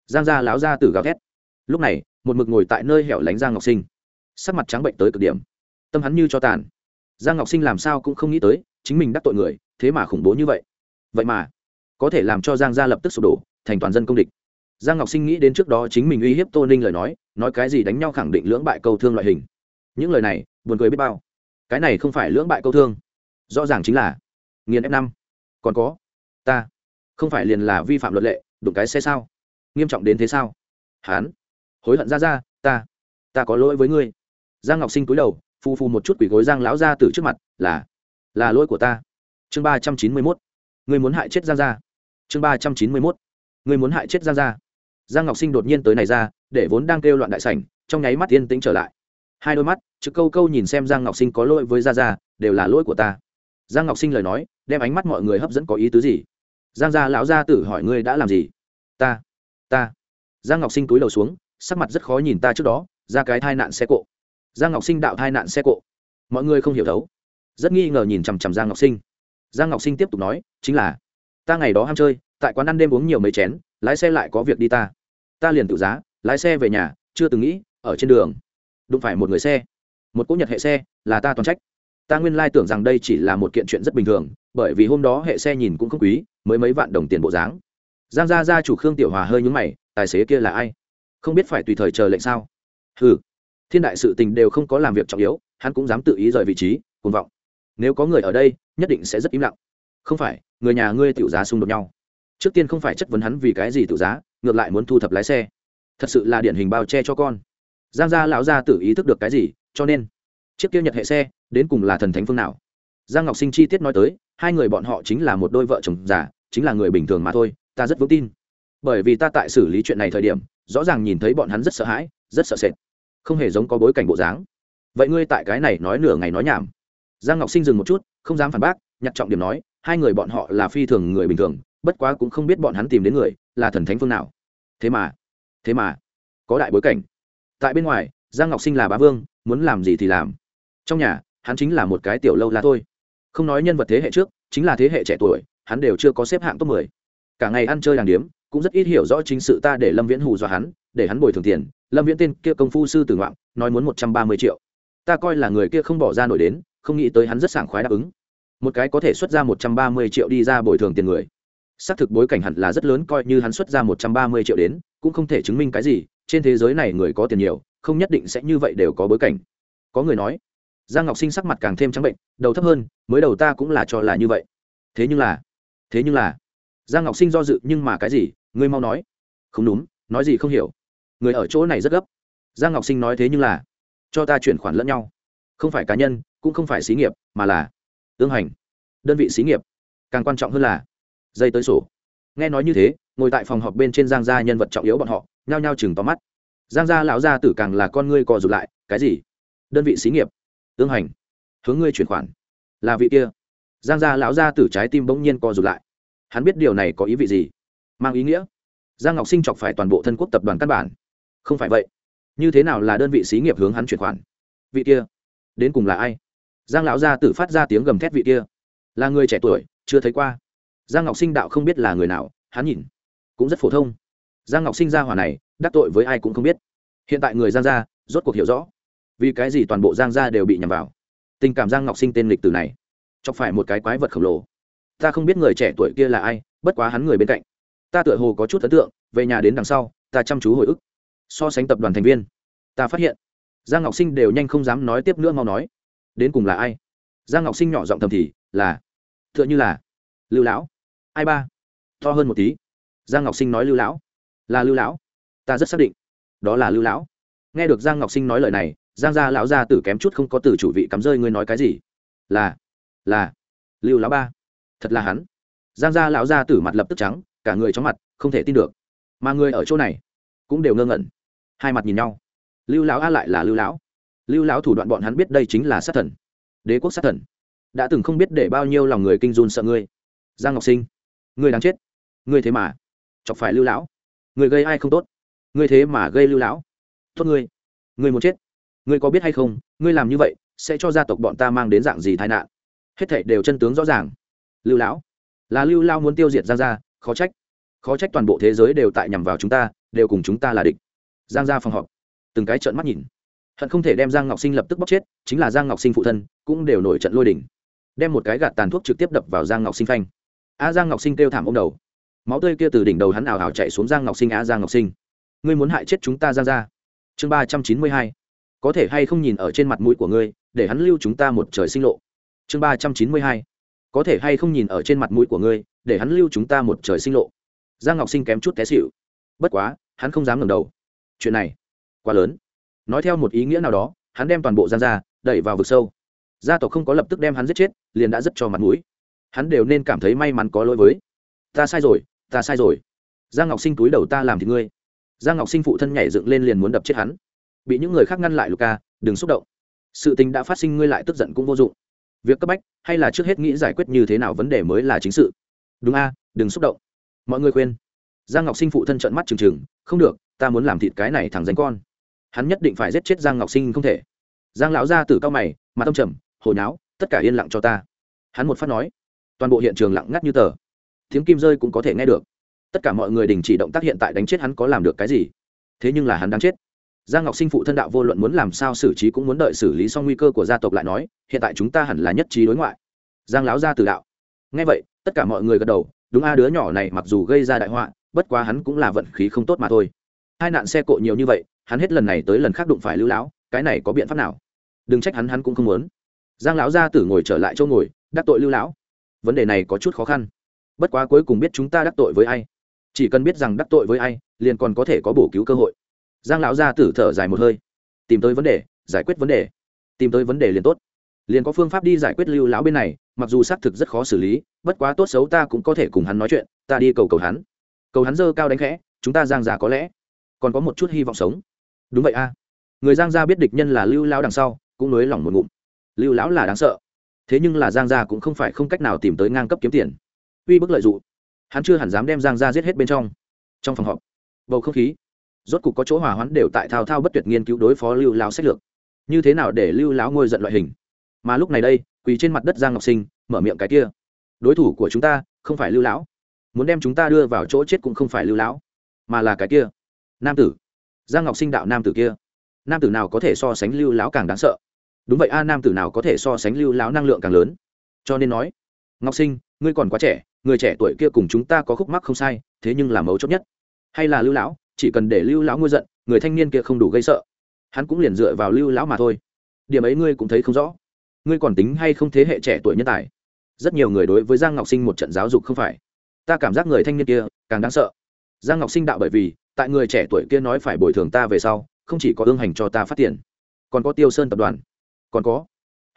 Giang gia láo ra từ gào thét. Lúc này, một mực ngồi tại nơi hẻo lánh giang ngọc sinh. Sắc mặt trắng bệnh tới cực điểm. Tâm hắn như cho tàn. Giang ngọc sinh làm sao cũng không nghĩ tới chính mình đắc tội người, thế mà khủng bố như vậy. Vậy mà, có thể làm cho giang gia lập tức sụp đổ, thành toàn dân công địch. Giang ngọc sinh nghĩ đến trước đó chính mình uy hiếp tô ninh lời nói nói cái gì đánh nhau khẳng định lưỡng bại câu thương loại hình. Những lời này, buồn cười biết bao. Cái này không phải lưỡng bại câu thương. Rõ ràng chính là, nghiền f năm. Còn có, ta, không phải liền là vi phạm luật lệ, đụng cái xe sao? Nghiêm trọng đến thế sao? Hán, hối hận ra ra, ta ta có lỗi với ngươi. Giang ngọc sinh cúi đầu, phu phu một chút quỷ gối giang lão ra từ trước mặt, là là lỗi của ta. Chương ba trăm chín mươi mốt. Người muốn hại chết giang gia. Chương ba trăm chín mươi mốt. Người muốn hại chết giang gia. Giang ngọc sinh đột nhiên tới này ra, để vốn đang kêu loạn đại sảnh, trong nháy mắt yên tĩnh trở lại. Hai đôi mắt chữ câu câu nhìn xem giang ngọc sinh có lỗi với gia gia, đều là lỗi của ta. Giang ngọc sinh lời nói, đem ánh mắt mọi người hấp dẫn có ý tứ gì? Giang gia lão gia tử hỏi ngươi đã làm gì? Ta ta. Giang ngọc sinh túi đầu xuống, sắc mặt rất khó nhìn ta trước đó, ra cái thai nạn xe cộ. Giang ngọc sinh đạo thai nạn xe cộ. Mọi người không hiểu đấu rất nghi ngờ nhìn chằm chằm giang ngọc sinh. Giang ngọc sinh tiếp tục nói, chính là, ta ngày đó ham chơi, tại quán ăn đêm uống nhiều mấy chén, lái xe lại có việc đi ta. Ta liền tự giá, lái xe về nhà, chưa từng nghĩ, ở trên đường, đụng phải một người xe. Một cỗ nhật hệ xe, là ta toàn trách. Ta nguyên lai tưởng rằng đây chỉ là một kiện chuyện rất bình thường, bởi vì hôm đó hệ xe nhìn cũng không quý, mới mấy vạn đồng tiền bộ dáng. Giang gia gia chủ khương tiểu hòa hơi nhúng mày, tài xế kia là ai? Không biết phải tùy thời chờ lệnh sao? Ừ thiên đại sự tình đều không có làm việc trọng yếu, hắn cũng dám tự ý rời vị trí, cuồng vọng nếu có người ở đây, nhất định sẽ rất im lặng. Không phải, người nhà ngươi tiểu giá xung đột nhau. Trước tiên không phải chất vấn hắn vì cái gì tự giá, ngược lại muốn thu thập lái xe. Thật sự là điển hình bao che cho con. Giang gia lão gia tự ý thức được cái gì, cho nên, chiếc kia nhật hệ xe, đến cùng là thần thánh phương nào? Giang ngọc sinh chi tiết nói tới, hai người bọn họ chính là một đôi vợ chồng già, chính là người bình thường mà thôi, ta rất vững tin. Bởi vì ta tại xử lý chuyện này thời điểm, rõ ràng nhìn thấy bọn hắn rất sợ hãi, rất sợ sệt, không hề giống có bối cảnh bộ dáng. Vậy ngươi tại cái này nói nửa ngày nói nhảm giang ngọc sinh dừng một chút, không dám phản bác, nhặt trọng điểm nói, hai người bọn họ là phi thường người bình thường, bất quá cũng không biết bọn hắn tìm đến người là thần thánh phương nào. Thế mà thế mà, có đại bối cảnh. Tại bên ngoài, giang ngọc sinh là bá vương, muốn làm gì thì làm. Trong nhà, hắn chính là một cái tiểu lâu la thôi. Không nói nhân vật thế hệ trước, chính là thế hệ trẻ tuổi, hắn đều chưa có xếp hạng top mười. Cả ngày ăn chơi đàng điếm, cũng rất ít hiểu rõ chính sự ta để lâm viễn hù dọa hắn, để hắn bồi thường tiền. Lâm viễn tên kia công phu sư tử ngoạn, nói muốn một trăm ba mươi triệu. Ta coi là người kia không bỏ ra nổi đến không nghĩ tới hắn rất sảng khoái đáp ứng. Một cái có thể xuất ra một trăm ba mươi triệu đi ra bồi thường tiền người. Xác thực bối cảnh hẳn là rất lớn, coi như hắn xuất ra một trăm ba mươi triệu đến, cũng không thể chứng minh cái gì, trên thế giới này người có tiền nhiều, không nhất định sẽ như vậy đều có bối cảnh. Có người nói, giang ngọc sinh sắc mặt càng thêm trắng bệnh, đầu thấp hơn, mới đầu ta cũng là cho là như vậy. Thế nhưng là, thế nhưng là, giang ngọc sinh do dự, nhưng mà cái gì, ngươi mau nói. Không đúng, nói gì không hiểu. Người ở chỗ này rất gấp. Giang ngọc sinh nói thế nhưng là, cho ta chuyển khoản lẫn nhau không phải cá nhân, cũng không phải xí nghiệp, mà là tương hành. Đơn vị xí nghiệp. Càng quan trọng hơn là dây tới sổ. Nghe nói như thế, ngồi tại phòng họp bên trên giang gia nhân vật trọng yếu bọn họ, nhao nhao chừng tóm mắt. Giang gia lão gia tử càng là con ngươi cò rụt lại, cái gì? Đơn vị xí nghiệp? Tương hành? Hướng ngươi chuyển khoản. Là vị kia. Giang gia lão gia tử trái tim bỗng nhiên co rụt lại. Hắn biết điều này có ý vị gì? Mang ý nghĩa? Giang ngọc sinh chọc phải toàn bộ thân quốc tập đoàn căn bản. Không phải vậy. Như thế nào là đơn vị xí nghiệp hướng hắn chuyển khoản? Vị kia đến cùng là ai? Giang lão gia tử phát ra tiếng gầm thét vị kia. Là người trẻ tuổi, chưa thấy qua. Giang ngọc sinh đạo không biết là người nào, hắn nhìn, cũng rất phổ thông. Giang ngọc sinh ra hỏa này, đắc tội với ai cũng không biết. Hiện tại người giang gia, rốt cuộc hiểu rõ. Vì cái gì toàn bộ giang gia đều bị nhầm vào? Tình cảm giang ngọc sinh tên lịch tử này, chọc phải một cái quái vật khổng lồ. Ta không biết người trẻ tuổi kia là ai, bất quá hắn người bên cạnh. Ta tựa hồ có chút ấn tượng, về nhà đến đằng sau, ta chăm chú hồi ức. So sánh tập đoàn thành viên, ta phát hiện giang ngọc sinh đều nhanh không dám nói tiếp nữa mau nói. Đến cùng là ai? Giang ngọc sinh nhỏ giọng thầm thì, là t h ư ợ n h ư là, lưu lão. Ai ba? To hơn một tí. Giang ngọc sinh nói lưu lão. Là lưu lão. Ta rất xác định. Đó là lưu lão. Nghe được giang ngọc sinh nói lời này, giang gia lão gia tử kém chút không có từ chủ vị cắm rơi ngươi nói cái gì. Là là, lưu lão ba. Thật là hắn. Giang gia lão gia tử mặt lập tức trắng, cả người chóng mặt, không thể tin được. Mà người ở chỗ này cũng đều ngơ ngẩn. Hai mặt nhìn nhau lưu lão a lại là lưu lão. Lưu lão thủ đoạn bọn hắn biết đây chính là sát thần. Đế quốc sát thần. Đã từng không biết để bao nhiêu lòng người kinh run sợ ngươi. Giang ngọc sinh, ngươi đáng chết. Ngươi thế mà. Chọc phải lưu lão. Ngươi gây ai không tốt. Ngươi thế mà gây lưu lão. Tốt ngươi. Ngươi muốn chết. Ngươi có biết hay không, ngươi làm như vậy, sẽ cho gia tộc bọn ta mang đến dạng gì tai nạn? Hết thảy đều chân tướng rõ ràng. Lưu lão. Là lưu lao muốn tiêu diệt giang gia, khó trách. Khó trách toàn bộ thế giới đều tại nhằm vào chúng ta, đều cùng chúng ta là địch. Giang gia phòng họp từng cái trợn mắt nhìn. Hận không thể đem giang ngọc sinh lập tức bóc chết, chính là giang ngọc sinh phụ thân, cũng đều nổi trận lôi đỉnh đem một cái gạt tàn thuốc trực tiếp đập vào giang ngọc sinh phanh. A giang ngọc sinh kêu thảm ô m đầu. Máu tươi kia từ đỉnh đầu hắn ảo ảo chạy xuống giang ngọc sinh á giang ngọc sinh, ngươi muốn hại chết chúng ta giang ra. Chương ba trăm chín mươi hai. Có thể hay không nhìn ở trên mặt mũi của ngươi, để hắn lưu chúng ta một trời sinh lộ. Chương ba trăm chín mươi hai. Có thể hay không nhìn ở trên mặt mũi của ngươi, để hắn lưu chúng ta một trời sinh lộ. Giang ngọc sinh kém chút té xịu bất quá, hắn không dám ngẩng đầu. Chuyện này quá lớn. Nói theo một ý nghĩa nào đó, hắn đem toàn bộ gian ra đẩy vào vực sâu. Gia tộc không có lập tức đem hắn giết chết, liền đã rất cho mặt mũi. Hắn đều nên cảm thấy may mắn có lỗi với. Ta sai rồi, ta sai rồi. Giang ngọc sinh túi đầu ta làm thì ngươi. Giang ngọc sinh phụ thân nhảy dựng lên liền muốn đập chết hắn. Bị những người khác ngăn lại luka, đừng xúc động. Sự tình đã phát sinh ngươi lại tức giận cũng vô dụng. Việc cấp bách hay là trước hết nghĩ giải quyết như thế nào vấn đề mới là chính sự. Đúng a, đừng xúc động. Mọi người khuyên. Giang ngọc sinh phụ thân trợn mắt trừng trừng. Không được, ta muốn làm thịt cái này thằng danh con hắn nhất định phải giết chết giang ngọc sinh không thể giang lão ra từ cao mày mà tâm trầm hồi náo tất cả yên lặng cho ta hắn một phát nói toàn bộ hiện trường lặng ngắt như tờ tiếng kim rơi cũng có thể nghe được tất cả mọi người đình chỉ động tác hiện tại đánh chết hắn có làm được cái gì thế nhưng là hắn đang chết giang ngọc sinh phụ thân đạo vô luận muốn làm sao xử trí cũng muốn đợi xử lý xong nguy cơ của gia tộc lại nói hiện tại chúng ta hẳn là nhất trí đối ngoại giang Lão Gia từ đạo Nghe vậy tất cả mọi người gật đầu đúng a đứa nhỏ này mặc dù gây ra đại họa bất quá hắn cũng là vận khí không tốt mà thôi hai nạn xe cộ nhiều như vậy hắn hết lần này tới lần khác đụng phải lưu lão, cái này có biện pháp nào? Đừng trách hắn hắn cũng không muốn. Giang lão gia tử ngồi trở lại chỗ ngồi, đắc tội lưu lão. Vấn đề này có chút khó khăn. Bất quá cuối cùng biết chúng ta đắc tội với ai. Chỉ cần biết rằng đắc tội với ai, liền còn có thể có bổ cứu cơ hội. Giang lão gia tử thở dài một hơi. Tìm tới vấn đề, giải quyết vấn đề. Tìm tới vấn đề liền tốt. Liền có phương pháp đi giải quyết lưu lão bên này, mặc dù xác thực rất khó xử lý, bất quá tốt xấu ta cũng có thể cùng hắn nói chuyện, ta đi cầu cầu hắn. Cầu hắn dơ cao đánh khẽ, chúng ta giang già có lẽ còn có một chút hy vọng sống đúng vậy a. Người giang gia biết địch nhân là lưu lão đằng sau, cũng nới lỏng một ngụm. Lưu lão là đáng sợ. Thế nhưng là giang gia cũng không phải không cách nào tìm tới ngang cấp kiếm tiền. Uy bức lợi dụng hắn chưa hẳn dám đem giang gia giết hết bên trong. Trong phòng họp, bầu không khí, rốt cục có chỗ hòa hoãn đều tại thao thao bất tuyệt nghiên cứu đối phó lưu lão sách lược. Như thế nào để lưu lão ngôi giận loại hình? Mà lúc này đây, quỳ trên mặt đất giang ngọc sinh, mở miệng cái kia. Đối thủ của chúng ta không phải lưu lão. Muốn đem chúng ta đưa vào chỗ chết cũng không phải lưu lão, mà là cái kia. Nam tử giang ngọc sinh đạo nam tử kia. Nam tử nào có thể so sánh lưu lão càng đáng sợ? Đúng vậy a, nam tử nào có thể so sánh lưu lão năng lượng càng lớn? Cho nên nói, ngọc sinh, ngươi còn quá trẻ, người trẻ tuổi kia cùng chúng ta có khúc mắc không sai, thế nhưng là mấu chốt nhất. Hay là lưu lão, chỉ cần để lưu lão ngôi giận, người thanh niên kia không đủ gây sợ. Hắn cũng liền dựa vào lưu lão mà thôi. Điểm ấy ngươi cũng thấy không rõ. Ngươi còn tính hay không thế hệ trẻ tuổi nhân tài? Rất nhiều người đối với giang ngọc sinh một trận giáo dục không phải. Ta cảm giác người thanh niên kia càng đáng sợ. Giang ngọc sinh đạo bởi vì tại người trẻ tuổi kia nói phải bồi thường ta về sau, không chỉ có ương hành cho ta phát tiền, còn có tiêu sơn tập đoàn, còn có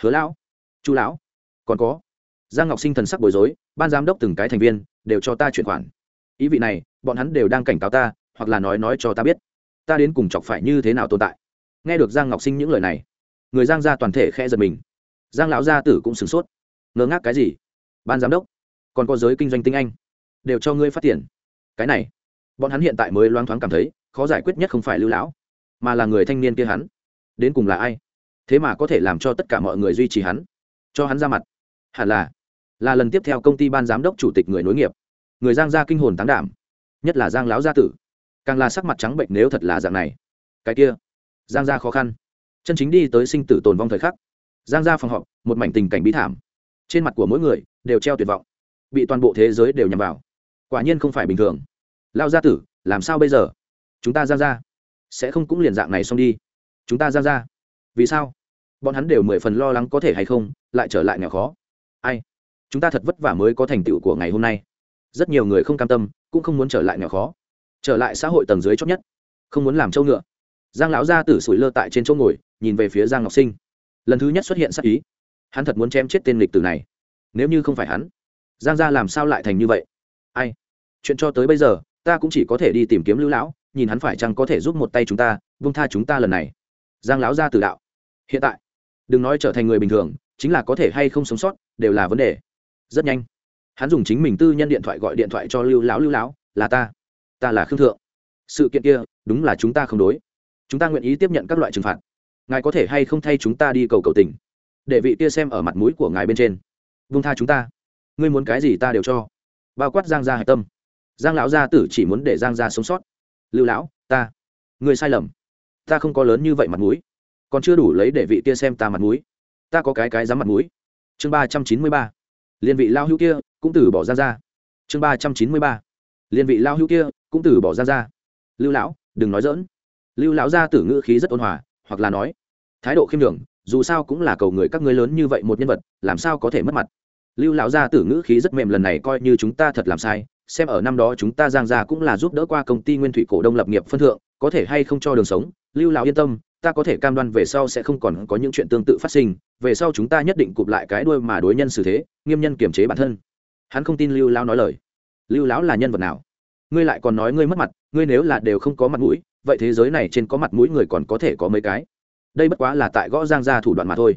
hứa lão, chu lão, còn có giang ngọc sinh thần sắc bối rối, ban giám đốc từng cái thành viên đều cho ta chuyển khoản. Ý vị này, bọn hắn đều đang cảnh cáo ta, hoặc là nói nói cho ta biết, ta đến cùng chọc phải như thế nào tồn tại. Nghe được giang ngọc sinh những lời này, người giang gia toàn thể khe giật mình. Giang lão gia tử cũng sửng sốt, ngơ ngác cái gì? Ban giám đốc, còn có giới kinh doanh tinh anh, đều cho ngươi phát tiền. Cái này bọn hắn hiện tại mới loáng thoáng cảm thấy, khó giải quyết nhất không phải lưu lão, mà là người thanh niên kia hắn. Đến cùng là ai? Thế mà có thể làm cho tất cả mọi người duy trì hắn? Cho hắn ra mặt. Hẳn là là lần tiếp theo công ty ban giám đốc chủ tịch người nối nghiệp. Người giang gia kinh hồn tán đảm, nhất là giang lão gia tử. Càng là sắc mặt trắng bệnh nếu thật là dạng này. Cái kia, giang gia khó khăn. Chân chính đi tới sinh tử tồn vong thời khắc. Giang gia phòng họp, một mảnh tình cảnh bí thảm. Trên mặt của mỗi người đều treo tuyệt vọng. Bị toàn bộ thế giới đều nhằm vào. Quả nhiên không phải bình thường lao gia tử, làm sao bây giờ? Chúng ta ra ra. Sẽ không cũng liền dạng này xong đi. Chúng ta ra ra. Vì sao? Bọn hắn đều mười phần lo lắng có thể hay không, lại trở lại nghèo khó. Ai? Chúng ta thật vất vả mới có thành tựu của ngày hôm nay. Rất nhiều người không cam tâm, cũng không muốn trở lại nghèo khó. Trở lại xã hội tầng dưới chót nhất. Không muốn làm trâu ngựa. Giang lão gia tử sủi lơ tại trên chỗ ngồi, nhìn về phía giang ngọc sinh. Lần thứ nhất xuất hiện sắc ý. Hắn thật muốn chém chết tên lịch tử này. Nếu như không phải hắn, giang gia làm sao lại thành như vậy? Ai? Chuyện cho tới bây giờ ta cũng chỉ có thể đi tìm kiếm lưu lão, nhìn hắn phải chăng có thể giúp một tay chúng ta vung tha chúng ta lần này. Giang lão ra từ đạo. Hiện tại, đừng nói trở thành người bình thường, chính là có thể hay không sống sót, đều là vấn đề. Rất nhanh, hắn dùng chính mình tư nhân điện thoại gọi điện thoại cho lưu lão lưu lão, là ta ta là khương thượng. Sự kiện kia, đúng là chúng ta không đối. Chúng ta nguyện ý tiếp nhận các loại trừng phạt. Ngài có thể hay không thay chúng ta đi cầu cầu tình? Để vị kia xem ở mặt mũi của ngài bên trên. Vung tha chúng ta. Ngươi muốn cái gì ta đều cho. Bao quát giang gia hạch tâm giang lão gia tử chỉ muốn để giang gia sống sót. Lưu lão, ta, ngươi sai lầm. Ta không có lớn như vậy mặt mũi. Còn chưa đủ lấy để vị kia xem ta mặt mũi. Ta có cái cái dám mặt mũi. Chương ba trăm chín mươi ba. Liên vị lao hữu kia cũng từ bỏ giang gia. Chương ba trăm chín mươi ba. Liên vị lao hữu kia cũng từ bỏ ra ra lưu lão, đừng nói dỡn lưu lão gia tử ngữ khí rất ôn hòa, hoặc là nói, thái độ khiêm đường dù sao cũng là cầu người các ngươi lớn như vậy một nhân vật, làm sao có thể mất mặt. Lưu lão gia tử ngữ khí rất mềm lần này coi như chúng ta thật làm sai xem ở năm đó chúng ta giang ra cũng là giúp đỡ qua công ty nguyên thủy cổ đông lập nghiệp phân thượng, có thể hay không cho đường sống, lưu lão yên tâm, ta có thể cam đoan về sau sẽ không còn có những chuyện tương tự phát sinh, về sau chúng ta nhất định cụp lại cái đuôi mà đối nhân xử thế, nghiêm nhân kiềm chế bản thân. Hắn không tin lưu lão nói lời. Lưu lão là nhân vật nào? Ngươi lại còn nói ngươi mất mặt, ngươi nếu là đều không có mặt mũi, vậy thế giới này trên có mặt mũi người còn có thể có mấy cái? Đây bất quá là tại gõ giang gia thủ đoạn mà thôi.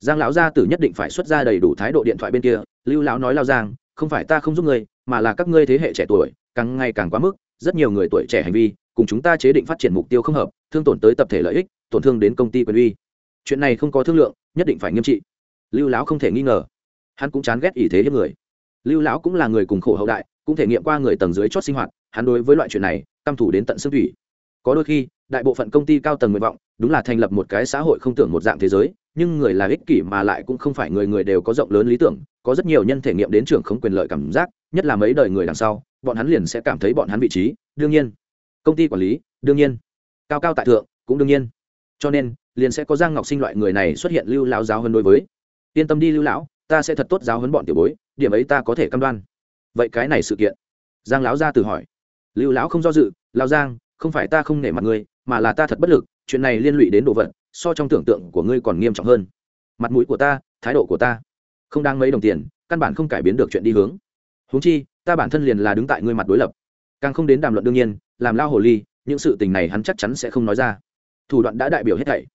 Giang lão gia tử nhất định phải xuất ra đầy đủ thái độ điện thoại bên kia, lưu lão nói lao giang, không phải ta không giúp ngươi mà là các ngươi thế hệ trẻ tuổi, càng ngày càng quá mức, rất nhiều người tuổi trẻ hành vi, cùng chúng ta chế định phát triển mục tiêu không hợp, thương tổn tới tập thể lợi ích, tổn thương đến công ty quyền uy. Chuyện này không có thương lượng, nhất định phải nghiêm trị. Lưu lão không thể nghi ngờ. Hắn cũng chán ghét ý thế hiếp người. Lưu lão cũng là người cùng khổ hậu đại, cũng thể nghiệm qua người tầng dưới chót sinh hoạt, hắn đối với loại chuyện này, căm thủ đến tận xương thủy. Có đôi khi đại bộ phận công ty cao tầng nguyện vọng, đúng là thành lập một cái xã hội không tưởng một dạng thế giới, nhưng người là ích kỷ mà lại cũng không phải người người đều có rộng lớn lý tưởng, có rất nhiều nhân thể nghiệm đến trưởng không quyền lợi cảm giác, nhất là mấy đời người đằng sau, bọn hắn liền sẽ cảm thấy bọn hắn vị trí, đương nhiên. Công ty quản lý, đương nhiên. Cao cao tại thượng, cũng đương nhiên. Cho nên, liền sẽ có giang ngọc sinh loại người này xuất hiện lưu lão giáo hơn đối với. Yên tâm đi lưu lão, ta sẽ thật tốt giáo hơn bọn tiểu bối, điểm ấy ta có thể cam đoan. Vậy cái này sự kiện. Giang lão ra từ hỏi. Lưu lão không do dự lao giang, không phải ta không nể mặt ngươi mà là ta thật bất lực, chuyện này liên lụy đến đồ vật, so trong tưởng tượng của ngươi còn nghiêm trọng hơn. Mặt mũi của ta, thái độ của ta, không đang mấy đồng tiền, căn bản không cải biến được chuyện đi hướng. Huống chi, ta bản thân liền là đứng tại ngươi mặt đối lập. Càng không đến đàm luận đương nhiên, làm lao hồ ly, những sự tình này hắn chắc chắn sẽ không nói ra. Thủ đoạn đã đại biểu hết thảy.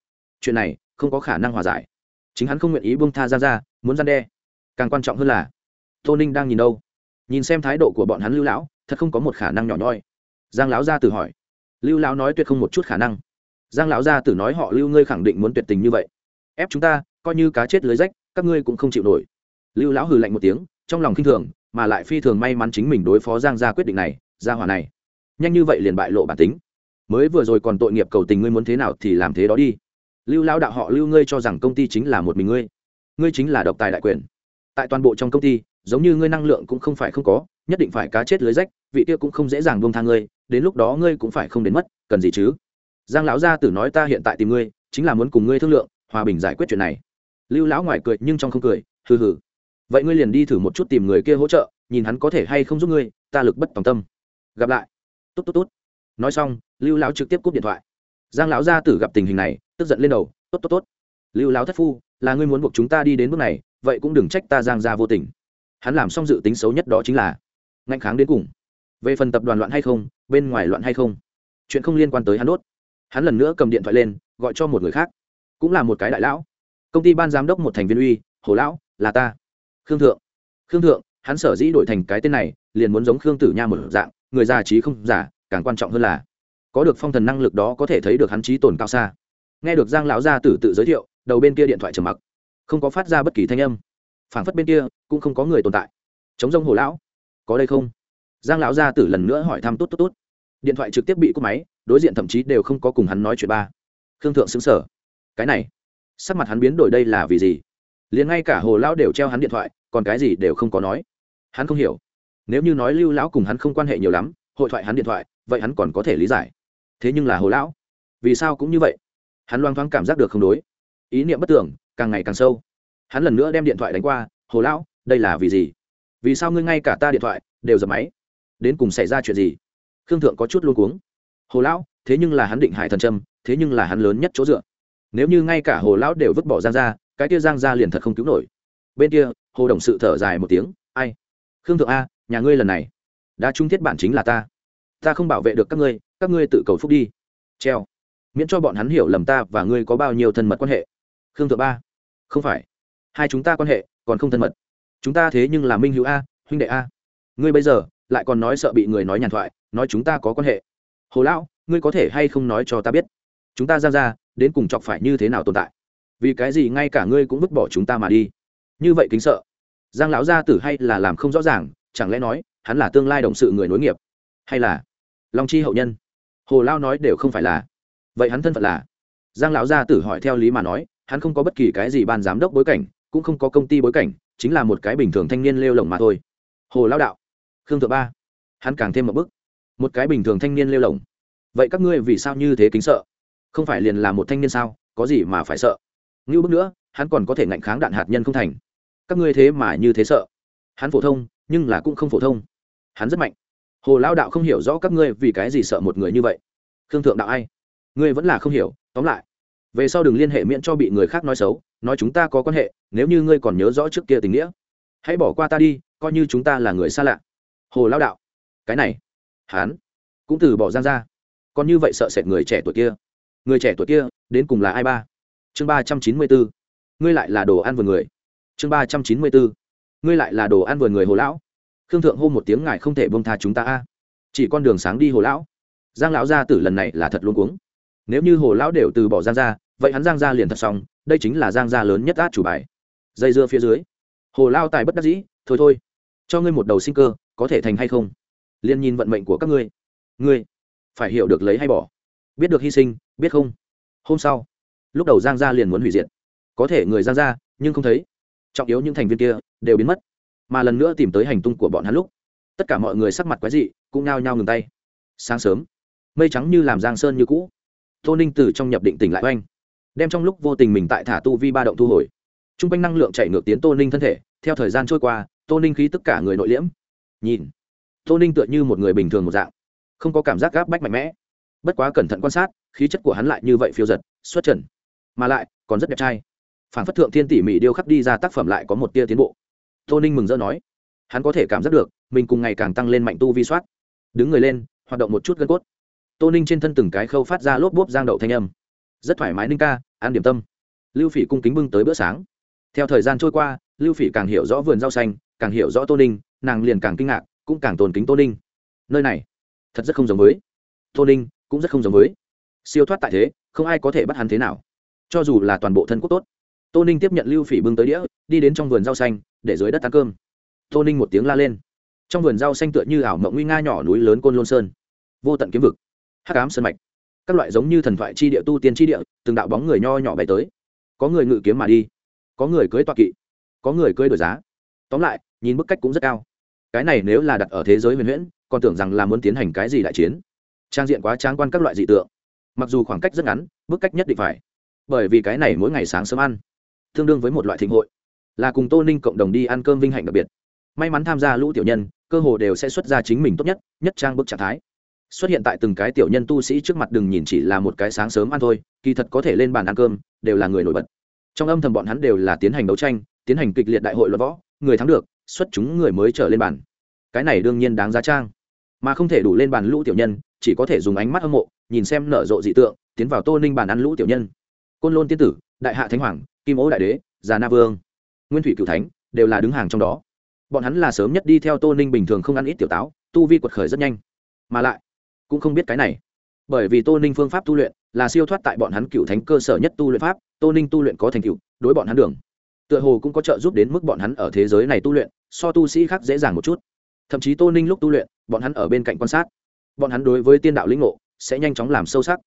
Chuyện này, không có khả năng hòa giải. Chính hắn không nguyện ý buông tha ra ra, muốn gian đe. Càng quan trọng hơn là, tô ninh đang nhìn đâu? Nhìn xem thái độ của bọn hắn lưu lão, thật không có một khả năng nhỏ nhoi. Giang lão ra từ hỏi lưu lão nói tuyệt không một chút khả năng. Giang lão gia tử nói họ lưu, ngươi khẳng định muốn tuyệt tình như vậy. Ép chúng ta, coi như cá chết lưới rách, các ngươi cũng không chịu nổi. Lưu lão hừ lạnh một tiếng, trong lòng khinh thường, mà lại phi thường may mắn chính mình đối phó giang gia quyết định này, gia hỏa này. Nhanh như vậy liền bại lộ bản tính. Mới vừa rồi còn tội nghiệp cầu tình ngươi muốn thế nào thì làm thế đó đi. Lưu lão đạo họ lưu, ngươi cho rằng công ty chính là một mình ngươi. Ngươi chính là độc tài đại quyền. Tại toàn bộ trong công ty, giống như ngươi năng lượng cũng không phải không có, nhất định phải cá chết lưới rách vị kia cũng không dễ dàng buông tha ngươi, đến lúc đó ngươi cũng phải không đến mất, cần gì chứ? Giang lão gia tử nói ta hiện tại tìm ngươi, chính là muốn cùng ngươi thương lượng, hòa bình giải quyết chuyện này. Lưu lão ngoài cười nhưng trong không cười, hừ hừ. Vậy ngươi liền đi thử một chút tìm người kia hỗ trợ, nhìn hắn có thể hay không giúp ngươi, ta lực bất tòng tâm. Gặp lại. Tốt tốt tốt nói xong, lưu lão trực tiếp cúp điện thoại. Giang lão gia tử gặp tình hình này, tức giận lên đầu, tốt tốt tốt. Lưu lão thất phu, là ngươi muốn buộc chúng ta đi đến bước này, vậy cũng đừng trách ta giang gia vô tình. Hắn làm xong dự tính xấu nhất đó chính là ngạnh kháng đến cùng về phần tập đoàn loạn hay không, bên ngoài loạn hay không, chuyện không liên quan tới hắn đốt. Hắn lần nữa cầm điện thoại lên, gọi cho một người khác. Cũng là một cái đại lão. Công ty ban giám đốc một thành viên uy, hồ lão, là ta. Khương thượng. Khương thượng, hắn sở dĩ đổi thành cái tên này, liền muốn giống khương tử nha một dạng, người già trí không giả càng quan trọng hơn là, có được phong thần năng lực đó có thể thấy được hắn trí tồn cao xa. Nghe được giang lão gia tử tự giới thiệu, đầu bên kia điện thoại trầm mặc. Không có phát ra bất kỳ thanh âm. Phảng phất bên kia cũng không có người tồn tại. Chống rông hồ lão, có đây không? Giang lão gia tử lần nữa hỏi thăm tốt tốt tốt. Điện thoại trực tiếp bị cúp máy, đối diện thậm chí đều không có cùng hắn nói chuyện ba. Khương thượng xứng sở cái này, sắc mặt hắn biến đổi đây là vì gì? Liền ngay cả hồ lão đều treo hắn điện thoại, còn cái gì đều không có nói. Hắn không hiểu. Nếu như nói lưu lão cùng hắn không quan hệ nhiều lắm, hội thoại hắn điện thoại, vậy hắn còn có thể lý giải. Thế nhưng là hồ lão, vì sao cũng như vậy? Hắn loang thoáng cảm giác được không đối. Ý niệm bất tưởng, càng ngày càng sâu. Hắn lần nữa đem điện thoại đánh qua, hồ lão, đây là vì gì? Vì sao ngươi ngay cả ta điện thoại đều dập máy? Đến cùng xảy ra chuyện gì? Khương thượng có chút luôn cuống. Hồ lão, thế nhưng là hắn định hải thần trâm, thế nhưng là hắn lớn nhất chỗ dựa. Nếu như ngay cả hồ lão đều vứt bỏ giang ra cái kia giang ra liền thật không cứu nổi. Bên kia, hồ đồng sự thở dài một tiếng, ai? Khương thượng a, nhà ngươi lần này, đã trung thiết bản chính là ta. Ta không bảo vệ được các ngươi các ngươi tự cầu phúc đi. Treo. Miễn cho bọn hắn hiểu lầm ta và ngươi có bao nhiêu thân mật quan hệ. Khương thượng ba không phải. Hai chúng ta quan hệ còn không thân mật. Chúng ta thế nhưng là minh hữu a, huynh đệ a. Ngươi bây giờ lại còn nói sợ bị người nói nhàn thoại, nói chúng ta có quan hệ. Hồ lão, ngươi có thể hay không nói cho ta biết? Chúng ta ra ra, đến cùng chọc phải như thế nào tồn tại? Vì cái gì ngay cả ngươi cũng vứt bỏ chúng ta mà đi? Như vậy kính sợ. Giang lão gia tử hay là làm không rõ ràng, chẳng lẽ nói, hắn là tương lai đồng sự người nối nghiệp? Hay là long chi hậu nhân? Hồ lao nói đều không phải là. Vậy hắn thân phận là? Giang lão gia tử hỏi theo lý mà nói, hắn không có bất kỳ cái gì ban giám đốc bối cảnh, cũng không có công ty bối cảnh, chính là một cái bình thường thanh niên lêu lồng mà thôi. Hồ lao đạo khương thượng ba. Hắn càng thêm một bức một cái bình thường thanh niên lêu lồng vậy các ngươi vì sao như thế kính sợ? Không phải liền là một thanh niên sao? Có gì mà phải sợ? Ngưu bức nữa, hắn còn có thể ngạnh kháng đạn hạt nhân không thành. Các ngươi thế mà như thế sợ. Hắn phổ thông, nhưng là cũng không phổ thông. Hắn rất mạnh. Hồ lao đạo không hiểu rõ các ngươi vì cái gì sợ một người như vậy. Khương thượng đạo ai? Ngươi vẫn là không hiểu, tóm lại. Về sau đừng liên hệ miễn cho bị người khác nói xấu, nói chúng ta có quan hệ, nếu như ngươi còn nhớ rõ trước kia tình nghĩa, hãy bỏ qua ta đi, coi như chúng ta là người xa lạ hồ lao đạo. Cái này hán cũng từ bỏ giang ra còn như vậy sợ sệt người trẻ tuổi kia. Người trẻ tuổi kia, đến cùng là ai ba? Chương ba trăm chín mươi bốn ngươi lại là đồ ăn vừa người. Chương ba trăm chín mươi bốn ngươi lại là đồ ăn vừa người hồ lão. Khương thượng hô một tiếng, ngài không thể bông tha chúng ta a. Chỉ con đường sáng đi hồ lão. Giang lão gia tử lần này là thật luôn cuống. Nếu như hồ lão đều từ bỏ giang ra vậy hắn giang ra liền thật xong, đây chính là giang gia lớn nhất át chủ bài. Dây dưa phía dưới, hồ lao tài bất đắc dĩ, thôi thôi, cho ngươi một đầu sinh cơ có thể thành hay không? Liên nhìn vận mệnh của các ngươi. Ngươi phải hiểu được lấy hay bỏ. Biết được hy sinh, biết không? Hôm sau, lúc đầu giang gia liền muốn hủy diệt. Có thể người giang gia, nhưng không thấy. Trọng yếu những thành viên kia đều biến mất. Mà lần nữa tìm tới hành tung của bọn hắn lúc, tất cả mọi người sắc mặt quái dị, cũng nao nhao ngừng tay. Sáng sớm, mây trắng như làm giang sơn như cũ. Tô ninh từ trong nhập định tỉnh lại oanh, đem trong lúc vô tình mình tại thả tu vi ba động thu hồi. T r u n g quanh năng lượng chạy ngược tiến tô ninh thân thể, theo thời gian trôi qua, tô ninh khí tất cả người nội liễm nhìn. Tô ninh tựa như một người bình thường một dạng, không có cảm giác gáp bách mạnh mẽ. Bất quá cẩn thận quan sát, khí chất của hắn lại như vậy phiêu giật, xuất trần. Mà lại, còn rất đẹp trai. Phản phất thượng thiên tỉ mỉ điêu khắc đi ra tác phẩm lại có một tia tiến bộ. Tô ninh mừng rỡ nói, hắn có thể cảm giác được, mình cùng ngày càng tăng lên mạnh tu vi soát. Đứng người lên, hoạt động một chút gân cốt. Tô ninh trên thân từng cái khâu phát ra lốp bốp giang đậu thanh âm. Rất thoải mái ninh ca ăn điểm tâm. Lưu phỉ cung kính bưng tới bữa sáng. Theo thời gian trôi qua, lưu phỉ càng hiểu rõ vườn rau xanh, càng hiểu rõ tô ninh nàng liền càng kinh ngạc, cũng càng tồn kính tô ninh. Nơi này, thật rất không giống với. Tô ninh cũng rất không giống với. Siêu thoát tại thế, không ai có thể bắt hắn thế nào. Cho dù là toàn bộ thân quốc tốt, tô ninh tiếp nhận lưu phỉ bưng tới đĩa, đi đến trong vườn rau xanh, để dưới đất ăn cơm. Tô ninh một tiếng la lên. Trong vườn rau xanh tựa như ảo mộng nguy nga nhỏ núi lớn côn lôn sơn. Vô tận kiếm vực, hắc ám sơn mạch. Các loại giống như thần thoại chi địa, tu tiên chi địa, từng đạo bóng người nho nhỏ bay tới. Có người ngự kiếm mà đi, có người cưới toa kỵ, có người cưới đổi giá. Tóm lại nhìn bức cách cũng rất cao. Cái này nếu là đặt ở thế giới huyền huyễn, còn tưởng rằng là muốn tiến hành cái gì đại chiến. Trang diện quá tráng quan các loại dị tượng. Mặc dù khoảng cách rất ngắn, bức cách nhất định phải. Bởi vì cái này mỗi ngày sáng sớm ăn, tương đương với một loại thịnh hội. Là cùng tô ninh cộng đồng đi ăn cơm vinh hạnh đặc biệt. May mắn tham gia lũ tiểu nhân, cơ hồ đều sẽ xuất ra chính mình tốt nhất nhất trang bức trạng thái. Xuất hiện tại từng cái tiểu nhân tu sĩ trước mặt đừng nhìn chỉ là một cái sáng sớm ăn thôi, kỳ thật có thể lên bàn ăn cơm, đều là người nổi bật. Trong âm thầm bọn hắn đều là tiến hành đấu tranh, tiến hành kịch liệt đại hội luận võ, người thắng được xuất chúng người mới trở lên bàn. Cái này đương nhiên đáng giá trang. Mà không thể đủ lên bàn lũ tiểu nhân, chỉ có thể dùng ánh mắt hâm mộ, nhìn xem nở rộ dị tượng, tiến vào tô ninh bàn ăn lũ tiểu nhân. Côn lôn tiên tử, đại hạ thánh hoàng, kim ố đại đế, già na vương, nguyên thủy cựu thánh, đều là đứng hàng trong đó. Bọn hắn là sớm nhất đi theo tô ninh bình thường không ăn ít tiểu táo, tu vi quật khởi rất nhanh. Mà lại, cũng không biết cái này. Bởi vì tô ninh phương pháp tu luyện là siêu thoát tại bọn hắn cựu thánh cơ sở nhất tu luyện pháp, tô ninh tu luyện có thành tựu, đối bọn hắn đường tựa hồ cũng có trợ giúp đến mức bọn hắn ở thế giới này tu luyện, so tu sĩ khác dễ dàng một chút. Thậm chí tô ninh lúc tu luyện, bọn hắn ở bên cạnh quan sát. Bọn hắn đối với tiên đạo lĩnh ngộ, sẽ nhanh chóng làm sâu sắc.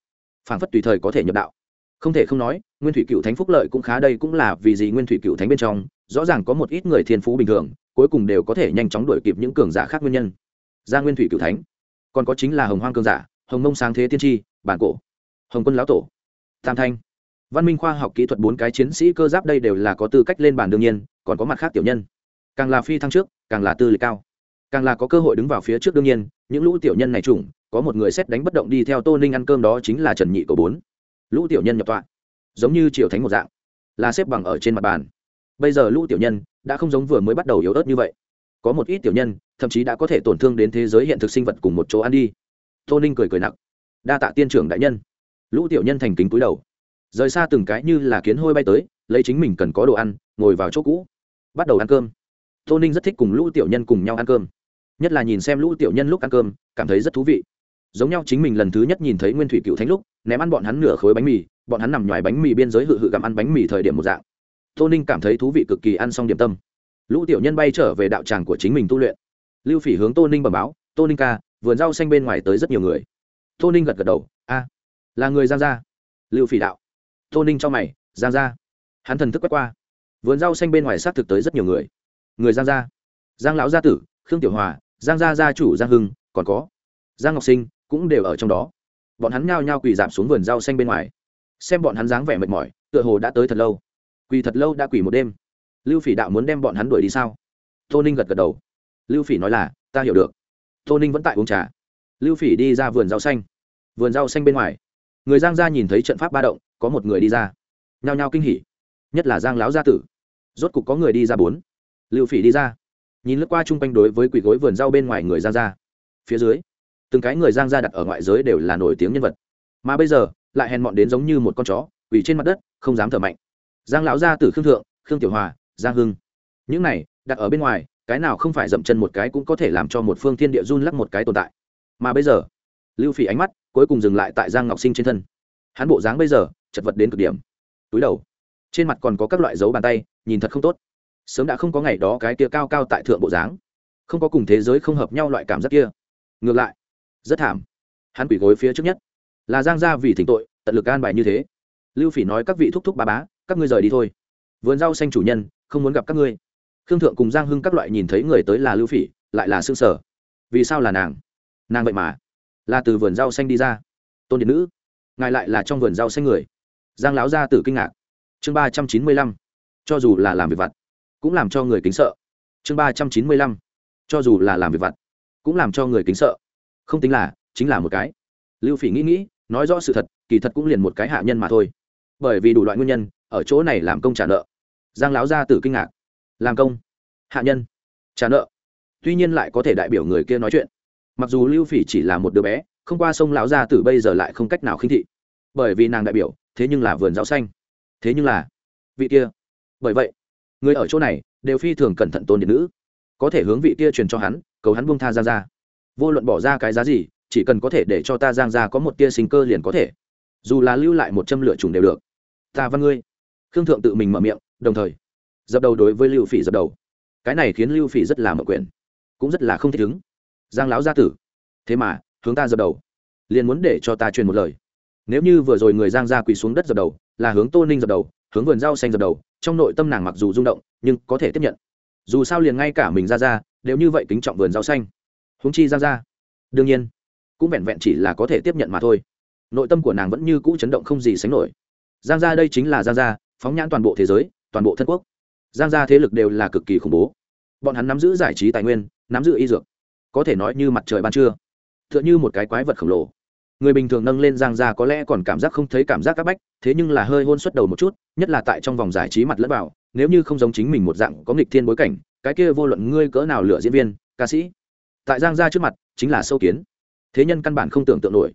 Phảng phất tùy thời có thể nhập đạo. Không thể không nói, nguyên thủy cựu thánh phúc lợi cũng khá đây cũng là vì gì nguyên thủy cựu thánh bên trong, rõ ràng có một ít người thiên phú bình thường, cuối cùng đều có thể nhanh chóng đuổi kịp những cường giả khác nguyên nhân. Ra nguyên thủy cựu thánh, còn có chính là hồng hoang cường giả, hồng mông sáng thế tiên tri, bản cổ, hồng quân lão tổ, tam thanh văn minh khoa học kỹ thuật bốn cái chiến sĩ cơ giáp đây đều là có tư cách lên bàn đương nhiên, còn có mặt khác tiểu nhân. Càng là phi thăng trước, càng là tư lịch cao. Càng là có cơ hội đứng vào phía trước đương nhiên, những lũ tiểu nhân này trùng có một người xét đánh bất động đi theo tô ninh ăn cơm đó chính là trần nhị cầu bốn. Lũ tiểu nhân nhập tọa. Giống như triều thánh một dạng. Là xếp bằng ở trên mặt bàn. Bây giờ lũ tiểu nhân đã không giống vừa mới bắt đầu yếu ớt như vậy. Có một ít tiểu nhân, thậm chí đã có thể tổn thương đến thế giới hiện thực sinh vật cùng một chỗ ăn đi. Tô ninh cười cười nặng đa tạ tiên trưởng đại nhân. Lũ tiểu nhân thành kính cúi đầu rời xa từng cái như là kiến hôi bay tới, lấy chính mình cần có đồ ăn, ngồi vào chỗ cũ. Bắt đầu ăn cơm. Tô ninh rất thích cùng lũ tiểu nhân cùng nhau ăn cơm. Nhất là nhìn xem lũ tiểu nhân lúc ăn cơm, cảm thấy rất thú vị. Giống nhau chính mình lần thứ nhất nhìn thấy nguyên thủy cựu thánh lúc, ném ăn bọn hắn nửa khối bánh mì, bọn hắn nằm ngoài bánh mì biên giới hự hự gặm ăn bánh mì thời điểm một dạng. Tô ninh cảm thấy thú vị cực kỳ ăn xong điểm tâm. Lũ tiểu nhân bay trở về đạo tràng của chính mình tu luyện. Lưu phỉ hướng tô ninh bẩm báo, tô ninh ca, vườn rau xanh bên ngoài tới rất nhiều người. Tô ninh gật gật đầu, a, là người giang gia. Lưu phỉ đạo tô ninh cho mày, giang gia. Hắn thần thức quét qua. Vườn rau xanh bên ngoài xác thực tới rất nhiều người. Người giang gia. Giang lão gia tử, khương tiểu hòa, giang gia gia chủ giang hưng, còn có giang ngọc sinh, cũng đều ở trong đó. Bọn hắn nhao nhao quỳ giảm xuống vườn rau xanh bên ngoài. Xem bọn hắn dáng vẻ mệt mỏi, tựa hồ đã tới thật lâu. Quỳ thật lâu đã quỳ một đêm. Lưu phỉ đạo muốn đem bọn hắn đuổi đi sao? Tô ninh gật gật đầu. Lưu phỉ nói là, ta hiểu được. Tô ninh vẫn tại uống trà. Lưu phỉ đi ra vườn rau xanh. Vườn rau xanh bên ngoài. Người giang gia nhìn thấy trận pháp ba động có một người đi ra. Nhao nhao kinh hỉ. Nhất là giang láo gia tử. Rốt cục có người đi ra bốn. Lưu phỉ đi ra. Nhìn lướt qua chung quanh đối với quỷ gối vườn rau bên ngoài người giang ra, phía dưới từng cái người giang gia đặt ở ngoại giới đều là nổi tiếng nhân vật. Mà bây giờ lại hèn mọn đến giống như một con chó quỷ trên mặt đất không dám thở mạnh. Giang lão gia tử khương thượng khương tiểu hòa giang hưng. Những này đặt ở bên ngoài cái nào không phải dậm chân một cái cũng có thể làm cho một phương thiên địa run lắc một cái tồn tại. Mà bây giờ lưu phỉ ánh mắt cuối cùng dừng lại tại giang ngọc sinh trên thân. Hắn bộ dáng bây giờ chật vật đến cực điểm. Túi đầu. Trên mặt còn có các loại dấu bàn tay, nhìn thật không tốt. Sớm đã không có ngày đó cái kia cao cao tại thượng bộ dáng. Không có cùng thế giới không hợp nhau loại cảm giác kia. Ngược lại, rất thảm. Hắn quỷ gối phía trước nhất. Là giang gia vì thỉnh tội, tận lực an bài như thế. Lưu phỉ nói các vị thúc thúc bà bá, các ngươi rời đi thôi. Vườn rau xanh chủ nhân, không muốn gặp các ngươi. Khương thượng cùng giang hưng các loại nhìn thấy người tới là lưu phỉ, lại là xương sở. Vì sao là nàng? Nàng vậy mà. Là từ vườn rau xanh đi ra. Tôn điện nữ. Ngài lại là trong vườn rau xanh người giang Lão gia tử kinh ngạc. Chương ba trăm chín mươi lăm. Cho dù là làm việc vặt, cũng làm cho người kính sợ. Chương ba trăm chín mươi lăm. Cho dù là làm việc vặt, cũng làm cho người kính sợ. Không tính là, chính là một cái. Lưu phỉ nghĩ nghĩ, nói rõ sự thật, kỳ thật cũng liền một cái hạ nhân mà thôi. Bởi vì đủ loại nguyên nhân, ở chỗ này làm công trả nợ. Giang Lão gia tử kinh ngạc. Làm công? Hạ nhân? Trả nợ? Tuy nhiên lại có thể đại biểu người kia nói chuyện. Mặc dù lưu phỉ chỉ là một đứa bé, không qua sông lão gia tử bây giờ lại không cách nào khinh thị bởi vì nàng đại biểu, thế nhưng là vườn rau xanh. Thế nhưng là, vị kia, bởi vậy, người ở chỗ này đều phi thường cẩn thận tôn điện nữ. Có thể hướng vị kia truyền cho hắn, cầu hắn buông tha giang ra vô luận bỏ ra cái giá gì, chỉ cần có thể để cho ta giang ra có một tia sinh cơ liền có thể. Dù là lưu lại một châm lửa trùng đều được. Ta văn ngươi, khương thượng tự mình mở miệng, đồng thời, dập đầu đối với lưu phỉ dập đầu. Cái này khiến lưu phỉ rất là mở quyền cũng rất là không thích ứng. Giang lão gia tử, thế mà, hướng ta dập đầu, liền muốn để cho ta truyền một lời nếu như vừa rồi người giang ra quỳ xuống đất dập đầu, là hướng tô ninh dập đầu, hướng vườn rau xanh dập đầu, trong nội tâm nàng mặc dù rung động, nhưng có thể tiếp nhận. Dù sao liền ngay cả mình ra ra đều như vậy kính trọng vườn rau xanh. Húng chi giang ra đương nhiên, cũng vẹn vẹn chỉ là có thể tiếp nhận mà thôi. Nội tâm của nàng vẫn như cũ chấn động không gì sánh nổi. Giang gia đây chính là giang gia, phóng nhãn toàn bộ thế giới, toàn bộ thân quốc. Giang gia thế lực đều là cực kỳ khủng bố. Bọn hắn nắm giữ giải trí tài nguyên, nắm giữ y dược. Có thể nói như mặt trời ban trưa. T h ư ợ n h ư một cái quái vật khổng lồ người bình thường nâng lên giang gia có lẽ còn cảm giác không thấy cảm giác áp bách, thế nhưng là hơi hôn suất đầu một chút, nhất là tại trong vòng giải trí mặt lẫn vào, nếu như không giống chính mình một dạng có nghịch thiên bối cảnh, cái kia vô luận ngươi cỡ nào lựa diễn viên, ca sĩ, tại giang gia trước mặt, chính là sâu kiến. Thế nhân căn bản không tưởng tượng nổi.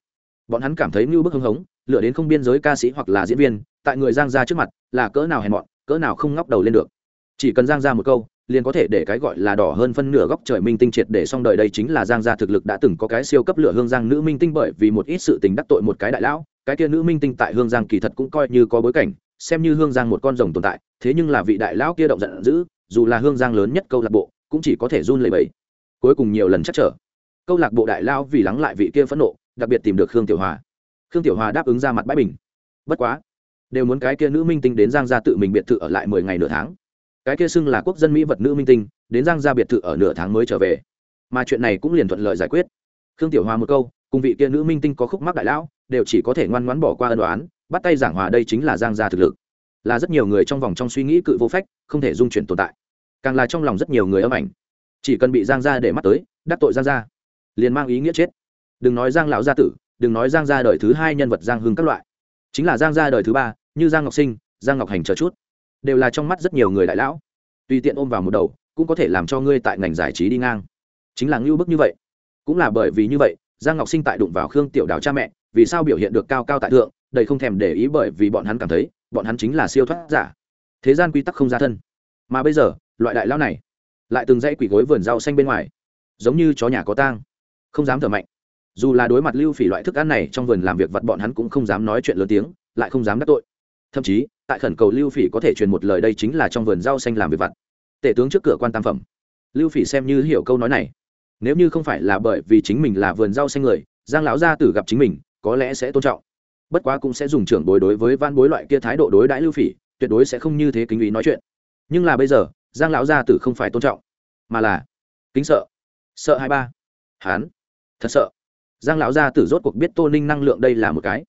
Bọn hắn cảm thấy mưu bức hưng hống, lựa đến không biên giới ca sĩ hoặc là diễn viên, tại người giang gia trước mặt, là cỡ nào hèn mọn, cỡ nào không ngóc đầu lên được. Chỉ cần giang gia một câu liền có thể để cái gọi là đỏ hơn phân nửa góc trời minh tinh triệt để xong đời đây chính là giang gia thực lực đã từng có cái siêu cấp lửa hương giang nữ minh tinh bởi vì một ít sự tình đắc tội một cái đại lão, cái kia nữ minh tinh tại hương giang kỳ thật cũng coi như có bối cảnh, xem như hương giang một con rồng tồn tại, thế nhưng là vị đại lão kia động giận dữ, dù là hương giang lớn nhất câu lạc bộ, cũng chỉ có thể run lẩy bẩy. Cuối cùng nhiều lần chắc trở. Câu lạc bộ đại lão vì lắng lại vị kia phẫn nộ, đặc biệt tìm được khương tiểu hòa. Khương tiểu hòa đáp ứng ra mặt bãi bình. Bất quá, đều muốn cái kia nữ minh tinh đến giang gia tự mình biệt thự ở lại mười ngày nửa tháng cái kia xưng là quốc dân mỹ vật nữ minh tinh, đến giang gia biệt thự ở nửa tháng mới trở về. Mà chuyện này cũng liền thuận lợi giải quyết. Khương tiểu hòa một câu, cùng vị kia nữ minh tinh có khúc mắc đại lão, đều chỉ có thể ngoan ngoãn bỏ qua ân đoán bắt tay giảng hòa đây chính là giang gia thực lực. Là rất nhiều người trong vòng trong suy nghĩ cự vô phách, không thể dung chuyển tồn tại. Càng là trong lòng rất nhiều người âm ảnh. Chỉ cần bị giang gia để mắt tới, đắc tội giang gia, liền mang ý nghĩa chết. Đừng nói giang lão gia tử, đừng nói giang gia đời thứ hai nhân vật giang hưng các loại. Chính là giang gia đời thứ ba, như giang ngọc sinh, giang ngọc hành chờ chút đều là trong mắt rất nhiều người đại lão. Tùy tiện ôm vào một đầu, cũng có thể làm cho ngươi tại ngành giải trí đi ngang. Chính là ngưu bức như vậy. Cũng là bởi vì như vậy, giang ngọc sinh tại đụng vào khương tiểu đào cha mẹ, vì sao biểu hiện được cao cao tại thượng, đầy không thèm để ý bởi vì bọn hắn cảm thấy, bọn hắn chính là siêu thoát giả. Thế gian quy tắc không ra thân. Mà bây giờ, loại đại lão này, lại từng dãy quỷ gối vườn rau xanh bên ngoài, giống như chó nhà có tang, không dám thở mạnh. Dù là đối mặt lưu phỉ loại thức ăn này trong vườn làm việc vặt, bọn hắn cũng không dám nói chuyện lớn tiếng, lại không dám đắc tội thậm chí, tại khẩn cầu lưu phỉ có thể truyền một lời đây chính là trong vườn rau xanh làm việc vặt. Tể tướng trước cửa quan tam phẩm. Lưu phỉ xem như hiểu câu nói này. Nếu như không phải là bởi vì chính mình là vườn rau xanh người, giang lão gia tử gặp chính mình, có lẽ sẽ tôn trọng. Bất quá cũng sẽ dùng trưởng bối đối với van bối loại kia thái độ đối đãi lưu phỉ, tuyệt đối sẽ không như thế kính ý nói chuyện. Nhưng là bây giờ, giang lão gia tử không phải tôn trọng, mà là kính sợ. Sợ hai ba. Hán. Thật sợ. Giang lão gia tử rốt cuộc biết tô ninh năng lượng đây là một cái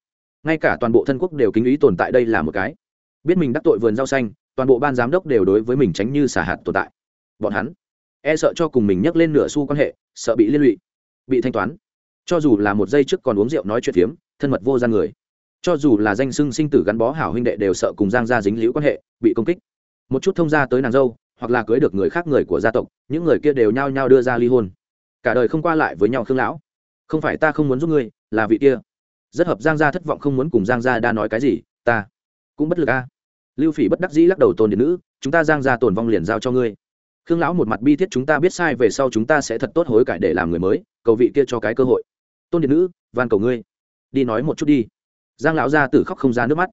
ngay cả toàn bộ thân quốc đều kính ý tồn tại đây là một cái. Biết mình đắc tội vườn rau xanh, toàn bộ ban giám đốc đều đối với mình tránh như xả hạt tồn tại. Bọn hắn e sợ cho cùng mình nhắc lên nửa xu quan hệ, sợ bị liên lụy, bị thanh toán. Cho dù là một giây trước còn uống rượu nói chuyện phiếm, thân mật vô gian người. Cho dù là danh sưng sinh tử gắn bó hảo huynh đệ đều sợ cùng giang gia dính liễu quan hệ, bị công kích. Một chút thông gia tới nàng dâu, hoặc là cưới được người khác người của gia tộc, những người kia đều nhao nhao đưa ra ly hôn. Cả đời không qua lại với nhau khương lão. Không phải ta không muốn giúp ngươi, là vị kia rất hợp giang gia thất vọng không muốn cùng giang gia đa nói cái gì, ta cũng bất lực a. Lưu phỉ bất đắc dĩ lắc đầu tôn điện nữ, chúng ta giang gia tồn vong liền giao cho ngươi. Khương lão một mặt bi thiết chúng ta biết sai về sau chúng ta sẽ thật tốt hối cải để làm người mới, cầu vị kia cho cái cơ hội. Tôn điện nữ, van cầu ngươi. Đi nói một chút đi. Giang lão gia tử khóc không ra nước mắt.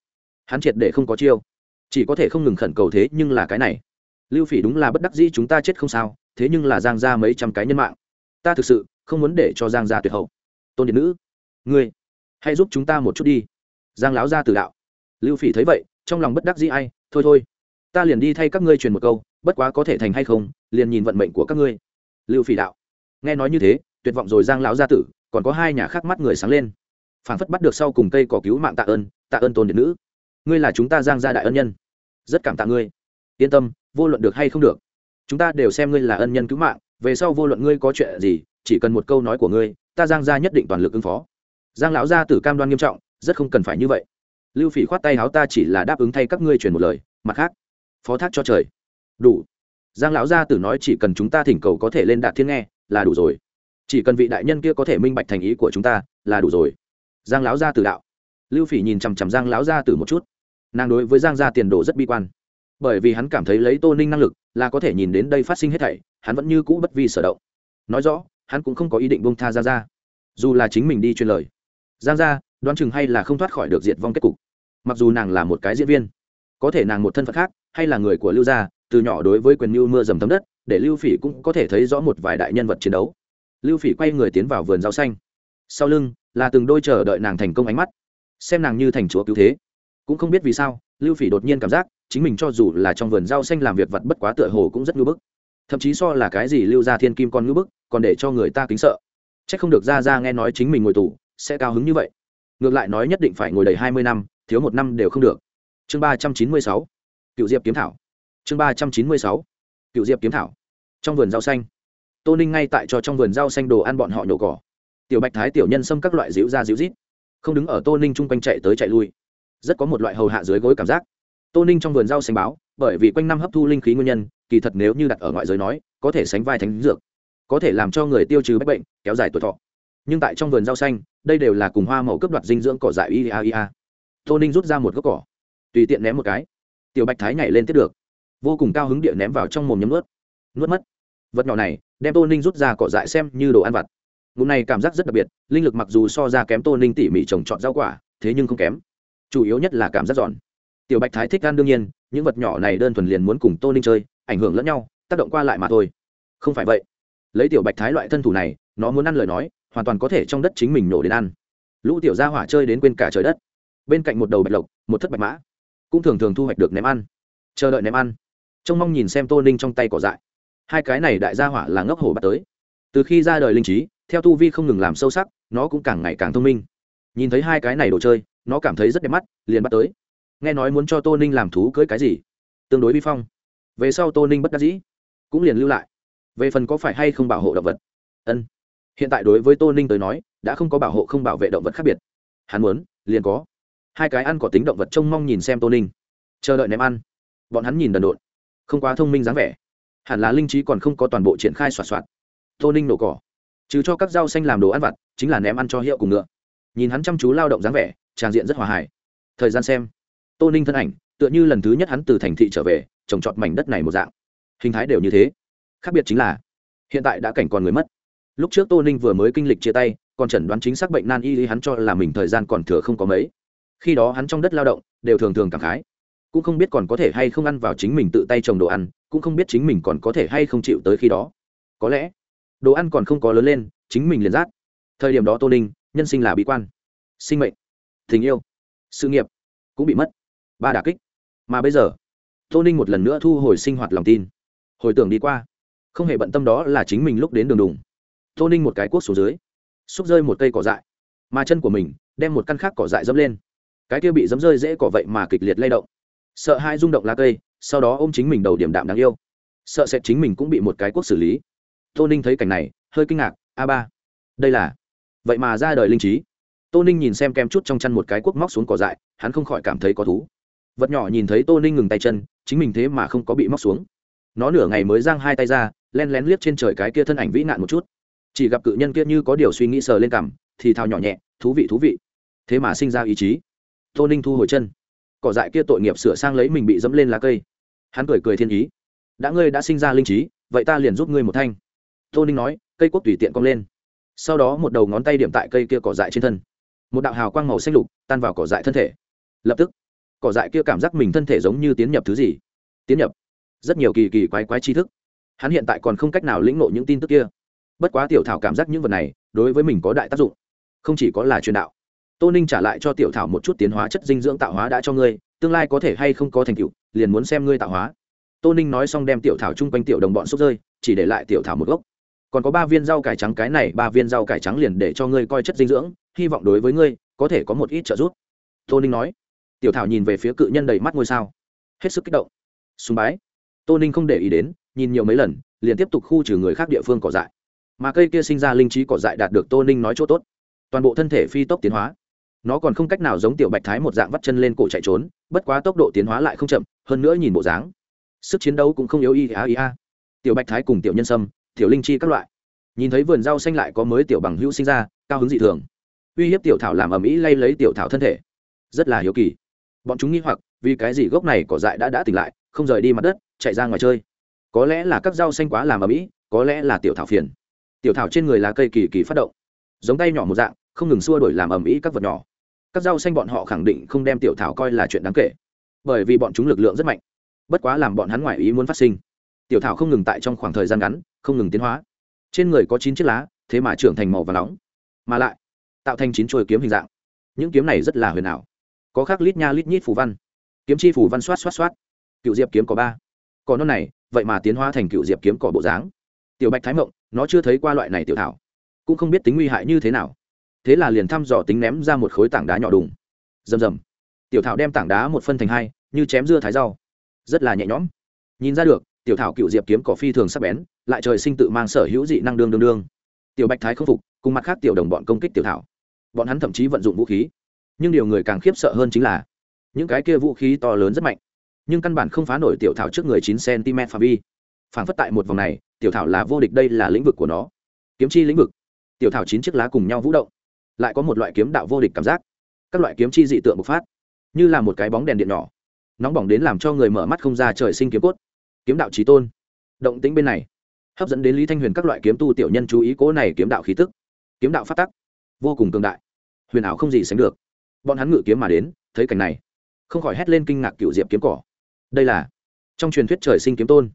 Hắn triệt để không có chiêu. Chỉ có thể không ngừng khẩn cầu thế nhưng là cái này. Lưu phỉ đúng là bất đắc dĩ chúng ta chết không sao, thế nhưng là giang gia mấy trăm cái nhân mạng. Ta thực sự không muốn để cho giang gia tuyệt hậu. Tôn điện nữ, ngươi hãy giúp chúng ta một chút đi. Giang lão gia tử đạo. Lưu phỉ thấy vậy, trong lòng bất đắc dĩ ai, thôi thôi. Ta liền đi thay các ngươi truyền một câu, bất quá có thể thành hay không, liền nhìn vận mệnh của các ngươi. Lưu phỉ đạo. Nghe nói như thế, tuyệt vọng rồi giang lão gia tử, còn có hai nhà khác mắt người sáng lên. Phản phất bắt được sau cùng cây cỏ cứu mạng tạ ơn tạ ơn tôn điện nữ. Ngươi là chúng ta giang gia đại ân nhân. Rất cảm tạ ngươi. Yên tâm, vô luận được hay không được. Chúng ta đều xem ngươi là ân nhân cứu mạng, về sau vô luận ngươi có chuyện gì, chỉ cần một câu nói của ngươi, ta giang gia nhất định toàn lực ứng phó giang lão gia tử cam đoan nghiêm trọng, rất không cần phải như vậy. Lưu phỉ khoát tay háo, ta chỉ là đáp ứng thay các ngươi truyền một lời, mặt khác, phó thác cho trời. Đủ. Giang lão gia tử nói chỉ cần chúng ta thỉnh cầu có thể lên đạt thiên nghe, là đủ rồi. Chỉ cần vị đại nhân kia có thể minh bạch thành ý của chúng ta, là đủ rồi. Giang lão gia tử đạo. Lưu phỉ nhìn chằm chằm giang lão gia tử một chút. Nàng đối với giang gia tiền đồ rất bi quan. Bởi vì hắn cảm thấy lấy tô ninh năng lực, là có thể nhìn đến đây phát sinh hết thảy, hắn vẫn như cũ bất vi sở động. Nói rõ, hắn cũng không có ý định bông tha ra gia. Dù là chính mình đi truyền lời giang gia, đoán chừng hay là không thoát khỏi được diệt vong kết cục. Mặc dù nàng là một cái diễn viên, có thể nàng một thân phận khác, hay là người của lưu gia, từ nhỏ đối với quyền mưu mưa dầm thấm đất, để lưu phỉ cũng có thể thấy rõ một vài đại nhân vật chiến đấu. Lưu phỉ quay người tiến vào vườn rau xanh. Sau lưng là từng đôi chờ đợi nàng thành công ánh mắt. Xem nàng như thành chúa cứu thế. Cũng không biết vì sao, lưu phỉ đột nhiên cảm giác chính mình cho dù là trong vườn rau xanh làm việc vật bất quá tựa hồ cũng rất ngưỡng bức. Thậm chí so là cái gì lưu gia thiên kim con ngưỡng bức, còn để cho người ta kính sợ. C h ắ c không được ra ra nghe nói chính mình ngồi tù sẽ cao hứng như vậy. Ngược lại nói nhất định phải ngồi đầy hai mươi năm, thiếu một năm đều không được. Chương ba trăm chín mươi sáu, cựu diệp kiếm thảo. Chương ba trăm chín mươi sáu, cựu diệp kiếm thảo. Trong vườn rau xanh. Tô ninh ngay tại cho trong vườn rau xanh đồ ăn bọn họ nhổ cỏ. Tiểu bạch thái tiểu nhân xâm các loại dịu ra dịu rít. Không đứng ở tô ninh chung quanh chạy tới chạy lui. Rất có một loại hầu hạ dưới gối cảm giác. Tô ninh trong vườn rau xanh báo, bởi vì quanh năm hấp thu linh khí nguyên nhân, kỳ thật nếu như đặt ở ngoại giới nói, có thể sánh vai thánh dược. Có thể làm cho người tiêu trừ bách bệnh, kéo dài tuổi thọ. Nhưng tại trong vườn rau xanh đây đều là cùng hoa màu cấp đoạt dinh dưỡng cỏ dại ia ia. Tô ninh rút ra một gốc cỏ, tùy tiện ném một cái. Tiểu bạch thái nhảy lên tiếp được. Vô cùng cao hứng địa ném vào trong mồm nhấm nuốt. Nuốt mất. Vật nhỏ này, đem tô ninh rút ra cỏ dại xem như đồ ăn vặt. Ngụm này cảm giác rất đặc biệt, linh lực mặc dù so ra kém tô ninh tỉ mỉ trồng trọt rau quả, thế nhưng không kém. Chủ yếu nhất là cảm giác giòn. Tiểu bạch thái thích ăn đương nhiên, những vật nhỏ này đơn thuần liền muốn cùng tô ninh chơi, ảnh hưởng lẫn nhau, tác động qua lại mà thôi. Không phải vậy. Lấy tiểu bạch thái loại thân thủ này, nó muốn ăn lời nói hoàn toàn có thể trong đất chính mình nổ đến ăn. Lũ tiểu gia hỏa chơi đến quên cả trời đất. Bên cạnh một đầu bạch lộc, một thất bạch mã, cũng thường thường thu hoạch được ném ăn. Chờ đợi ném ăn. Trông mong nhìn xem tô ninh trong tay cỏ dại. Hai cái này đại gia hỏa là ngốc hổ bắt tới. Từ khi ra đời linh trí, theo tu vi không ngừng làm sâu sắc, nó cũng càng ngày càng thông minh. Nhìn thấy hai cái này đồ chơi, nó cảm thấy rất đẹp mắt, liền bắt tới. Nghe nói muốn cho tô ninh làm thú cưới cái gì? Tương đối vi phong. Về sau tô ninh bất đắc dĩ, cũng liền lưu lại. Về phần có phải hay không bảo hộ động vật? Ân hiện tại đối với tô ninh tới nói, đã không có bảo hộ không bảo vệ động vật khác biệt. Hắn muốn, liền có. Hai cái ăn có tính động vật trông mong nhìn xem tô ninh. Chờ đợi ném ăn. Bọn hắn nhìn đần độn. Không quá thông minh dáng vẻ. Hẳn là linh trí còn không có toàn bộ triển khai soạt soạt. Tô ninh nổ cỏ. Trừ cho các rau xanh làm đồ ăn vặt, chính là ném ăn cho hiệu cùng ngựa. Nhìn hắn chăm chú lao động dáng vẻ tràng diện rất hòa hài. Thời gian xem. Tô ninh thân ảnh, tựa như lần thứ nhất hắn từ thành thị trở về, trồng trọt mảnh đất này một dạng. Hình thái đều như thế. Khác biệt chính là, hiện tại đã cảnh còn người mất lúc trước tô ninh vừa mới kinh lịch chia tay, còn chẩn đoán chính xác bệnh nan y hắn cho là mình thời gian còn thừa không có mấy. Khi đó hắn trong đất lao động, đều thường thường cảm khái. Cũng không biết còn có thể hay không ăn vào chính mình tự tay trồng đồ ăn, cũng không biết chính mình còn có thể hay không chịu tới khi đó. Có lẽ, đồ ăn còn không có lớn lên, chính mình liền rát thời điểm đó tô ninh, nhân sinh là bí quan. Sinh mệnh, tình yêu, sự nghiệp, cũng bị mất. Ba đà kích. Mà bây giờ, tô ninh một lần nữa thu hồi sinh hoạt lòng tin. Hồi tưởng đi qua, không hề bận tâm đó là chính mình lúc đến đường đùng tô ninh một cái cuốc xuống dưới, xúc rơi một cây cỏ dại, mà chân của mình đem một căn khác cỏ dại dẫm lên. Cái kia bị dẫm rơi dễ cỏ vậy mà kịch liệt lay động. Sợ hai rung động lá cây, sau đó ôm chính mình đầu điểm đạm đáng yêu. Sợ sẽ chính mình cũng bị một cái quốc xử lý. Tô ninh thấy cảnh này, hơi kinh ngạc, a ba, đây là vậy mà ra đời linh trí. Tô ninh nhìn xem kem chút trong chăn một cái cuốc móc xuống cỏ dại, hắn không khỏi cảm thấy có thú. Vật nhỏ nhìn thấy tô ninh ngừng tay chân, chính mình thế mà không có bị móc xuống. Nó nửa ngày mới giang hai tay ra, len lén liếc trên trời cái kia thân ảnh vĩ nạn một chút chỉ gặp cự nhân kia như có điều suy nghĩ sờ lên cằm, thì thào nhỏ nhẹ, thú vị thú vị. Thế mà sinh ra ý chí. Tô ninh thu hồi chân. Cỏ dại kia tội nghiệp sửa sang lấy mình bị dẫm lên lá cây. Hắn cười cười thiên ý. Đã ngươi đã sinh ra linh trí, vậy ta liền giúp ngươi một thanh. Tô ninh nói, cây quốc tùy tiện cong lên. Sau đó một đầu ngón tay điểm tại cây kia cỏ dại trên thân. Một đạo hào quang màu xanh lục tan vào cỏ dại thân thể. Lập tức, cỏ dại kia cảm giác mình thân thể giống như tiến nhập thứ gì. Tiến nhập. Rất nhiều kỳ kỳ quái quái tri thức. Hắn hiện tại còn không cách nào lĩnh ngộ những tin tức kia bất quá tiểu thảo cảm giác những vật này, đối với mình có đại tác dụng. Không chỉ có là truyền đạo. Tô ninh trả lại cho tiểu thảo một chút tiến hóa chất dinh dưỡng tạo hóa đã cho ngươi, tương lai có thể hay không có thành tựu, liền muốn xem ngươi tạo hóa. Tô ninh nói xong đem tiểu thảo chung quanh tiểu đồng bọn xúc rơi, chỉ để lại tiểu thảo một gốc. Còn có ba viên rau cải trắng, cái này ba viên rau cải trắng liền để cho ngươi coi chất dinh dưỡng, hy vọng đối với ngươi, có thể có một ít trợ giúp. Tô ninh nói. Tiểu thảo nhìn về phía cự nhân đầy mắt ngôi sao. Hết sức kích động. Sùng bái. Tô ninh không để ý đến, nhìn nhiều mấy lần, liền tiếp tục khu trừ người khác địa phương cỏ dại mà cây kia sinh ra linh trí cỏ dại đạt được tô ninh nói chỗ tốt. Toàn bộ thân thể phi tốc tiến hóa. Nó còn không cách nào giống tiểu bạch thái một dạng vắt chân lên cổ chạy trốn, bất quá tốc độ tiến hóa lại không chậm, hơn nữa nhìn bộ dáng. Sức chiến đấu cũng không yếu y a y a. Tiểu bạch thái cùng tiểu nhân sâm, tiểu linh chi các loại. Nhìn thấy vườn rau xanh lại có mới tiểu bằng hữu sinh ra, cao hứng dị thường. Uy hiếp tiểu thảo làm ầm ĩ lay lấy tiểu thảo thân thể. Rất là hiếu kỳ. Bọn chúng nghi hoặc, vì cái gì gốc này cỏ dại đã đã tỉnh lại, không rời đi mặt đất, chạy ra ngoài chơi. Có lẽ là các rau xanh quá làm ầm ĩ, có lẽ là tiểu thảo phiền tiểu thảo trên người lá cây kỳ kỳ phát động. Giống tay nhỏ một dạng, không ngừng xua đổi làm ầm ĩ các vật nhỏ. Các rau xanh bọn họ khẳng định không đem tiểu thảo coi là chuyện đáng kể, bởi vì bọn chúng lực lượng rất mạnh. Bất quá làm bọn hắn ngoài ý muốn phát sinh, tiểu thảo không ngừng tại trong khoảng thời gian ngắn, không ngừng tiến hóa. Trên người có chín chiếc lá, thế mà trưởng thành màu và nóng, mà lại tạo thành chín trôi kiếm hình dạng. Những kiếm này rất là huyền ảo. Có khác lít nha lít nhít phù văn. Kiếm chi phù văn xoát xoát xoát. Cựu diệp kiếm có ba. Còn non này, vậy mà tiến hóa thành cựu diệp kiếm cỏ bộ dáng tiểu bạch thái mộng, nó chưa thấy qua loại này tiểu thảo, cũng không biết tính nguy hại như thế nào. Thế là liền thăm dò tính ném ra một khối tảng đá nhỏ đùng. Rầm rầm. Tiểu thảo đem tảng đá một phân thành hai, như chém dưa thái rau. Rất là nhẹ nhõm. Nhìn ra được, tiểu thảo cựu diệp kiếm cỏ phi thường sắc bén, lại trời sinh tự mang sở hữu dị năng đương đương đương. Tiểu bạch thái không phục, cùng mặt khác tiểu đồng bọn công kích tiểu thảo. Bọn hắn thậm chí vận dụng vũ khí. Nhưng điều người càng khiếp sợ hơn chính là, những cái kia vũ khí to lớn rất mạnh, nhưng căn bản không phá nổi tiểu thảo trước người chín cm phạm vi. Phản phất tại một vòng này tiểu thảo là vô địch, đây là lĩnh vực của nó. Kiếm chi lĩnh vực. Tiểu thảo chín chiếc lá cùng nhau vũ động. Lại có một loại kiếm đạo vô địch cảm giác. Các loại kiếm chi dị tượng bộc phát, như là một cái bóng đèn điện nhỏ. Nóng bỏng đến làm cho người mở mắt không ra trời sinh kiếm cốt. Kiếm đạo trí tôn. Động tĩnh bên này, hấp dẫn đến lý thanh huyền các loại kiếm tu tiểu nhân chú ý cố này kiếm đạo khí tức. Kiếm đạo phát tắc, vô cùng cường đại. Huyền ảo không gì sánh được. Bọn hắn ngự kiếm mà đến, thấy cảnh này, không khỏi hét lên kinh ngạc cựu diệp kiếm cỏ. Đây là trong truyền thuyết trời sinh kiếm tôn.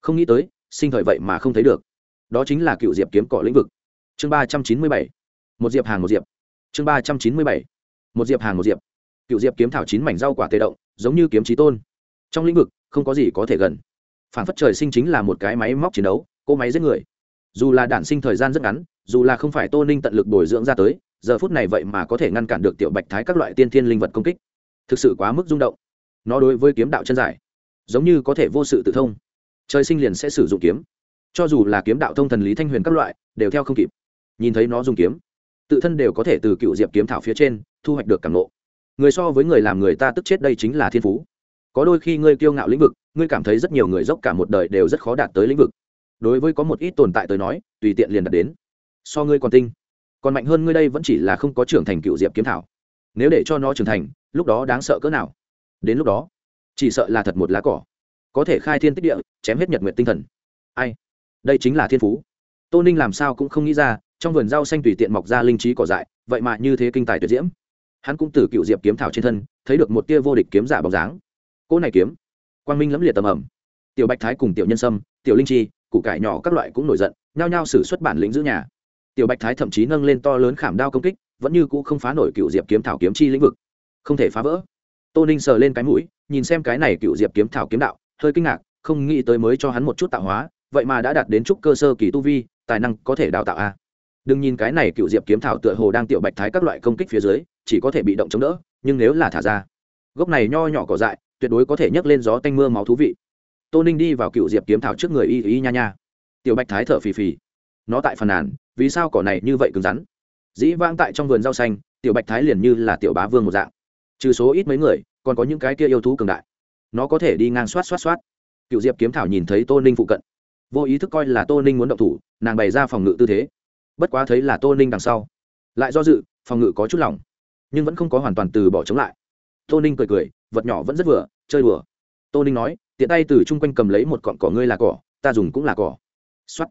Không nghĩ tới sinh thời vậy mà không thấy được. Đó chính là cựu diệp kiếm cỏ lĩnh vực. Chương ba trăm chín mươi bảy. Một diệp hàng một diệp. Chương ba trăm chín mươi bảy. Một diệp hàng một diệp. Cựu diệp kiếm thảo chín mảnh rau quả tê động, giống như kiếm trí tôn. Trong lĩnh vực, không có gì có thể gần. Phản phất trời sinh chính là một cái máy móc chiến đấu cô máy giết người. Dù là đản sinh thời gian rất ngắn, dù là không phải tô ninh tận lực bồi dưỡng ra tới, giờ phút này vậy mà có thể ngăn cản được tiểu bạch thái các loại tiên thiên linh vật công kích. Thực sự quá mức rung động. Nó đối với kiếm đạo chân giải giống như có thể vô sự tự thông trời sinh liền sẽ sử dụng kiếm. Cho dù là kiếm đạo thông thần lý thanh huyền các loại, đều theo không kịp. Nhìn thấy nó dùng kiếm, tự thân đều có thể từ cựu diệp kiếm thảo phía trên, thu hoạch được cảm nộ người so với người làm người ta tức chết đây chính là thiên phú. Có đôi khi ngươi kiêu ngạo lĩnh vực, ngươi cảm thấy rất nhiều người dốc cả một đời đều rất khó đạt tới lĩnh vực. Đối với có một ít tồn tại tới nói, tùy tiện liền đạt đến. So ngươi còn tinh, còn mạnh hơn ngươi đây vẫn chỉ là không có trưởng thành cựu diệp kiếm thảo. Nếu để cho nó trưởng thành, lúc đó đáng sợ cỡ nào? Đến lúc đó, chỉ sợ là thật một lá cỏ. Có thể khai thiên tích địa chém hết nhật nguyện tinh thần. Ai? Đây chính là thiên phú. Tô ninh làm sao cũng không nghĩ ra, trong vườn rau xanh tùy tiện mọc ra linh trí cỏ dại, vậy mà như thế kinh tài tuyệt diễm. Hắn cũng từ cựu diệp kiếm thảo trên thân, thấy được một tia vô địch kiếm giả bóng dáng. Cỗ này kiếm. Quang minh lẫm liệt tầm ẩm. Tiểu bạch thái cùng tiểu nhân sâm, tiểu linh chi, củ cải nhỏ các loại cũng nổi giận, nhao nhao xử xuất bản lĩnh giữ nhà. Tiểu bạch thái thậm chí nâng lên to lớn khảm đao công kích, vẫn như cũ không phá nổi cựu diệp kiếm thảo kiếm chi lĩnh vực. Không thể phá vỡ. Tô ninh sờ lên cái mũi, nhìn xem cái này cựu diệp kiếm thảo kiếm đạo, hơi kinh ngạc không nghĩ tới mới cho hắn một chút tạo hóa, vậy mà đã đạt đến chút cơ sơ kỳ tu vi, tài năng có thể đào tạo a đừng nhìn cái này cựu diệp kiếm thảo tựa hồ đang tiểu bạch thái các loại công kích phía dưới, chỉ có thể bị động chống đỡ, nhưng nếu là thả ra gốc này nho nhỏ cỏ dại, tuyệt đối có thể nhấc lên gió tanh mưa máu thú vị. Tô ninh đi vào cựu diệp kiếm thảo trước người y y nha nha. Tiểu bạch thái thở phì phì. Nó tại phần nàn, vì sao cỏ này như vậy cứng rắn? Dĩ vãng tại trong vườn rau xanh, tiểu bạch thái liền như là tiểu bá vương một dạng. Trừ số ít mấy người, còn có những cái kia yêu thú cường đại. Nó có thể đi ngang xoát xoát xoát cựu diệp kiếm thảo nhìn thấy tô ninh phụ cận. Vô ý thức coi là tô ninh muốn động thủ nàng bày ra phòng ngự tư thế. Bất quá thấy là tô ninh đằng sau lại do dự phòng ngự có chút lỏng, nhưng vẫn không có hoàn toàn từ bỏ chống lại. Tô ninh cười cười vật nhỏ vẫn rất vừa chơi đùa. Tô ninh nói tiện tay từ chung quanh cầm lấy một cọn cỏ ngươi là cỏ ta dùng cũng là cỏ. Xuất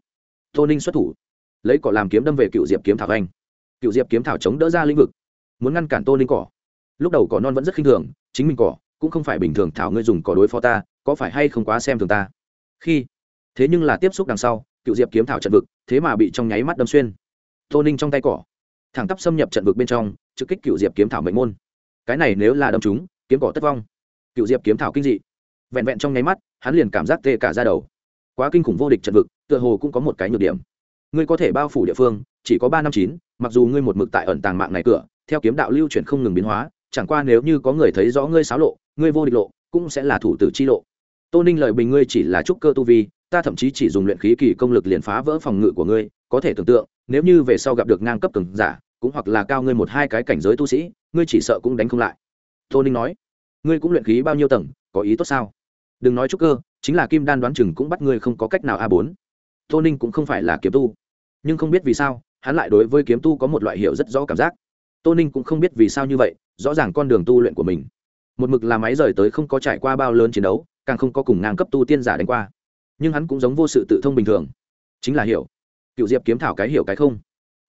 tô ninh xuất thủ lấy cỏ làm kiếm đâm về cựu diệp kiếm thảo anh. Cựu diệp kiếm thảo chống đỡ ra lĩnh vực muốn ngăn cản tô ninh cỏ. Lúc đầu cỏ non vẫn rất khinh thường chính mình cỏ cũng không phải bình thường thảo ngươi dùng cỏ đối phó ta có phải hay không quá xem thường ta? Khi, thế nhưng là tiếp xúc đằng sau, cựu diệp kiếm thảo trận vực, thế mà bị trong nháy mắt đâm xuyên. Tô ninh trong tay cỏ, thẳng tắp xâm nhập trận vực bên trong, trực kích cựu diệp kiếm thảo mệnh môn. Cái này nếu là đâm chúng kiếm cỏ tất vong. Cựu diệp kiếm thảo kinh dị. Vẹn vẹn trong nháy mắt, hắn liền cảm giác tê cả ra đầu. Quá kinh khủng vô địch trận vực, tựa hồ cũng có một cái nhược điểm. Ngươi có thể bao phủ địa phương, chỉ có ba năm chín, mặc dù ngươi một mực tại ẩn tàng mạng này cửa, theo kiếm đạo lưu chuyển không ngừng biến hóa, chẳng qua nếu như có người thấy rõ ngươi xáo lộ, ngươi vô địch lộ, cũng sẽ là thủ tử chi lộ tô ninh lời bình ngươi chỉ là trúc cơ tu vi, ta thậm chí chỉ dùng luyện khí kỳ công lực liền phá vỡ phòng ngự của ngươi, có thể tưởng tượng, nếu như về sau gặp được ngang cấp cường giả, cũng hoặc là cao ngươi một hai cái cảnh giới tu sĩ, ngươi chỉ sợ cũng đánh không lại. Tô ninh nói, ngươi cũng luyện khí bao nhiêu tầng, có ý tốt sao? Đừng nói trúc cơ, chính là kim đan đoán chừng cũng bắt ngươi không có cách nào a bốn. Tô ninh cũng không phải là kiếm tu, nhưng không biết vì sao, hắn lại đối với kiếm tu có một loại hiểu rất rõ cảm giác. Tô ninh cũng không biết vì sao như vậy, rõ ràng con đường tu luyện của mình, một mực là máy rời tới không có trải qua bao lớn chiến đấu càng không có cùng ngang cấp tu tiên giả đánh qua. Nhưng hắn cũng giống vô sự tự thông bình thường. Chính là hiểu. Cựu diệp kiếm thảo cái hiểu cái không.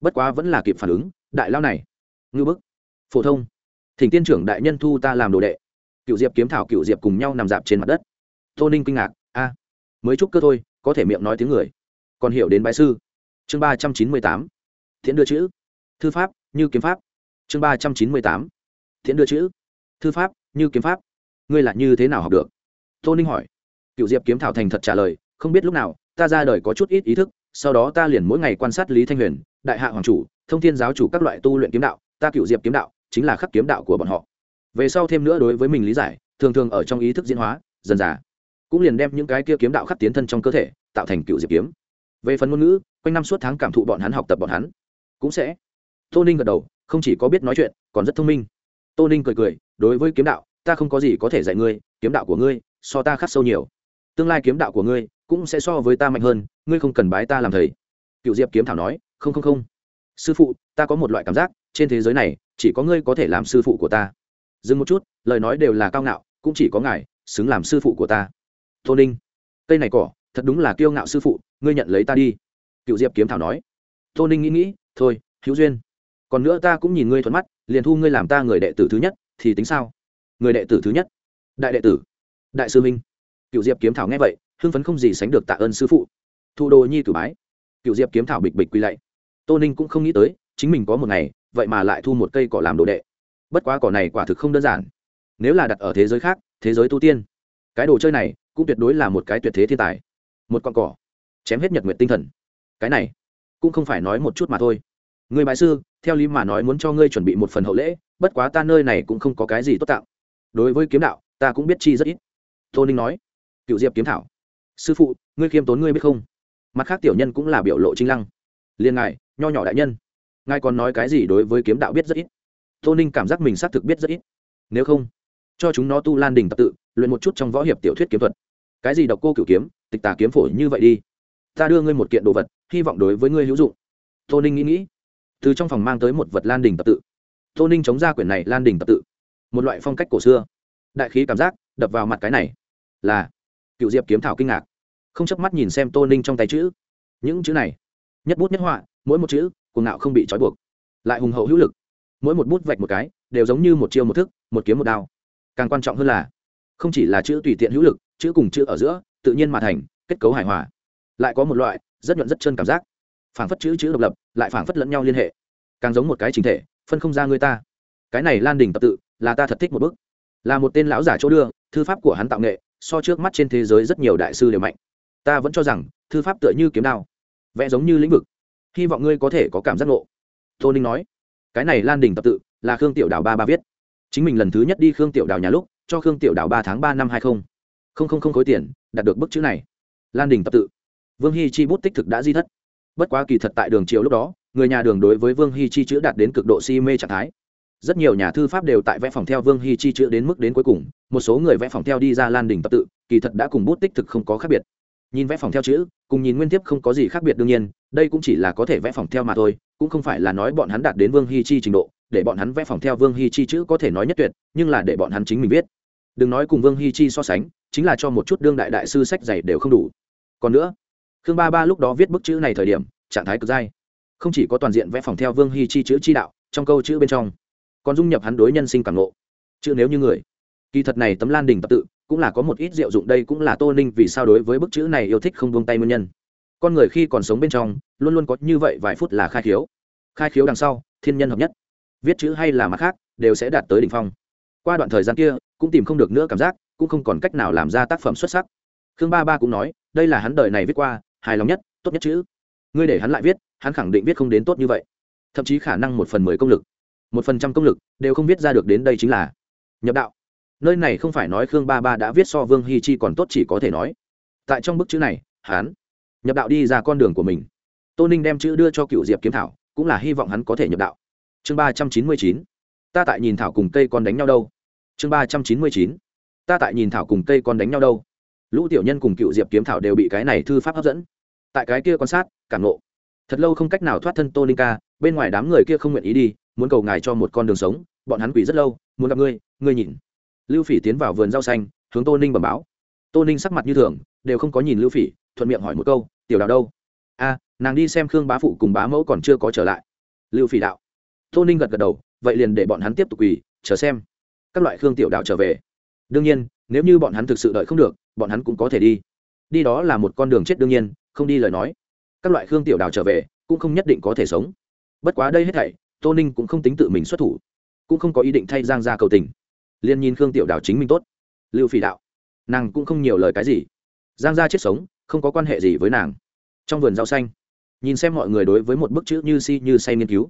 Bất quá vẫn là kịp phản ứng, đại lao này. Ngư bức. Phổ thông. Thỉnh tiên trưởng đại nhân thu ta làm đồ đệ. Cựu diệp kiếm thảo cựu diệp cùng nhau nằm dạp trên mặt đất. Tô ninh kinh ngạc, a, mới chúc cơ thôi, có thể miệng nói tiếng người. Còn hiểu đến bái sư. Chương ba trăm chín mươi tám. Thiện đưa chữ. Thư pháp, như kiếm pháp. Chương ba trăm chín mươi tám. Thiện đưa chữ. Thư pháp, như kiếm pháp. Ngươi là như thế nào học được? Tô ninh hỏi. Cựu diệp kiếm thảo thành thật trả lời, không biết lúc nào, ta ra đời có chút ít ý thức, sau đó ta liền mỗi ngày quan sát lý thanh huyền, đại hạ hoàng chủ, thông thiên giáo chủ các loại tu luyện kiếm đạo, ta cựu diệp kiếm đạo chính là khắc kiếm đạo của bọn họ. Về sau thêm nữa đối với mình lý giải, thường thường ở trong ý thức diễn hóa, dần dà, cũng liền đem những cái kia kiếm đạo khắc tiến thân trong cơ thể, tạo thành cựu diệp kiếm. Về phần ngôn ngữ, quanh năm suốt tháng cảm thụ bọn hắn học tập bọn hắn, cũng sẽ. Tô ninh gật đầu, không chỉ có biết nói chuyện, còn rất thông minh. Tô ninh cười cười, đối với kiếm đạo, ta không có gì có thể dạy ngươi, kiếm đạo của ngươi so ta khắc sâu nhiều. Tương lai kiếm đạo của ngươi cũng sẽ so với ta mạnh hơn, ngươi không cần bái ta làm thầy. Cựu diệp kiếm thảo nói, không không không. Sư phụ, ta có một loại cảm giác, trên thế giới này, chỉ có ngươi có thể làm sư phụ của ta. Dừng một chút, lời nói đều là cao ngạo, cũng chỉ có ngài xứng làm sư phụ của ta. Tô ninh, cây này cỏ, thật đúng là kiêu ngạo sư phụ, ngươi nhận lấy ta đi. Cựu diệp kiếm thảo nói. Tô ninh nghĩ nghĩ, thôi, hữu duyên. Còn nữa ta cũng nhìn ngươi thuận mắt, liền thu ngươi làm ta người đệ tử thứ nhất, thì tính sao? Người đệ tử thứ nhất. Đại đệ tử đại sư minh cựu diệp kiếm thảo nghe vậy, hưng phấn không gì sánh được tạ ơn sư phụ. Thu đồ nhi cử bái. Cựu diệp kiếm thảo bịch bịch quy lạy. Tô ninh cũng không nghĩ tới, chính mình có một ngày, vậy mà lại thu một cây cỏ làm đồ đệ. Bất quá cỏ này quả thực không đơn giản. Nếu là đặt ở thế giới khác, thế giới tu tiên, cái đồ chơi này cũng tuyệt đối là một cái tuyệt thế thiên tài. Một con cỏ, chém hết nhật nguyện tinh thần. Cái này cũng không phải nói một chút mà thôi. Người bái sư, theo lý mà nói muốn cho ngươi chuẩn bị một phần hậu lễ, bất quá ta nơi này cũng không có cái gì tốt tạo. Đối với kiếm đạo, ta cũng biết chi rất ít tô ninh nói, cựu diệp kiếm thảo, sư phụ, ngươi khiêm tốn ngươi biết không? Mặt khác tiểu nhân cũng là biểu lộ trinh lăng. Liên ngài, nho nhỏ đại nhân, ngài còn nói cái gì đối với kiếm đạo biết rất ít? Tô ninh cảm giác mình xác thực biết rất ít. Nếu không, cho chúng nó tu lan đình tập tự, luyện một chút trong võ hiệp tiểu thuyết kiếm thuật. Cái gì độc cô cựu kiếm, tịch tà kiếm phổ như vậy đi. Ta đưa ngươi một kiện đồ vật, hy vọng đối với ngươi hữu dụng. Tô ninh nghĩ nghĩ, từ trong phòng mang tới một vật lan đình tập tự. Tô ninh chống ra quyển này lan đình tập tự. Một loại phong cách cổ xưa. Đại khí cảm giác, đập vào mặt cái này là cựu diệp kiếm thảo kinh ngạc, không chớp mắt nhìn xem tô ninh trong tay chữ. Những chữ này, nhất bút nhất họa, mỗi một chữ, cuồng ngạo không bị trói buộc, lại hùng hậu hữu lực. Mỗi một bút vạch một cái, đều giống như một chiêu một thức, một kiếm một đao. Càng quan trọng hơn là, không chỉ là chữ tùy tiện hữu lực, chữ cùng chữ ở giữa, tự nhiên mà thành, kết cấu hài hòa. Lại có một loại, rất nhuận rất chân cảm giác. Phảng phất chữ chữ độc lập, lại phảng phất lẫn nhau liên hệ. Càng giống một cái chính thể, phân không ra người ta. Cái này lan đình tập tự, là ta thật thích một bức là một tên lão giả chỗ đưa, thư pháp của hắn tạo nghệ, so trước mắt trên thế giới rất nhiều đại sư đều mạnh. Ta vẫn cho rằng, thư pháp tựa như kiếm đao, vẽ giống như lĩnh vực. Hy vọng ngươi có thể có cảm giác ngộ. Tô ninh nói. Cái này lan đình tập tự, là khương tiểu đào ba ba viết. Chính mình lần thứ nhất đi khương tiểu đào nhà lúc, cho khương tiểu đào ba tháng ba năm hai không. Không không không khối tiền, đạt được bức chữ này. Lan đình tập tự. Vương hy chi bút tích thực đã di thất. Bất quá kỳ thật tại đường triều lúc đó, người nhà đường đối với vương hy chi chữ đạt đến cực độ si mê trạng thái rất nhiều nhà thư pháp đều tại vẽ phòng theo vương hy chi chữ đến mức đến cuối cùng, một số người vẽ phòng theo đi ra lan đình tập tự, kỳ thật đã cùng bút tích thực không có khác biệt. Nhìn vẽ phòng theo chữ, cùng nhìn nguyên tiếp không có gì khác biệt đương nhiên, đây cũng chỉ là có thể vẽ phòng theo mà thôi, cũng không phải là nói bọn hắn đạt đến vương hy chi trình độ, để bọn hắn vẽ phòng theo vương hy chi chữ có thể nói nhất tuyệt, nhưng là để bọn hắn chính mình viết. Đừng nói cùng vương hy chi so sánh, chính là cho một chút đương đại đại sư sách dày đều không đủ. Còn nữa, khương ba ba lúc đó viết bức chữ này thời điểm, trạng thái cực dai. Không chỉ có toàn diện vẽ phòng theo vương hy chi chữ chi đạo, trong câu chữ bên trong còn dung nhập hắn đối nhân sinh cảm ngộ. Chứ nếu như người, kỳ thật này tấm lan đình tập tự, cũng là có một ít diệu dụng, đây cũng là tô ninh vì sao đối với bức chữ này yêu thích không buông tay nguyên nhân. Con người khi còn sống bên trong, luôn luôn có như vậy vài phút là khai khiếu. Khai khiếu đằng sau, thiên nhân hợp nhất. Viết chữ hay là mặt khác, đều sẽ đạt tới đỉnh phong. Qua đoạn thời gian kia, cũng tìm không được nữa cảm giác, cũng không còn cách nào làm ra tác phẩm xuất sắc. Khương ba ba cũng nói, đây là hắn đời này viết qua, hài lòng nhất, tốt nhất chữ. Ngươi để hắn lại viết, hắn khẳng định viết không đến tốt như vậy. Thậm chí khả năng một phần mười công lực một phần trăm công lực, đều không viết ra được đến đây chính là nhập đạo. Nơi này không phải nói khương ba ba đã viết so vương hi chi còn tốt chỉ có thể nói. Tại trong bức chữ này, hắn nhập đạo đi ra con đường của mình. Tô ninh đem chữ đưa cho cựu diệp kiếm thảo, cũng là hy vọng hắn có thể nhập đạo. Chương ba trăm chín mươi chín. Ta tại nhìn thảo cùng cây con đánh nhau đâu. Chương ba trăm chín mươi chín. Ta tại nhìn thảo cùng cây con đánh nhau đâu. Lũ tiểu nhân cùng cựu diệp kiếm thảo đều bị cái này thư pháp hấp dẫn. Tại cái kia quan sát, cảm nộ thật lâu không cách nào thoát thân tô ninh ca, bên ngoài đám người kia không nguyện ý đi muốn cầu ngài cho một con đường sống, bọn hắn quỷ rất lâu, muốn gặp ngươi ngươi nhìn. Lưu phỉ tiến vào vườn rau xanh, hướng tô ninh bẩm báo. Tô ninh sắc mặt như thường, đều không có nhìn lưu phỉ, thuận miệng hỏi một câu, tiểu đào đâu? A, nàng đi xem khương bá phụ cùng bá mẫu còn chưa có trở lại. Lưu phỉ đạo. Tô ninh gật gật đầu, vậy liền để bọn hắn tiếp tục quỳ, chờ xem các loại khương tiểu đạo trở về. Đương nhiên, nếu như bọn hắn thực sự đợi không được, bọn hắn cũng có thể đi. Đi đó là một con đường chết đương nhiên, không đi lời nói. Các loại khương tiểu đào trở về, cũng không nhất định có thể sống. Bất quá đây hết thảy tô ninh cũng không tính tự mình xuất thủ, cũng không có ý định thay giang ra cầu tình. Liền nhìn khương tiểu đào chính mình tốt. Lưu phỉ đạo, nàng cũng không nhiều lời cái gì. Giang ra chết sống, không có quan hệ gì với nàng. Trong vườn rau xanh, nhìn xem mọi người đối với một bức chữ như si như say nghiên cứu.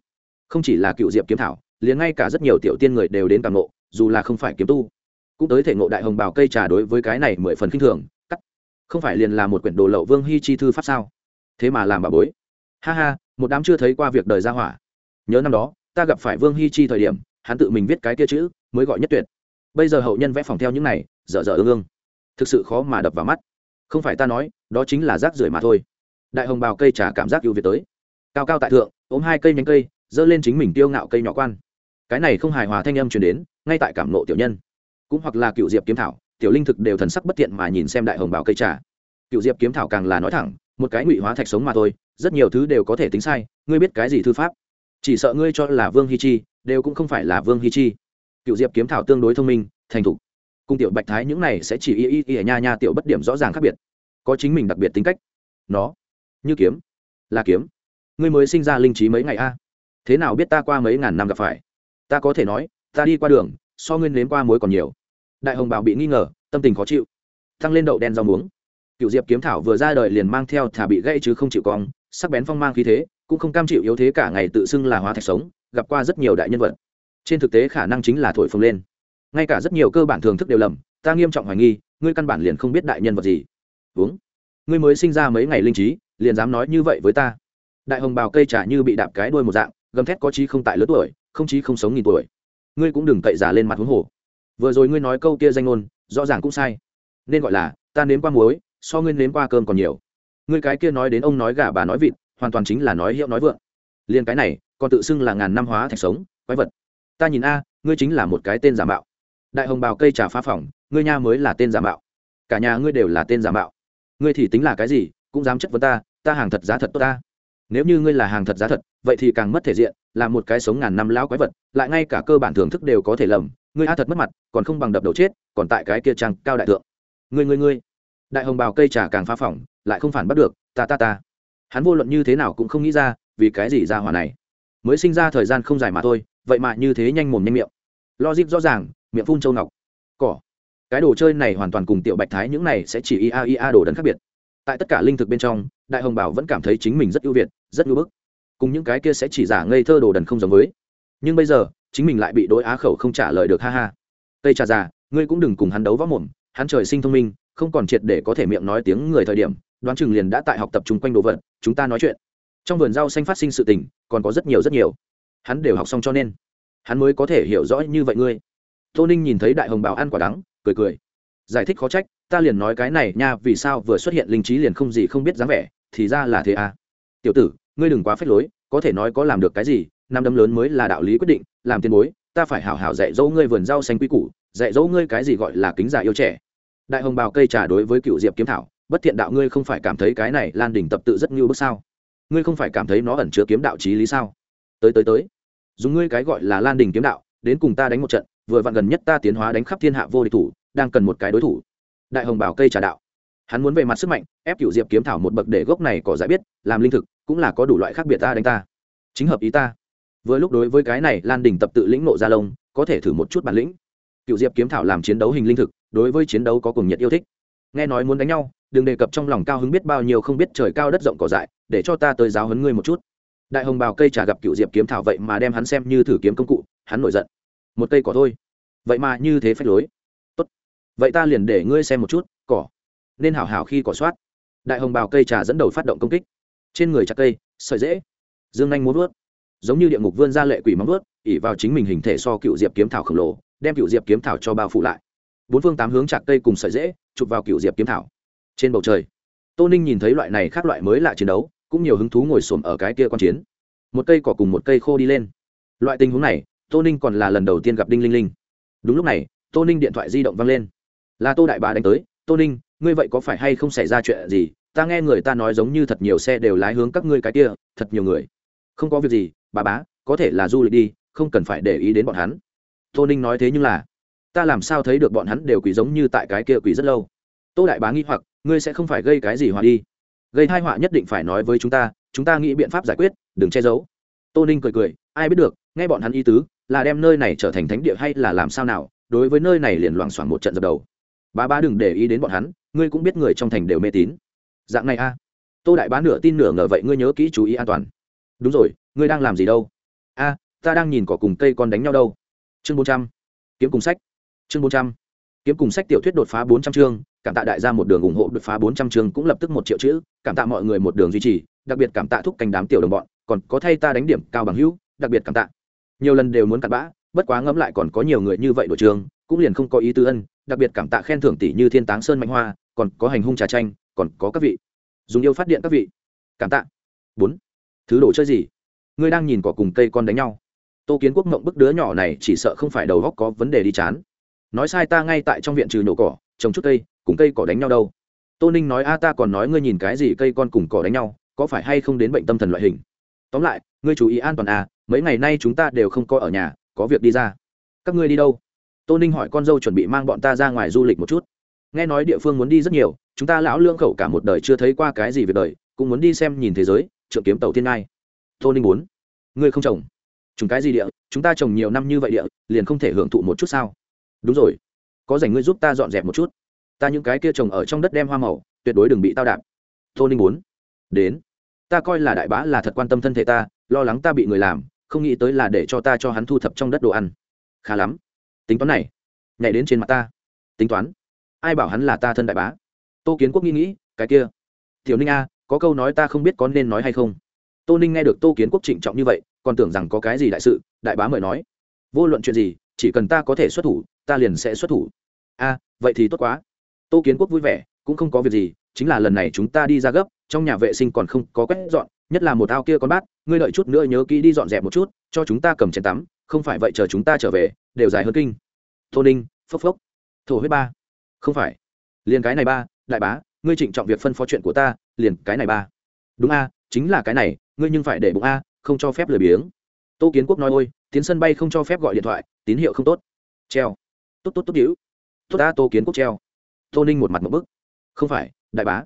Không chỉ là cựu diệp kiếm thảo, liền ngay cả rất nhiều tiểu tiên người đều đến càng ngộ, dù là không phải kiếm tu. Cũng tới thể ngộ đại hồng bào cây trà đối với cái này mười phần k i n h thường, cắt. Không phải liền là một quyển đồ lậu vương hy chi thư pháp sao? Thế mà làm bà bối. Ha ha, một đám chưa thấy qua việc đời ra hỏa nhớ năm đó, ta gặp phải vương Hi chi thời điểm, hắn tự mình viết cái kia chữ, mới gọi nhất tuyệt. Bây giờ hậu nhân vẽ phòng theo những này, dở dở ương ương. Thực sự khó mà đập vào mắt. Không phải ta nói, đó chính là rác rưởi mà thôi. Đại hồng bào cây trà cảm giác ưu việt tới. Cao cao tại thượng, ôm hai cây nhánh cây, giơ lên chính mình tiêu ngạo cây nhỏ quan. Cái này không hài hòa thanh âm truyền đến, ngay tại cảm nộ tiểu nhân. Cũng hoặc là cựu diệp kiếm thảo, tiểu linh thực đều thần sắc bất tiện mà nhìn xem đại hồng bảo cây trà. Cựu diệp kiếm thảo càng là nói thẳng, một cái ngụy hóa thạch sống mà thôi, rất nhiều thứ đều có thể tính sai, ngươi biết cái gì thư pháp? Chỉ sợ ngươi cho là vương hi chi, đều cũng không phải là vương hi chi. Cựu diệp kiếm thảo tương đối thông minh, thành thục. Cung tiểu bạch thái những này sẽ chỉ y y y nha nha tiểu bất điểm rõ ràng khác biệt. Có chính mình đặc biệt tính cách. Nó, như kiếm, là kiếm. Ngươi mới sinh ra linh trí mấy ngày a. Thế nào biết ta qua mấy ngàn năm gặp phải? Ta có thể nói, ta đi qua đường, so nguyên nếm qua mối còn nhiều. Đại hồng bảo bị nghi ngờ, tâm tình khó chịu. Thăng lên đậu đen rau muống. Cựu diệp kiếm thảo vừa ra đời liền mang theo thả bị gãy chứ không chịu cong, sắc bén phong mang khí thế cũng không cam chịu yếu thế cả ngày tự xưng là hóa thạch sống, gặp qua rất nhiều đại nhân vật. Trên thực tế khả năng chính là thổi phồng lên. Ngay cả rất nhiều cơ bản thưởng thức đều lầm, ta nghiêm trọng hoài nghi, ngươi căn bản liền không biết đại nhân vật gì. Uống. Ngươi mới sinh ra mấy ngày linh trí, liền dám nói như vậy với ta. Đại hồng bào cây trà như bị đạp cái đuôi một dạng, gầm thét có trí không tại lớn tuổi, không trí không sống nghìn tuổi. Ngươi cũng đừng cậy giả lên mặt huống hồ. Vừa rồi ngươi nói câu kia danh ngôn, rõ ràng cũng sai. Nên gọi là, ta nếm qua muối, so ngươi nếm qua cơm còn nhiều. Ngươi cái kia nói đến ông nói gà bà nói vịt hoàn toàn chính là nói hiệu nói vượng. Liền cái này, còn tự xưng là ngàn năm hóa thạch sống, quái vật. Ta nhìn a, ngươi chính là một cái tên giả mạo. Đại hồng bào cây trà phá phỏng ngươi nha mới là tên giả mạo. Cả nhà ngươi đều là tên giả mạo. Ngươi thì tính là cái gì, cũng dám chất vấn ta ta hàng thật giá thật tốt ta. Nếu như ngươi là hàng thật giá thật, vậy thì càng mất thể diện, là một cái sống ngàn năm lão quái vật, lại ngay cả cơ bản thưởng thức đều có thể lầm. Ngươi a thật mất mặt, còn không bằng đập đầu chết, còn tại cái kia trang cao đại thượng. Ngươi ngươi ngươi. Đại hồng bào cây trà càng phá phỏng lại không phản bắt được, ta ta ta hắn vô luận như thế nào cũng không nghĩ ra, vì cái gì ra hỏa này? Mới sinh ra thời gian không dài mà thôi, vậy mà như thế nhanh mồm nhanh miệng. Logic rõ ràng, miệng phun châu ngọc. Cỏ. Cái đồ chơi này hoàn toàn cùng tiểu bạch thái những này sẽ chỉ ia ia đồ đần khác biệt. Tại tất cả linh thực bên trong, đại hồng bảo vẫn cảm thấy chính mình rất ưu việt, rất ưu bức. Cùng những cái kia sẽ chỉ giả ngây thơ đồ đần không giống với. Nhưng bây giờ, chính mình lại bị đối á khẩu không trả lời được, ha ha. Tây trà già, ngươi cũng đừng cùng hắn đấu võ mồm, hắn trời sinh thông minh, không còn triệt để có thể miệng nói tiếng người thời điểm đoán chừng liền đã tại học tập chung quanh đồ vật, chúng ta nói chuyện. Trong vườn rau xanh phát sinh sự tình, còn có rất nhiều rất nhiều. Hắn đều học xong cho nên. Hắn mới có thể hiểu rõ như vậy ngươi. Tô ninh nhìn thấy đại hồng bảo ăn quả đắng, cười cười. Giải thích khó trách, ta liền nói cái này nha, vì sao vừa xuất hiện linh trí liền không gì không biết dáng vẻ, thì ra là thế à. Tiểu tử, ngươi đừng quá phép lối, có thể nói có làm được cái gì, năm đấm lớn mới là đạo lý quyết định, làm tiền bối, ta phải hảo hảo dạy dỗ ngươi vườn rau xanh quy củ, dạy dỗ ngươi cái gì gọi là kính già yêu trẻ. Đại hồng bào cây trà đối với cựu diệp kiếm thảo bất thiện đạo ngươi không phải cảm thấy cái này lan đỉnh tập tự rất ngưu bức sao? Ngươi không phải cảm thấy nó ẩn chứa kiếm đạo trí lý sao? Tới tới tới. Dùng ngươi cái gọi là lan đình kiếm đạo, đến cùng ta đánh một trận, vừa vặn gần nhất ta tiến hóa đánh khắp thiên hạ vô địch thủ, đang cần một cái đối thủ. Đại hồng bảo cây trà đạo. Hắn muốn về mặt sức mạnh, ép cựu diệp kiếm thảo một bậc để gốc này có giải biết, làm linh thực, cũng là có đủ loại khác biệt ta đánh ta. Chính hợp ý ta. Vừa lúc đối với cái này lan đình tập tự lĩnh nộ ra lông, có thể thử một chút bản lĩnh. Cựu diệp kiếm thảo làm chiến đấu hình linh thực, đối với chiến đấu có cùng nhiệt yêu thích. Nghe nói muốn đánh nhau đừng đề cập trong lòng cao hứng biết bao nhiêu không biết trời cao đất rộng cỏ dại, để cho ta tới giáo hấn ngươi một chút. Đại hồng bào cây trà gặp cựu diệp kiếm thảo vậy mà đem hắn xem như thử kiếm công cụ, hắn nổi giận. Một cây cỏ thôi. Vậy mà như thế phách lối. Tốt. Vậy ta liền để ngươi xem một chút, cỏ. Nên hảo hảo khi cỏ soát. Đại hồng bào cây trà dẫn đầu phát động công kích. Trên người chặt cây, sợi dễ dương anh muốn vớt giống như địa ngục vươn ra lệ quỷ móng vớt ỉ vào chính mình hình thể so cựu diệp kiếm thảo khổng lồ, đem cựu diệp kiếm thảo cho bao phủ lại. Bốn phương tám hướng chặt cây cùng sợi dễ chụp vào cựu diệp kiếm thảo trên bầu trời, tô ninh nhìn thấy loại này khác loại mới lạ chiến đấu, cũng nhiều hứng thú ngồi xổm ở cái kia q chiến. Một cây cỏ cùng một cây khô đi lên. Loại tình huống này, tô ninh còn là lần đầu tiên gặp đinh linh linh. Đúng lúc này, tô ninh điện thoại di động văng lên. Là tô đại bá đánh tới, tô ninh, ngươi vậy có phải hay không xảy ra chuyện gì? Ta nghe người ta nói giống như thật nhiều xe đều lái hướng các ngươi cái kia, thật nhiều người. Không có việc gì, bà bá, có thể là du lịch đi, không cần phải để ý đến bọn hắn. Tô ninh nói thế nhưng là, ta làm sao thấy được bọn hắn đều quỷ giống như tại cái kia quỷ rất lâu? Tô đại bá nghĩ hoặc, ngươi sẽ không phải gây cái gì họa đi. Gây hai họa nhất định phải nói với chúng ta chúng ta nghĩ biện pháp giải quyết, đừng che giấu. Tô ninh cười cười, ai biết được, nghe bọn hắn ý tứ, là đem nơi này trở thành thánh địa hay là làm sao nào, đối với nơi này liền loảng xoảng một trận dập đầu. Bá bá đừng để ý đến bọn hắn, ngươi cũng biết người trong thành đều mê tín. Dạng này a. Tô đại bá nửa tin nửa ngờ vậy ngươi nhớ kỹ chú ý an toàn. Đúng rồi, ngươi đang làm gì đâu? A, ta đang nhìn cỏ cùng cây con đánh nhau đâu. Chương bốn trăm. Kiếm cùng sách. Chương bốn trăm. Kiếm cùng sách tiểu thuyết đột phá bốn trăm chương cảm tạ đại gia một đường ủng hộ đột phá bốn trăm chương cũng lập tức một triệu chữ, cảm tạ mọi người một đường duy trì, đặc biệt cảm tạ thúc canh đám tiểu đồng bọn, còn có thay ta đánh điểm cao bằng hữu, đặc biệt cảm tạ. Nhiều lần đều muốn cặn bã, bất quá ngẫm lại còn có nhiều người như vậy đổi trường, cũng liền không có ý tư ân, đặc biệt cảm tạ khen thưởng tỷ như thiên táng sơn mạnh hoa, còn có hành hung trà chanh, còn có các vị. Dùng yêu phát điện các vị. Cảm tạ. Bốn. Thứ đồ chơi gì? Ngươi đang nhìn cỏ cùng cây con đánh nhau. Tô kiến quốc mộng bức đứa nhỏ này chỉ sợ không phải đầu góc có vấn đề đi chán. Nói sai ta ngay tại trong viện trừ nhổ cỏ, trồng chút cây cùng cây cỏ đánh nhau đâu. Tô ninh nói, a, ta còn nói ngươi nhìn cái gì cây con cùng cỏ đánh nhau, có phải hay không đến bệnh tâm thần loại hình? Tóm lại, ngươi chú ý an toàn à mấy ngày nay chúng ta đều không có ở nhà, có việc đi ra. Các ngươi đi đâu? Tô ninh hỏi, con dâu chuẩn bị mang bọn ta ra ngoài du lịch một chút. Nghe nói địa phương muốn đi rất nhiều, chúng ta lão lương khẩu cả một đời chưa thấy qua cái gì về đời, cũng muốn đi xem nhìn thế giới, trượng kiếm tàu thiên ngai. Tô ninh muốn. Ngươi không trồng. Chúng cái gì địa? Chúng ta trồng nhiều năm như vậy địa, liền không thể hưởng thụ một chút sao? Đúng rồi. Có dành ngươi giúp ta dọn dẹp một chút ta những cái kia trồng ở trong đất đem hoa màu, tuyệt đối đừng bị tao đạp. Tô ninh muốn. Đến. Ta coi là đại bá là thật quan tâm thân thể ta, lo lắng ta bị người làm, không nghĩ tới là để cho ta cho hắn thu thập trong đất đồ ăn. Khá lắm. Tính toán này. Nhảy đến trên mặt ta. Tính toán. Ai bảo hắn là ta thân đại bá? Tô kiến quốc nghĩ nghĩ, cái kia. Tiểu ninh a, có câu nói ta không biết có nên nói hay không. Tô ninh nghe được tô kiến quốc trịnh trọng như vậy, còn tưởng rằng có cái gì đại sự, đại bá mời nói. Vô luận chuyện gì, chỉ cần ta có thể xuất thủ, ta liền sẽ xuất thủ. A, vậy thì tốt quá tô kiến quốc vui vẻ, cũng không có việc gì, chính là lần này chúng ta đi ra gấp, trong nhà vệ sinh còn không có quét dọn, nhất là một ao kia con bát, ngươi đợi chút nữa nhớ kỹ đi dọn dẹp một chút, cho chúng ta cầm chén tắm, không phải vậy chờ chúng ta trở về, đều dài hơn kinh. Tô ninh, phốc phốc. Thổ huyết ba. Không phải. Liền cái này ba, đại bá, ngươi trịnh trọng việc phân phó chuyện của ta, liền cái này ba. Đúng a, chính là cái này, ngươi nhưng phải để bụng a, không cho phép lười biếng. Tô kiến quốc nói ôi, tiến sân bay không cho phép gọi điện thoại, tín hiệu không tốt. Treo. Tốt tốt tốt hữu tốt, ta, tô kiến quốc treo tô ninh một mặt một bức. Không phải, đại bá,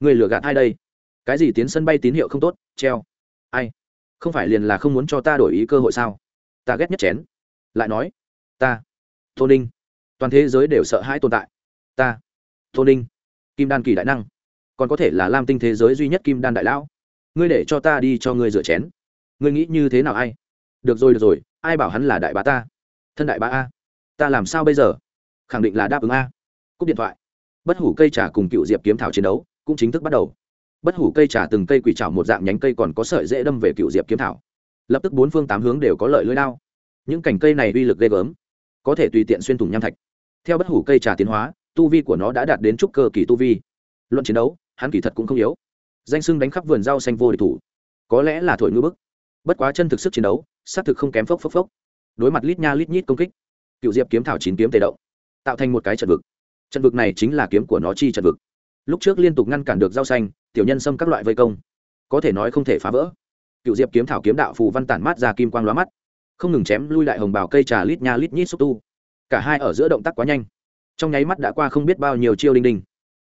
người lừa gạt ai đây? Cái gì tiến sân bay tín hiệu không tốt, treo. Ai? Không phải liền là không muốn cho ta đổi ý cơ hội sao? Ta ghét nhất chén. Lại nói, ta, tô ninh, toàn thế giới đều sợ hãi tồn tại. Ta, tô ninh, kim đan kỳ đại năng, còn có thể là lam tinh thế giới duy nhất kim đan đại lão. Ngươi để cho ta đi cho ngươi rửa chén. Ngươi nghĩ như thế nào ai? Được rồi được rồi, ai bảo hắn là đại bá ta? Thân đại bá a. Ta làm sao bây giờ? Khẳng định là đáp ứng a. Cúp điện thoại bất hủ cây trà cùng cựu diệp kiếm thảo chiến đấu cũng chính thức bắt đầu. Bất hủ cây trà từng cây quỷ trào một dạng nhánh cây còn có sợi dễ đâm về cựu diệp kiếm thảo. Lập tức bốn phương tám hướng đều có lợi lưỡi lao những cành cây này uy lực ghê gớm, có thể tùy tiện xuyên thủng nham thạch. Theo bất hủ cây trà tiến hóa, tu vi của nó đã đạt đến trúc cơ kỳ tu vi. Luận chiến đấu, hắn kỳ thật cũng không yếu. Danh sưng đánh khắp vườn rau xanh vô địch thủ, có lẽ là thổi ngư bức. Bất quá chân thực sức chiến đấu, xác thực không kém phốc phốc phốc. Đối mặt lít nha lít nhít công kích, cựu diệp kiếm thảo chín kiếm tề động, tạo thành một cái trận vực trận vực này chính là kiếm của nó chi trận vực. Lúc trước liên tục ngăn cản được rau xanh, tiểu nhân xâm các loại vây công. Có thể nói không thể phá vỡ. Cựu diệp kiếm thảo kiếm đạo phù văn tản mát ra kim quang lóa mắt. Không ngừng chém lui lại hồng bào cây trà lít nha lít nhít xúc tu. Cả hai ở giữa động tác quá nhanh. Trong nháy mắt đã qua không biết bao nhiêu chiêu đinh đinh.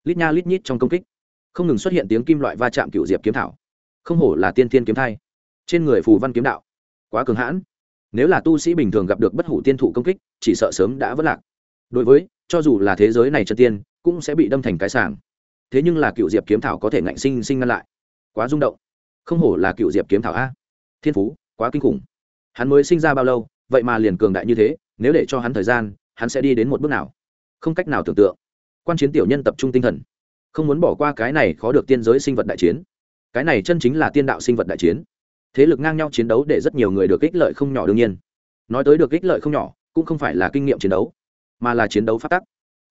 Lít nha lít nhít trong công kích. Không ngừng xuất hiện tiếng kim loại va chạm cựu diệp kiếm thảo. Không hổ là tiên thiên kiếm thai. Trên người phù văn kiếm đạo. Quá cường hãn. Nếu là tu sĩ bình thường gặp được bất hủ tiên thụ công kích, chỉ sợ sớm đã vất lạc. Đối với cho dù là thế giới này chân tiên, cũng sẽ bị đâm thành cái sàng thế nhưng là cựu diệp kiếm thảo có thể ngạnh sinh sinh ngăn lại. Quá rung động. Không hổ là cựu diệp kiếm thảo a. Thiên phú, quá kinh khủng. Hắn mới sinh ra bao lâu, vậy mà liền cường đại như thế, nếu để cho hắn thời gian, hắn sẽ đi đến một bước nào? Không cách nào tưởng tượng. Quan chiến tiểu nhân tập trung tinh thần. Không muốn bỏ qua cái này khó được tiên giới sinh vật đại chiến. Cái này chân chính là tiên đạo sinh vật đại chiến. Thế lực ngang nhau chiến đấu để rất nhiều người được ích lợi không nhỏ đương nhiên. Nói tới được ích lợi không nhỏ, cũng không phải là kinh nghiệm chiến đấu mà là chiến đấu phát tắc.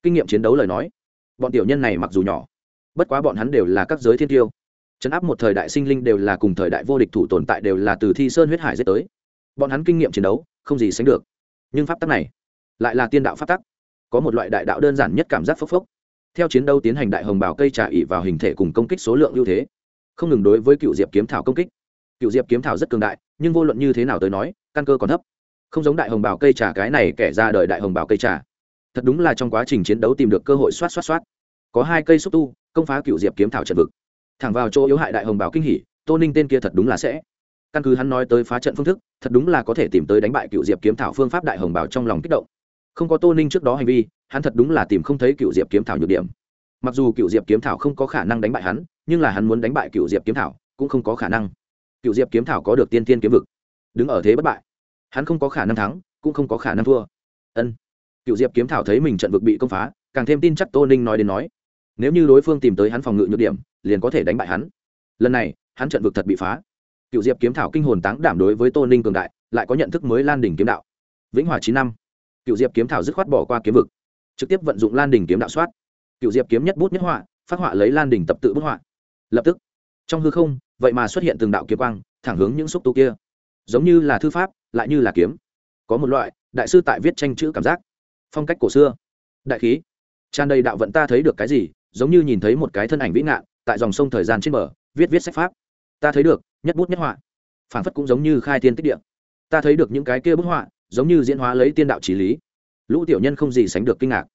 Kinh nghiệm chiến đấu lời nói, bọn tiểu nhân này mặc dù nhỏ, bất quá bọn hắn đều là các giới thiên tiêu. Chấn áp một thời đại sinh linh đều là cùng thời đại vô địch thủ tồn tại đều là từ thi sơn huyết hải dễ tới. Bọn hắn kinh nghiệm chiến đấu, không gì sánh được. Nhưng pháp tắc này lại là tiên đạo pháp tắc. Có một loại đại đạo đơn giản nhất cảm giác phốc phốc. Theo chiến đấu tiến hành đại hồng bào cây trà ỉ vào hình thể cùng công kích số lượng ưu thế, không ngừng đối với cựu diệp kiếm thảo công kích. Cựu diệp kiếm thảo rất cường đại, nhưng vô luận như thế nào tới nói, căn cơ còn thấp. Không giống đại hồng bào cây trà cái này kẻ ra đời đại hồng bào cây trà thật đúng là trong quá trình chiến đấu tìm được cơ hội xoát xoát xoát. Có hai cây xúc tu, công phá cựu diệp kiếm thảo trận vực. Thẳng vào chỗ yếu hại đại hồng bảo kinh hỉ, tô ninh tên kia thật đúng là sẽ. Căn cứ hắn nói tới phá trận phương thức, thật đúng là có thể tìm tới đánh bại cựu diệp kiếm thảo phương pháp đại hồng bảo trong lòng kích động. Không có tô ninh trước đó hành vi, hắn thật đúng là tìm không thấy cựu diệp kiếm thảo nhược điểm. Mặc dù cựu diệp kiếm thảo không có khả năng đánh bại hắn, nhưng là hắn muốn đánh bại cựu diệp kiếm thảo cũng không có khả năng. Cựu diệp kiếm thảo có được tiên tiên kiếm vực, đứng ở thế bất bại. Hắn không có khả năng thắng, cũng không có khả năng thua. Ân cựu diệp kiếm thảo thấy mình trận vực bị công phá, càng thêm tin chắc tô ninh nói đến nói, nếu như đối phương tìm tới hắn phòng ngự nhược điểm, liền có thể đánh bại hắn. Lần này, hắn trận vực thật bị phá. Cựu diệp kiếm thảo kinh hồn táng đảm đối với tô ninh cường đại, lại có nhận thức mới lan đỉnh kiếm đạo. Vĩnh hòa chín năm cựu diệp kiếm thảo dứt khoát bỏ qua kiếm vực, trực tiếp vận dụng lan đỉnh kiếm đạo soát. Cựu diệp kiếm nhất bút nhất họa, phát họa lấy lan đỉnh tập tự bức họa. Lập tức, trong hư không, vậy mà xuất hiện từng đạo kiếm quang, thẳng hướng những xúc tu kia. Giống như là thư pháp, lại như là kiếm. Có một loại, đại sư tại viết tranh chữ cảm giác phong cách cổ xưa. Đại khí. Tràn đầy đạo vận ta thấy được cái gì, giống như nhìn thấy một cái thân ảnh vĩ ngạn, tại dòng sông thời gian trên bờ, viết viết sách pháp. Ta thấy được, nhất bút nhất họa. Phản phất cũng giống như khai tiên tích địa. Ta thấy được những cái kia bức họa, giống như diễn hóa lấy tiên đạo trí lý. Lũ tiểu nhân không gì sánh được kinh ngạc.